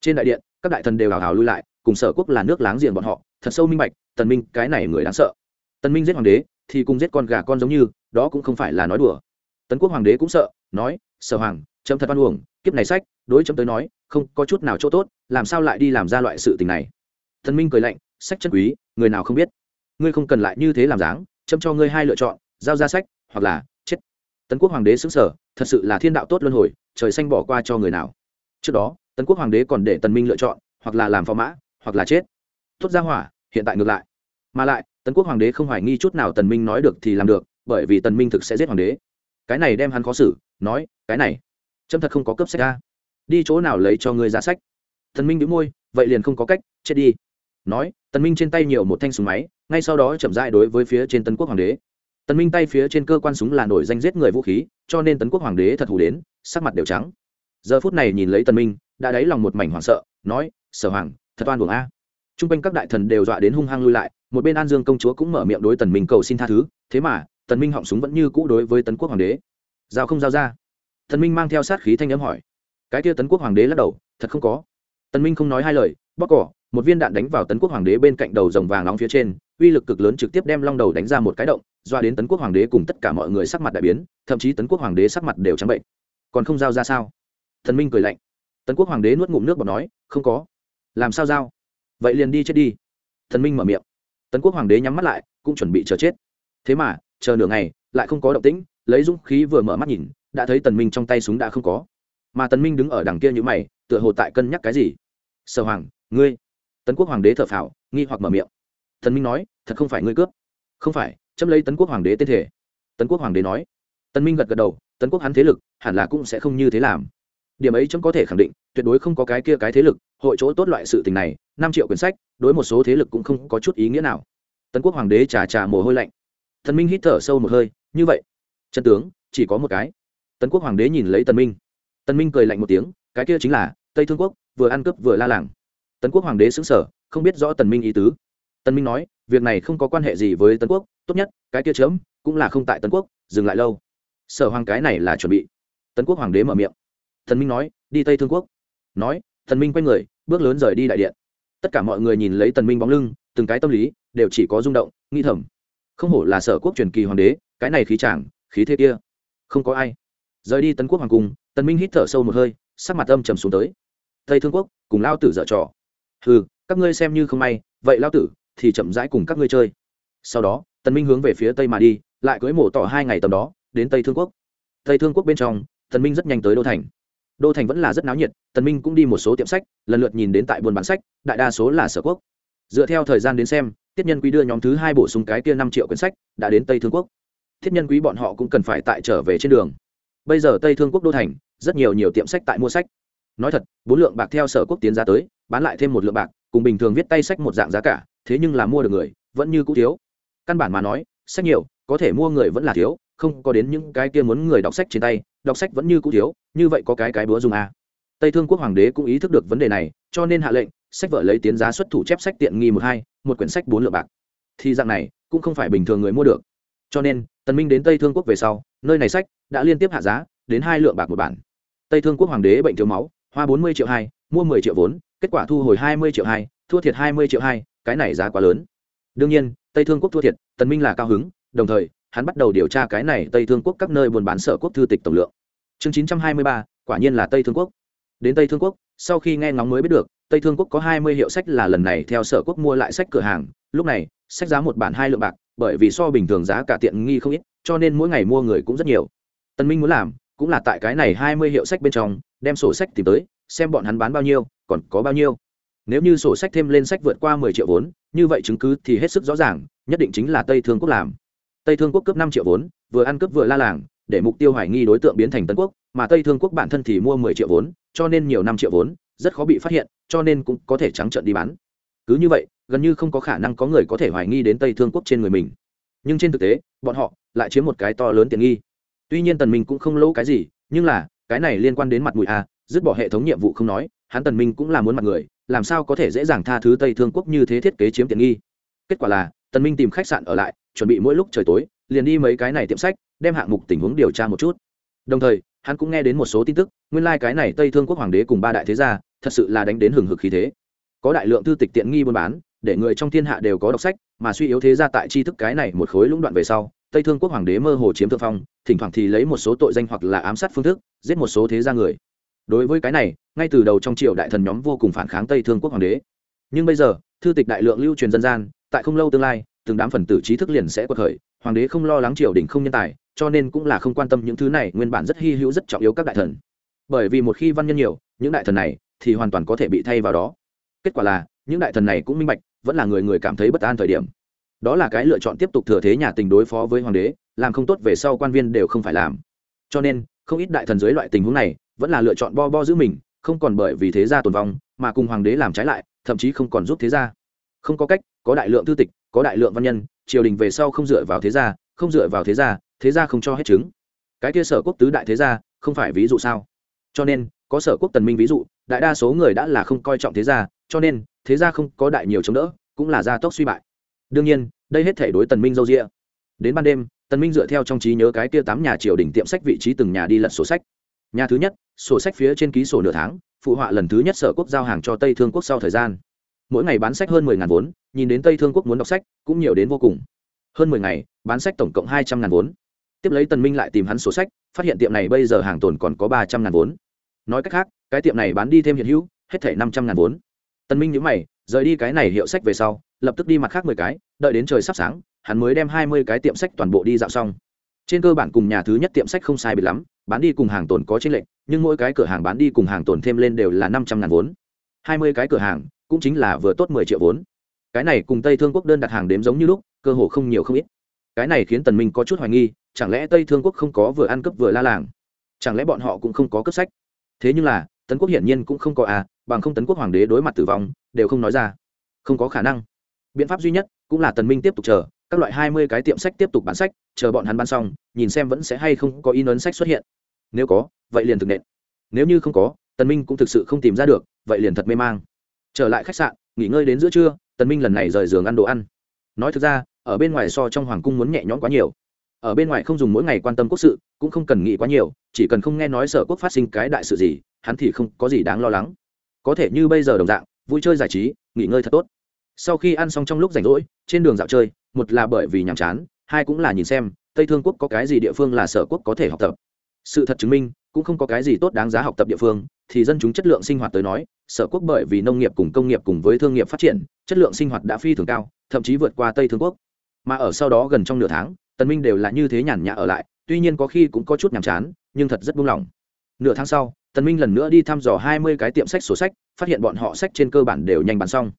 Trên đại điện, các đại thần đều hào hào lui lại cùng sở quốc là nước láng giềng bọn họ, thật sâu minh bạch, tần minh, cái này người đáng sợ. Tần minh giết hoàng đế, thì cùng giết con gà con giống như, đó cũng không phải là nói đùa. Tấn quốc hoàng đế cũng sợ, nói, sở hoàng, chấm thật văn uổng, kiếp này sách, đối chấm tới nói, không có chút nào chỗ tốt, làm sao lại đi làm ra loại sự tình này? Tần minh cười lạnh, sách chân quý, người nào không biết? Ngươi không cần lại như thế làm dáng, chấm cho ngươi hai lựa chọn, giao ra sách, hoặc là chết. Tấn quốc hoàng đế xứng sở thật sự là thiên đạo tốt luân hồi, trời xanh bỏ qua cho người nào. Trước đó, tấn quốc hoàng đế còn để tần minh lựa chọn, hoặc là làm phò mã hoặc là chết. Tốt ra hỏa, hiện tại ngược lại. Mà lại, tấn quốc hoàng đế không hoài nghi chút nào tần minh nói được thì làm được, bởi vì tần minh thực sẽ giết hoàng đế. Cái này đem hắn khó xử, nói, cái này trâm thật không có cấp sách ra đi chỗ nào lấy cho ngươi giá sách? Tần minh đĩu môi, vậy liền không có cách, chết đi. Nói, tần minh trên tay nhiều một thanh súng máy, ngay sau đó chậm rãi đối với phía trên tấn quốc hoàng đế. Tần minh tay phía trên cơ quan súng là nổi danh giết người vũ khí, cho nên tấn quốc hoàng đế thật hù đến, sắc mặt đều trắng. Giờ phút này nhìn lấy tần minh, đã đáy lòng một mảnh hoảng sợ, nói, sở hoàng thật oan uổng a. Trung quanh các đại thần đều dọa đến hung hăng lui lại, một bên an dương công chúa cũng mở miệng đối tần minh cầu xin tha thứ, thế mà, tần minh họng súng vẫn như cũ đối với tấn quốc hoàng đế. Giao không giao ra. Tần minh mang theo sát khí thanh âm hỏi. Cái kia tấn quốc hoàng đế lắc đầu, thật không có. Tần minh không nói hai lời bóc cỏ một viên đạn đánh vào tấn quốc hoàng đế bên cạnh đầu rồng vàng nóng phía trên, uy lực cực lớn trực tiếp đem long đầu đánh ra một cái động doa đến tấn quốc hoàng đế cùng tất cả mọi người sắc mặt đại biến, thậm chí tấn quốc hoàng đế sắc mặt đều trắng bệnh. Còn không giao ra sao? Thần minh cười lạnh. Tấn quốc hoàng đế nuốt ngụm nước bọt nói, không có làm sao giao? Vậy liền đi chết đi. Thần minh mở miệng. Tấn quốc hoàng đế nhắm mắt lại, cũng chuẩn bị chờ chết. Thế mà, chờ nửa ngày, lại không có động tĩnh, lấy dũng khí vừa mở mắt nhìn, đã thấy tần minh trong tay súng đã không có. Mà tần minh đứng ở đằng kia như mày, tựa hồ tại cân nhắc cái gì. Sở hoàng, ngươi? Tấn quốc hoàng đế thở phào, nghi hoặc mở miệng. Thần minh nói, thật không phải ngươi cướp. Không phải, chấm lấy tấn quốc hoàng đế tên thể. Tấn quốc hoàng đế nói. Tần minh gật gật đầu, tấn quốc hắn thế lực, hẳn là cũng sẽ không như thế làm điểm ấy chấm có thể khẳng định, tuyệt đối không có cái kia cái thế lực, hội chỗ tốt loại sự tình này, năm triệu quyển sách, đối một số thế lực cũng không có chút ý nghĩa nào. Tấn quốc hoàng đế trà trà mồ hôi lạnh. Thần minh hít thở sâu một hơi, như vậy, chân tướng, chỉ có một cái. Tấn quốc hoàng đế nhìn lấy tần minh. Tần minh cười lạnh một tiếng, cái kia chính là, tây thương quốc, vừa ăn cướp vừa la làng. Tấn quốc hoàng đế xứng sở không biết rõ tần minh ý tứ. Tần minh nói, việc này không có quan hệ gì với tấn quốc, tốt nhất, cái kia chớm cũng là không tại tấn quốc, dừng lại lâu. Sở hoàng cái này là chuẩn bị. Tấn quốc hoàng đế mở miệng thần minh nói, đi tây thương quốc. Nói, thần minh quay người, bước lớn rời đi đại điện. Tất cả mọi người nhìn lấy tần minh bóng lưng, từng cái tâm lý đều chỉ có rung động, nghĩ thầm, không hổ là sở quốc truyền kỳ hoàng đế, cái này khí chàng, khí thế kia, không có ai. Rời đi tấn quốc hoàng cung tần minh hít thở sâu một hơi, sắc mặt âm trầm xuống tới. Tây thương quốc, cùng lao tử dở trò. Hừ, các ngươi xem như không may, vậy lao tử thì chậm rãi cùng các ngươi chơi. Sau đó tần minh hướng về phía tây mà đi, lại cưỡi mổ tỏ hai ngày tầm đó, đến tây thương quốc. Tây thương quốc bên trong tần minh rất nhanh tới đô thành đô thành vẫn là rất náo nhiệt, tần minh cũng đi một số tiệm sách, lần lượt nhìn đến tại buôn bán sách, đại đa số là sở quốc. Dựa theo thời gian đến xem tiết nhân quý đưa nhóm thứ hai bổ sung cái kia năm triệu quyển sách, đã đến tây thương quốc. Thiết nhân quý bọn họ cũng cần phải tại trở về trên đường. Bây giờ tây thương quốc đô thành, rất nhiều nhiều tiệm sách tại mua sách. Nói thật, bốn lượng bạc theo sở quốc tiến ra tới, bán lại thêm một lượng bạc, cùng bình thường viết tay sách một dạng giá cả, thế nhưng là mua được người, vẫn như cũ thiếu. Căn bản mà nói, sách nhiều, có thể mua người vẫn là thiếu, không có đến những cái kia muốn người đọc sách trên tay đọc sách vẫn như cũ thiếu, như vậy có cái cái búa dùng à. tây thương quốc hoàng đế cũng ý thức được vấn đề này, cho nên hạ lệnh, sách vợ lấy tiến giá xuất thủ chép sách tiện nghi một hai, một quyển sách bốn lượng bạc. Thì dạng này, cũng không phải bình thường người mua được. Cho nên, tần minh đến tây thương quốc về sau, nơi này sách đã liên tiếp hạ giá, đến hai lượng bạc một bản. Tây thương quốc hoàng đế bệnh thiếu máu, hoa bốn mươi triệu hai, mua mười triệu vốn, kết quả thu hồi hai mươi triệu hai, thua thiệt hai mươi triệu hai, cái này giá quá lớn. Đương nhiên, tây thương quốc thua thiệt, tần minh là cao hứng, đồng thời hắn bắt đầu điều tra cái này tây thương quốc các nơi buôn bán sở quốc thư tịch tổng lượng. Chương chín trăm hai mươi ba, quả nhiên là tây thương quốc. Đến tây thương quốc, sau khi nghe ngóng mới biết được, tây thương quốc có hai mươi hiệu sách là lần này theo sở quốc mua lại sách cửa hàng. Lúc này, sách giá một bản hai lượng bạc, bởi vì so bình thường giá cả tiện nghi không ít, cho nên mỗi ngày mua người cũng rất nhiều. Tân minh muốn làm, cũng là tại cái này hai mươi hiệu sách bên trong, đem sổ sách tìm tới, xem bọn hắn bán bao nhiêu, còn có bao nhiêu. Nếu như sổ sách thêm lên sách vượt qua mười triệu vốn, như vậy chứng cứ thì hết sức rõ ràng, nhất định chính là tây thương quốc làm tây thương quốc cướp năm triệu vốn, vừa ăn cướp vừa la làng, để mục tiêu hoài nghi đối tượng biến thành tân quốc, mà tây thương quốc bản thân thì mua mười triệu vốn, cho nên nhiều năm triệu vốn, rất khó bị phát hiện, cho nên cũng có thể trắng trợn đi bán. Cứ như vậy, gần như không có khả năng có người có thể hoài nghi đến tây thương quốc trên người mình. Nhưng trên thực tế, bọn họ lại chiếm một cái to lớn tiền nghi. Tuy nhiên tần minh cũng không lỗ cái gì, nhưng là, cái này liên quan đến mặt mũi a, dứt bỏ hệ thống nhiệm vụ không nói, hắn tần minh cũng là muốn mặt người, làm sao có thể dễ dàng tha thứ tây thương quốc như thế thiết kế chiếm tiền nghi. Kết quả là, tần minh tìm khách sạn ở lại chuẩn bị mỗi lúc trời tối, liền đi mấy cái này tiệm sách, đem hạng mục tình huống điều tra một chút. Đồng thời, hắn cũng nghe đến một số tin tức, nguyên lai cái này tây thương quốc hoàng đế cùng ba đại thế gia, thật sự là đánh đến hừng hực khí thế. Có đại lượng thư tịch tiện nghi buôn bán, để người trong thiên hạ đều có đọc sách, mà suy yếu thế gia tại tri thức cái này một khối lũng đoạn về sau, tây thương quốc hoàng đế mơ hồ chiếm thượng phong, thỉnh thoảng thì lấy một số tội danh hoặc là ám sát phương thức, giết một số thế gia người. Đối với cái này, ngay từ đầu trong triều đại thần nhóm vô cùng phản kháng tây thương quốc hoàng đế. Nhưng bây giờ, thư tịch đại lượng lưu truyền dân gian, tại không lâu tương lai từng đám phần tử trí thức liền sẽ quật khởi, hoàng đế không lo lắng triều đình không nhân tài, cho nên cũng là không quan tâm những thứ này, nguyên bản rất hy hữu rất trọng yếu các đại thần. Bởi vì một khi văn nhân nhiều, những đại thần này thì hoàn toàn có thể bị thay vào đó. Kết quả là, những đại thần này cũng minh bạch, vẫn là người người cảm thấy bất an thời điểm. Đó là cái lựa chọn tiếp tục thừa thế nhà tình đối phó với hoàng đế, làm không tốt về sau quan viên đều không phải làm. Cho nên, không ít đại thần dưới loại tình huống này, vẫn là lựa chọn bo bo giữ mình, không còn bởi vì thế gia tồn vong, mà cùng hoàng đế làm trái lại, thậm chí không còn giúp thế gia. Không có cách, có đại lượng thư tịch có đại lượng văn nhân, triều đình về sau không dựa vào thế gia, không dựa vào thế gia thế gia không cho hết chứng cái kia sở quốc tứ đại thế gia, không phải ví dụ sao? Cho nên, có sở quốc tần minh ví dụ, đại đa số người đã là không coi trọng thế gia, cho nên, thế gia không có đại nhiều chống đỡ, cũng là gia tốc suy bại. Đương nhiên, đây hết thể đối tần minh dâu dịa. Đến ban đêm, tần minh dựa theo trong trí nhớ cái kia tám nhà triều đình tiệm sách vị trí từng nhà đi lật sổ sách. Nhà thứ nhất, sổ sách phía trên ký sổ nửa tháng, phụ họa lần thứ nhất sở quốc giao hàng cho tây thương quốc sau thời gian mỗi ngày bán sách hơn mười ngàn vốn, nhìn đến tây thương quốc muốn đọc sách, cũng nhiều đến vô cùng. Hơn mười ngày, bán sách tổng cộng hai trăm ngàn vốn. Tiếp lấy tần minh lại tìm hắn sổ sách, phát hiện tiệm này bây giờ hàng tồn còn có ba trăm ngàn vốn. Nói cách khác, cái tiệm này bán đi thêm hiện hữu, hết thảy năm trăm ngàn vốn. Tần minh nhíu mày, rời đi cái này hiệu sách về sau, lập tức đi mặt khác mười cái, đợi đến trời sắp sáng, hắn mới đem hai mươi cái tiệm sách toàn bộ đi dạo xong. Trên cơ bản cùng nhà thứ nhất tiệm sách không sai biệt lắm, bán đi cùng hàng tồn có chênh lệch, nhưng mỗi cái cửa hàng bán đi cùng hàng tồn thêm lên đều là năm trăm ngàn vốn. hai mươi cái cửa hàng cũng chính là vừa tốt mười triệu vốn. Cái này cùng tây thương quốc đơn đặt hàng đếm giống như lúc, cơ hồ không nhiều không ít. Cái này khiến tần minh có chút hoài nghi, chẳng lẽ tây thương quốc không có vừa ăn cướp vừa la làng? Chẳng lẽ bọn họ cũng không có cấp sách? Thế nhưng là, tấn quốc hiển nhiên cũng không có à bằng không tấn quốc hoàng đế đối mặt tử vong, đều không nói ra. Không có khả năng. Biện pháp duy nhất cũng là tần minh tiếp tục chờ, các loại hai mươi cái tiệm sách tiếp tục bán sách, chờ bọn hắn bán xong, nhìn xem vẫn sẽ hay không có in ấn sách xuất hiện. Nếu có, vậy liền thực nện. Nếu như không có, tần minh cũng thực sự không tìm ra được, vậy liền thật mê mang trở lại khách sạn, nghỉ ngơi đến giữa trưa, tần minh lần này rời giường ăn đồ ăn. Nói thực ra, ở bên ngoài so trong hoàng cung muốn nhẹ nhõm quá nhiều. Ở bên ngoài không dùng mỗi ngày quan tâm quốc sự, cũng không cần nghĩ quá nhiều, chỉ cần không nghe nói sở quốc phát sinh cái đại sự gì, hắn thì không có gì đáng lo lắng. Có thể như bây giờ đồng dạng, vui chơi giải trí, nghỉ ngơi thật tốt. Sau khi ăn xong trong lúc rảnh rỗi, trên đường dạo chơi, một là bởi vì nhàm chán, hai cũng là nhìn xem, tây thương quốc có cái gì địa phương là sở quốc có thể học tập. Sự thật chứng minh, cũng không có cái gì tốt đáng giá học tập địa phương, thì dân chúng chất lượng sinh hoạt tới nói sở quốc bởi vì nông nghiệp cùng công nghiệp cùng với thương nghiệp phát triển, chất lượng sinh hoạt đã phi thường cao, thậm chí vượt qua tây thương quốc. Mà ở sau đó gần trong nửa tháng, tần minh đều là như thế nhàn nhã ở lại, tuy nhiên có khi cũng có chút nhàm chán, nhưng thật rất buông lỏng. Nửa tháng sau, tần minh lần nữa đi thăm dò hai mươi cái tiệm sách sổ sách, phát hiện bọn họ sách trên cơ bản đều nhanh bán xong.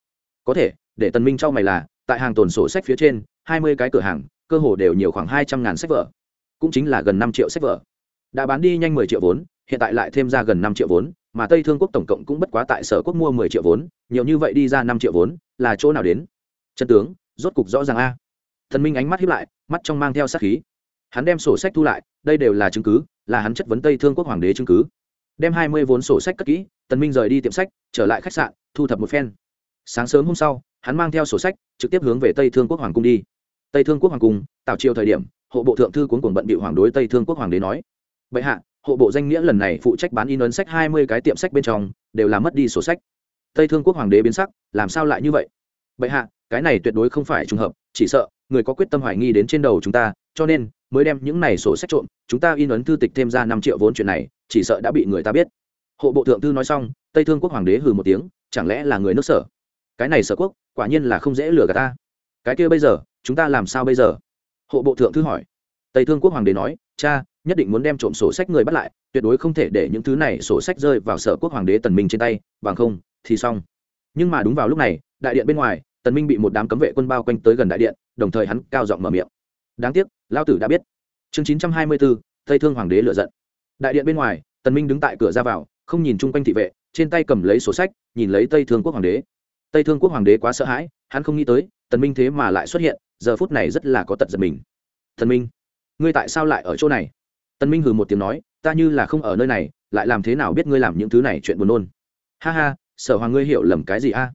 Có thể, để tần minh cho mày là, tại hàng tồn sổ sách phía trên, hai mươi cái cửa hàng, cơ hồ đều nhiều khoảng hai trăm ngàn sách vở. Cũng chính là gần năm triệu sách vở. Đã bán đi nhanh mười triệu vốn, hiện tại lại thêm ra gần năm triệu vốn mà tây thương quốc tổng cộng cũng bất quá tại sở quốc mua mười triệu vốn, nhiều như vậy đi ra năm triệu vốn, là chỗ nào đến? Chân tướng, rốt cục rõ ràng a. Thần minh ánh mắt hiếp lại, mắt trong mang theo sát khí. Hắn đem sổ sách thu lại, đây đều là chứng cứ, là hắn chất vấn tây thương quốc hoàng đế chứng cứ. Đem hai mươi vốn sổ sách cất kỹ, tần minh rời đi tiệm sách, trở lại khách sạn, thu thập một phen. Sáng sớm hôm sau, hắn mang theo sổ sách, trực tiếp hướng về tây thương quốc hoàng cung đi. Tây thương quốc hoàng cung tạo chiều thời điểm, hộ bộ thượng thư cuốn cuồng bận bị hoàng đối tây thương quốc hoàng đế nói, bệ hạ hộ bộ danh nghĩa lần này phụ trách bán in ấn sách hai mươi cái tiệm sách bên trong, đều là mất đi sổ sách. Tây thương quốc hoàng đế biến sắc, làm sao lại như vậy? Bệ hạ, cái này tuyệt đối không phải trùng hợp, chỉ sợ, người có quyết tâm hoài nghi đến trên đầu chúng ta, cho nên, mới đem những này sổ sách trộm, chúng ta in ấn thư tịch thêm ra năm triệu vốn chuyện này, chỉ sợ đã bị người ta biết. Hộ bộ thượng thư nói xong, tây thương quốc hoàng đế hừ một tiếng, chẳng lẽ là người nước sở? Cái này sở quốc, quả nhiên là không dễ lừa gạt ta. Cái kia bây giờ, chúng ta làm sao bây giờ? Hộ bộ thượng thư hỏi. Tây thương quốc hoàng đế nói, cha nhất định muốn đem trộm sổ sách người bắt lại tuyệt đối không thể để những thứ này sổ sách rơi vào sở quốc hoàng đế tần minh trên tay bằng không thì xong. Nhưng mà đúng vào lúc này đại điện bên ngoài tần minh bị một đám cấm vệ quân bao quanh tới gần đại điện đồng thời hắn cao giọng mở miệng. Đáng tiếc lao tử đã biết. Chương 924, tây thương hoàng đế lựa giận. Đại điện bên ngoài tần minh đứng tại cửa ra vào không nhìn chung quanh thị vệ trên tay cầm lấy sổ sách nhìn lấy tây thương quốc hoàng đế. Tây thương quốc hoàng đế quá sợ hãi hắn không nghĩ tới tần minh thế mà lại xuất hiện giờ phút này rất là có tật giật mình. Thần minh ngươi tại sao lại ở chỗ này? Tân minh hừ một tiếng nói, ta như là không ở nơi này, lại làm thế nào biết ngươi làm những thứ này chuyện buồn nôn? Ha ha, sở hoàng ngươi hiểu lầm cái gì a?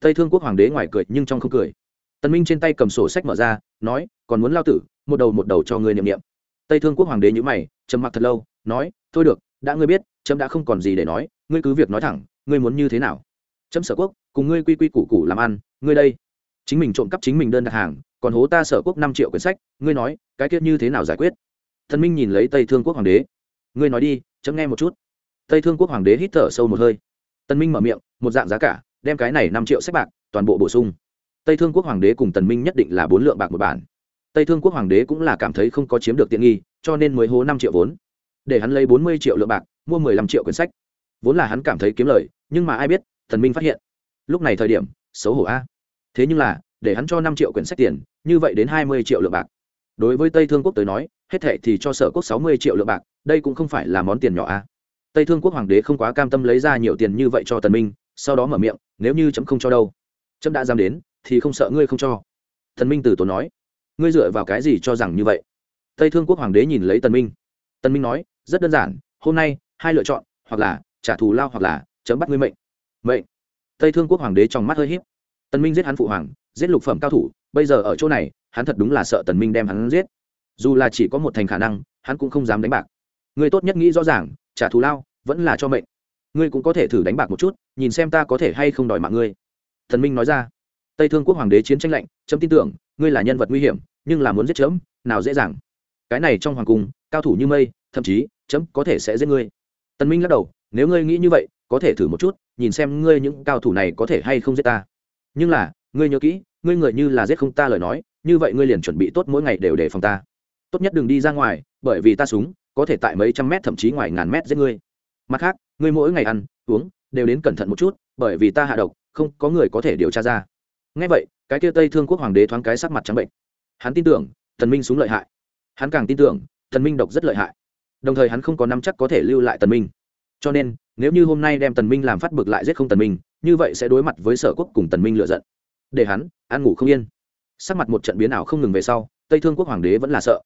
Tây thương quốc hoàng đế ngoài cười nhưng trong không cười. Tân minh trên tay cầm sổ sách mở ra, nói, còn muốn lao tử, một đầu một đầu cho ngươi niệm niệm. Tây thương quốc hoàng đế nhíu mày, trầm mặc thật lâu, nói, thôi được, đã ngươi biết trẫm đã không còn gì để nói, ngươi cứ việc nói thẳng, ngươi muốn như thế nào? Trẫm sở quốc, cùng ngươi quy quy củ củ làm ăn, ngươi đây. Chính mình trộm cắp chính mình đơn đặt hàng, còn hố ta sở quốc năm triệu quyển sách, ngươi nói, cái kia như thế nào giải quyết? Thần minh nhìn lấy tây thương quốc hoàng đế ngươi nói đi chấm nghe một chút tây thương quốc hoàng đế hít thở sâu một hơi tân minh mở miệng một dạng giá cả đem cái này năm triệu sách bạc toàn bộ bổ sung tây thương quốc hoàng đế cùng tần minh nhất định là bốn lượng bạc một bản tây thương quốc hoàng đế cũng là cảm thấy không có chiếm được tiện nghi cho nên mới hố năm triệu vốn để hắn lấy bốn mươi triệu lượng bạc mua mười lăm triệu quyển sách vốn là hắn cảm thấy kiếm lời nhưng mà ai biết tần minh phát hiện lúc này thời điểm xấu hổ a thế nhưng là để hắn cho năm triệu quyển sách tiền như vậy đến hai mươi triệu lượng bạc đối với tây thương quốc tới nói hết thệ thì cho sở quốc sáu mươi triệu lượng bạc, đây cũng không phải là món tiền nhỏ a tây thương quốc hoàng đế không quá cam tâm lấy ra nhiều tiền như vậy cho tần minh, sau đó mở miệng, nếu như chấm không cho đâu. Chấm đã dám đến, thì không sợ ngươi không cho. Thần minh từ tốn nói, ngươi dựa vào cái gì cho rằng như vậy? Tây thương quốc hoàng đế nhìn lấy tần minh. Tần minh nói, rất đơn giản, hôm nay, hai lựa chọn, hoặc là, trả thù lao hoặc là, chấm bắt ngươi mệnh. Mệnh. Tây thương quốc hoàng đế trong mắt hơi híp. Tần minh giết hắn phụ hoàng, giết lục phẩm cao thủ, bây giờ ở chỗ này, hắn thật đúng là sợ tần minh đem hắn giết dù là chỉ có một thành khả năng, hắn cũng không dám đánh bạc. Ngươi tốt nhất nghĩ rõ ràng, trả thù lao, vẫn là cho mệnh. Ngươi cũng có thể thử đánh bạc một chút, nhìn xem ta có thể hay không đòi mạng ngươi. Thần minh nói ra. Tây thương quốc hoàng đế chiến tranh lạnh, chấm tin tưởng, ngươi là nhân vật nguy hiểm, nhưng là muốn giết chấm, nào dễ dàng. Cái này trong hoàng cung, cao thủ như mây, thậm chí, chấm có thể sẽ giết ngươi. Tần minh lắc đầu, nếu ngươi nghĩ như vậy, có thể thử một chút, nhìn xem ngươi những cao thủ này có thể hay không giết ta. Nhưng là, ngươi nhớ kỹ, ngươi người như là giết không ta lời nói, như vậy ngươi liền chuẩn bị tốt mỗi ngày đều để phòng ta tốt nhất đừng đi ra ngoài, bởi vì ta súng có thể tại mấy trăm mét thậm chí ngoài ngàn mét giết ngươi. Mặt khác, ngươi mỗi ngày ăn, uống đều đến cẩn thận một chút, bởi vì ta hạ độc, không có người có thể điều tra ra. Ngay vậy, cái kia tây thương quốc hoàng đế thoáng cái sắc mặt trắng bệnh. Hắn tin tưởng, thần minh súng lợi hại. Hắn càng tin tưởng, thần minh độc rất lợi hại. Đồng thời hắn không có nắm chắc có thể lưu lại tần minh. Cho nên, nếu như hôm nay đem tần minh làm phát bực lại giết không tần minh, như vậy sẽ đối mặt với sở quốc cùng tần minh lựa giận. Để hắn ăn ngủ không yên. Sắc mặt một trận biến ảo không ngừng về sau, tây thương quốc hoàng đế vẫn là sợ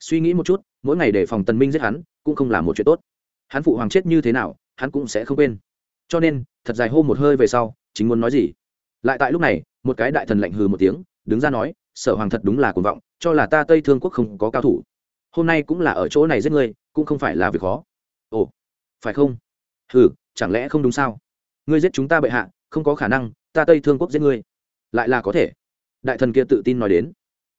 suy nghĩ một chút, mỗi ngày để phòng tần minh giết hắn, cũng không là một chuyện tốt. Hắn phụ hoàng chết như thế nào, hắn cũng sẽ không quên. Cho nên, thật dài hô một hơi về sau, chính muốn nói gì? Lại tại lúc này, một cái đại thần lạnh hừ một tiếng, đứng ra nói, sở hoàng thật đúng là cuồng vọng, cho là ta tây thương quốc không có cao thủ. Hôm nay cũng là ở chỗ này giết ngươi, cũng không phải là việc khó. Ồ, phải không? Hừ, chẳng lẽ không đúng sao? Ngươi giết chúng ta bệ hạ, không có khả năng, ta tây thương quốc giết ngươi. Lại là có thể. Đại thần kia tự tin nói đến.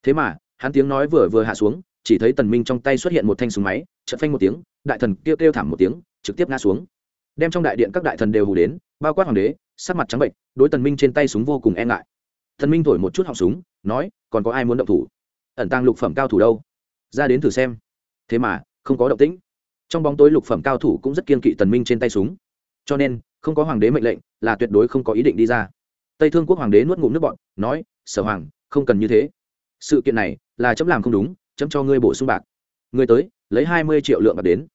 Thế mà, hắn tiếng nói vừa vừa hạ xuống chỉ thấy tần minh trong tay xuất hiện một thanh súng máy, chợt phanh một tiếng, đại thần kêu kêu thảm một tiếng, trực tiếp ngã xuống. Đem trong đại điện các đại thần đều hù đến, bao quát hoàng đế, sắc mặt trắng bệnh đối tần minh trên tay súng vô cùng e ngại. Thần minh thổi một chút họng súng, nói, còn có ai muốn động thủ? Ẩn tăng lục phẩm cao thủ đâu? Ra đến thử xem. Thế mà, không có động tĩnh. Trong bóng tối lục phẩm cao thủ cũng rất kiên kỵ tần minh trên tay súng. Cho nên, không có hoàng đế mệnh lệnh, là tuyệt đối không có ý định đi ra. Tây thương quốc hoàng đế nuốt ngụm nước bọn nói, sở hoàng, không cần như thế. Sự kiện này là chấm làm không đúng chấm cho ngươi bổ sung bạc. Người tới, lấy hai mươi triệu lượng bạc đến.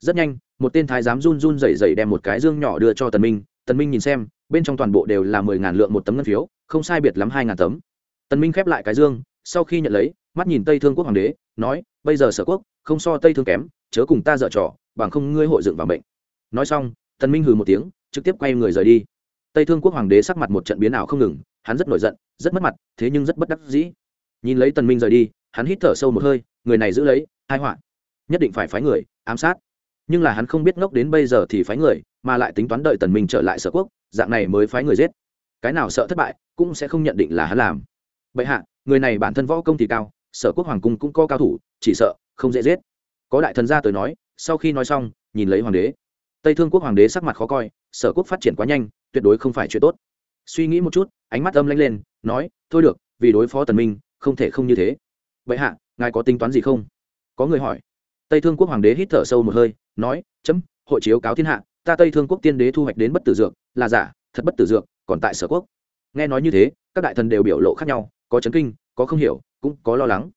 Rất nhanh, một tên thái giám run run rẩy rẩy đem một cái dương nhỏ đưa cho tần minh. Tần minh nhìn xem, bên trong toàn bộ đều là mười ngàn lượng một tấm ngân phiếu, không sai biệt lắm hai ngàn tấm. Tần minh khép lại cái dương, sau khi nhận lấy, mắt nhìn tây thương quốc hoàng đế, nói, bây giờ sở quốc, không so tây thương kém, chớ cùng ta dở trò, bằng không ngươi hội dựng vào bệnh nói xong, tần minh hừ một tiếng, trực tiếp quay người rời đi. Tây thương quốc hoàng đế sắc mặt một trận biến ảo không ngừng, hắn rất nổi giận, rất mất mặt, thế nhưng rất bất đắc dĩ. Nhìn lấy tần minh rời đi hắn hít thở sâu một hơi, người này giữ lấy hai họa. Nhất định phải phái người, ám sát. Nhưng là hắn không biết ngốc đến bây giờ thì phái người, mà lại tính toán đợi tần minh trở lại sở quốc, dạng này mới phái người giết. Cái nào sợ thất bại, cũng sẽ không nhận định là hắn làm. Bệ hạ, người này bản thân võ công thì cao, sở quốc hoàng cung cũng có cao thủ, chỉ sợ, không dễ giết. Có đại thần gia tới nói, sau khi nói xong, nhìn lấy hoàng đế. Tây thương quốc hoàng đế sắc mặt khó coi, sở quốc phát triển quá nhanh, tuyệt đối không phải chuyện tốt. Suy nghĩ một chút, ánh mắt âm lanh lên, nói, thôi được, vì đối phó tần minh, không thể không như thế vậy hạ, ngài có tính toán gì không? Có người hỏi. Tây thương quốc hoàng đế hít thở sâu một hơi, nói, chấm, hội chiếu cáo thiên hạ, ta tây thương quốc tiên đế thu hoạch đến bất tử dược, là giả, thật bất tử dược, còn tại sở quốc. Nghe nói như thế, các đại thần đều biểu lộ khác nhau, có chấn kinh, có không hiểu, cũng có lo lắng.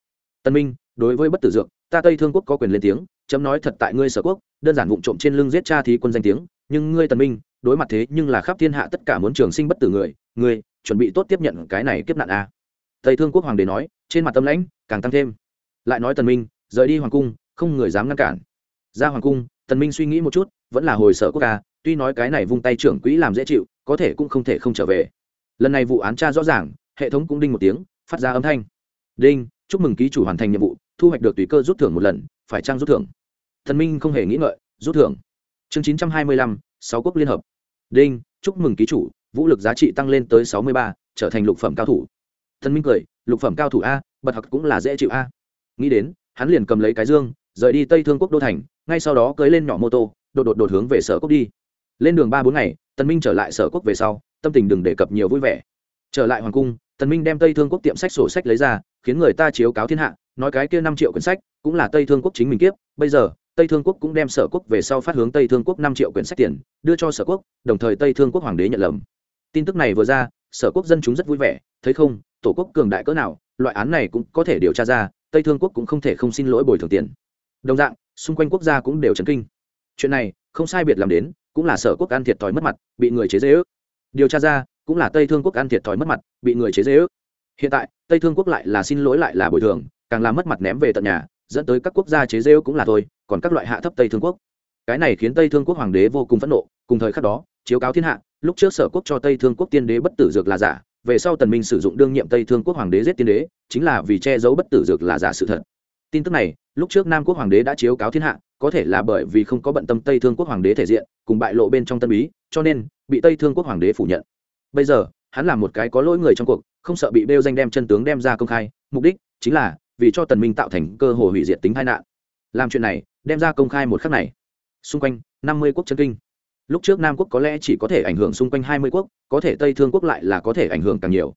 Tân minh, đối với bất tử dược, ta tây thương quốc có quyền lên tiếng, chấm nói thật tại ngươi sở quốc, đơn giản vụng trộm trên lưng giết cha thí quân danh tiếng, nhưng ngươi tần minh, đối mặt thế nhưng là khắp thiên hạ tất cả muốn trường sinh bất tử người, ngươi, chuẩn bị tốt tiếp nhận cái này kiếp nạn a. à tây thương quốc hoàng đế nói, trên mặt tâm lãnh, càng tăng thêm. Lại nói tần minh, rời đi hoàng cung, không người dám ngăn cản. Ra hoàng cung, tần minh suy nghĩ một chút, vẫn là hồi sở quốc ca tuy nói cái này vung tay trưởng quỹ làm dễ chịu, có thể cũng không thể không trở về. Lần này vụ án tra rõ ràng, hệ thống cũng đinh một tiếng, phát ra âm thanh. Đinh, chúc mừng ký chủ hoàn thành nhiệm vụ, thu hoạch được tùy cơ rút thưởng một lần, phải trang rút thưởng? Thần minh không hề nghĩ ngợi, rút thưởng. Chương chín trăm hai mươi lăm, sáu quốc liên hợp. Đinh, chúc mừng ký chủ, vũ lực giá trị tăng lên tới sáu mươi ba, trở thành lục phẩm cao thủ thần minh cười, lục phẩm cao thủ a, bật học cũng là dễ chịu a. Nghĩ đến, hắn liền cầm lấy cái dương, rời đi tây thương quốc đô thành, ngay sau đó cưới lên nhỏ mô tô, đột đột đột hướng về sở quốc đi. Lên đường ba bốn ngày, tần minh trở lại sở quốc về sau, tâm tình đừng đề cập nhiều vui vẻ. Trở lại hoàng cung, tần minh đem tây thương quốc tiệm sách sổ sách lấy ra, khiến người ta chiếu cáo thiên hạ, nói cái kia năm triệu quyển sách cũng là tây thương quốc chính mình kiếp. Bây giờ, tây thương quốc cũng đem sở quốc về sau phát hướng tây thương quốc năm triệu quyển sách tiền, đưa cho sở quốc, đồng thời tây thương quốc hoàng đế nhận lầm. Tin tức này vừa ra, sở quốc dân chúng rất vui vẻ, thấy không tổ quốc cường đại cỡ nào, loại án này cũng có thể điều tra ra, tây thương quốc cũng không thể không xin lỗi bồi thường tiền. Đồng dạng, xung quanh quốc gia cũng đều chấn kinh. Chuyện này, không sai biệt làm đến, cũng là sở quốc ăn thiệt thòi mất mặt, bị người chế dễ ước. Điều tra ra, cũng là tây thương quốc ăn thiệt thòi mất mặt, bị người chế dễ ước. Hiện tại, tây thương quốc lại là xin lỗi lại là bồi thường, càng làm mất mặt ném về tận nhà, dẫn tới các quốc gia chế rêu cũng là thôi, còn các loại hạ thấp tây thương quốc. Cái này khiến tây thương quốc hoàng đế vô cùng phẫn nộ, cùng thời khắc đó, chiếu cáo thiên hạ, lúc trước sở quốc cho tây thương quốc tiên đế bất tử dược là giả về sau tần minh sử dụng đương nhiệm tây thương quốc hoàng đế giết tiên đế, chính là vì che giấu bất tử dược là giả sự thật. Tin tức này, lúc trước nam quốc hoàng đế đã chiếu cáo thiên hạ, có thể là bởi vì không có bận tâm tây thương quốc hoàng đế thể diện, cùng bại lộ bên trong tân bí, cho nên bị tây thương quốc hoàng đế phủ nhận. Bây giờ, hắn là một cái có lỗi người trong cuộc, không sợ bị bêu danh đem chân tướng đem ra công khai, mục đích chính là vì cho tần minh tạo thành cơ hội hủy diệt tính tai nạn. Làm chuyện này, đem ra công khai một khắc này. Xung quanh năm mươi quốc chân kinh lúc trước nam quốc có lẽ chỉ có thể ảnh hưởng xung quanh hai mươi quốc, có thể tây thương quốc lại là có thể ảnh hưởng càng nhiều.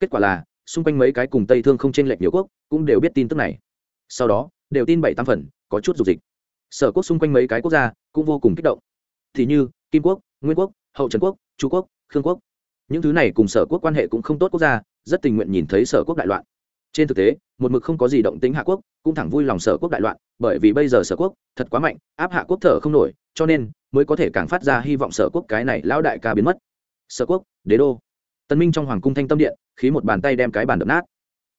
Kết quả là, xung quanh mấy cái cùng tây thương không chênh lệch nhiều quốc cũng đều biết tin tức này. Sau đó, đều tin bảy tam phần, có chút dục dịch. Sở quốc xung quanh mấy cái quốc gia cũng vô cùng kích động. Thì như, kim quốc, nguyên quốc, hậu trần quốc, chu quốc, khương quốc. Những thứ này cùng sở quốc quan hệ cũng không tốt quốc gia, rất tình nguyện nhìn thấy sở quốc đại loạn trên thực tế, một mực không có gì động tính hạ quốc, cũng thẳng vui lòng sở quốc đại loạn, bởi vì bây giờ sở quốc thật quá mạnh, áp hạ quốc thở không nổi, cho nên mới có thể càng phát ra hy vọng sở quốc cái này lão đại ca biến mất. Sở quốc, đế đô. Tân minh trong hoàng cung thanh tâm điện, khí một bàn tay đem cái bàn đập nát.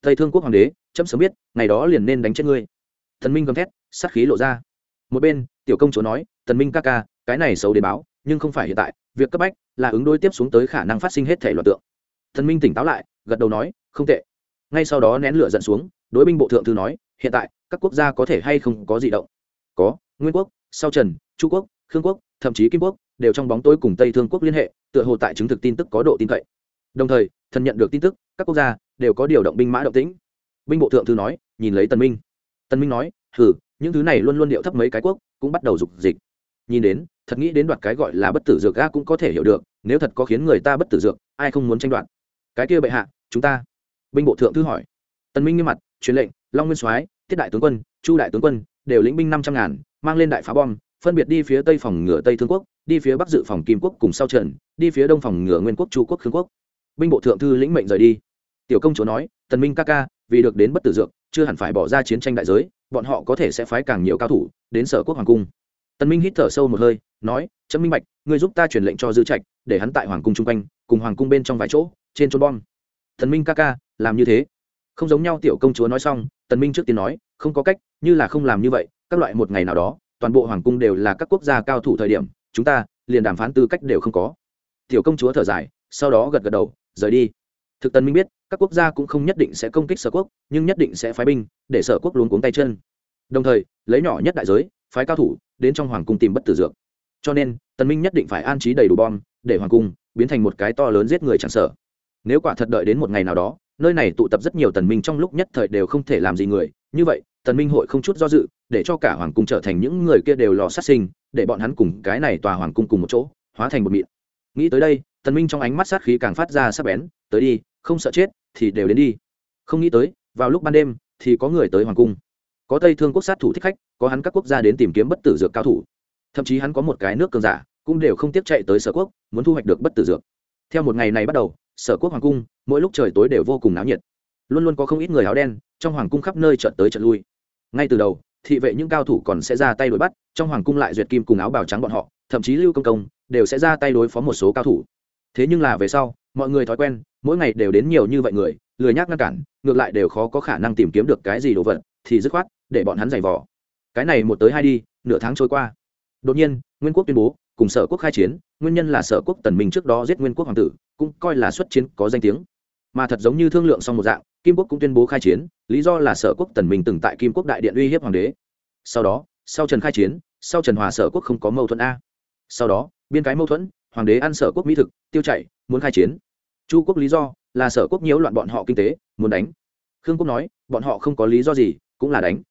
Tây thương quốc hoàng đế, chấm sớm biết, ngày đó liền nên đánh chết ngươi. Thần minh gầm thét, sát khí lộ ra. Một bên, tiểu công chúa nói tần minh ca ca, cái này xấu đến báo, nhưng không phải hiện tại, việc cấp bách là ứng đối tiếp xuống tới khả năng phát sinh hết thể loạt tượng. Thần minh tỉnh táo lại, gật đầu nói, không tệ ngay sau đó nén lửa dẫn xuống, đối binh bộ thượng thư nói, hiện tại, các quốc gia có thể hay không có gì động? Có, nguyên quốc, sau trần trung quốc, khương quốc, thậm chí kim quốc, đều trong bóng tối cùng tây thương quốc liên hệ, tựa hồ tại chứng thực tin tức có độ tin cậy. Đồng thời, thần nhận được tin tức, các quốc gia đều có điều động binh mã động tĩnh. Binh bộ thượng thư nói, nhìn lấy tân minh. Tân minh nói hử những thứ này luôn luôn điệu thấp mấy cái quốc, cũng bắt đầu dục dịch. Nhìn đến, thật nghĩ đến đoạt cái gọi là bất tử dược ga cũng có thể hiểu được, nếu thật có khiến người ta bất tử dược, ai không muốn tranh đoạt? Cái kia bệ hạ, chúng ta binh bộ thượng thư hỏi. Tần minh nghiêm mặt, truyền lệnh, long nguyên soái, tiết đại tướng quân, chu đại tướng quân, đều lĩnh binh năm trăm ngàn, mang lên đại phá bom, phân biệt đi phía tây phòng ngựa tây thương quốc, đi phía bắc dự phòng kim quốc cùng sau trận, đi phía đông phòng ngựa nguyên quốc chu quốc khương quốc. Binh bộ thượng thư lĩnh mệnh rời đi. Tiểu công chúa nói, tần minh ca ca, vì được đến bất tử dược, chưa hẳn phải bỏ ra chiến tranh đại giới, bọn họ có thể sẽ phái càng nhiều cao thủ đến sở quốc hoàng cung. Tần minh hít thở sâu một hơi, nói chấm minh bạch, ngươi giúp ta truyền lệnh cho dư trạch, để hắn tại hoàng cung trung quanh, cùng hoàng cung bên trong vài chỗ, trên trôn bom thần minh ca ca, làm như thế. Không giống nhau tiểu công chúa nói xong, tần minh trước tiên nói, không có cách, như là không làm như vậy, các loại một ngày nào đó, toàn bộ hoàng cung đều là các quốc gia cao thủ thời điểm, chúng ta, liền đàm phán tư cách đều không có. Tiểu công chúa thở dài, sau đó gật gật đầu, rời đi. Thực tần minh biết, các quốc gia cũng không nhất định sẽ công kích sở quốc, nhưng nhất định sẽ phái binh, để sở quốc luôn cuống tay chân. Đồng thời, lấy nhỏ nhất đại giới, phái cao thủ, đến trong hoàng cung tìm bất tử dược. Cho nên, tần minh nhất định phải an trí đầy đủ bom, để hoàng cung biến thành một cái to lớn giết người chẳng sợ nếu quả thật đợi đến một ngày nào đó, nơi này tụ tập rất nhiều tần minh trong lúc nhất thời đều không thể làm gì người. Như vậy, tần minh hội không chút do dự, để cho cả hoàng cung trở thành những người kia đều lò sát sinh, để bọn hắn cùng cái này tòa hoàng cung cùng một chỗ, hóa thành một mịn. Nghĩ tới đây, tần minh trong ánh mắt sát khí càng phát ra sắc bén, tới đi, không sợ chết, thì đều đến đi. Không nghĩ tới, vào lúc ban đêm, thì có người tới hoàng cung. Có tây thương quốc sát thủ thích khách, có hắn các quốc gia đến tìm kiếm bất tử dược cao thủ. Thậm chí hắn có một cái nước cường giả, cũng đều không tiếp chạy tới sở quốc, muốn thu hoạch được bất tử dược. Theo một ngày này bắt đầu sở quốc hoàng cung, mỗi lúc trời tối đều vô cùng náo nhiệt. Luôn luôn có không ít người áo đen, trong hoàng cung khắp nơi trận tới trận lui. Ngay từ đầu, thị vệ những cao thủ còn sẽ ra tay đuổi bắt, trong hoàng cung lại duyệt kim cùng áo bào trắng bọn họ, thậm chí lưu công công đều sẽ ra tay đối phó một số cao thủ. Thế nhưng là về sau, mọi người thói quen, mỗi ngày đều đến nhiều như vậy người, lười nhác ngăn cản, ngược lại đều khó có khả năng tìm kiếm được cái gì đồ vật, thì dứt khoát, để bọn hắn giày vò. Cái này một tới hai đi, nửa tháng trôi qua. Đột nhiên, nguyên quốc tuyên bố, cùng sở quốc khai chiến, nguyên nhân là sở quốc tần minh trước đó giết nguyên quốc hoàng tử cũng coi là xuất chiến có danh tiếng. Mà thật giống như thương lượng xong một dạng, kim quốc cũng tuyên bố khai chiến, lý do là sở quốc tần minh từng tại kim quốc đại điện uy hiếp hoàng đế. Sau đó, sau trần khai chiến, sau trần hòa sở quốc không có mâu thuẫn a. Sau đó, biên cái mâu thuẫn, hoàng đế ăn sở quốc mỹ thực, tiêu chạy muốn khai chiến. Chu quốc lý do là sở quốc nhiễu loạn bọn họ kinh tế, muốn đánh. Khương quốc nói, bọn họ không có lý do gì, cũng là đánh.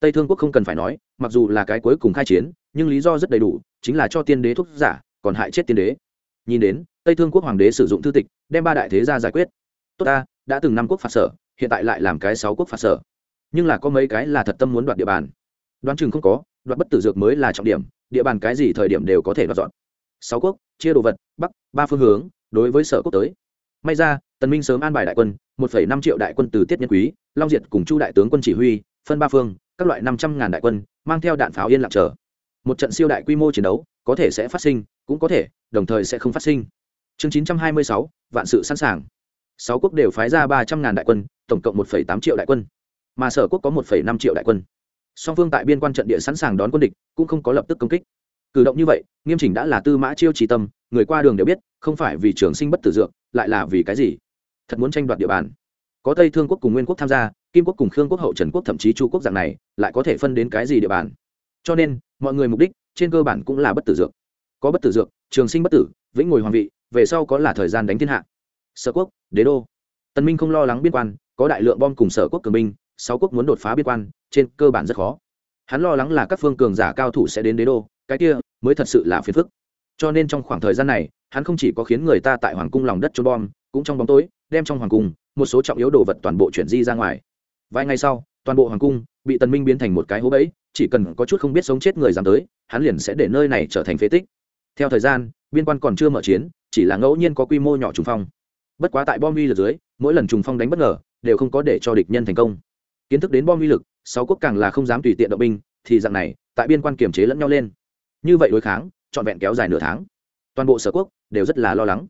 Tây thương quốc không cần phải nói, mặc dù là cái cuối cùng khai chiến, nhưng lý do rất đầy đủ, chính là cho tiên đế thuốc giả, còn hại chết tiên đế. Nhìn đến tây thương quốc hoàng đế sử dụng thư tịch, đem ba đại thế ra giải quyết. Tốt ta, đã từng năm quốc phạt sở, hiện tại lại làm cái sáu quốc phạt sở. Nhưng là có mấy cái là thật tâm muốn đoạt địa bàn. Đoán chừng không có, đoạt bất tử dược mới là trọng điểm, địa bàn cái gì thời điểm đều có thể đoạt dọn. Sáu quốc, chia đồ vật, bắc, ba phương hướng, đối với sở quốc tới. May ra, tần minh sớm an bài đại quân, một năm triệu đại quân từ tiết nhân quý, long diệt cùng chu đại tướng quân chỉ huy, phân ba phương, các loại năm trăm ngàn đại quân, mang theo đạn pháo yên lặng chờ. Một trận siêu đại quy mô chiến đấu, có thể sẽ phát sinh, cũng có thể, đồng thời sẽ không phát sinh chương chín trăm hai mươi sáu, vạn sự sẵn sàng. Sáu quốc đều phái ra ba trăm ngàn đại quân, tổng cộng một tám triệu đại quân. Mà sở quốc có một năm triệu đại quân. Song phương tại biên quan trận địa sẵn sàng đón quân địch, cũng không có lập tức công kích. Cử động như vậy, nghiêm chỉnh đã là tư mã chiêu trí tâm, người qua đường đều biết, không phải vì trường sinh bất tử dược, lại là vì cái gì? Thật muốn tranh đoạt địa bàn. Có tây thương quốc cùng nguyên quốc tham gia, kim quốc cùng khương quốc, hậu trần quốc, thậm chí chu quốc dạng này, lại có thể phân đến cái gì địa bàn? Cho nên, mọi người mục đích, trên cơ bản cũng là bất tử dược. Có bất tử dược, trường sinh bất tử, vĩnh ngồi hoàng vị về sau có là thời gian đánh thiên hạ. Sở quốc, đế đô. Tân minh không lo lắng biên quan, có đại lượng bom cùng sở quốc cường binh, sáu quốc muốn đột phá biên quan, trên cơ bản rất khó. Hắn lo lắng là các phương cường giả cao thủ sẽ đến đế đô, cái kia mới thật sự là phiền phức. Cho nên trong khoảng thời gian này, hắn không chỉ có khiến người ta tại hoàng cung lòng đất trôn bom, cũng trong bóng tối, đem trong hoàng cung một số trọng yếu đồ vật toàn bộ chuyển di ra ngoài. Vài ngày sau, toàn bộ hoàng cung bị tần minh biến thành một cái hố bẫy, chỉ cần có chút không biết sống chết người dám tới, hắn liền sẽ để nơi này trở thành phế tích. Theo thời gian, biên quan còn chưa mở chiến chỉ là ngẫu nhiên có quy mô nhỏ trùng phong. Bất quá tại bom uy lực dưới, mỗi lần trùng phong đánh bất ngờ, đều không có để cho địch nhân thành công. Kiến thức đến bom uy lực, sáu quốc càng là không dám tùy tiện động binh, thì dạng này, tại biên quan kiềm chế lẫn nhau lên. Như vậy đối kháng, trọn vẹn kéo dài nửa tháng. Toàn bộ sở quốc đều rất là lo lắng.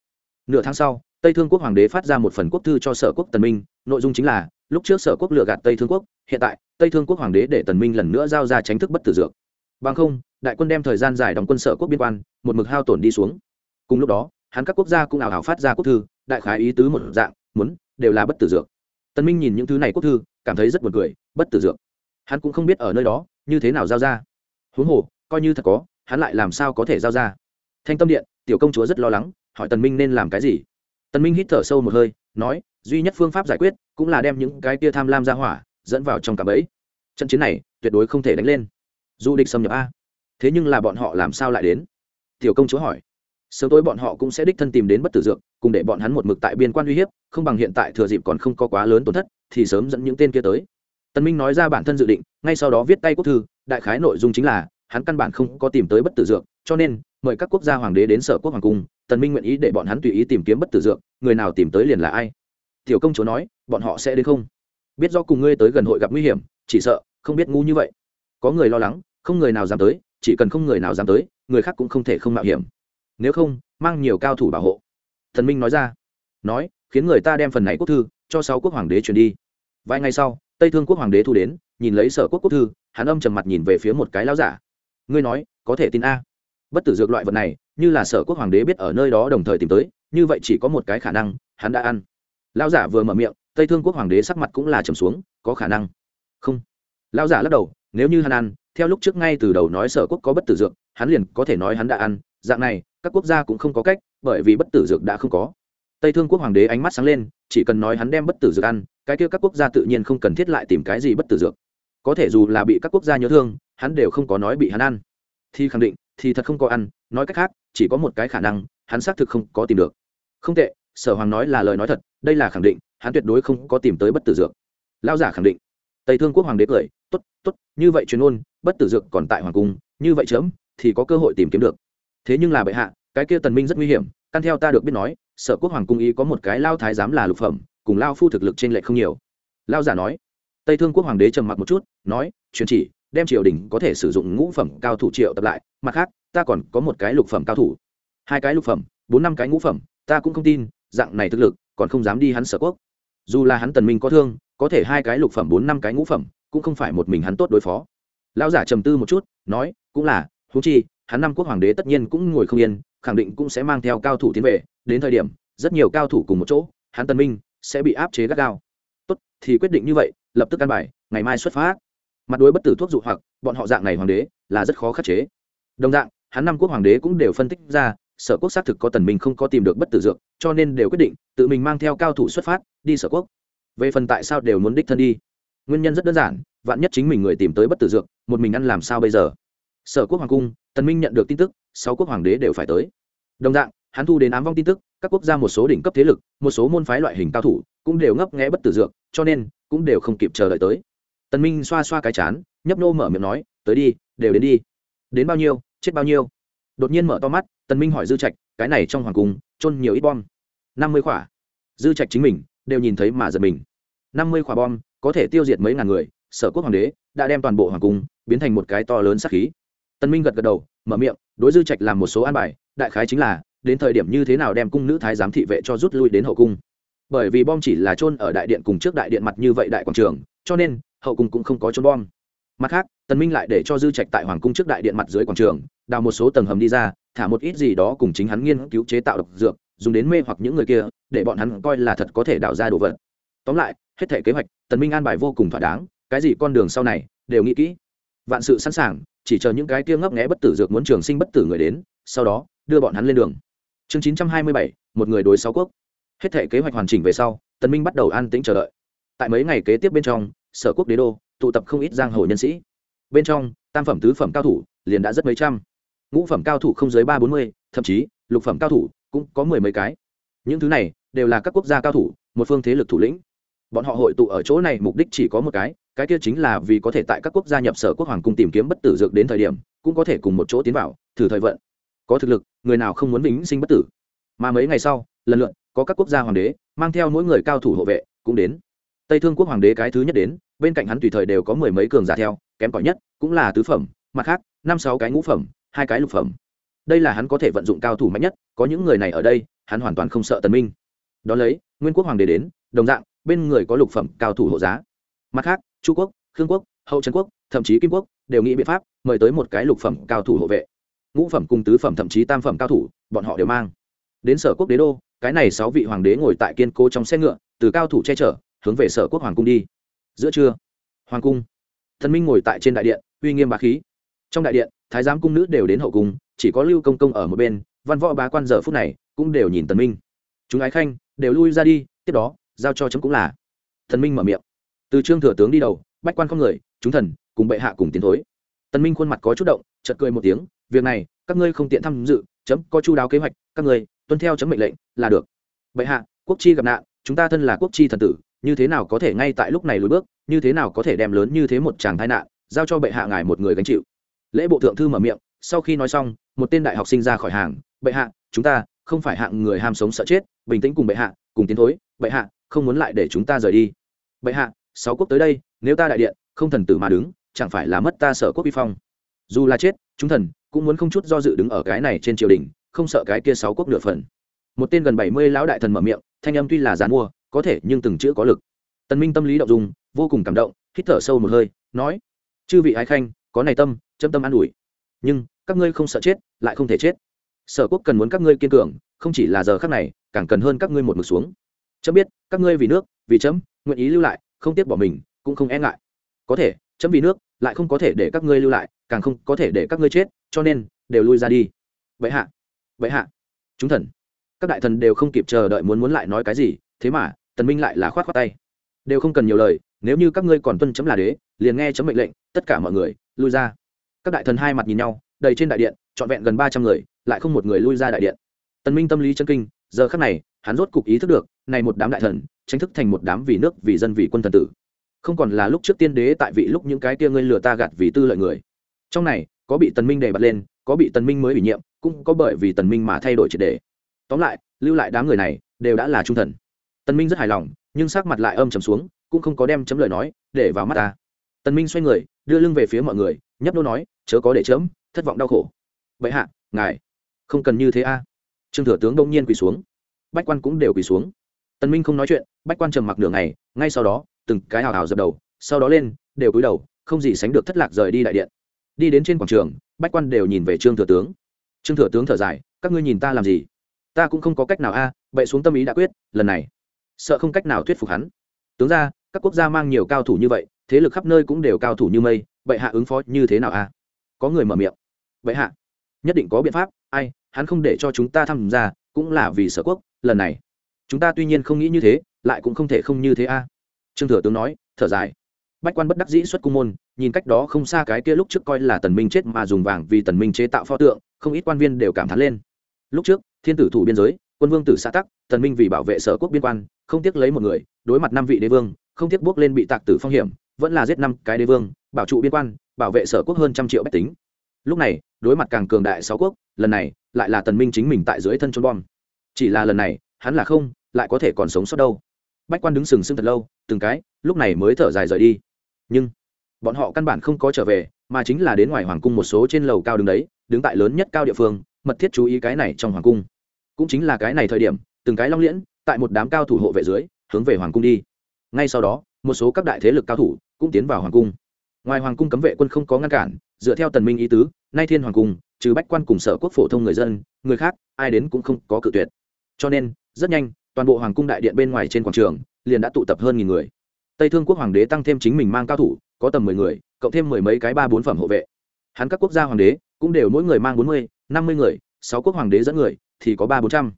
Nửa tháng sau, tây thương quốc hoàng đế phát ra một phần quốc thư cho sở quốc tần minh, nội dung chính là, lúc trước sở quốc lừa gạt tây thương quốc, hiện tại, tây thương quốc hoàng đế để tần minh lần nữa giao ra tránh thức bất tử dược. Bằng không, đại quân đem thời gian dài đóng quân sở quốc biên quan, một mực hao tổn đi xuống. Cùng lúc đó hắn các quốc gia cũng ảo ảo phát ra quốc thư, đại khái ý tứ một dạng, muốn, đều là bất tử dược. Tân minh nhìn những thứ này quốc thư, cảm thấy rất buồn cười, bất tử dược. Hắn cũng không biết ở nơi đó, như thế nào giao ra. Huống hồ, coi như thật có, hắn lại làm sao có thể giao ra? Thanh tâm điện, tiểu công chúa rất lo lắng, hỏi tần minh nên làm cái gì? Tần minh hít thở sâu một hơi, nói, duy nhất phương pháp giải quyết, cũng là đem những cái kia tham lam ra hỏa, dẫn vào trong cả bẫy. Trận chiến này, tuyệt đối không thể đánh lên. Du địch xâm nhập a. Thế nhưng là bọn họ làm sao lại đến? Tiểu công chúa hỏi sớm tối bọn họ cũng sẽ đích thân tìm đến bất tử dược, cùng để bọn hắn một mực tại biên quan uy hiếp, không bằng hiện tại thừa dịp còn không có quá lớn tổn thất, thì sớm dẫn những tên kia tới. Tân minh nói ra bản thân dự định, ngay sau đó viết tay quốc thư, đại khái nội dung chính là, hắn căn bản không có tìm tới bất tử dược, cho nên, mời các quốc gia hoàng đế đến sở quốc hoàng cung, tần minh nguyện ý để bọn hắn tùy ý tìm kiếm bất tử dược, người nào tìm tới liền là ai. Tiểu công chúa nói, bọn họ sẽ đến không? Biết do cùng ngươi tới gần hội gặp nguy hiểm, chỉ sợ, không biết ngu như vậy. Có người lo lắng, không người nào dám tới, chỉ cần không người nào dám tới, người khác cũng không thể không mạo hiểm nếu không, mang nhiều cao thủ bảo hộ. Thần minh nói ra. Nói, khiến người ta đem phần này quốc thư, cho sáu quốc hoàng đế chuyển đi. Vài ngày sau, tây thương quốc hoàng đế thu đến, nhìn lấy sở quốc quốc thư, hắn âm trầm mặt nhìn về phía một cái lão giả. Ngươi nói, có thể tin a. Bất tử dược loại vật này, như là sở quốc hoàng đế biết ở nơi đó đồng thời tìm tới, như vậy chỉ có một cái khả năng, hắn đã ăn. Lão giả vừa mở miệng, tây thương quốc hoàng đế sắc mặt cũng là trầm xuống, có khả năng. Không. Lão giả lắc đầu, nếu như hắn ăn, theo lúc trước ngay từ đầu nói sở quốc có bất tử dược, hắn liền có thể nói hắn đã ăn dạng này, các quốc gia cũng không có cách, bởi vì bất tử dược đã không có. Tây thương quốc hoàng đế ánh mắt sáng lên, chỉ cần nói hắn đem bất tử dược ăn, cái kia các quốc gia tự nhiên không cần thiết lại tìm cái gì bất tử dược. Có thể dù là bị các quốc gia nhớ thương, hắn đều không có nói bị hắn ăn. Thì khẳng định, thì thật không có ăn, nói cách khác, chỉ có một cái khả năng, hắn xác thực không có tìm được. Không tệ, sở hoàng nói là lời nói thật, đây là khẳng định, hắn tuyệt đối không có tìm tới bất tử dược. Lao giả khẳng định. Tây thương quốc hoàng đế cười t ố t t ố t như vậy chuyên ôn bất tử dược còn tại hoàng cung, như vậy chớm thì có cơ hội tìm kiếm được thế nhưng là bệ hạ, cái kia tần minh rất nguy hiểm, căn theo ta được biết nói, sở quốc hoàng cung ý có một cái lao thái giám là lục phẩm, cùng lao phu thực lực trên lệ không nhiều. Lao giả nói, tây thương quốc hoàng đế trầm mặc một chút, nói, truyền chỉ, đem triều đình có thể sử dụng ngũ phẩm cao thủ triệu tập lại, mặt khác, ta còn có một cái lục phẩm cao thủ. Hai cái lục phẩm, bốn năm cái ngũ phẩm, ta cũng không tin, dạng này thực lực, còn không dám đi hắn sở quốc. Dù là hắn tần minh có thương, có thể hai cái lục phẩm, bốn năm cái ngũ phẩm, cũng không phải một mình hắn tốt đối phó. Lão giả trầm tư một chút, nói, cũng là, huống chi hắn năm quốc hoàng đế tất nhiên cũng ngồi không yên, khẳng định cũng sẽ mang theo cao thủ tiến về. Đến thời điểm, rất nhiều cao thủ cùng một chỗ, hắn tần minh sẽ bị áp chế gắt gao. Tốt, thì quyết định như vậy, lập tức căn bài, ngày mai xuất phát. Mặt đối bất tử thuốc dụ hoặc, bọn họ dạng này hoàng đế là rất khó khắc chế. Đồng dạng, hắn năm quốc hoàng đế cũng đều phân tích ra, sở quốc xác thực có tần minh không có tìm được bất tử dược, cho nên đều quyết định tự mình mang theo cao thủ xuất phát, đi sở quốc. Về phần tại sao đều muốn đích thân đi? Nguyên nhân rất đơn giản, vạn nhất chính mình người tìm tới bất tử dược, một mình ăn làm sao bây giờ? Sở quốc hoàng cung tần minh nhận được tin tức, sáu quốc hoàng đế đều phải tới. Đồng dạng, hắn thu đến ám vong tin tức, các quốc gia một số đỉnh cấp thế lực, một số môn phái loại hình cao thủ cũng đều ngấp nghé bất tử dược, cho nên cũng đều không kịp chờ đợi tới. Tần minh xoa xoa cái chán, nhấp nô mở miệng nói, tới đi, đều đến đi. Đến bao nhiêu, chết bao nhiêu? Đột nhiên mở to mắt, tần minh hỏi dư trạch, cái này trong hoàng cung trôn nhiều ít bom? Năm mươi quả. dư trạch chính mình đều nhìn thấy mà giật mình. Năm mươi quả bom, có thể tiêu diệt mấy ngàn người, sở quốc hoàng đế đã đem toàn bộ hoàng cung biến thành một cái to lớn sát khí. Tân minh gật gật đầu, mở miệng, đối dư trạch làm một số an bài, đại khái chính là, đến thời điểm như thế nào đem cung nữ thái giám thị vệ cho rút lui đến hậu cung. Bởi vì bom chỉ là trôn ở đại điện cùng trước đại điện mặt như vậy đại quảng trường, cho nên, hậu cung cũng không có trôn bom. Mặt khác, tần minh lại để cho dư trạch tại hoàng cung trước đại điện mặt dưới quảng trường, đào một số tầng hầm đi ra, thả một ít gì đó cùng chính hắn nghiên cứu chế tạo độc dược, dùng đến mê hoặc những người kia, để bọn hắn coi là thật có thể đào ra đồ vật. Tóm lại, hết thể kế hoạch, tần minh an bài vô cùng thỏa đáng, cái gì con đường sau này, đều nghĩ kỹ. Vạn sự sẵn sàng chỉ chờ những cái kia ngấp nghé bất tử dược muốn trường sinh bất tử người đến sau đó đưa bọn hắn lên đường. Chương 927, một người đối sáu quốc. Hết thể kế hoạch hoàn chỉnh về sau tần minh bắt đầu an tĩnh chờ đợi. Tại mấy ngày kế tiếp bên trong sở quốc đế đô tụ tập không ít giang hồ nhân sĩ. Bên trong tam phẩm tứ phẩm cao thủ liền đã rất mấy trăm. Ngũ phẩm cao thủ không dưới ba bốn mươi thậm chí lục phẩm cao thủ cũng có mười mấy cái. Những thứ này đều là các quốc gia cao thủ một phương thế lực thủ lĩnh bọn họ hội tụ ở chỗ này, mục đích chỉ có một cái cái kia chính là vì có thể tại các quốc gia nhập sở quốc hoàng cung tìm kiếm bất tử dược đến thời điểm, cũng có thể cùng một chỗ tiến vào, thử thời vận. Có thực lực, người nào không muốn vĩnh sinh bất tử? Mà mấy ngày sau, lần lượt, có các quốc gia hoàng đế, mang theo mỗi người cao thủ hộ vệ, cũng đến. Tây thương quốc hoàng đế cái thứ nhất đến, bên cạnh hắn tùy thời đều có mười mấy cường giả theo, kém cỏi nhất cũng là tứ phẩm, mặt khác, năm sáu cái ngũ phẩm, hai cái lục phẩm. Đây là hắn có thể vận dụng cao thủ mạnh nhất, có những người này ở đây, hắn hoàn toàn không sợ tần minh. Đón lấy, nguyên quốc hoàng đế đến, đồng dạng bên người có lục phẩm cao thủ hộ giá. Mặt khác, chu quốc, khương quốc, hậu trần quốc, thậm chí kim quốc đều nghĩ biện pháp mời tới một cái lục phẩm cao thủ hộ vệ. Ngũ phẩm cùng tứ phẩm thậm chí tam phẩm cao thủ, bọn họ đều mang. Đến sở quốc đế đô, cái này sáu vị hoàng đế ngồi tại kiên cố trong xe ngựa, từ cao thủ che chở, hướng về sở quốc hoàng cung đi. Giữa trưa, hoàng cung, thần minh ngồi tại trên đại điện, uy nghiêm bá khí. Trong đại điện, thái giám cung nữ đều đến hậu cung, chỉ có lưu công công ở một bên, văn võ bá quan giờ phút này cũng đều nhìn tần minh. Chúng ái khanh, đều lui ra đi, tiếp đó giao cho chấm cũng là. Thần minh mở miệng. Từ trương thừa tướng đi đầu, bách quan không người, chúng thần, cùng bệ hạ cùng tiến thối. Tần minh khuôn mặt có chút động, chợt cười một tiếng, việc này, các ngươi không tiện tham dự, chấm có chu đáo kế hoạch, các ngươi tuân theo chấm mệnh lệnh là được. Bệ hạ, quốc chi gặp nạn, chúng ta thân là quốc chi thần tử, như thế nào có thể ngay tại lúc này lùi bước, như thế nào có thể đem lớn như thế một chàng tai nạn, giao cho bệ hạ ngài một người gánh chịu? Lễ bộ thượng thư mở miệng, sau khi nói xong, một tên đại học sinh ra khỏi hàng, bệ hạ, chúng ta không phải hạng người ham sống sợ chết, bình tĩnh cùng bệ hạ, cùng tiến thối, bệ hạ không muốn lại để chúng ta rời đi. Bệ hạ, sáu quốc tới đây, nếu ta đại điện, không thần tử mà đứng, chẳng phải là mất ta sở quốc vi phong? Dù là chết, chúng thần cũng muốn không chút do dự đứng ở cái này trên triều đình, không sợ cái kia sáu quốc nửa phần. Một tên gần bảy mươi lão đại thần mở miệng, thanh âm tuy là giàn mua, có thể nhưng từng chữ có lực. Tần minh tâm lý động dung, vô cùng cảm động, hít thở sâu một hơi, nói, chư vị ái khanh, có này tâm, châm tâm an ủi. Nhưng, các ngươi không sợ chết, lại không thể chết. Sở quốc cần muốn các ngươi kiên cường, không chỉ là giờ khắc này, càng cần hơn các ngươi một mực xuống chấm biết, các ngươi vì nước, vì chấm, nguyện ý lưu lại, không tiếc bỏ mình, cũng không e ngại. Có thể, chấm vì nước, lại không có thể để các ngươi lưu lại, càng không có thể để các ngươi chết, cho nên, đều lui ra đi. Vậy hạ vậy hạ. Chúng thần. Các đại thần đều không kịp chờ đợi muốn muốn lại nói cái gì, thế mà, tần minh lại là khoát khoát tay. Đều không cần nhiều lời, nếu như các ngươi còn tuân chấm là đế, liền nghe chấm mệnh lệnh, tất cả mọi người, lui ra. Các đại thần hai mặt nhìn nhau, đầy trên đại điện, trọn vẹn gần ba trăm người, lại không một người lui ra đại điện. Tần minh tâm lý chân kinh giờ khắc này, hắn rốt cục ý thức được, này một đám đại thần, tranh thức thành một đám vì nước, vì dân, vì quân thần tử. Không còn là lúc trước tiên đế tại vị lúc những cái kia ngươi lừa ta gạt vì tư lợi người. Trong này, có bị tần minh đề bật lên, có bị tần minh mới ủy nhiệm, cũng có bởi vì tần minh mà thay đổi triệt đề. Tóm lại, lưu lại đám người này, đều đã là trung thần. Tần minh rất hài lòng, nhưng sắc mặt lại âm trầm xuống, cũng không có đem chấm lời nói để vào mắt ta. Tần minh xoay người, đưa lưng về phía mọi người, nhấp nô nói, chớ có để chấm, thất vọng đau khổ. Vậy hạ, ngài, không cần như thế a trương thừa tướng đông nhiên quỳ xuống. Bách quan cũng đều quỳ xuống. Tần minh không nói chuyện bách quan trầm mặc nửa ngày ngay sau đó từng cái hào hào dập đầu sau đó lên đều cúi đầu không gì sánh được thất lạc rời đi đại điện. Đi đến trên quảng trường bách quan đều nhìn về trương thừa tướng. Trương thừa tướng thở dài các ngươi nhìn ta làm gì? Ta cũng không có cách nào a à, bậy xuống tâm ý đã quyết lần này sợ không cách nào thuyết phục hắn. Tướng ra các quốc gia mang nhiều cao thủ như vậy thế lực khắp nơi cũng đều cao thủ như mây vậy hạ ứng phó như thế nào a? Có người mở miệng. Vậy hạ nhất định có biện pháp, ai, hắn không để cho chúng ta tham gia, cũng là vì sở quốc, lần này. Chúng ta tuy nhiên không nghĩ như thế, lại cũng không thể không như thế a. Trương thừa tướng nói, thở dài. Bách quan bất đắc dĩ xuất cung môn, nhìn cách đó không xa cái kia lúc trước coi là tần minh chết mà dùng vàng vì tần minh chế tạo pho tượng, không ít quan viên đều cảm thán lên. Lúc trước, thiên tử thủ biên giới, quân vương tử xã tắc, tần minh vì bảo vệ sở quốc biên quan, không tiếc lấy một người, đối mặt năm vị đế vương, không tiếc bước lên bị tạc tử phong hiểm, vẫn là giết năm cái đế vương, bảo trụ biên quan, bảo vệ sở quốc hơn trăm triệu bách tính lúc này, đối mặt càng cường đại sáu quốc, lần này, lại là tần minh chính mình tại dưới thân trôn bom. Chỉ là lần này, hắn là không, lại có thể còn sống sót đâu. Bách quan đứng sừng sững thật lâu, từng cái, lúc này mới thở dài rời đi. Nhưng, bọn họ căn bản không có trở về, mà chính là đến ngoài hoàng cung một số trên lầu cao đứng đấy, đứng tại lớn nhất cao địa phương, mật thiết chú ý cái này trong hoàng cung. Cũng chính là cái này thời điểm, từng cái long liễn, tại một đám cao thủ hộ vệ dưới, hướng về hoàng cung đi. Ngay sau đó, một số các đại thế lực cao thủ cũng tiến vào hoàng cung. Ngoài hoàng cung cấm vệ quân không có ngăn cản dựa theo tần minh ý tứ, nay thiên hoàng cung, trừ bách quan cùng sở quốc phổ thông người dân, người khác, ai đến cũng không có cự tuyệt. Cho nên, rất nhanh, toàn bộ hoàng cung đại điện bên ngoài trên quảng trường, liền đã tụ tập hơn nghìn người. Tây thương quốc hoàng đế tăng thêm chính mình mang cao thủ, có tầm mười người, cộng thêm mười mấy cái ba bốn phẩm hộ vệ. Hắn các quốc gia hoàng đế, cũng đều mỗi người mang bốn mươi, năm mươi người, sáu quốc hoàng đế dẫn người, thì có ba bốn trăm.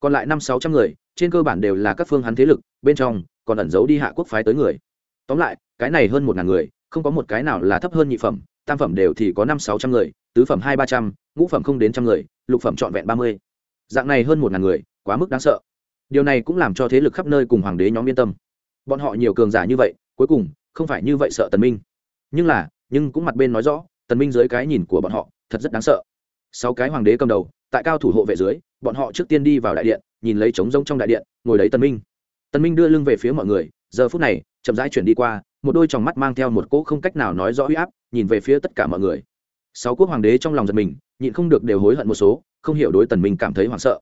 Còn lại năm sáu trăm người, trên cơ bản đều là các phương hắn thế lực, bên trong, còn ẩn giấu đi hạ quốc phái tới người. Tóm lại, cái này hơn một ngàn người, không có một cái nào là thấp hơn nhị phẩm tam phẩm đều thì có năm sáu trăm người, tứ phẩm hai ba trăm, ngũ phẩm không đến trăm người, lục phẩm trọn vẹn ba mươi. Dạng này hơn một ngàn người, quá mức đáng sợ. Điều này cũng làm cho thế lực khắp nơi cùng hoàng đế nhóm yên tâm. Bọn họ nhiều cường giả như vậy, cuối cùng, không phải như vậy sợ tần minh. Nhưng là, nhưng cũng mặt bên nói rõ, tần minh dưới cái nhìn của bọn họ, thật rất đáng sợ. Sáu cái hoàng đế cầm đầu, tại cao thủ hộ vệ dưới, bọn họ trước tiên đi vào đại điện, nhìn lấy trống rông trong đại điện, ngồi lấy tần minh. Tần minh đưa lưng về phía mọi người, giờ phút này, chậm rãi chuyển đi qua một đôi tròng mắt mang theo một cỗ không cách nào nói rõ uy áp, nhìn về phía tất cả mọi người. Sáu quốc hoàng đế trong lòng giật mình, nhịn không được đều hối hận một số, không hiểu đối tần minh cảm thấy hoảng sợ.